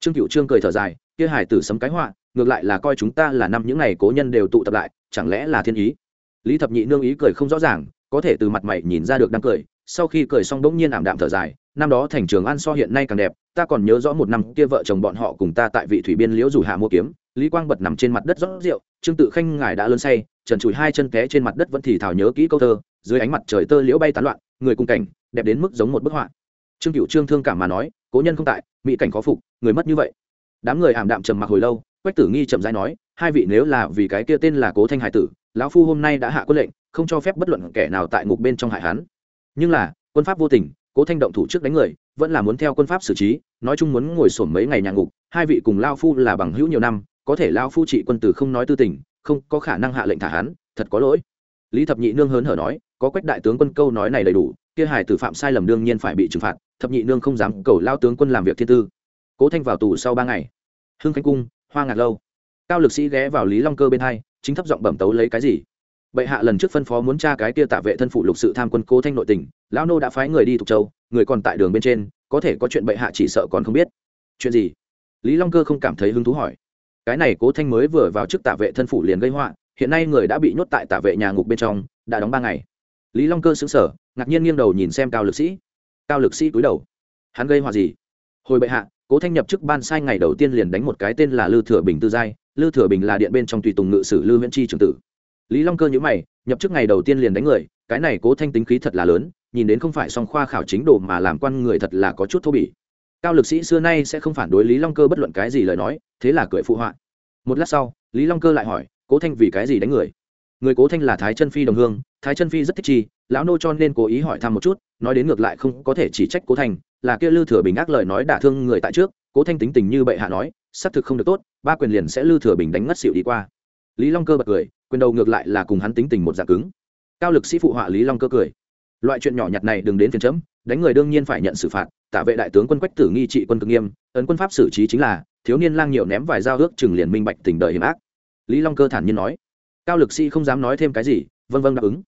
Trương cựu trương cười thở dài, kia hải tử sấm cái họa, ngược lại là coi chúng ta là năm những ngày cố nhân đều tụ tập lại, chẳng lẽ là thiên ý? Lý thập nhị nương ý cười không rõ ràng, có thể từ mặt mày nhìn ra được đang cười sau khi cười xong bỗng nhiên ảm đạm thở dài, năm đó thành trường an so hiện nay càng đẹp, ta còn nhớ rõ một năm kia vợ chồng bọn họ cùng ta tại vị thủy biên liễu rủ hạ mua kiếm, lý quang bật nằm trên mặt đất rót rượu, trương tự khanh ngài đã lớn say, trần chùi hai chân té trên mặt đất vẫn thì thảo nhớ kỹ câu thơ, dưới ánh mặt trời tơ liễu bay tán loạn, người cùng cảnh, đẹp đến mức giống một bức họa. Trương cựu trương thương cảm mà nói, cố nhân không tại, mỹ cảnh khó phục, người mất như vậy. Đám người ảm đạm trầm mặc hồi lâu, quách tử nghi chậm rãi nói, hai vị nếu là vì cái kia tên là cố thanh hải tử, lão phu hôm nay đã hạ quân lệnh, không cho phép bất luận kẻ nào tại ngục bên trong hại hắn nhưng là, quân pháp vô tình, cố thanh động thủ trước đánh người, vẫn là muốn theo quân pháp xử trí, nói chung muốn ngồi sổm mấy ngày nhà ngục, hai vị cùng lao phu là bằng hữu nhiều năm, có thể lao phu trị quân tử không nói tư tình, không có khả năng hạ lệnh thả hắn, thật có lỗi. Lý thập nhị nương hớn hở nói, có quách đại tướng quân câu nói này đầy đủ, kia hải tử phạm sai lầm đương nhiên phải bị trừng phạt, thập nhị nương không dám cầu lao tướng quân làm việc thiên tư. Cố thanh vào tù sau ba ngày. Hưng khánh cung, hoa ngạc lâu. Cao lực sĩ ghé vào lý long cơ bên hai, chính thấp giọng bẩm tấu lấy cái gì? Bệ hạ lần trước phân phó muốn tra cái kia tạ vệ thân phụ lục sự tham quân cố thanh nội tình, lão nô đã phái người đi thục châu, người còn tại đường bên trên, có thể có chuyện bệ hạ chỉ sợ còn không biết. Chuyện gì? Lý long cơ không cảm thấy hứng thú hỏi. Cái này cố thanh mới vừa vào trước tạ vệ thân phụ liền gây họa, hiện nay người đã bị nhốt tại tạ vệ nhà ngục bên trong, đã đóng ba ngày. Lý long cơ xứng sở ngạc nhiên nghiêng đầu nhìn xem cao lực sĩ. Cao lực sĩ cúi đầu. Hắn gây họa gì? Hồi bệ hạ, cố thanh nhập chức ban sai ngày đầu tiên liền đánh một cái tên là lư thừa bình tư giai, lư thừa bình là điện bên trong tùy tùng ngự sử lư viễn chi trưởng tử lý long cơ nhữ mày, nhập chức ngày đầu tiên liền đánh người, cái này cố thanh tính khí thật là lớn, nhìn đến không phải song khoa khảo chính đồ mà làm quan người thật là có chút thô bỉ. Cao lực sĩ xưa nay sẽ không phản đối lý long cơ bất luận cái gì lời nói, thế là cười phụ họa. Một lát sau, lý long cơ lại hỏi, cố thanh vì cái gì đánh người? Người cố thanh là thái chân phi đồng hương, thái chân phi rất thích chi, lão nô cho nên cố ý hỏi thăm một chút, nói đến ngược lại không có thể chỉ trách cố thanh, là kia lư thừa bình ác lời nói đả thương người tại trước, cố thanh tính tình như bệ hạ nói, xác thực không được tốt, ba quyền liền sẽ lư thừa bình đánh ngất xỉu đi qua. Lý long cơ bật cười quyền đầu ngược lại là cùng hắn tính tình một dạng cứng. Cao lực sĩ phụ họa lý long cơ cười. Loại chuyện nhỏ nhặt này đừng đến phiền chấm, đánh người đương nhiên phải nhận xử phạt tạ vệ đại tướng quân quách tử nghi trị quân cực nghiêm, ấn quân pháp xử trí chính là, thiếu niên lang nhiều ném vài dao ước chừng liền minh bạch tình đời hiểm ác. Lý long cơ thản nhiên nói. Cao lực sĩ không dám nói thêm cái gì vân vân đáp ứng.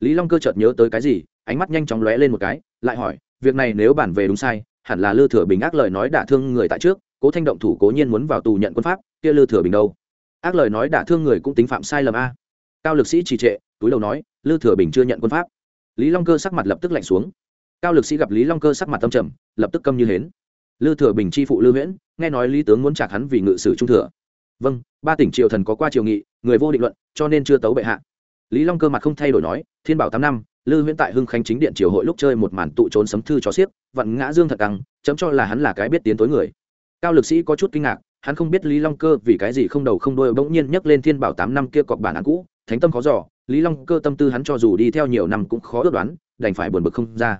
Lý long cơ chợt nhớ tới cái gì, ánh mắt nhanh chóng lóe lên một cái, lại hỏi, việc này nếu bản về đúng sai, hẳn là lư thừa bình ác lời nói đả thương người tại trước, cố thanh động thủ cố nhiên muốn vào tù nhận quân pháp, kia lư thừa bình đâu? Ác lời nói đả thương người cũng tính phạm sai lầm a. Cao lực sĩ trì trệ túi đầu nói lư thừa bình chưa nhận quân pháp. Lý long cơ sắc mặt lập tức lạnh xuống. Cao lực sĩ gặp lý long cơ sắc mặt tâm trầm lập tức câm như hến. Lư thừa bình chi phụ lư Huyễn, nghe nói lý tướng muốn trả hắn vì ngự sử trung thừa. Vâng ba tỉnh triều thần có qua triều nghị người vô định luận cho nên chưa tấu bệ hạ. Lý long cơ mặt không thay đổi nói thiên bảo tám năm lư Huyễn tại hưng khánh chính điện triều hội lúc chơi một màn tụ trốn sấm thư cho xiếc vặn ngã dương thật căng chấm cho là hắn là cái biết tiến tối người. Cao lực sĩ có chút kinh ngạc hắn không biết lý long cơ vì cái gì không đầu không đôi bỗng nhiên nhắc lên thiên bảo tám năm kia cọc bản án cũ, thánh tâm khó giỏ lý long cơ tâm tư hắn cho dù đi theo nhiều năm cũng khó ước đoán, đành phải buồn bực không ra.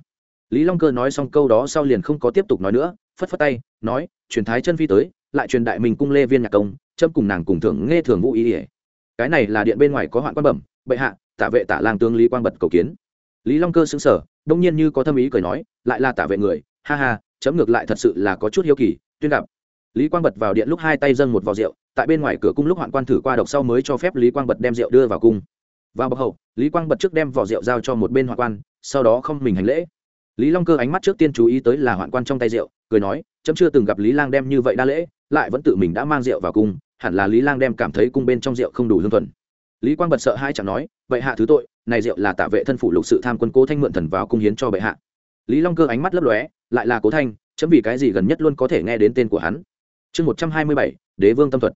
Lý long cơ nói xong câu đó sau liền không có tiếp tục nói nữa, phất phất tay, nói, truyền thái chân phi tới, lại truyền đại mình cung lê viên nhạc công châm cùng nàng cùng thưởng nghe thường vũ ý ỉa. Cái này là điện bên ngoài có hoạn quan bẩm, bệ hạ, tạ vệ tạ lang tướng lý quang bật cầu kiến. Lý long cơ xứng sở đông nhiên như có thâm ý cười nói, lại là tạ vệ người, ha ha, chấm ngược lại thật sự là có chút hiếu kỳ, tuyên gặp lý quang bật vào điện lúc hai tay dâng một vò rượu, tại bên ngoài cửa cung lúc hoạn quan thử qua độc sau mới cho phép lý quang bật đem rượu đưa vào cung. Vào bậc hậu, lý quang bật trước đem vỏ rượu giao cho một bên hoạn quan, sau đó không mình hành lễ. Lý long cơ ánh mắt trước tiên chú ý tới là hoạn quan trong tay rượu, cười nói, chấm chưa từng gặp lý lang đem như vậy đa lễ, lại vẫn tự mình đã mang rượu vào cung, hẳn là lý lang đem cảm thấy cung bên trong rượu không đủ lương thuần. Lý quang bật sợ hai chẳng nói vậy hạ thứ tội, này rượu là tạ vệ thân phủ lục sự tham quân cố thanh mượn thần vào cung hiến cho bệ hạ. Lý long cơ ánh mắt lấp lóe, lại là cố thanh, chấm vì cái gì gần nhất luôn có thể nghe đến tên của hắn? Chương một trăm hai mươi bảy, đế vương tâm thuật.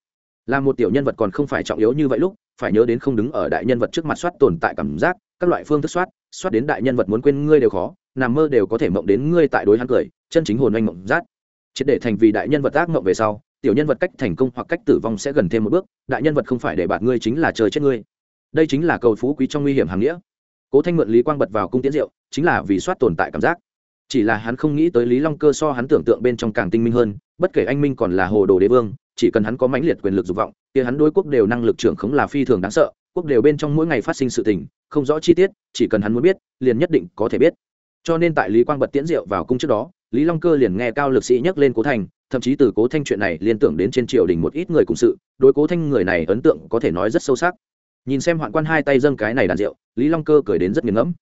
Là một tiểu nhân vật còn không phải trọng yếu như vậy lúc, phải nhớ đến không đứng ở đại nhân vật trước mặt soát tồn tại cảm giác, các loại phương thức soát soát đến đại nhân vật muốn quên ngươi đều khó, nằm mơ đều có thể mộng đến ngươi tại đối hắn cười, chân chính hồn anh mộng rát. Triệt để thành vì đại nhân vật ác mộng về sau, tiểu nhân vật cách thành công hoặc cách tử vong sẽ gần thêm một bước, đại nhân vật không phải để bạt ngươi chính là trời chết ngươi. Đây chính là cầu phú quý trong nguy hiểm hàng nghĩa. Cố thanh mượn lý quang bật vào cung tiến diệu chính là vì soát tồn tại cảm giác chỉ là hắn không nghĩ tới lý long cơ so hắn tưởng tượng bên trong càng tinh minh hơn, bất kể anh minh còn là hồ đồ đế vương, chỉ cần hắn có mãnh liệt quyền lực dục vọng thì hắn đối quốc đều năng lực trưởng khống là phi thường đáng sợ, quốc đều bên trong mỗi ngày phát sinh sự tình, không rõ chi tiết, chỉ cần hắn muốn biết, liền nhất định có thể biết. Cho nên tại lý quang bật tiễn diệu vào cung trước đó, lý long cơ liền nghe cao lực sĩ nhắc lên cố thành thậm chí từ cố thanh chuyện này liên tưởng đến trên triều đình một ít người cùng sự, đối cố thanh người này ấn tượng có thể nói rất sâu sắc. Nhìn xem hoạn quan hai tay dâng cái này đàn rượu, lý long cơ cười đến rất nghiền ngẫm.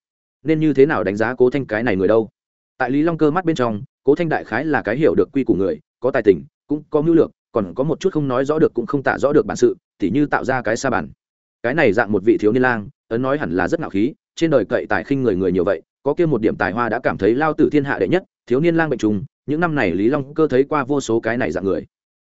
Nên như thế nào đánh giá cố thanh cái này người đâu? Tại lý long cơ mắt bên trong, cố thanh đại khái là cái hiểu được quy của người, có tài tình, cũng có mưu lược, còn có một chút không nói rõ được cũng không tạ rõ được bản sự, tỉ như tạo ra cái sa bản cái này dạng một vị thiếu niên lang, ấn nói hẳn là rất ngạo khí, trên đời cậy tài khinh người người nhiều vậy, có kia một điểm tài hoa đã cảm thấy lao tử thiên hạ đệ nhất, thiếu niên lang bệnh trùng, những năm này lý long cơ thấy qua vô số cái này dạng người.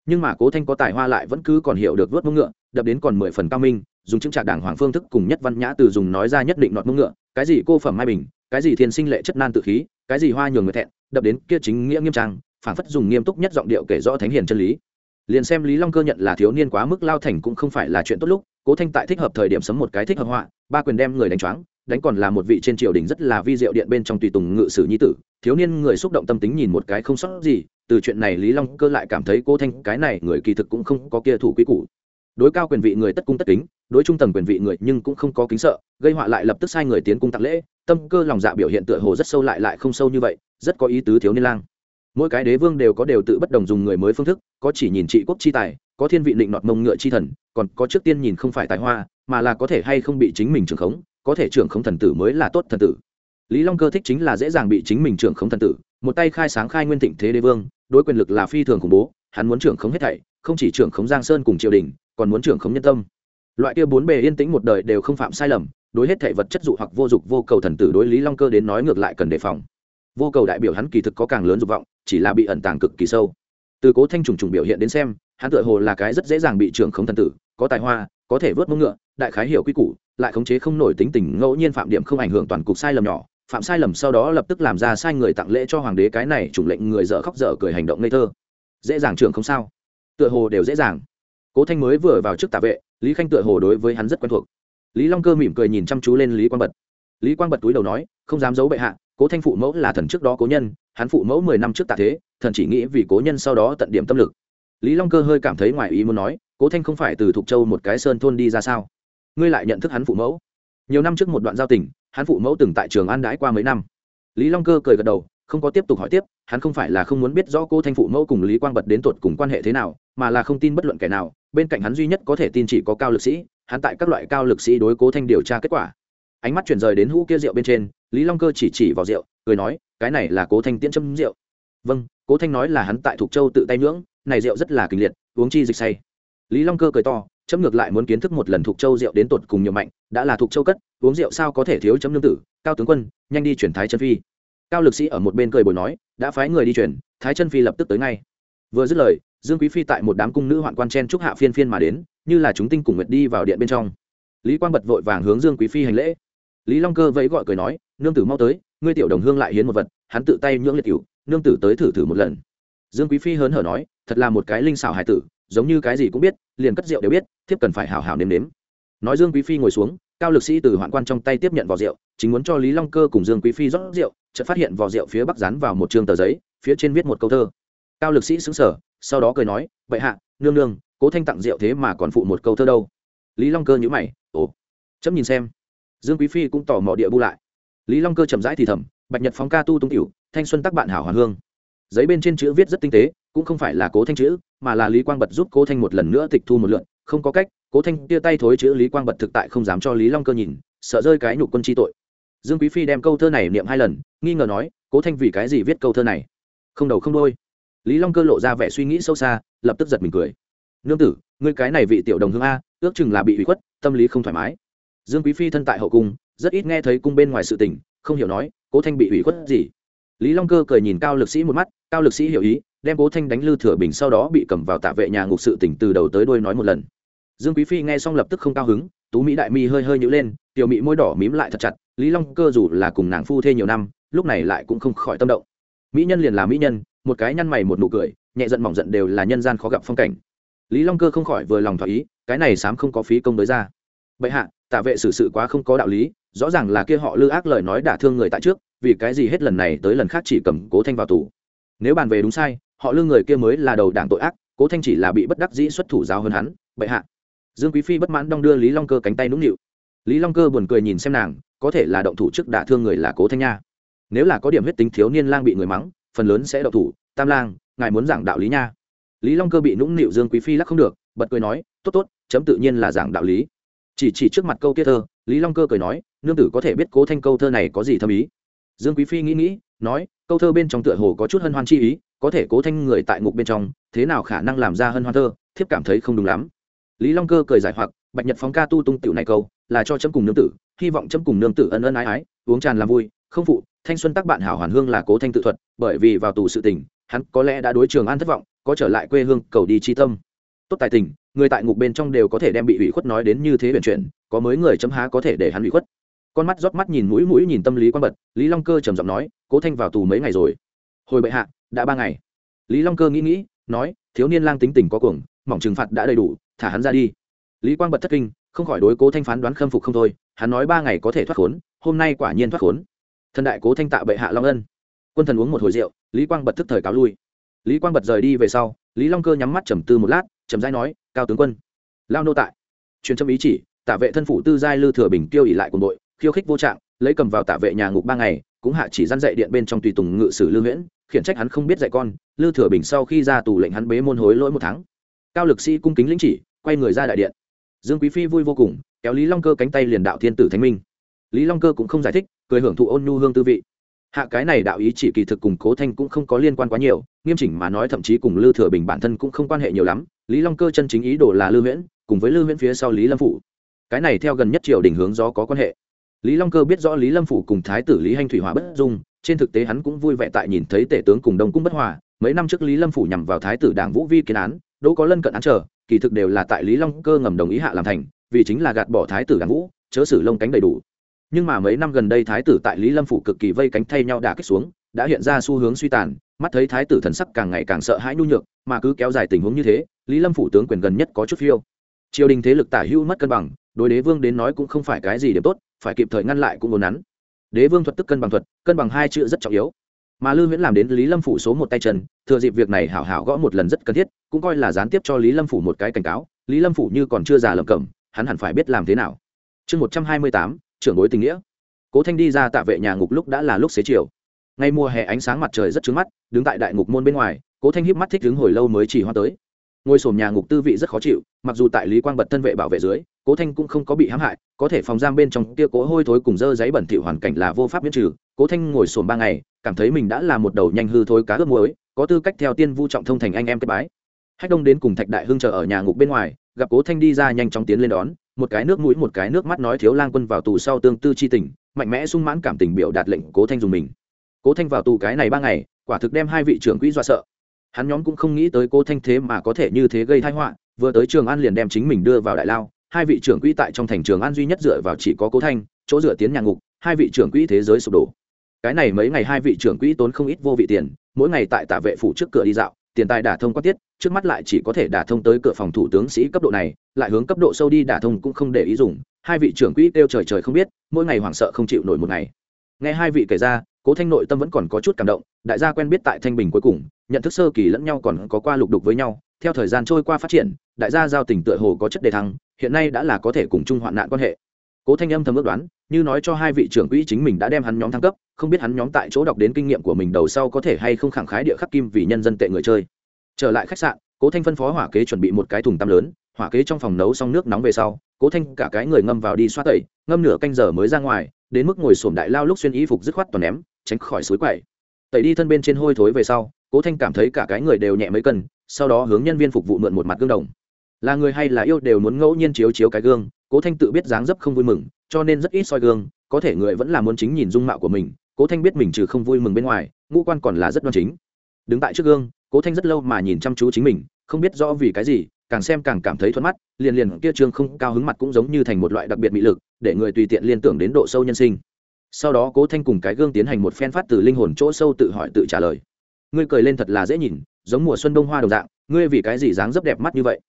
Nhưng mà cố thanh có tài hoa lại vẫn cứ còn hiểu được vớt mông ngựa, đập đến còn mười phần cao minh, dùng chứng trạc đảng hoàng phương thức cùng nhất văn nhã từ dùng nói ra nhất định nọt mông ngựa, cái gì cô phẩm mai bình, cái gì thiên sinh lệ chất nan tự khí cái gì hoa nhường người thẹn, đập đến kia chính nghĩa nghiêm trang phản phất dùng nghiêm túc nhất giọng điệu kể rõ thánh hiền chân lý. Liền xem lý long cơ nhận là thiếu niên quá mức lao thành cũng không phải là chuyện tốt lúc, cố thanh tại thích hợp thời điểm sấm một cái thích hợp họa, ba quyền đem người đánh choáng, đánh còn là một vị trên triều đình rất là vi diệu điện bên trong tùy tùng ngự sử nhi tử. Thiếu niên người xúc động tâm tính nhìn một cái không sót gì, từ chuyện này lý long cơ lại cảm thấy cố thanh cái này người kỳ thực cũng không có kia thủ quý củ đối cao quyền vị người tất cung tất kính, đối trung tầng quyền vị người nhưng cũng không có kính sợ, gây họa lại lập tức sai người tiến cung tặng lễ, tâm cơ lòng dạ biểu hiện tựa hồ rất sâu lại lại không sâu như vậy, rất có ý tứ thiếu niên lang. Mỗi cái đế vương đều có đều tự bất đồng dùng người mới phương thức, có chỉ nhìn trị quốc chi tài, có thiên vị định nọt mông ngựa chi thần, còn có trước tiên nhìn không phải tài hoa, mà là có thể hay không bị chính mình trưởng khống, có thể trưởng khống thần tử mới là tốt thần tử. Lý long cơ thích chính là dễ dàng bị chính mình trưởng khống thần tử, một tay khai sáng khai nguyên thịnh thế đế vương, đối quyền lực là phi thường khủng bố, hắn muốn trưởng khống hết thảy, không chỉ trưởng khống giang sơn cùng triều đình còn muốn trưởng khống nhân tâm. Loại kia bốn bề yên tĩnh một đời đều không phạm sai lầm, đối hết thể vật chất dụ hoặc vô dục vô cầu thần tử đối lý long cơ đến nói ngược lại cần đề phòng. Vô cầu đại biểu hắn kỳ thực có càng lớn dục vọng, chỉ là bị ẩn tàng cực kỳ sâu. Từ cố thanh trùng trùng biểu hiện đến xem, hắn tựa hồ là cái rất dễ dàng bị trưởng không thần tử, có tài hoa, có thể vớt mông ngựa, đại khái hiểu quy củ, lại khống chế không nổi tính tình, ngẫu nhiên phạm điểm không ảnh hưởng toàn cục sai lầm nhỏ, phạm sai lầm sau đó lập tức làm ra sai người tặng lễ cho hoàng đế cái này chủng lệnh người dở khóc dở cười hành động ngây thơ. Dễ dàng trưởng không sao? Tựa hồ đều dễ dàng cố thanh mới vừa vào trước tạ vệ, lý khanh tựa hồ đối với hắn rất quen thuộc. Lý long cơ mỉm cười nhìn chăm chú lên lý quang bật. Lý quang bật túi đầu nói, không dám giấu bệ hạ, cố thanh phụ mẫu là thần trước đó cố nhân, hắn phụ mẫu mười năm trước tạ thế, thần chỉ nghĩ vì cố nhân sau đó tận điểm tâm lực. Lý long cơ hơi cảm thấy ngoài ý muốn nói, cố thanh không phải từ thục châu một cái sơn thôn đi ra sao? Ngươi lại nhận thức hắn phụ mẫu? Nhiều năm trước một đoạn giao tình, hắn phụ mẫu từng tại trường an đãi qua mấy năm. Lý long cơ cười gật đầu, không có tiếp tục hỏi tiếp, hắn không phải là không muốn biết rõ cô thanh phụ mẫu cùng lý quang bật đến tuột cùng quan hệ thế nào, mà là không tin bất luận kẻ nào bên cạnh hắn duy nhất có thể tin chỉ có cao lực sĩ, hắn tại các loại cao lực sĩ đối cố thanh điều tra kết quả. Ánh mắt chuyển rời đến hũ kia rượu bên trên, lý long cơ chỉ chỉ vào rượu, cười nói, cái này là cố thanh tiễn châm rượu. Vâng cố thanh nói là hắn tại thục châu tự tay nhưỡng này rượu rất là kinh liệt, uống chi dịch say. Lý long cơ cười to, chấm ngược lại muốn kiến thức một lần thuộc châu rượu đến tột cùng nhiều mạnh, đã là thuộc châu cất, uống rượu sao có thể thiếu chấm nương tử, cao tướng quân, nhanh đi chuyển thái chân phi. Cao lực sĩ ở một bên cười bồi nói, đã phái người đi chuyển, thái chân phi lập tức tới ngay. Vừa dứt lời dương quý phi tại một đám cung nữ hoạn quan chen trúc hạ phiên phiên mà đến, như là chúng tinh cùng nguyệt đi vào điện bên trong. Lý quang bật vội vàng hướng dương quý phi hành lễ. Lý long cơ vẫy gọi cười nói, nương tử mau tới, ngươi tiểu đồng hương lại hiến một vật, hắn tự tay nhưỡng liệt cựu nương tử tới thử thử một lần. Dương quý phi hớn hở nói, thật là một cái linh xảo hài tử, giống như cái gì cũng biết, liền cất rượu đều biết, thiếp cần phải hào hào nếm nếm. Nói dương quý phi ngồi xuống, cao lực sĩ từ hoạn quan trong tay tiếp nhận vỏ rượu, chính muốn cho lý long cơ cùng dương quý phi rót rượu, chợt phát hiện vỏ rượu phía bắc dán vào một trường tờ giấy, phía trên viết một câu thơ. Cao lực sĩ xứng sở sau đó cười nói, vậy hạ, nương nương, cố thanh tặng rượu thế mà còn phụ một câu thơ đâu. Lý long cơ nhữ mày, ồ, chấm nhìn xem. Dương quý phi cũng tỏ mò địa bu lại. Lý long cơ chậm rãi thì thầm, bạch nhật phóng ca tu tung tiểu, thanh xuân tác bạn hảo hoàn hương. Giấy bên trên chữ viết rất tinh tế, cũng không phải là cố thanh chữ, mà là lý quang bật giúp cố thanh một lần nữa tịch thu một lượn không có cách, cố thanh tia tay thối chữ lý quang bật thực tại không dám cho lý long cơ nhìn, sợ rơi cái nhục quân chi tội. Dương quý phi đem câu thơ này niệm hai lần, nghi ngờ nói, cố thanh vì cái gì viết câu thơ này? Không đầu không đôi lý long cơ lộ ra vẻ suy nghĩ sâu xa, lập tức giật mình cười. Nương tử, ngươi cái này vị tiểu đồng hương a, ước chừng là bị hủy khuất, tâm lý không thoải mái. Dương quý phi thân tại hậu cung, rất ít nghe thấy cung bên ngoài sự tình, không hiểu nói, cố thanh bị hủy khuất gì? Lý long cơ cười nhìn cao lực sĩ một mắt, cao lực sĩ hiểu ý, đem cố thanh đánh lư thừa bình sau đó bị cầm vào tạ vệ nhà ngục sự tỉnh từ đầu tới đuôi nói một lần. Dương quý phi nghe xong lập tức không cao hứng, tú mỹ đại mi hơi hơi nhữ lên, tiểu mỹ môi đỏ mím lại thật chặt, lý long cơ dù là cùng nàng phu thê nhiều năm, lúc này lại cũng không khỏi tâm động mỹ nhân liền là mỹ nhân, một cái nhăn mày một nụ cười, nhẹ giận mỏng giận đều là nhân gian khó gặp phong cảnh. Lý long cơ không khỏi vừa lòng thỏa ý, cái này sám không có phí công tới ra. Bệ hạ tả vệ xử sự quá không có đạo lý, rõ ràng là kia họ lư ác lời nói đả thương người tại trước, vì cái gì hết lần này tới lần khác chỉ cầm cố thanh vào tù. Nếu bàn về đúng sai, họ lư người kia mới là đầu đảng tội ác, cố thanh chỉ là bị bất đắc dĩ xuất thủ giáo hơn hắn. Bệ hạ. Dương quý phi bất mãn đong đưa lý long cơ cánh tay nũng nịu. Lý long cơ buồn cười nhìn xem nàng, có thể là động thủ trước đả thương người là cố thanh nha nếu là có điểm huyết tính thiếu niên lang bị người mắng, phần lớn sẽ đậu thủ. Tam lang, ngài muốn giảng đạo lý nha. Lý long cơ bị nũng nịu dương quý phi lắc không được, bật cười nói, tốt tốt, chấm tự nhiên là giảng đạo lý. Chỉ chỉ trước mặt câu kia thơ, lý long cơ cười nói, nương tử có thể biết cố thanh câu thơ này có gì thâm ý. Dương quý phi nghĩ nghĩ, nói, câu thơ bên trong tựa hồ có chút hân hoan chi ý, có thể cố thanh người tại ngục bên trong, thế nào khả năng làm ra hân hoan thơ, thiếp cảm thấy không đúng lắm. Lý long cơ cười giải hoặc, bạch nhật phóng ca tu tung tiểu này câu, là cho chấm cùng nương tử, hy vọng chấm cùng nương tử ân ân ái ái, uống tràn làm vui không phụ, thanh xuân tác bạn hảo hoàn hương là cố thanh tự thuật, bởi vì vào tù sự tình, hắn có lẽ đã đối trường an thất vọng, có trở lại quê hương, cầu đi chi tâm. Tốt tài tình, người tại ngục bên trong đều có thể đem bị ủy khuất nói đến như thế biển chuyện có mới người chấm há có thể để hắn ủy khuất. Con mắt rót mắt nhìn mũi mũi nhìn tâm lý quan bật, lý long cơ trầm giọng nói, cố thanh vào tù mấy ngày rồi? Hồi bệ hạ, đã ba ngày. Lý long cơ nghĩ nghĩ, nói, thiếu niên lang tính tình có cuồng, mỏng trừng phạt đã đầy đủ, thả hắn ra đi. Lý quang bật thất kinh, không khỏi đối cố thanh phán đoán khâm phục không thôi, hắn nói ba ngày có thể thoát khốn, hôm nay quả nhiên thoát khốn thần đại cố thanh tạ bệ hạ long ân. Quân thần uống một hồi rượu, lý quang bật thức thời cáo lui. Lý quang bật rời đi về sau, lý long cơ nhắm mắt trầm tư một lát trầm rãi nói, cao tướng quân, lao nô tại. Truyền trâm ý chỉ, tạ vệ thân phủ tư giai lư thừa bình tiêu ỉ lại cùng đội, khiêu khích vô trạng, lấy cầm vào tạ vệ nhà ngục ba ngày, cũng hạ chỉ gian dạy điện bên trong tùy tùng ngự sử lư nguyễn khiển trách hắn không biết dạy con, lư thừa bình sau khi ra tù lệnh hắn bế môn hối lỗi một tháng. Cao lực sĩ cung kính lĩnh chỉ, quay người ra đại điện. Dương quý phi vui vô cùng, kéo lý long cơ cánh tay liền đạo thiên tử thánh minh lý long cơ cũng không giải thích, cười hưởng thụ ôn nhu hương tư vị. Hạ cái này đạo ý chỉ kỳ thực cùng cố thanh cũng không có liên quan quá nhiều, nghiêm chỉnh mà nói thậm chí cùng lư thừa bình bản thân cũng không quan hệ nhiều lắm. Lý long cơ chân chính ý đồ là lư huyễn, cùng với lư huyễn phía sau lý lâm phủ. Cái này theo gần nhất triều đình hướng gió có quan hệ. Lý long cơ biết rõ lý lâm phủ cùng thái tử lý hanh thủy hòa bất dung, trên thực tế hắn cũng vui vẻ tại nhìn thấy tể tướng cùng đông cung bất hòa. Mấy năm trước lý lâm phủ nhằm vào thái tử đảng vũ vi kiến án, đỗ có lân cận án trở kỳ thực đều là tại lý long cơ ngầm đồng ý hạ làm thành, vì chính là gạt bỏ thái tử đảng vũ, chớ xử lông cánh đầy đủ nhưng mà mấy năm gần đây thái tử tại lý lâm phủ cực kỳ vây cánh thay nhau đả kích xuống, đã hiện ra xu hướng suy tàn, mắt thấy thái tử thần sắc càng ngày càng sợ hãi nhu nhược, mà cứ kéo dài tình huống như thế, lý lâm phủ tướng quyền gần nhất có chút phiêu. Triều đình thế lực tả hữu mất cân bằng, đối đế vương đến nói cũng không phải cái gì điểm tốt, phải kịp thời ngăn lại cũng muốn nắn. Đế vương thuật tức cân bằng thuật, cân bằng hai chữ rất trọng yếu. Mà lư huyễn làm đến lý lâm phủ số một tay chân, thừa dịp việc này hảo hảo gõ một lần rất cần thiết, cũng coi là gián tiếp cho lý lâm phủ một cái cảnh cáo, lý lâm phủ như còn chưa già lầm cẩm hắn hẳn phải biết làm thế nào. Chương một trăm hai mươi tám trưởng bối tình nghĩa. Cố thanh đi ra tạ vệ nhà ngục lúc đã là lúc xế chiều. Ngay mùa hè ánh sáng mặt trời rất trứng mắt, đứng tại đại ngục môn bên ngoài, cố thanh híp mắt thích đứng hồi lâu mới chỉ hoa tới. Ngôi sổm nhà ngục tư vị rất khó chịu, mặc dù tại lý quang bật thân vệ bảo vệ dưới, cố thanh cũng không có bị hãm hại, có thể phòng giam bên trong kia cố hôi thối cùng dơ giấy bẩn thỉu hoàn cảnh là vô pháp miễn trừ. Cố thanh ngồi sổm ba ngày, cảm thấy mình đã là một đầu nhanh hư thối cá ướp muối, có tư cách theo tiên vu trọng thông thành anh em kết bái. Hách đông đến cùng thạch đại hưng chờ ở nhà ngục bên ngoài, gặp cố thanh đi ra nhanh chóng tiến lên đón một cái nước mũi, một cái nước mắt nói thiếu lang quân vào tù sau tương tư chi tình, mạnh mẽ sung mãn cảm tình biểu đạt lệnh cố thanh dùng mình. Cố thanh vào tù cái này ba ngày, quả thực đem hai vị trưởng quỹ dọa sợ. Hắn nhóm cũng không nghĩ tới cố thanh thế mà có thể như thế gây thái họa, vừa tới trường an liền đem chính mình đưa vào đại lao, hai vị trưởng quỹ tại trong thành trường an duy nhất dựa vào chỉ có cố thanh, chỗ dựa tiến nhà ngục, hai vị trưởng quỹ thế giới sụp đổ. Cái này mấy ngày hai vị trưởng quỹ tốn không ít vô vị tiền, mỗi ngày tại tả vệ phủ trước cửa đi dạo tiền tài đả thông qua tiết, trước mắt lại chỉ có thể đả thông tới cửa phòng thủ tướng sĩ cấp độ này, lại hướng cấp độ sâu đi đả thông cũng không để ý dùng. Hai vị trưởng quỹ kêu trời trời không biết, mỗi ngày hoảng sợ không chịu nổi một ngày. Nghe hai vị kể ra, cố thanh nội tâm vẫn còn có chút cảm động, đại gia quen biết tại thanh bình cuối cùng, nhận thức sơ kỳ lẫn nhau còn có qua lục đục với nhau, theo thời gian trôi qua phát triển, đại gia giao tình tựa hồ có chất đề thăng, hiện nay đã là có thể cùng chung hoạn nạn quan hệ. Cố thanh âm thầm ước đoán, như nói cho hai vị trưởng quỹ chính mình đã đem hắn nhóm thăng cấp không biết hắn nhóm tại chỗ đọc đến kinh nghiệm của mình đầu sau có thể hay không khẳng khái địa khắc kim vì nhân dân tệ người chơi. Trở lại khách sạn, cố thanh phân phó hỏa kế chuẩn bị một cái thùng tăm lớn, hỏa kế trong phòng nấu xong nước nóng về sau, cố thanh cả cái người ngâm vào đi xoát tẩy, ngâm nửa canh giờ mới ra ngoài, đến mức ngồi sổm đại lao lúc xuyên y phục dứt khoát toàn ném, tránh khỏi suối quậy. Tẩy đi thân bên trên hôi thối về sau, cố thanh cảm thấy cả cái người đều nhẹ mấy cân, sau đó hướng nhân viên phục vụ mượn một mặt gương đồng. Là người hay là yêu đều muốn ngẫu nhiên chiếu chiếu cái gương, cố thanh tự biết dáng dấp không vui mừng, cho nên rất ít soi gương, có thể người vẫn là muốn chính nhìn dung mạo của mình cố thanh biết mình trừ không vui mừng bên ngoài, ngũ quan còn là rất đoan chính. Đứng tại trước gương, cố thanh rất lâu mà nhìn chăm chú chính mình, không biết rõ vì cái gì, càng xem càng cảm thấy thuận mắt, liền liền kia trương không cao hứng mặt cũng giống như thành một loại đặc biệt mỹ lực, để người tùy tiện liên tưởng đến độ sâu nhân sinh. Sau đó cố thanh cùng cái gương tiến hành một phen phát từ linh hồn chỗ sâu tự hỏi tự trả lời. Ngươi cười lên thật là dễ nhìn, giống mùa xuân đông hoa đồng dạng, ngươi vì cái gì dáng rất đẹp mắt như vậy?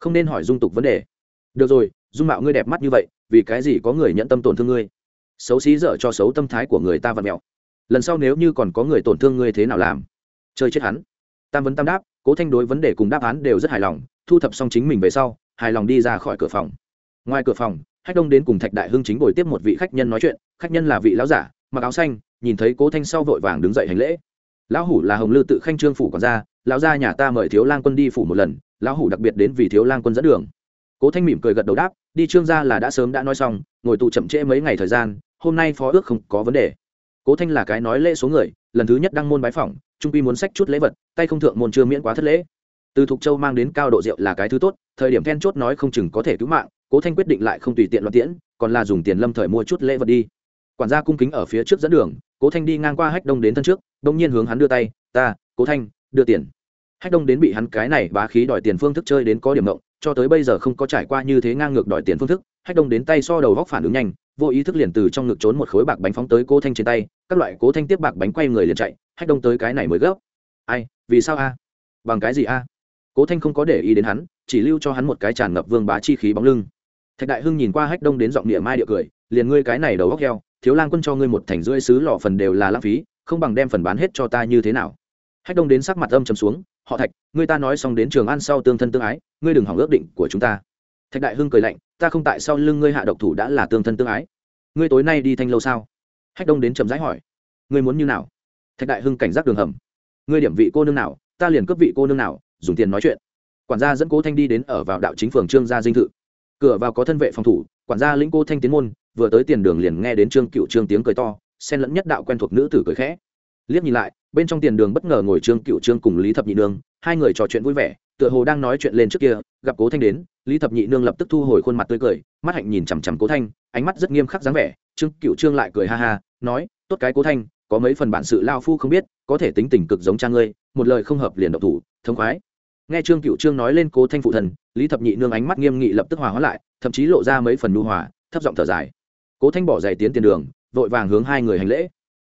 Không nên hỏi dung tục vấn đề. Được rồi, dung mạo ngươi đẹp mắt như vậy, vì cái gì có người nhận tâm tổn thương ngươi? Xấu xí dở cho xấu tâm thái của người ta và mẹo. Lần sau nếu như còn có người tổn thương ngươi thế nào làm? Chơi chết hắn. Tam vấn tam đáp, cố thanh đối vấn đề cùng đáp án đều rất hài lòng, thu thập xong chính mình về sau, hài lòng đi ra khỏi cửa phòng. Ngoài cửa phòng khách đông đến cùng thạch đại hưng chính bồi tiếp một vị khách nhân nói chuyện, khách nhân là vị lão giả, mặc áo xanh, nhìn thấy cố thanh sau vội vàng đứng dậy hành lễ. Lão hủ là hồng lư tự khanh trương phủ còn ra lão gia nhà ta mời thiếu lang quân đi phủ một lần, lão hủ đặc biệt đến vì thiếu lang quân dẫn đường. Cố thanh mỉm cười gật đầu đáp, đi trương gia là đã sớm đã nói xong, ngồi tụ chậm trễ mấy ngày thời gian hôm nay phó ước không có vấn đề. Cố thanh là cái nói lễ số người, lần thứ nhất đăng môn bái phỏng, trung quy muốn sách chút lễ vật, tay không thượng môn chưa miễn quá thất lễ. Từ thục châu mang đến cao độ rượu là cái thứ tốt, thời điểm then chốt nói không chừng có thể cứu mạng, cố thanh quyết định lại không tùy tiện loạn tiễn, còn là dùng tiền lâm thời mua chút lễ vật đi. Quản gia cung kính ở phía trước dẫn đường, cố thanh đi ngang qua hách đông đến thân trước, đông nhiên hướng hắn đưa tay, ta, cố thanh, đưa tiền. Hách đông đến bị hắn cái này bá khí đòi tiền phương thức chơi đến có điểm mộng cho tới bây giờ không có trải qua như thế ngang ngược đòi tiền phương thức hách đông đến tay so đầu góc phản ứng nhanh, vô ý thức liền từ trong ngực trốn một khối bạc bánh phóng tới cố thanh trên tay, các loại cố thanh tiếp bạc bánh quay người liền chạy, hách đông tới cái này mới gấp. Ai, vì sao a? Bằng cái gì a? Cố thanh không có để ý đến hắn, chỉ lưu cho hắn một cái tràn ngập vương bá chi khí bóng lưng. Thạch đại hưng nhìn qua hách đông đến giọng địa mai địa cười, liền ngươi cái này đầu góc heo, thiếu lang quân cho ngươi một thành rưỡi xứ lọ phần đều là lãng phí, không bằng đem phần bán hết cho ta như thế nào? Hách đông đến sắc mặt âm trầm xuống, họ thạch, ngươi ta nói xong đến trường ăn sau tương thân tương ái, ngươi đừng hỏng ước định của chúng ta thạch đại hưng cười lạnh, ta không tại sau lưng ngươi hạ độc thủ đã là tương thân tương ái. Ngươi tối nay đi thanh lâu sao? Hách đông đến trầm rãi hỏi, ngươi muốn như nào? Thạch đại hưng cảnh giác đường hầm, ngươi điểm vị cô nương nào, ta liền cấp vị cô nương nào, dùng tiền nói chuyện. Quản gia dẫn cố thanh đi đến ở vào đạo chính phường trương gia dinh thự. Cửa vào có thân vệ phòng thủ, quản gia lĩnh cô thanh tiến môn, vừa tới tiền đường liền nghe đến trương cựu trương tiếng cười to, xen lẫn nhất đạo quen thuộc nữ tử cười khẽ. Liếc nhìn lại bên trong tiền đường bất ngờ ngồi trương cựu trương cùng lý thập nhị nương, hai người trò chuyện vui vẻ, tựa hồ đang nói chuyện lên trước kia, gặp cố thanh đến, lý thập nhị nương lập tức thu hồi khuôn mặt tươi cười, mắt hạnh nhìn chằm chằm cố thanh, ánh mắt rất nghiêm khắc dáng vẻ, trương cựu trương lại cười ha ha, nói, tốt cái cố thanh, có mấy phần bản sự lao phu không biết, có thể tính tình cực giống cha ngươi, một lời không hợp liền độc thủ thống khoái. Nghe trương cựu trương nói lên cố thanh phụ thần, lý thập nhị nương ánh mắt nghiêm nghị lập tức hòa hóa lại, thậm chí lộ ra mấy phần nu hòa, thấp giọng thở dài. Cố thanh bỏ giày tiến tiền đường, vội vàng hướng hai người hành lễ.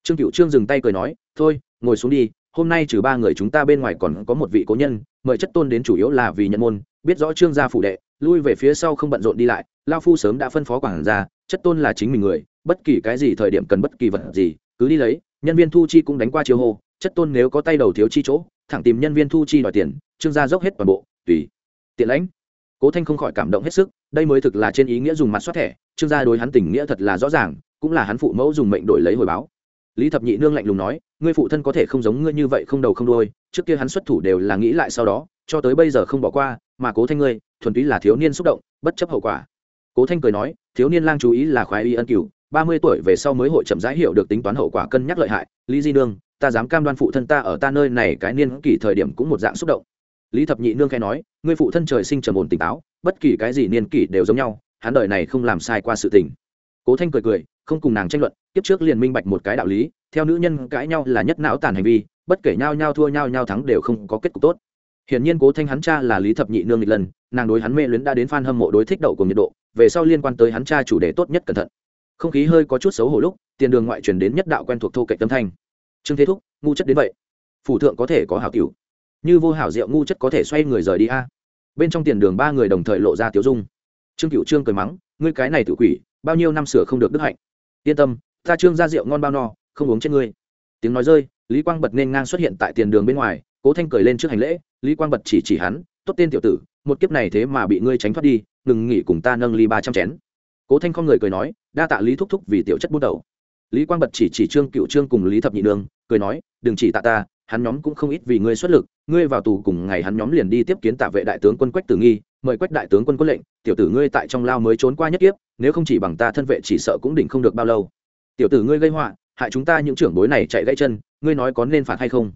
Trương cựu trương dừng tay cười nói, thôi ngồi xuống đi hôm nay trừ ba người chúng ta bên ngoài còn có một vị cố nhân mời chất tôn đến chủ yếu là vì nhận môn biết rõ trương gia phủ đệ lui về phía sau không bận rộn đi lại lao phu sớm đã phân phó quản gia, chất tôn là chính mình người bất kỳ cái gì thời điểm cần bất kỳ vật gì cứ đi lấy nhân viên thu chi cũng đánh qua chiếu hô chất tôn nếu có tay đầu thiếu chi chỗ thẳng tìm nhân viên thu chi đòi tiền trương gia dốc hết toàn bộ tùy tiện lãnh. Cố thanh không khỏi cảm động hết sức đây mới thực là trên ý nghĩa dùng mặt xoát thẻ trương gia đối hắn tình nghĩa thật là rõ ràng cũng là hắn phụ mẫu dùng mệnh đổi lấy hồi báo lý thập nhị nương lạnh lùng nói, ngươi phụ thân có thể không giống ngươi như vậy không đầu không đôi trước kia hắn xuất thủ đều là nghĩ lại sau đó, cho tới bây giờ không bỏ qua, mà cố thanh ngươi, thuần túy là thiếu niên xúc động, bất chấp hậu quả. Cố thanh cười nói, thiếu niên lang chú ý là khoái y ân cửu, ba mươi tuổi về sau mới hội chậm rãi hiểu được tính toán hậu quả cân nhắc lợi hại. Lý di nương, ta dám cam đoan phụ thân ta ở ta nơi này cái niên kỷ thời điểm cũng một dạng xúc động. Lý thập nhị nương khai nói, ngươi phụ thân trời sinh trầm ổn tỉnh táo, bất kỳ cái gì niên kỷ đều giống nhau, hắn đời này không làm sai qua sự tình. Cố thanh cười cười, không cùng nàng tranh luận kiếp trước liền minh bạch một cái đạo lý, theo nữ nhân cãi nhau là nhất não tàn hành vi, bất kể nhau nhau thua nhau nhau thắng đều không có kết cục tốt. Hiển nhiên cố thanh hắn cha là lý thập nhị nương nghịch lần, nàng đối hắn mê luyến đã đến f a n hâm mộ đối thích đậu cùng nhiệt độ, về sau liên quan tới hắn cha chủ đề tốt nhất cẩn thận. Không khí hơi có chút xấu hổ lúc, tiền đường ngoại truyền đến nhất đạo quen thuộc thô cạnh tâm thanh. Trương thế thúc, ngu chất đến vậy. Phủ thượng có thể có hảo cửu. Như vô hảo diệu ngu chất có thể xoay người rời đi a. Bên trong tiền đường ba người đồng thời lộ ra tiếu dung. Trương cựu trương cười mắng, ngươi cái này tự quỷ, bao nhiêu năm sửa không được đức hạnh? Yên tâm ta trương ra rượu ngon bao no không uống trên ngươi. Tiếng nói rơi lý quang bật nên ngang xuất hiện tại tiền đường bên ngoài cố thanh cười lên trước hành lễ lý quang bật chỉ chỉ hắn tốt tên tiểu tử một kiếp này thế mà bị ngươi tránh thoát đi ngừng nghỉ cùng ta nâng ly ba trăm chén. Cố thanh không người cười nói đa tạ lý thúc thúc vì tiểu chất bút đầu. Lý quang bật chỉ chỉ trương cựu trương cùng lý thập nhị đường, cười nói đừng chỉ tạ ta hắn nhóm cũng không ít vì ngươi xuất lực ngươi vào tù cùng ngày hắn nhóm liền đi tiếp kiến tạ vệ đại tướng quân quách tử nghi mời quách đại tướng quân quân lệnh tiểu tử ngươi tại trong lao mới trốn qua nhất kiếp nếu không chỉ bằng ta thân vệ chỉ sợ cũng đỉnh không được bao lâu tiểu tử ngươi gây họa, hại chúng ta những trưởng bối này chạy gãy chân, ngươi nói có nên phạt hay không?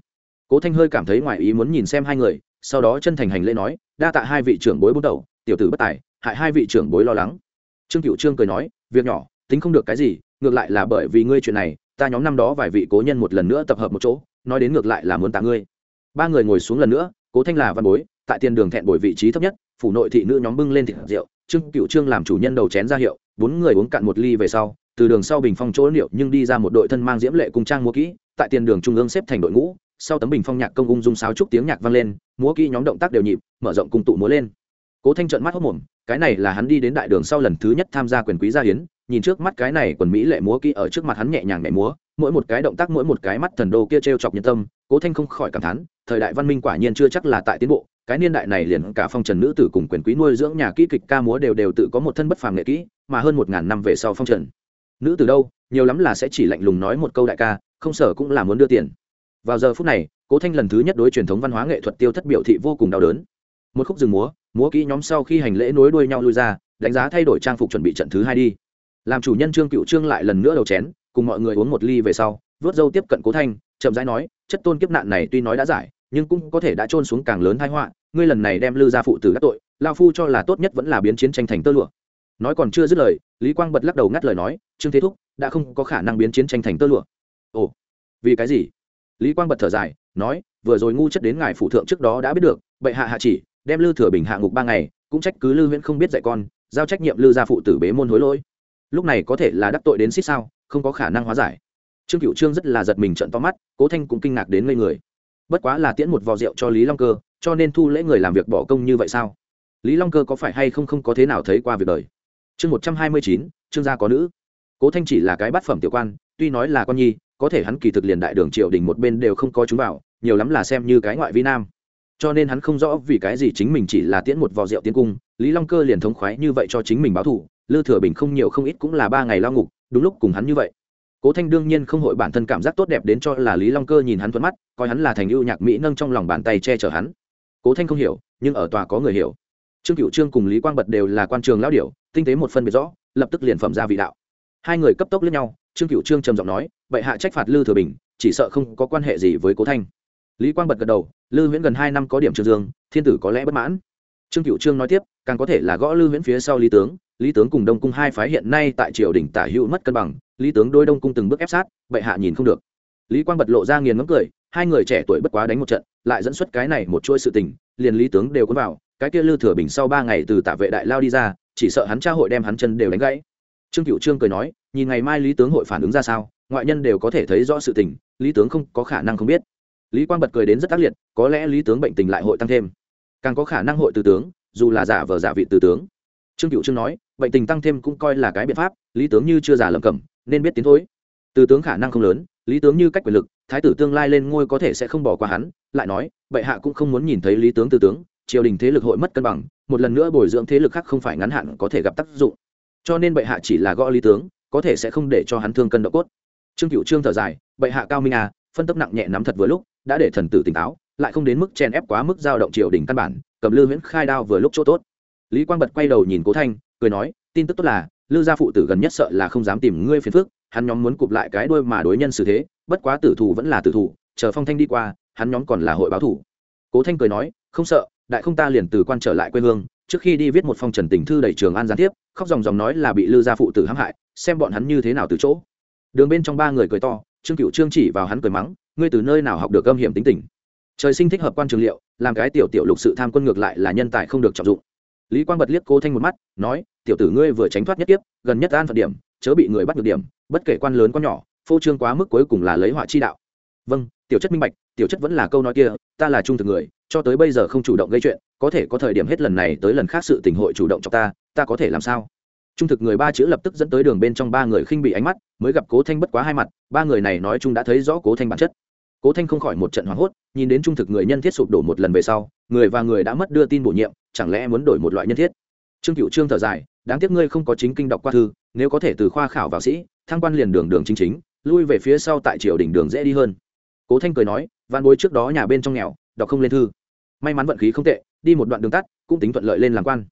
Cố thanh hơi cảm thấy ngoài ý muốn nhìn xem hai người, sau đó chân thành hành lễ nói, đa tạ hai vị trưởng bối bút đầu, tiểu tử bất tài, hại hai vị trưởng bối lo lắng. Trương cựu trương cười nói, việc nhỏ, tính không được cái gì, ngược lại là bởi vì ngươi chuyện này, ta nhóm năm đó vài vị cố nhân một lần nữa tập hợp một chỗ, nói đến ngược lại là muốn tạ ngươi. Ba người ngồi xuống lần nữa, cố thanh là văn bối, tại tiền đường thẹn bồi vị trí thấp nhất, phủ nội thị nữ nhóm bưng lên thịt rượu, trương cựu trương làm chủ nhân đầu chén ra hiệu, bốn người uống cạn một ly về sau từ đường sau bình phong chỗ liệu nhưng đi ra một đội thân mang diễm lệ cung trang múa kỹ, tại tiền đường trung ương xếp thành đội ngũ, sau tấm bình phong nhạc công ung dung sáo trúc tiếng nhạc vang lên, múa kỹ nhóm động tác đều nhịp, mở rộng cung tụ múa lên. Cố thanh trợn mắt hốc mồm, cái này là hắn đi đến đại đường sau lần thứ nhất tham gia quyền quý gia hiến, nhìn trước mắt cái này quần mỹ lệ múa kỹ ở trước mặt hắn nhẹ nhàng nhẹ múa, mỗi một cái động tác mỗi một cái mắt thần đô kia t r e o chọc nhân tâm, cố thanh không khỏi cảm thán, thời đại văn minh quả nhiên chưa chắc là tại tiến bộ, cái niên đại này liền cả phong trần nữ tử cùng quyền quý nuôi dưỡng nhà kỹ kịch ca múa đều đều tự có một thân bất phàm nghệ kỹ, mà hơn một ngàn năm về sau phong trần nữ từ đâu, nhiều lắm là sẽ chỉ lạnh lùng nói một câu đại ca, không sở cũng là muốn đưa tiền. Vào giờ phút này, cố thanh lần thứ nhất đối truyền thống văn hóa nghệ thuật tiêu thất biểu thị vô cùng đau đớn. Một khúc rừng múa múa kỹ nhóm sau khi hành lễ nối đuôi nhau lui ra, đánh giá thay đổi trang phục chuẩn bị trận thứ hai đi. Làm chủ nhân trương cựu trương lại lần nữa đầu chén, cùng mọi người uống một ly về sau vớt dâu tiếp cận cố thanh, chậm rãi nói, chất tôn kiếp nạn này tuy nói đã giải, nhưng cũng có thể đã trôn xuống càng lớn thái họa, ngươi lần này đem lư ra phụ tử các tội lao phu cho là tốt nhất vẫn là biến chiến tranh thành tơ lụa. Nói còn chưa dứt lời lý quang bật lắc đầu ngắt lời nói, trương thế thúc, đã không có khả năng biến chiến tranh thành tơ lụa. Ồ, vì cái gì? Lý quang bật thở dài, nói, vừa rồi ngu chất đến ngài phụ thượng trước đó đã biết được, bệ hạ hạ chỉ, đem lư thừa bình hạ ngục ba ngày, cũng trách cứ lư huyễn không biết dạy con, giao trách nhiệm lư gia phụ tử bế môn hối lỗi. Lúc này có thể là đắc tội đến xích sao, không có khả năng hóa giải. Trương cựu trương rất là giật mình trận to mắt, cố thanh cũng kinh ngạc đến ngây người. Bất quá là tiễn một vò rượu cho lý long cơ, cho nên thu lễ người làm việc bỏ công như vậy sao? Lý long cơ có phải hay không không có thế nào thấy qua việc đời? Chương một trăm hai mươi chín, trương gia có nữ. Cố thanh chỉ là cái bát phẩm tiểu quan, tuy nói là con nhi, có thể hắn kỳ thực liền đại đường triều đình một bên đều không có chúng vào, nhiều lắm là xem như cái ngoại vi nam. Cho nên hắn không rõ vì cái gì chính mình chỉ là tiễn một vò rượu tiến cung, lý long cơ liền thống khoái như vậy cho chính mình báo thù, lư thừa bình không nhiều không ít cũng là ba ngày lao ngục, đúng lúc cùng hắn như vậy. Cố thanh đương nhiên không hội bản thân cảm giác tốt đẹp đến cho là lý long cơ nhìn hắn thuận mắt, coi hắn là thành ưu nhạc mỹ nâng trong lòng bàn tay che chở hắn. Cố thanh không hiểu, nhưng ở tòa có người hiểu trương cựu trương cùng lý quang bật đều là quan trường lao điểu, tinh tế một phân biệt rõ, lập tức liền phẩm ra vị đạo. Hai người cấp tốc lẫn nhau, trương cựu trương trầm giọng nói vậy hạ trách phạt lư thừa bình, chỉ sợ không có quan hệ gì với cố thanh. Lý quang bật gật đầu, lư huyễn gần hai năm có điểm trương dương, thiên tử có lẽ bất mãn. Trương cựu trương nói tiếp, càng có thể là gõ lư huyễn phía sau lý tướng lý tướng cùng đông cung hai phái hiện nay tại triều đình tả hữu mất cân bằng, lý tướng đôi đông cung từng bước ép sát, bệ hạ nhìn không được. Lý quang bật lộ ra nghiền ngấm cười, hai người trẻ tuổi bất quá đánh một trận, lại dẫn xuất cái này một chuỗi sự tình, liền lý tướng đều cuốn vào cái kia lư thừa bình sau ba ngày từ tạ vệ đại lao đi ra, chỉ sợ hắn tra hội đem hắn chân đều đánh gãy. Trương cựu trương cười nói, nhìn ngày mai lý tướng hội phản ứng ra sao, ngoại nhân đều có thể thấy rõ sự tình, lý tướng không có khả năng không biết. Lý quang bật cười đến rất ác liệt, có lẽ lý tướng bệnh tình lại hội tăng thêm. Càng có khả năng hội từ tướng, dù là giả vờ giả vị từ tướng. Trương cựu trương nói, bệnh tình tăng thêm cũng coi là cái biện pháp, lý tướng như chưa giả lầm cẩm nên biết tiến thối. Từ tướng khả năng không lớn, lý tướng như cách quyền lực, thái tử tương lai lên ngôi có thể sẽ không bỏ qua hắn, lại nói, bệ hạ cũng không muốn nhìn thấy lý tướng từ tướng triều đình thế lực hội mất cân bằng, một lần nữa bồi dưỡng thế lực khác không phải ngắn hạn có thể gặp tác dụng. Cho nên bệ hạ chỉ là gõ lý tướng, có thể sẽ không để cho hắn thương cân độ cốt. Trương cựu trương thở dài, bệ hạ cao minh à phân tốc nặng nhẹ nắm thật vừa lúc, đã để thần tử tỉnh táo, lại không đến mức chen ép quá mức dao động triều đình căn bản, cầm lư huyễn khai đao vừa lúc chỗ tốt. Lý quang bật quay đầu nhìn cố thanh, cười nói, tin tức tốt là, lư gia phụ tử gần nhất sợ là không dám tìm ngươi phiền phức, hắn nhóm muốn cụp lại cái đuôi mà đối nhân xử thế, bất quá tử thủ vẫn là tử thủ chờ phong thanh đi qua, hắn nhóm còn là hội báo thủ. Cố thanh cười nói, không sợ đại không ta liền từ quan trở lại quê hương, trước khi đi viết một phong trần tình thư đẩy trường an gián tiếp, khóc dòng dòng nói là bị lư gia phụ tử hãm hại, xem bọn hắn như thế nào từ chỗ. Đường bên trong ba người cười to, trương cựu trương chỉ vào hắn cười mắng, ngươi từ nơi nào học được âm hiểm tính tình? Trời sinh thích hợp quan trường liệu, làm cái tiểu tiểu lục sự tham quân ngược lại là nhân tài không được trọng dụng. Lý quang bật liếc cố thanh một mắt, nói, tiểu tử ngươi vừa tránh thoát nhất tiếp gần nhất an phận điểm, chớ bị người bắt được điểm, bất kể quan lớn quan nhỏ, phô trương quá mức cuối cùng là lấy họa chi đạo. Vâng tiểu chất minh bạch tiểu chất vẫn là câu nói kia, ta là trung thực người, cho tới bây giờ không chủ động gây chuyện, có thể có thời điểm hết lần này tới lần khác sự tình hội chủ động cho ta ta có thể làm sao? Trung thực người ba chữ lập tức dẫn tới đường bên trong ba người khinh bị ánh mắt, mới gặp cố thanh bất quá hai mặt, ba người này nói chung đã thấy rõ cố thanh bản chất. Cố thanh không khỏi một trận hoảng hốt, nhìn đến trung thực người nhân thiết sụp đổ một lần về sau, người và người đã mất đưa tin bổ nhiệm, chẳng lẽ muốn đổi một loại nhân thiết? Trương cựu trương thở dài, đáng tiếc ngươi không có chính kinh đọc qua thư, nếu có thể từ khoa khảo vào sĩ, thăng quan liền đường đường chính chính, lui về phía sau tại triều đình đường dễ đi hơn. Cố thanh cười nói Van bối trước đó nhà bên trong nghèo, đọc không lên thư. May mắn vận khí không tệ, đi một đoạn đường tắt, cũng tính thuận lợi lên làm quan.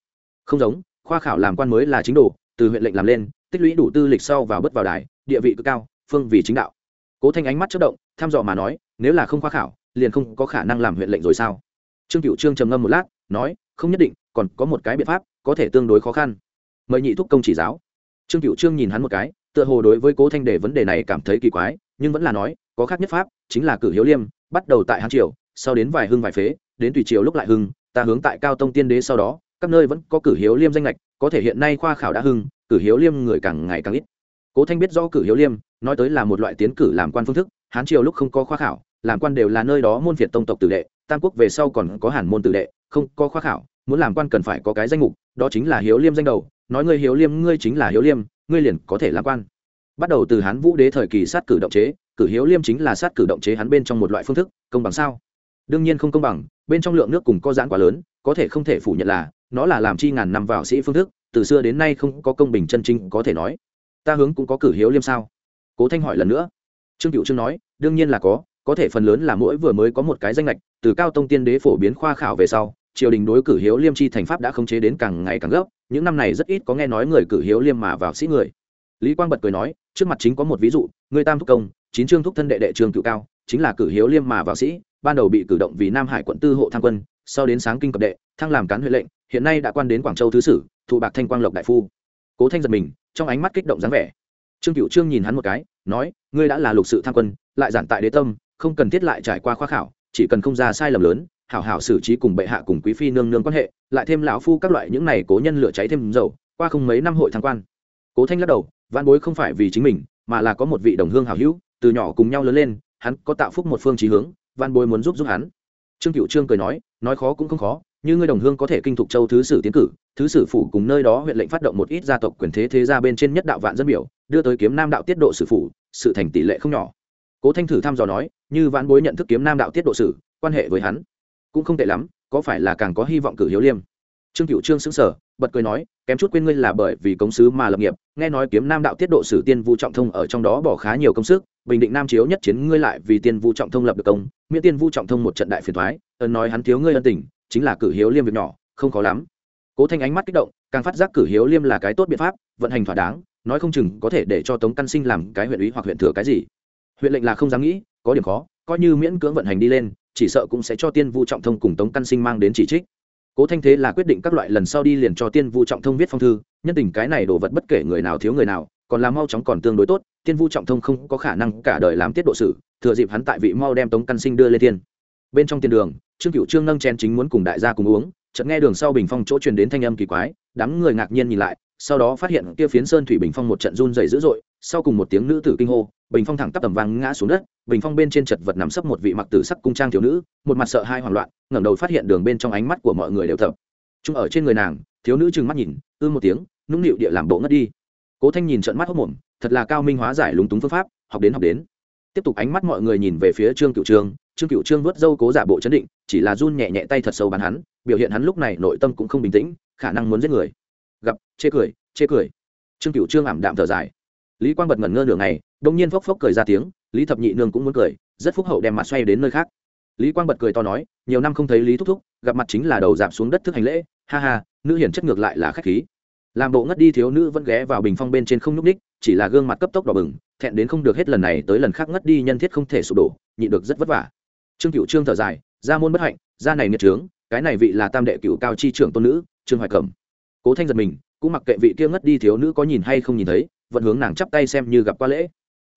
Không giống, khoa khảo làm quan mới là chính đồ, từ huyện lệnh làm lên, tích lũy đủ tư lịch sau vào bất vào đài, địa vị cực cao, phương vì chính đạo. Cố thanh ánh mắt chất động, thăm dò mà nói, nếu là không khoa khảo, liền không có khả năng làm huyện lệnh rồi sao? Trương cựu trương trầm ngâm một lát, nói, không nhất định, còn có một cái biện pháp, có thể tương đối khó khăn. Mời nhị thúc công chỉ giáo. Trương cựu trương nhìn hắn một cái, tựa hồ đối với cố thanh đề vấn đề này cảm thấy kỳ quái, nhưng vẫn là nói, có khác nhất pháp, chính là cử hiếu liêm bắt đầu tại hán triều, sau đến vài hưng vài phế, đến tùy triều lúc lại hưng, ta hướng tại cao tông tiên đế sau đó, các nơi vẫn có cử hiếu liêm danh lệch có thể hiện nay khoa khảo đã hưng, cử hiếu liêm người càng ngày càng ít. Cố thanh biết do cử hiếu liêm, nói tới là một loại tiến cử làm quan phương thức, hán triều lúc không có khoa khảo, làm quan đều là nơi đó môn phiệt tông tộc tử đệ, tam quốc về sau còn có hàn môn tử đệ, không có khoa khảo, muốn làm quan cần phải có cái danh mục, đó chính là hiếu liêm danh đầu, nói ngươi hiếu liêm, ngươi chính là hiếu liêm, ngươi liền có thể làm quan. Bắt đầu từ hán vũ đế thời kỳ sát cử động chế cử hiếu liêm chính là sát cử động chế hắn bên trong một loại phương thức, công bằng sao? Đương nhiên không công bằng, bên trong lượng nước cùng có giãn quá lớn, có thể không thể phủ nhận là, nó là làm chi ngàn năm vào sĩ phương thức, từ xưa đến nay không có công bình chân chính có thể nói. Ta hướng cũng có cử hiếu liêm sao? Cố thanh hỏi lần nữa. Trương cựu trương nói, đương nhiên là có có thể phần lớn là mỗi vừa mới có một cái danh lệch từ cao tông tiên đế phổ biến khoa khảo về sau, triều đình đối cử hiếu liêm chi thành pháp đã khống chế đến càng ngày càng gấp, những năm này rất ít có nghe nói người cử hiếu liêm mà vào sĩ người. Lý quang bật cười nói, trước mặt chính có một ví dụ, người tam thúc công chín trương thúc thân đệ đệ trương cựu cao, chính là cử hiếu liêm mà vào sĩ, ban đầu bị cử động vì nam hải quận tư hộ tham quân, sau đến sáng kinh cập đệ, thăng làm cán huệ lệnh, hiện nay đã quan đến quảng châu thứ sử, thụ bạc thanh quang lộc đại phu. Cố thanh giật mình, trong ánh mắt kích động dáng vẻ. Trương cựu trương nhìn hắn một cái, nói, ngươi đã là lục sự tham quân, lại giản tại đế tâm, không cần thiết lại trải qua khoa khảo, chỉ cần không ra sai lầm lớn, hảo hảo xử trí cùng bệ hạ cùng quý phi nương nương quan hệ, lại thêm lão phu các loại những này cố nhân lửa cháy thêm dầu, qua không mấy năm hội thăng quan. Cố thanh lắc đầu văn bối không phải vì chính mình, mà là có một vị đồng hương hảo hữu từ nhỏ cùng nhau lớn lên, hắn có tạo phúc một phương trí hướng, văn bối muốn giúp giúp hắn. Trương cựu trương cười nói nói khó cũng không khó, như ngươi đồng hương có thể kinh thục châu thứ sử tiến cử, thứ sử phủ cùng nơi đó huyện lệnh phát động một ít gia tộc quyền thế thế ra bên trên nhất đạo vạn dân biểu, đưa tới kiếm nam đạo tiết độ sử phủ, sự thành tỷ lệ không nhỏ. Cố thanh thử thăm dò nói, như vãn bối nhận thức kiếm nam đạo tiết độ sử, quan hệ với hắn cũng không tệ lắm, có phải là càng có hy vọng cử hiếu liêm? Trương cựu trương xứng sở bật cười nói, kém chút quên ngươi là bởi vì công sứ mà lập nghiệp, nghe nói kiếm nam đạo tiết độ sử tiên vu trọng thông ở trong đó bỏ khá nhiều công sức, bình định nam chiếu nhất chiến ngươi lại vì tiên vu trọng thông lập được công, miễn tiên vu trọng thông một trận đại phiền thoái ân nói hắn thiếu ngươi ân tình, chính là cử hiếu liêm việc nhỏ, không khó lắm. Cố thanh ánh mắt kích động, càng phát giác cử hiếu liêm là cái tốt biện pháp, vận hành thỏa đáng, nói không chừng có thể để cho tống căn sinh làm cái huyện ủy hoặc huyện thừa cái gì. Huyện lệnh là không dám nghĩ, có điểm khó, coi như miễn cưỡng vận hành đi lên, chỉ sợ cũng sẽ cho tiên vu trọng thông cùng tống căn sinh mang đến chỉ trích cố thanh thế là quyết định các loại lần sau đi liền cho tiên vu trọng thông viết phong thư, nhân tình cái này đồ vật bất kể người nào thiếu người nào, còn là mau chóng còn tương đối tốt, tiên vu trọng thông không có khả năng cả đời làm tiết độ sử thừa dịp hắn tại vị mau đem tống căn sinh đưa lên thiên. Bên trong tiền đường, trương cựu trương nâng chén chính muốn cùng đại gia cùng uống, chợt nghe đường sau bình phong chỗ truyền đến thanh âm kỳ quái, đám người ngạc nhiên nhìn lại, sau đó phát hiện kia phiến sơn thủy bình phong một trận run dày dữ dội sau cùng một tiếng nữ tử kinh hô, bình phong thẳng tắp tầm vang ngã xuống đất, bình phong bên trên chật vật nằm sấp một vị mặc tử sắc cung trang thiếu nữ, một mặt sợ hai hoảng loạn, ngẩng đầu phát hiện đường bên trong ánh mắt của mọi người đều thập. Chung ở trên người nàng, thiếu nữ trừng mắt nhìn, ư một tiếng, nũng nịu địa làm bộ ngất đi. Cố thanh nhìn trận mắt hốc mồm, thật là cao minh hóa giải lúng túng phương pháp, học đến học đến. Tiếp tục ánh mắt mọi người nhìn về phía trương cựu trương trương cựu trương vớt dâu cố giả bộ chấn định, chỉ là run nhẹ nhẹ tay thật sâu bắn hắn, biểu hiện hắn lúc này nội tâm cũng không bình tĩnh, khả năng muốn giết người. Gặp, chê cười chê cười. Trương cựu trương ảm đạm thở dài lý quang bật ngẩn ngơ nửa ngày đông nhiên phốc phốc cười ra tiếng, lý thập nhị nương cũng muốn cười, rất phúc hậu đem mặt xoay đến nơi khác. Lý quang bật cười to nói, nhiều năm không thấy lý thúc thúc, gặp mặt chính là đầu giảm xuống đất thức hành lễ, ha ha, nữ hiển chất ngược lại là khách khí. Làm bộ ngất đi thiếu nữ vẫn ghé vào bình phong bên trên không nhúc ních chỉ là gương mặt cấp tốc đỏ bừng, thẹn đến không được hết lần này tới lần khác ngất đi nhân thiết không thể sụp đổ, nhịn được rất vất vả. Trương cựu trương thở dài ra môn bất hạnh ra này nghiệt trướng, cái này vị là tam đệ cựu cao chi trưởng tôn nữ, trương hoài cẩm. Cố thanh giật mình, cũng mặc kệ vị kia ngất đi thiếu nữ có nhìn hay không nhìn thấy vẫn hướng nàng chắp tay xem như gặp qua lễ.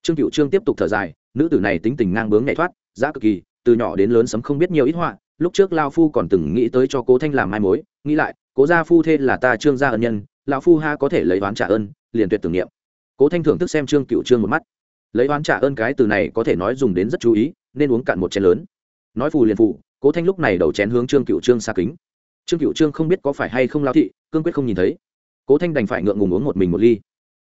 Trương cựu trương tiếp tục thở dài, nữ tử này tính tình ngang bướng nhảy thoát, giá cực kỳ, từ nhỏ đến lớn sấm không biết nhiều ít họa, lúc trước lao phu còn từng nghĩ tới cho cố thanh làm mai mối, nghĩ lại, cố gia phu thê là ta trương gia ân nhân, lão phu ha có thể lấy oán trả ơn, liền tuyệt tưởng niệm. Cố thanh thưởng thức xem trương cựu trương một mắt. Lấy oán trả ơn cái từ này có thể nói dùng đến rất chú ý, nên uống cạn một chén lớn. Nói phù liền phù, cố thanh lúc này đầu chén hướng trương cựu trương xa kính. Trương cựu trương không biết có phải hay không lao thị, cương quyết không nhìn thấy. Cố thanh đành phải ngượng ngùng uống một mình một ly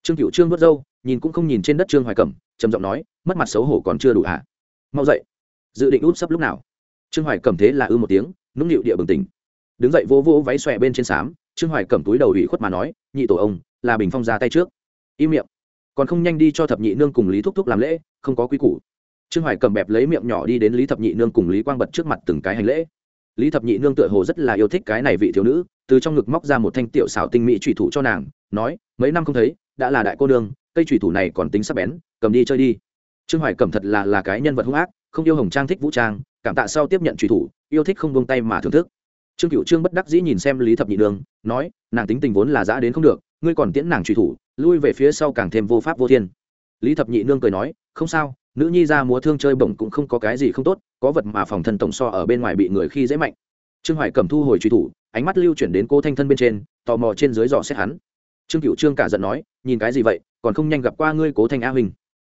trương cựu trương vớt râu, nhìn cũng không nhìn trên đất trương hoài cẩm, trầm giọng nói, mất mặt xấu hổ còn chưa đủ hả mau dậy. Dự định út sấp lúc nào? Trương hoài cẩm thế là ư một tiếng, nũng nịu địa bừng tỉnh. Đứng dậy vô vô váy xòe bên trên xám trương hoài cẩm túi đầu ủy khuất mà nói, nhị tổ ông, là bình phong ra tay trước. Im miệng. Còn không nhanh đi cho thập nhị nương cùng lý thúc thúc làm lễ, không có quy củ. Trương hoài cầm bẹp lấy miệng nhỏ đi đến lý thập nhị nương cùng lý quang bật trước mặt từng cái hành lễ. Lý thập nhị nương tựa hồ rất là yêu thích cái này vị thiếu nữ, từ trong ngực móc ra một thanh tiểu xảo tinh mỹ trùy thủ cho nàng, nói, mấy năm không thấy đã là đại cô nương cây thủy thủ này còn tính sắc bén cầm đi chơi đi. Trương hoài Cẩm thật là là cái nhân vật hung ác không yêu hồng trang thích vũ trang cảm tạ sau tiếp nhận thủy thủ yêu thích không buông tay mà thưởng thức. Trương cựu trương bất đắc dĩ nhìn xem lý thập nhị đường, nói nàng tính tình vốn là dã đến không được ngươi còn tiễn nàng thủy thủ lui về phía sau càng thêm vô pháp vô thiên. Lý thập nhị nương cười nói không sao nữ nhi ra múa thương chơi bổng cũng không có cái gì không tốt có vật mà phòng thân tổng so ở bên ngoài bị người khi dễ mạnh. Trương hoài cầm thu hồi truy thủ ánh mắt lưu chuyển đến cô thanh thân bên trên tò mò trên dưới dò xét hắn trương cựu trương cả giận nói, nhìn cái gì vậy, còn không nhanh gặp qua ngươi cố thanh a huynh.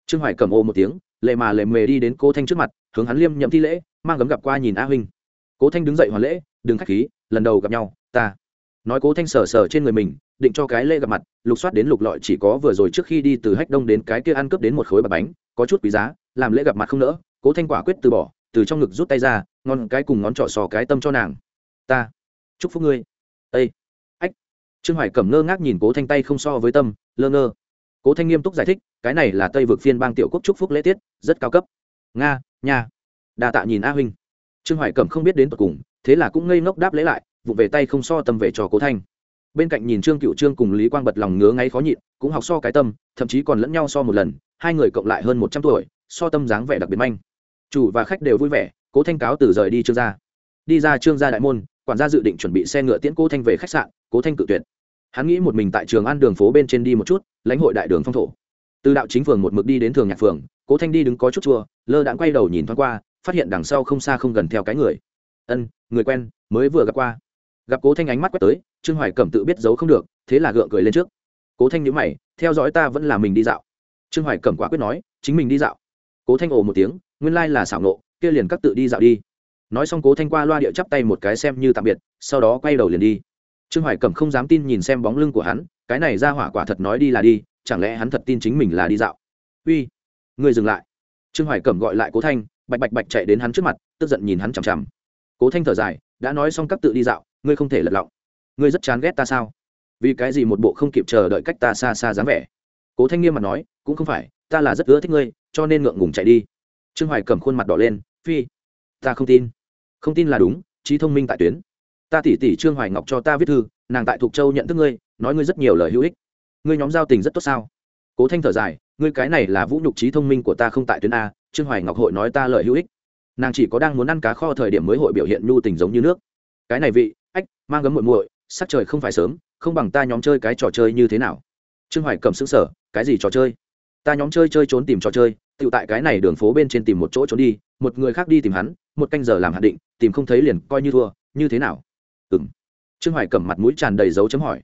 Trương hoài cầm ô một tiếng, lệ mà lệ mề đi đến cố thanh trước mặt, hướng hắn liêm nhậm thi lễ, mang gấm gặp qua nhìn a huynh. Cố thanh đứng dậy hoàn lễ, đừng khách khí, lần đầu gặp nhau, ta. Nói cố thanh sờ sờ trên người mình, định cho cái lễ gặp mặt, lục soát đến lục lọi chỉ có vừa rồi trước khi đi từ hách đông đến cái kia ăn cướp đến một khối bạc bánh, có chút quý giá, làm lễ gặp mặt không nỡ, cố thanh quả quyết từ bỏ, từ trong ngực rút tay ra, ngon cái cùng ngón trỏ sò cái tâm cho nàng. Ta, chúc phúc ngươi. Ây trương hoài cẩm ngơ ngác nhìn cố thanh tay không so với tâm, lơ ngơ. Cố thanh nghiêm túc giải thích, cái này là tây vực phiên bang tiểu quốc trúc phúc lễ tiết, rất cao cấp. Nga nha đà tạ nhìn a huynh. Trương hoài cẩm không biết đến tột cùng, thế là cũng ngây ngốc đáp lễ lại vụ về tay không so tâm về cho cố thanh. Bên cạnh nhìn trương cựu trương cùng lý quang bật lòng ngứa ngáy khó nhịn, cũng học so cái tâm, thậm chí còn lẫn nhau so một lần, hai người cộng lại hơn một trăm tuổi, so tâm dáng vẻ đặc biệt manh. Chủ và khách đều vui vẻ, cố thanh cáo từ rời đi trương gia. Đi ra trương gia đại môn quản gia dự định chuẩn bị xe ngựa tiễn cố thanh về khách sạn, cố thanh cự tuyệt. Hắn nghĩ một mình tại trường ăn đường phố bên trên đi một chút, lãnh hội đại đường phong thổ. Từ đạo chính phường một mực đi đến thường nhạc phường, cố thanh đi đứng có chút chua, lơ đãng quay đầu nhìn thoáng qua, phát hiện đằng sau không xa không gần theo cái người. Ân, người quen, mới vừa gặp qua. Gặp cố thanh ánh mắt quét tới, trương hoài cẩm tự biết giấu không được, thế là gượng cười lên trước. Cố thanh nhữ mày, theo dõi ta vẫn là mình đi dạo. Trương hoài cẩm quả quyết nói, chính mình đi dạo. Cố thanh ồ một tiếng, nguyên lai là xảo nộ, kia liền các tự đi dạo đi nói xong cố thanh qua loa địa chắp tay một cái xem như tạm biệt, sau đó quay đầu liền đi. Trương hoài cẩm không dám tin nhìn xem bóng lưng của hắn, cái này ra hỏa quả thật nói đi là đi, chẳng lẽ hắn thật tin chính mình là đi dạo? Uy, người dừng lại. Trương hoài cẩm gọi lại cố thanh, bạch bạch bạch chạy đến hắn trước mặt, tức giận nhìn hắn chằm chằm. Cố thanh thở dài, đã nói xong các tự đi dạo, ngươi không thể lật lọng. Ngươi rất chán ghét ta sao? Vì cái gì một bộ không kịp chờ đợi cách ta xa xa dáng vẻ? Cố thanh nghiêm mặt nói, cũng không phải, ta là rất ưa thích ngươi, cho nên ngượng ngùng chạy đi. Trương hoài cầm khuôn mặt đỏ lên, phi, ta không tin không tin là đúng, trí thông minh tại tuyến. Ta tỉ tỉ trương hoài ngọc cho ta viết thư, nàng tại thục châu nhận thức ngươi, nói ngươi rất nhiều lời hữu ích. Ngươi nhóm giao tình rất tốt sao? Cố thanh thở dài, ngươi cái này là vũ nhục trí thông minh của ta không tại tuyến a, trương hoài ngọc hội nói ta lời hữu ích. Nàng chỉ có đang muốn ăn cá kho thời điểm mới hội biểu hiện nhu tình giống như nước. Cái này vị, ách, mang gấm muội muội, sắc trời không phải sớm, không bằng ta nhóm chơi cái trò chơi như thế nào? Trương hoài cầm xứng sở cái gì trò chơi? Ta nhóm chơi chơi trốn tìm trò chơi tự tại cái này đường phố bên trên tìm một chỗ trốn đi, một người khác đi tìm hắn một canh giờ làm hạn định, tìm không thấy liền coi như thua, như thế nào? Ừng trương hoài cầm mặt mũi tràn đầy dấu chấm hỏi.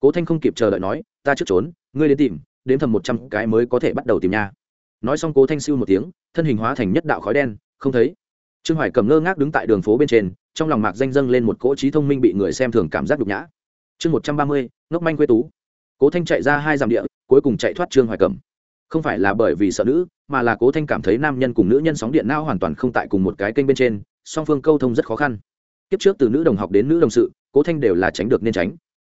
Cố thanh không kịp chờ đợi nói, ta trước trốn, ngươi đến tìm, đến thầm một trăm cái mới có thể bắt đầu tìm nha. Nói xong cố thanh siêu một tiếng, thân hình hóa thành nhất đạo khói đen, không thấy. Trương hoài cầm ngơ ngác đứng tại đường phố bên trên, trong lòng mạc danh dâng lên một cỗ trí thông minh bị người xem thường cảm giác nhục nhã. Chương một trăm ba mươi, ngốc manh quê tú. Cố thanh chạy ra hai dặm địa, cuối cùng chạy thoát trương hoài cầm không phải là bởi vì sợ nữ, mà là cố thanh cảm thấy nam nhân cùng nữ nhân sóng điện não hoàn toàn không tại cùng một cái kênh bên trên, song phương câu thông rất khó khăn. Kiếp trước từ nữ đồng học đến nữ đồng sự, cố thanh đều là tránh được nên tránh.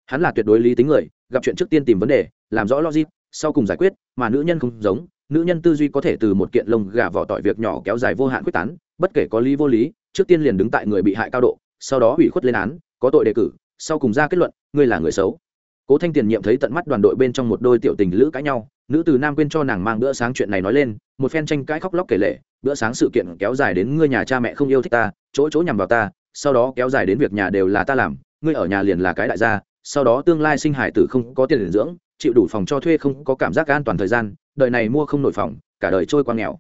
Hắn là tuyệt đối lý tính người, gặp chuyện trước tiên tìm vấn đề, làm rõ logic, sau cùng giải quyết, mà nữ nhân không giống, nữ nhân tư duy có thể từ một kiện lông gà vỏ tỏi việc nhỏ kéo dài vô hạn quyết tán, bất kể có lý vô lý, trước tiên liền đứng tại người bị hại cao độ, sau đó ủy khuất lên án, có tội đề cử, sau cùng ra kết luận, ngươi là người xấu. Cố thanh tiền nhiệm thấy tận mắt đoàn đội bên trong một đôi tiểu tình lữ cãi nhau nữ từ nam quên cho nàng mang bữa sáng chuyện này nói lên, một phen tranh cãi khóc lóc kể lệ bữa sáng sự kiện kéo dài đến ngươi nhà cha mẹ không yêu thích ta, chỗ chỗ nhằm vào ta, sau đó kéo dài đến việc nhà đều là ta làm, ngươi ở nhà liền là cái đại gia, sau đó tương lai sinh hải tử không có tiền dưỡng, chịu đủ phòng cho thuê không có cảm giác an toàn thời gian, đời này mua không nổi phòng, cả đời trôi qua nghèo.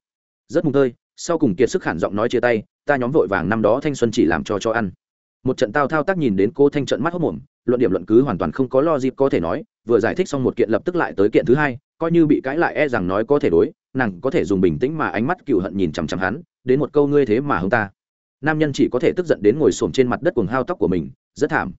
Rất mùng tơi, sau cùng kiệt sức khản giọng nói chia tay, ta nhóm vội vàng năm đó thanh xuân chỉ làm cho cho ăn. Một trận tao thao tác nhìn đến cô thanh trận mắt hốc mồm, luận điểm luận cứ hoàn toàn không có lo dịp có thể nói, vừa giải thích xong một kiện lập tức lại tới kiện thứ hai coi như bị cãi lại e rằng nói có thể đối, nàng có thể dùng bình tĩnh mà ánh mắt cựu hận nhìn chằm chằm hắn, đến một câu ngươi thế mà hông ta. Nam nhân chỉ có thể tức giận đến ngồi xổm trên mặt đất cuồng hao tóc của mình, rất thảm.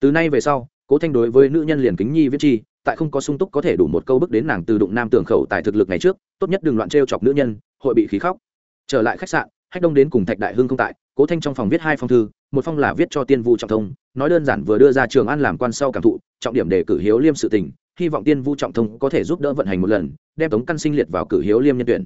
Từ nay về sau, cố thanh đối với nữ nhân liền kính nhi viết chi, tại không có sung túc có thể đủ một câu bước đến nàng từ đụng nam tường khẩu tại thực lực ngày trước, tốt nhất đừng loạn t chọc nữ nhân, hội bị khí khóc. Trở lại khách sạn, hách đông đến cùng thạch đại hưng không tại, cố thanh trong phòng viết hai phong thư, một phong là viết cho tiên vu trọng thông, nói đơn giản vừa đưa ra trường an làm quan sau cảm thụ, trọng điểm để cử hiếu liêm sự tình hy vọng tiên vu trọng thông có thể giúp đỡ vận hành một lần, đem tống căn sinh liệt vào cử hiếu liêm nhân tuyển.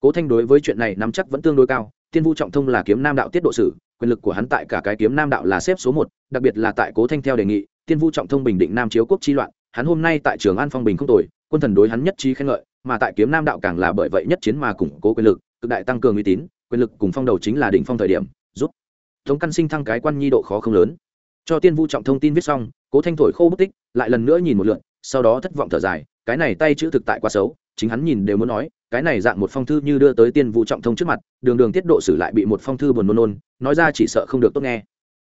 Cố thanh đối với chuyện này nắm chắc vẫn tương đối cao, tiên vu trọng thông là kiếm nam đạo tiết độ sử, quyền lực của hắn tại cả cái kiếm nam đạo là xếp số một, đặc biệt là tại cố thanh theo đề nghị, tiên vu trọng thông bình định nam chiếu quốc chi loạn, hắn hôm nay tại trường an phong bình không tồi, quân thần đối hắn nhất trí khen ngợi, mà tại kiếm nam đạo càng là bởi vậy nhất chiến mà củng cố quyền lực, cực đại tăng cường uy tín, quyền lực cùng phong đầu chính là đỉnh phong thời điểm, giúp tống căn sinh thăng cái quan nhi độ khó không lớn. Cho tiên vu trọng thông tin viết xong, cố thanh thổi khô bút tích, lại lần nữa nhìn một lượn sau đó thất vọng thở dài, cái này tay chữ thực tại quá xấu, chính hắn nhìn đều muốn nói, cái này dạng một phong thư như đưa tới tiên vu trọng thông trước mặt, đường đường tiết độ xử lại bị một phong thư buồn nôn nôn, nói ra chỉ sợ không được tốt nghe.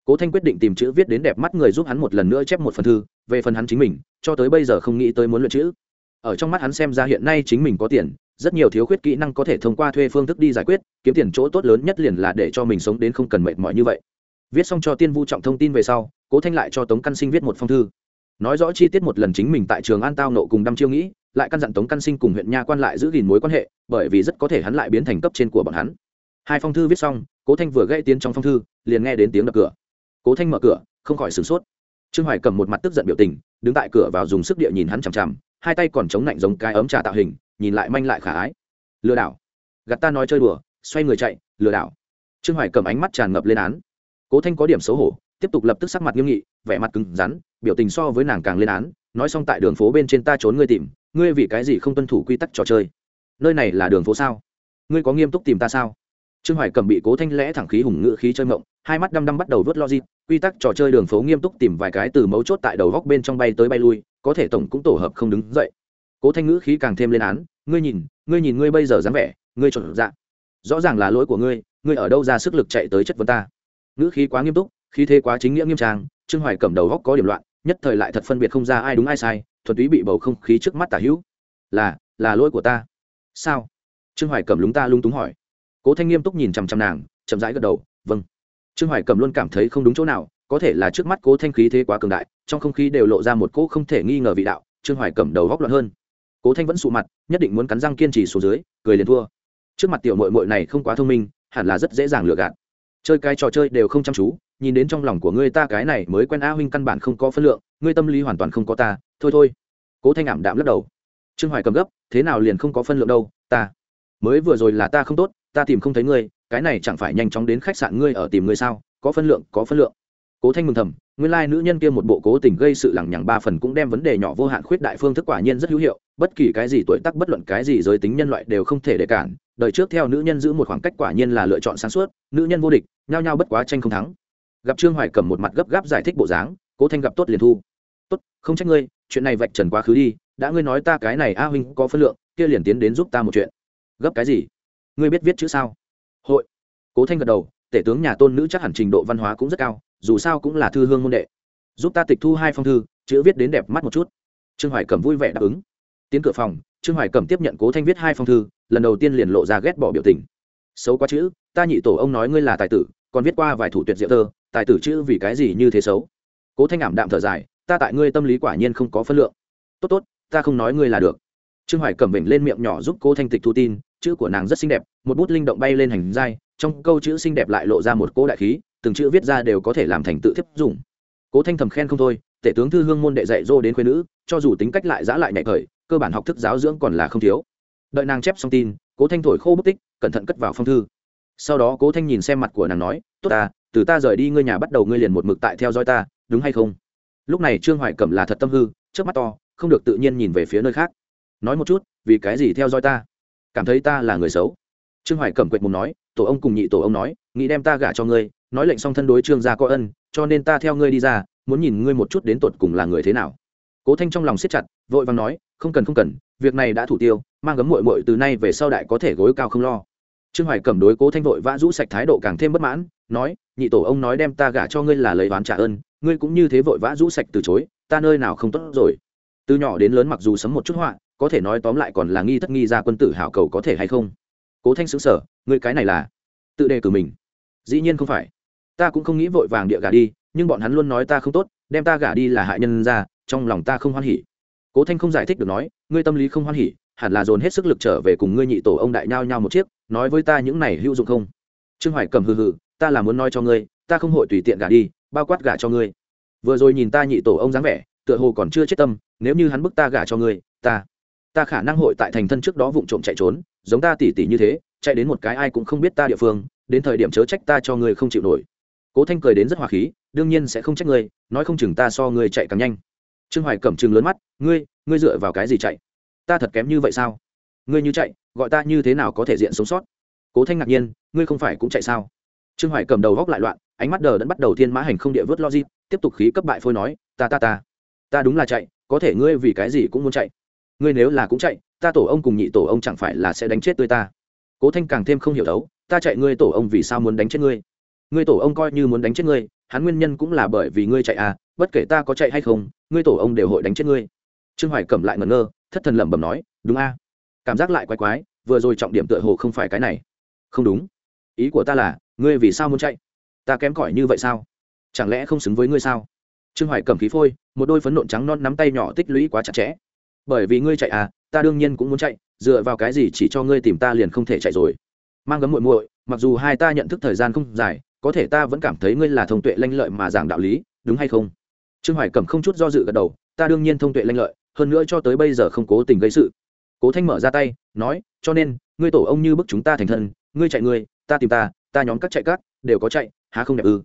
Cố thanh quyết định tìm chữ viết đến đẹp mắt người giúp hắn một lần nữa chép một phần thư, về phần hắn chính mình, cho tới bây giờ không nghĩ tới muốn luyện chữ. Ở trong mắt hắn xem ra hiện nay chính mình có tiền, rất nhiều thiếu khuyết kỹ năng có thể thông qua thuê phương thức đi giải quyết, kiếm tiền chỗ tốt lớn nhất liền là để cho mình sống đến không cần mệt mỏi như vậy. Viết xong cho tiên vu trọng thông tin về sau, cố thanh lại cho tống căn sinh viết một phong thư nói rõ chi tiết một lần chính mình tại trường an tao nộ cùng đăm chiêu nghĩ, lại căn dặn tống căn sinh cùng huyện nha quan lại giữ gìn mối quan hệ, bởi vì rất có thể hắn lại biến thành cấp trên của bọn hắn. Hai phong thư viết xong, cố thanh vừa gây tiến trong phong thư, liền nghe đến tiếng đập cửa. Cố thanh mở cửa, không khỏi sửng sốt. Trương hoài cầm một mặt tức giận biểu tình, đứng tại cửa vào dùng sức địa nhìn hắn chằm chằm, hai tay còn chống lạnh giống cái ấm trà tạo hình, nhìn lại manh lại khả ái. Lừa đảo. Gạt ta nói chơi đùa, xoay người chạy, lừa đảo. Trương hoài cầm ánh mắt tràn ngập lên án. Cố thanh có điểm xấu hổ, tiếp tục lập tức sắc mặt nghiêm nghị, vẻ mặt cứng rắn biểu tình so với nàng càng lên án, nói xong tại đường phố bên trên ta trốn ngươi tìm, ngươi vì cái gì không tuân thủ quy tắc trò chơi? Nơi này là đường phố sao? Ngươi có nghiêm túc tìm ta sao? Trương hoài cầm bị cố thanh lẽ thẳng khí hùng ngự khí chơi mộng, hai mắt đăm đăm bắt đầu vớt logic, quy tắc trò chơi đường phố nghiêm túc tìm vài cái từ mấu chốt tại đầu góc bên trong bay tới bay lui, có thể tổng cũng tổ hợp không đứng dậy. Cố thanh ngữ khí càng thêm lên án, ngươi nhìn ngươi nhìn ngươi bây giờ dám vẻ, ngươi trộn dạ. Rõ ràng là lỗi của ngươi ngươi ở đâu ra sức lực chạy tới chất vấn ta? Ngữ khí quá nghiêm túc khi thế quá chính nghĩa nghiêm trang, trương hoài cầm đầu góc có điểm loạn, nhất thời lại thật phân biệt không ra ai đúng ai sai, thuần túy bị bầu không khí trước mắt tả hữu. Là là lỗi của ta. Sao? Trương hoài cầm lúng ta lung túng hỏi. Cố thanh nghiêm túc nhìn chằm chằm nàng, chậm rãi gật đầu vâng. Trương hoài cầm luôn cảm thấy không đúng chỗ nào, có thể là trước mắt cố thanh khí thế quá cường đại, trong không khí đều lộ ra một cỗ không thể nghi ngờ vị đạo, trương hoài cầm đầu góc loạn hơn. Cố thanh vẫn sụ mặt, nhất định muốn cắn răng kiên trì xuống dưới, cười liền thua. Trước mặt tiểu mội mội này không quá thông minh, hẳn là rất dễ dàng lừa gạt chơi cái trò chơi đều không chăm chú, nhìn đến trong lòng của ngươi ta cái này mới quen a huynh căn bản không có phân lượng, ngươi tâm lý hoàn toàn không có ta, thôi thôi. Cố thanh ảm đạm lắc đầu. Trương hoài cầm gấp, thế nào liền không có phân lượng đâu, ta. Mới vừa rồi là ta không tốt, ta tìm không thấy ngươi, cái này chẳng phải nhanh chóng đến khách sạn ngươi ở tìm ngươi sao, có phân lượng, có phân lượng. Cố thanh mừng thầm, nguyên lai nữ nhân kia một bộ cố tình gây sự lằng nhằng ba phần cũng đem vấn đề nhỏ vô hạn khuyết đại phương thức quả nhiên rất hữu hiệu, bất kỳ cái gì tuổi tác bất luận cái gì giới tính nhân loại đều không thể để cản đời trước theo nữ nhân giữ một khoảng cách quả nhiên là lựa chọn sáng suốt, nữ nhân vô địch, nhao nhao bất quá tranh không thắng. Gặp trương hoài cầm một mặt gấp gáp giải thích bộ dáng, cố thanh gặp tốt liền thu. Tốt, không trách ngươi, chuyện này vạch trần quá khứ đi, đã ngươi nói ta cái này a huynh có phân lượng, kia liền tiến đến giúp ta một chuyện. Gấp cái gì? Ngươi biết viết chữ sao? Hội. Cố thanh gật đầu, tể tướng nhà tôn nữ chắc hẳn trình độ văn hóa cũng rất cao, dù sao cũng là thư hương môn đệ. Giúp ta tịch thu hai phong thư, chữ viết đến đẹp mắt một chút. Trương hoài cẩm vui vẻ đáp ứng. Tiến cửa phòng, trương hoài cẩm tiếp nhận cố thanh viết hai phong thư lần đầu tiên liền lộ ra ghét bỏ biểu tình. Xấu quá chữ, ta nhị tổ ông nói ngươi là tài tử, còn viết qua vài thủ tuyệt diệu thơ, tài tử chữ vì cái gì như thế xấu? Cố thanh ảm đạm thở dài, ta tại ngươi tâm lý quả nhiên không có phân lượng. Tốt tốt, ta không nói ngươi là được. Trương hoài cầm vểnh lên miệng nhỏ giúp cô thanh tịch thu tin, chữ của nàng rất xinh đẹp, một bút linh động bay lên hành dai trong câu chữ xinh đẹp lại lộ ra một cỗ đại khí, từng chữ viết ra đều có thể làm thành tự thiếp dùng. Cố thanh thầm khen không thôi, tể tướng thư hương môn đệ dạy dô đến khuyên nữ, cho dù tính cách lại giã lại nhạy khởi cơ bản học thức giáo dưỡng còn là không thiếu đợi nàng chép xong tin, cố thanh thổi khô bút tích, cẩn thận cất vào phong thư. Sau đó cố thanh nhìn xem mặt của nàng nói, tốt ta, từ ta rời đi ngươi nhà bắt đầu ngươi liền một mực tại theo dõi ta, đúng hay không? Lúc này trương hoài cẩm là thật tâm hư trước mắt to, không được tự nhiên nhìn về phía nơi khác. Nói một chút, vì cái gì theo dõi ta? Cảm thấy ta là người xấu? Trương hoài cẩm quệt mùng nói, tổ ông cùng nhị tổ ông nói, nghĩ đem ta gả cho ngươi, nói lệnh xong thân đối trương gia có ân, cho nên ta theo ngươi đi ra, muốn nhìn ngươi một chút đến tột cùng là người thế nào. Cố thanh trong lòng siết chặt, vội vàng nói, không cần không cần việc này đã thủ tiêu, mang gấm mội mội từ nay về sau đại có thể gối cao không lo. Trương hoài cẩm đối cố thanh vội vã rũ sạch thái độ càng thêm bất mãn, nói, nhị tổ ông nói đem ta gả cho ngươi là lấy oán trả ơn, ngươi cũng như thế vội vã rũ sạch từ chối, ta nơi nào không tốt rồi? Từ nhỏ đến lớn mặc dù sấm một chút họa, có thể nói tóm lại còn là nghi thất nghi ra quân tử hảo cầu có thể hay không. Cố thanh xứng sở ngươi cái này là tự đề cử mình. Dĩ nhiên không phải. Ta cũng không nghĩ vội vàng địa gả đi, nhưng bọn hắn luôn nói ta không tốt, đem ta gả đi là hại nhân ra, trong lòng ta không hoan hỉ cố thanh không giải thích được nói, ngươi tâm lý không hoan hỉ, hẳn là dồn hết sức lực trở về cùng ngươi nhị tổ ông đại nhao nhao một chiếc, nói với ta những này hữu dụng không? Trương hoài cầm hừ hừ, ta là muốn nói cho ngươi, ta không hội tùy tiện gả đi, bao quát gả cho ngươi. Vừa rồi nhìn ta nhị tổ ông dáng vẻ, tựa hồ còn chưa chết tâm, nếu như hắn bức ta gả cho ngươi, ta ta khả năng hội tại thành thân trước đó vụng trộm chạy trốn, giống ta tỉ tỉ như thế, chạy đến một cái ai cũng không biết ta địa phương, đến thời điểm chớ trách ta cho ngươi không chịu nổi. Cố thanh cười đến rất hòa khí, đương nhiên sẽ không trách ngươi, nói không chừng ta so ngươi chạy càng nhanh trương hoài cẩm chừng lớn mắt, ngươi ngươi dựa vào cái gì chạy? Ta thật kém như vậy sao? Ngươi như chạy, gọi ta như thế nào có thể diện sống sót? Cố thanh ngạc nhiên, ngươi không phải cũng chạy sao? Trương hoài cầm đầu góc lại loạn, ánh mắt đờ đẫn bắt đầu thiên mã hành không địa vớt logic, tiếp tục khí cấp bại phôi nói, ta ta ta ta đúng là chạy, có thể ngươi vì cái gì cũng muốn chạy. Ngươi nếu là cũng chạy, ta tổ ông cùng nhị tổ ông chẳng phải là sẽ đánh chết tươi ta. Cố thanh càng thêm không hiểu đấu, ta chạy ngươi tổ ông vì sao muốn đánh chết ngươi? Ngươi tổ ông coi như muốn đánh chết ngươi, hắn nguyên nhân cũng là bởi vì ngươi chạy à bất kể ta có chạy hay không, ngươi tổ ông đều hội đánh chết ngươi. Trương hoài cẩm lại ngẩn ngơ, thất thần lẩm bẩm nói, đúng a. Cảm giác lại quái quái, vừa rồi trọng điểm tựa hồ không phải cái này. Không đúng. Ý của ta là, ngươi vì sao muốn chạy? Ta kém cỏi như vậy sao? Chẳng lẽ không xứng với ngươi sao? Trương hoài cầm khí phôi, một đôi phấn nộn trắng non nắm tay nhỏ tích lũy quá chặt chẽ. Bởi vì ngươi chạy à ta đương nhiên cũng muốn chạy, dựa vào cái gì chỉ cho ngươi tìm ta liền không thể chạy rồi. Mang gấm muội muội, mặc dù hai ta nhận thức thời gian không dài, có thể ta vẫn cảm thấy ngươi là thông tuệ lanh lợi mà giảng đạo lý, đúng hay không? Trương hoài Cẩm không chút do dự gật đầu, ta đương nhiên thông tuệ lanh lợi, hơn nữa cho tới bây giờ không cố tình gây sự. Cố thanh mở ra tay, nói, cho nên, ngươi tổ ông như bức chúng ta thành thân, ngươi chạy ngươi, ta tìm ta ta nhóm các chạy các, đều có chạy, há không đẹp ư?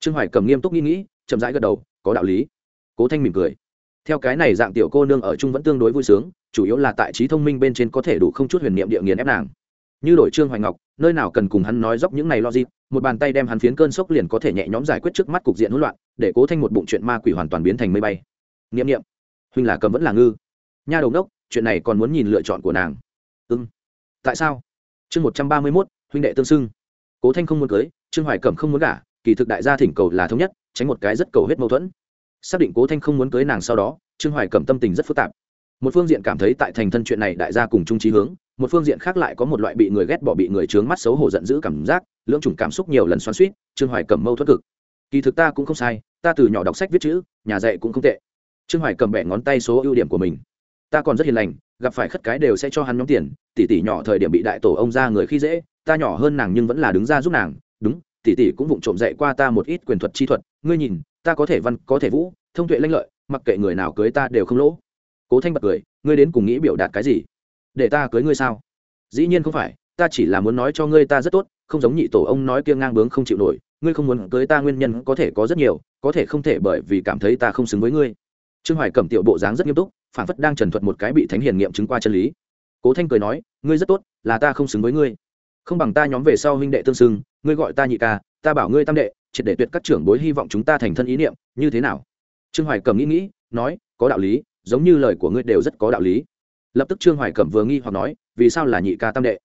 Trương hoài cầm nghiêm túc nghĩ nghĩ, chậm rãi gật đầu, có đạo lý. Cố thanh mỉm cười. Theo cái này dạng tiểu cô nương ở chung vẫn tương đối vui sướng, chủ yếu là tại trí thông minh bên trên có thể đủ không chút huyền niệm địa nghiền ép nàng như đổi trương hoài ngọc, nơi nào cần cùng hắn nói dốc những này logic, một bàn tay đem hắn phiến cơn sốc liền có thể nhẹ nhõm giải quyết trước mắt cục diện hỗn loạn, để cố thanh một bụng chuyện ma quỷ hoàn toàn biến thành mây bay. Niệm niệm. Huynh là cầm vẫn là ngư. Nha đầu đốc, chuyện này còn muốn nhìn lựa chọn của nàng. Ưng tại sao? Chương một trăm ba mươi mốt, huynh đệ tương xưng. Cố thanh không muốn cưới, trương hoài cẩm không muốn gả, kỳ thực đại gia thỉnh cầu là thống nhất, tránh một cái rất cầu hết mâu thuẫn. Xác định cố thanh không muốn cưới nàng sau đó, trương hoài cẩm tâm tình rất phức tạp. Một phương diện cảm thấy tại thành thân chuyện này đại gia cùng chung trí hướng một phương diện khác lại có một loại bị người ghét bỏ, bị người trướng mắt xấu hổ giận dữ cảm giác, lưỡng chủng cảm xúc nhiều lần xoắn suýt trương hoài cầm mâu thuất cực. Kỳ thực ta cũng không sai, ta từ nhỏ đọc sách viết chữ, nhà dạy cũng không tệ. Trương hoài cầm bẻ ngón tay số ưu điểm của mình. Ta còn rất hiền lành, gặp phải khất cái đều sẽ cho hắn nhóm tiền, tỷ tỷ nhỏ thời điểm bị đại tổ ông ra người khi dễ, ta nhỏ hơn nàng nhưng vẫn là đứng ra giúp nàng. Đúng, tỷ tỷ cũng vụng trộm dạy qua ta một ít quyền thuật chi thuật, ngươi nhìn, ta có thể văn, có thể vũ, thông tuệ lanh lợi, mặc kệ người nào cưới ta đều không lỗ. Cố thanh bật cười, ngươi đến cùng nghĩ biểu đạt cái gì? Để ta cưới ngươi sao? Dĩ nhiên không phải, ta chỉ là muốn nói cho ngươi ta rất tốt, không giống nhị tổ ông nói kia ngang bướng không chịu nổi, ngươi không muốn cưới ta nguyên nhân có thể có rất nhiều, có thể không thể bởi vì cảm thấy ta không xứng với ngươi. Trương hoài cẩm tiểu bộ dáng rất nghiêm túc phản phất đang trần thuật một cái bị thánh hiền nghiệm chứng qua chân lý. Cố thanh cười nói, ngươi rất tốt, là ta không xứng với ngươi. Không bằng ta nhóm về sau huynh đệ tương xưng, ngươi gọi ta nhị ca, ta bảo ngươi tam đệ, triệt để tuyệt các trưởng bối hy vọng chúng ta thành thân ý niệm, như thế nào? Trương hoài cầm nghĩ nghĩ, nói, có đạo lý, giống như lời của ngươi đều rất có đạo lý lập tức trương hoài cẩm vừa nghi hoặc nói, vì sao là nhị ca tam đệ?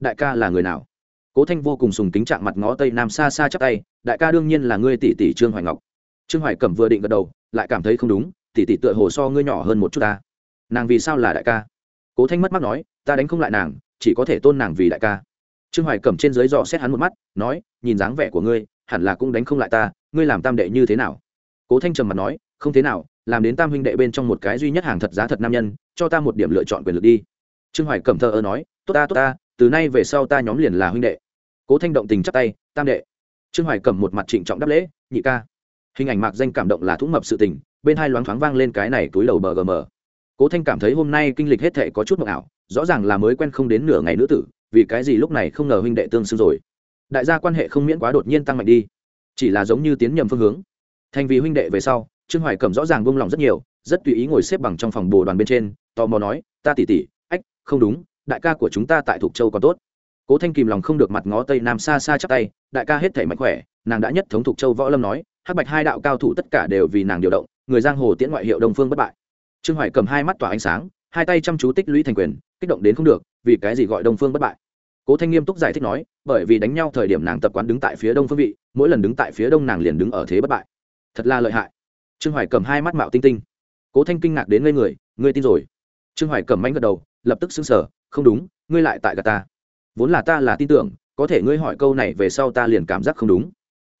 Đại ca là người nào? Cố thanh vô cùng sùng kính trạng mặt ngó tây nam xa xa chắc tay, đại ca đương nhiên là ngươi tỷ tỷ trương hoài ngọc. Trương hoài cẩm vừa định gật đầu, lại cảm thấy không đúng, tỷ tỷ tựa hồ so ngươi nhỏ hơn một chút ta. Nàng vì sao là đại ca? Cố thanh mất mắt nói, ta đánh không lại nàng, chỉ có thể tôn nàng vì đại ca. Trương hoài cẩm trên dưới dò xét hắn một mắt, nói, nhìn dáng vẻ của ngươi, hẳn là cũng đánh không lại ta, ngươi làm tam đệ như thế nào? Cố thanh trầm mặt nói, không thế nào làm đến tam huynh đệ bên trong một cái duy nhất hàng thật giá thật nam nhân, cho ta một điểm lựa chọn quyền lực đi. Trương hoài cẩm thơ ơ nói, tốt ta tốt ta, từ nay về sau ta nhóm liền là huynh đệ. Cố thanh động tình chắp tay, tam đệ. Trương hoài cẩm một mặt trịnh trọng đáp lễ, nhị ca. Hình ảnh mạc danh cảm động là thúng mập sự tình, bên hai loáng thoáng vang lên cái này túi đầu bờ gm cố thanh cảm thấy hôm nay kinh lịch hết thệ có chút mộng ảo, rõ ràng là mới quen không đến nửa ngày nữ tử, vì cái gì lúc này không ngờ huynh đệ tương xưng rồi. Đại gia quan hệ không miễn quá đột nhiên tăng mạnh đi, chỉ là giống như tiến nhầm phương hướng. Thành vì huynh đệ về sau trương hoài cẩm rõ ràng buông lòng rất nhiều, rất tùy ý ngồi xếp bằng trong phòng bồ đoàn bên trên, tò mò nói, ta tỉ tỉ ách, không đúng, đại ca của chúng ta tại thục châu còn tốt. Cố thanh kìm lòng không được mặt ngó tây nam xa xa chắc tay, đại ca hết thể mạnh khỏe, nàng đã nhất thống thục châu võ lâm nói, hắc bạch hai đạo cao thủ tất cả đều vì nàng điều động, người giang hồ tiễn ngoại hiệu đông phương bất bại. Trương hoài cầm hai mắt tỏa ánh sáng, hai tay chăm chú tích lũy thành quyền, kích động đến không được, vì cái gì gọi đông phương bất bại? Cố thanh nghiêm túc giải thích nói, bởi vì đánh nhau thời điểm nàng tập quán đứng tại phía đông phương vị, mỗi lần đứng tại phía đông nàng liền đứng ở thế bất bại. Thật là lợi hại trương hoài cầm hai mắt mạo tinh tinh. Cố thanh kinh ngạc đến ngây người, ngươi tin rồi. Trương hoài cầm mánh gật đầu, lập tức xứng sở không đúng, ngươi lại tại gà ta. Vốn là ta là tin tưởng, có thể ngươi hỏi câu này về sau ta liền cảm giác không đúng.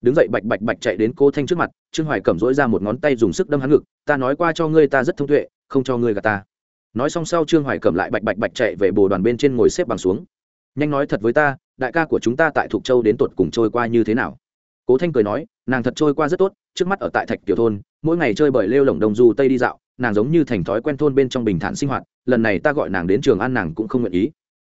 Đứng dậy bạch bạch bạch chạy đến cô thanh trước mặt, trương hoài cầm dỗi ra một ngón tay dùng sức đâm hắn ngực, ta nói qua cho ngươi ta rất thông tuệ, không cho ngươi gà ta. Nói xong sau trương hoài cầm lại bạch bạch bạch chạy về bồ đoàn bên trên ngồi xếp bằng xuống. Nhanh nói thật với ta, đại ca của chúng ta tại thục châu đến tột cùng trôi qua như thế nào? Cố thanh cười nói, nàng thật trôi qua rất tốt, trước mắt ở tại thạch tiểu thôn mỗi ngày chơi bời lêu lồng đồng du tây đi dạo, nàng giống như thành thói quen thôn bên trong bình thản sinh hoạt, lần này ta gọi nàng đến trường ăn nàng cũng không nguyện ý.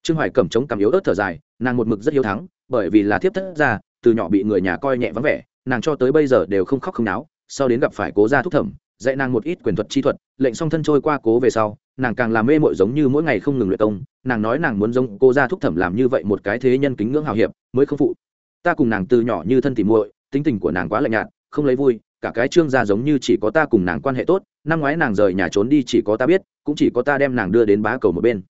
Trương hoài cầm chống cằm yếu ớt thở dài, nàng một mực rất hiếu thắng, bởi vì là thiếp thất ra từ nhỏ bị người nhà coi nhẹ vắng vẻ, nàng cho tới bây giờ đều không khóc không náo, sau đến gặp phải cố gia thúc thẩm, dạy nàng một ít quyền thuật chi thuật, lệnh song thân trôi qua cố về sau, nàng càng làm mê mội giống như mỗi ngày không ngừng luyện công, nàng nói nàng muốn giống cô gia thúc thẩm làm như vậy một cái thế nhân kính ngưỡng hào hiệp, mới không phụ. Ta cùng nàng từ nhỏ như thân tỉ muội, tính tình của nàng quá lạnh nhạt, không lấy vui cả cái trương gia giống như chỉ có ta cùng nàng quan hệ tốt, năm ngoái nàng rời nhà trốn đi chỉ có ta biết, cũng chỉ có ta đem nàng đưa đến bá cầu một bên.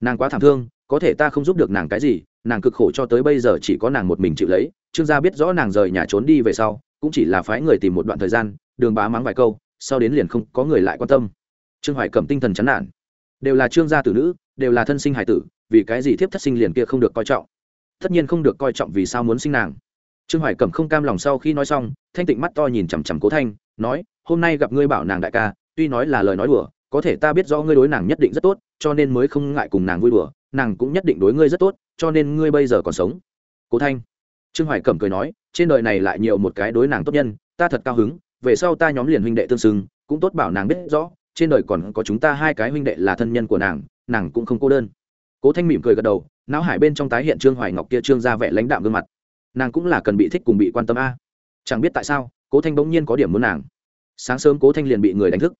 Nàng quá thảm thương, có thể ta không giúp được nàng cái gì, nàng cực khổ cho tới bây giờ chỉ có nàng một mình chịu lấy, trương gia biết rõ nàng rời nhà trốn đi về sau, cũng chỉ là phái người tìm một đoạn thời gian, đường bá mắng vài câu, sau đến liền không có người lại quan tâm. Trương hoài cầm tinh thần chán nản. Đều là trương gia tử nữ, đều là thân sinh hải tử, vì cái gì thiếp thất sinh liền kia không được coi trọng? Tất nhiên không được coi trọng vì sao muốn sinh nàng trương hoài cẩm không cam lòng sau khi nói xong, thanh tịnh mắt to nhìn chằm chằm cố thanh, nói, hôm nay gặp ngươi bảo nàng đại ca, tuy nói là lời nói đùa, có thể ta biết rõ ngươi đối nàng nhất định rất tốt, cho nên mới không ngại cùng nàng vui đùa, nàng cũng nhất định đối ngươi rất tốt, cho nên ngươi bây giờ còn sống. Cố thanh, trương hoài cẩm cười nói, trên đời này lại nhiều một cái đối nàng tốt nhân, ta thật cao hứng, về sau ta nhóm liền huynh đệ tương xưng cũng tốt bảo nàng biết rõ, trên đời còn có chúng ta hai cái huynh đệ là thân nhân của nàng nàng cũng không cô đơn. Cố thanh mỉm cười gật đầu, não hải bên trong tái hiện trương hoài ngọc kia trương ra vẻ lãnh đạm gương mặt nàng cũng là cần bị thích cùng bị quan tâm a. Chẳng biết tại sao, cố thanh bỗng nhiên có điểm muốn nàng. Sáng sớm cố thanh liền bị người đánh thức.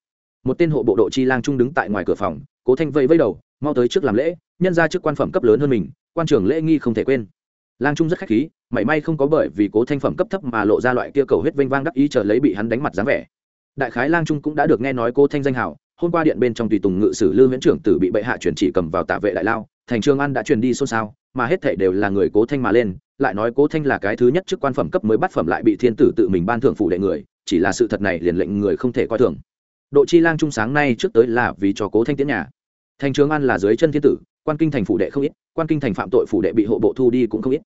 Một tên hộ bộ độ chi lang trung đứng tại ngoài cửa phòng, cố thanh vây vây đầu, mau tới trước làm lễ, nhân ra trước quan phẩm cấp lớn hơn mình, quan trưởng lễ nghi không thể quên. Lang trung rất khách khí, mảy may không có bởi vì cố thanh phẩm cấp thấp mà lộ ra loại kia cầu hết vênh vang đắc ý chờ lấy bị hắn đánh mặt dáng vẻ. Đại khái lang trung cũng đã được nghe nói cố thanh danh hảo hôm qua điện bên trong tùy tùng ngự sử lư viễn trưởng tử bị bệ hạ chuyển chỉ cầm vào tạ vệ đại lao, thành trường an đã truyền đi xôn xao, mà hết thể đều là người cố thanh mà lên lại nói cố thanh là cái thứ nhất chức quan phẩm cấp mới bắt phẩm lại bị thiên tử tự mình ban thưởng phủ đệ người, chỉ là sự thật này liền lệnh người không thể coi thường. Độ chi lang trung sáng nay trước tới là vì cho cố thanh tiến nhà. Thành trường an là dưới chân thiên tử, quan kinh thành phủ đệ không ít, quan kinh thành phạm tội phủ đệ bị hộ bộ thu đi cũng không ít.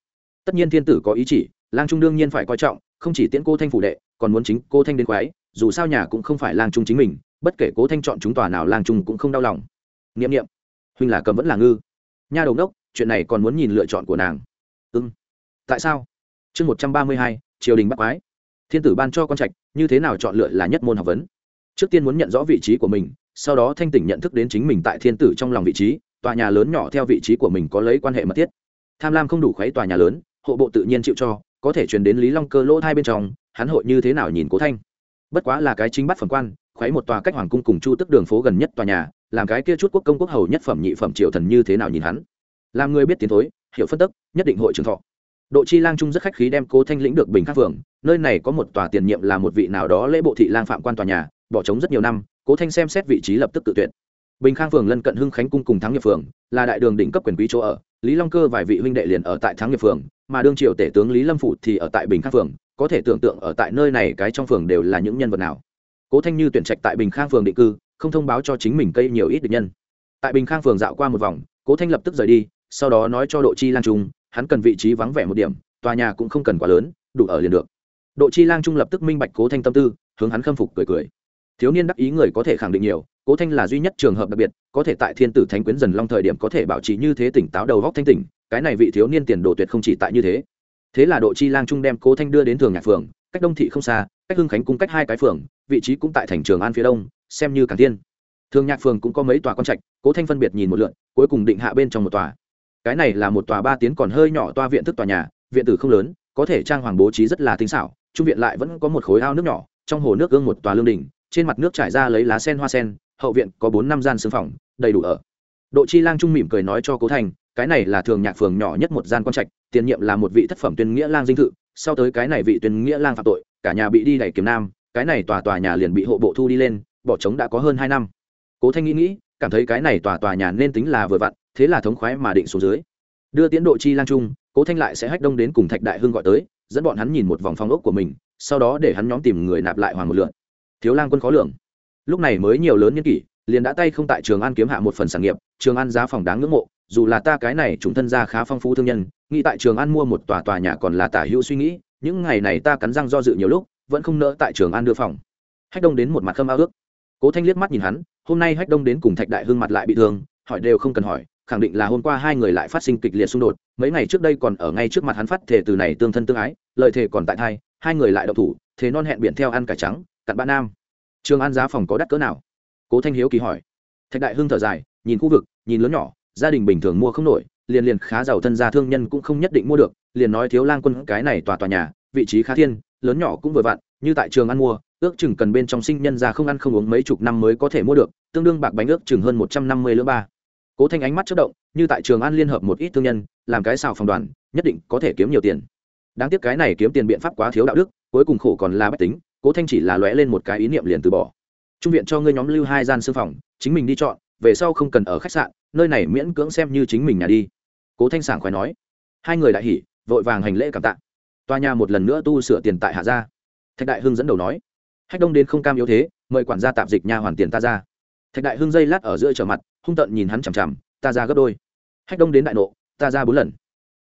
Tất nhiên thiên tử có ý chỉ, lang trung đương nhiên phải coi trọng, không chỉ tiễn cô thanh phủ đệ, còn muốn chính cô thanh đến quái, dù sao nhà cũng không phải lang trung chính mình, bất kể cố thanh chọn chúng tòa nào lang trung cũng không đau lòng. N i ệ m n i ệ m huynh là cầm vẫn là ngư. Nha đầu đốc, chuyện này còn muốn nhìn lựa chọn của nàng. Ưng tại sao? Chương một trăm ba mươi hai, triều đình bắc quái. Thiên tử ban cho con trạch, như thế nào chọn lựa là nhất môn học vấn? Trước tiên muốn nhận rõ vị trí của mình, sau đó thanh tỉnh nhận thức đến chính mình tại thiên tử trong lòng vị trí, tòa nhà lớn nhỏ theo vị trí của mình có lấy quan hệ mật thiết. Tham lam không đủ khuấy tòa nhà lớn, hộ bộ tự nhiên chịu cho, có thể truyền đến lý long cơ lỗ hai bên trong, hắn hội như thế nào nhìn cố thanh? Bất quá là cái chính bắt phẩm quan, khuấy một tòa cách hoàng cung cùng chu tức đường phố gần nhất tòa nhà, làm cái kia chút quốc công quốc hầu nhất phẩm nhị phẩm triều thần như thế nào nhìn hắn? Làm người biết tiến thối, hiểu phân tức, nhất định hội trường thọ độ chi lang trung rất khách khí đem cố thanh lĩnh được bình khắc phường nơi này có một tòa tiền nhiệm là một vị nào đó lễ bộ thị lang phạm quan tòa nhà, bỏ trống rất nhiều năm, cố thanh xem xét vị trí lập tức tự tuyệt. Bình khang phường lân cận hưng khánh cung cùng thắng nghiệp phường là đại đường đỉnh cấp quyền quý chỗ ở, lý long cơ vài vị huynh đệ liền ở tại thắng nghiệp phường mà đương triều tể tướng lý lâm phụ thì ở tại bình khang phường có thể tưởng tượng ở tại nơi này cái trong phường đều là những nhân vật nào. Cố thanh như tuyển trạch tại bình khang phường định cư, không thông báo cho chính mình cây nhiều ít địch nhân. Tại bình khang phường dạo qua một vòng, cố thanh lập tức rời đi, sau đó nói cho độ chi lang trung hắn cần vị trí vắng vẻ một điểm, tòa nhà cũng không cần quá lớn, đủ ở liền được. Độ chi lang trung lập tức minh bạch cố thanh tâm tư, hướng hắn khâm phục cười cười. Thiếu niên đắc ý người có thể khẳng định nhiều, cố thanh là duy nhất trường hợp đặc biệt, có thể tại thiên tử thánh quyến dần long thời điểm có thể bảo trì như thế tỉnh táo đầu góc thanh tỉnh, cái này vị thiếu niên tiền đồ tuyệt không chỉ tại như thế. Thế là độ chi lang trung đem cố thanh đưa đến thường nhạc phường, cách đông thị không xa, cách hưng khánh cung cách hai cái phường, vị trí cũng tại thành trường an phía đông, xem như cảng tiên thường nhạc phường cũng có mấy tòa con trạch, cố thanh phân biệt nhìn một lượn cuối cùng định hạ bên trong một tòa cái này là một tòa ba tiến còn hơi nhỏ toa viện thức tòa nhà, viện tử không lớn, có thể trang hoàng bố trí rất là tinh xảo, trung viện lại vẫn có một khối ao nước nhỏ, trong hồ nước gương một tòa lương đình trên mặt nước trải ra lấy lá sen hoa sen, hậu viện có bốn năm gian xương phòng, đầy đủ ở. Độ chi lang trung mỉm cười nói cho cố thành, cái này là thường nhạc phường nhỏ nhất một gian quan trạch, tiền nhiệm là một vị thất phẩm tuyên nghĩa lang dinh thự, sau tới cái này vị tuyên nghĩa lang phạm tội, cả nhà bị đi đẩy kiếm nam, cái này tòa tòa nhà liền bị hộ bộ thu đi lên, bỏ trống đã có hơn hai năm. Cố thanh nghĩ nghĩ cảm thấy cái này tòa tòa nhà nên tính là vừa vặn, thế là thống khoái mà định xuống dưới. Đưa tiến độ chi lang trung, cố thanh lại sẽ hách đông đến cùng thạch đại hưng gọi tới, dẫn bọn hắn nhìn một vòng phong ốc của mình, sau đó để hắn nhóm tìm người nạp lại hoàng một lượn thiếu lang quân khó lường. Lúc này mới nhiều lớn nhân kỷ, liền đã tay không tại trường an kiếm hạ một phần sản nghiệp, trường an giá phòng đáng ngưỡng mộ, dù là ta cái này chúng thân gia khá phong phú thương nhân, nghĩ tại trường an mua một tòa tòa nhà còn là tả hữu suy nghĩ, những ngày này ta cắn răng do dự nhiều lúc, vẫn không nỡ tại trường an đưa phòng. Hách đông đến một mặt khâm ao ước cố thanh liếc mắt nhìn hắn, hôm nay hách đông đến cùng thạch đại hưng mặt lại bị thương, hỏi đều không cần hỏi, khẳng định là hôm qua hai người lại phát sinh kịch liệt xung đột, mấy ngày trước đây còn ở ngay trước mặt hắn phát thể từ này tương thân tương ái lợi thể còn tại thai, hai người lại đậu thủ thế non hẹn biển theo ăn cải trắng, cặn bã nam. Trường an giá phòng có đắt cỡ nào? Cố thanh hiếu kỳ hỏi. Thạch đại hưng thở dài, nhìn khu vực, nhìn lớn nhỏ, gia đình bình thường mua không nổi, liền liền khá giàu thân gia thương nhân cũng không nhất định mua được, liền nói thiếu lang quân cái này tòa tòa nhà, vị trí khá thiên, lớn nhỏ cũng vừa vặn, như tại trường ăn mua ước chừng cần bên trong sinh nhân ra không ăn không uống mấy chục năm mới có thể mua được, tương đương bạc bánh ước chừng hơn một trăm năm mươi lưỡng ba. Cố thanh ánh mắt chất động, như tại trường an liên hợp một ít thương nhân, làm cái xào phòng đoàn, nhất định có thể kiếm nhiều tiền. Đáng tiếc cái này kiếm tiền biện pháp quá thiếu đạo đức, cuối cùng khổ còn là bách tính, cố thanh chỉ là lóe lên một cái ý niệm liền từ bỏ. Trung viện cho ngươi nhóm lưu hai gian sư phòng, chính mình đi chọn, về sau không cần ở khách sạn, nơi này miễn cưỡng xem như chính mình nhà đi. Cố thanh sảng khoái nói. Hai người đại hỉ, vội vàng hành lễ cảm tạ. Toa nhà một lần nữa tu sửa tiền tại hạ gia. Thạch đại hưng dẫn đầu nói hách đông đến không cam yếu thế, mời quản gia tạm dịch nha hoàn tiền ta ra. Thạch đại hưng dây lát ở giữa trở mặt, hung tận nhìn hắn chằm chằm, ta ra gấp đôi. Hách đông đến đại nộ, ta ra bốn lần.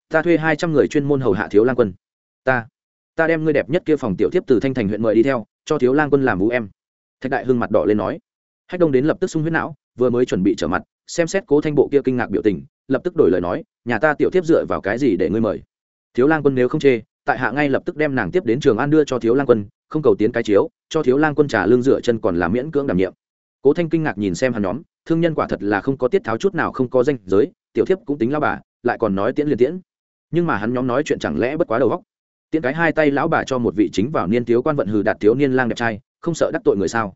Ta thuê hai trăm người chuyên môn hầu hạ thiếu lang quân. Ta ta đem ngươi đẹp nhất kia phòng tiểu tiếp từ thanh thành huyện mời đi theo, cho thiếu lang quân làm vũ em. Thạch đại hưng mặt đỏ lên nói. Hách đông đến lập tức sung huyết não, vừa mới chuẩn bị trở mặt, xem xét cố thanh bộ kia kinh ngạc biểu tình, lập tức đổi lời nói, nhà ta tiểu tiếp dựa vào cái gì để ngươi mời? Thiếu lang quân nếu không chê, tại hạ ngay lập tức đem nàng tiếp đến trường an đưa cho thiếu lang quân không cầu tiến cái chiếu, cho thiếu lang quân trả lương dựa chân còn làm miễn cưỡng đảm nhiệm. Cố thanh kinh ngạc nhìn xem hắn nhóm, thương nhân quả thật là không có tiết tháo chút nào không có danh giới, tiểu thiếp cũng tính lao bà, lại còn nói tiễn liền tiễn. Nhưng mà hắn nhóm nói chuyện chẳng lẽ bất quá đầu góc tiễn cái hai tay lão bà cho một vị chính vào niên thiếu quan vận hừ đạt thiếu niên lang đẹp trai, không sợ đắc tội người sao?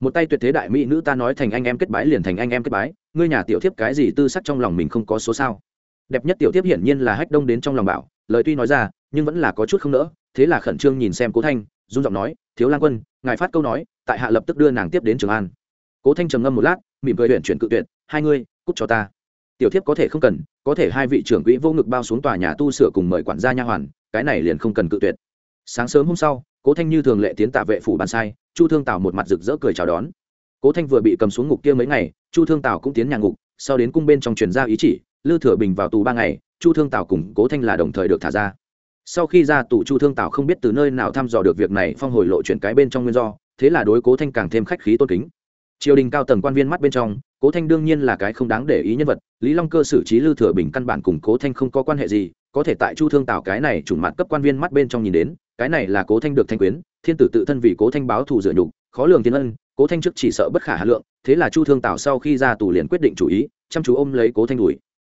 Một tay tuyệt thế đại mỹ nữ ta nói thành anh em kết bái liền thành anh em kết bái, ngươi nhà tiểu thiếp cái gì tư sắc trong lòng mình không có số sao? Đẹp nhất tiểu thiếp hiển nhiên là hách đông đến trong lòng bảo, lời tuy nói ra, nhưng vẫn là có chút không nỡ, thế là khẩn trương nhìn xem cố thanh run giọng nói, thiếu lang quân, ngài phát câu nói, tại hạ lập tức đưa nàng tiếp đến trường an. Cố thanh trầm ngâm một lát, mỉm cười huyện chuyển cự tuyệt, hai ngươi, cút cho ta. Tiểu thiếp có thể không cần, có thể hai vị trưởng quỹ vô ngực bao xuống tòa nhà tu sửa cùng mời quản gia nha hoàn, cái này liền không cần cự tuyệt. Sáng sớm hôm sau, cố thanh như thường lệ tiến tạ vệ phủ bàn sai, chu thương tào một mặt rực rỡ cười chào đón. Cố thanh vừa bị cầm xuống ngục kia mấy ngày, chu thương tào cũng tiến nhà ngục, sau đến cung bên trong truyền ra ý chỉ, lư thừa bình vào tù ba ngày, chu thương tào cùng cố thanh là đồng thời được thả ra sau khi ra tù chu thương tào không biết từ nơi nào thăm dò được việc này, phong hồi lộ chuyển cái bên trong nguyên do, thế là đối cố thanh càng thêm khách khí tôn kính. Triều đình cao tầng quan viên mắt bên trong, cố thanh đương nhiên là cái không đáng để ý nhân vật, lý long cơ xử trí lư thừa bình căn bản cùng cố thanh không có quan hệ gì, có thể tại chu thương tào cái này chủng mặt cấp quan viên mắt bên trong nhìn đến, cái này là cố thanh được thanh quyến, thiên tử tự thân vì cố thanh báo thù dựa nhục, khó lường thiên ân, cố thanh trước chỉ sợ bất khả hà lượng, thế là chu thương tào sau khi ra tù liền quyết định chủ ý, chăm chú ôm lấy cố thanh đuổi.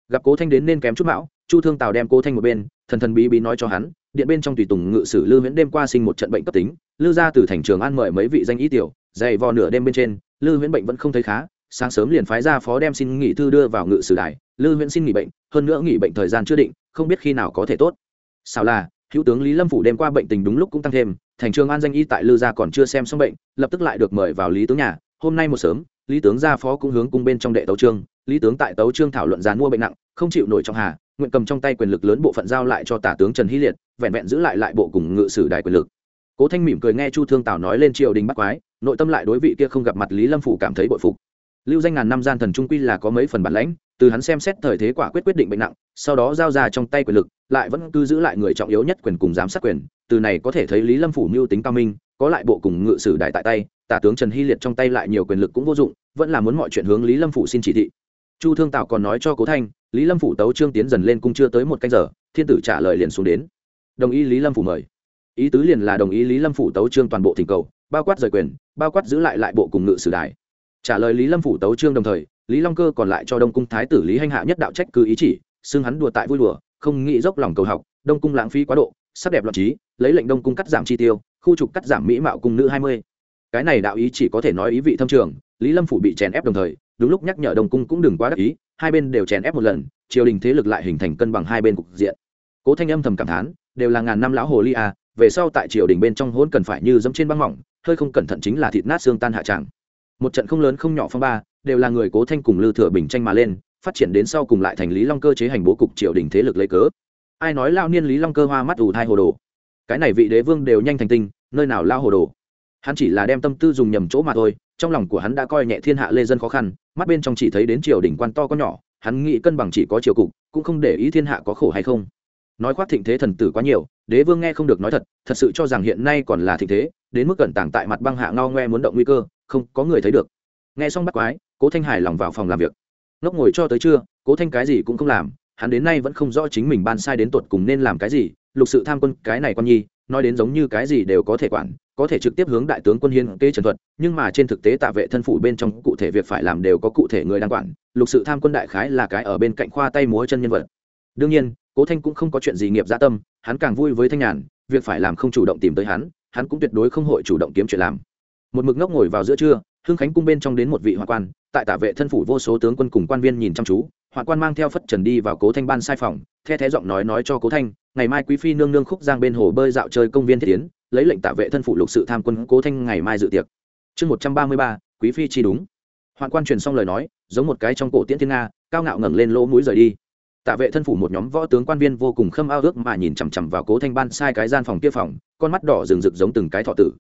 Gặp cố thanh đến nên kém chút mão chu thương tào đem cố thanh một bên, thần thần bí bí nói cho hắn, điện bên trong tùy tùng ngự sử lư viễn đêm qua sinh một trận bệnh cấp tính, lư ra từ thành trường an mời mấy vị danh ý tiểu, dày vò nửa đêm bên trên, lư viễn bệnh vẫn không thấy khá, sáng sớm liền phái ra phó đem xin nghỉ thư đưa vào ngự sử đài, lư viễn xin nghỉ bệnh, hơn nữa nghỉ bệnh thời gian chưa định, không biết khi nào có thể tốt. Sao là, hữu tướng lý lâm phủ đêm qua bệnh tình đúng lúc cũng tăng thêm, thành trường an danh y tại lư gia còn chưa xem xong bệnh, lập tức lại được mời vào lý tướng nhà, hôm nay một sớm, lý tướng gia phó cũng hướng cung bên trong đệ tấu trương lý tướng tại tấu trương thảo luận dàn mua bệnh nặng không chịu nổi trong hà, nguyện cầm trong tay quyền lực lớn bộ phận giao lại cho tả tướng trần hy liệt, vẹn vẹn giữ lại lại bộ cùng ngự sử đại quyền lực. Cố thanh mỉm cười nghe chu thương tào nói lên triều đình bắt quái, nội tâm lại đối vị kia không gặp mặt lý lâm phủ cảm thấy bội phục. Lưu danh ngàn năm gian thần trung quy là có mấy phần bản lãnh, từ hắn xem xét thời thế quả quyết quyết định bệnh nặng, sau đó giao ra trong tay quyền lực, lại vẫn cứ giữ lại người trọng yếu nhất quyền cùng giám sát quyền, từ này có thể thấy lý lâm phủ mưu tính cao minh, có lại bộ cùng ngự sử đại tại tay, tả tướng trần hy liệt trong tay lại nhiều quyền lực cũng vô dụng, vẫn là muốn mọi chuyện hướng lý lâm phủ xin chỉ thị. Chu thương tào còn nói cho cố thanh lý lâm phủ tấu trương tiến dần lên cung chưa tới một canh giờ, thiên tử trả lời liền xuống đến. Đồng ý lý lâm phủ mời. Ý tứ liền là đồng ý lý lâm phủ tấu trương toàn bộ thỉnh cầu, bao quát rời quyền, bao quát giữ lại lại bộ cùng ngự sử đài. Trả lời lý lâm phủ tấu trương đồng thời, lý long cơ còn lại cho đông cung thái tử lý hanh hạ nhất đạo trách cứ ý chỉ, xưng hắn đùa tại vui đùa, không nghĩ dốc lòng cầu học, đông cung lãng phí quá độ, sắc đẹp loạn trí, lấy lệnh đông cung cắt giảm chi tiêu, khu trục cắt giảm mỹ mạo cung nữ hai mươi. Cái này đạo ý chỉ có thể nói ý vị thâm trường, lý lâm phủ bị chèn ép đồng thời, đúng lúc nhắc nhở đông cung cũng đừng quá đắc ý hai bên đều chèn ép một lần triều đình thế lực lại hình thành cân bằng hai bên cục diện. Cố thanh âm thầm cảm thán đều là ngàn năm lão hồ ly à, về sau tại triều đình bên trong hôn cần phải như dẫm trên băng mỏng hơi không cẩn thận chính là thịt nát xương tan hạ tràng. Một trận không lớn không nhỏ phong ba đều là người cố thanh cùng lư thừa bình tranh mà lên phát triển đến sau cùng lại thành lý long cơ chế hành bố cục triều đình thế lực lấy cớ. Ai nói lao niên lý long cơ hoa mắt ủ thai hồ đồ? Cái này vị đế vương đều nhanh thành tinh nơi nào lao hồ đồ? Hắn chỉ là đem tâm tư dùng nhầm chỗ mà thôi trong lòng của hắn đã coi nhẹ thiên hạ lê dân khó khăn, mắt bên trong chỉ thấy đến triều đình quan to có nhỏ, hắn nghĩ cân bằng chỉ có triều cục, cũng không để ý thiên hạ có khổ hay không. Nói khoác thịnh thế thần tử quá nhiều, đế vương nghe không được nói thật thật sự cho rằng hiện nay còn là thịnh thế, đến mức cẩn tàng tại mặt băng hạ ngao ngoe muốn động nguy cơ, không có người thấy được. Nghe xong bắt quái, cố thanh hải lòng vào phòng làm việc. Ngốc ngồi cho tới trưa, cố thanh cái gì cũng không làm, hắn đến nay vẫn không rõ chính mình ban sai đến tột cùng nên làm cái gì, lục sự tham quân cái này con nhi, nói đến giống như cái gì đều có thể quản có thể trực tiếp hướng đại tướng quân hiến kê trần thuật, nhưng mà trên thực tế tạ vệ thân phụ bên trong cụ thể việc phải làm đều có cụ thể người đang quản, lục sự tham quân đại khái là cái ở bên cạnh khoa tay múa chân nhân vật. Đương nhiên, cố thanh cũng không có chuyện gì nghiệp gia tâm, hắn càng vui với thanh nhàn, việc phải làm không chủ động tìm tới hắn hắn cũng tuyệt đối không hội chủ động kiếm chuyện làm. Một mực ngốc ngồi vào giữa trưa, hưng khánh cung bên trong đến một vị hoạn quan, tại tả vệ thân phủ vô số tướng quân cùng quan viên nhìn chăm chú hoạn quan mang theo phất trần đi vào cố thanh ban sai phòng, the thé giọng nói nói cho cố thanh, ngày mai quý phi nương nương khúc giang bên hồ bơi dạo chơi công viên thiết tiến lấy lệnh tạ vệ thân phụ lục sự tham quân cố thanh ngày mai dự tiệc. Chương một trăm ba mươi ba, quý phi chi đúng. Hoạn quan truyền xong lời nói, giống một cái trong cổ tiễn thiên nga, cao ngạo ngẩng lên lỗ mũi rời đi. Tạ vệ thân phủ một nhóm võ tướng quan viên vô cùng khâm ao ước mà nhìn chằm chằm vào cố thanh ban sai cái gian phòng kia phòng, con mắt đỏ rừng rực giống từng cái thọ tử.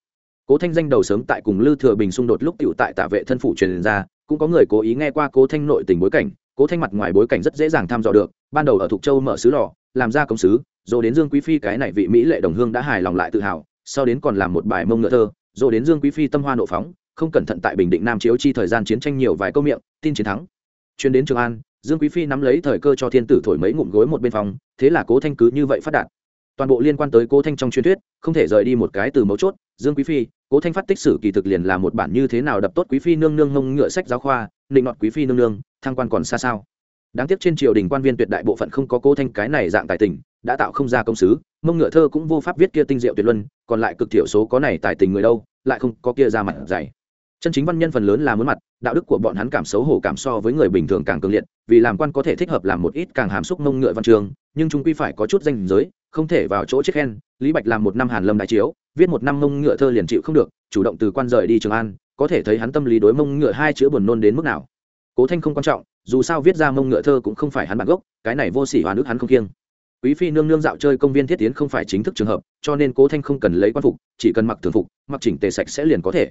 Cố thanh danh đầu sớm tại cùng lư thừa bình xung đột lúc cựu tại tạ vệ thân phủ truyền ra, cũng có người cố ý nghe qua cố thanh nội tình bối cảnh, cố thanh mặt ngoài bối cảnh rất dễ dàng thăm dò được, ban đầu ở thục châu mở sứ lò, làm ra công sứ, rồi đến dương quý phi cái này vị mỹ lệ đồng hương đã hài lòng lại tự hào sau đến còn làm một bài mông ngựa thơ, rồi đến dương quý phi tâm hoa nộ phóng, không cẩn thận tại bình định nam chiếu chi thời gian chiến tranh nhiều vài câu miệng, tin chiến thắng. Chuyến đến trường an, dương quý phi nắm lấy thời cơ cho thiên tử thổi mấy ngụm gối một bên phòng, thế là cố thanh cứ như vậy phát đạt. Toàn bộ liên quan tới cố thanh trong truyền thuyết, không thể rời đi một cái từ mấu chốt, dương quý phi, cố thanh phát tích sử kỳ thực liền là một bản như thế nào đập tốt quý phi nương nương ngông ngựa sách giáo khoa định nọt quý phi nương nương, thăng quan còn xa sao. Đáng tiếc trên triều đình quan viên tuyệt đại bộ phận không có cố thanh cái này dạng tài tình, đã tạo không ra công sứ mông ngựa thơ cũng vô pháp viết kia tinh diệu tuyệt luân, còn lại cực thiểu số có này tài tình người đâu, lại không có kia ra mặt dày. Chân chính văn nhân phần lớn là muốn mặt, đạo đức của bọn hắn cảm xấu hổ cảm so với người bình thường càng cường liệt, vì làm quan có thể thích hợp làm một ít càng hàm xúc mông ngựa văn trường, nhưng chúng quy phải có chút danh giới, không thể vào chỗ chết khen. Lý bạch làm một năm hàn lâm đại chiếu, viết một năm mông ngựa thơ liền chịu không được, chủ động từ quan rời đi trường an, có thể thấy hắn tâm lý đối mông ngựa hai chữ buồn nôn đến mức nào. Cố thanh không quan trọng, dù sao viết ra mông ngựa thơ cũng không phải hắn bản gốc, cái này vô sỉ hoàn ức hắn không kiêng quý phi nương nương dạo chơi công viên thiết tiến không phải chính thức trường hợp, cho nên cố thanh không cần lấy quan phục, chỉ cần mặc thường phục, mặc chỉnh tề sạch sẽ liền có thể.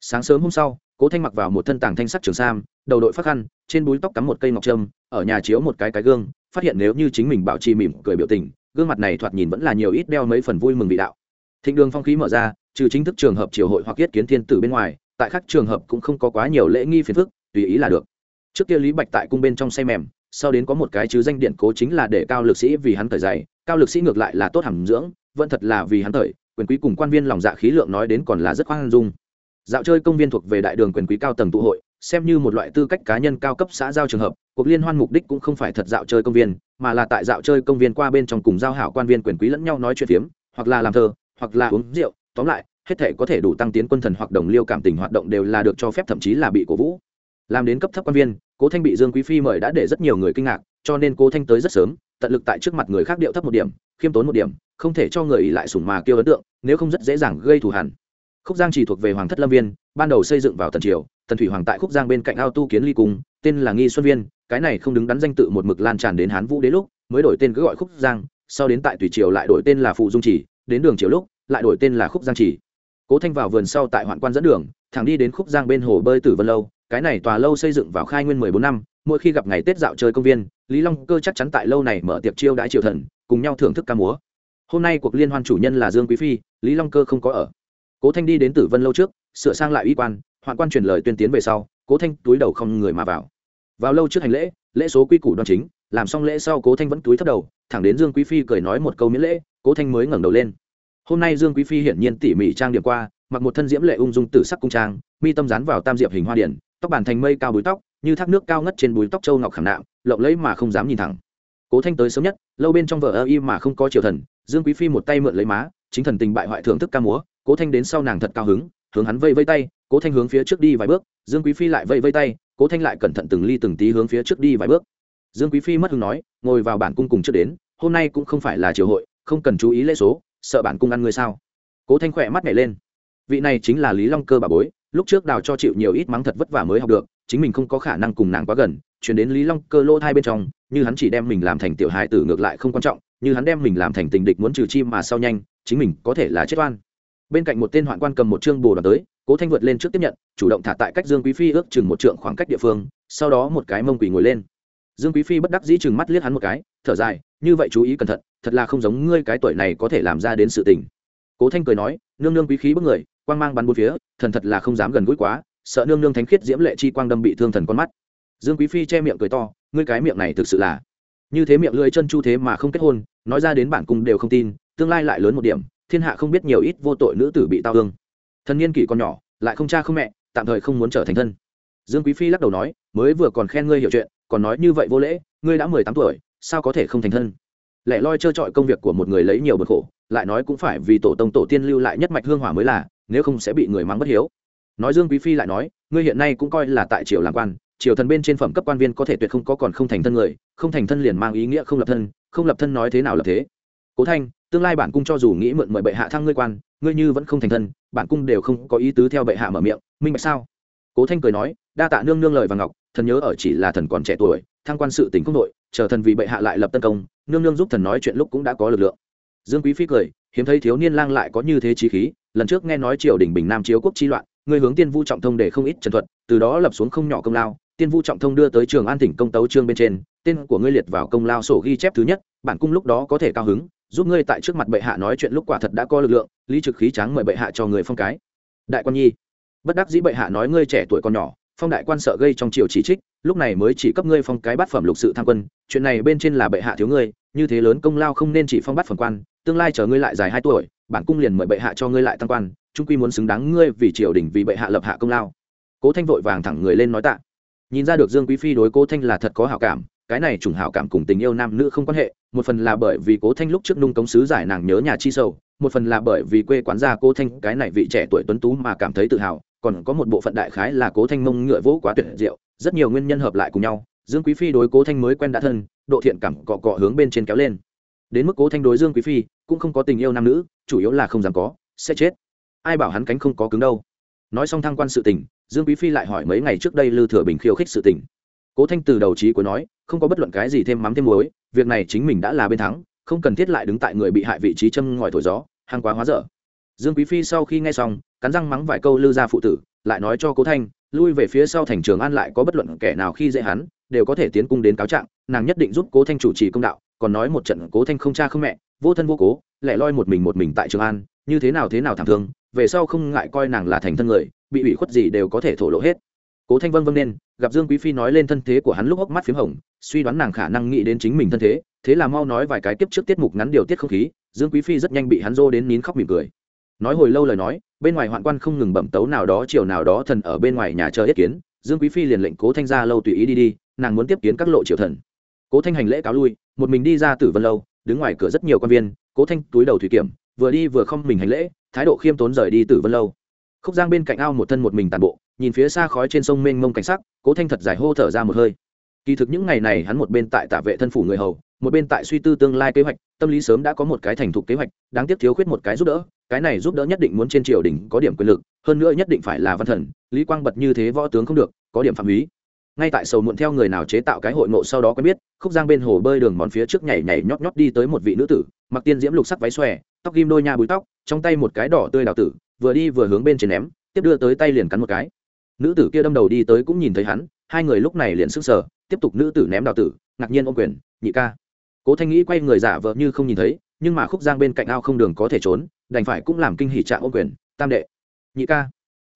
Sáng sớm hôm sau, cố thanh mặc vào một thân tàng thanh sắc trường sam, đầu đội phát khăn, trên búi tóc cắm một cây ngọc trâm, ở nhà chiếu một cái cái gương, phát hiện nếu như chính mình bảo trì mỉm cười biểu tình, gương mặt này thoạt nhìn vẫn là nhiều ít đeo mấy phần vui mừng vị đạo. Thịnh đường phong khí mở ra, trừ chính thức trường hợp triều hội hoặc yết kiến thiên tử bên ngoài, tại các trường hợp cũng không có quá nhiều lễ nghi phiền phức, tùy ý là được. Trước kia lý bạch tại cung bên trong say mềm sau đến có một cái chứ danh điện cố chính là để cao lực sĩ vì hắn thời dày, cao lực sĩ ngược lại là tốt hàm dưỡng, vẫn thật là vì hắn thời, quyền quý cùng quan viên lòng dạ khí lượng nói đến còn là rất khoan dung. Dạo chơi công viên thuộc về đại đường quyền quý cao tầng tụ hội, xem như một loại tư cách cá nhân cao cấp xã giao trường hợp, cuộc liên hoan mục đích cũng không phải thật dạo chơi công viên, mà là tại dạo chơi công viên qua bên trong cùng giao hảo quan viên quyền quý lẫn nhau nói chuyện phiếm, hoặc là làm thơ, hoặc là uống rượu, tóm lại, hết thể có thể đủ tăng tiến quân thần hoặc đồng liêu cảm tình hoạt động đều là được cho phép, thậm chí là bị cổ vũ. Làm đến cấp thấp quan viên cố thanh bị dương quý phi mời đã để rất nhiều người kinh ngạc, cho nên cố thanh tới rất sớm, tận lực tại trước mặt người khác điệu thấp một điểm, khiêm tốn một điểm, không thể cho người ỉ lại sủng mà kêu ấn tượng, nếu không rất dễ dàng gây thù hẳn khúc giang chỉ thuộc về hoàng thất lâm viên, ban đầu xây dựng vào tần triều, tần thủy hoàng tại khúc giang bên cạnh ao tu kiến ly cung, tên là nghi xuân viên, cái này không đứng đắn danh tự một mực lan tràn đến hán vũ đế lúc, mới đổi tên cứ gọi khúc giang, sau đến tại tùy triều lại đổi tên là phụ dung chỉ, đến đường triều lúc, lại đổi tên là khúc giang chỉ. Cố thanh vào vườn sau tại hoạn quan dẫn đường, thẳng đi đến khúc giang bên hồ bơi tử vân lâu cái này tòa lâu xây dựng vào khai nguyên mười bốn năm, mỗi khi gặp ngày tết dạo chơi công viên, lý long cơ chắc chắn tại lâu này mở tiệc chiêu đãi triều thần, cùng nhau thưởng thức ca múa. Hôm nay cuộc liên hoan chủ nhân là dương quý phi, lý long cơ không có ở. Cố thanh đi đến tử vân lâu trước, sửa sang lại y quan, hoạn quan truyền lời tuyên tiến về sau, cố thanh túi đầu không người mà vào. Vào lâu trước hành lễ lễ số quy củ đoan chính, làm xong lễ sau cố thanh vẫn túi thấp đầu, thẳng đến dương quý phi cười nói một câu miễn lễ, cố thanh mới ngẩng đầu lên. Hôm nay dương quý phi hiển nhiên tỉ mỉ trang điểm qua, mặc một thân diễm lệ ung dung tử sắc cung trang, mi tâm dán vào tam diệp hình hoa điển tóc bàn thành mây cao búi tóc, như thác nước cao ngất trên búi tóc châu ngọc khảm nạm, lộng lẫy mà không dám nhìn thẳng. Cố thanh tới sớm nhất, lâu bên trong vợ ơ y mà không có triều thần, dương quý phi một tay mượn lấy má, chính thần tình bại hoại thưởng thức ca múa, cố thanh đến sau nàng thật cao hứng, hướng hắn vây vây tay, cố thanh hướng phía trước đi vài bước, dương quý phi lại vây vây tay, cố thanh lại cẩn thận từng ly từng tí hướng phía trước đi vài bước. Dương quý phi mất hứng nói, ngồi vào bản cung cùng trước đến, hôm nay cũng không phải là triều hội, không cần chú ý lễ số, sợ bản cung ăn ngươi sao? Cố thanh khỏe mắt nhảy lên. Vị này chính là lý long cơ bà bối lúc trước đào cho chịu nhiều ít mắng thật vất vả mới học được, chính mình không có khả năng cùng nàng quá gần, chuyển đến lý long cơ lỗ hai bên trong, như hắn chỉ đem mình làm thành tiểu hài tử ngược lại không quan trọng, như hắn đem mình làm thành tình địch muốn trừ chi mà sau nhanh, chính mình có thể là chết oan. Bên cạnh một tên hoạn quan cầm một chương bồ đoàn tới, cố thanh vượt lên trước tiếp nhận, chủ động thả tại cách dương quý phi ước chừng một trượng khoảng cách địa phương, sau đó một cái mông quỳ ngồi lên. Dương quý phi bất đắc dĩ chừng mắt liếc hắn một cái, thở dài, như vậy chú ý cẩn thận, thật là không giống ngươi cái tuổi này có thể làm ra đến sự tình. Cố thanh cười nói, nương nương quý khí bức người quang mang bắn bốn phía, thần thật là không dám gần gũi quá, sợ nương nương thánh khiết diễm lệ chi quang đâm bị thương thần con mắt. Dương quý phi che miệng cười to, ngươi cái miệng này thực sự là như thế miệng lưỡi chân chu thế mà không kết hôn, nói ra đến bản cung đều không tin, tương lai lại lớn một điểm, thiên hạ không biết nhiều ít vô tội nữ tử bị tao thương. Thần niên kỷ còn nhỏ, lại không cha không mẹ, tạm thời không muốn trở thành thân. Dương quý phi lắc đầu nói, mới vừa còn khen ngươi hiểu chuyện, còn nói như vậy vô lễ, ngươi đã mười tám tuổi, sao có thể không thành thân? Lẽ loi trơ trọi công việc của một người lấy nhiều bực khổ, lại nói cũng phải vì tổ tông tổ tiên lưu lại nhất mạch hương hỏa mới là nếu không sẽ bị người mắng bất hiếu. Nói dương quý phi lại nói, ngươi hiện nay cũng coi là tại triều làm quan, triều thần bên trên phẩm cấp quan viên có thể tuyệt không có còn không thành thân người, không thành thân liền mang ý nghĩa không lập thân, không lập thân nói thế nào lập thế. Cố thanh, tương lai bản cung cho dù nghĩ mượn mời bệ hạ thăng ngươi quan, ngươi như vẫn không thành thân, bản cung đều không có ý tứ theo bệ hạ mở miệng, minh bạch sao? Cố thanh cười nói, đa tạ nương nương lời và ngọc, thần nhớ ở chỉ là thần còn trẻ tuổi, thăng quan sự tỉnh không nội, chờ thần vì bệ hạ lại lập tân công, nương nương giúp thần nói chuyện lúc cũng đã có lực lượng. Dương quý phi cười, hiếm thấy thiếu niên lang lại có như thế trí khí lần trước nghe nói triều đình bình nam chiếu quốc chi loạn người hướng tiên vu trọng thông để không ít trần thuật, từ đó lập xuống không nhỏ công lao. Tiên vu trọng thông đưa tới trường an tỉnh công tấu trương bên trên, tên của ngươi liệt vào công lao sổ ghi chép thứ nhất, bản cung lúc đó có thể cao hứng, giúp ngươi tại trước mặt bệ hạ nói chuyện lúc quả thật đã có lực lượng, lý trực khí tráng mời bệ hạ cho người phong cái. Đại quan nhi, bất đắc dĩ bệ hạ nói ngươi trẻ tuổi còn nhỏ, phong đại quan sợ gây trong triều chỉ trích, lúc này mới chỉ cấp ngươi phong cái bát phẩm lục sự tham quân, chuyện này bên trên là bệ hạ thiếu ngươi, như thế lớn công lao không nên chỉ phong bát phẩm quan, tương lai chờ ngươi lại dài hai tuổi bản cung liền mời bệ hạ cho ngươi lại tăng quan trung quy muốn xứng đáng ngươi vì triều đình vì bệ hạ lập hạ công lao. Cố thanh vội vàng thẳng người lên nói tạ. Nhìn ra được dương quý phi đối cố thanh là thật có hảo cảm, cái này trùng hảo cảm cùng tình yêu nam nữ không quan hệ, một phần là bởi vì cố thanh lúc trước nung cống sứ giải nàng nhớ nhà chi sâu một phần là bởi vì quê quán gia cố thanh, cái này vị trẻ tuổi tuấn tú mà cảm thấy tự hào, còn có một bộ phận đại khái là cố thanh mông ngựa vỗ quá tuyệt diệu, rất nhiều nguyên nhân hợp lại cùng nhau, dương quý phi đối cố thanh mới quen đã thân, độ thiện cảm cọ cọ hướng bên trên kéo lên đến mức cố thanh đối dương quý phi cũng không có tình yêu nam nữ, chủ yếu là không dám có, sẽ chết. Ai bảo hắn cánh không có cứng đâu. Nói xong thăng quan sự tình, dương quý phi lại hỏi mấy ngày trước đây lư thừa bình khiêu khích sự tình. Cố thanh từ đầu trí của nói, không có bất luận cái gì thêm mắm thêm muối, việc này chính mình đã là bên thắng, không cần thiết lại đứng tại người bị hại vị trí châm ngòi thổi gió hàng quá hóa dở. Dương quý phi sau khi nghe xong, cắn răng mắng vài câu lư ra phụ tử, lại nói cho cố thanh, lui về phía sau thành trường an lại có bất luận kẻ nào khi dễ hắn, đều có thể tiến cung đến cáo trạng, nàng nhất định giúp cố thanh chủ trì công đạo còn nói một trận cố thanh không cha không mẹ, vô thân vô cố, lẻ loi một mình một mình tại trường an, như thế nào thế nào thảm thương, về sau không ngại coi nàng là thành thân người, bị ủy khuất gì đều có thể thổ lộ hết. Cố thanh vân vân nên gặp dương quý phi nói lên thân thế của hắn lúc hốc mắt p h í m hồng, suy đoán nàng khả năng nghĩ đến chính mình thân thế thế là mau nói vài cái tiếp trước tiết mục ngắn điều tiết không khí, dương quý phi rất nhanh bị hắn rô đến nín khóc mỉm cười. Nói hồi lâu lời nói, bên ngoài hoạn quan không ngừng bẩm tấu nào đó chiều nào đó thần ở bên ngoài nhà chờ yết kiến, dương quý phi liền lệnh cố thanh ra lâu tùy ý đi đi, nàng muốn tiếp kiến các lộ triều thần cố thanh hành lễ cáo lui, một mình đi ra tử vân lâu, đứng ngoài cửa rất nhiều quan viên, cố thanh túi đầu thủy kiểm, vừa đi vừa không mình hành lễ, thái độ khiêm tốn rời đi tử vân lâu. Khúc giang bên cạnh ao một thân một mình tàn bộ, nhìn phía xa khói trên sông mênh mông cảnh sắc, cố thanh thật dài hô thở ra một hơi. Kỳ thực những ngày này hắn một bên tại tả vệ thân phủ người hầu, một bên tại suy tư tương lai kế hoạch, tâm lý sớm đã có một cái thành thục kế hoạch, đáng tiếc thiếu khuyết một cái giúp đỡ, cái này giúp đỡ nhất định muốn trên triều đình có điểm quyền lực, hơn nữa nhất định phải là văn thần, lý quang bật như thế võ tướng không được, có điểm phạm ý ngay tại sầu muộn theo người nào chế tạo cái hội ngộ sau đó quen biết, khúc giang bên hồ bơi đường mòn phía trước nhảy nhảy nhót nhót đi tới một vị nữ tử, mặc tiên diễm lục sắc váy xòe, tóc ghim đôi nha búi tóc, trong tay một cái đỏ tươi đào tử, vừa đi vừa hướng bên trên ném, tiếp đưa tới tay liền cắn một cái. Nữ tử kia đâm đầu đi tới cũng nhìn thấy hắn, hai người lúc này liền sức sở tiếp tục nữ tử ném đào tử, ngạc nhiên ôm quyền, nhị ca. Cố thanh nghĩ quay người giả vợ như không nhìn thấy, nhưng mà khúc giang bên cạnh ao không đường có thể trốn, đành phải cũng làm kinh hỉ trạng ôm quyền, tam đệ. Nhị ca.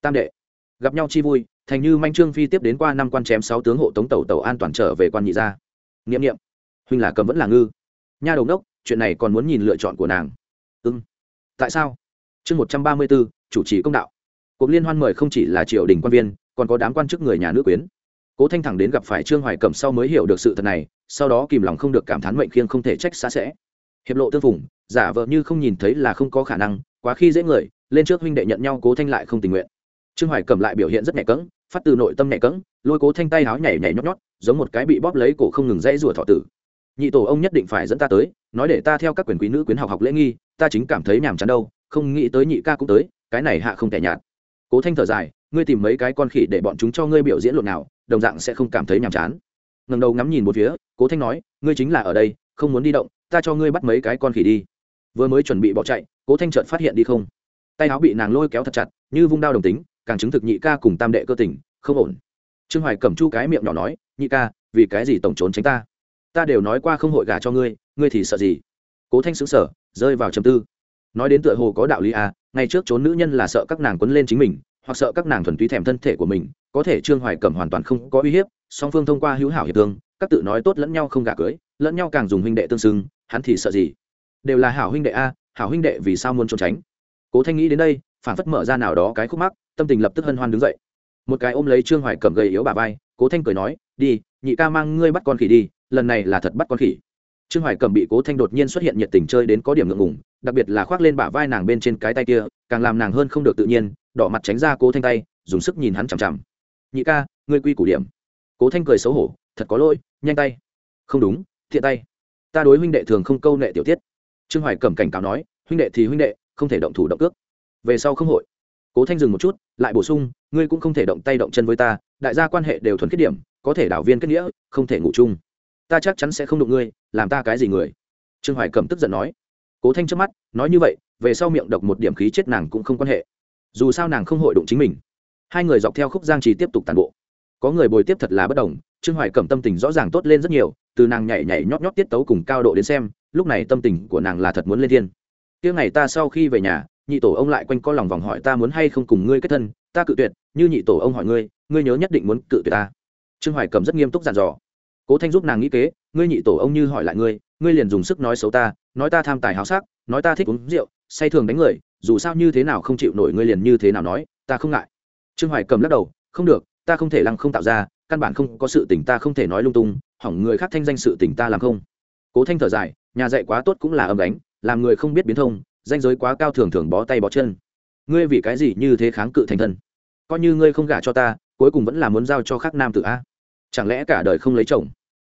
Tam đệ. Gặp nhau chi vui thành như manh trương phi tiếp đến qua năm quan chém sáu tướng hộ tống tàu tàu an toàn trở về quan nhị gia. Nghiệm nghiệm huynh là cầm vẫn là ngư. Nha đầu đốc chuyện này còn muốn nhìn lựa chọn của nàng. Ưng ừ. tại sao? Chương một trăm ba mươi bốn, chủ trì công đạo. Cuộc liên hoan mời không chỉ là triều đình quan viên, còn có đám quan chức người nhà nước quyến. Cố thanh thẳng đến gặp phải trương hoài cẩm sau mới hiểu được sự thật này, sau đó kìm lòng không được cảm thán mệnh khiêng không thể trách xa sẽ. Hiệp lộ tương phùng, giả vờ như không nhìn thấy là không có khả năng, quá khi dễ người, lên trước huynh đệ nhận nhau cố thanh lại không tình nguyện. Trương hoài cẩm lại biểu hiện rất nhẹ cỡng phát từ nội tâm nhẹ cẫng, lôi cố thanh tay háo nhảy nhảy nhót nhót, giống một cái bị bóp lấy cổ không ngừng dãy rủa thọ tử. Nhị tổ ông nhất định phải dẫn ta tới, nói để ta theo các quyền quý nữ quyến học học lễ nghi, ta chính cảm thấy nhàm chán đâu, không nghĩ tới nhị ca cũng tới, cái này hạ không thể nhạt. Cố thanh thở dài, ngươi tìm mấy cái con khỉ để bọn chúng cho ngươi biểu diễn lộn nào, đồng dạng sẽ không cảm thấy nhàm chán. Ngần đầu ngắm nhìn một phía, cố thanh nói, ngươi chính là ở đây, không muốn đi động, ta cho ngươi bắt mấy cái con khỉ đi. Vừa mới chuẩn bị bỏ chạy, cố thanh trợt phát hiện đi không. Tay áo bị nàng lôi kéo thật chặt, như vung đao đồng tính càng chứng thực nhị ca cùng tam đệ cơ tình, không ổn. Trương hoài cầm chu cái miệng nhỏ nói, nhị ca, vì cái gì tổng trốn tránh ta? Ta đều nói qua không hội gả cho ngươi ngươi thì sợ gì? Cố thanh xứng sở rơi vào trầm tư. Nói đến tựa hồ có đạo lý à ngày trước trốn nữ nhân là sợ các nàng quấn lên chính mình, hoặc sợ các nàng thuần túy thèm thân thể của mình, có thể trương hoài cẩm hoàn toàn không có uy hiếp, song phương thông qua hữu hảo hiệp thương, các tự nói tốt lẫn nhau không gả cưới, lẫn nhau càng dùng huynh đệ tương xưng hắn thì sợ gì? Đều là hảo huynh đệ a, hảo huynh đệ vì sao muốn trốn tránh? Cố thanh nghĩ đến đây phản phất mở ra nào đó cái khúc mắc tâm tình lập tức hân hoan đứng dậy. Một cái ôm lấy trương hoài cẩm gầy yếu bà vai, cố thanh cười nói, đi, nhị ca mang ngươi bắt con khỉ đi, lần này là thật bắt con khỉ. Trương hoài cẩm bị cố thanh đột nhiên xuất hiện nhiệt tình chơi đến có điểm ngượng ngùng, đặc biệt là khoác lên bả vai nàng bên trên cái tay kia, càng làm nàng hơn không được tự nhiên, đỏ mặt tránh ra cố thanh tay, dùng sức nhìn hắn chằm chằm. Nhị ca, ngươi quy củ điểm. Cố thanh cười xấu hổ, thật có lỗi, nhanh tay. Không đúng, thiện tay. Ta đối huynh đệ thường không câu nệ tiểu tiết. Trương hoài cẩm cảnh cáo nói, huynh đệ thì huynh đệ, không thể động thủ động cước. Về sau không hội cố thanh dừng một chút, lại bổ sung, ngươi cũng không thể động tay động chân với ta, đại gia quan hệ đều thuần khiết điểm, có thể đảo viên kết nghĩa, không thể ngủ chung. Ta chắc chắn sẽ không đụng ngươi, làm ta cái gì người? Trương hoài cẩm tức giận nói. Cố thanh trước mắt, nói như vậy, về sau miệng độc một điểm khí chết nàng cũng không quan hệ. Dù sao nàng không hội đụng chính mình. Hai người dọc theo khúc giang trì tiếp tục tàn bộ. Có người bồi tiếp thật là bất đồng, trương hoài cẩm tâm tình rõ ràng tốt lên rất nhiều, từ nàng nhảy nhảy nhót nhót tiết tấu cùng cao độ đến xem, lúc này tâm tình của nàng là thật muốn lên thiên. Tiếng ngày ta sau khi về nhà nhị tổ ông lại quanh co lòng vòng hỏi ta muốn hay không cùng ngươi kết thân, ta cự tuyệt, như nhị tổ ông hỏi ngươi ngươi nhớ nhất định muốn cự tuyệt ta. Trương hoài cầm rất nghiêm túc dặn dò. Cố thanh giúp nàng nghĩ kế, ngươi nhị tổ ông như hỏi lại ngươi ngươi liền dùng sức nói xấu ta, nói ta tham tài háo sắc, nói ta thích uống rượu, say thường đánh người, dù sao như thế nào không chịu nổi ngươi liền như thế nào nói, ta không ngại. Trương hoài cầm lắc đầu, không được, ta không thể lăng không tạo ra, căn bản không có sự tình ta không thể nói lung tung, hỏng người khác thanh danh sự tình ta làm không. Cố thanh thở dài, nhà dạy quá tốt cũng là âm đánh, làm người không biết biến thông danh giới quá cao thường thường bó tay bó chân. Ngươi vì cái gì như thế kháng cự thành thân? Coi như ngươi không gả cho ta, cuối cùng vẫn là muốn giao cho khác nam tự a. Chẳng lẽ cả đời không lấy chồng?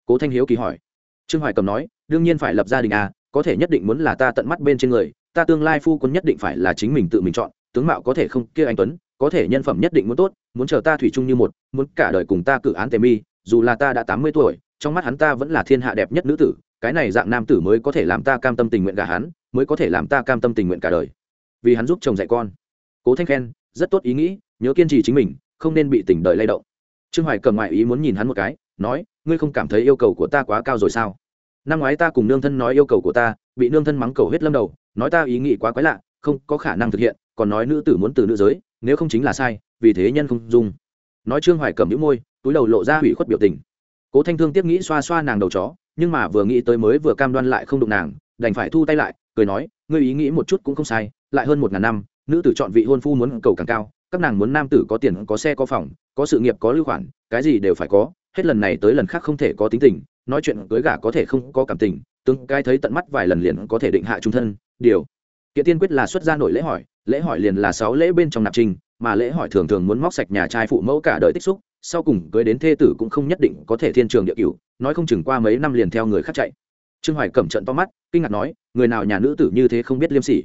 Cố thanh hiếu kỳ hỏi. Trương hoài cầm nói, đương nhiên phải lập gia đình a, có thể nhất định muốn là ta tận mắt bên trên người, ta tương lai phu quân nhất định phải là chính mình tự mình chọn, tướng mạo có thể không, kia anh tuấn, có thể nhân phẩm nhất định muốn tốt, muốn chờ ta thủy chung như một, muốn cả đời cùng ta cử án tề mi, dù là ta đã tám mươi tuổi, trong mắt hắn ta vẫn là thiên hạ đẹp nhất nữ tử, cái này dạng nam tử mới có thể làm ta cam tâm tình nguyện gả hắn mới có thể làm ta cam tâm tình nguyện cả đời. Vì hắn giúp chồng dạy con. Cố thanh khen, rất tốt ý nghĩ, nhớ kiên trì chính mình, không nên bị tình đời lay động. Trương hoài cầm ngoại ý muốn nhìn hắn một cái, nói, ngươi không cảm thấy yêu cầu của ta quá cao rồi sao? Năm ngoái ta cùng nương thân nói yêu cầu của ta, bị nương thân mắng cầu hết lâm đầu, nói ta ý nghĩ quá quái lạ, không có khả năng thực hiện, còn nói nữ tử muốn từ nữ giới, nếu không chính là sai, vì thế nhân không dung. Nói trương hoài cầm những môi, túi đầu lộ ra hủy khuất biểu tình. Cố thanh thương tiếp nghĩ xoa xoa nàng đầu chó, nhưng mà vừa nghĩ tới mới vừa cam đoan lại không đụng nàng, đành phải thu tay lại cười nói, ngươi ý nghĩ một chút cũng không sai, lại hơn một ngàn năm, nữ tử chọn vị hôn phu muốn cầu càng cao, các nàng muốn nam tử có tiền, có xe, có phòng, có sự nghiệp, có lưu khoản, cái gì đều phải có, hết lần này tới lần khác không thể có tính tình, nói chuyện cưới gả có thể không có cảm tình, tương cái thấy tận mắt vài lần liền có thể định hạ trung thân. Điều. Kiện tiên quyết là xuất ra nổi lễ hỏi lễ hỏi liền là sáu lễ bên trong nạp trình, mà lễ hỏi thường thường muốn móc sạch nhà trai phụ mẫu cả đời tích xúc, sau cùng cưới đến thê tử cũng không nhất định có thể thiên trường địa cửu, nói không chừng qua mấy năm liền theo người khác chạy trương hoài cẩm trận to mắt, kinh ngạc nói, người nào nhà nữ tử như thế không biết liêm sỉ?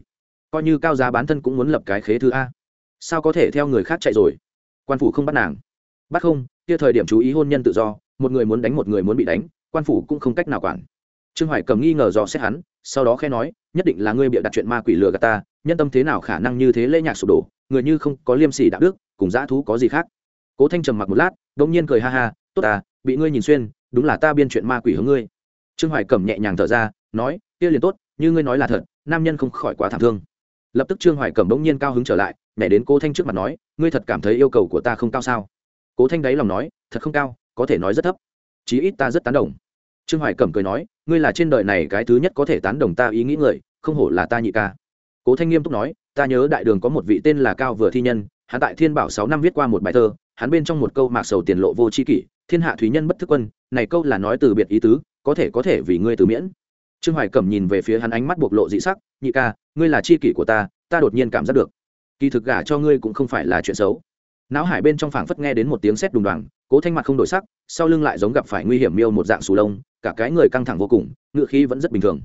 Coi như cao giá bán thân cũng muốn lập cái khế thứ a. Sao có thể theo người khác chạy rồi? Quan phủ không bắt nàng. Bắt không, kia thời điểm chú ý hôn nhân tự do, một người muốn đánh một người muốn bị đánh, quan phủ cũng không cách nào quản. Trương hoài cầm nghi ngờ dò xét hắn, sau đó khẽ nói, nhất định là ngươi bịa đặt chuyện ma quỷ lừa gạt ta, nhân tâm thế nào khả năng như thế lễ nhạc sụp đổ, người như không có liêm sỉ đạo đức, cùng dã thú có gì khác? Cố thanh trầm mặc một lát đông nhiên cười ha ha, tốt à bị ngươi nhìn xuyên, đúng là ta biên chuyện ma quỷ hướng ngươi trương hoài Cẩm nhẹ nhàng thở ra, nói, kia liền tốt, như ngươi nói là thật, nam nhân không khỏi quá thảm thương. Lập tức trương hoài Cẩm bỗng nhiên cao hứng trở lại, nhảy đến cố thanh trước mặt nói, ngươi thật cảm thấy yêu cầu của ta không cao sao? Cố thanh đáy lòng nói, thật không cao, có thể nói rất thấp, chí ít ta rất tán đồng. Trương hoài cẩm cười nói, ngươi là trên đời này cái thứ nhất có thể tán đồng ta ý nghĩ người, không hổ là ta nhị ca. Cố thanh nghiêm túc nói, ta nhớ đại đường có một vị tên là cao vừa thi nhân, hắn tại thiên bảo sáu năm viết qua một bài thơ, hắn bên trong một câu mạc sầu tiền lộ vô c kỷ, thiên hạ thúy nhân bất thức quân, này câu là nói từ biệt ý tứ có thể có thể vì ngươi từ miễn. Trương hoài cẩm nhìn về phía hắn ánh mắt bộc lộ dị sắc, nhị ca, ngươi là c kỷ của ta ta đột nhiên cảm giác được. Kỳ thực gả cho ngươi cũng không phải là chuyện xấu. Não hải bên trong phảng phất nghe đến một tiếng sét đùng đoàng, cố thanh mặt không đổi sắc, sau lưng lại giống gặp phải nguy hiểm miêu một dạng sù lông, cả cái người căng thẳng vô cùng, ngựa khí vẫn rất bình thường.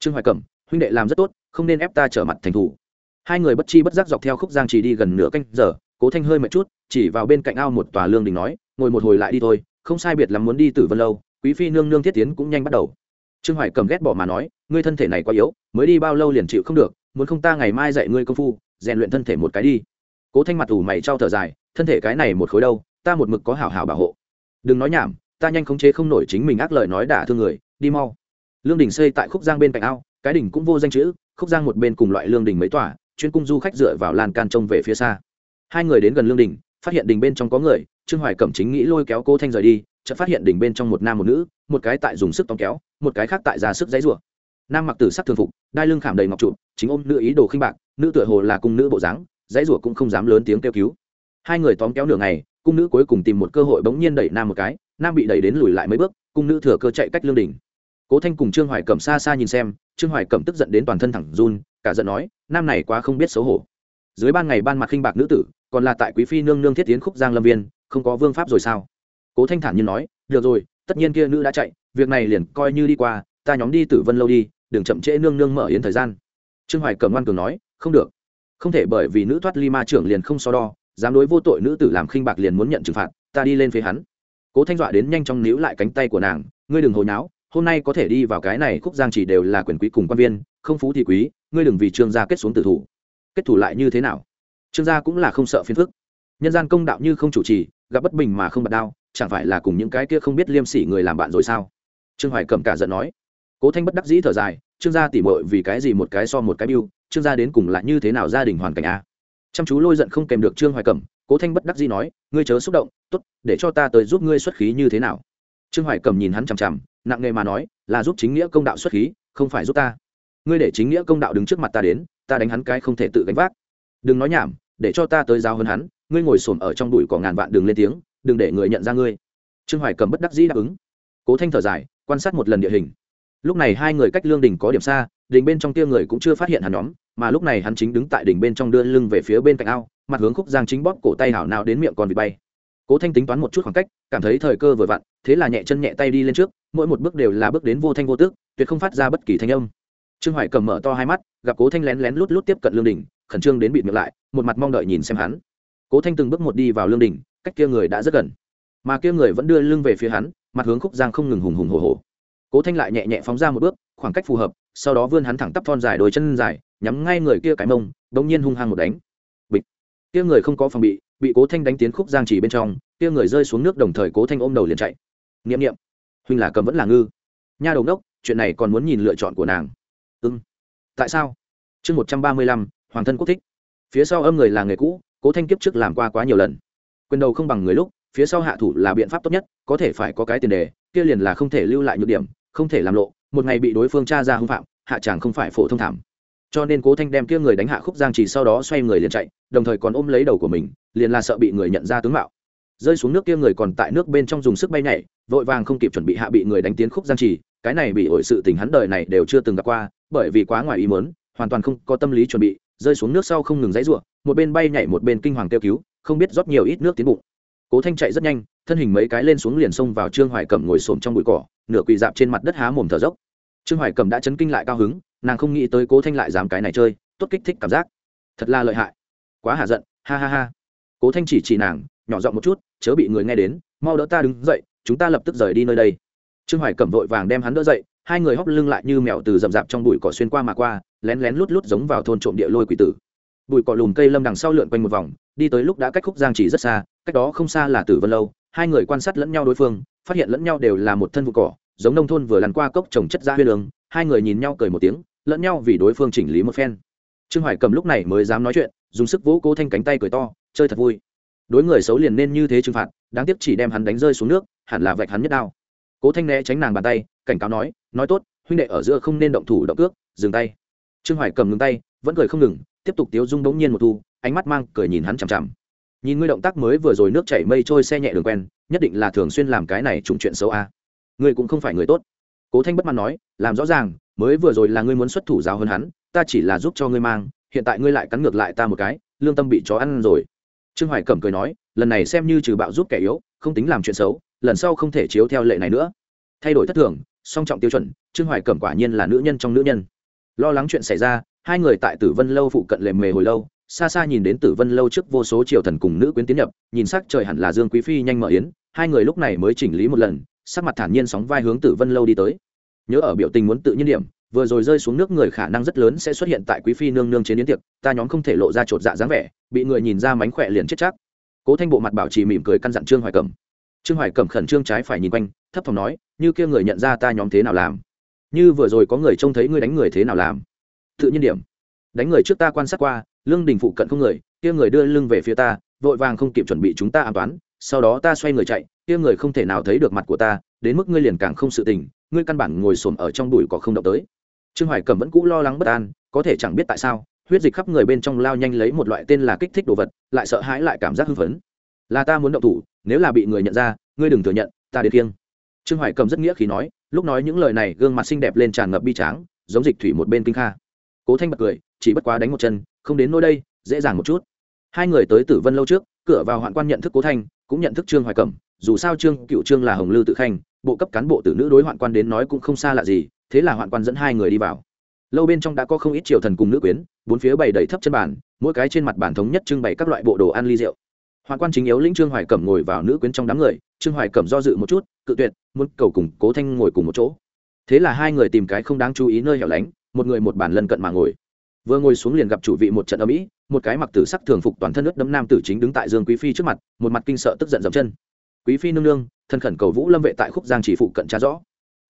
Trương hoài cẩm, huynh đệ làm rất tốt, không nên ép ta trở mặt thành thủ. Hai người bất chi bất giác dọc theo khúc giang chỉ đi gần nửa canh giờ, cố thanh hơi mệt chút, chỉ vào bên cạnh ao một tòa lương đình nói, ngồi một hồi lại đi thôi, không sai biệt lắm muốn đi tử vân lâu quý phi nương nương thiết tiến cũng nhanh bắt đầu. Trương hoài cầm ghét bỏ mà nói, ngươi thân thể này quá yếu, mới đi bao lâu liền chịu không được, muốn không ta ngày mai dạy ngươi công phu, rèn luyện thân thể một cái đi. Cố thanh mặt ủ mày trao thở dài, thân thể cái này một khối đâu, ta một mực có hảo hảo bảo hộ. Đừng nói nhảm, ta nhanh khống chế không nổi chính mình ác lời nói đả thương người, đi mau. Lương đình xây tại khúc giang bên cạnh ao, cái đỉnh cũng vô danh chữ, khúc giang một bên cùng loại lương đình mấy tòa, chuyên cung du khách dựa vào lan can trông về phía xa. Hai người đến gần lương đình, phát hiện đình bên trong có người, trương hoài cẩm chính nghĩ lôi kéo cô thanh rời đi chợt phát hiện đỉnh bên trong một nam một nữ, một cái tại dùng sức tóm kéo, một cái khác tại ra sức dãy rủa. Nam mặc tử sắc thường phục, đai lưng khảm đầy ngọc trụ, chính ôm nữ ý đồ khinh bạc, nữ tựa hồ là cung nữ bộ dáng, dãy rủa cũng không dám lớn tiếng kêu cứu. Hai người tóm kéo nửa ngày, cung nữ cuối cùng tìm một cơ hội bỗng nhiên đẩy nam một cái, nam bị đẩy đến lùi lại mấy bước, cung nữ thừa cơ chạy cách lương đỉnh. Cố thanh cùng trương hoài cẩm xa xa nhìn xem, trương hoài cẩm tức giận đến toàn thân thẳng run, cả giận nói, nam này quá không biết xấu hổ. Dưới ban ngày ban mặt khinh bạc nữ tử, còn là tại quý phi nương nương thiết tiến khúc giang lâm viên, không có vương pháp rồi sao? Cố thanh thản nhiên nói, được rồi, tất nhiên kia nữ đã chạy, việc này liền coi như đi qua, ta nhóm đi tử vân lâu đi, đừng chậm trễ nương nương mở yến thời gian. Trương hoài Cầm ngoan cường nói, không được. Không thể bởi vì nữ thoát ly ma trưởng liền không so đo, dám đối vô tội nữ tử làm khinh bạc liền muốn nhận trừng phạt, ta đi lên phía hắn. Cố thanh dọa đến nhanh chóng níu lại cánh tay của nàng, ngươi đừng hồi náo, hôm nay có thể đi vào cái này khúc giang chỉ đều là quyền quý cùng quan viên, không phú thì quý, ngươi đừng vì trương gia kết xuống tử thủ. Kết thủ lại như thế nào? Trương gia cũng là không sợ phiền phức. Nhân gian công đạo như không chủ trì, gặp bất bình mà không bật đao chẳng phải là cùng những cái kia không biết liêm sỉ người làm bạn rồi sao? Trương hoài cầm cả giận nói. Cố thanh bất đắc dĩ thở dài, trương gia tỉ mội vì cái gì một cái so một cái biêu trương gia đến cùng là như thế nào gia đình hoàn cảnh a? Chăm chú lôi giận không kèm được trương hoài cẩm, cố thanh bất đắc dĩ nói, ngươi chớ xúc động t ố t để cho ta tới giúp ngươi xuất khí như thế nào? Trương hoài cẩm nhìn hắn chằm chằm, nặng nề mà nói, là giúp chính nghĩa công đạo xuất khí, không phải giúp ta. Ngươi để chính nghĩa công đạo đứng trước mặt ta đến, ta đánh hắn cái không thể tự gánh vác. Đừng nói nhảm, để cho ta tới giao hơn hắn, ngươi ngồi xổm ở trong đùi cỏ ngàn vạn đường lên tiếng đừng để người nhận ra ngươi. Trương hoài cầm bất đắc dĩ đáp ứng. Cố thanh thở dài, quan sát một lần địa hình. Lúc này hai người cách lương đình có điểm xa, đình bên trong tia người cũng chưa phát hiện hắn nhóm, mà lúc này hắn chính đứng tại đỉnh bên trong đưa lưng về phía bên cạnh ao, mặt hướng khúc giang chính bóp cổ tay hảo nào đến miệng còn bị bay. Cố thanh tính toán một chút khoảng cách, cảm thấy thời cơ vừa vặn, thế là nhẹ chân nhẹ tay đi lên trước, mỗi một bước đều là bước đến vô thanh vô tước, tuyệt không phát ra bất kỳ thanh âm. Trương hoài cầm mở to hai mắt, gặp cố thanh lén lén lút lút tiếp cận lương đình, khẩn trương đến bịt miệng lại, một mặt mong đợi nhìn xem hắn. Cố thanh từng bước một đi vào lương đình cách kia người đã rất gần. Mà kia người vẫn đưa lưng về phía hắn, mặt hướng khúc giang không ngừng hùng hùng hồ hồ cố thanh lại nhẹ nhẹ phóng ra một bước, khoảng cách phù hợp, sau đó vươn hắn thẳng tắp thon dài đôi chân dài, nhắm ngay người kia cái mông, đống nhiên hung hăng một đánh. Bịch. Kia người không có phòng bị bị cố thanh đánh tiến khúc giang chỉ bên trong, kia người rơi xuống nước đồng thời cố thanh ôm đầu liền chạy. Nghiệm nghiệm huynh là cầm vẫn là ngư. Nha đầu đốc chuyện này còn muốn nhìn lựa chọn của nàng. Ưng tại sao? Chương một trăm ba mươi lăm, hoàng thân quốc thích. Phía sau âm người là người cũ, cố thanh kiếp trước làm qua quá nhiều lần quyền đầu không bằng người lúc, phía sau hạ thủ là biện pháp tốt nhất, có thể phải có cái tiền đề, kia liền là không thể lưu lại nhược điểm, không thể làm lộ, một ngày bị đối phương tra ra hưng phạm, hạ chàng không phải phổ thông thảm. Cho nên cố thanh đem kia người đánh hạ khúc giang chỉ sau đó xoay người liền chạy, đồng thời còn ôm lấy đầu của mình, liền là sợ bị người nhận ra tướng mạo. Rơi xuống nước kia người còn tại nước bên trong dùng sức bay nhảy, vội vàng không kịp chuẩn bị hạ bị người đánh tiến khúc giang trì cái này bị ổi sự tình hắn đời này đều chưa từng gặp qua, bởi vì quá ngoài ý mớn hoàn toàn không có tâm lý chuẩn bị, rơi xuống nước sau không ngừng dãy ruộng một bên bay nhảy một bên kinh hoàng kêu cứu không biết rót nhiều ít nước tiến bụng. Cố thanh chạy rất nhanh, thân hình mấy cái lên xuống liền xông vào trương hoài cẩm ngồi xổm trong bụi cỏ, nửa quỳ dạp trên mặt đất há mồm thở dốc. Trương hoài cẩm đã chấn kinh lại cao hứng, nàng không nghĩ tới cố thanh lại dám cái này chơi, tốt kích thích cảm giác. Thật là lợi hại. Quá hạ giận, ha ha ha. Cố thanh chỉ chỉ nàng, nhỏ giọng một chút, chớ bị người nghe đến, mau đỡ ta đứng dậy, chúng ta lập tức rời đi nơi đây. Trương hoài cẩm vội vàng đem hắn đỡ dậy, hai người hóc lưng lại như mèo từ rậm rạp trong bụi cỏ xuyên qua mà qua, lén lén lút lút giống vào thôn trộm địa lôi quỷ tử bụi cỏ lùm cây lâm đằng sau lượn quanh một vòng, đi tới lúc đã cách khúc giang chỉ rất xa, cách đó không xa là tử vân lâu. Hai người quan sát lẫn nhau đối phương, phát hiện lẫn nhau đều là một thân vụ cỏ, giống nông thôn vừa lăn qua cốc trồng chất ra huyên đường hai người nhìn nhau cười một tiếng, lẫn nhau vì đối phương chỉnh lý một phen. Trương hoài cầm lúc này mới dám nói chuyện, dùng sức vỗ cố thanh cánh tay cười to, chơi thật vui. Đối người xấu liền nên như thế trừng phạt, đáng tiếc chỉ đem hắn đánh rơi xuống nước, hẳn là vạch hắn nhất đao. Cố thanh né tránh nàng bàn tay, cảnh cáo nói nói tốt, huynh đệ ở giữa không nên động thủ động cước, dừng tay. Trương hoài cầm ngừng tay, vẫn cười không ngừng tiếp tục tiếu dung bỗng nhiên một thu, ánh mắt mang cười nhìn hắn chằm chằm. Nhìn ngươi động tác mới vừa rồi nước chảy mây trôi xe nhẹ đường quen, nhất định là thường xuyên làm cái này trùng chuyện xấu a. À. ngươi cũng không phải người tốt. Cố thanh bất mãn nói, làm rõ ràng, mới vừa rồi là ngươi muốn xuất thủ giáo hơn hắn, ta chỉ là giúp cho ngươi mang, hiện tại ngươi lại cắn ngược lại ta một cái, lương tâm bị chó ăn rồi. Trương hoài cẩm cười nói, lần này xem như trừ bạo giúp kẻ yếu, không tính làm chuyện xấu, lần sau không thể chiếu theo lệ này nữa. Thay đổi thất thường, song trọng tiêu chuẩn, trương hoài cẩm quả nhiên là nữ nhân trong nữ nhân. Lo lắng chuyện xảy ra hai người tại tử vân lâu phụ cận lề mề hồi lâu, xa xa nhìn đến tử vân lâu trước vô số triều thần cùng nữ quyến tiến nhập, nhìn sắc trời hẳn là dương quý phi nhanh mở yến, hai người lúc này mới chỉnh lý một lần, sắc mặt thản nhiên sóng vai hướng tử vân lâu đi tới. Nhớ ở biểu tình muốn tự nhiên điểm, vừa rồi rơi xuống nước người khả năng rất lớn sẽ xuất hiện tại quý phi nương nương trên yến tiệc, ta nhóm không thể lộ ra chột dạ dáng vẻ, bị người nhìn ra mánh khỏe liền chết chắc. Cố thanh bộ mặt bảo trì mỉm cười căn dặn trương hoài cẩm. Trương hoài cẩm khẩn trương trái phải nhìn quanh, thấp phòng nói, như kia người nhận ra ta nhóm thế nào làm? Như vừa rồi có người trông thấy ngươi đánh người thế nào làm? Tự nhiên điểm. Đánh người trước ta quan sát qua, lương đình phụ cận không người, kia người đưa lưng về phía ta, vội vàng không kịp chuẩn bị chúng ta an toán, sau đó ta xoay người chạy, kia người không thể nào thấy được mặt của ta, đến mức ngươi liền càng không sự tình, ngươi căn bản ngồi xổm ở trong đùi có không động tới. Trương hoài cẩm vẫn cũ lo lắng bất an, có thể chẳng biết tại sao, huyết dịch khắp người bên trong lao nhanh lấy một loại tên là kích thích đồ vật, lại sợ hãi lại cảm giác hưng phấn. Là ta muốn động thủ, nếu là bị người nhận ra, ngươi đừng thừa nhận, ta đến kiêng. Trương hoài cầm rất nghĩa khí nói, lúc nói những lời này gương mặt xinh đẹp lên tràn ngập bi tráng, giống dịch thủy một bên kinh kha cố thanh bật cười, chỉ bất quá đánh một chân, không đến nơi đây, dễ dàng một chút. Hai người tới tử vân lâu trước, cửa vào hoạn quan nhận thức cố thanh, cũng nhận thức trương hoài cẩm, dù sao trương cựu trương là hồng lư tự khanh, bộ cấp cán bộ tử nữ đối hoạn quan đến nói cũng không xa lạ gì, thế là hoạn quan dẫn hai người đi vào. Lâu bên trong đã có không ít triều thần cùng nữ quyến, bốn phía bày đầy thấp chân bàn, mỗi cái trên mặt bàn thống nhất trưng bày các loại bộ đồ ăn ly rượu. Hoạn quan chính yếu lĩnh trương hoài cẩm ngồi vào nữ quyến trong đám người, trương hoài cẩm do dự một chút, cự tuyệt, muốn cầu cùng cố thanh ngồi cùng một chỗ. Thế là hai người tìm cái không đáng chú ý nơi hẻo lánh một người một bàn lân cận mà ngồi. Vừa ngồi xuống liền gặp chủ vị một trận âm ỉ một cái mặc tử sắc thường phục toàn thân nước đấm nam tử chính đứng tại dương quý phi trước mặt, một mặt kinh sợ tức giận dậm chân. Quý phi nương nương, thân khẩn cầu vũ lâm vệ tại khúc giang chỉ phụ cận tra rõ.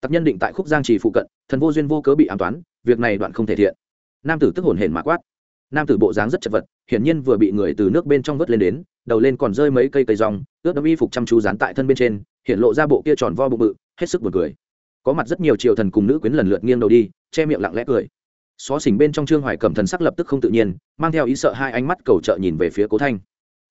Tặc nhân định tại khúc giang chỉ phụ cận, thần vô duyên vô cớ bị an toán, việc này đoạn không thể thiện. Nam tử tức hồn hển mà quát. Nam tử bộ dáng rất chật vật, hiển nhiên vừa bị người từ nước bên trong vớt lên đến, đầu lên còn rơi mấy cây cây rong, ướt đẫm y phục chăm chú dán tại thân bên trên, hiện lộ ra bộ kia tròn vo bụng bự, hết sức buồn cười có mặt rất nhiều triều thần cùng nữ quyến lần lượt nghiêng đầu đi, che miệng lặng lẽ cười. Xó xỉnh bên trong trương hoài cẩm thần sắc lập tức không tự nhiên, mang theo ý sợ hai ánh mắt cầu trợ nhìn về phía cố thanh.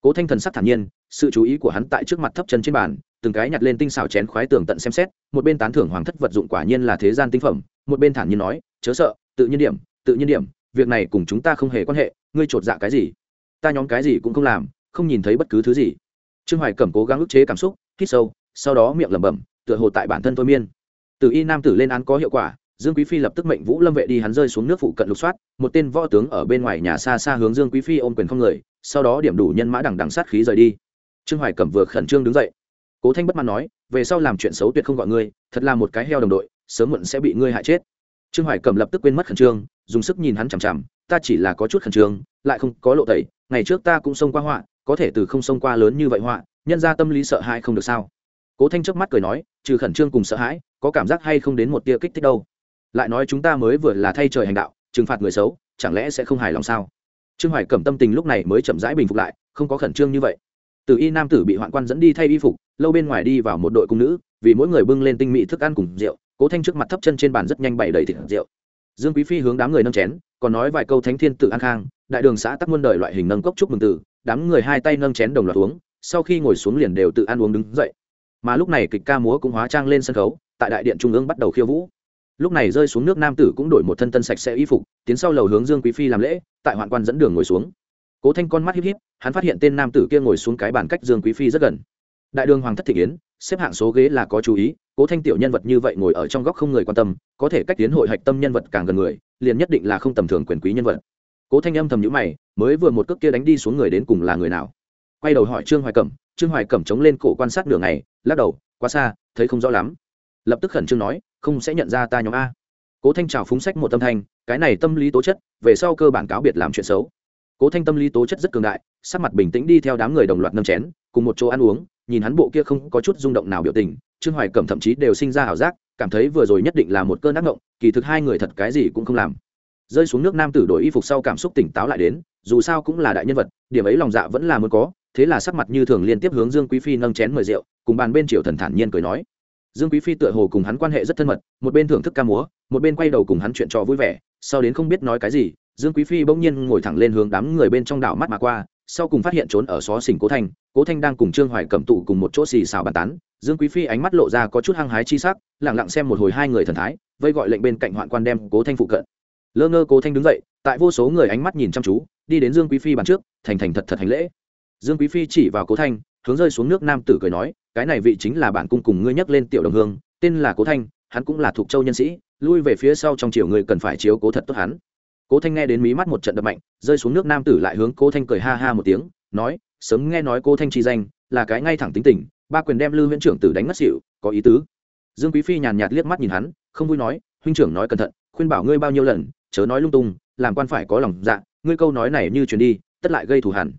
Cố thanh thần sắc thản nhiên, sự chú ý của hắn tại trước mặt thấp chân trên bàn, từng cái nhặt lên tinh xảo chén khoái tường tận xem xét, một bên tán thưởng hoàng thất vật dụng quả nhiên là thế gian tinh phẩm, một bên thản nhiên nói, chớ sợ, tự nhiên điểm, tự nhiên điểm, việc này cùng chúng ta không hề quan hệ, ngươi chột dạ cái gì? Ta nhóm cái gì cũng không làm, không nhìn thấy bất cứ thứ gì. Trương hoài cẩm cố gắng ức chế cảm xúc, hít sâu, sau đó miệng lẩm bẩm, tựa hồ tại bản thân thôi miên từ y nam tử lên án có hiệu quả, dương quý phi lập tức mệnh vũ lâm vệ đi hắn rơi xuống nước phụ cận lục soát, một tên võ tướng ở bên ngoài nhà xa xa hướng dương quý phi ôm quyền không người, sau đó điểm đủ nhân mã đằng đằng sát khí rời đi. Trương hoài cẩm vừa khẩn trương đứng dậy. Cố thanh bất mãn nói, về sau làm chuyện xấu tuyệt không gọi ngươi, thật là một cái heo đồng đội, sớm muộn sẽ bị ngươi hại chết. Trương hoài cẩm lập tức quên mất khẩn trương, dùng sức nhìn hắn chằm chằm, ta chỉ là có chút khẩn trương, lại không có lộ tẩy, ngày trước ta cũng xông qua họa, có thể từ không xông qua lớn như vậy họa, nhân ra tâm lý sợ hãi không được sao? Cố thanh trước mắt cười nói, trừ khẩn trương cùng sợ hãi, có cảm giác hay không đến một tia kích thích đâu. Lại nói chúng ta mới vừa là thay trời hành đạo, trừng phạt người xấu, chẳng lẽ sẽ không hài lòng sao? Trương hoài cẩm tâm tình lúc này mới chậm rãi bình phục lại, không có khẩn trương như vậy. Từ y nam tử bị hoạn quan dẫn đi thay y phục, lâu bên ngoài đi vào một đội cung nữ, vì mỗi người bưng lên tinh mỹ thức ăn cùng rượu, cố thanh trước mặt thấp chân trên bàn rất nhanh bày đầy thịt rượu. Dương quý phi hướng đám người nâng chén, còn nói vài câu thánh thiên tự an khang, đại đường xã tắc muôn đời loại hình nâng cốc chúc mừng tử, đám người hai tay nâng chén đồng loạt uống, sau khi ngồi xuống liền đều tự ăn uống đứng dậy mà lúc này kịch ca múa cũng hóa trang lên sân khấu, tại đại điện trung ương bắt đầu khiêu vũ. Lúc này rơi xuống nước nam tử cũng đổi một thân tân sạch sẽ y phục, tiến sau lầu hướng dương quý phi làm lễ, tại hoạn quan dẫn đường ngồi xuống. Cố thanh con mắt híp híp, hắn phát hiện tên nam tử kia ngồi xuống cái bàn cách dương quý phi rất gần. Đại đường hoàng thất thị kiến, xếp hạng số ghế là có chú ý, cố thanh tiểu nhân vật như vậy ngồi ở trong góc không người quan tâm, có thể cách tiến hội hạch tâm nhân vật càng gần người, liền nhất định là không tầm thường quyền quý nhân vật. Cố thanh âm thầm nhữ mày, mới vừa một cước kia đánh đi xuống người đến cùng là người nào? Quay đầu hỏi trương hoài cẩm, trương hoài cẩm chống lên cổ quan sát đường này lắc đầu, quá xa, thấy không rõ lắm. Lập tức khẩn trương nói, không sẽ nhận ra ta nhóm a. Cố thanh trào phúng sách một tâm thanh, cái này tâm lý tố chất, về sau cơ bản cáo biệt làm chuyện xấu. Cố thanh tâm lý tố chất rất cường đại, sắc mặt bình tĩnh đi theo đám người đồng loạt nâm chén, cùng một chỗ ăn uống, nhìn hắn bộ kia không có chút rung động nào biểu tình, trương hoài cẩm thậm chí đều sinh ra ảo giác, cảm thấy vừa rồi nhất định là một cơn ác ngộng kỳ thực hai người thật cái gì cũng không làm. Rơi xuống nước nam tử đổi y phục sau cảm xúc tỉnh táo lại đến, dù sao cũng là đại nhân vật, điểm ấy lòng dạ vẫn là muốn có thế là sắc mặt như thường liên tiếp hướng dương quý phi nâng chén mời rượu, cùng bàn bên triều thần thản nhiên cười nói. Dương quý phi tựa hồ cùng hắn quan hệ rất thân mật, một bên thưởng thức ca múa, một bên quay đầu cùng hắn chuyện trò vui vẻ, sau đến không biết nói cái gì, dương quý phi bỗng nhiên ngồi thẳng lên hướng đám người bên trong đảo mắt mà qua, sau cùng phát hiện trốn ở xó xỉnh cố thanh cố thanh đang cùng trương hoài cẩm tụ cùng một chỗ xì xào bàn tán. Dương quý phi ánh mắt lộ ra có chút hăng hái chi sắc lẳng lặng xem một hồi hai người thần thái, vây gọi lệnh bên cạnh hoạn quan đem cố thanh phụ cận. Lơ ngơ cố thanh đứng dậy, tại vô số người ánh mắt nhìn chăm chú, đi đến dương quý phi bàn trước, thành thành thật thật hành lễ dương quý phi chỉ vào cố thanh, hướng rơi xuống nước nam tử cười nói, cái này vị chính là bản cung cùng ngươi nhắc lên tiểu đồng hương, tên là cố thanh, hắn cũng là thuộc châu nhân sĩ, lui về phía sau trong chiều người cần phải chiếu cố thật tốt hắn. Cố thanh nghe đến mí mắt một trận đập mạnh, rơi xuống nước nam tử lại hướng cố thanh cười ha ha một tiếng, nói, sớm nghe nói cố thanh chi danh, là cái ngay thẳng tính tình, ba quyền đem lư huyễn trưởng tử đánh ngất xỉu, có ý tứ. Dương quý phi nhàn nhạt liếc mắt nhìn hắn, không vui nói, huynh trưởng nói cẩn thận, khuyên bảo ngươi bao nhiêu lần, chớ nói lung tung, làm quan phải có lòng dạ ngươi câu nói này như truyền đi, tất lại gây thù hẳn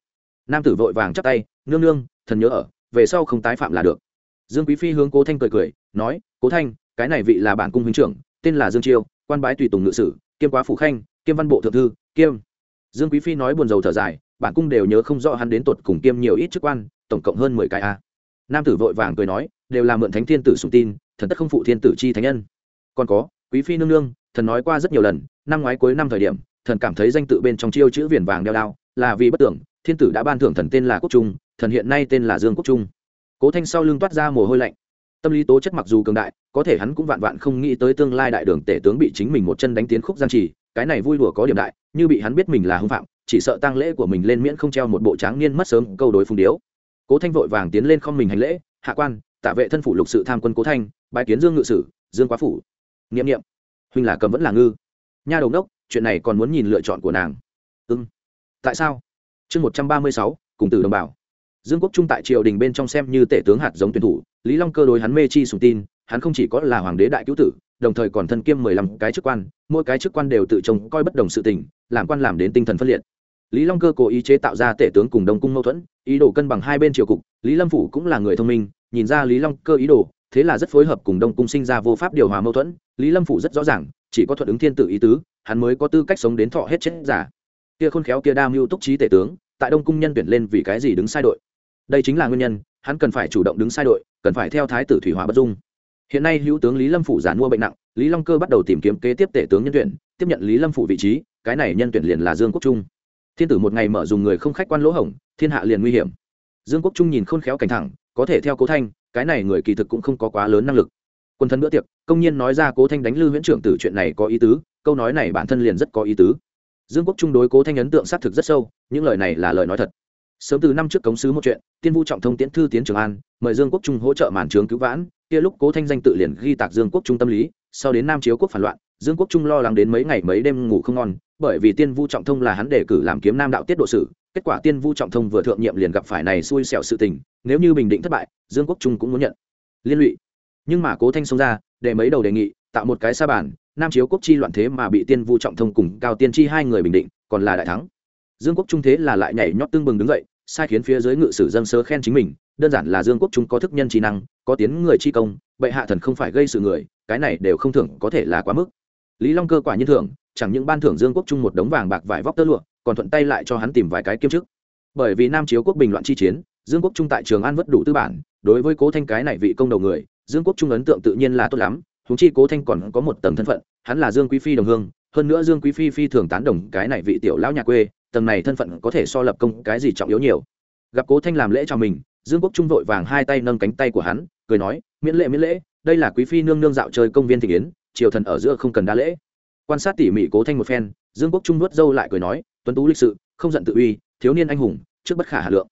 nam tử vội vàng chắp tay, nương nương, thần nhớ ở, về sau không tái phạm là được. Dương quý phi hướng cố thanh cười cười, nói, cố thanh, cái này vị là bản cung huynh trưởng, tên là dương chiêu, quan bái tùy tùng ngự sử, kiêm quá phủ khanh, kiêm văn bộ thượng thư, kiêm. Dương quý phi nói buồn rầu thở dài, bản cung đều nhớ không rõ hắn đến tột cùng kiêm nhiều ít chức quan, tổng cộng hơn mười cái a. Nam tử vội vàng cười nói, đều là mượn thánh thiên tử sùng tin, thần tất không phụ thiên tử chi thánh nhân. Còn có, quý phi nương nương, thần nói qua rất nhiều lần, năm ngoái cuối năm thời điểm, thần cảm thấy danh tự bên trong chiêu chữ viền vàng đeo đao, là vì bất tưởng thiên tử đã ban thưởng thần tên là quốc trung, thần hiện nay tên là dương quốc trung. Cố thanh sau lưng toát ra mồ hôi lạnh. Tâm lý tố chất mặc dù cường đại, có thể hắn cũng vạn vạn không nghĩ tới tương lai đại đường tể tướng bị chính mình một chân đánh tiến khúc giang trì, cái này vui đùa có điểm đại, như bị hắn biết mình là hưng phạm, chỉ sợ tăng lễ của mình lên miễn không treo một bộ tráng niên mất sớm câu đối phung điếu. Cố thanh vội vàng tiến lên không mình hành lễ, hạ quan, tạ vệ thân phủ lục sự tham quân cố thanh, bái kiến dương ngự sử, dương quá phủ. N nghiệm huynh là cầm vẫn là ngư. Nha đầu đốc chuyện này còn muốn nhìn lựa chọn của nàng. Ưng ừ. tại sao? Chương một trăm ba mươi sáu, cùng tử đồng bào. Dương quốc trung tại triều đình bên trong xem như tể tướng hạt giống tuyển thủ, lý long cơ đối hắn mê chi sùng tin, hắn không chỉ có là hoàng đế đại cứu tử, đồng thời còn thân kiêm mười lăm cái chức quan, mỗi cái chức quan đều tự trông coi bất đồng sự tình, làm quan làm đến tinh thần phân liệt. Lý long cơ cố ý chế tạo ra tể tướng cùng đông cung mâu thuẫn, ý đồ cân bằng hai bên triều cục, lý lâm phủ cũng là người thông minh, nhìn ra lý long cơ ý đồ, thế là rất phối hợp cùng đông cung sinh ra vô pháp điều hòa mâu thuẫn, lý lâm phủ rất rõ ràng, chỉ có thuận ứng thiên tử ý tứ, hắn mới có tư cách sống đến thọ hết chết giả kia khôn khéo kia đa mưu túc trí tể tướng, tại đông cung nhân tuyển lên vì cái gì đứng sai đội? Đây chính là nguyên nhân, hắn cần phải chủ động đứng sai đội, cần phải theo thái tử thủy hòa bất dung. Hiện nay hữu tướng lý lâm phủ giàn mua bệnh nặng, lý long cơ bắt đầu tìm kiếm kế tiếp tể tướng nhân tuyển, tiếp nhận lý lâm phủ vị trí, cái này nhân tuyển liền là dương quốc trung. Thiên tử một ngày mở dùng người không khách quan lỗ hổng, thiên hạ liền nguy hiểm. Dương quốc trung nhìn khôn khéo cảnh thẳng, có thể theo cố thanh, cái này người kỳ thực cũng không có quá lớn năng lực. Quân thân bữa tiệc, công nhiên nói ra cố thanh đánh lư huyễn trưởng tử chuyện này có ý tứ, câu nói này bản thân liền rất có ý tứ dương quốc trung đối cố thanh ấn tượng xác thực rất sâu, những lời này là lời nói thật. Sớm từ năm trước cống sứ một chuyện, tiên vu trọng thông tiễn thư tiến trường an, mời dương quốc trung hỗ trợ màn trướng cứu vãn, kia lúc cố thanh danh tự liền ghi tạc dương quốc trung tâm lý, sau đến nam chiếu quốc phản loạn, dương quốc trung lo lắng đến mấy ngày mấy đêm ngủ không ngon, bởi vì tiên vu trọng thông là hắn đề cử làm kiếm nam đạo tiết độ sử kết quả tiên vu trọng thông vừa thượng nhiệm liền gặp phải này xui xẻo sự tình, nếu như bình định thất bại, dương quốc trung cũng muốn nhận liên lụy. Nhưng mà cố thanh xông ra, để mấy đầu đề nghị, tạo một cái sa bản nam chiếu quốc chi loạn thế mà bị tiên vu trọng thông cùng cao tiên chi hai người bình định, còn là đại thắng. Dương quốc trung thế là lại nhảy nhót tương bừng đứng dậy, sai khiến phía dưới ngự sử dân sớ khen chính mình, đơn giản là dương quốc trung có thức nhân trí năng, có tiến người chi công, bệ hạ thần không phải gây sự người, cái này đều không thưởng có thể là quá mức. Lý long cơ quả nhiên thưởng, chẳng những ban thưởng dương quốc trung một đống vàng bạc vải vóc tơ lụa, còn thuận tay lại cho hắn tìm vài cái kiêm chức. Bởi vì nam chiếu quốc bình loạn chi chiến, dương quốc trung tại trường an vất đủ tư bản, đối với cố thanh cái này vị công đầu người, dương quốc trung ấn tượng tự nhiên là tốt lắm huống chi cố thanh còn có một tầng thân phận, hắn là dương quý phi đồng hương, hơn nữa dương quý phi phi thường tán đồng cái này vị tiểu lão nhà quê, tầng này thân phận có thể so lập công cái gì trọng yếu nhiều. Gặp cố thanh làm lễ cho mình, dương quốc trung vội vàng hai tay nâng cánh tay của hắn, cười nói, miễn lễ miễn lễ, đây là quý phi nương nương dạo chơi công viên thị kiến, triều thần ở giữa không cần đa lễ. Quan sát tỉ mỉ cố thanh một phen, dương quốc trung nuốt dâu lại cười nói, tuấn tú lịch sự, không giận tự uy, thiếu niên anh hùng, trước bất khả hà lượng.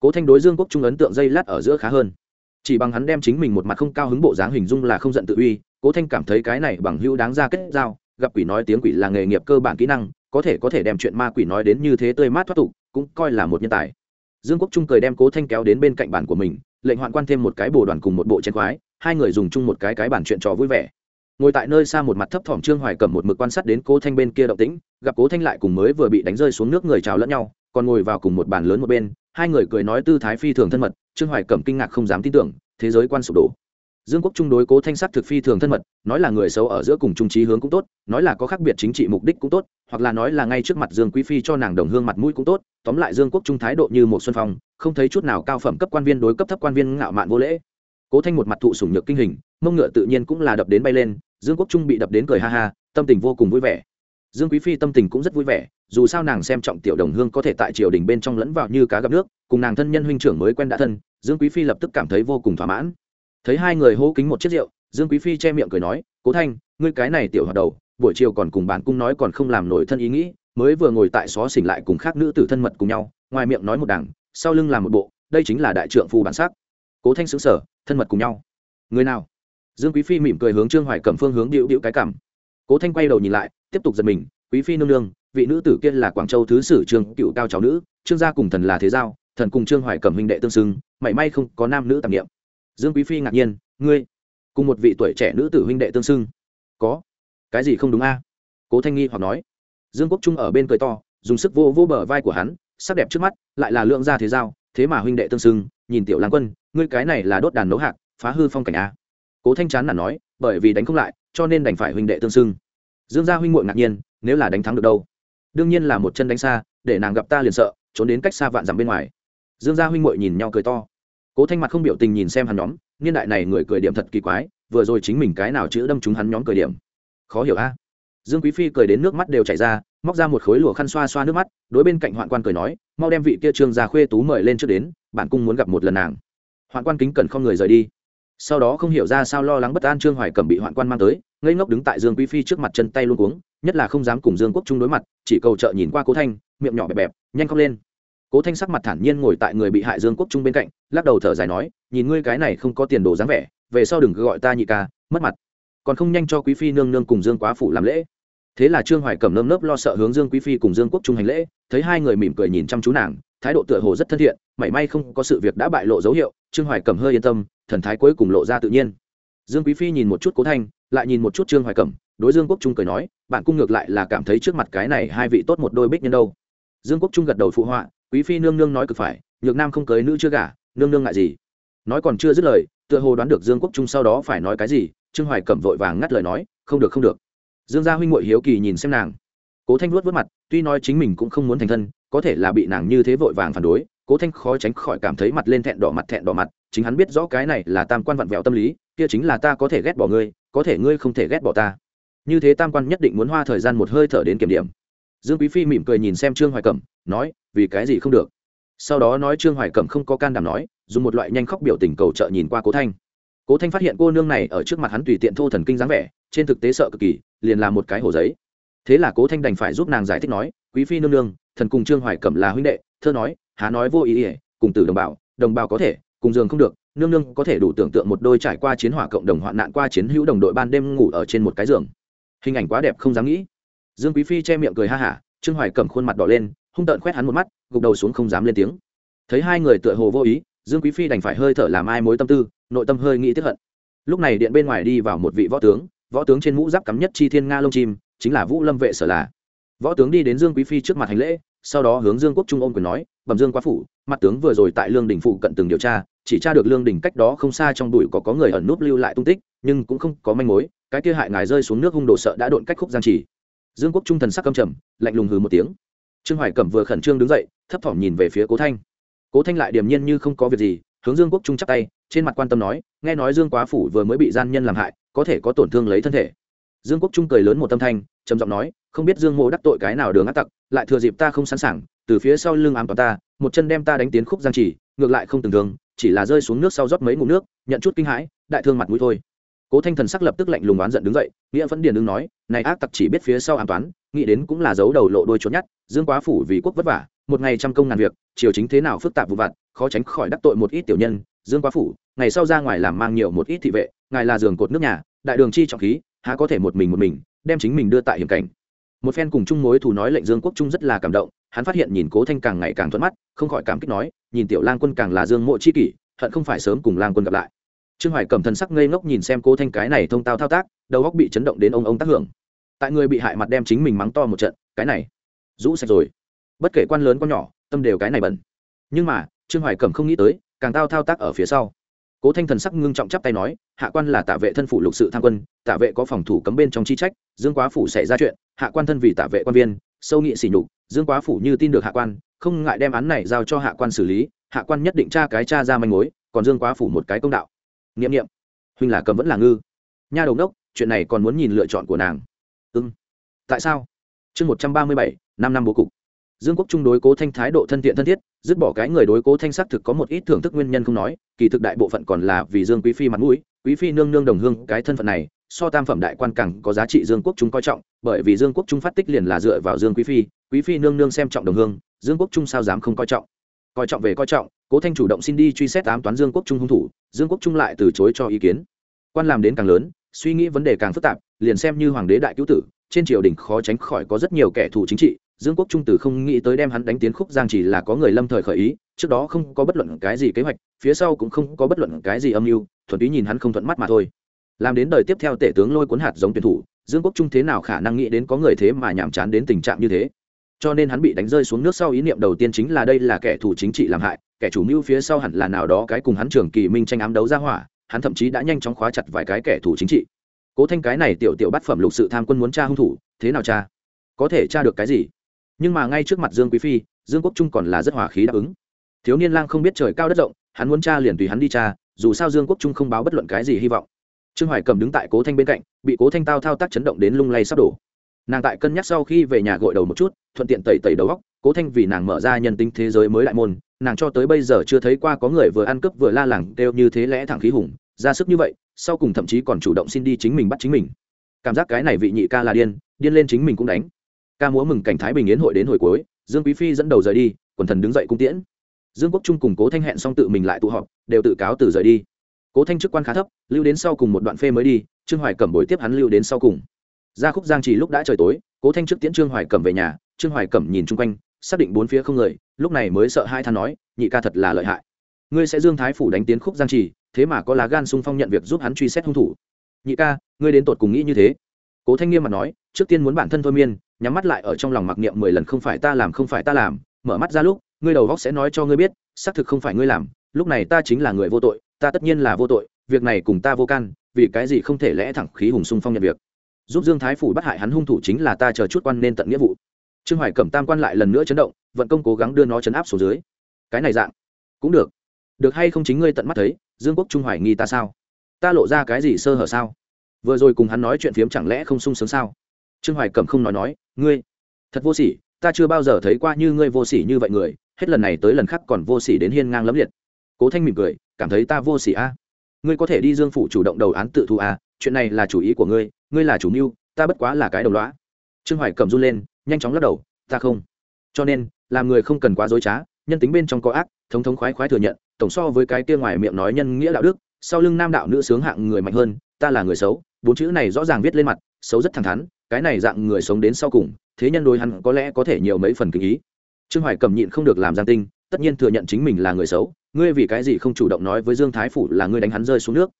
Cố thanh đối dương quốc trung ấn tượng dây lát ở giữa khá hơn. Chỉ bằng hắn đem chính mình một mặt không cao hứng bộ dáng hình dung là không giận tự uy cố thanh cảm thấy cái này bằng hữu đáng ra kết giao, gặp quỷ nói tiếng quỷ là nghề nghiệp cơ bản kỹ năng, có thể có thể đem chuyện ma quỷ nói đến như thế tươi mát thoát tục, cũng coi là một nhân tài. Dương quốc trung cười đem cố thanh kéo đến bên cạnh bản của mình, lệnh hoạn quan thêm một cái bồ đoàn cùng một bộ chén khoái, hai người dùng chung một cái cái bản chuyện trò vui vẻ. Ngồi tại nơi xa một mặt thấp thỏm trương hoài cầm một mực quan sát đến cố thanh bên kia động tĩnh, gặp cố thanh lại cùng mới vừa bị đánh rơi xuống nước người chào lẫn nhau, còn ngồi vào cùng một bàn lớn một bên, hai người cười nói tư thái phi thường thân mật, trương hoài cầm kinh ngạc không dám tin tưởng, thế giới quan sụp đổ dương quốc trung đối cố thanh sắc thực phi thường thân mật, nói là người xấu ở giữa cùng trung trí hướng cũng tốt, nói là có khác biệt chính trị mục đích cũng tốt, hoặc là nói là ngay trước mặt dương quý phi cho nàng đồng hương mặt mũi cũng tốt, tóm lại dương quốc trung thái độ như một xuân phong, không thấy chút nào cao phẩm cấp quan viên đối cấp thấp quan viên ngạo mạn vô lễ. Cố thanh một mặt thụ sủng nhược kinh hình, mông ngựa tự nhiên cũng là đập đến bay lên, dương quốc trung bị đập đến cười ha ha, tâm tình vô cùng vui vẻ. Dương quý phi tâm tình cũng rất vui vẻ, dù sao nàng xem trọng tiểu đồng hương có thể tại triều đình bên trong lẫn vào như cá gặp nước, cùng nàng thân nhân huynh trưởng mới quen đã thân, dương quý phi lập tức cảm thấy vô cùng thỏa mãn thấy hai người hô kính một chiếc rượu, dương quý phi che miệng cười nói, cố thanh, ngươi cái này tiểu hoạt đầu, buổi chiều còn cùng bạn cung nói còn không làm nổi thân ý nghĩ, mới vừa ngồi tại xó xỉnh lại cùng khác nữ tử thân mật cùng nhau, ngoài miệng nói một đằng, sau lưng làm một bộ, đây chính là đại trượng phu bản sắc. Cố thanh xứng sở thân mật cùng nhau. Người nào? Dương quý phi mỉm cười hướng trương hoài cẩm phương hướng điệu điệu cái cảm cố thanh quay đầu nhìn lại, tiếp tục giật mình, quý phi nương nương, vị nữ tử kia là quảng châu thứ sử trương cựu cao cháu nữ, trương gia cùng thần là thế giao, thần cùng trương hoài cẩm huynh đệ tương xưng, mảy may không có nam nữ tạp nghiệm dương quý phi ngạc nhiên, ngươi, cùng một vị tuổi trẻ nữ tử huynh đệ tương xưng, có cái gì không đúng a? Cố thanh nghi hoặc nói. Dương quốc trung ở bên cười to, dùng sức vô vô bờ vai của hắn, sắc đẹp trước mắt, lại là lượng gia thế giao, thế mà huynh đệ tương xưng, nhìn tiểu lang quân, ngươi cái này là đốt đàn nấu hạc, phá hư phong cảnh a. Cố thanh chán là nói, bởi vì đánh không lại, cho nên đành phải huynh đệ tương xưng. Dương gia huynh muội ngạc nhiên, nếu là đánh thắng được đâu? Đương nhiên là một chân đánh xa, để nàng gặp ta liền sợ, trốn đến cách xa vạn dặm bên ngoài. Dương gia huynh muội nhìn nhau cười to cố thanh mặt không biểu tình nhìn xem hắn nhóm, niên đại này người cười điểm thật kỳ quái, vừa rồi chính mình cái nào chữ đâm chúng hắn nhóm cười điểm. Khó hiểu a. Dương quý phi cười đến nước mắt đều chảy ra, móc ra một khối lụa khăn xoa xoa nước mắt, đối bên cạnh hoạn quan cười nói, mau đem vị kia trương gia khuê tú mời lên trước đến bản cung muốn gặp một lần nàng. Hoạn quan kính cẩn không người rời đi. Sau đó không hiểu ra sao lo lắng bất an trương hoài cẩm bị hoạn quan mang tới, ngây ngốc đứng tại dương quý phi trước mặt chân tay luôn cuống, nhất là không dám cùng dương quốc trung đối mặt, chỉ cầu trợ nhìn qua cố thanh, miệng nhỏ bẹp bẹp, nhanh khóc lên cố thanh sắc mặt thản nhiên ngồi tại người bị hại dương quốc trung bên cạnh, lắc đầu thở dài nói, nhìn ngươi cái này không có tiền đồ dáng vẻ, về sau đừng cứ gọi ta nhị ca, mất mặt. Còn không nhanh cho quý phi nương nương cùng dương quá phủ làm lễ. Thế là trương hoài cẩm nơm nớp lo sợ hướng dương quý phi cùng dương quốc trung hành lễ, thấy hai người mỉm cười nhìn chăm chú nàng, thái độ tựa hồ rất thân thiện, mảy may không có sự việc đã bại lộ dấu hiệu, trương hoài cẩm hơi yên tâm, thần thái cuối cùng lộ ra tự nhiên. Dương quý phi nhìn một chút cố thanh, lại nhìn một chút trương hoài cẩm, đối dương quốc trung cười nói, bạn cung ngược lại là cảm thấy trước mặt cái này hai vị tốt một đôi bích nhân đâu. Dương quốc trung gật đầu phụ họa quý phi nương nương nói cực phải, nhược nam không cưới nữ chưa gả, nương nương ngại gì. Nói còn chưa dứt lời, tựa hồ đoán được dương quốc trung sau đó phải nói cái gì, trương hoài cẩm vội vàng ngắt lời nói, không được không được. Dương gia huynh ngội hiếu kỳ nhìn xem nàng. Cố thanh vuốt vớt mặt, tuy nói chính mình cũng không muốn thành thân, có thể là bị nàng như thế vội vàng phản đối, cố thanh khó tránh khỏi cảm thấy mặt lên thẹn đỏ mặt thẹn đỏ mặt, chính hắn biết rõ cái này là tam quan vặn vẹo tâm lý, kia chính là ta có thể ghét bỏ ngươi, có thể ngươi không thể ghét bỏ ta. Như thế tam quan nhất định muốn hoa thời gian một hơi thở đến kiểm điểm. Dương quý phi mỉm cười nhìn xem trương hoài cẩm, nói vì cái gì không được? Sau đó nói trương hoài cẩm không có can đảm nói, dùng một loại nhanh khóc biểu tình cầu trợ nhìn qua cố thanh. Cố thanh phát hiện cô nương này ở trước mặt hắn tùy tiện thô thần kinh dáng vẻ, trên thực tế sợ cực kỳ, liền làm một cái hồ giấy. Thế là cố thanh đành phải giúp nàng giải thích nói, quý phi nương nương, thần cùng trương hoài cẩm là huynh đệ, thơ nói, há nói vô ý ỉa, cùng tử đồng bào đồng bào có thể, cùng giường không được, nương nương có thể đủ tưởng tượng một đôi trải qua chiến hỏa cộng đồng hoạn nạn qua chiến hữu đồng đội ban đêm ngủ ở trên một cái giường. Hình ảnh quá đẹp không dám nghĩ. Dương quý phi che miệng cười ha hả, trương hoài cẩm khuôn mặt đỏ lên hung tợn khoét hắn một mắt, gục đầu xuống không dám lên tiếng. Thấy hai người tựa hồ vô ý, dương quý phi đành phải hơi thở làm ai mối tâm tư, nội tâm hơi nghĩ tiếp hận. Lúc này điện bên ngoài đi vào một vị võ tướng võ tướng trên mũ giáp cắm nhất chi thiên nga lông chim, chính là vũ lâm vệ sở là. Võ tướng đi đến dương quý phi trước mặt hành lễ, sau đó hướng dương quốc trung ôm quyền nói, bẩm dương quá phủ, mặt tướng vừa rồi tại lương đình phụ cận từng điều tra, chỉ tra được lương đình cách đó không xa trong bụi có có người ẩn núp lưu lại tung tích, nhưng cũng không có manh mối, cái kia hại ngài rơi xuống nước hung đồ sợ đã độn cách khúc giang chỉ dương quốc trung thần sắc căm trầm, lạnh lùng hừ một tiếng trương hoài cẩm vừa khẩn trương đứng dậy, thấp thỏm nhìn về phía cố thanh. Cố thanh lại điềm nhiên như không có việc gì, hướng dương quốc trung chắc tay, trên mặt quan tâm nói, nghe nói dương quá phủ vừa mới bị gian nhân làm hại, có thể có tổn thương lấy thân thể. Dương quốc trung cười lớn một tâm thanh, trầm giọng nói, không biết dương mô đắc tội cái nào đường ác tặc, lại thừa dịp ta không sẵn sàng, từ phía sau lưng ám toàn ta, một chân đem ta đánh tiến khúc giang chỉ, ngược lại không từng thường chỉ là rơi xuống nước sau rót mấy ngụm nước, nhận chút kinh hãi, đại thương mặt mũi thôi. Cố thanh thần sắc lập tức lạnh lùng oán giận đứng dậy, nghĩa vẫn điền đứng nói, này ác tặc chỉ biết phía sau an toán nghĩ đến cũng là giấu đầu lộ đôi trốn nhát dương quá phủ vì quốc vất vả, một ngày trăm công ngàn việc, triều chính thế nào phức tạp vụ vặt, khó tránh khỏi đắc tội một ít tiểu nhân. Dương quá phủ, ngày sau ra ngoài làm mang nhiều một ít thị vệ, ngài là giường cột nước nhà, đại đường chi trọng khí, há có thể một mình một mình, đem chính mình đưa tại hiểm cảnh. Một phen cùng chung mối thù nói lệnh dương quốc trung rất là cảm động, hắn phát hiện nhìn cố thanh càng ngày càng thuận mắt, không khỏi cảm kích nói, nhìn tiểu lang quân càng là dương mộ chi kỷ, hận không phải sớm cùng lang quân gặp lại. Trương hoài cầm thần sắc ngây ngốc nhìn xem cố thanh cái này thông tao thao tác, đầu góc bị chấn động đến ông ông tác hưởng tại người bị hại mặt đem chính mình mắng to một trận, cái này, rũ sạch rồi. Bất kể quan lớn con nhỏ, tâm đều cái này bẩn. Nhưng mà, trương hoài cẩm không nghĩ tới, càng tao thao tác ở phía sau. Cố thanh thần sắc ngưng trọng chắp tay nói, hạ quan là tạ vệ thân phủ lục sự tham quân, tạ vệ có phòng thủ cấm bên trong chi trách, dương quá phủ xảy ra chuyện, hạ quan thân vì tạ vệ quan viên, sâu nghị sỉ nhục, dương quá phủ như tin được hạ quan, không ngại đem án này giao cho hạ quan xử lý, hạ quan nhất định tra cái tra ra manh mối, còn dương quá phủ một cái công đạo. N i ệ m n i ệ m huynh là cầm vẫn là ngư. Nha đầu đốc, chuyện này còn muốn nhìn lựa chọn của nàng ưng tại sao? Chương một trăm ba mươi bảy, năm năm bố cục. Dương quốc trung đối cố thanh thái độ thân thiện thân thiết, dứt bỏ cái người đối cố thanh xác thực có một ít thưởng thức nguyên nhân không nói, kỳ thực đại bộ phận còn là vì dương quý phi mặt mũi, quý phi nương nương đồng hương, cái thân phận này, so tam phẩm đại quan càng có giá trị dương quốc trung coi trọng, bởi vì dương quốc trung phát tích liền là dựa vào dương quý phi quý phi nương nương xem trọng đồng hương, dương quốc trung sao dám không coi trọng? Coi trọng về coi trọng, cố thanh chủ động xin đi truy xét ám toán dương quốc trung hung thủ, dương quốc trung lại từ chối cho ý kiến. Quan làm đến càng lớn, suy nghĩ vấn đề càng phức tạp liền xem như hoàng đế đại cứu tử, trên triều đình khó tránh khỏi có rất nhiều kẻ thù chính trị, dương quốc trung tử không nghĩ tới đem hắn đánh tiến khúc giang chỉ là có người lâm thời khởi ý, trước đó không có bất luận cái gì kế hoạch, phía sau cũng không có bất luận cái gì âm mưu, thuần túy nhìn hắn không thuận mắt mà thôi. Làm đến đời tiếp theo tể tướng lôi cuốn hạt giống tuyển thủ, dương quốc trung thế nào khả năng nghĩ đến có người thế mà nhàm chán đến tình trạng như thế? Cho nên hắn bị đánh rơi xuống nước sau ý niệm đầu tiên chính là đây là kẻ thù chính trị làm hại, kẻ chủ mưu phía sau hẳn là nào đó cái cùng hắn trường kỳ minh tranh ám đấu ra hỏa, hắn thậm chí đã nhanh chóng khóa chặt vài cái kẻ thù chính trị cố thanh cái này tiểu tiểu bắt phẩm lục sự tham quân muốn tra hung thủ, thế nào cha có thể tra được cái gì? Nhưng mà ngay trước mặt dương quý phi, dương quốc trung còn là rất hòa khí đáp ứng. Thiếu niên lang không biết trời cao đất rộng, hắn muốn cha liền tùy hắn đi cha dù sao dương quốc trung không báo bất luận cái gì hy vọng. Trương hoài cầm đứng tại cố thanh bên cạnh, bị cố thanh tao thao tác chấn động đến lung lay sắp đổ. Nàng tại cân nhắc sau khi về nhà gội đầu một chút, thuận tiện tẩy tẩy đầu góc cố thanh vì nàng mở ra nhân tính thế giới mới đại môn, nàng cho tới bây giờ chưa thấy qua có người vừa ăn cướp vừa la làng đều như thế lẽ thẳng khí hùng, ra sức như vậy sau cùng thậm chí còn chủ động xin đi chính mình bắt chính mình. Cảm giác cái này vị nhị ca là điên điên lên chính mình cũng đánh. Ca múa mừng cảnh thái bình yến hội đến hồi cuối, dương quý phi dẫn đầu rời đi, quần thần đứng dậy cung tiễn. Dương quốc trung cùng cố thanh hẹn xong tự mình lại tụ họp, đều tự cáo từ rời đi. Cố thanh chức quan khá thấp, lưu đến sau cùng một đoạn phê mới đi, trương hoài cẩm bồi tiếp hắn lưu đến sau cùng. Ra khúc giang trì lúc đã trời tối, cố thanh chức tiễn trương hoài cẩm về nhà, trương hoài cẩm nhìn chung quanh, xác định bốn phía không người, lúc này mới sợ hai than nói, nhị ca thật là lợi hại. Ngươi sẽ dương thái phủ đánh tiến khúc giang trì thế mà có lá gan sung phong nhận việc giúp hắn truy xét hung thủ. Nhị ca, ngươi đến tột cùng nghĩ như thế? Cố thanh nghiêm mặt nói, trước tiên muốn bản thân thôi miên, nhắm mắt lại ở trong lòng mặc niệm mười lần không phải ta làm không phải ta làm, mở mắt ra lúc, ngươi đầu góc sẽ nói cho ngươi biết, xác thực không phải ngươi làm, lúc này ta chính là người vô tội, ta tất nhiên là vô tội, việc này cùng ta vô can, vì cái gì không thể lẽ thẳng khí hùng sung phong nhận việc. Giúp dương thái phủ bắt hại hắn hung thủ chính là ta chờ chút quan nên tận nghĩa vụ. Trương hoài cẩm tam quan lại lần nữa chấn động, vận công cố gắng đưa nó chấn áp xuống dưới. Cái này dạng, cũng được. Được hay không chính ngươi tận mắt thấy dương quốc trung hoài nghi ta sao? Ta lộ ra cái gì sơ hở sao? Vừa rồi cùng hắn nói chuyện phiếm chẳng lẽ không sung sướng sao? Trương hoài cẩm không nói nói, ngươi, thật vô sỉ, ta chưa bao giờ thấy qua như ngươi vô sỉ như vậy người, hết lần này tới lần khác còn vô sỉ đến hiên ngang lẫm liệt. Cố thanh mỉm cười, cảm thấy ta vô sỉ a. Ngươi có thể đi dương phủ chủ động đầu án tự thu a, chuyện này là chủ ý của ngươi ngươi là chủ mưu, ta bất quá là cái đồng lõa. trương hoài cầm run lên, nhanh chóng lắc đầu, ta không. Cho nên, làm người không cần quá dối trá, nhân tính bên trong có ác thống thống khoái khoái thừa nhận, tổng so với cái kia ngoài miệng nói nhân nghĩa đạo đức, sau lưng nam đạo nữ sướng hạng người mạnh hơn, ta là người xấu, bốn chữ này rõ ràng viết lên mặt, xấu rất thẳng thắn, cái này dạng người sống đến sau cùng, thế nhân đối hắn có lẽ có thể nhiều mấy phần kinh ý. Trương hoài cầm nhịn không được làm giang tinh, tất nhiên thừa nhận chính mình là người xấu, ngươi vì cái gì không chủ động nói với dương thái phủ là ngươi đánh hắn rơi xuống nước?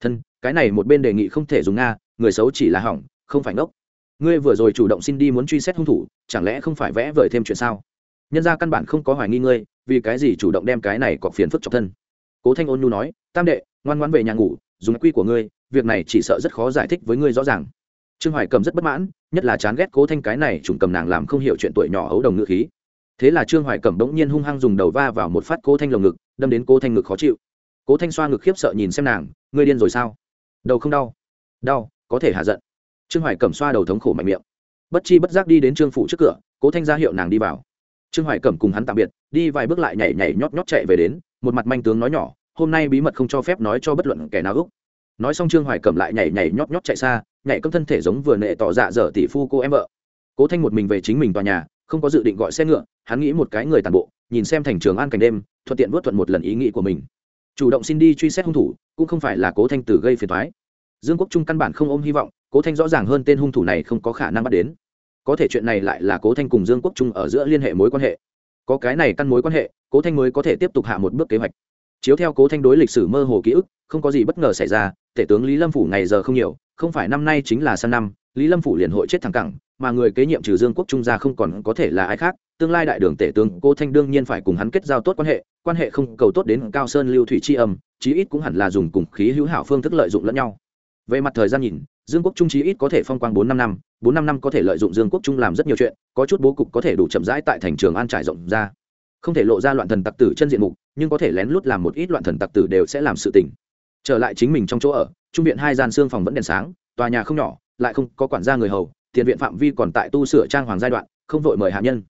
Thân, cái này một bên đề nghị không thể dùng nga, người xấu chỉ là hỏng, không phải ngốc. Ngươi vừa rồi chủ động xin đi muốn truy xét hung thủ, chẳng lẽ không phải vẽ vời thêm chuyện sao? Nhân ra căn bản không có hoài nghi ngươi, vì cái gì chủ động đem cái này cọc phiền phức cho thân? Cố thanh ôn nhu nói, tam đệ, ngoan ngoan về nhà ngủ, dùng quy của ngươi, việc này chỉ sợ rất khó giải thích với ngươi rõ ràng. Trương hoài cầm rất bất mãn, nhất là chán ghét cố thanh cái này trùng cầm nàng làm không hiểu chuyện tuổi nhỏ ấu đồng ngữ khí. Thế là trương hoài cầm bỗng nhiên hung hăng dùng đầu va vào một phát cố thanh lồng ngực, đâm đến cố thanh ngực khó chịu. Cố thanh xoa ngực khiếp sợ nhìn xem nàng, ngươi điên rồi sao? Đầu không đau? Đau, có thể hạ giận. Trương hoài cầm xoa đầu thống khổ mạnh miệng. Bất chi bất giác đi đến trương phủ trước cửa, cố thanh ra hiệu nàng đi vào trương hoài cẩm cùng hắn tạm biệt, đi vài bước lại nhảy nhảy nhót nhót chạy về đến, một mặt manh tướng nói nhỏ, hôm nay bí mật không cho phép nói cho bất luận kẻ nào úc nói xong trương hoài cẩm lại nhảy nhảy nhót nhót chạy xa, nhảy cấm thân thể giống vừa nệ tỏ dạ dở tỷ phu cô em vợ. Cố thanh một mình về chính mình tòa nhà, không có dự định gọi xe ngựa, hắn nghĩ một cái người tàn bộ, nhìn xem thành trường an cảnh đêm, thuận tiện vớt thuận một lần ý nghĩ của mình. Chủ động xin đi truy xét hung thủ, cũng không phải là cố thanh tử gây phiền thoái dương quốc trung căn bản không ôm hy vọng, cố thanh rõ ràng hơn tên hung thủ này không có khả năng bắt đến có thể chuyện này lại là cố thanh cùng dương quốc trung ở giữa liên hệ mối quan hệ. Có cái này căn mối quan hệ, cố thanh mới có thể tiếp tục hạ một bước kế hoạch. Chiếu theo cố thanh đối lịch sử mơ hồ ký ức, không có gì bất ngờ xảy ra, tể tướng lý lâm phủ ngày giờ không nhiều, không phải năm nay chính là sang năm, lý lâm phủ liền hội chết thẳng cẳng, mà người kế nhiệm trừ dương quốc trung gia không còn có thể là ai khác, tương lai đại đường tể tướng cố thanh đương nhiên phải cùng hắn kết giao tốt quan hệ quan hệ không cầu tốt đến cao sơn lưu thủy tri âm, chí ít cũng hẳn là dùng cùng khí hữu hảo phương thức lợi dụng lẫn nhau về mặt thời gian nhìn, dương quốc trung chí ít có thể phong quang bốn năm năm, bốn năm năm có thể lợi dụng dương quốc trung làm rất nhiều chuyện, có chút bố cục có thể đủ chậm rãi tại thành trường an trải rộng ra. Không thể lộ ra loạn thần tặc tử chân diện mục, nhưng có thể lén lút làm một ít loạn thần tặc tử đều sẽ làm sự tình. Trở lại chính mình trong chỗ ở, trung viện hai gian xương phòng vẫn đèn sáng, tòa nhà không nhỏ, lại không có quản gia người hầu, tiền viện phạm vi còn tại tu sửa trang hoàng giai đoạn, không vội mời hạ nhân.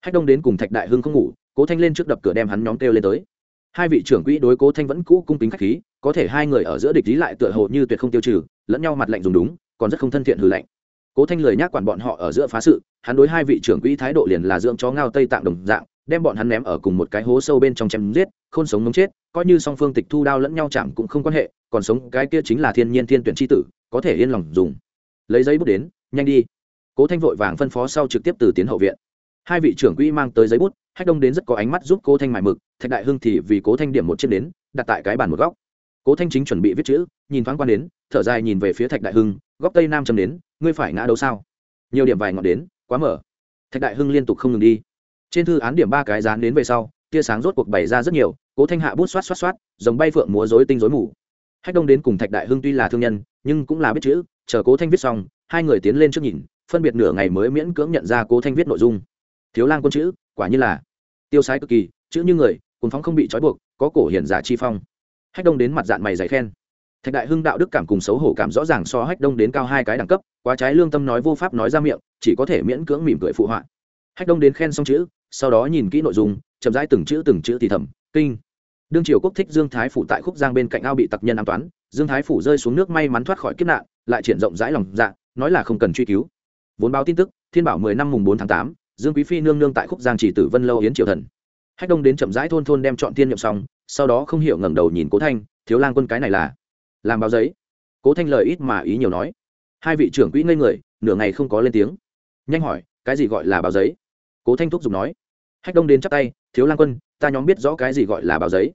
Hách đông đến cùng thạch đại hưng không ngủ, cố thanh lên trước đập cửa đem hắn nhóm kêu lên tới hai vị trưởng quỹ đối cố thanh vẫn cũ cung kính khách khí, có thể hai người ở giữa địch lý lại tựa hồ như tuyệt không tiêu trừ, lẫn nhau mặt lạnh dùng đúng, còn rất không thân thiện hừ lạnh. Cố thanh lời nhắc quản bọn họ ở giữa phá sự, hắn đối hai vị trưởng quỹ thái độ liền là dưỡng chó ngao tây tạng đồng dạng, đem bọn hắn ném ở cùng một cái hố sâu bên trong chém giết không sống mống chết, coi như song phương tịch thu đao lẫn nhau chạm cũng không quan hệ, còn sống cái kia chính là thiên nhiên thiên tuyển tri tử, có thể yên lòng dùng. Lấy giấy bút đến, nhanh đi. Cố thanh vội vàng phân phó sau trực tiếp từ tiến hậu viện. Hai vị trưởng quỹ mang tới giấy bút, hách đông đến rất có ánh mắt giúp cố thanh mải mực thạch đại hưng thì vì cố thanh điểm một chiếc đến đặt tại cái bàn một góc. Cố thanh chính chuẩn bị viết chữ, nhìn thoáng qua đến thở dài nhìn về phía thạch đại hưng, góc tây nam châm đến ngươi phải ngã đâu sao? Nhiều điểm vài ngọn đến, quá mở. Thạch đại hưng liên tục không ngừng đi. Trên thư án điểm ba cái dán đến về sau, tia sáng rốt cuộc bày ra rất nhiều, cố thanh hạ bút xoát xoát xoát, giống bay phượng múa dối tinh dối mù. Hách đông đến cùng thạch đại hưng tuy là thương nhân, nhưng cũng là biết chữ, chờ cố thanh viết xong, hai người tiến lên trước nhìn, phân biệt nửa ngày mới miễn cưỡng nhận ra cố thanh viết nội dung. Thiếu lang quân chữ, quả như là tiêu sái cực kỳ, chữ như người cuốn phóng không bị trói buộc, có cổ hiển giả chi phong. Hách đông đến mặt dạng mày giải khen. Thạch đại hưng đạo đức cảm cùng xấu hổ cảm rõ ràng so hách đông đến cao hai cái đẳng cấp, quá trái lương tâm nói vô pháp nói ra miệng, chỉ có thể miễn cưỡng mỉm cười phụ họa. Hách đông đến khen xong chữ, sau đó nhìn kỹ nội dung, chậm rãi từng chữ từng chữ thì thầm, kinh. Đương triều quốc thích dương thái phủ tại khúc giang bên cạnh ao bị tặc nhân an toán, dương thái phủ rơi xuống nước may mắn thoát khỏi kiếp nạn, lại triển rộng rãi lòng dạ nói là không cần truy cứu. Vốn báo tin tức, thiên bảo mười năm mùng bốn tháng tám, dương quý phi nương nương tại khúc giang chỉ tử vân lâu yến triều thần hách đông đến chậm rãi thôn thôn đem chọn tiên nhậm xong, sau đó không hiểu ngẩng đầu nhìn cố thanh, thiếu lang quân cái này là làm báo giấy? Cố thanh lời ít mà ý nhiều nói, hai vị trưởng quỹ ngây người, nửa ngày không có lên tiếng. Nhanh hỏi, cái gì gọi là báo giấy? Cố thanh thúc giục nói, hách đông đến chắp tay, thiếu lang quân, ta nhóm biết rõ cái gì gọi là báo giấy.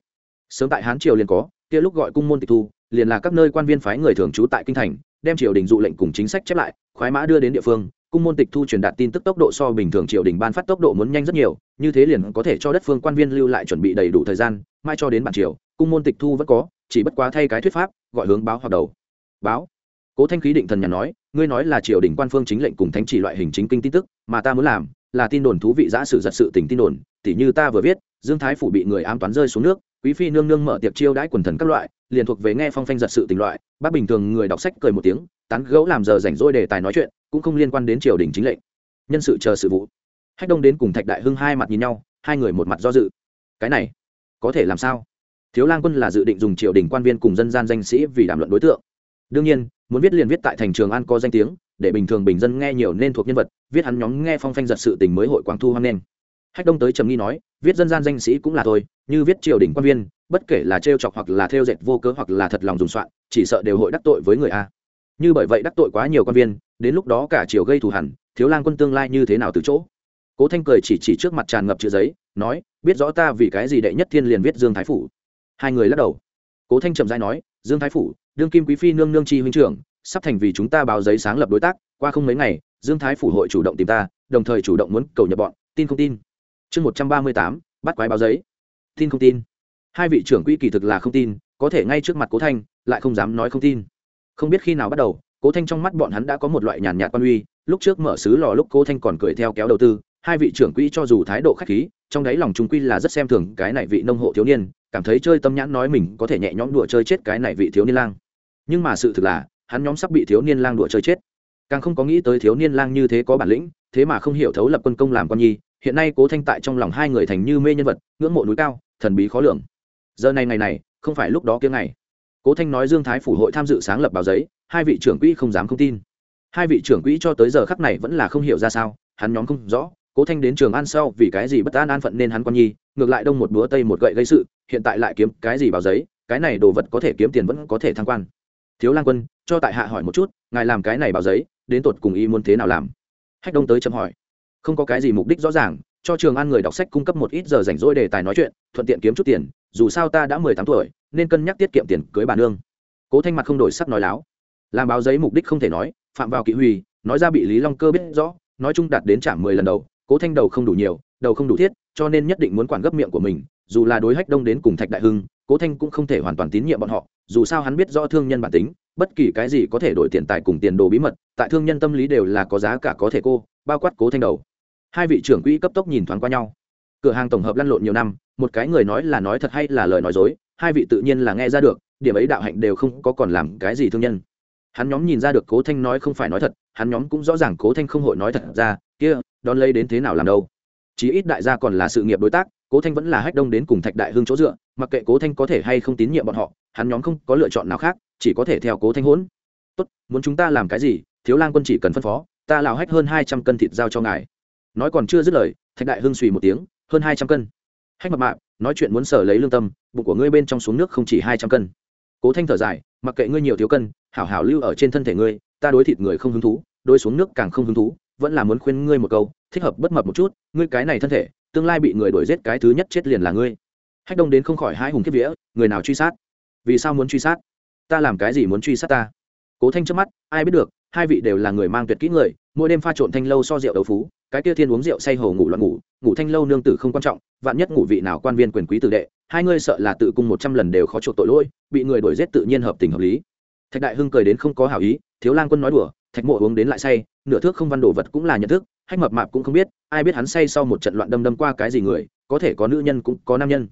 Sớm tại hán triều liền có, kia lúc gọi cung môn tịch thu, liền là các nơi quan viên phái người thường trú tại kinh thành, đem triều đình dụ lệnh cùng chính sách chép lại, khoái mã đưa đến địa phương cung môn tịch thu truyền đạt tin tức tốc độ so bình thường triều đình ban phát tốc độ muốn nhanh rất nhiều, như thế liền có thể cho đất phương quan viên lưu lại chuẩn bị đầy đủ thời gian, mai cho đến bản triều, cung môn tịch thu vẫn có, chỉ bất quá thay cái thuyết pháp, gọi hướng báo hoặc đầu. Báo. Cố thanh khí định thần nhà nói, ngươi nói là triều đình quan phương chính lệnh cùng thánh chỉ loại hình chính kinh tin tức, mà ta muốn làm, là tin đồn thú vị giã sử giật sự tình tin đồn, tỉ như ta vừa viết, dương thái phủ bị người ám toán rơi xuống nước quý phi nương nương mở tiệc chiêu đãi quần thần các loại, liền thuộc về nghe phong phanh giật sự tình loại, bác bình thường người đọc sách cười một tiếng, tán gẫu làm giờ rảnh rỗi đề tài nói chuyện, cũng không liên quan đến triều đình chính lệnh. Nhân sự chờ sự vụ. Hách đông đến cùng thạch đại hưng hai mặt nhìn nhau, hai người một mặt do dự. Cái này, có thể làm sao? Thiếu lang quân là dự định dùng triều đình quan viên cùng dân gian danh sĩ vì đàm luận đối tượng. Đương nhiên, muốn viết liền viết tại thành trường an có danh tiếng, để bình thường bình dân nghe nhiều nên thuộc nhân vật, viết hắn nhóm nghe phong phanh giật sự tình mới hội quảng thu hoang nên hách đông tới trầm nghi nói, viết dân gian danh sĩ cũng là thôi, như viết triều đình quan viên, bất kể là trêu chọc hoặc là theo dệt vô cớ hoặc là thật lòng dùng soạn, chỉ sợ đều hội đắc tội với người a. Như bởi vậy đắc tội quá nhiều quan viên, đến lúc đó cả triều gây thù hẳn thiếu lang quân tương lai như thế nào từ chỗ? Cố thanh cười chỉ chỉ trước mặt tràn ngập chữ giấy, nói, biết rõ ta vì cái gì đệ nhất thiên liền viết dương thái phủ. Hai người lắc đầu. Cố thanh trầm dai nói, dương thái phủ, đương kim quý phi nương nương chi huynh trưởng, sắp thành vì chúng ta báo giấy sáng lập đối tác, qua không mấy ngày, dương thái phủ hội chủ động tìm ta, đồng thời chủ động muốn cầu nhập bọn, tin không tin chương một trăm ba mươi tám, bắt quái báo giấy. Tin không tin. Hai vị trưởng quỹ kỳ thực là không tin, có thể ngay trước mặt cố thanh, lại không dám nói không tin. Không biết khi nào bắt đầu, cố thanh trong mắt bọn hắn đã có một loại nhàn nhạt quan uy, lúc trước mở xứ lò lúc cố thanh còn cười theo kéo đầu tư, hai vị trưởng quỹ cho dù thái độ khách khí, trong đáy lòng chúng quy là rất xem thường cái này vị nông hộ thiếu niên, cảm thấy chơi tâm nhãn nói mình có thể nhẹ nhõm đùa chơi chết cái này vị thiếu niên lang. Nhưng mà sự thực là, hắn nhóm sắp bị thiếu niên lang đùa chơi chết. Càng không có nghĩ tới thiếu niên lang như thế có bản lĩnh, thế mà không hiểu thấu lập quân công làm con nhi hiện nay cố thanh tại trong lòng hai người thành như mê nhân vật, ngưỡng mộ núi cao, thần bí khó lường. Giờ này ngày này, không phải lúc đó kiếm ngày. Cố thanh nói dương thái phủ hội tham dự sáng lập báo giấy, hai vị trưởng quỹ không dám không tin. Hai vị trưởng quỹ cho tới giờ khắc này vẫn là không hiểu ra sao, hắn nhóm không rõ, cố thanh đến trường an sau vì cái gì bất an an phận nên hắn con nhi, ngược lại đông một búa tây một gậy gây sự, hiện tại lại kiếm cái gì báo giấy, cái này đồ vật có thể kiếm tiền vẫn có thể thăng quan. Thiếu lang quân, cho tại hạ hỏi một chút, ngài làm cái này báo giấy, đến tột cùng ý muốn thế nào làm? Hách đông tới chấm hỏi không có cái gì mục đích rõ ràng, cho trường an người đọc sách cung cấp một ít giờ rảnh rỗi đề tài nói chuyện, thuận tiện kiếm chút tiền, dù sao ta đã mười tám tuổi, nên cân nhắc tiết kiệm tiền cưới bà nương. Cố thanh mặt không đổi sắc nói láo. Làm báo giấy mục đích không thể nói, phạm vào kỵ huy nói ra bị lý long cơ biết rõ, nói chung đạt đến trả mười lần đầu, cố thanh đầu không đủ nhiều, đầu không đủ thiết, cho nên nhất định muốn quản gấp miệng của mình, dù là đối hách đông đến cùng thạch đại hưng, cố thanh cũng không thể hoàn toàn tín nhiệm bọn họ, dù sao hắn biết rõ thương nhân bản tính bất kỳ cái gì có thể đổi tiền tài cùng tiền đồ bí mật, tại thương nhân tâm lý đều là có giá cả có thể cô, bao quát cố thanh đầu. Hai vị trưởng quỹ cấp tốc nhìn thoáng qua nhau. Cửa hàng tổng hợp lăn lộn nhiều năm, một cái người nói là nói thật hay là lời nói dối, hai vị tự nhiên là nghe ra được, điểm ấy đạo hạnh đều không có còn làm cái gì thương nhân. Hắn nhóm nhìn ra được cố thanh nói không phải nói thật, hắn nhóm cũng rõ ràng cố thanh không hội nói thật ra, kia, đón lấy đến thế nào làm đâu. Chí ít đại gia còn là sự nghiệp đối tác, cố thanh vẫn là hách đông đến cùng thạch đại hương chỗ dựa, mặc kệ cố thanh có thể hay không tín nhiệm bọn họ, hắn nhóm không có lựa chọn nào khác chỉ có thể theo cố thanh hỗn. Tốt, muốn chúng ta làm cái gì? Thiếu lang quân chỉ cần phân phó, ta lào hách hơn hai trăm cân thịt giao cho ngài. Nói còn chưa dứt lời, thạch đại hưng suy một tiếng, hơn hai trăm cân. Hách mập mạp, nói chuyện muốn sở lấy lương tâm, bụng của ngươi bên trong xuống nước không chỉ hai trăm cân. Cố thanh thở dài, mặc kệ ngươi nhiều thiếu cân, hảo hảo lưu ở trên thân thể ngươi, ta đối thịt người không hứng thú, đối xuống nước càng không hứng thú, vẫn là muốn khuyên ngươi một câu, thích hợp bất mập một chút, ngươi cái này thân thể, tương lai bị người đuổi giết cái thứ nhất chết liền là ngươi. Hách đông đến không khỏi hai hùng kiếp vía, người nào truy sát? Vì sao muốn truy sát? Ta làm cái gì muốn truy sát ta? Cố thanh trước mắt, ai biết được, hai vị đều là người mang tuyệt kỹ người, mỗi đêm pha trộn thanh lâu so rượu đấu phú, cái kia thiên uống rượu say hồ ngủ loạn ngủ ngủ thanh lâu nương tử không quan trọng, vạn nhất ngủ vị nào quan viên quyền quý tử đệ, hai ngươi sợ là tự cung một trăm lần đều khó chuộc tội lỗi, bị người đuổi giết tự nhiên hợp tình hợp lý. Thạch đại hưng cười đến không có hảo ý, thiếu lang quân nói đùa, thạch mộ uống đến lại say, nửa thước không văn đồ vật cũng là nhận thức, hách mập mạp cũng không biết, ai biết hắn say sau một trận loạn đâm đâm qua cái gì người, có thể có nữ nhân cũng có nam nhân.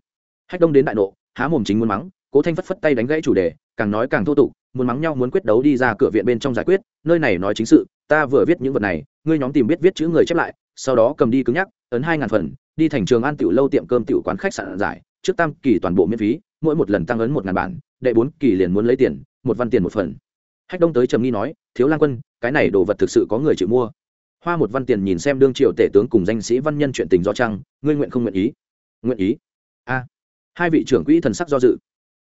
Hách đông đến đại nộ, há mồm chính muốn mắng cố thanh phất phất tay đánh gãy chủ đề, càng nói càng thô tục, muốn mắng nhau muốn quyết đấu đi ra cửa viện bên trong giải quyết, nơi này nói chính sự, ta vừa viết những vật này, ngươi nhóm tìm biết viết chữ người chép lại, sau đó cầm đi cứng nhắc, ấn hai ngàn phần, đi thành trường ăn tiểu lâu tiệm cơm tiểu quán khách sạn giải, trước tam kỳ toàn bộ miễn phí, mỗi một lần tăng ấn một ngàn bản, đệ bốn kỳ liền muốn lấy tiền, một văn tiền một phần. Hách đông tới trầm nghi nói, thiếu lang quân, cái này đồ vật thực sự có người chịu mua. Hoa một văn tiền nhìn xem đương triệu tể tướng cùng danh sĩ văn nhân chuyện tình do trăng ngươi nguyện không nguyện ý? Nguyện ý. A. Hai vị trưởng quỹ thần sắc do dự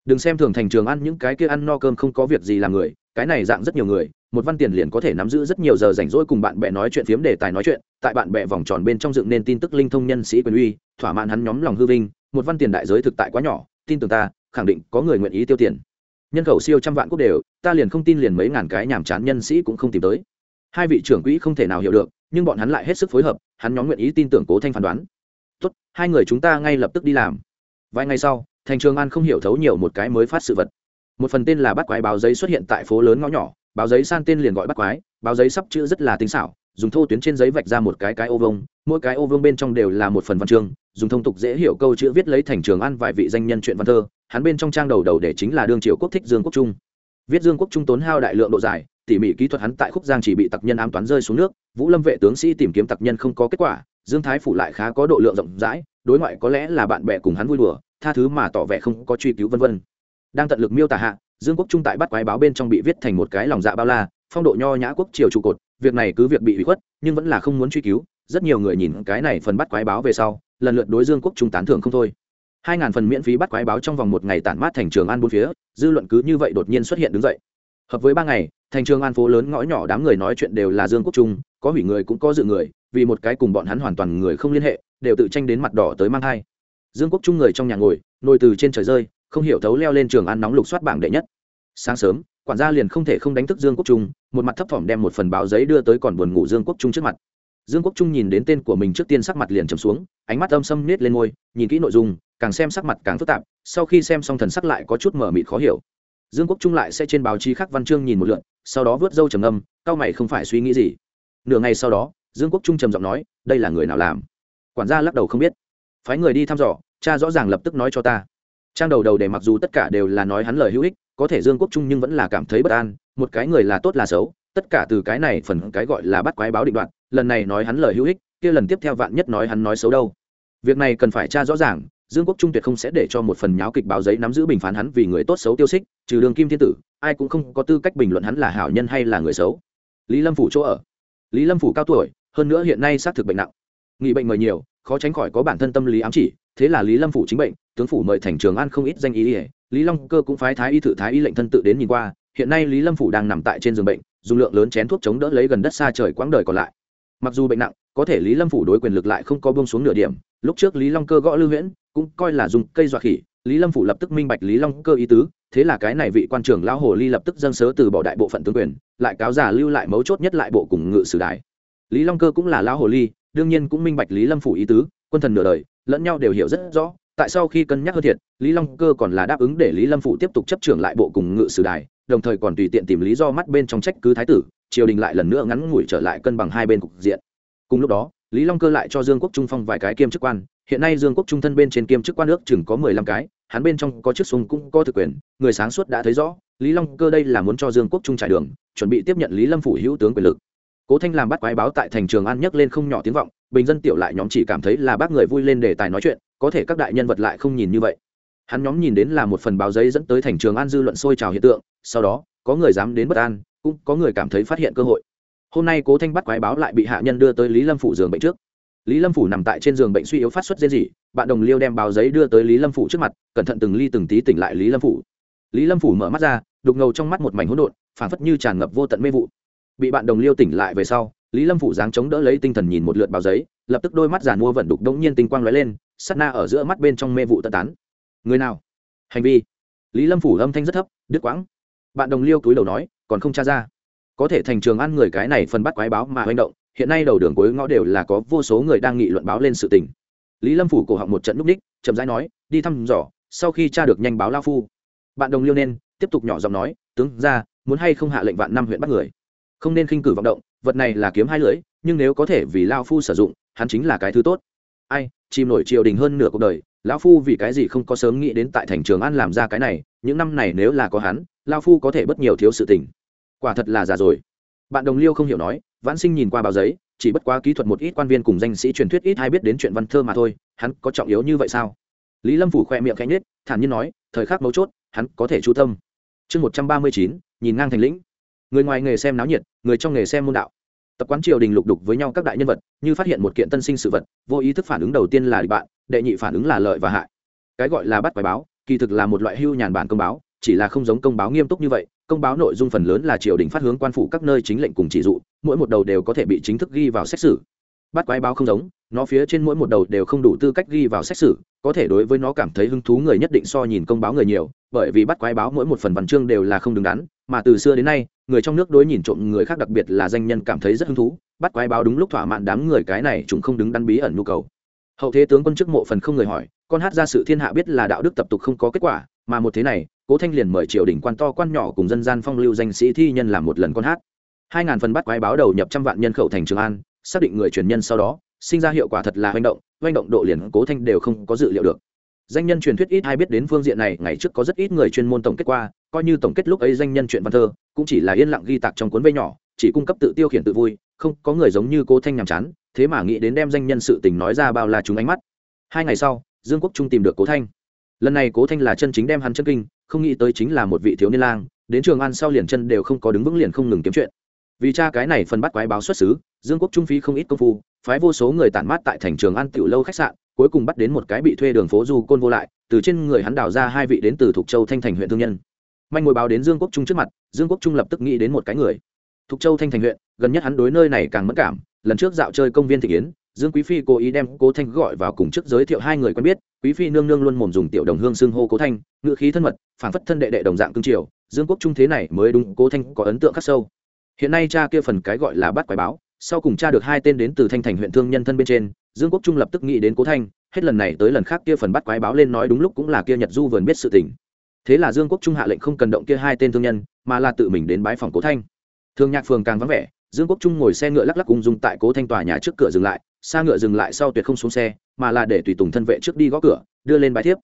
đừng xem thường thành trường ăn những cái kia ăn no cơm không có việc gì làm người, cái này dạng rất nhiều người, một văn tiền liền có thể nắm giữ rất nhiều giờ rảnh rỗi cùng bạn bè nói chuyện phiếm đề tài nói chuyện, tại bạn bè vòng tròn bên trong dựng nên tin tức linh thông nhân sĩ quyền uy, thỏa mãn hắn nhóm lòng hư vinh, một văn tiền đại giới thực tại quá nhỏ, tin tưởng ta, khẳng định có người nguyện ý tiêu tiền. Nhân khẩu siêu trăm vạn quốc đều, ta liền không tin liền mấy ngàn cái nhàm chán nhân sĩ cũng không tìm tới. Hai vị trưởng quỹ không thể nào hiểu được, nhưng bọn hắn lại hết sức phối hợp, hắn nhóm nguyện ý tin tưởng cố thanh phán đoán. Tốt, hai người chúng ta ngay lập tức đi làm. Vài ngày sau thành trường an không hiểu thấu nhiều một cái mới phát sự vật. Một phần tên là bắt quái báo giấy xuất hiện tại phố lớn ngõ nhỏ, báo giấy san tên liền gọi bắt quái, báo giấy sắp chữ rất là tinh xảo, dùng thô tuyến trên giấy vạch ra một cái cái ô vông mỗi cái ô vông bên trong đều là một phần văn chương, dùng thông tục dễ hiểu câu chữ viết lấy thành trường an vài vị danh nhân chuyện văn thơ, hắn bên trong trang đầu đầu để chính là đương triều quốc thích dương quốc trung. Viết dương quốc trung tốn hao đại lượng độ dài, tỉ mỉ kỹ thuật hắn tại khúc giang chỉ bị tặc nhân ám toán rơi xuống nước, vũ lâm vệ tướng sĩ tìm kiếm tặc nhân không có kết quả, dương thái phủ lại khá có độ lượng rộng rãi, đối ngoại có lẽ là bạn bè cùng hắn vui đùa tha thứ mà tỏ vẻ không có truy cứu vân vân. Đang tận lực miêu tả hạ, dương quốc trung tại bắt quái báo bên trong bị viết thành một cái lòng dạ bao la, phong độ nho nhã quốc triều trụ cột, việc này cứ việc bị hủy khuất, nhưng vẫn là không muốn truy cứu. Rất nhiều người nhìn cái này phần bắt quái báo về sau, lần lượt đối dương quốc trung tán thưởng không thôi. Hai ngàn phần miễn phí bắt quái báo trong vòng một ngày tản mát thành trường an bốn phía, dư luận cứ như vậy đột nhiên xuất hiện đứng dậy. Hợp với ba ngày, thành trường an phố lớn ngõ nhỏ đám người nói chuyện đều là dương quốc trung, có hủy người cũng có dự người, vì một cái cùng bọn hắn hoàn toàn người không liên hệ, đều tự tranh đến mặt đỏ tới mang thai dương quốc trung người trong nhà ngồi, nồi từ trên trời rơi, không hiểu thấu leo lên trường ăn nóng lục soát bảng đệ nhất. Sáng sớm, quản gia liền không thể không đánh thức dương quốc trung, một mặt thấp thỏm đem một phần báo giấy đưa tới còn buồn ngủ dương quốc trung trước mặt. Dương quốc trung nhìn đến tên của mình trước tiên sắc mặt liền trầm xuống, ánh mắt âm sâm nết lên môi, nhìn kỹ nội dung, càng xem sắc mặt càng phức tạp, sau khi xem xong thần sắc lại có chút mở mịt khó hiểu. Dương quốc trung lại sẽ trên báo chí khắc văn chương nhìn một lượn sau đó vớt dâu trầm âm cao mày không phải suy nghĩ gì. Nửa ngày sau đó, dương quốc trung trầm giọng nói, đây là người nào làm? Quản gia lắc đầu không biết phái người đi thăm dò, cha rõ ràng lập tức nói cho ta. Trang đầu đầu để mặc dù tất cả đều là nói hắn lời hữu ích, có thể dương quốc trung nhưng vẫn là cảm thấy bất an, một cái người là tốt là xấu, tất cả từ cái này phần cái gọi là bắt quái báo định đoạn, lần này nói hắn lời hữu ích, kia lần tiếp theo vạn nhất nói hắn nói xấu đâu. Việc này cần phải tra rõ ràng, dương quốc trung tuyệt không sẽ để cho một phần nháo kịch báo giấy nắm giữ bình phán hắn vì người tốt xấu tiêu xích, trừ đường kim thiên tử, ai cũng không có tư cách bình luận hắn là hảo nhân hay là người xấu. Lý lâm phủ chỗ ở. Lý lâm phủ cao tuổi, hơn nữa hiện nay xác thực bệnh nặng. Nghị bệnh mời nhiều khó tránh khỏi có bản thân tâm lý ám chỉ, thế là lý lâm phủ chính bệnh, tướng phủ mời thành trường an không ít danh ý ỉa lý long cơ cũng phái thái y thự thái y lệnh thân tự đến nhìn qua, hiện nay lý lâm phủ đang nằm tại trên giường bệnh, dùng lượng lớn chén thuốc chống đỡ lấy gần đất xa trời quãng đời còn lại. Mặc dù bệnh nặng, có thể lý lâm phủ đối quyền lực lại không có bông xuống nửa điểm. Lúc trước lý long cơ gõ lưu huyễn, cũng coi là dùng cây dọa khỉ, lý lâm phủ lập tức minh bạch lý long cơ ý tứ, thế là cái này vị quan trưởng lão hồ ly lập tức dâng sớ từ bỏ đại bộ phận tướng quyền, lại cáo giả lưu lại mấu chốt nhất lại bộ cùng ngự sử đại. Lý long cơ cũng là lão hồ ly đương nhiên cũng minh bạch lý lâm phủ ý tứ, quân thần nửa đời, lẫn nhau đều hiểu rất rõ, tại sau khi cân nhắc hơn thiệt, lý long cơ còn là đáp ứng để lý lâm phủ tiếp tục chấp trưởng lại bộ cùng ngự sử đài, đồng thời còn tùy tiện tìm lý do mắt bên trong trách cứ thái tử, triều đình lại lần nữa ngắn ngủi trở lại cân bằng hai bên cục diện. Cùng lúc đó, lý long cơ lại cho dương quốc trung phong vài cái kiêm chức quan, hiện nay dương quốc trung thân bên trên kiêm chức quan nước chừng có mười lăm cái, hắn bên trong có chức súng cũng có thực quyền, người sáng suốt đã thấy rõ, lý long cơ đây là muốn cho dương quốc trung trải đường, chuẩn bị tiếp nhận lý lâm phủ hữu tướng quyền lực cố thanh làm bắt quái báo tại thành trường an nhấc lên không nhỏ tiếng vọng, bình dân tiểu lại nhóm chỉ cảm thấy là bác người vui lên đề tài nói chuyện, có thể các đại nhân vật lại không nhìn như vậy. Hắn nhóm nhìn đến là một phần báo giấy dẫn tới thành trường an dư luận sôi trào hiện tượng, sau đó, có người dám đến bất an, cũng có người cảm thấy phát hiện cơ hội. Hôm nay cố thanh bắt quái báo lại bị hạ nhân đưa tới lý lâm phủ giường bệnh trước. Lý lâm phủ nằm tại trên giường bệnh suy yếu phát xuất dễ gì bạn đồng liêu đem báo giấy đưa tới lý lâm phủ trước mặt, cẩn thận từng ly từng tí tỉnh lại lý lâm phủ. Lý lâm phủ mở mắt ra, đục ngầu trong mắt một mảnh hỗn độn, phảng phất như tràn ngập vô tận mê vụ bị bạn đồng liêu tỉnh lại về sau, lý lâm phủ dáng chống đỡ lấy tinh thần nhìn một lượt báo giấy, lập tức đôi mắt giàn mua vận đục đống nhiên tinh quang lóe lên sắt na ở giữa mắt bên trong mê vụ tận tán. Người nào? Hành vi. Lý lâm phủ âm thanh rất thấp, đứt quãng. Bạn đồng liêu túi đầu nói, còn không tra ra. Có thể thành trường ăn người cái này phần bắt quái báo mà manh động, hiện nay đầu đường cuối ngõ đều là có vô số người đang nghị luận báo lên sự tình. Lý lâm phủ cổ họng một trận núp ních, chậm rãi nói, đi thăm dò, sau khi tra được nhanh báo lao phu. Bạn đồng liêu nên, tiếp tục nhỏ giọng nói, tướng ra, muốn hay không hạ lệnh vạn năm huyện bắt người? Không nên khinh cử vọng động, vật này là kiếm hai lưỡi, nhưng nếu có thể vì lao phu sử dụng, hắn chính là cái thứ tốt. Ai, chìm nổi triều đình hơn nửa cuộc đời, lão phu vì cái gì không có sớm nghĩ đến tại thành trường an làm ra cái này, những năm này nếu là có hắn lao phu có thể bất nhiều thiếu sự tình. Quả thật là già rồi. Bạn đồng liêu không hiểu nói, vãn sinh nhìn qua báo giấy, chỉ bất quá kỹ thuật một ít quan viên cùng danh sĩ truyền thuyết ít hay biết đến chuyện văn thơ mà thôi, hắn có trọng yếu như vậy sao? Lý lâm phủ khoe miệng khẽ nhết thản nhiên nói, thời khắc mấu chốt, hắn có thể chú tâm. Chương một trăm ba mươi chín, nhìn ngang thành lĩnh người ngoài nghề xem náo nhiệt, người trong nghề xem môn đạo. Tập quán triều đình lục đục với nhau các đại nhân vật, như phát hiện một kiện tân sinh sự vật, vô ý thức phản ứng đầu tiên là địch bạn, đệ nhị phản ứng là lợi và hại. Cái gọi là bắt bài báo, kỳ thực là một loại hưu nhàn bản công báo, chỉ là không giống công báo nghiêm túc như vậy, công báo nội dung phần lớn là triều đình phát hướng quan phủ các nơi chính lệnh cùng chỉ dụ, mỗi một đầu đều có thể bị chính thức ghi vào xét xử. Bắt quái báo không giống, nó phía trên mỗi một đầu đều không đủ tư cách ghi vào xét xử có thể đối với nó cảm thấy hứng thú người nhất định so nhìn công báo người nhiều, bởi vì bắt quái báo mỗi một phần văn chương đều là không đứng đắn, mà từ xưa đến nay, người trong nước đối nhìn trộm người khác đặc biệt là danh nhân cảm thấy rất hứng thú, bắt quái báo đúng lúc thỏa mãn đám người cái này chúng không đứng đắn bí ẩn nhu cầu. Hậu thế tướng quân chức mộ phần không người hỏi, con hát ra sự thiên hạ biết là đạo đức tập tục không có kết quả, mà một thế này, cố thanh liền mời triều đình quan to quan nhỏ cùng dân gian phong lưu danh sĩ thi nhân làm một lần con hát. Hai ngàn phần bắt quái báo đầu nhập trăm vạn nhân khẩu thành trường an, xác định người truyền nhân sau đó sinh ra hiệu quả thật là hành động hành động độ liền cố thanh đều không có dự liệu được. Danh nhân truyền thuyết ít ai biết đến phương diện này, ngày trước có rất ít người chuyên môn tổng kết qua, coi như tổng kết lúc ấy danh nhân chuyện văn thơ, cũng chỉ là yên lặng ghi tạc trong cuốn vây nhỏ, chỉ cung cấp tự tiêu khiển tự vui, không có người giống như cố thanh nhàm chán, thế mà nghĩ đến đem danh nhân sự tình nói ra bao là chúng ánh mắt. Hai ngày sau, dương quốc trung tìm được cố thanh. Lần này cố thanh là chân chính đem hắn chân kinh, không nghĩ tới chính là một vị thiếu niên lang, đến trường ăn sau liền chân đều không có đứng vững liền không ngừng kiếm chuyện vì cha cái này phần bắt quái báo xuất xứ, dương quốc trung phí không ít công phu, phái vô số người tản mát tại thành trường ăn tiểu lâu khách sạn, cuối cùng bắt đến một cái bị thuê đường phố du côn vô lại, từ trên người hắn đào ra hai vị đến từ thục châu thanh thành huyện thương nhân. Manh ngồi báo đến dương quốc trung trước mặt, dương quốc trung lập tức nghĩ đến một cái người. Thục châu thanh thành huyện, gần nhất hắn đối nơi này càng mất cảm, lần trước dạo chơi công viên thị kiến, dương quý phi cố ý đem cố thanh gọi vào cùng chức giới thiệu hai người quen biết, quý phi nương nương luôn mồm dùng tiểu đồng hương xưng hô cố thanh ngự khí thân mật phản phất thân đệ đệ đồng dạng cương triều, dương quốc trung thế này mới đúng, cố thanh có ấn tượng khắc sâu hiện nay cha kia phần cái gọi là bắt quái báo, sau cùng cha được hai tên đến từ thanh thành huyện thương nhân thân bên trên, dương quốc trung lập tức nghĩ đến cố thanh, hết lần này tới lần khác kia phần bắt quái báo lên nói đúng lúc cũng là kia nhật du vườn biết sự tình. Thế là dương quốc trung hạ lệnh không cần động kia hai tên thương nhân, mà là tự mình đến bái phòng cố thanh. Thương nhạc phường càng vắng vẻ, dương quốc trung ngồi xe ngựa lắc lắc cùng dùng tại cố thanh tòa nhà trước cửa dừng lại, xa ngựa dừng lại sau tuyệt không xuống xe, mà là để tùy tùng thân vệ trước đi gõ cửa, đưa lên bái thiếp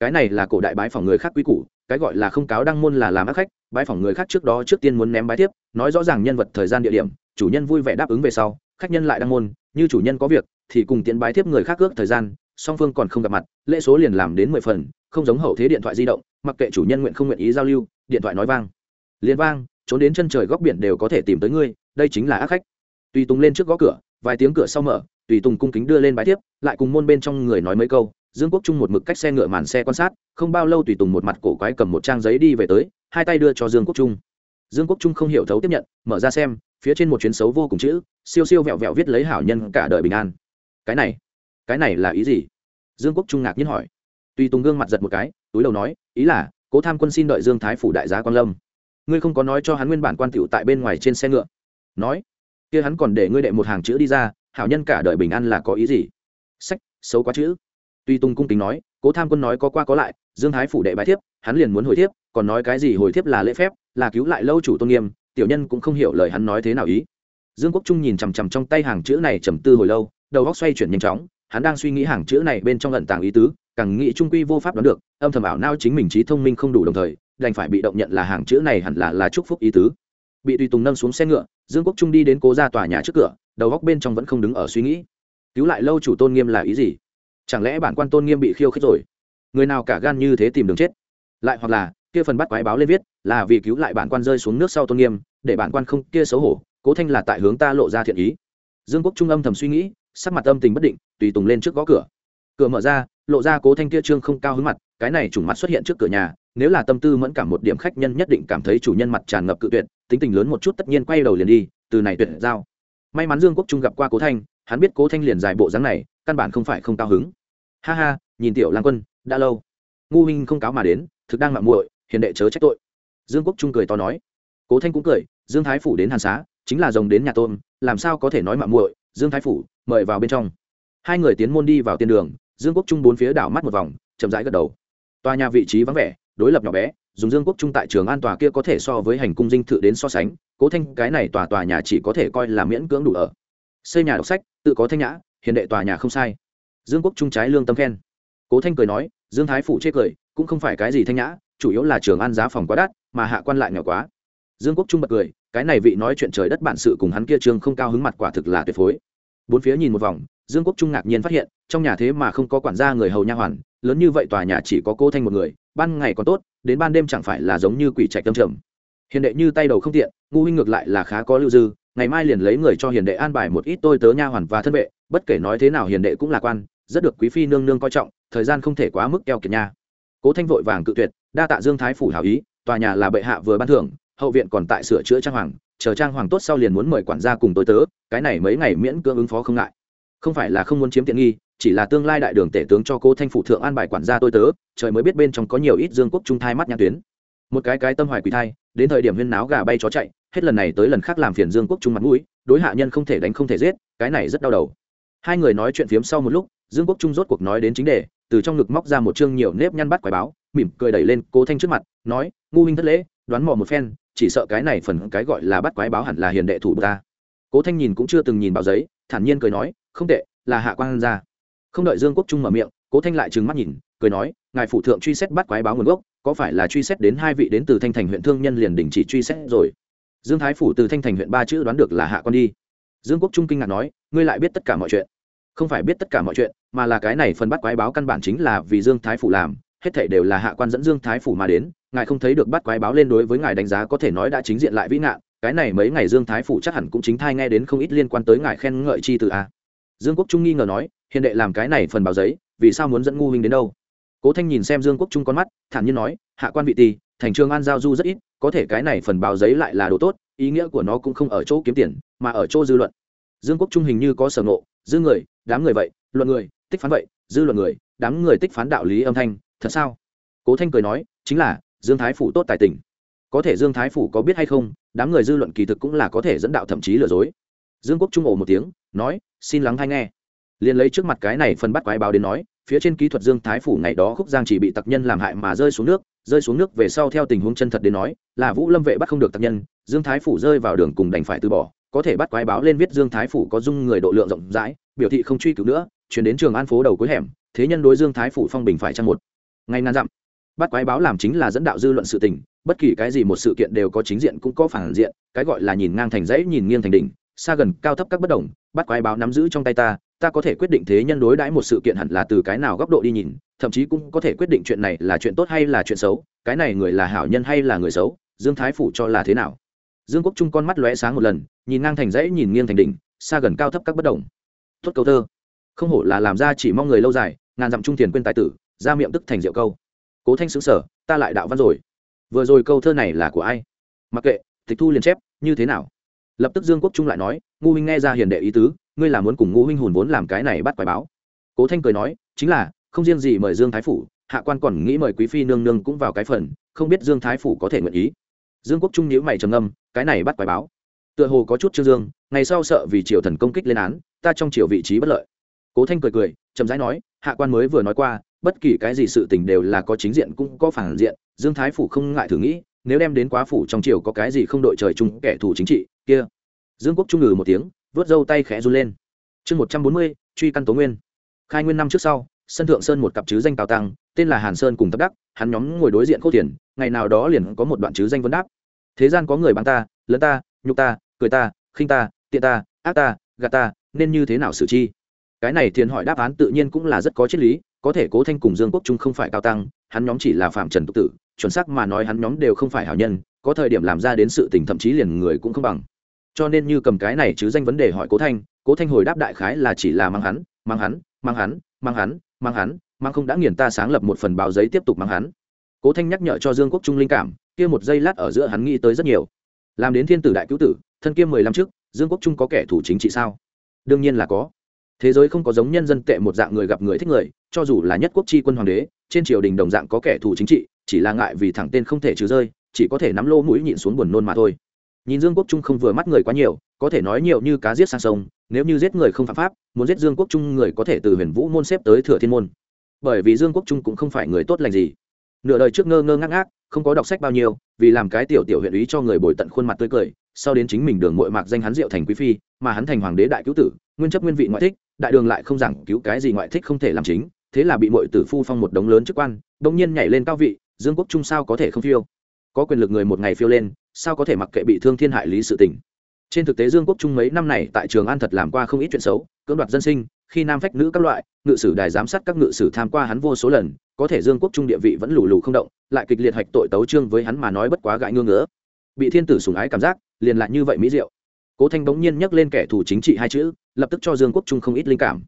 cái này là cổ đại bái phòng người khác quý củ cái gọi là không cáo đăng môn là làm ác khách bái phòng người khác trước đó trước tiên muốn ném bái tiếp, nói rõ ràng nhân vật thời gian địa điểm chủ nhân vui vẻ đáp ứng về sau khách nhân lại đăng môn như chủ nhân có việc thì cùng tiến bái tiếp người khác ước thời gian song phương còn không gặp mặt lễ số liền làm đến mười phần không giống hậu thế điện thoại di động mặc kệ chủ nhân nguyện không nguyện ý giao lưu điện thoại nói vang. Liền vang trốn đến chân trời góc biển đều có thể tìm tới ngươi đây chính là ác khách. Tùy tùng lên trước gõ cửa vài tiếng cửa sau mở tùy tùng cung kính đưa lên bái tiếp lại cùng môn bên trong người nói mấy câu dương quốc trung một mực cách xe ngựa màn xe quan sát, không bao lâu tùy tùng một mặt cổ quái cầm một trang giấy đi về tới, hai tay đưa cho dương quốc trung. Dương quốc trung không hiểu thấu tiếp nhận, mở ra xem, phía trên một chuyến xấu vô cùng chữ, siêu siêu vẹo vẹo viết lấy hảo nhân cả đời bình an. Cái này cái này là ý gì? Dương quốc trung ngạc nhiên hỏi. Tùy tùng gương mặt giật một cái, túi đầu nói, ý là, cố tham quân xin đợi dương thái phủ đại giá quan lâm. Ngươi không có nói cho hắn nguyên bản quan tiểu tại bên ngoài trên xe ngựa. Nói, kia hắn còn để ngươi đệ một hàng chữ đi ra, hảo nhân cả đời bình an là có ý gì? Sách, xấu quá chữ tuy tùng cung kính nói, cố tham quân nói có qua có lại, dương thái phủ đệ bài thiếp, hắn liền muốn hồi thiếp, còn nói cái gì hồi thiếp là lễ phép, là cứu lại lâu chủ tôn nghiêm, tiểu nhân cũng không hiểu lời hắn nói thế nào ý. Dương quốc trung nhìn chằm chằm trong tay hàng chữ này trầm tư hồi lâu, đầu góc xoay chuyển nhanh chóng, hắn đang suy nghĩ hàng chữ này bên trong lận tàng ý tứ, càng nghĩ trung quy vô pháp đoán được, âm thầm ảo nao chính mình trí thông minh không đủ đồng thời, đành phải bị động nhận là hàng chữ này hẳn là là chúc phúc ý tứ. Bị tùy tùng nâng xuống xe ngựa, dương quốc trung đi đến cố ra tòa nhà trước cửa, đầu góc bên trong vẫn không đứng ở suy nghĩ. Cứu lại lâu chủ tôn nghiêm là ý gì? Chẳng lẽ bản quan tôn nghiêm bị khiêu khích rồi? Người nào cả gan như thế tìm đường chết? Lại hoặc là, kia phần bắt quái báo lên viết, là vì cứu lại bản quan rơi xuống nước sau tôn nghiêm, để bản quan không kia xấu hổ, cố thanh là tại hướng ta lộ ra thiện ý. Dương quốc trung âm thầm suy nghĩ, sắc mặt âm tình bất định, tùy tùng lên trước gõ cửa. Cửa mở ra, lộ ra cố thanh kia trương không cao hứng mặt, cái này chủ mặt xuất hiện trước cửa nhà, nếu là tâm tư mẫn cảm một điểm khách nhân nhất định cảm thấy chủ nhân mặt tràn ngập cự tuyệt, tính tình lớn một chút tất nhiên quay đầu liền đi, từ này tuyệt giao. May mắn dương quốc trung gặp qua cố thanh hắn biết cố thanh liền dài bộ dáng này, căn bản không phải không cao hứng. Ha ha, nhìn tiểu lang quân, đã lâu. Ngu huynh không cáo mà đến, thực đang mạng muội, hiền đệ chớ trách tội. Dương quốc trung cười to nói. Cố thanh cũng cười, dương thái phủ đến hàn xá, chính là rồng đến nhà tôn làm sao có thể nói mạng muội, dương thái phủ, mời vào bên trong. Hai người tiến môn đi vào tiên đường, dương quốc trung bốn phía đảo mắt một vòng, chậm rãi gật đầu. Tòa nhà vị trí vắng vẻ, đối lập nhỏ bé, dùng dương quốc trung tại trường an tòa kia có thể so với hành cung dinh thự đến so sánh, cố thanh, cái này tòa tòa nhà chỉ có thể coi là miễn cưỡng đủ ở xây nhà đọc sách, tự có thanh nhã, hiền đệ tòa nhà không sai. Dương quốc trung trái lương tâm khen. Cố thanh cười nói, dương thái phủ chê cười, cũng không phải cái gì thanh nhã, chủ yếu là trường ăn giá phòng quá đắt, mà hạ quan lại nhỏ quá. Dương quốc trung bật cười, cái này vị nói chuyện trời đất bản sự cùng hắn kia trường không cao hứng mặt quả thực là tuyệt phối. Bốn phía nhìn một vòng, dương quốc trung ngạc nhiên phát hiện, trong nhà thế mà không có quản gia người hầu nha hoàn, lớn như vậy tòa nhà chỉ có cô thanh một người, ban ngày còn tốt, đến ban đêm chẳng phải là giống như quỷ trạch tâm trầm. Hiền đệ như tay đầu không tiện, ngu huynh ngược lại là khá có lưu dư ngày mai liền lấy người cho hiền đệ an bài một ít tôi tớ nha hoàn và thân vệ, bất kể nói thế nào hiền đệ cũng lạc quan, rất được quý phi nương nương coi trọng, thời gian không thể quá mức keo kiệt nha. Cố thanh vội vàng cự tuyệt, đa tạ dương thái phủ hảo ý, tòa nhà là bệ hạ vừa ban thưởng, hậu viện còn tại sửa chữa trang hoàng, chờ trang hoàng tốt sau liền muốn mời quản gia cùng tôi tớ, cái này mấy ngày miễn cưỡng ứng phó không ngại. Không phải là không muốn chiếm tiện nghi, chỉ là tương lai đại đường tể tướng cho cố thanh phụ thượng an bài quản gia tôi tớ, trời mới biết bên trong có nhiều ít dương quốc trung thai mắt nhãn tuyến một cái cái tâm hoài quỷ thai, đến thời điểm huyên náo gà bay chó chạy, hết lần này tới lần khác làm phiền dương quốc trung mặt mũi, đối hạ nhân không thể đánh không thể giết, cái này rất đau đầu. Hai người nói chuyện phiếm sau một lúc, dương quốc trung rốt cuộc nói đến chính đề, từ trong ngực móc ra một chương nhiều nếp nhăn bắt quái báo, mỉm cười đẩy lên cố thanh trước mặt, nói, ngu huynh thất lễ, đoán mò một phen, chỉ sợ cái này phần cái gọi là bắt quái báo hẳn là hiền đệ thủ ta. Cố thanh nhìn cũng chưa từng nhìn báo giấy, thản nhiên cười nói, không tệ, là hạ quan ra không đợi dương quốc trung mở miệng, cố thanh lại trừng mắt nhìn cười nói, ngài phụ thượng truy xét bắt quái báo nguồn gốc, có phải là truy xét đến hai vị đến từ thanh thành huyện thương nhân liền đình chỉ truy xét rồi? Dương thái phủ từ thanh thành huyện ba chữ đoán được là hạ quan đi. Dương quốc trung kinh ngạc nói, ngươi lại biết tất cả mọi chuyện. Không phải biết tất cả mọi chuyện, mà là cái này phần bắt quái báo căn bản chính là vì dương thái phủ làm, hết thảy đều là hạ quan dẫn dương thái phủ mà đến, ngài không thấy được bắt quái báo lên đối với ngài đánh giá có thể nói đã chính diện lại vĩ ngạn, cái này mấy ngày dương thái phủ chắc hẳn cũng chính thai nghe đến không ít liên quan tới ngài khen ngợi chi từ a dương quốc trung nghi ngờ nói, hiền đệ làm cái này phần báo giấy, vì sao muốn dẫn ngu huynh đến đâu? Cố thanh nhìn xem dương quốc trung con mắt, thản nhiên nói, hạ quan vị tì thành trường an giao du rất ít, có thể cái này phần báo giấy lại là đồ tốt, ý nghĩa của nó cũng không ở chỗ kiếm tiền, mà ở chỗ dư luận. Dương quốc trung hình như có sở ngộ, dư người, đám người vậy, luận người, tích phán vậy, dư luận người, đám người tích phán đạo lý âm thanh, thật sao? Cố thanh cười nói, chính là, dương thái phủ tốt tài tình. Có thể dương thái phủ có biết hay không, đám người dư luận kỳ thực cũng là có thể dẫn đạo thậm chí lừa dối. Dương quốc trung ổ một tiếng, nói, xin lắng hay nghe. Liền lấy trước mặt cái này phần bắt quái báo đến nói phía trên kỹ thuật dương thái phủ ngày đó khúc giang chỉ bị tặc nhân làm hại mà rơi xuống nước, rơi xuống nước về sau theo tình huống chân thật đến nói, là vũ lâm vệ bắt không được tặc nhân, dương thái phủ rơi vào đường cùng đành phải từ bỏ, có thể bắt quái báo lên viết dương thái phủ có dung người độ lượng rộng rãi, biểu thị không truy cứu nữa, chuyển đến trường an phố đầu cuối hẻm, thế nhân đối dương thái phủ phong bình phải trang một ngày ngàn dặm. Bắt quái báo làm chính là dẫn đạo dư luận sự tình, bất kỳ cái gì một sự kiện đều có chính diện cũng có phản diện, cái gọi là nhìn ngang thành dãy, nhìn nghiêng thành đỉnh, xa gần, cao thấp các bất đồng, bắt quái báo nắm giữ trong tay ta ta có thể quyết định thế nhân đối đãi một sự kiện hẳn là từ cái nào góc độ đi nhìn, thậm chí cũng có thể quyết định chuyện này là chuyện tốt hay là chuyện xấu, cái này người là hảo nhân hay là người xấu, dương thái phủ cho là thế nào? Dương quốc trung con mắt lóe sáng một lần, nhìn ngang thành dãy, nhìn nghiêng thành đỉnh, xa gần cao thấp các bất đồng. Tốt câu thơ. Không hổ là làm ra chỉ mong người lâu dài, ngàn dặm trung tiền quên tài tử, ra miệng tức thành diệu câu. Cố thanh xứng sở, ta lại đạo văn rồi. Vừa rồi câu thơ này là của ai? Mặc kệ, tịch thu liền chép, như thế nào? Lập tức dương quốc trung lại nói, ngu minh nghe ra hiền đệ ý tứ ngươi là muốn cùng ngũ huynh hùn vốn làm cái này bắt quái báo. Cố thanh cười nói, chính là, không riêng gì mời dương thái phủ, hạ quan còn nghĩ mời quý phi nương nương cũng vào cái phần, không biết dương thái phủ có thể nguyện ý. Dương quốc trung nhữ mày trầm ngâm, cái này bắt quái báo. Tựa hồ có chút trương dương, ngày sau sợ vì triều thần công kích lên án, ta trong triều vị trí bất lợi. Cố thanh cười cười, chậm rãi nói, hạ quan mới vừa nói qua, bất kỳ cái gì sự tình đều là có chính diện cũng có phản diện, dương thái phủ không ngại thử nghĩ, nếu đem đến quá phủ trong triều có cái gì không đội trời chung kẻ thù chính trị, kia. Dương quốc trung ngừ một tiếng vớt râu tay khẽ run lên. Chương một trăm bốn mươi, truy căn tố nguyên. Khai nguyên năm trước sau, sân thượng sơn một cặp chứ danh cao tăng, tên là hàn sơn cùng thập đắc, hắn nhóm ngồi đối diện khô tiền, ngày nào đó liền có một đoạn chứ danh vấn đáp. Thế gian có người bắn ta lớn ta, nhục ta, cười ta, khinh ta, tiện ta, ác ta, gạt ta, nên như thế nào xử chi? Cái này thiền hỏi đáp án tự nhiên cũng là rất có triết lý, có thể cố thanh cùng dương quốc trung không phải cao tăng, hắn nhóm chỉ là phạm trần tục tử, chuẩn xác mà nói hắn nhóm đều không phải hảo nhân, có thời điểm làm ra đến sự tình thậm chí liền người cũng không bằng cho nên như cầm cái này chứ danh vấn đề hỏi cố thanh cố thanh hồi đáp đại khái là chỉ là mang hắn mang hắn mang hắn mang hắn mang hắn, mang không đã nghiền ta sáng lập một phần báo giấy tiếp tục mang hắn. Cố thanh nhắc nhở cho dương quốc trung linh cảm, kia một giây lát ở giữa hắn nghĩ tới rất nhiều. Làm đến thiên tử đại cứu tử, thân kia mười năm trước, dương quốc trung có kẻ thủ chính trị sao? Đương nhiên là có. Thế giới không có giống nhân dân tệ một dạng người gặp người thích người, cho dù là nhất quốc chi quân hoàng đế, trên triều đình đồng dạng có kẻ thù chính trị, chỉ là ngại vì thẳng tên không thể trừ rơi, chỉ có thể nắm lô mũi nhịn xuống buồn nôn mà thôi nhìn dương quốc trung không vừa mắt người quá nhiều, có thể nói nhiều như cá giết sang sông, nếu như giết người không phạm pháp, muốn giết dương quốc trung người có thể từ huyền vũ môn xếp tới thừa thiên môn. Bởi vì dương quốc trung cũng không phải người tốt lành gì. Nửa đời trước ngơ ngơ ngác ngác, không có đọc sách bao nhiêu, vì làm cái tiểu tiểu huyện ý cho người bồi tận khuôn mặt tươi cười, sau đến chính mình đường mội mạc danh hắn diệu thành quý phi, mà hắn thành hoàng đế đại cứu tử, nguyên chấp nguyên vị ngoại thích, đại đường lại không giảng cứu cái gì ngoại thích không thể làm chính, thế là bị mội tử phu phong một đống lớn chức quan đông nhiên nhảy lên cao vị, dương quốc trung sao có thể không phiêu? Có quyền lực người một ngày phiêu lên, sao có thể mặc kệ bị thương thiên hại lý sự tình? Trên thực tế dương quốc trung mấy năm này tại trường an thật làm qua không ít chuyện xấu, cưỡng đoạt dân sinh, khi nam phách nữ các loại, ngự sử đài giám sát các ngự sử tham qua hắn vô số lần, có thể dương quốc trung địa vị vẫn lù lù không động, lại kịch liệt hạch tội tấu trương với hắn mà nói bất quá gãi ngương ngứa. Bị thiên tử sùng ái cảm giác, liền lại như vậy mỹ diệu. Cố thanh bỗng nhiên nhắc lên kẻ thù chính trị hai chữ, lập tức cho dương quốc trung không ít linh cảm.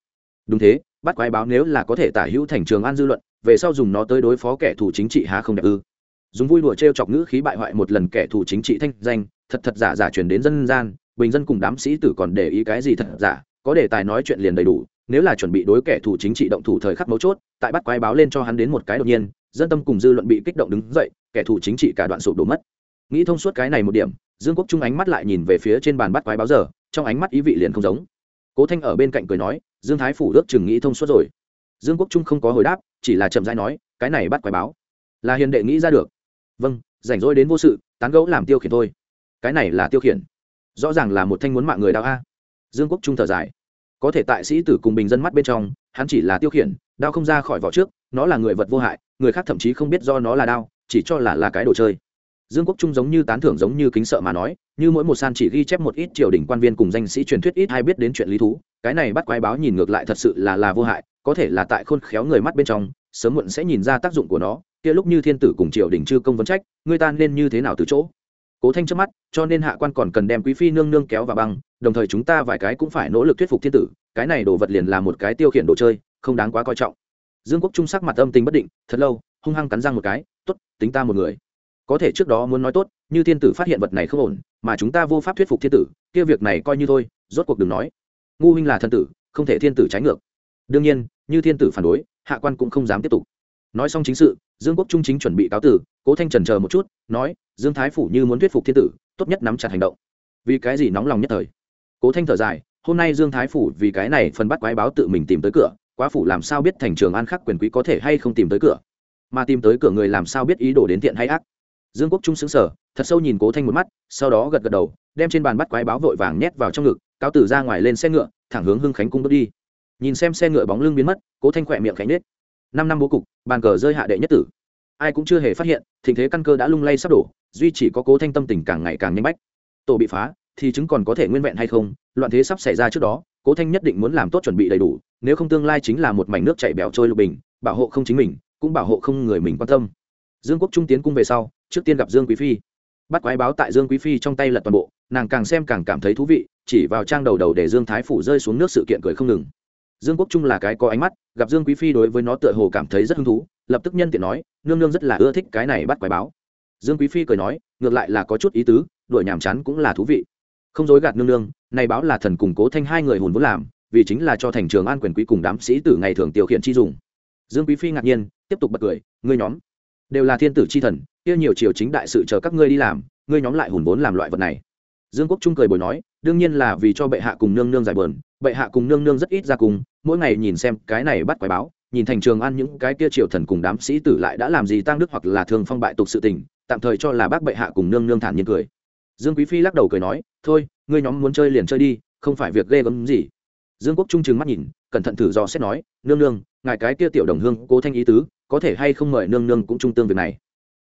Đúng thế, bắt quái báo nếu là có thể tả hữu thành trường an dư luận, về sau dùng nó tới đối phó kẻ thù chính trị há không đẹp ư? Dùng vui đùa t r e o chọc ngữ khí bại hoại một lần kẻ thù chính trị thanh danh, thật thật giả giả truyền đến dân gian, bình dân cùng đám sĩ tử còn để ý cái gì thật giả, có đề tài nói chuyện liền đầy đủ, nếu là chuẩn bị đối kẻ thù chính trị động thủ thời khắc mấu chốt, tại bắt quái báo lên cho hắn đến một cái đột nhiên, dân tâm cùng dư luận bị kích động đứng dậy, kẻ thù chính trị cả đoạn sụp đổ mất. Nghĩ thông suốt cái này một điểm, dương quốc trung ánh mắt lại nhìn về phía trên bàn bắt quái báo giờ, trong ánh mắt ý vị liền không giống. Cố thanh ở bên cạnh cười nói, dương thái phủ ước chừng nghĩ thông suốt rồi. Dương quốc trung không có hồi đáp, chỉ là chậm rãi nói, cái này bắt quái báo là hiền đệ nghĩ ra được vâng rảnh rỗi đến vô sự, tán gẫu làm tiêu khiển thôi. Cái này là tiêu khiển. Rõ ràng là một thanh muốn mạng người đau a. Dương quốc trung thở dài. Có thể tại sĩ tử cùng bình dân mắt bên trong, hắn chỉ là tiêu khiển, đao không ra khỏi vỏ trước, nó là người vật vô hại, người khác thậm chí không biết do nó là đao, chỉ cho là là cái đồ chơi. Dương quốc trung giống như tán thưởng giống như kính sợ mà nói, như mỗi một san chỉ ghi chép một ít triều đình quan viên cùng danh sĩ truyền thuyết ít hay biết đến chuyện lý thú, cái này bắt quái báo nhìn ngược lại thật sự là là vô hại, có thể là tại khôn khéo người mắt bên trong, sớm muộn sẽ nhìn ra tác dụng của nó kia lúc như thiên tử cùng triều đình chư công vấn trách người ta nên như thế nào từ chỗ? Cố thanh trước mắt, cho nên hạ quan còn cần đem quý phi nương nương kéo vào băng, đồng thời chúng ta vài cái cũng phải nỗ lực thuyết phục thiên tử, cái này đồ vật liền là một cái tiêu khiển đồ chơi, không đáng quá coi trọng. Dương quốc trung sắc mặt âm tình bất định, thật lâu, hung hăng cắn răng một cái t ố t tính ta một người. Có thể trước đó muốn nói tốt, như thiên tử phát hiện vật này không ổn, mà chúng ta vô pháp thuyết phục thiên tử, kia việc này coi như thôi, rốt cuộc đừng nói. Ngu huynh là thân tử, không thể thiên tử trái ngược. Đương nhiên, như thiên tử phản đối, hạ quan cũng không dám tiếp tục nói xong chính sự, dương quốc trung chính chuẩn bị cáo tử, cố thanh trần chờ một chút, nói, dương thái phủ như muốn thuyết phục thiên tử, tốt nhất nắm chặt hành động. Vì cái gì nóng lòng nhất thời? Cố thanh thở dài, hôm nay dương thái phủ vì cái này phần bắt quái báo tự mình tìm tới cửa, quá phủ làm sao biết thành trường an khắc quyền quý có thể hay không tìm tới cửa? Mà tìm tới cửa người làm sao biết ý đồ đến thiện hay ác? Dương quốc trung xứng sở thật sâu nhìn cố thanh một mắt, sau đó gật gật đầu, đem trên bàn bắt quái báo vội vàng nhét vào trong ngực, cáo tử ra ngoài lên xe ngựa, thẳng hướng hưng khánh cung bước đi. Nhìn xem xe ngựa bóng lưng biến mất, cố thanh khỏe miệng khánh nết năm năm bố cục, bàn cờ rơi hạ đệ nhất tử. Ai cũng chưa hề phát hiện tình thế căn cơ đã lung lay sắp đổ, duy chỉ có cố thanh tâm tình càng ngày càng nhanh bách. Tổ bị phá, thì chứng còn có thể nguyên vẹn hay không, loạn thế sắp xảy ra trước đó, cố thanh nhất định muốn làm tốt chuẩn bị đầy đủ, nếu không tương lai chính là một mảnh nước chảy bẻo trôi lục bình, bảo hộ không chính mình, cũng bảo hộ không người mình quan tâm. Dương quốc trung tiến cung về sau, trước tiên gặp dương quý phi. Bắt quái báo tại dương quý phi trong tay lật toàn bộ, nàng càng xem càng cảm thấy thú vị, chỉ vào trang đầu đầu để dương thái phủ rơi xuống nước sự kiện cười không ngừng dương quốc trung là cái có ánh mắt, gặp dương quý phi đối với nó tựa hồ cảm thấy rất hứng thú, lập tức nhân tiện nói, nương nương rất là ưa thích cái này bắt quái báo. Dương quý phi cười nói, ngược lại là có chút ý tứ, đuổi nhàm chán cũng là thú vị. Không dối gạt nương nương, này báo là thần củng cố thanh hai người hùn vốn làm, vì chính là cho thành trường an quyền quý cùng đám sĩ tử ngày thường tiêu khiển chi dùng. Dương quý phi ngạc nhiên, tiếp tục bật cười, ngươi nhóm đều là thiên tử chi thần, kia nhiều triều chính đại sự chờ các ngươi đi làm, ngươi nhóm lại hùn vốn làm loại vật này. Dương quốc trung cười bồi nói đương nhiên là vì cho bệ hạ cùng nương nương giải bờn bệ hạ cùng nương nương rất ít ra cùng, mỗi ngày nhìn xem cái này bắt quái báo, nhìn thành trường ăn những cái kia triều thần cùng đám sĩ tử lại đã làm gì tăng đức hoặc là thường phong bại tục sự tình, tạm thời cho là bác bệ hạ cùng nương nương thản nhiên cười. Dương quý phi lắc đầu cười nói, thôi, ngươi nhóm muốn chơi liền chơi đi, không phải việc ghê gớm gì. Dương quốc trung trừng mắt nhìn, cẩn thận thử do xét nói, nương nương, ngài cái kia tiểu đồng hương cố thanh ý tứ, có thể hay không mời nương nương cũng trung tương việc này?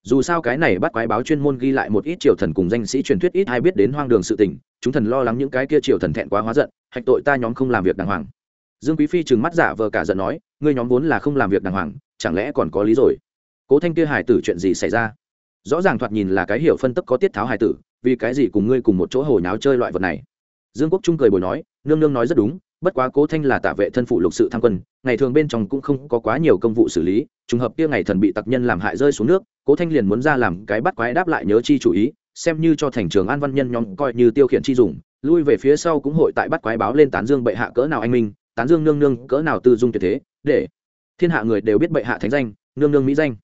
Dù sao cái này bắt quái báo chuyên môn ghi lại một ít triều thần cùng danh sĩ truyền thuyết ít hay biết đến hoang đường sự tình, chúng thần lo lắng những cái kia triều thần thẹn quá hóa giận, hạch tội ta nhóm không làm việc đàng hoàng. Dương quý phi trừng mắt giả vờ cả giận nói, ngươi nhóm vốn là không làm việc đàng hoàng, chẳng lẽ còn có lý rồi? Cố thanh kia hải tử chuyện gì xảy ra? Rõ ràng thoạt nhìn là cái hiểu phân tức có tiết tháo hải tử, vì cái gì cùng ngươi cùng một chỗ hồi nháo chơi loại vật này? Dương quốc trung cười bồi nói, nương nương nói rất đúng, bất quá cố thanh là tả vệ thân phụ lục sự tham quân, ngày thường bên trong cũng không có quá nhiều công vụ xử lý trùng hợp kia ngày thần bị tặc nhân làm hại rơi xuống nước, cố thanh liền muốn ra làm cái bắt quái đáp lại nhớ chi chủ ý, xem như cho thành trường an văn nhân nhóm coi như tiêu khiển chi dùng, lui về phía sau cũng hội tại bắt quái báo lên tán dương bệ hạ cỡ nào anh minh, tán dương nương nương cỡ nào tư dung tuyệt thế, để thiên hạ người đều biết bệ hạ thánh danh, nương nương mỹ danh.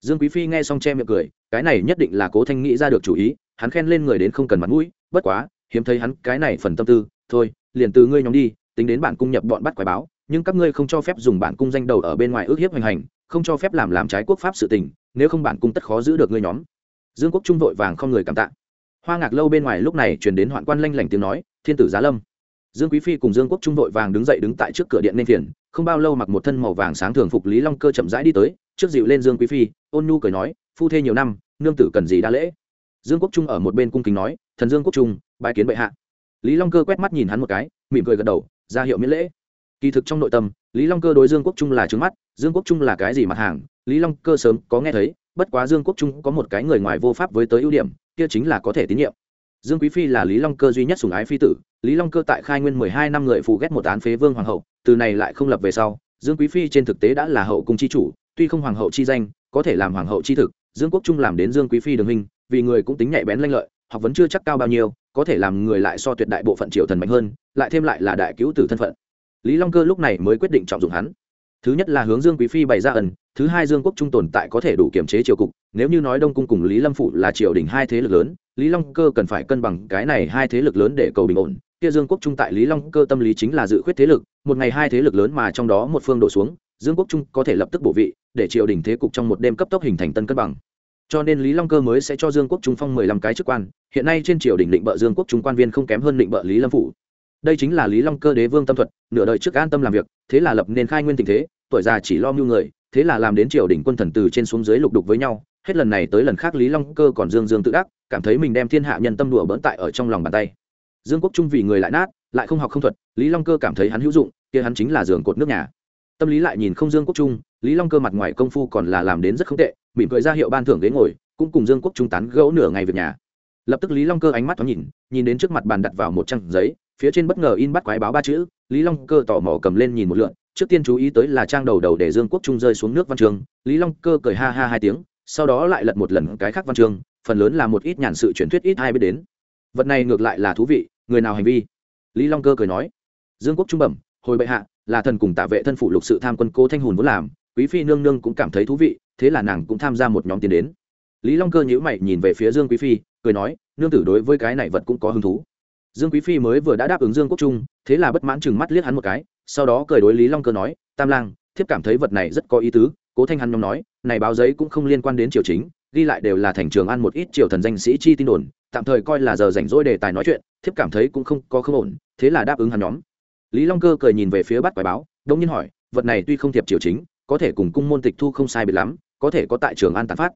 Dương quý phi nghe xong che miệng cười, cái này nhất định là cố thanh nghĩ ra được chủ ý, hắn khen lên người đến không cần mặt mũi, bất quá, hiếm thấy hắn cái này phần tâm tư, thôi, liền từ ngươi nhóm đi, tính đến bản cung nhập bọn bắt quái báo, nhưng các ngươi không cho phép dùng bản cung danh đầu ở bên ngoài ước hiếp hoành hành không cho phép làm làm trái quốc pháp sự tình, nếu không bản cung tất khó giữ được ngươi nhóm. Dương quốc trung vội vàng không người cảm tạ. Hoa ngạc lâu bên ngoài lúc này truyền đến hoạn quan lanh lảnh tiếng nói, thiên tử giá lâm. Dương quý phi cùng dương quốc trung vội vàng đứng dậy đứng tại trước cửa điện nên phiền, không bao lâu mặc một thân màu vàng sáng thường phục lý long cơ chậm rãi đi tới, trước dịu lên dương quý phi, ôn nhu cười nói, phu thê nhiều năm, nương tử cần gì đa lễ? Dương quốc trung ở một bên cung kính nói, thần dương quốc trung bãi kiến bệ hạ. Lý long cơ quét mắt nhìn hắn một cái, mỉm cười gật đầu, ra hiệu miễn lễ kỳ thực trong nội tâm, lý long cơ đối dương quốc trung là trướng mắt, dương quốc trung là cái gì mặt hàng, lý long cơ sớm có nghe thấy, bất quá dương quốc trung có một cái người ngoài vô pháp với tới ưu điểm, kia chính là có thể tín nhiệm. Dương quý phi là lý long cơ duy nhất sùng ái phi tử, lý long cơ tại khai nguyên mười hai năm người phụ ghét một án phế vương hoàng hậu, từ này lại không lập về sau, dương quý phi trên thực tế đã là hậu cung chi chủ, tuy không hoàng hậu chi danh, có thể làm hoàng hậu chi thực, dương quốc trung làm đến dương quý phi đường hình, vì người cũng tính nhạy bén lanh lợi, học vấn chưa chắc cao bao nhiêu, có thể làm người lại so tuyệt đại bộ phận triều thần mạnh hơn, lại thêm lại là đại cứu tử thân phận lý long cơ lúc này mới quyết định trọng dụng hắn. Thứ nhất là hướng dương quý phi bày ra ẩn, thứ hai dương quốc trung tồn tại có thể đủ kiểm chế triều cục, nếu như nói đông cung cùng lý lâm phụ là triều đình hai thế lực lớn, lý long cơ cần phải cân bằng cái này hai thế lực lớn để cầu bình ổn. Kia dương quốc trung tại lý long cơ tâm lý chính là dự khuyết thế lực, một ngày hai thế lực lớn mà trong đó một phương đổ xuống, dương quốc trung có thể lập tức bổ vị, để triều đình thế cục trong một đêm cấp tốc hình thành tân cân bằng. Cho nên lý long cơ mới sẽ cho dương quốc trung phong mười lăm cái chức quan, hiện nay trên triều đình định bợ dương quốc trung quan viên không kém hơn định bợ lý lâm phủ đây chính là lý long cơ đế vương tâm thuật, nửa đời trước an tâm làm việc, thế là lập nên khai nguyên tình thế, tuổi già chỉ lo mưu người, thế là làm đến triều đình quân thần từ trên xuống dưới lục đục với nhau. Hết lần này tới lần khác lý long cơ còn dương dương tự đắc, cảm thấy mình đem thiên hạ nhân tâm đùa bỡn tại ở trong lòng bàn tay. Dương quốc trung vì người lại nát, lại không học không thuật, lý long cơ cảm thấy hắn hữu dụng, kia hắn chính là giường cột nước nhà. Tâm lý lại nhìn không dương quốc trung, lý long cơ mặt ngoài công phu còn là làm đến rất không tệ, mỉm cười ra hiệu ban thưởng ghế ngồi, cũng cùng dương quốc trung tán gẫu nửa ngày việc nhà. Lập tức lý long cơ ánh mắt thoáng nhìn nhìn đến trước mặt bàn đặt vào một trang giấy phía trên bất ngờ in bắt quái báo ba chữ, lý long cơ tò mò cầm lên nhìn một lượn, trước tiên chú ý tới là trang đầu đầu để dương quốc trung rơi xuống nước văn trường, lý long cơ cười ha ha hai tiếng, sau đó lại lật một lần cái khác văn trường, phần lớn là một ít nhàn sự truyền thuyết ít ai biết đến. Vật này ngược lại là thú vị, người nào hành vi? Lý long cơ cười nói. Dương quốc trung bẩm, hồi bệ hạ, là thần cùng tạ vệ thân phụ lục sự tham quân cô thanh hùn muốn làm, quý phi nương nương cũng cảm thấy thú vị, thế là nàng cũng tham gia một nhóm tiền đến. Lý long cơ nhíu mày nhìn về phía dương quý phi, cười nói, nương tử đối với cái này vật cũng có hứng thú dương quý phi mới vừa đã đáp ứng dương quốc trung, thế là bất mãn chừng mắt liếc hắn một cái, sau đó cười đối lý long cơ nói, tam lang, thiếp cảm thấy vật này rất có ý tứ. Cố thanh hắn nhóm nói, này báo giấy cũng không liên quan đến triều chính, ghi lại đều là thành trường ăn một ít triều thần danh sĩ chi tin đồn, tạm thời coi là giờ rảnh rỗi đề tài nói chuyện, thiếp cảm thấy cũng không, có không ổn. Thế là đáp ứng hắn nhóm. Lý long cơ cười nhìn về phía bắt quái báo, đông nhiên hỏi, vật này tuy không thiệp triều chính, có thể cùng cung môn tịch thu không sai biệt lắm, có thể có tại trường an tán phát.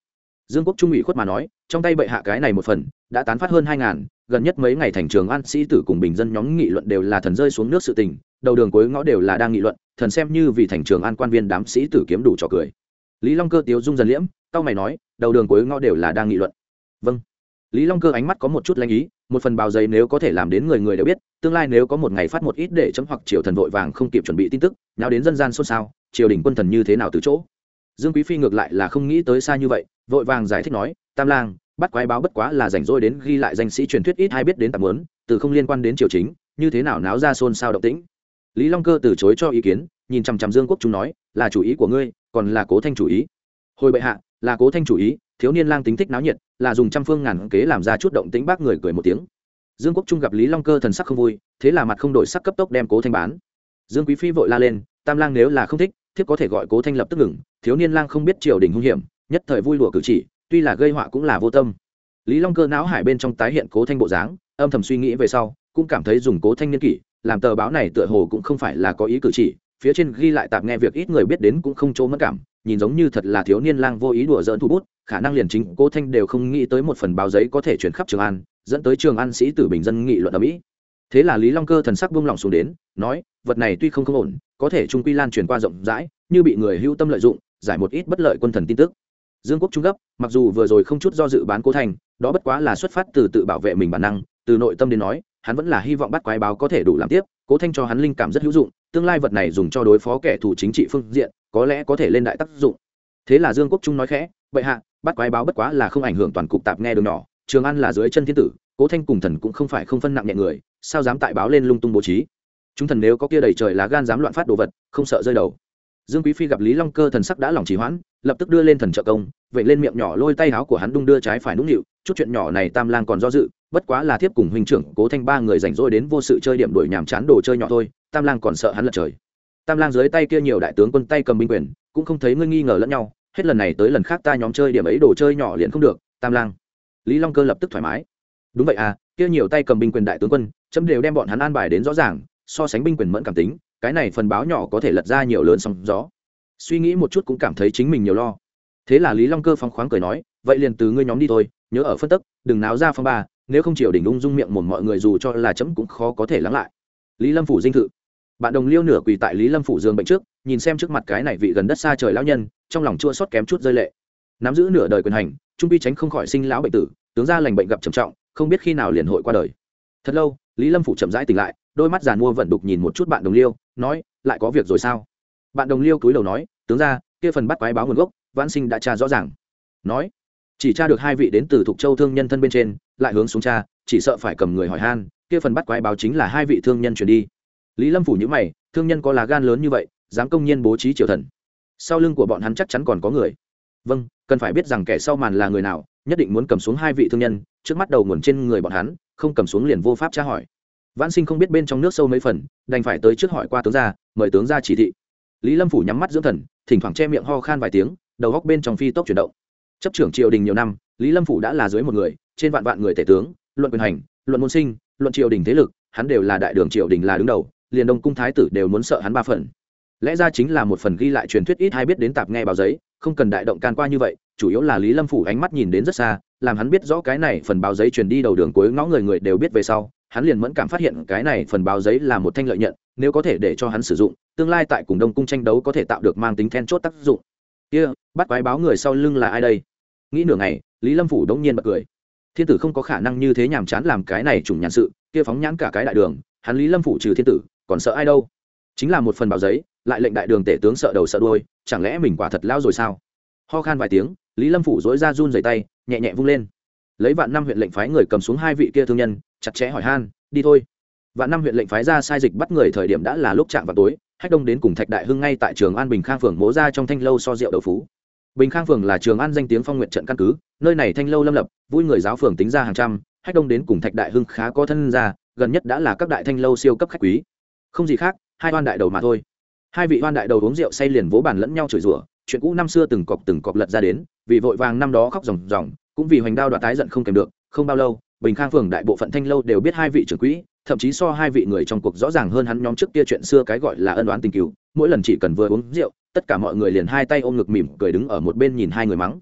Dương quốc trung ủy khuất mà nói, trong tay bệ hạ cái này một phần đã tán phát hơn hai ngàn, gần nhất mấy ngày thành trường an sĩ tử cùng bình dân nhóm nghị luận đều là thần rơi xuống nước sự tình, đầu đường cuối ngõ đều là đang nghị luận, thần xem như vì thành trường an quan viên đám sĩ tử kiếm đủ trò cười. Lý long cơ tiếu dung dần liễm cao mày nói, đầu đường cuối ngõ đều là đang nghị luận. Vâng. Lý long cơ ánh mắt có một chút lanh ý, một phần bào giấy nếu có thể làm đến người người đều biết, tương lai nếu có một ngày phát một ít để chấm hoặc triều thần vội vàng không kịp chuẩn bị tin tức nào đến dân gian xôn xao, triều đình quân thần như thế nào từ chỗ. Dương quý phi ngược lại là không nghĩ tới xa như vậy, vội vàng giải thích nói, tam lang bắt quái báo bất quá là rảnh rỗi đến ghi lại danh sĩ truyền thuyết ít hay biết đến tạm muốn, từ không liên quan đến triều chính, như thế nào náo ra xôn xao động tĩnh. Lý long cơ từ chối cho ý kiến, nhìn chằm chằm dương quốc trung nói, là chủ ý của ngươi, còn là cố thanh chủ ý? Hồi bệ hạ, là cố thanh chủ ý, thiếu niên lang tính thích náo nhiệt, là dùng trăm phương ngàn kế làm ra chút động tĩnh bác người cười một tiếng. Dương quốc trung gặp lý long cơ thần sắc không vui, thế là mặt không đổi sắc cấp tốc đem cố thanh bán. Dương quý phi vội la lên, tam lang nếu là không thích, thiếp có thể gọi cố thanh lập tức ngừng, thiếu niên lang không biết triều đình hung hiểm, nhất thời vui lụa cử chỉ tuy là gây họa cũng là vô tâm. Lý long cơ não hải bên trong tái hiện cố thanh bộ dáng, âm thầm suy nghĩ về sau, cũng cảm thấy dùng cố thanh niên kỷ, làm tờ báo này tựa hồ cũng không phải là có ý cử chỉ, phía trên ghi lại tạp nghe việc ít người biết đến cũng không chỗ mất cảm, nhìn giống như thật là thiếu niên lang vô ý đùa dỡn thu bút, khả năng liền chính cố thanh đều không nghĩ tới một phần báo giấy có thể chuyển khắp trường an, dẫn tới trường an sĩ tử bình dân nghị luận ở mỹ. Thế là lý long cơ thần sắc buông lỏng xuống đến, nói, vật này tuy không không ổn, có thể trung quy lan truyền qua rộng rãi, như bị người hưu tâm lợi dụng, giải một ít bất lợi quân thần tin tức dương quốc trung gấp, mặc dù vừa rồi không chút do dự bán cố thành, đó bất quá là xuất phát từ tự bảo vệ mình bản năng, từ nội tâm đến nói, hắn vẫn là hy vọng bắt quái báo có thể đủ làm tiếp, cố thanh cho hắn linh cảm rất hữu dụng, tương lai vật này dùng cho đối phó kẻ thù chính trị phương diện, có lẽ có thể lên đại tác dụng. Thế là dương quốc trung nói khẽ vậy hạ, bắt quái báo bất quá là không ảnh hưởng toàn cục tạp nghe đường nhỏ, trường ăn là dưới chân thiên tử, cố thanh cùng thần cũng không phải không phân nặng nhẹ người, sao dám tại báo lên lung tung bố trí? Chúng thần nếu có kia đầy trời lá gan dám loạn phát đồ vật, không sợ rơi đầu dương quý phi gặp lý long cơ thần sắc đã lòng trì hoãn, lập tức đưa lên thần trợ công, vậy lên miệng nhỏ lôi tay áo của hắn đung đưa trái phải nũng nịu, chút chuyện nhỏ này tam lang còn do dự, bất quá là thiếp cùng huynh trưởng cố thanh ba người rảnh rỗi đến vô sự chơi điểm đuổi nhàm chán đồ chơi nhỏ thôi, tam lang còn sợ hắn lật trời. Tam lang dưới tay kia nhiều đại tướng quân tay cầm binh quyền, cũng không thấy ngươi nghi ngờ lẫn nhau, hết lần này tới lần khác ta nhóm chơi điểm ấy đồ chơi nhỏ liền không được, tam lang. Lý long cơ lập tức thoải mái. Đúng vậy à kia nhiều tay cầm binh quyền đại tướng quân, chấm đều đem bọn hắn an bài đến rõ ràng, so sánh binh quyền mẫn cảm tính cái này phần báo nhỏ có thể lật ra nhiều lớn sóng gió. Suy nghĩ một chút cũng cảm thấy chính mình nhiều lo. Thế là lý long cơ phóng khoáng cười nói, vậy liền từ ngươi nhóm đi thôi, nhớ ở phân tức, đừng náo ra phong ba, nếu không chịu đỉnh ung dung miệng một mọi người dù cho là chấm cũng khó có thể lắng lại. Lý lâm phủ dinh thự. Bạn đồng liêu nửa quỳ tại lý lâm phủ giường bệnh trước, nhìn xem trước mặt cái này vị gần đất xa trời lão nhân, trong lòng chua xót kém chút rơi lệ. Nắm giữ nửa đời quyền hành, trung pi tránh không khỏi sinh lão bệnh tử, tướng ra lành bệnh gặp trầm trọng, không biết khi nào liền hội qua đời. Thật lâu, lý lâm phủ chậm rãi tỉnh lại, đôi mắt giàn mua vận đục nhìn một chút bạn đồng liêu nói, lại có việc rồi sao? Bạn đồng liêu cúi đầu nói, tướng ra, kia phần bắt quái báo nguồn gốc, vãn sinh đã tra rõ ràng. Nói, chỉ tra được hai vị đến từ thục châu thương nhân thân bên trên, lại hướng xuống cha chỉ sợ phải cầm người hỏi han, kia phần bắt quái báo chính là hai vị thương nhân chuyển đi. Lý lâm phủ nhữ mày, thương nhân có lá gan lớn như vậy, dám công nhiên bố trí triều thần. Sau lưng của bọn hắn chắc chắn còn có người. Vâng cần phải biết rằng kẻ sau màn là người nào, nhất định muốn cầm xuống hai vị thương nhân, trước mắt đầu nguồn trên người bọn hắn, không cầm xuống liền vô pháp tra hỏi vãn sinh không biết bên trong nước sâu mấy phần, đành phải tới trước hỏi qua tướng gia, mời tướng gia chỉ thị. Lý lâm phủ nhắm mắt dưỡng thần, thỉnh thoảng che miệng ho khan vài tiếng, đầu góc bên trong phi tốc chuyển động. Chấp trưởng triều đình nhiều năm, lý lâm phủ đã là dưới một người, trên vạn vạn người tể tướng, luận quyền hành, luận môn sinh, luận triều đình thế lực, hắn đều là đại đường triều đình là đứng đầu, liền đông cung thái tử đều muốn sợ hắn ba phần. Lẽ ra chính là một phần ghi lại truyền thuyết ít hay biết đến tạp nghe báo giấy, không cần đại động can qua như vậy, chủ yếu là lý lâm phủ ánh mắt nhìn đến rất xa, làm hắn biết rõ cái này phần báo giấy truyền đi đầu đường cuối ngõ người người đều biết về sau hắn liền mẫn cảm phát hiện cái này phần báo giấy là một thanh lợi nhận nếu có thể để cho hắn sử dụng tương lai tại cùng đông cung tranh đấu có thể tạo được mang tính then chốt tác dụng. Kia、yeah, bắt quái báo người sau lưng là ai đây? Nghĩ nửa ngày lý lâm phủ đống nhiên bật cười. Thiên tử không có khả năng như thế nhàm chán làm cái này trùng nhàn sự kia phóng nhãn cả cái đại đường hắn lý lâm phủ trừ thiên tử còn sợ ai đâu? Chính là một phần báo giấy lại lệnh đại đường tể tướng sợ đầu sợ đôi chẳng lẽ mình quả thật lao rồi sao? Ho khan vài tiếng lý lâm phủ dối ra run dày tay nhẹ nhẹ vung lên lấy vạn năm huyện lệnh phái người cầm xuống hai vị kia thương nhân, chặt chẽ hỏi han, đi thôi. Vạn năm huyện lệnh phái ra sai dịch bắt người thời điểm đã là lúc chạm vào tối, hách đông đến cùng thạch đại hưng ngay tại trường an bình khang phường mố ra trong thanh lâu so rượu đầu phú. Bình khang phường là trường an danh tiếng phong nguyện trận căn cứ, nơi này thanh lâu lâm lập, vui người giáo phường tính ra hàng trăm, hách đông đến cùng thạch đại hưng khá có thân ra gần nhất đã là các đại thanh lâu siêu cấp khách quý. Không gì khác, hai oan đại đầu mà thôi. Hai vị oan đại đầu uống rượu say liền vỗ bàn lẫn nhau chửi rủa, chuyện cũ năm xưa từng cọc từng cọc lật ra đến, vì vội vàng năm đó khóc ròng ròng cũng vì hoành đao đoạt tái giận không kèm được, không bao lâu, bình khang phường đại bộ phận thanh lâu đều biết hai vị trưởng quỹ, thậm chí so hai vị người trong cuộc rõ ràng hơn hắn nhóm trước kia chuyện xưa cái gọi là ân đoán tình cứu mỗi lần chỉ cần vừa uống rượu, tất cả mọi người liền hai tay ôm ngực mỉm cười đứng ở một bên nhìn hai người mắng.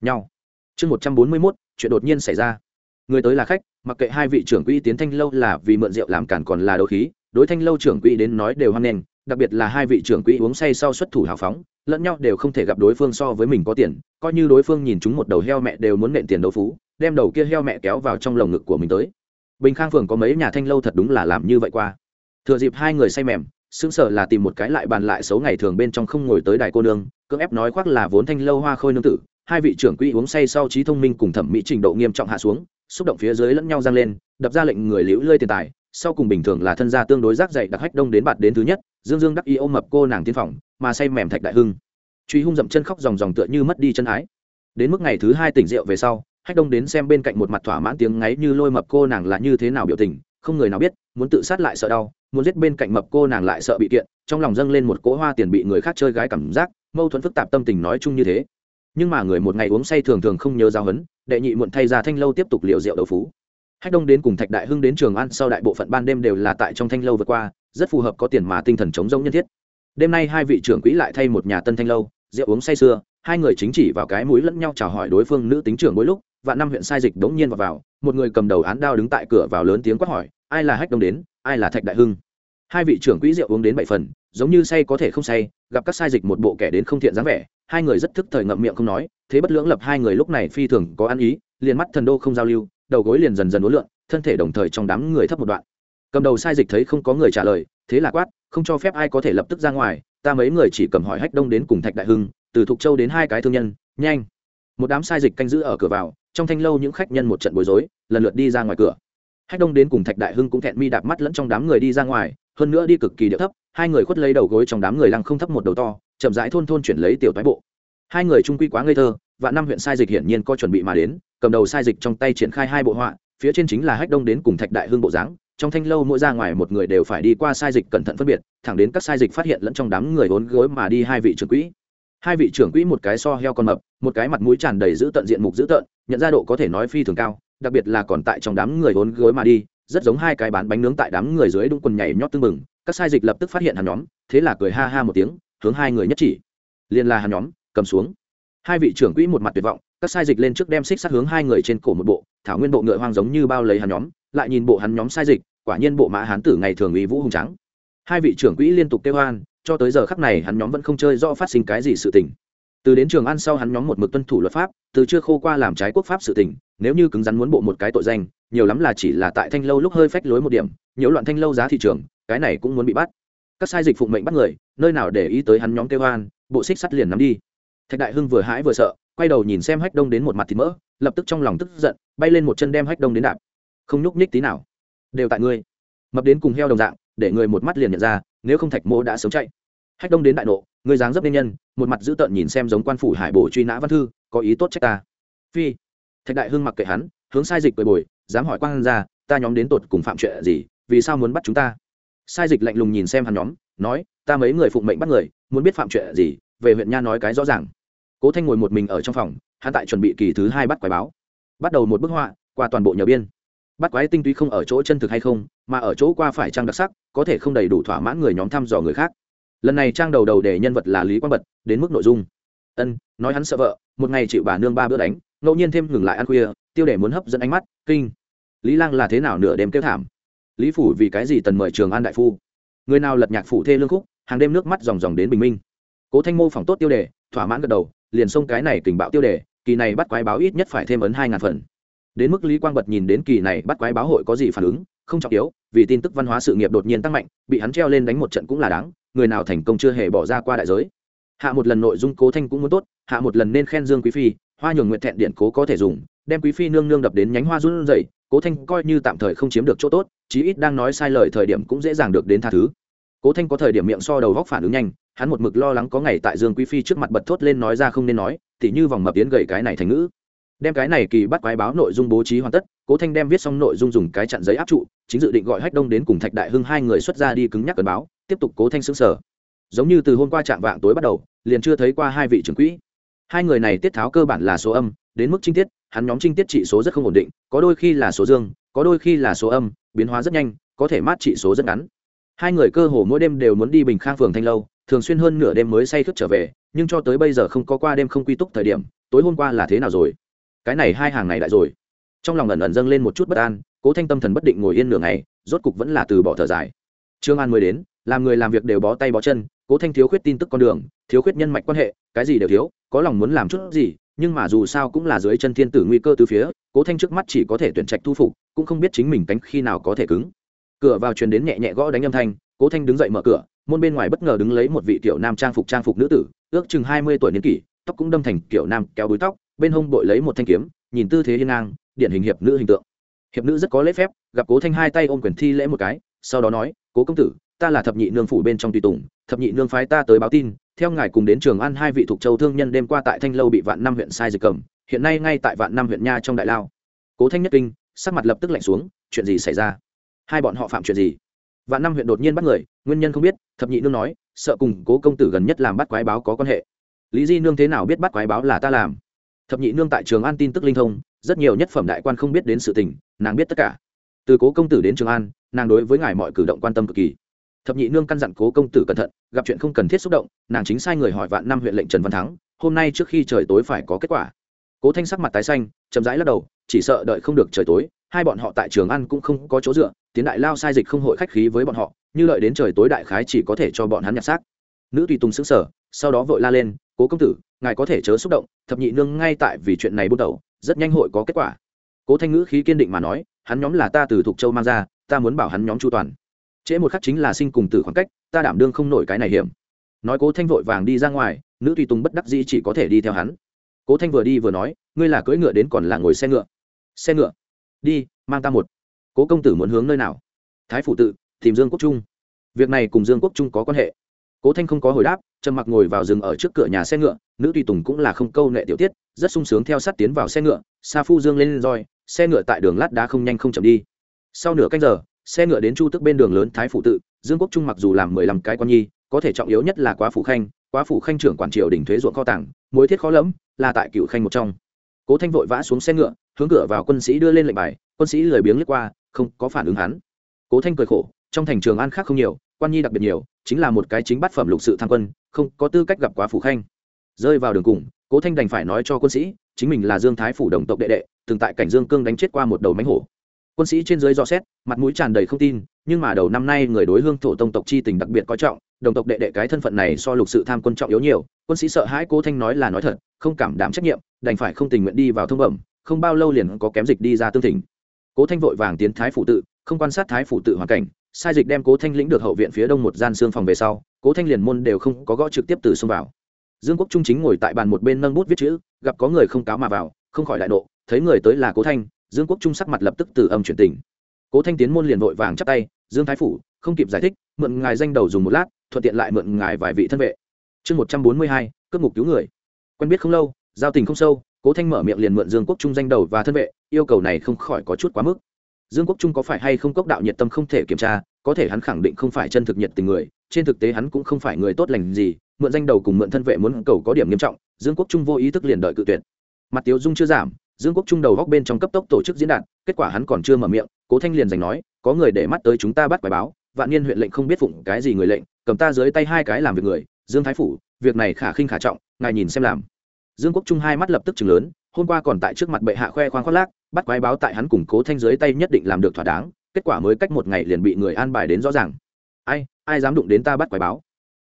Nhau. Chương một trăm bốn mươi mốt, chuyện đột nhiên xảy ra. Người tới là khách, mặc kệ hai vị trưởng quỹ tiến thanh lâu là vì mượn rượu làm cản còn là đấu khí, đối thanh lâu trưởng quỹ đến nói đều hoan nghênh, đặc biệt là hai vị trưởng quỹ uống say sau xuất thủ hào phóng lẫn nhau đều không thể gặp đối phương so với mình có tiền, coi như đối phương nhìn chúng một đầu heo mẹ đều muốn nện tiền đấu phú, đem đầu kia heo mẹ kéo vào trong lồng ngực của mình tới. Bình khang phường có mấy nhà thanh lâu thật đúng là làm như vậy qua. Thừa dịp hai người say mềm xứng sở là tìm một cái lại bàn lại xấu ngày thường bên trong không ngồi tới đài cô nương, cưỡng ép nói khoác là vốn thanh lâu hoa khôi nương tử, hai vị trưởng quỹ uống say sau trí thông minh cùng thẩm mỹ trình độ nghiêm trọng hạ xuống, xúc động phía dưới lẫn nhau giang lên, đập ra lệnh người liễu lơi tiền tài sau cùng bình thường là thân gia tương đối rác dậy đặc hách đông đến bạt đến thứ nhất, dương dương đắc y ôm mập cô nàng tiên phòng, mà say mềm thạch đại hưng. Truy hung dậm chân khóc dòng dòng tựa như mất đi chân ái. Đến mức ngày thứ hai tỉnh rượu về sau, hách đông đến xem bên cạnh một mặt thỏa mãn tiếng ngáy như lôi mập cô nàng là như thế nào biểu tình, không người nào biết, muốn tự sát lại sợ đau, muốn giết bên cạnh mập cô nàng lại sợ bị kiện, trong lòng dâng lên một cỗ hoa tiền bị người khác chơi gái cảm giác, mâu thuẫn phức tạp tâm tình nói chung như thế. Nhưng mà người một ngày uống say thường thường không nhớ giao hấn đệ nhị muộn thay ra thanh lâu tiếp tục liều rượu đầu phú hách đông đến cùng thạch đại hưng đến trường ăn sau đại bộ phận ban đêm đều là tại trong thanh lâu vượt qua rất phù hợp có tiền mà tinh thần chống rỗng nhân thiết. Đêm nay hai vị trưởng quỹ lại thay một nhà tân thanh lâu rượu uống say sưa hai người chính chỉ vào cái mũi lẫn nhau chào hỏi đối phương nữ tính trưởng mỗi lúc và năm huyện sai dịch đống nhiên vào, vào một người cầm đầu án đao đứng tại cửa vào lớn tiếng quát hỏi ai là hách đông đến ai là thạch đại hưng? Hai vị trưởng quỹ rượu uống đến bảy phần giống như say có thể không say gặp các sai dịch một bộ kẻ đến không thiện dáng vẻ hai người rất thức thời ngậm miệng không nói thế bất lưỡng lập hai người lúc này phi thường có ăn ý liền mắt thần đô không giao lưu đầu gối liền dần dần uốn lượn, thân thể đồng thời trong đám người thấp một đoạn. Cầm đầu sai dịch thấy không có người trả lời, thế là quát, không cho phép ai có thể lập tức ra ngoài, ta mấy người chỉ cầm hỏi hách đông đến cùng thạch đại hưng, từ thục châu đến hai cái thương nhân, nhanh. Một đám sai dịch canh giữ ở cửa vào, trong thanh lâu những khách nhân một trận bối rối, lần lượt đi ra ngoài cửa. Hách đông đến cùng thạch đại hưng cũng thẹn mi đạp mắt lẫn trong đám người đi ra ngoài, hơn nữa đi cực kỳ địa thấp, hai người khuất lấy đầu gối trong đám người lăng không thấp một đầu to, chậm rãi thôn thôn chuyển lấy tiểu toái bộ. Hai người trung quy quá ngây thơ và năm huyện sai dịch hiển nhiên có chuẩn bị mà đến cầm đầu sai dịch trong tay triển khai hai bộ họa phía trên chính là hách đông đến cùng thạch đại Hương bộ dáng trong thanh lâu mỗi ra ngoài một người đều phải đi qua sai dịch cẩn thận phân biệt thẳng đến các sai dịch phát hiện lẫn trong đám người vốn gối mà đi hai vị trưởng quỹ. Hai vị trưởng quỹ một cái so heo con mập một cái mặt mũi tràn đầy giữ tận diện mục dữ tợn, nhận ra độ có thể nói phi thường cao đặc biệt là còn tại trong đám người vốn gối mà đi rất giống hai cái bán bánh nướng tại đám người dưới đúng quần nhảy nhót tưng bừng các sai dịch lập tức phát hiện hắn nhóm thế là cười ha ha một tiếng hướng hai người nhất chỉ. Liền là hắn nhóm cầm xuống hai vị trưởng quỹ một mặt tuyệt vọng, các sai dịch lên trước đem xích sát hướng hai người trên cổ một bộ, thảo nguyên bộ ngựa hoang giống như bao lấy hắn nhóm, lại nhìn bộ hắn nhóm sai dịch, quả nhiên bộ mã hán tử ngày thường uy vũ hùng trắng hai vị trưởng quỹ liên tục kêu hoan cho tới giờ khắc này hắn nhóm vẫn không chơi do phát sinh cái gì sự tình. Từ đến trường ăn sau hắn nhóm một mực tuân thủ luật pháp, từ chưa khô qua làm trái quốc pháp sự tình, nếu như cứng rắn muốn bộ một cái tội danh, nhiều lắm là chỉ là tại thanh lâu lúc hơi phách lối một điểm, nhiễu loạn thanh lâu giá thị trường, cái này cũng muốn bị bắt. Các sai dịch phụng mệnh bắt người, nơi nào để ý tới hắn nhóm kêu hoan bộ xích sắt liền nắm đi thạch đại hưng vừa hãi vừa sợ, quay đầu nhìn xem hách đông đến một mặt thịt mỡ, lập tức trong lòng tức giận, bay lên một chân đem hách đông đến đạp. Không nhúc nhích tí nào. Đều tại ngươi. Mập đến cùng heo đồng dạng, để người một mắt liền nhận ra, nếu không thạch mô đã sống chạy. Hách đông đến đại nộ người dáng dấp nên nhân, một mặt dữ tợn nhìn xem giống quan phủ hải bổ truy nã văn thư, có ý tốt trách ta. Phi. Thạch đại hưng mặc kệ hắn, hướng sai dịch cười bồi, dám hỏi quan ra ta nhóm đến tột cùng phạm chuyện gì, vì sao muốn bắt chúng ta? Sai dịch lạnh lùng nhìn xem hắn nhóm, nói, ta mấy người phụng mệnh bắt người, muốn biết phạm chuyện gì, về huyện nha nói cái rõ ràng cố thanh ngồi một mình ở trong phòng, hắn tại chuẩn bị kỳ thứ hai bắt quái báo. Bắt đầu một bức họa, qua toàn bộ nhờ biên. Bắt quái tinh túy không ở chỗ chân thực hay không, mà ở chỗ qua phải trang đặc sắc, có thể không đầy đủ thỏa mãn người nhóm thăm dò người khác. Lần này trang đầu đầu để nhân vật là lý quang bật, đến mức nội dung. Ân, nói hắn sợ vợ, một ngày chịu bà nương ba bữa đánh, ngẫu nhiên thêm ngừng lại ăn khuya, tiêu để muốn hấp dẫn ánh mắt, kinh. Lý lang là thế nào nửa đêm kêu thảm? Lý phủ vì cái gì tần mời trường an đại phu? Người nào lật nhạc phủ thê lương khúc, hàng đêm nước mắt dòng dòng đến bình minh. Cố thanh mô phỏng tốt tiêu đề, thỏa mãn gật đầu liền xông cái này kình bạo tiêu đề, kỳ này bắt quái báo ít nhất phải thêm ấn hai ngàn phần. Đến mức lý quang bật nhìn đến kỳ này bắt quái báo hội có gì phản ứng, không trọng yếu, vì tin tức văn hóa sự nghiệp đột nhiên tăng mạnh, bị hắn treo lên đánh một trận cũng là đáng, người nào thành công chưa hề bỏ ra qua đại giới. Hạ một lần nội dung cố thanh cũng muốn tốt, hạ một lần nên khen dương quý phi, hoa nhường nguyện thẹn điện cố có thể dùng, đem quý phi nương nương đập đến nhánh hoa run rẩy, cố thanh coi như tạm thời không chiếm được chỗ tốt, chí ít đang nói sai lời thời điểm cũng dễ dàng được đến tha thứ cố thanh có thời điểm miệng so đầu góc phản ứng nhanh, hắn một mực lo lắng có ngày tại dương quý phi trước mặt bật thốt lên nói ra không nên nói, tỉ như vòng mập tiến gậy cái này thành ngữ. Đem cái này kỳ bắt quái báo nội dung bố trí hoàn tất, cố thanh đem viết xong nội dung dùng cái chặn giấy áp trụ, chính dự định gọi hách đông đến cùng thạch đại hưng hai người xuất ra đi cứng nhắc cờ báo, tiếp tục cố thanh xứng sở giống như từ hôm qua trạm vạng tối bắt đầu, liền chưa thấy qua hai vị trưởng quỹ. Hai người này tiết tháo cơ bản là số âm, đến mức trinh tiết, hắn nhóm trinh tiết trị số rất không ổn định, có đôi khi là số dương, có đôi khi là số âm, biến hóa rất nhanh, có thể mát trị số rất ngắn hai người cơ hồ mỗi đêm đều muốn đi bình khang phường thanh lâu, thường xuyên hơn nửa đêm mới say thức trở về, nhưng cho tới bây giờ không có qua đêm không quy túc thời điểm, tối hôm qua là thế nào rồi? Cái này hai hàng này đại rồi. Trong lòng ẩn ẩn dâng lên một chút bất an, cố thanh tâm thần bất định ngồi yên nửa ngày, rốt cục vẫn là từ bỏ thở dài. Trương an mới đến, làm người làm việc đều bó tay bó chân, cố thanh thiếu khuyết tin tức con đường, thiếu khuyết nhân mạch quan hệ, cái gì đều thiếu, có lòng muốn làm chút gì, nhưng mà dù sao cũng là dưới chân thiên tử nguy cơ từ phía, cố thanh trước mắt chỉ có thể tuyển trạch thu phục, cũng không biết chính mình cánh khi nào có thể cứng cửa vào truyền đến nhẹ nhẹ gõ đánh âm thanh, cố thanh đứng dậy mở cửa, môn bên ngoài bất ngờ đứng lấy một vị tiểu nam trang phục trang phục nữ tử, ước chừng hai mươi tuổi niên kỷ, tóc cũng đâm thành kiểu nam kéo búi tóc, bên hông bội lấy một thanh kiếm, nhìn tư thế hiên ngang, điển hình hiệp nữ hình tượng. Hiệp nữ rất có lễ phép, gặp cố thanh hai tay ôm quyền thi lễ một cái, sau đó nói, cố công tử, ta là thập nhị nương phủ bên trong tùy tùng, thập nhị nương phái ta tới báo tin, theo ngài cùng đến trường an hai vị thuộc châu thương nhân đêm qua tại thanh lâu bị vạn năm huyện sai dịch cầm, hiện nay ngay tại vạn năm huyện nha trong đại lao. Cố thanh nhất kinh, sắc mặt lập tức lạnh xuống, chuyện gì xảy ra? Hai bọn họ phạm chuyện gì? Vạn năm huyện đột nhiên bắt người, nguyên nhân không biết, thập nhị nương nói, sợ cùng cố công tử gần nhất làm bắt quái báo có quan hệ. Lý di nương thế nào biết bắt quái báo là ta làm? Thập nhị nương tại trường an tin tức linh thông, rất nhiều nhất phẩm đại quan không biết đến sự tình, nàng biết tất cả. Từ cố công tử đến trường an, nàng đối với ngài mọi cử động quan tâm cực kỳ. Thập nhị nương căn dặn cố công tử cẩn thận, gặp chuyện không cần thiết xúc động, nàng chính sai người hỏi vạn năm huyện lệnh trần văn thắng, hôm nay trước khi trời tối phải có kết quả. Cố thanh sắc mặt tái xanh, chậm rãi lắc đầu, chỉ sợ đợi không được trời tối hai bọn họ tại trường ăn cũng không có chỗ dựa, tiến đại lao sai dịch không hội khách khí với bọn họ, như lợi đến trời tối đại khái chỉ có thể cho bọn hắn nhặt xác. Nữ tùy tùng xứng sở sau đó vội la lên, cố công tử, ngài có thể chớ xúc động, thập nhị nương ngay tại vì chuyện này bước đầu rất nhanh hội có kết quả. Cố thanh ngữ khí kiên định mà nói, hắn nhóm là ta từ thục châu mang ra, ta muốn bảo hắn nhóm chu toàn. Trễ một khắc chính là sinh cùng tử khoảng cách, ta đảm đương không nổi cái này hiểm. Nói cố thanh vội vàng đi ra ngoài, nữ tùy tùng bất đắc dĩ chỉ có thể đi theo hắn. Cố thanh vừa đi vừa nói, ngươi là cưỡi ngựa đến còn là ngồi xe ngựa? Xe ngựa đi, mang ta một. Cố công tử muốn hướng nơi nào? Thái phủ tự, tìm dương quốc trung. Việc này cùng dương quốc trung có quan hệ. Cố thanh không có hồi đáp, trầm mặc ngồi vào rừng ở trước cửa nhà xe ngựa, nữ tùy tùng cũng là không câu nệ tiểu tiết, rất sung sướng theo sát tiến vào xe ngựa, sa phu dương lên roi, xe ngựa tại đường lát đá không nhanh không chậm đi. Sau nửa canh giờ, xe ngựa đến chu tức bên đường lớn thái phủ tự, dương quốc trung mặc dù làm mười lăm cái con nhi, có thể trọng yếu nhất là quá phủ khanh, quá phủ khanh trưởng quản triều đình thuế ruộng kho tàng, mối thiết khó lẫm, là tại cựu khanh một trong. Cố thanh vội vã xuống xe ngựa hướng cửa vào quân sĩ đưa lên lệnh bài, quân sĩ lười biếng lướt qua, không có phản ứng hắn. Cố thanh cười khổ, trong thành trường an khác không nhiều, quan nhi đặc biệt nhiều, chính là một cái chính bát phẩm lục sự tham quân, không có tư cách gặp quá phủ khanh. Rơi vào đường cùng, cố thanh đành phải nói cho quân sĩ, chính mình là dương thái phủ đồng tộc đệ đệ, từng tại cảnh dương cương đánh chết qua một đầu mánh hổ. Quân sĩ trên dưới dò xét, mặt mũi tràn đầy không tin, nhưng mà đầu năm nay người đối hương thổ tông tộc chi tình đặc biệt coi trọng, đồng tộc đệ đệ cái thân phận này so lục sự tham quân trọng yếu nhiều. Quân sĩ sợ hãi cố thanh nói là nói thật, không cảm đảm trách nhiệm, đành phải không tình nguyện đi vào thông bẩm không bao lâu liền có kém dịch đi ra tương thỉnh. Cố thanh vội vàng tiến thái phủ tự, không quan sát thái phủ tự hoàn cảnh, sai dịch đem cố thanh lĩnh được hậu viện phía đông một gian xương phòng về sau, cố thanh liền môn đều không có gõ trực tiếp từ xông vào. Dương quốc trung chính ngồi tại bàn một bên nâng bút viết chữ, gặp có người không cáo mà vào, không khỏi đại nộ, thấy người tới là cố thanh, dương quốc trung sắc mặt lập tức từ âm chuyển tình. Cố thanh tiến môn liền vội vàng chắp tay, dương thái phủ, không kịp giải thích, mượn ngài danh đầu dùng một lát, thuận tiện lại mượn ngài vài vị thân vệ. Chương một trăm bốn mươi hai, cướp ngục cứu người. Quen biết không lâu, giao tình không sâu cố thanh mở miệng liền mượn dương quốc trung danh đầu và thân vệ, yêu cầu này không khỏi có chút quá mức. Dương quốc trung có phải hay không cốc đạo nhiệt tâm không thể kiểm tra, có thể hắn khẳng định không phải chân thực nhiệt tình người, trên thực tế hắn cũng không phải người tốt lành gì, mượn danh đầu cùng mượn thân vệ muốn cầu có điểm nghiêm trọng, dương quốc trung vô ý thức liền đợi cự tuyệt. Mặt tiếu dung chưa giảm, dương quốc trung đầu góc bên trong cấp tốc tổ chức diễn đàn, kết quả hắn còn chưa mở miệng, cố thanh liền giành nói, có người để mắt tới chúng ta bắt bài báo, vạn niên huyện lệnh không biết phụng cái gì người lệnh, cầm ta dưới tay hai cái làm việc người, dương thái phủ, việc này khả khinh khả trọng, ngài nhìn xem làm dương quốc trung hai mắt lập tức chừng lớn, hôm qua còn tại trước mặt bệ hạ khoe khoang khoác lác, bắt quái báo tại hắn củng cố thanh dưới tay nhất định làm được thỏa đáng, kết quả mới cách một ngày liền bị người an bài đến rõ ràng. Ai ai dám đụng đến ta bắt quái báo?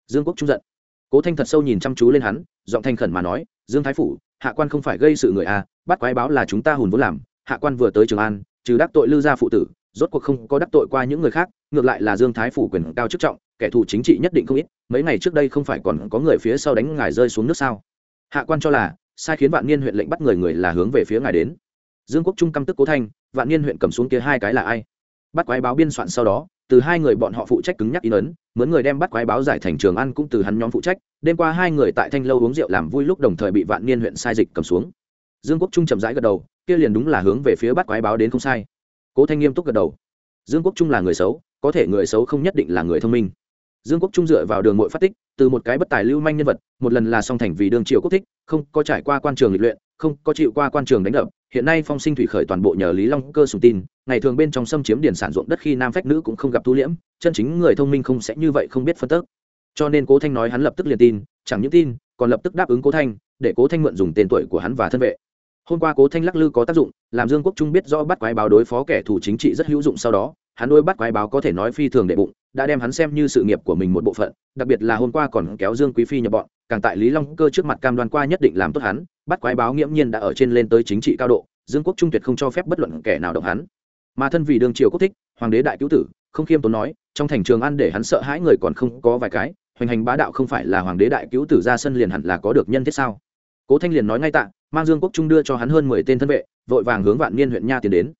Dương quốc trung giận. Cố thanh thật sâu nhìn chăm chú lên hắn, giọng thanh khẩn mà nói, dương thái phủ, hạ quan không phải gây sự người a bắt quái báo là chúng ta hùn vốn làm, hạ quan vừa tới trường an, trừ đắc tội lư gia phụ tử, rốt cuộc không có đắc tội qua những người khác, ngược lại là dương thái phủ quyền cao chức trọng, kẻ thù chính trị nhất định không ít, mấy ngày trước đây không phải còn có người phía sau đánh ngài rơi xuống nước sao? Hạ quan cho là, sai khiến vạn niên huyện lệnh bắt người người là hướng về phía ngài đến. Dương quốc trung căm tức cố thanh, vạn niên huyện cầm xuống kia hai cái là ai? Bắt quái báo biên soạn sau đó, từ hai người bọn họ phụ trách cứng nhắc in ấn, mướn người đem bắt quái báo giải thành trường ăn cũng từ hắn nhóm phụ trách, đêm qua hai người tại thanh lâu uống rượu làm vui lúc đồng thời bị vạn niên huyện sai dịch cầm xuống. Dương quốc trung chậm rãi gật đầu, kia liền đúng là hướng về phía bắt quái báo đến không sai. Cố thanh nghiêm túc gật đầu. Dương quốc trung là người xấu, có thể người xấu không nhất định là người thông minh dương quốc trung dựa vào đường mội phát tích, từ một cái bất tài lưu manh nhân vật, một lần là song thành vì Đường triều quốc thích, không có trải qua quan trường lịch luyện, không có chịu qua quan trường đánh đập, hiện nay phong sinh thủy khởi toàn bộ nhờ lý long cơ sùng tin, ngày thường bên trong xâm chiếm điển sản ruộng đất khi nam phách nữ cũng không gặp thu liễm, chân chính người thông minh không sẽ như vậy không biết phân tức cho nên cố thanh nói hắn lập tức liền tin, chẳng những tin, còn lập tức đáp ứng cố thanh, để cố thanh mượn dùng tên tuổi của hắn và thân vệ. Hôm qua cố thanh lắc lư có tác dụng, làm dương quốc trung biết rõ bắt quái báo đối phó kẻ thù chính trị rất hữu dụng sau đó, hắn đôi bắt quái báo có thể nói phi thường đệ bụng đã đem hắn xem như sự nghiệp của mình một bộ phận, đặc biệt là hôm qua còn kéo dương quý phi nhập bọn, càng tại lý long cơ trước mặt cam đoan qua nhất định làm tốt hắn, bắt quái báo nghiễm nhiên đã ở trên lên tới chính trị cao độ, dương quốc trung tuyệt không cho phép bất luận kẻ nào động hắn. Mà thân vì đương triều quốc thích, hoàng đế đại cứu tử, không khiêm tốn nói, trong thành trường ăn để hắn sợ hãi người còn không có vài cái, hoành hành bá đạo không phải là hoàng đế đại cứu tử ra sân liền hẳn là có được nhân thiết sao? Cố thanh liền nói ngay tạ, mang dương quốc trung đưa cho hắn hơn mười tên thân vệ, vội vàng hướng vạn niên huyện nha tiến đến.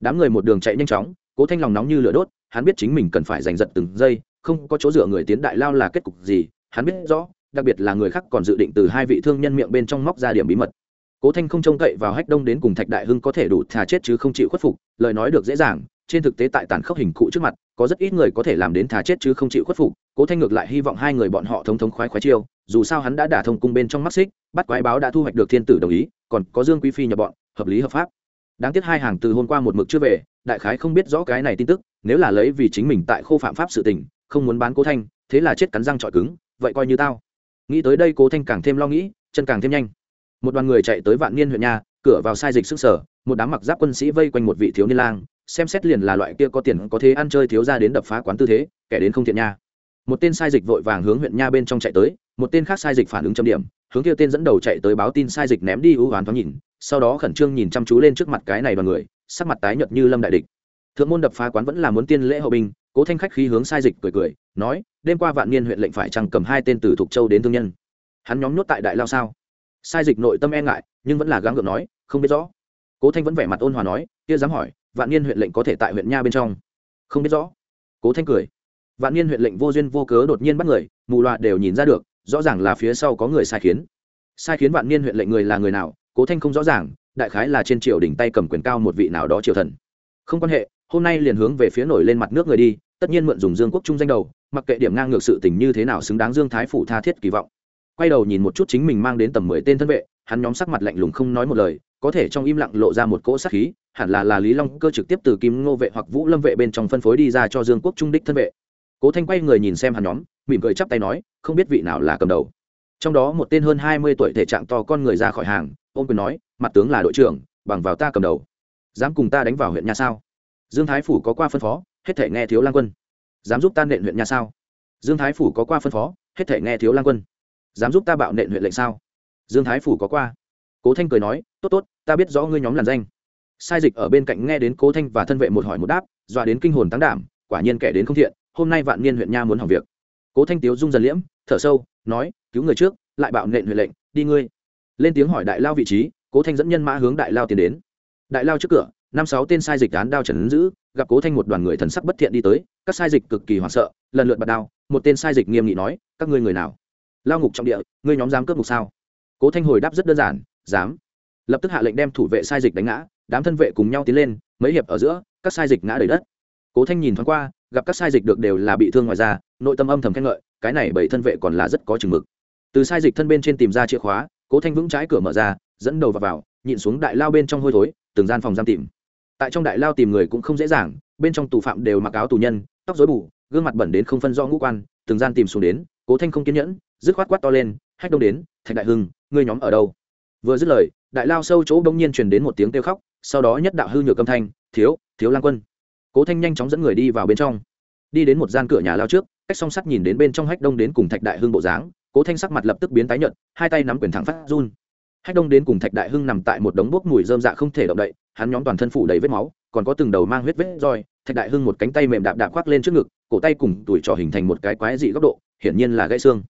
Đám người một đường chạy nhanh chóng, cố thanh lòng nóng như lửa đốt hắn biết chính mình cần phải giành giật từng giây, không có chỗ dựa người tiến đại lao là kết cục gì, hắn biết rõ, đặc biệt là người khác còn dự định từ hai vị thương nhân miệng bên trong móc ra điểm bí mật. Cố thanh không trông cậy vào hách đông đến cùng thạch đại hưng có thể đủ thà chết chứ không chịu khuất phục, lời nói được dễ dàng, trên thực tế tại tàn khốc hình cụ trước mặt, có rất ít người có thể làm đến thà chết chứ không chịu khuất phục. Cố thanh ngược lại hy vọng hai người bọn họ thống thống khoái khoái chiêu, dù sao hắn đã đả thông cung bên trong mắt xích, bắt quái báo đã thu hoạch được thiên tử đồng ý, còn có dương quý phi nhập bọn, hợp lý hợp pháp. Đáng tiếc hai hàng từ hôm qua một mực chưa về đại khái không biết rõ cái này tin tức, nếu là lấy vì chính mình tại khô phạm pháp sự tình, không muốn bán cố thanh, thế là chết cắn răng trọi cứng, vậy coi như tao. Nghĩ tới đây cố thanh càng thêm lo nghĩ, chân càng thêm nhanh. Một đoàn người chạy tới vạn niên huyện nha cửa vào sai dịch sức sở, một đám mặc giáp quân sĩ vây quanh một vị thiếu niên lang, xem xét liền là loại kia có tiền có thế ăn chơi thiếu ra đến đập phá quán tư thế, kẻ đến không thiện nha. Một tên sai dịch vội vàng hướng huyện nha bên trong chạy tới, một tên khác sai dịch phản ứng chấm điểm, hướng kia tên dẫn đầu chạy tới báo tin sai dịch ném đi ưu oán thoáng nhìn, sau đó khẩn trương nhìn chăm chú lên trước mặt cái này đoàn người sắc mặt tái nhợt như lâm đại địch. Thượng môn đập phá quán vẫn là muốn tiên lễ hậu binh, cố thanh khách khí hướng sai dịch cười cười, nói, đêm qua vạn niên huyện lệnh phải chăng cầm hai tên từ thục châu đến thương nhân? Hắn nhóm nhốt tại đại lao sao? Sai dịch nội tâm e ngại, nhưng vẫn là gắng gượng nói, không biết rõ. Cố thanh vẫn vẻ mặt ôn hòa nói, kia dám hỏi, vạn niên huyện lệnh có thể tại huyện nha bên trong? Không biết rõ. Cố thanh cười, vạn niên huyện lệnh vô duyên vô cớ đột nhiên bắt người, mù loà đều nhìn ra được, rõ ràng là phía sau có người sai khiến. Sai khiến vạn niên huyện lệnh người là người nào, cố thanh không rõ ràng đại khái là trên triều đỉnh tay cầm quyền cao một vị nào đó triều thần. Không quan hệ, hôm nay liền hướng về phía nổi lên mặt nước người đi, tất nhiên mượn dùng dương quốc trung danh đầu, mặc kệ điểm ngang ngược sự tình như thế nào xứng đáng dương thái phủ tha thiết kỳ vọng. Quay đầu nhìn một chút chính mình mang đến tầm mười tên thân vệ, hắn nhóm sắc mặt lạnh lùng không nói một lời, có thể trong im lặng lộ ra một cỗ sát khí, hẳn là là lý long cơ trực tiếp từ kim ngô vệ hoặc vũ lâm vệ bên trong phân phối đi ra cho dương quốc trung đích thân vệ. Cố thanh quay người nhìn xem hắn nhóm, mỉm cười chắp tay nói, không biết vị nào là cầm đầu. Trong đó một tên hơn hai mươi tuổi thể trạng to con người ra khỏi hàng, ôm quyền nói mặt tướng là đội trưởng, bằng vào ta cầm đầu. Dám cùng ta đánh vào huyện nhà sao? Dương thái phủ có qua phân phó, hết thể nghe thiếu lang quân. Dám giúp ta nện huyện nhà sao? Dương thái phủ có qua phân phó, hết thể nghe thiếu lang quân. Dám giúp ta bạo nện huyện lệnh sao? Dương thái phủ có qua. Cố thanh cười nói, tốt tốt, ta biết rõ ngươi nhóm làn danh. Sai dịch ở bên cạnh nghe đến cố thanh và thân vệ một hỏi một đáp, dọa đến kinh hồn tăng đảm, quả nhiên kẻ đến không thiện, hôm nay vạn niên huyện nha muốn hỏng việc. Cố thanh tiếu dung dần liễm, thở sâu, nói, cứu người trước, lại bạo nện huyện lệnh, đi ngươi. Lên tiếng hỏi đại lao vị trí cố thanh dẫn nhân mã hướng đại lao tiến đến. Đại lao trước cửa, năm sáu tên sai dịch án đao trần giữ, gặp cố thanh một đoàn người thần sắc bất thiện đi tới, các sai dịch cực kỳ hoảng sợ, lần lượt bật đao, một tên sai dịch nghiêm nghị nói, các ngươi người nào? Lao ngục trọng địa, ngươi nhóm dám cướp ngục sao? Cố thanh hồi đáp rất đơn giản, dám. Lập tức hạ lệnh đem thủ vệ sai dịch đánh ngã, đám thân vệ cùng nhau tiến lên, mấy hiệp ở giữa, các sai dịch ngã đầy đất. Cố thanh nhìn thoáng qua, gặp các sai dịch được đều là bị thương ngoài ra nội tâm âm thầm khen ngợi, cái này bảy thân vệ còn là rất có chừng mực. Từ sai dịch thân bên trên tìm ra chìa khóa, cố thanh vững trái cửa mở ra dẫn đầu vào, vào nhịn xuống đại lao bên trong hôi thối từng gian phòng giam tìm. Tại trong đại lao tìm người cũng không dễ dàng bên trong tù phạm đều mặc áo tù nhân tóc dối bù gương mặt bẩn đến không phân do ngũ quan từng gian tìm xuống đến cố thanh không kiên nhẫn dứt khoát quát to lên hách đông đến thạch đại hưng ngươi nhóm ở đâu? Vừa dứt lời đại lao sâu chỗ bỗng nhiên truyền đến một tiếng kêu khóc sau đó nhất đạo hư nhược âm thanh thiếu thiếu lang quân. Cố thanh nhanh chóng dẫn người đi vào bên trong. Đi đến một gian cửa nhà lao trước cách song sắt nhìn đến bên trong hách đông đến cùng thạch đại hưng bộ dáng cố thanh sắc mặt lập tức biến tái nhợt hai tay nắm quyền thẳng phát run hách đông đến cùng thạch đại hưng nằm tại một đống bốc mùi rơm dạ không thể động đậy, hắn nhóm toàn thân phủ đầy vết máu, còn có từng đầu mang huyết vết roi. Thạch đại hưng một cánh tay mềm đạp đạp khoác lên trước ngực, cổ tay cùng tuổi trò hình thành một cái quái dị góc độ, hiển nhiên là gãy xương.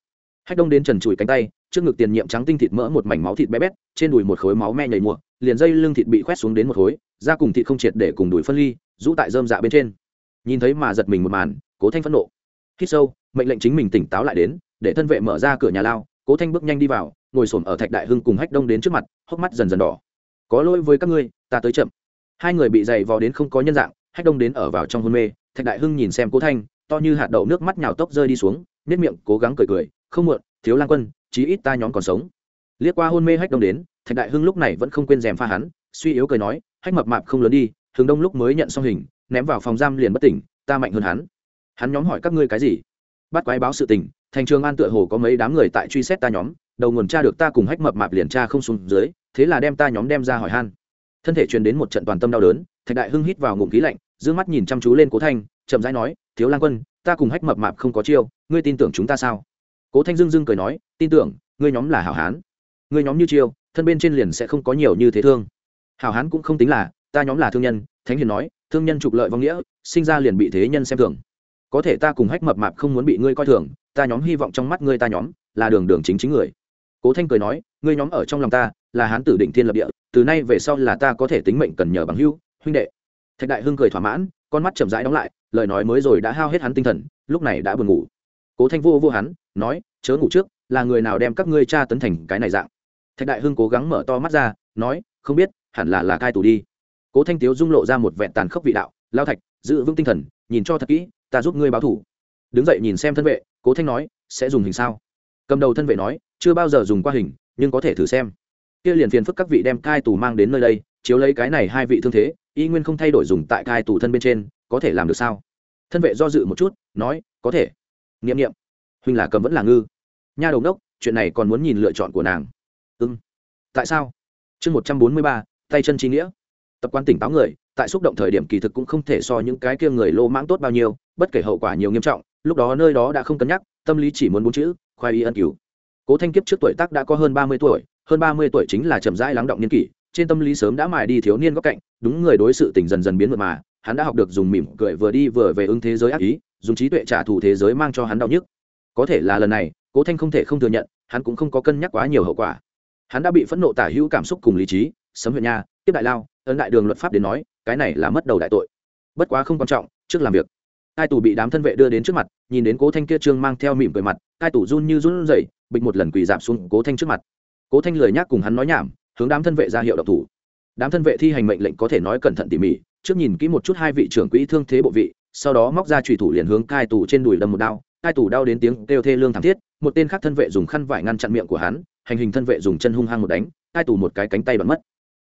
Hách đông đến trần trụi cánh tay, trước ngực tiền nhiệm trắng tinh thịt mỡ một mảnh máu thịt bé bét, trên đùi một khối máu me nhảy mùa, liền dây lưng thịt bị khoét xuống đến một khối, da cùng thịt không triệt để cùng đùi phân ly, rũ tại dơm dạ bên trên. Nhìn thấy mà giật mình một màn, cố thanh phẫn nộ. Hít sâu, mệnh lệnh chính mình tỉnh táo lại đến, để thân vệ mở ra cửa nhà lao cố thanh bước nhanh đi vào, ngồi xổm ở thạch đại hưng cùng hách đông đến trước mặt, hốc mắt dần dần đỏ. Có lỗi với các ngươi, ta tới chậm. Hai người bị dày vò đến không có nhân dạng, hách đông đến ở vào trong hôn mê, thạch đại hưng nhìn xem cố thanh, to như hạt đậu nước mắt nhào tốc rơi đi xuống nếp miệng cố gắng cười cười, không muộn, thiếu lang quân, chí ít ta nhóm còn sống. Liếc qua hôn mê hách đông đến, thạch đại hưng lúc này vẫn không quên rèm pha hắn, suy yếu cười nói, hách mập mạp không lớn đi thường đông lúc mới nhận xong hình, ném vào phòng giam liền bất tỉnh, ta mạnh hơn hắn. Hắn nhóm hỏi các ngươi cái gì? Bắt quái báo sự tình thành trường an tựa hồ có mấy đám người tại truy xét ta nhóm, đầu nguồn cha được ta cùng hách mập mạp liền tra không xuống dưới, thế là đem ta nhóm đem ra hỏi han. Thân thể truyền đến một trận toàn tâm đau đớn, thạch đại hưng hít vào ngụm khí lạnh giữ mắt nhìn chăm chú lên cố thanh, chậm rãi nói, thiếu lang quân, ta cùng hách mập mạp không có chiêu, ngươi tin tưởng chúng ta sao? Cố thanh dưng dưng cười nói, tin tưởng, ngươi nhóm là hảo hán. Ngươi nhóm như chiêu, thân bên trên liền sẽ không có nhiều như thế thương. Hảo hán cũng không tính là, ta nhóm là thương nhân. Thánh hiền nói, thương nhân trục lợi vong nghĩa, sinh ra liền bị thế nhân xem thường. Có thể ta cùng hách mập mạp không muốn bị ngươi coi thường ta nhóm hy vọng trong mắt ngươi ta nhóm là đường đường chính chính người. Cố thanh cười nói, ngươi nhóm ở trong lòng ta là hán tử định thiên lập địa, từ nay về sau là ta có thể tính mệnh cần nhờ bằng hưu huynh đệ. Thạch đại hưng cười thỏa mãn, con mắt chậm rãi đóng lại, lời nói mới rồi đã hao hết hắn tinh thần, lúc này đã buồn ngủ. Cố thanh vô vô hắn, nói, chớ ngủ trước, là người nào đem các ngươi cha tấn thành cái này dạng. Thạch đại hưng cố gắng mở to mắt ra, nói, không biết, hẳn là là cai tù đi. Cố thanh tiếu dung lộ ra một vẹn tàn khốc vị đạo, lao thạch, giữ vững tinh thần, nhìn cho thật kỹ, ta giúp ngươi báo thủ đứng dậy nhìn xem thân vệ, cố thanh nói, sẽ dùng hình sao? Cầm đầu thân vệ nói, chưa bao giờ dùng qua hình, nhưng có thể thử xem. Kia liền phiền phức các vị đem cai tù mang đến nơi đây, chiếu lấy cái này hai vị thương thế, y nguyên không thay đổi dùng tại cai tù thân bên trên, có thể làm được sao? Thân vệ do dự một chút, nói, có thể. N i ệ m n i ệ m huynh là cầm vẫn là ngư. Nha đầu đốc, chuyện này còn muốn nhìn lựa chọn của nàng. Ưng tại sao? Chương một trăm bốn mươi ba, tay chân trí nghĩa. Tập quan tỉnh táo người, tại xúc động thời điểm kỳ thực cũng không thể so những cái kia người lô mãng tốt bao nhiêu, bất kể hậu quả nhiều nghiêm trọng lúc đó nơi đó đã không cân nhắc, tâm lý chỉ muốn bốn chữ, khoai y ân cứu. Cố thanh kiếp trước tuổi tác đã có hơn ba mươi tuổi, hơn ba mươi tuổi chính là chậm rãi lắng động niên kỷ, trên tâm lý sớm đã mài đi thiếu niên góc cạnh, đúng người đối sự tình dần dần biến mượt mà, hắn đã học được dùng mỉm cười vừa đi vừa về ứng thế giới ác ý, dùng trí tuệ trả thù thế giới mang cho hắn đau nhức. Có thể là lần này, cố thanh không thể không thừa nhận, hắn cũng không có cân nhắc quá nhiều hậu quả. Hắn đã bị phẫn nộ tả hữu cảm xúc cùng lý trí, sấm huyện nha, tiếp đại lao, ấn đại đường luật pháp đến nói, cái này là mất đầu đại tội. Bất quá không quan trọng, trước làm việc. Cai tù bị đám thân vệ đưa đến trước mặt, nhìn đến cố thanh kia trương mang theo mỉm cười mặt, cai tù run như run rẩy, bịch một lần quỳ giảm xuống cố thanh trước mặt. Cố thanh lời nhắc cùng hắn nói nhảm, hướng đám thân vệ ra hiệu độc thủ. Đám thân vệ thi hành mệnh lệnh có thể nói cẩn thận tỉ mỉ, trước nhìn kỹ một chút hai vị trưởng quỹ thương thế bộ vị, sau đó móc ra trùy thủ liền hướng cai tù trên đùi đâm một đao. Cai tù đau đến tiếng kêu thê lương thảm thiết, một tên khác thân vệ dùng khăn vải ngăn chặn miệng của hắn, hành hình thân vệ dùng chân hung hăng một đánh, cai tù một cái cánh tay bật mất.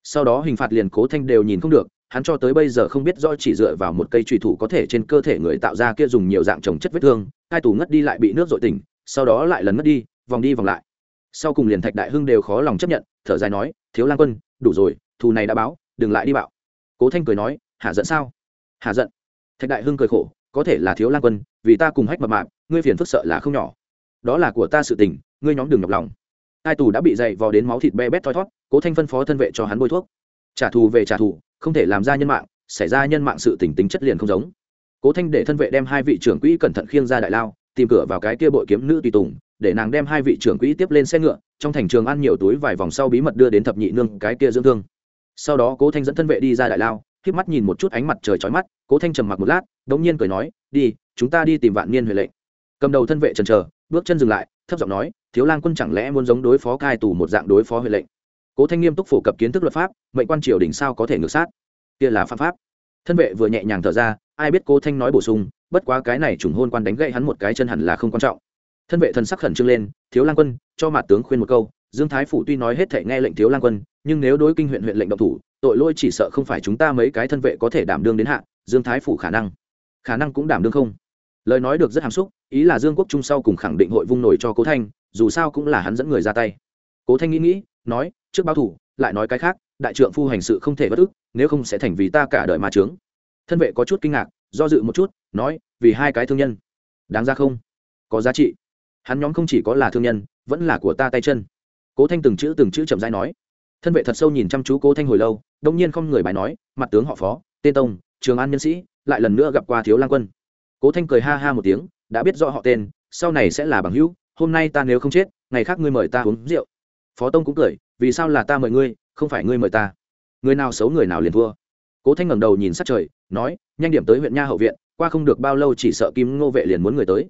Sau đó hình phạt liền cố thanh đều nhìn không được hắn cho tới bây giờ không biết rõ chỉ dựa vào một cây trùy thủ có thể trên cơ thể người tạo ra kia dùng nhiều dạng trồng chất vết thương, hai tù ngất đi lại bị nước dội tỉnh, sau đó lại lần ngất đi, vòng đi vòng lại. Sau cùng liền thạch đại hưng đều khó lòng chấp nhận, thở dài nói, thiếu lang quân, đủ rồi, thù này đã báo, đừng lại đi bạo. Cố thanh cười nói hạ giận sao? Hạ giận. Thạch đại hưng cười khổ, có thể là thiếu lang quân, vì ta cùng hách mập mạp, ngươi phiền phức sợ là không nhỏ. Đó là của ta sự tình, ngươi nhóm đường nhọc lòng. Hai tù đã bị dày vò đến máu thịt be bét thoi thót, cố thanh phân phó thân vệ cho hắn bôi thuốc. Trả thù về trả thù không thể làm ra nhân mạng, xảy ra nhân mạng sự tỉnh tính chất liền không giống. Cố thanh để thân vệ đem hai vị trưởng quỹ cẩn thận khiêng ra đại lao, tìm cửa vào cái kia bội kiếm nữ tùy tùng, để nàng đem hai vị trưởng quỹ tiếp lên xe ngựa, trong thành trường ăn nhiều túi vài vòng sau bí mật đưa đến thập nhị nương cái kia dưỡng thương. Sau đó cố thanh dẫn thân vệ đi ra đại lao k mắt nhìn một chút ánh mặt trời chói mắt, cố thanh trầm mặc một lát đ ỗ n g nhiên cười nói, đi, chúng ta đi tìm vạn niên huệ lệnh. Cầm đầu thân vệ trần trờ bước chân dừng lại, thấp giọng nói, thiếu lang quân chẳng lẽ muốn giống đối phó cai tù một dạng đối phó huệ lệnh? Cố thanh nghiêm túc phổ cập kiến thức luật pháp, mệnh quan triều đình sao có thể ngược sát? Kia là pháp pháp. Thân vệ vừa nhẹ nhàng thở ra, ai biết cố thanh nói bổ sung, bất quá cái này trùng hôn quan đánh gậy hắn một cái chân hẳn là không quan trọng. Thân vệ thần sắc khẩn trương lên, thiếu lang quân, cho mặt tướng khuyên một câu, dương thái phủ tuy nói hết thể nghe lệnh thiếu lang quân, nhưng nếu đối kinh huyện huyện lệnh động thủ, tội lỗi chỉ sợ không phải chúng ta mấy cái thân vệ có thể đảm đương đến hạ, dương thái phủ khả năng khả năng cũng đảm đương không. Lời nói được rất hàm xúc, ý là dương quốc trung sau cùng khẳng định hội vung nổi cho cố thanh, dù sao cũng là hắn dẫn người ra tay. Cố thanh nghĩ nghĩ, nói trước báo thủ, lại nói cái khác, đại trượng phu hành sự không thể bất ức, nếu không sẽ thành vì ta cả đời mà trướng thân vệ có chút kinh ngạc, do dự một chút, nói, vì hai cái thương nhân. Đáng ra không? Có giá trị. Hắn nhóm không chỉ có là thương nhân, vẫn là của ta tay chân. Cố thanh từng chữ từng chữ chậm rãi nói. Thân vệ thật sâu nhìn chăm chú cố thanh hồi lâu, đông nhiên không người bài nói, mặt tướng họ phó, tên tông, trường an nhân sĩ, lại lần nữa gặp qua thiếu lang quân. Cố thanh cười ha ha một tiếng, đã biết rõ họ tên, sau này sẽ là bằng hữu, hôm nay ta nếu không chết, ngày khác ngươi mời ta uống rượu. Phó tông cũng cười vì sao là ta mời ngươi, không phải ngươi mời ta? Người nào xấu người nào liền thua. Cố thanh ngẩng đầu nhìn sát trời, nói, nhanh điểm tới huyện nha hậu viện, qua không được bao lâu chỉ sợ kim ngô vệ liền muốn người tới.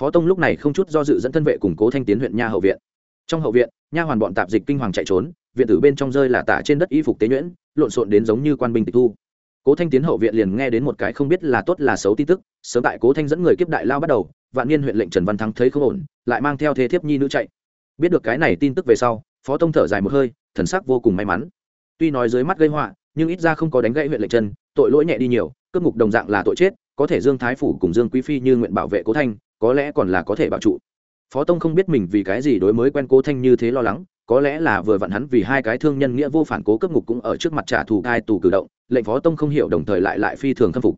Phó tông lúc này không chút do dự dẫn thân vệ cùng cố thanh tiến huyện nha hậu viện. Trong hậu viện, nha hoàn bọn tạp dịch kinh hoàng chạy trốn, viện tử bên trong rơi là tả trên đất y phục tế nhuyễn, lộn xộn đến giống như quan binh tịch thu. Cố thanh tiến hậu viện liền nghe đến một cái không biết là tốt là xấu tin tức, sớm tại cố thanh dẫn người kiếp đại lao bắt đầu, vạn niên huyện lệnh trần văn thắng thấy không ổn, lại mang theo thế thiếp nhi nữ chạy. Biết được cái này tin tức về sau phó tông thở dài một hơi, thần sắc vô cùng may mắn. Tuy nói dưới mắt gây họa, nhưng ít ra không có đánh gãy huyện lệnh chân, tội lỗi nhẹ đi nhiều, cướp ngục đồng dạng là tội chết, có thể dương thái phủ cùng dương quý phi như nguyện bảo vệ cố thanh, có lẽ còn là có thể bảo trụ. Phó tông không biết mình vì cái gì đối mới quen cố thanh như thế lo lắng, có lẽ là vừa vặn hắn vì hai cái thương nhân nghĩa vô phản cố cấp ngục cũng ở trước mặt trả thù cai tù cử động, lệnh phó tông không hiểu đồng thời lại lại phi thường khâm phục.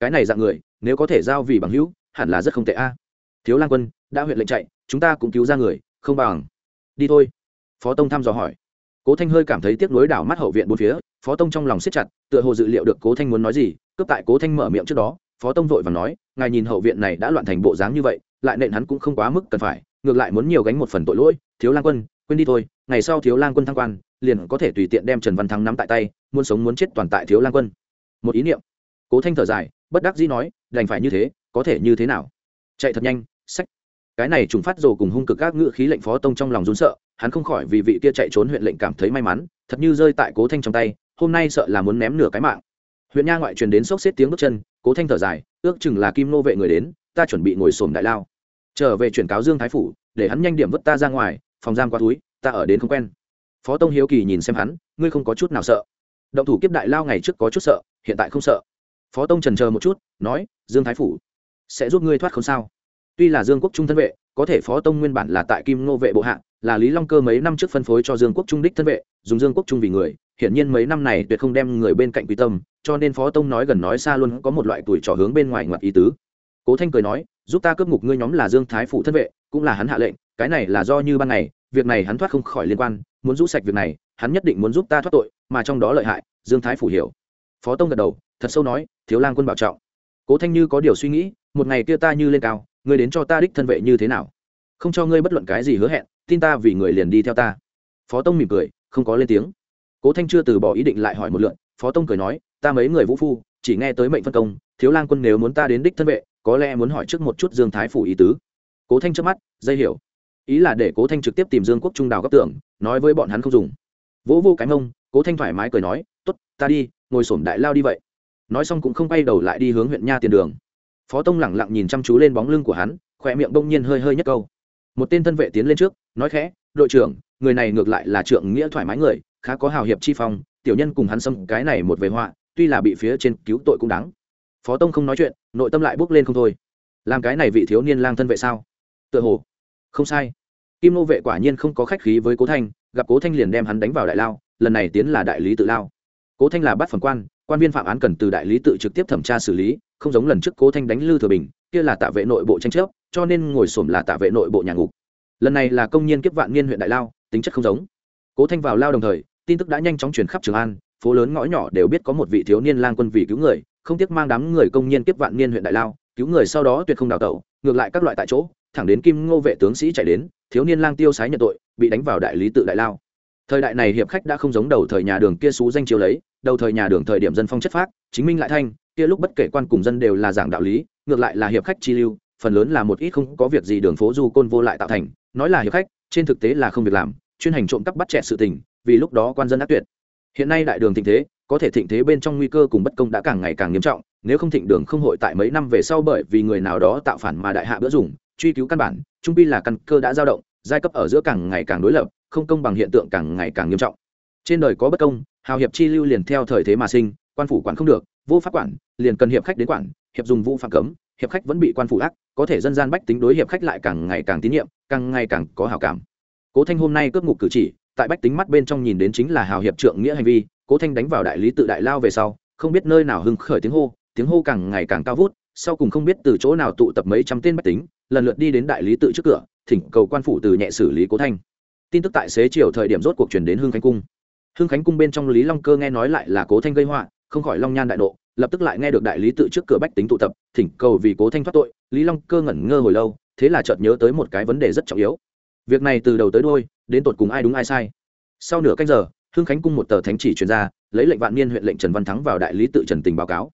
Cái này dạng người, nếu có thể giao vì bằng hữu, hẳn là rất không tệ a. Thiếu lang quân, đã huyện lệnh chạy, chúng ta cũng cứu ra người, không bằng. Đi thôi phó tông thăm dò hỏi. Cố thanh hơi cảm thấy tiếc nuối đảo mắt hậu viện bốn phía, phó tông trong lòng siết chặt, tựa hồ dự liệu được cố thanh muốn nói gì, cướp tại cố thanh mở miệng trước đó. Phó tông vội và nói, ngài nhìn hậu viện này đã loạn thành bộ dáng như vậy, lại nện hắn cũng không quá mức cần phải, ngược lại muốn nhiều gánh một phần tội lỗi. Thiếu lang quân, quên đi thôi, ngày sau thiếu lang quân thăng quan, liền có thể tùy tiện đem trần văn thắng nắm tại tay, muốn sống muốn chết toàn tại thiếu lang quân. Một ý niệm. Cố thanh thở dài, bất đắc dĩ nói, đành phải như thế, có thể như thế nào? Chạy thật nhanh, sách cái này trùng phát rồ cùng hung cực các ngự khí lệnh phó tông trong lòng rún sợ, hắn không khỏi vì vị kia chạy trốn huyện lệnh cảm thấy may mắn, thật như rơi tại cố thanh trong tay, hôm nay sợ là muốn ném nửa cái mạng. Huyện nha ngoại truyền đến sốc xếp tiếng bước chân, cố thanh thở dài, ước chừng là kim nô vệ người đến, ta chuẩn bị ngồi sổm đại lao. Trở về chuyển cáo dương thái phủ, để hắn nhanh điểm vứt ta ra ngoài, phòng giam qua túi, ta ở đến không quen. Phó tông hiếu kỳ nhìn xem hắn, ngươi không có chút nào sợ. Động thủ kiếp đại lao ngày trước có chút sợ, hiện tại không sợ. Phó tông trần chờ một chút, nói, dương thái phủ, sẽ giúp ngươi thoát không sao? Tuy là dương quốc trung thân vệ, có thể phó tông nguyên bản là tại kim ngô vệ bộ hạ, là lý long cơ mấy năm trước phân phối cho dương quốc trung đích thân vệ, dùng dương quốc trung vì người, hiển nhiên mấy năm này tuyệt không đem người bên cạnh quy tâm, cho nên phó tông nói gần nói xa luôn có một loại tuổi trò hướng bên ngoài ngoặt ý tứ. Cố thanh cười nói, giúp ta cướp ngục ngươi nhóm là dương thái Phụ thân vệ, cũng là hắn hạ lệnh, cái này là do như ban ngày, việc này hắn thoát không khỏi liên quan, muốn rũ sạch việc này, hắn nhất định muốn giúp ta thoát tội, mà trong đó lợi hại, dương thái phủ hiểu. Phó tông gật đầu, thật sâu nói, thiếu lang quân bảo trọng. Cố thanh như có điều suy nghĩ, một ngày kia ta như lên cao ngươi đến cho ta đích thân vệ như thế nào? Không cho ngươi bất luận cái gì hứa hẹn, tin ta vì người liền đi theo ta. Phó tông mỉm cười, không có lên tiếng. Cố thanh chưa từ bỏ ý định lại hỏi một lượn, phó tông cười nói, ta mấy người vũ phu, chỉ nghe tới mệnh phân công, thiếu lang quân nếu muốn ta đến đích thân vệ, có lẽ muốn hỏi trước một chút dương thái phủ ý tứ. Cố thanh trước mắt, dây hiểu. Ý là để cố thanh trực tiếp tìm dương quốc trung đào góc tưởng nói với bọn hắn không dùng. Vỗ vô cái mông, cố thanh thoải mái cười nói t ố t ta đi, ngồi sổm đại lao đi vậy. Nói xong cũng không quay đầu lại đi hướng huyện nha tiền đường phó tông lẳng lặng nhìn chăm chú lên bóng lưng của hắn khỏe miệng bỗng nhiên hơi hơi nhất câu. Một tên thân vệ tiến lên trước, nói khẽ, đội trưởng, người này ngược lại là trượng nghĩa thoải mái người, khá có hào hiệp chi phong, tiểu nhân cùng hắn xâm cái này một về họa, tuy là bị phía trên cứu tội cũng đáng. Phó tông không nói chuyện, nội tâm lại bước lên không thôi. Làm cái này vị thiếu niên lang thân vệ sao? Tựa hồ. Không sai. Kim nô vệ quả nhiên không có khách khí với cố thanh, gặp cố thanh liền đem hắn đánh vào đại lao, lần này tiến là đại lý tự lao. Cố thanh là bắt phẩm quan quan viên phạm án cần từ đại lý tự trực tiếp thẩm tra xử lý, không giống lần trước cố thanh đánh lư thừa bình, kia là tạ vệ nội bộ tranh chấp, cho nên ngồi xổm là tạ vệ nội bộ nhà ngục. Lần này là công nhân kiếp vạn niên huyện đại lao, tính chất không giống. Cố thanh vào lao đồng thời, tin tức đã nhanh chóng truyền khắp trường an, phố lớn ngõ nhỏ đều biết có một vị thiếu niên lang quân vì cứu người, không tiếc mang đám người công nhân kiếp vạn niên huyện đại lao, cứu người sau đó tuyệt không đào tẩu, ngược lại các loại tại chỗ, thẳng đến kim ngô vệ tướng sĩ chạy đến, thiếu niên lang tiêu sái nhận tội, bị đánh vào đại lý tự đại lao thời đại này hiệp khách đã không giống đầu thời nhà đường kia xú danh chiếu lấy, đầu thời nhà đường thời điểm dân phong chất phác, chính minh lại thanh, kia lúc bất kể quan cùng dân đều là giảng đạo lý, ngược lại là hiệp khách chi lưu, phần lớn là một ít không có việc gì đường phố du côn vô lại tạo thành, nói là hiệp khách, trên thực tế là không việc làm, chuyên hành trộm cắp bắt trẻ sự tình, vì lúc đó quan dân ác tuyệt. Hiện nay đại đường thịnh thế, có thể thịnh thế bên trong nguy cơ cùng bất công đã càng ngày càng nghiêm trọng, nếu không thịnh đường không hội tại mấy năm về sau bởi vì người nào đó tạo phản mà đại hạ bữa dùng, truy cứu căn bản, trung pi là căn cơ đã dao động, giai cấp ở giữa càng ngày càng đối lập không công bằng hiện tượng càng ngày càng nghiêm trọng. Trên đời có bất công, hào hiệp chi lưu liền theo thời thế mà sinh, quan phủ quản không được, vô pháp quản, liền cần hiệp khách đến quản, hiệp dùng vũ phạm cấm, hiệp khách vẫn bị quan phủ ác, có thể dân gian bách tính đối hiệp khách lại càng ngày càng tín nhiệm, càng ngày càng có hào cảm. Cố thanh hôm nay cướp ngục cử chỉ, tại bách tính mắt bên trong nhìn đến chính là hào hiệp trượng nghĩa hành vi, cố thanh đánh vào đại lý tự đại lao về sau, không biết nơi nào hưng khởi tiếng hô tiếng hô càng ngày càng cao vút, sau cùng không biết từ chỗ nào tụ tập mấy trăm tên bách tính, lần lượt đi đến đại lý tự trước cửa, thỉnh cầu quan phủ từ nhẹ xử lý cố thanh tin tức tại xế chiều thời điểm rốt cuộc chuyển đến hưng khánh cung. Hưng khánh cung bên trong lý long cơ nghe nói lại là cố thanh gây họa, không khỏi long nhan đại nộ, lập tức lại nghe được đại lý tự trước cửa bách tính tụ tập, thỉnh cầu vì cố thanh thoát tội. Lý long cơ ngẩn ngơ hồi lâu, thế là chợt nhớ tới một cái vấn đề rất trọng yếu. Việc này từ đầu tới đôi đến tột cùng ai đúng ai sai. Sau nửa canh giờ, hưng khánh cung một tờ thánh chỉ truyền ra, lấy lệnh vạn niên huyện lệnh trần văn thắng vào đại lý tự trần tình báo cáo.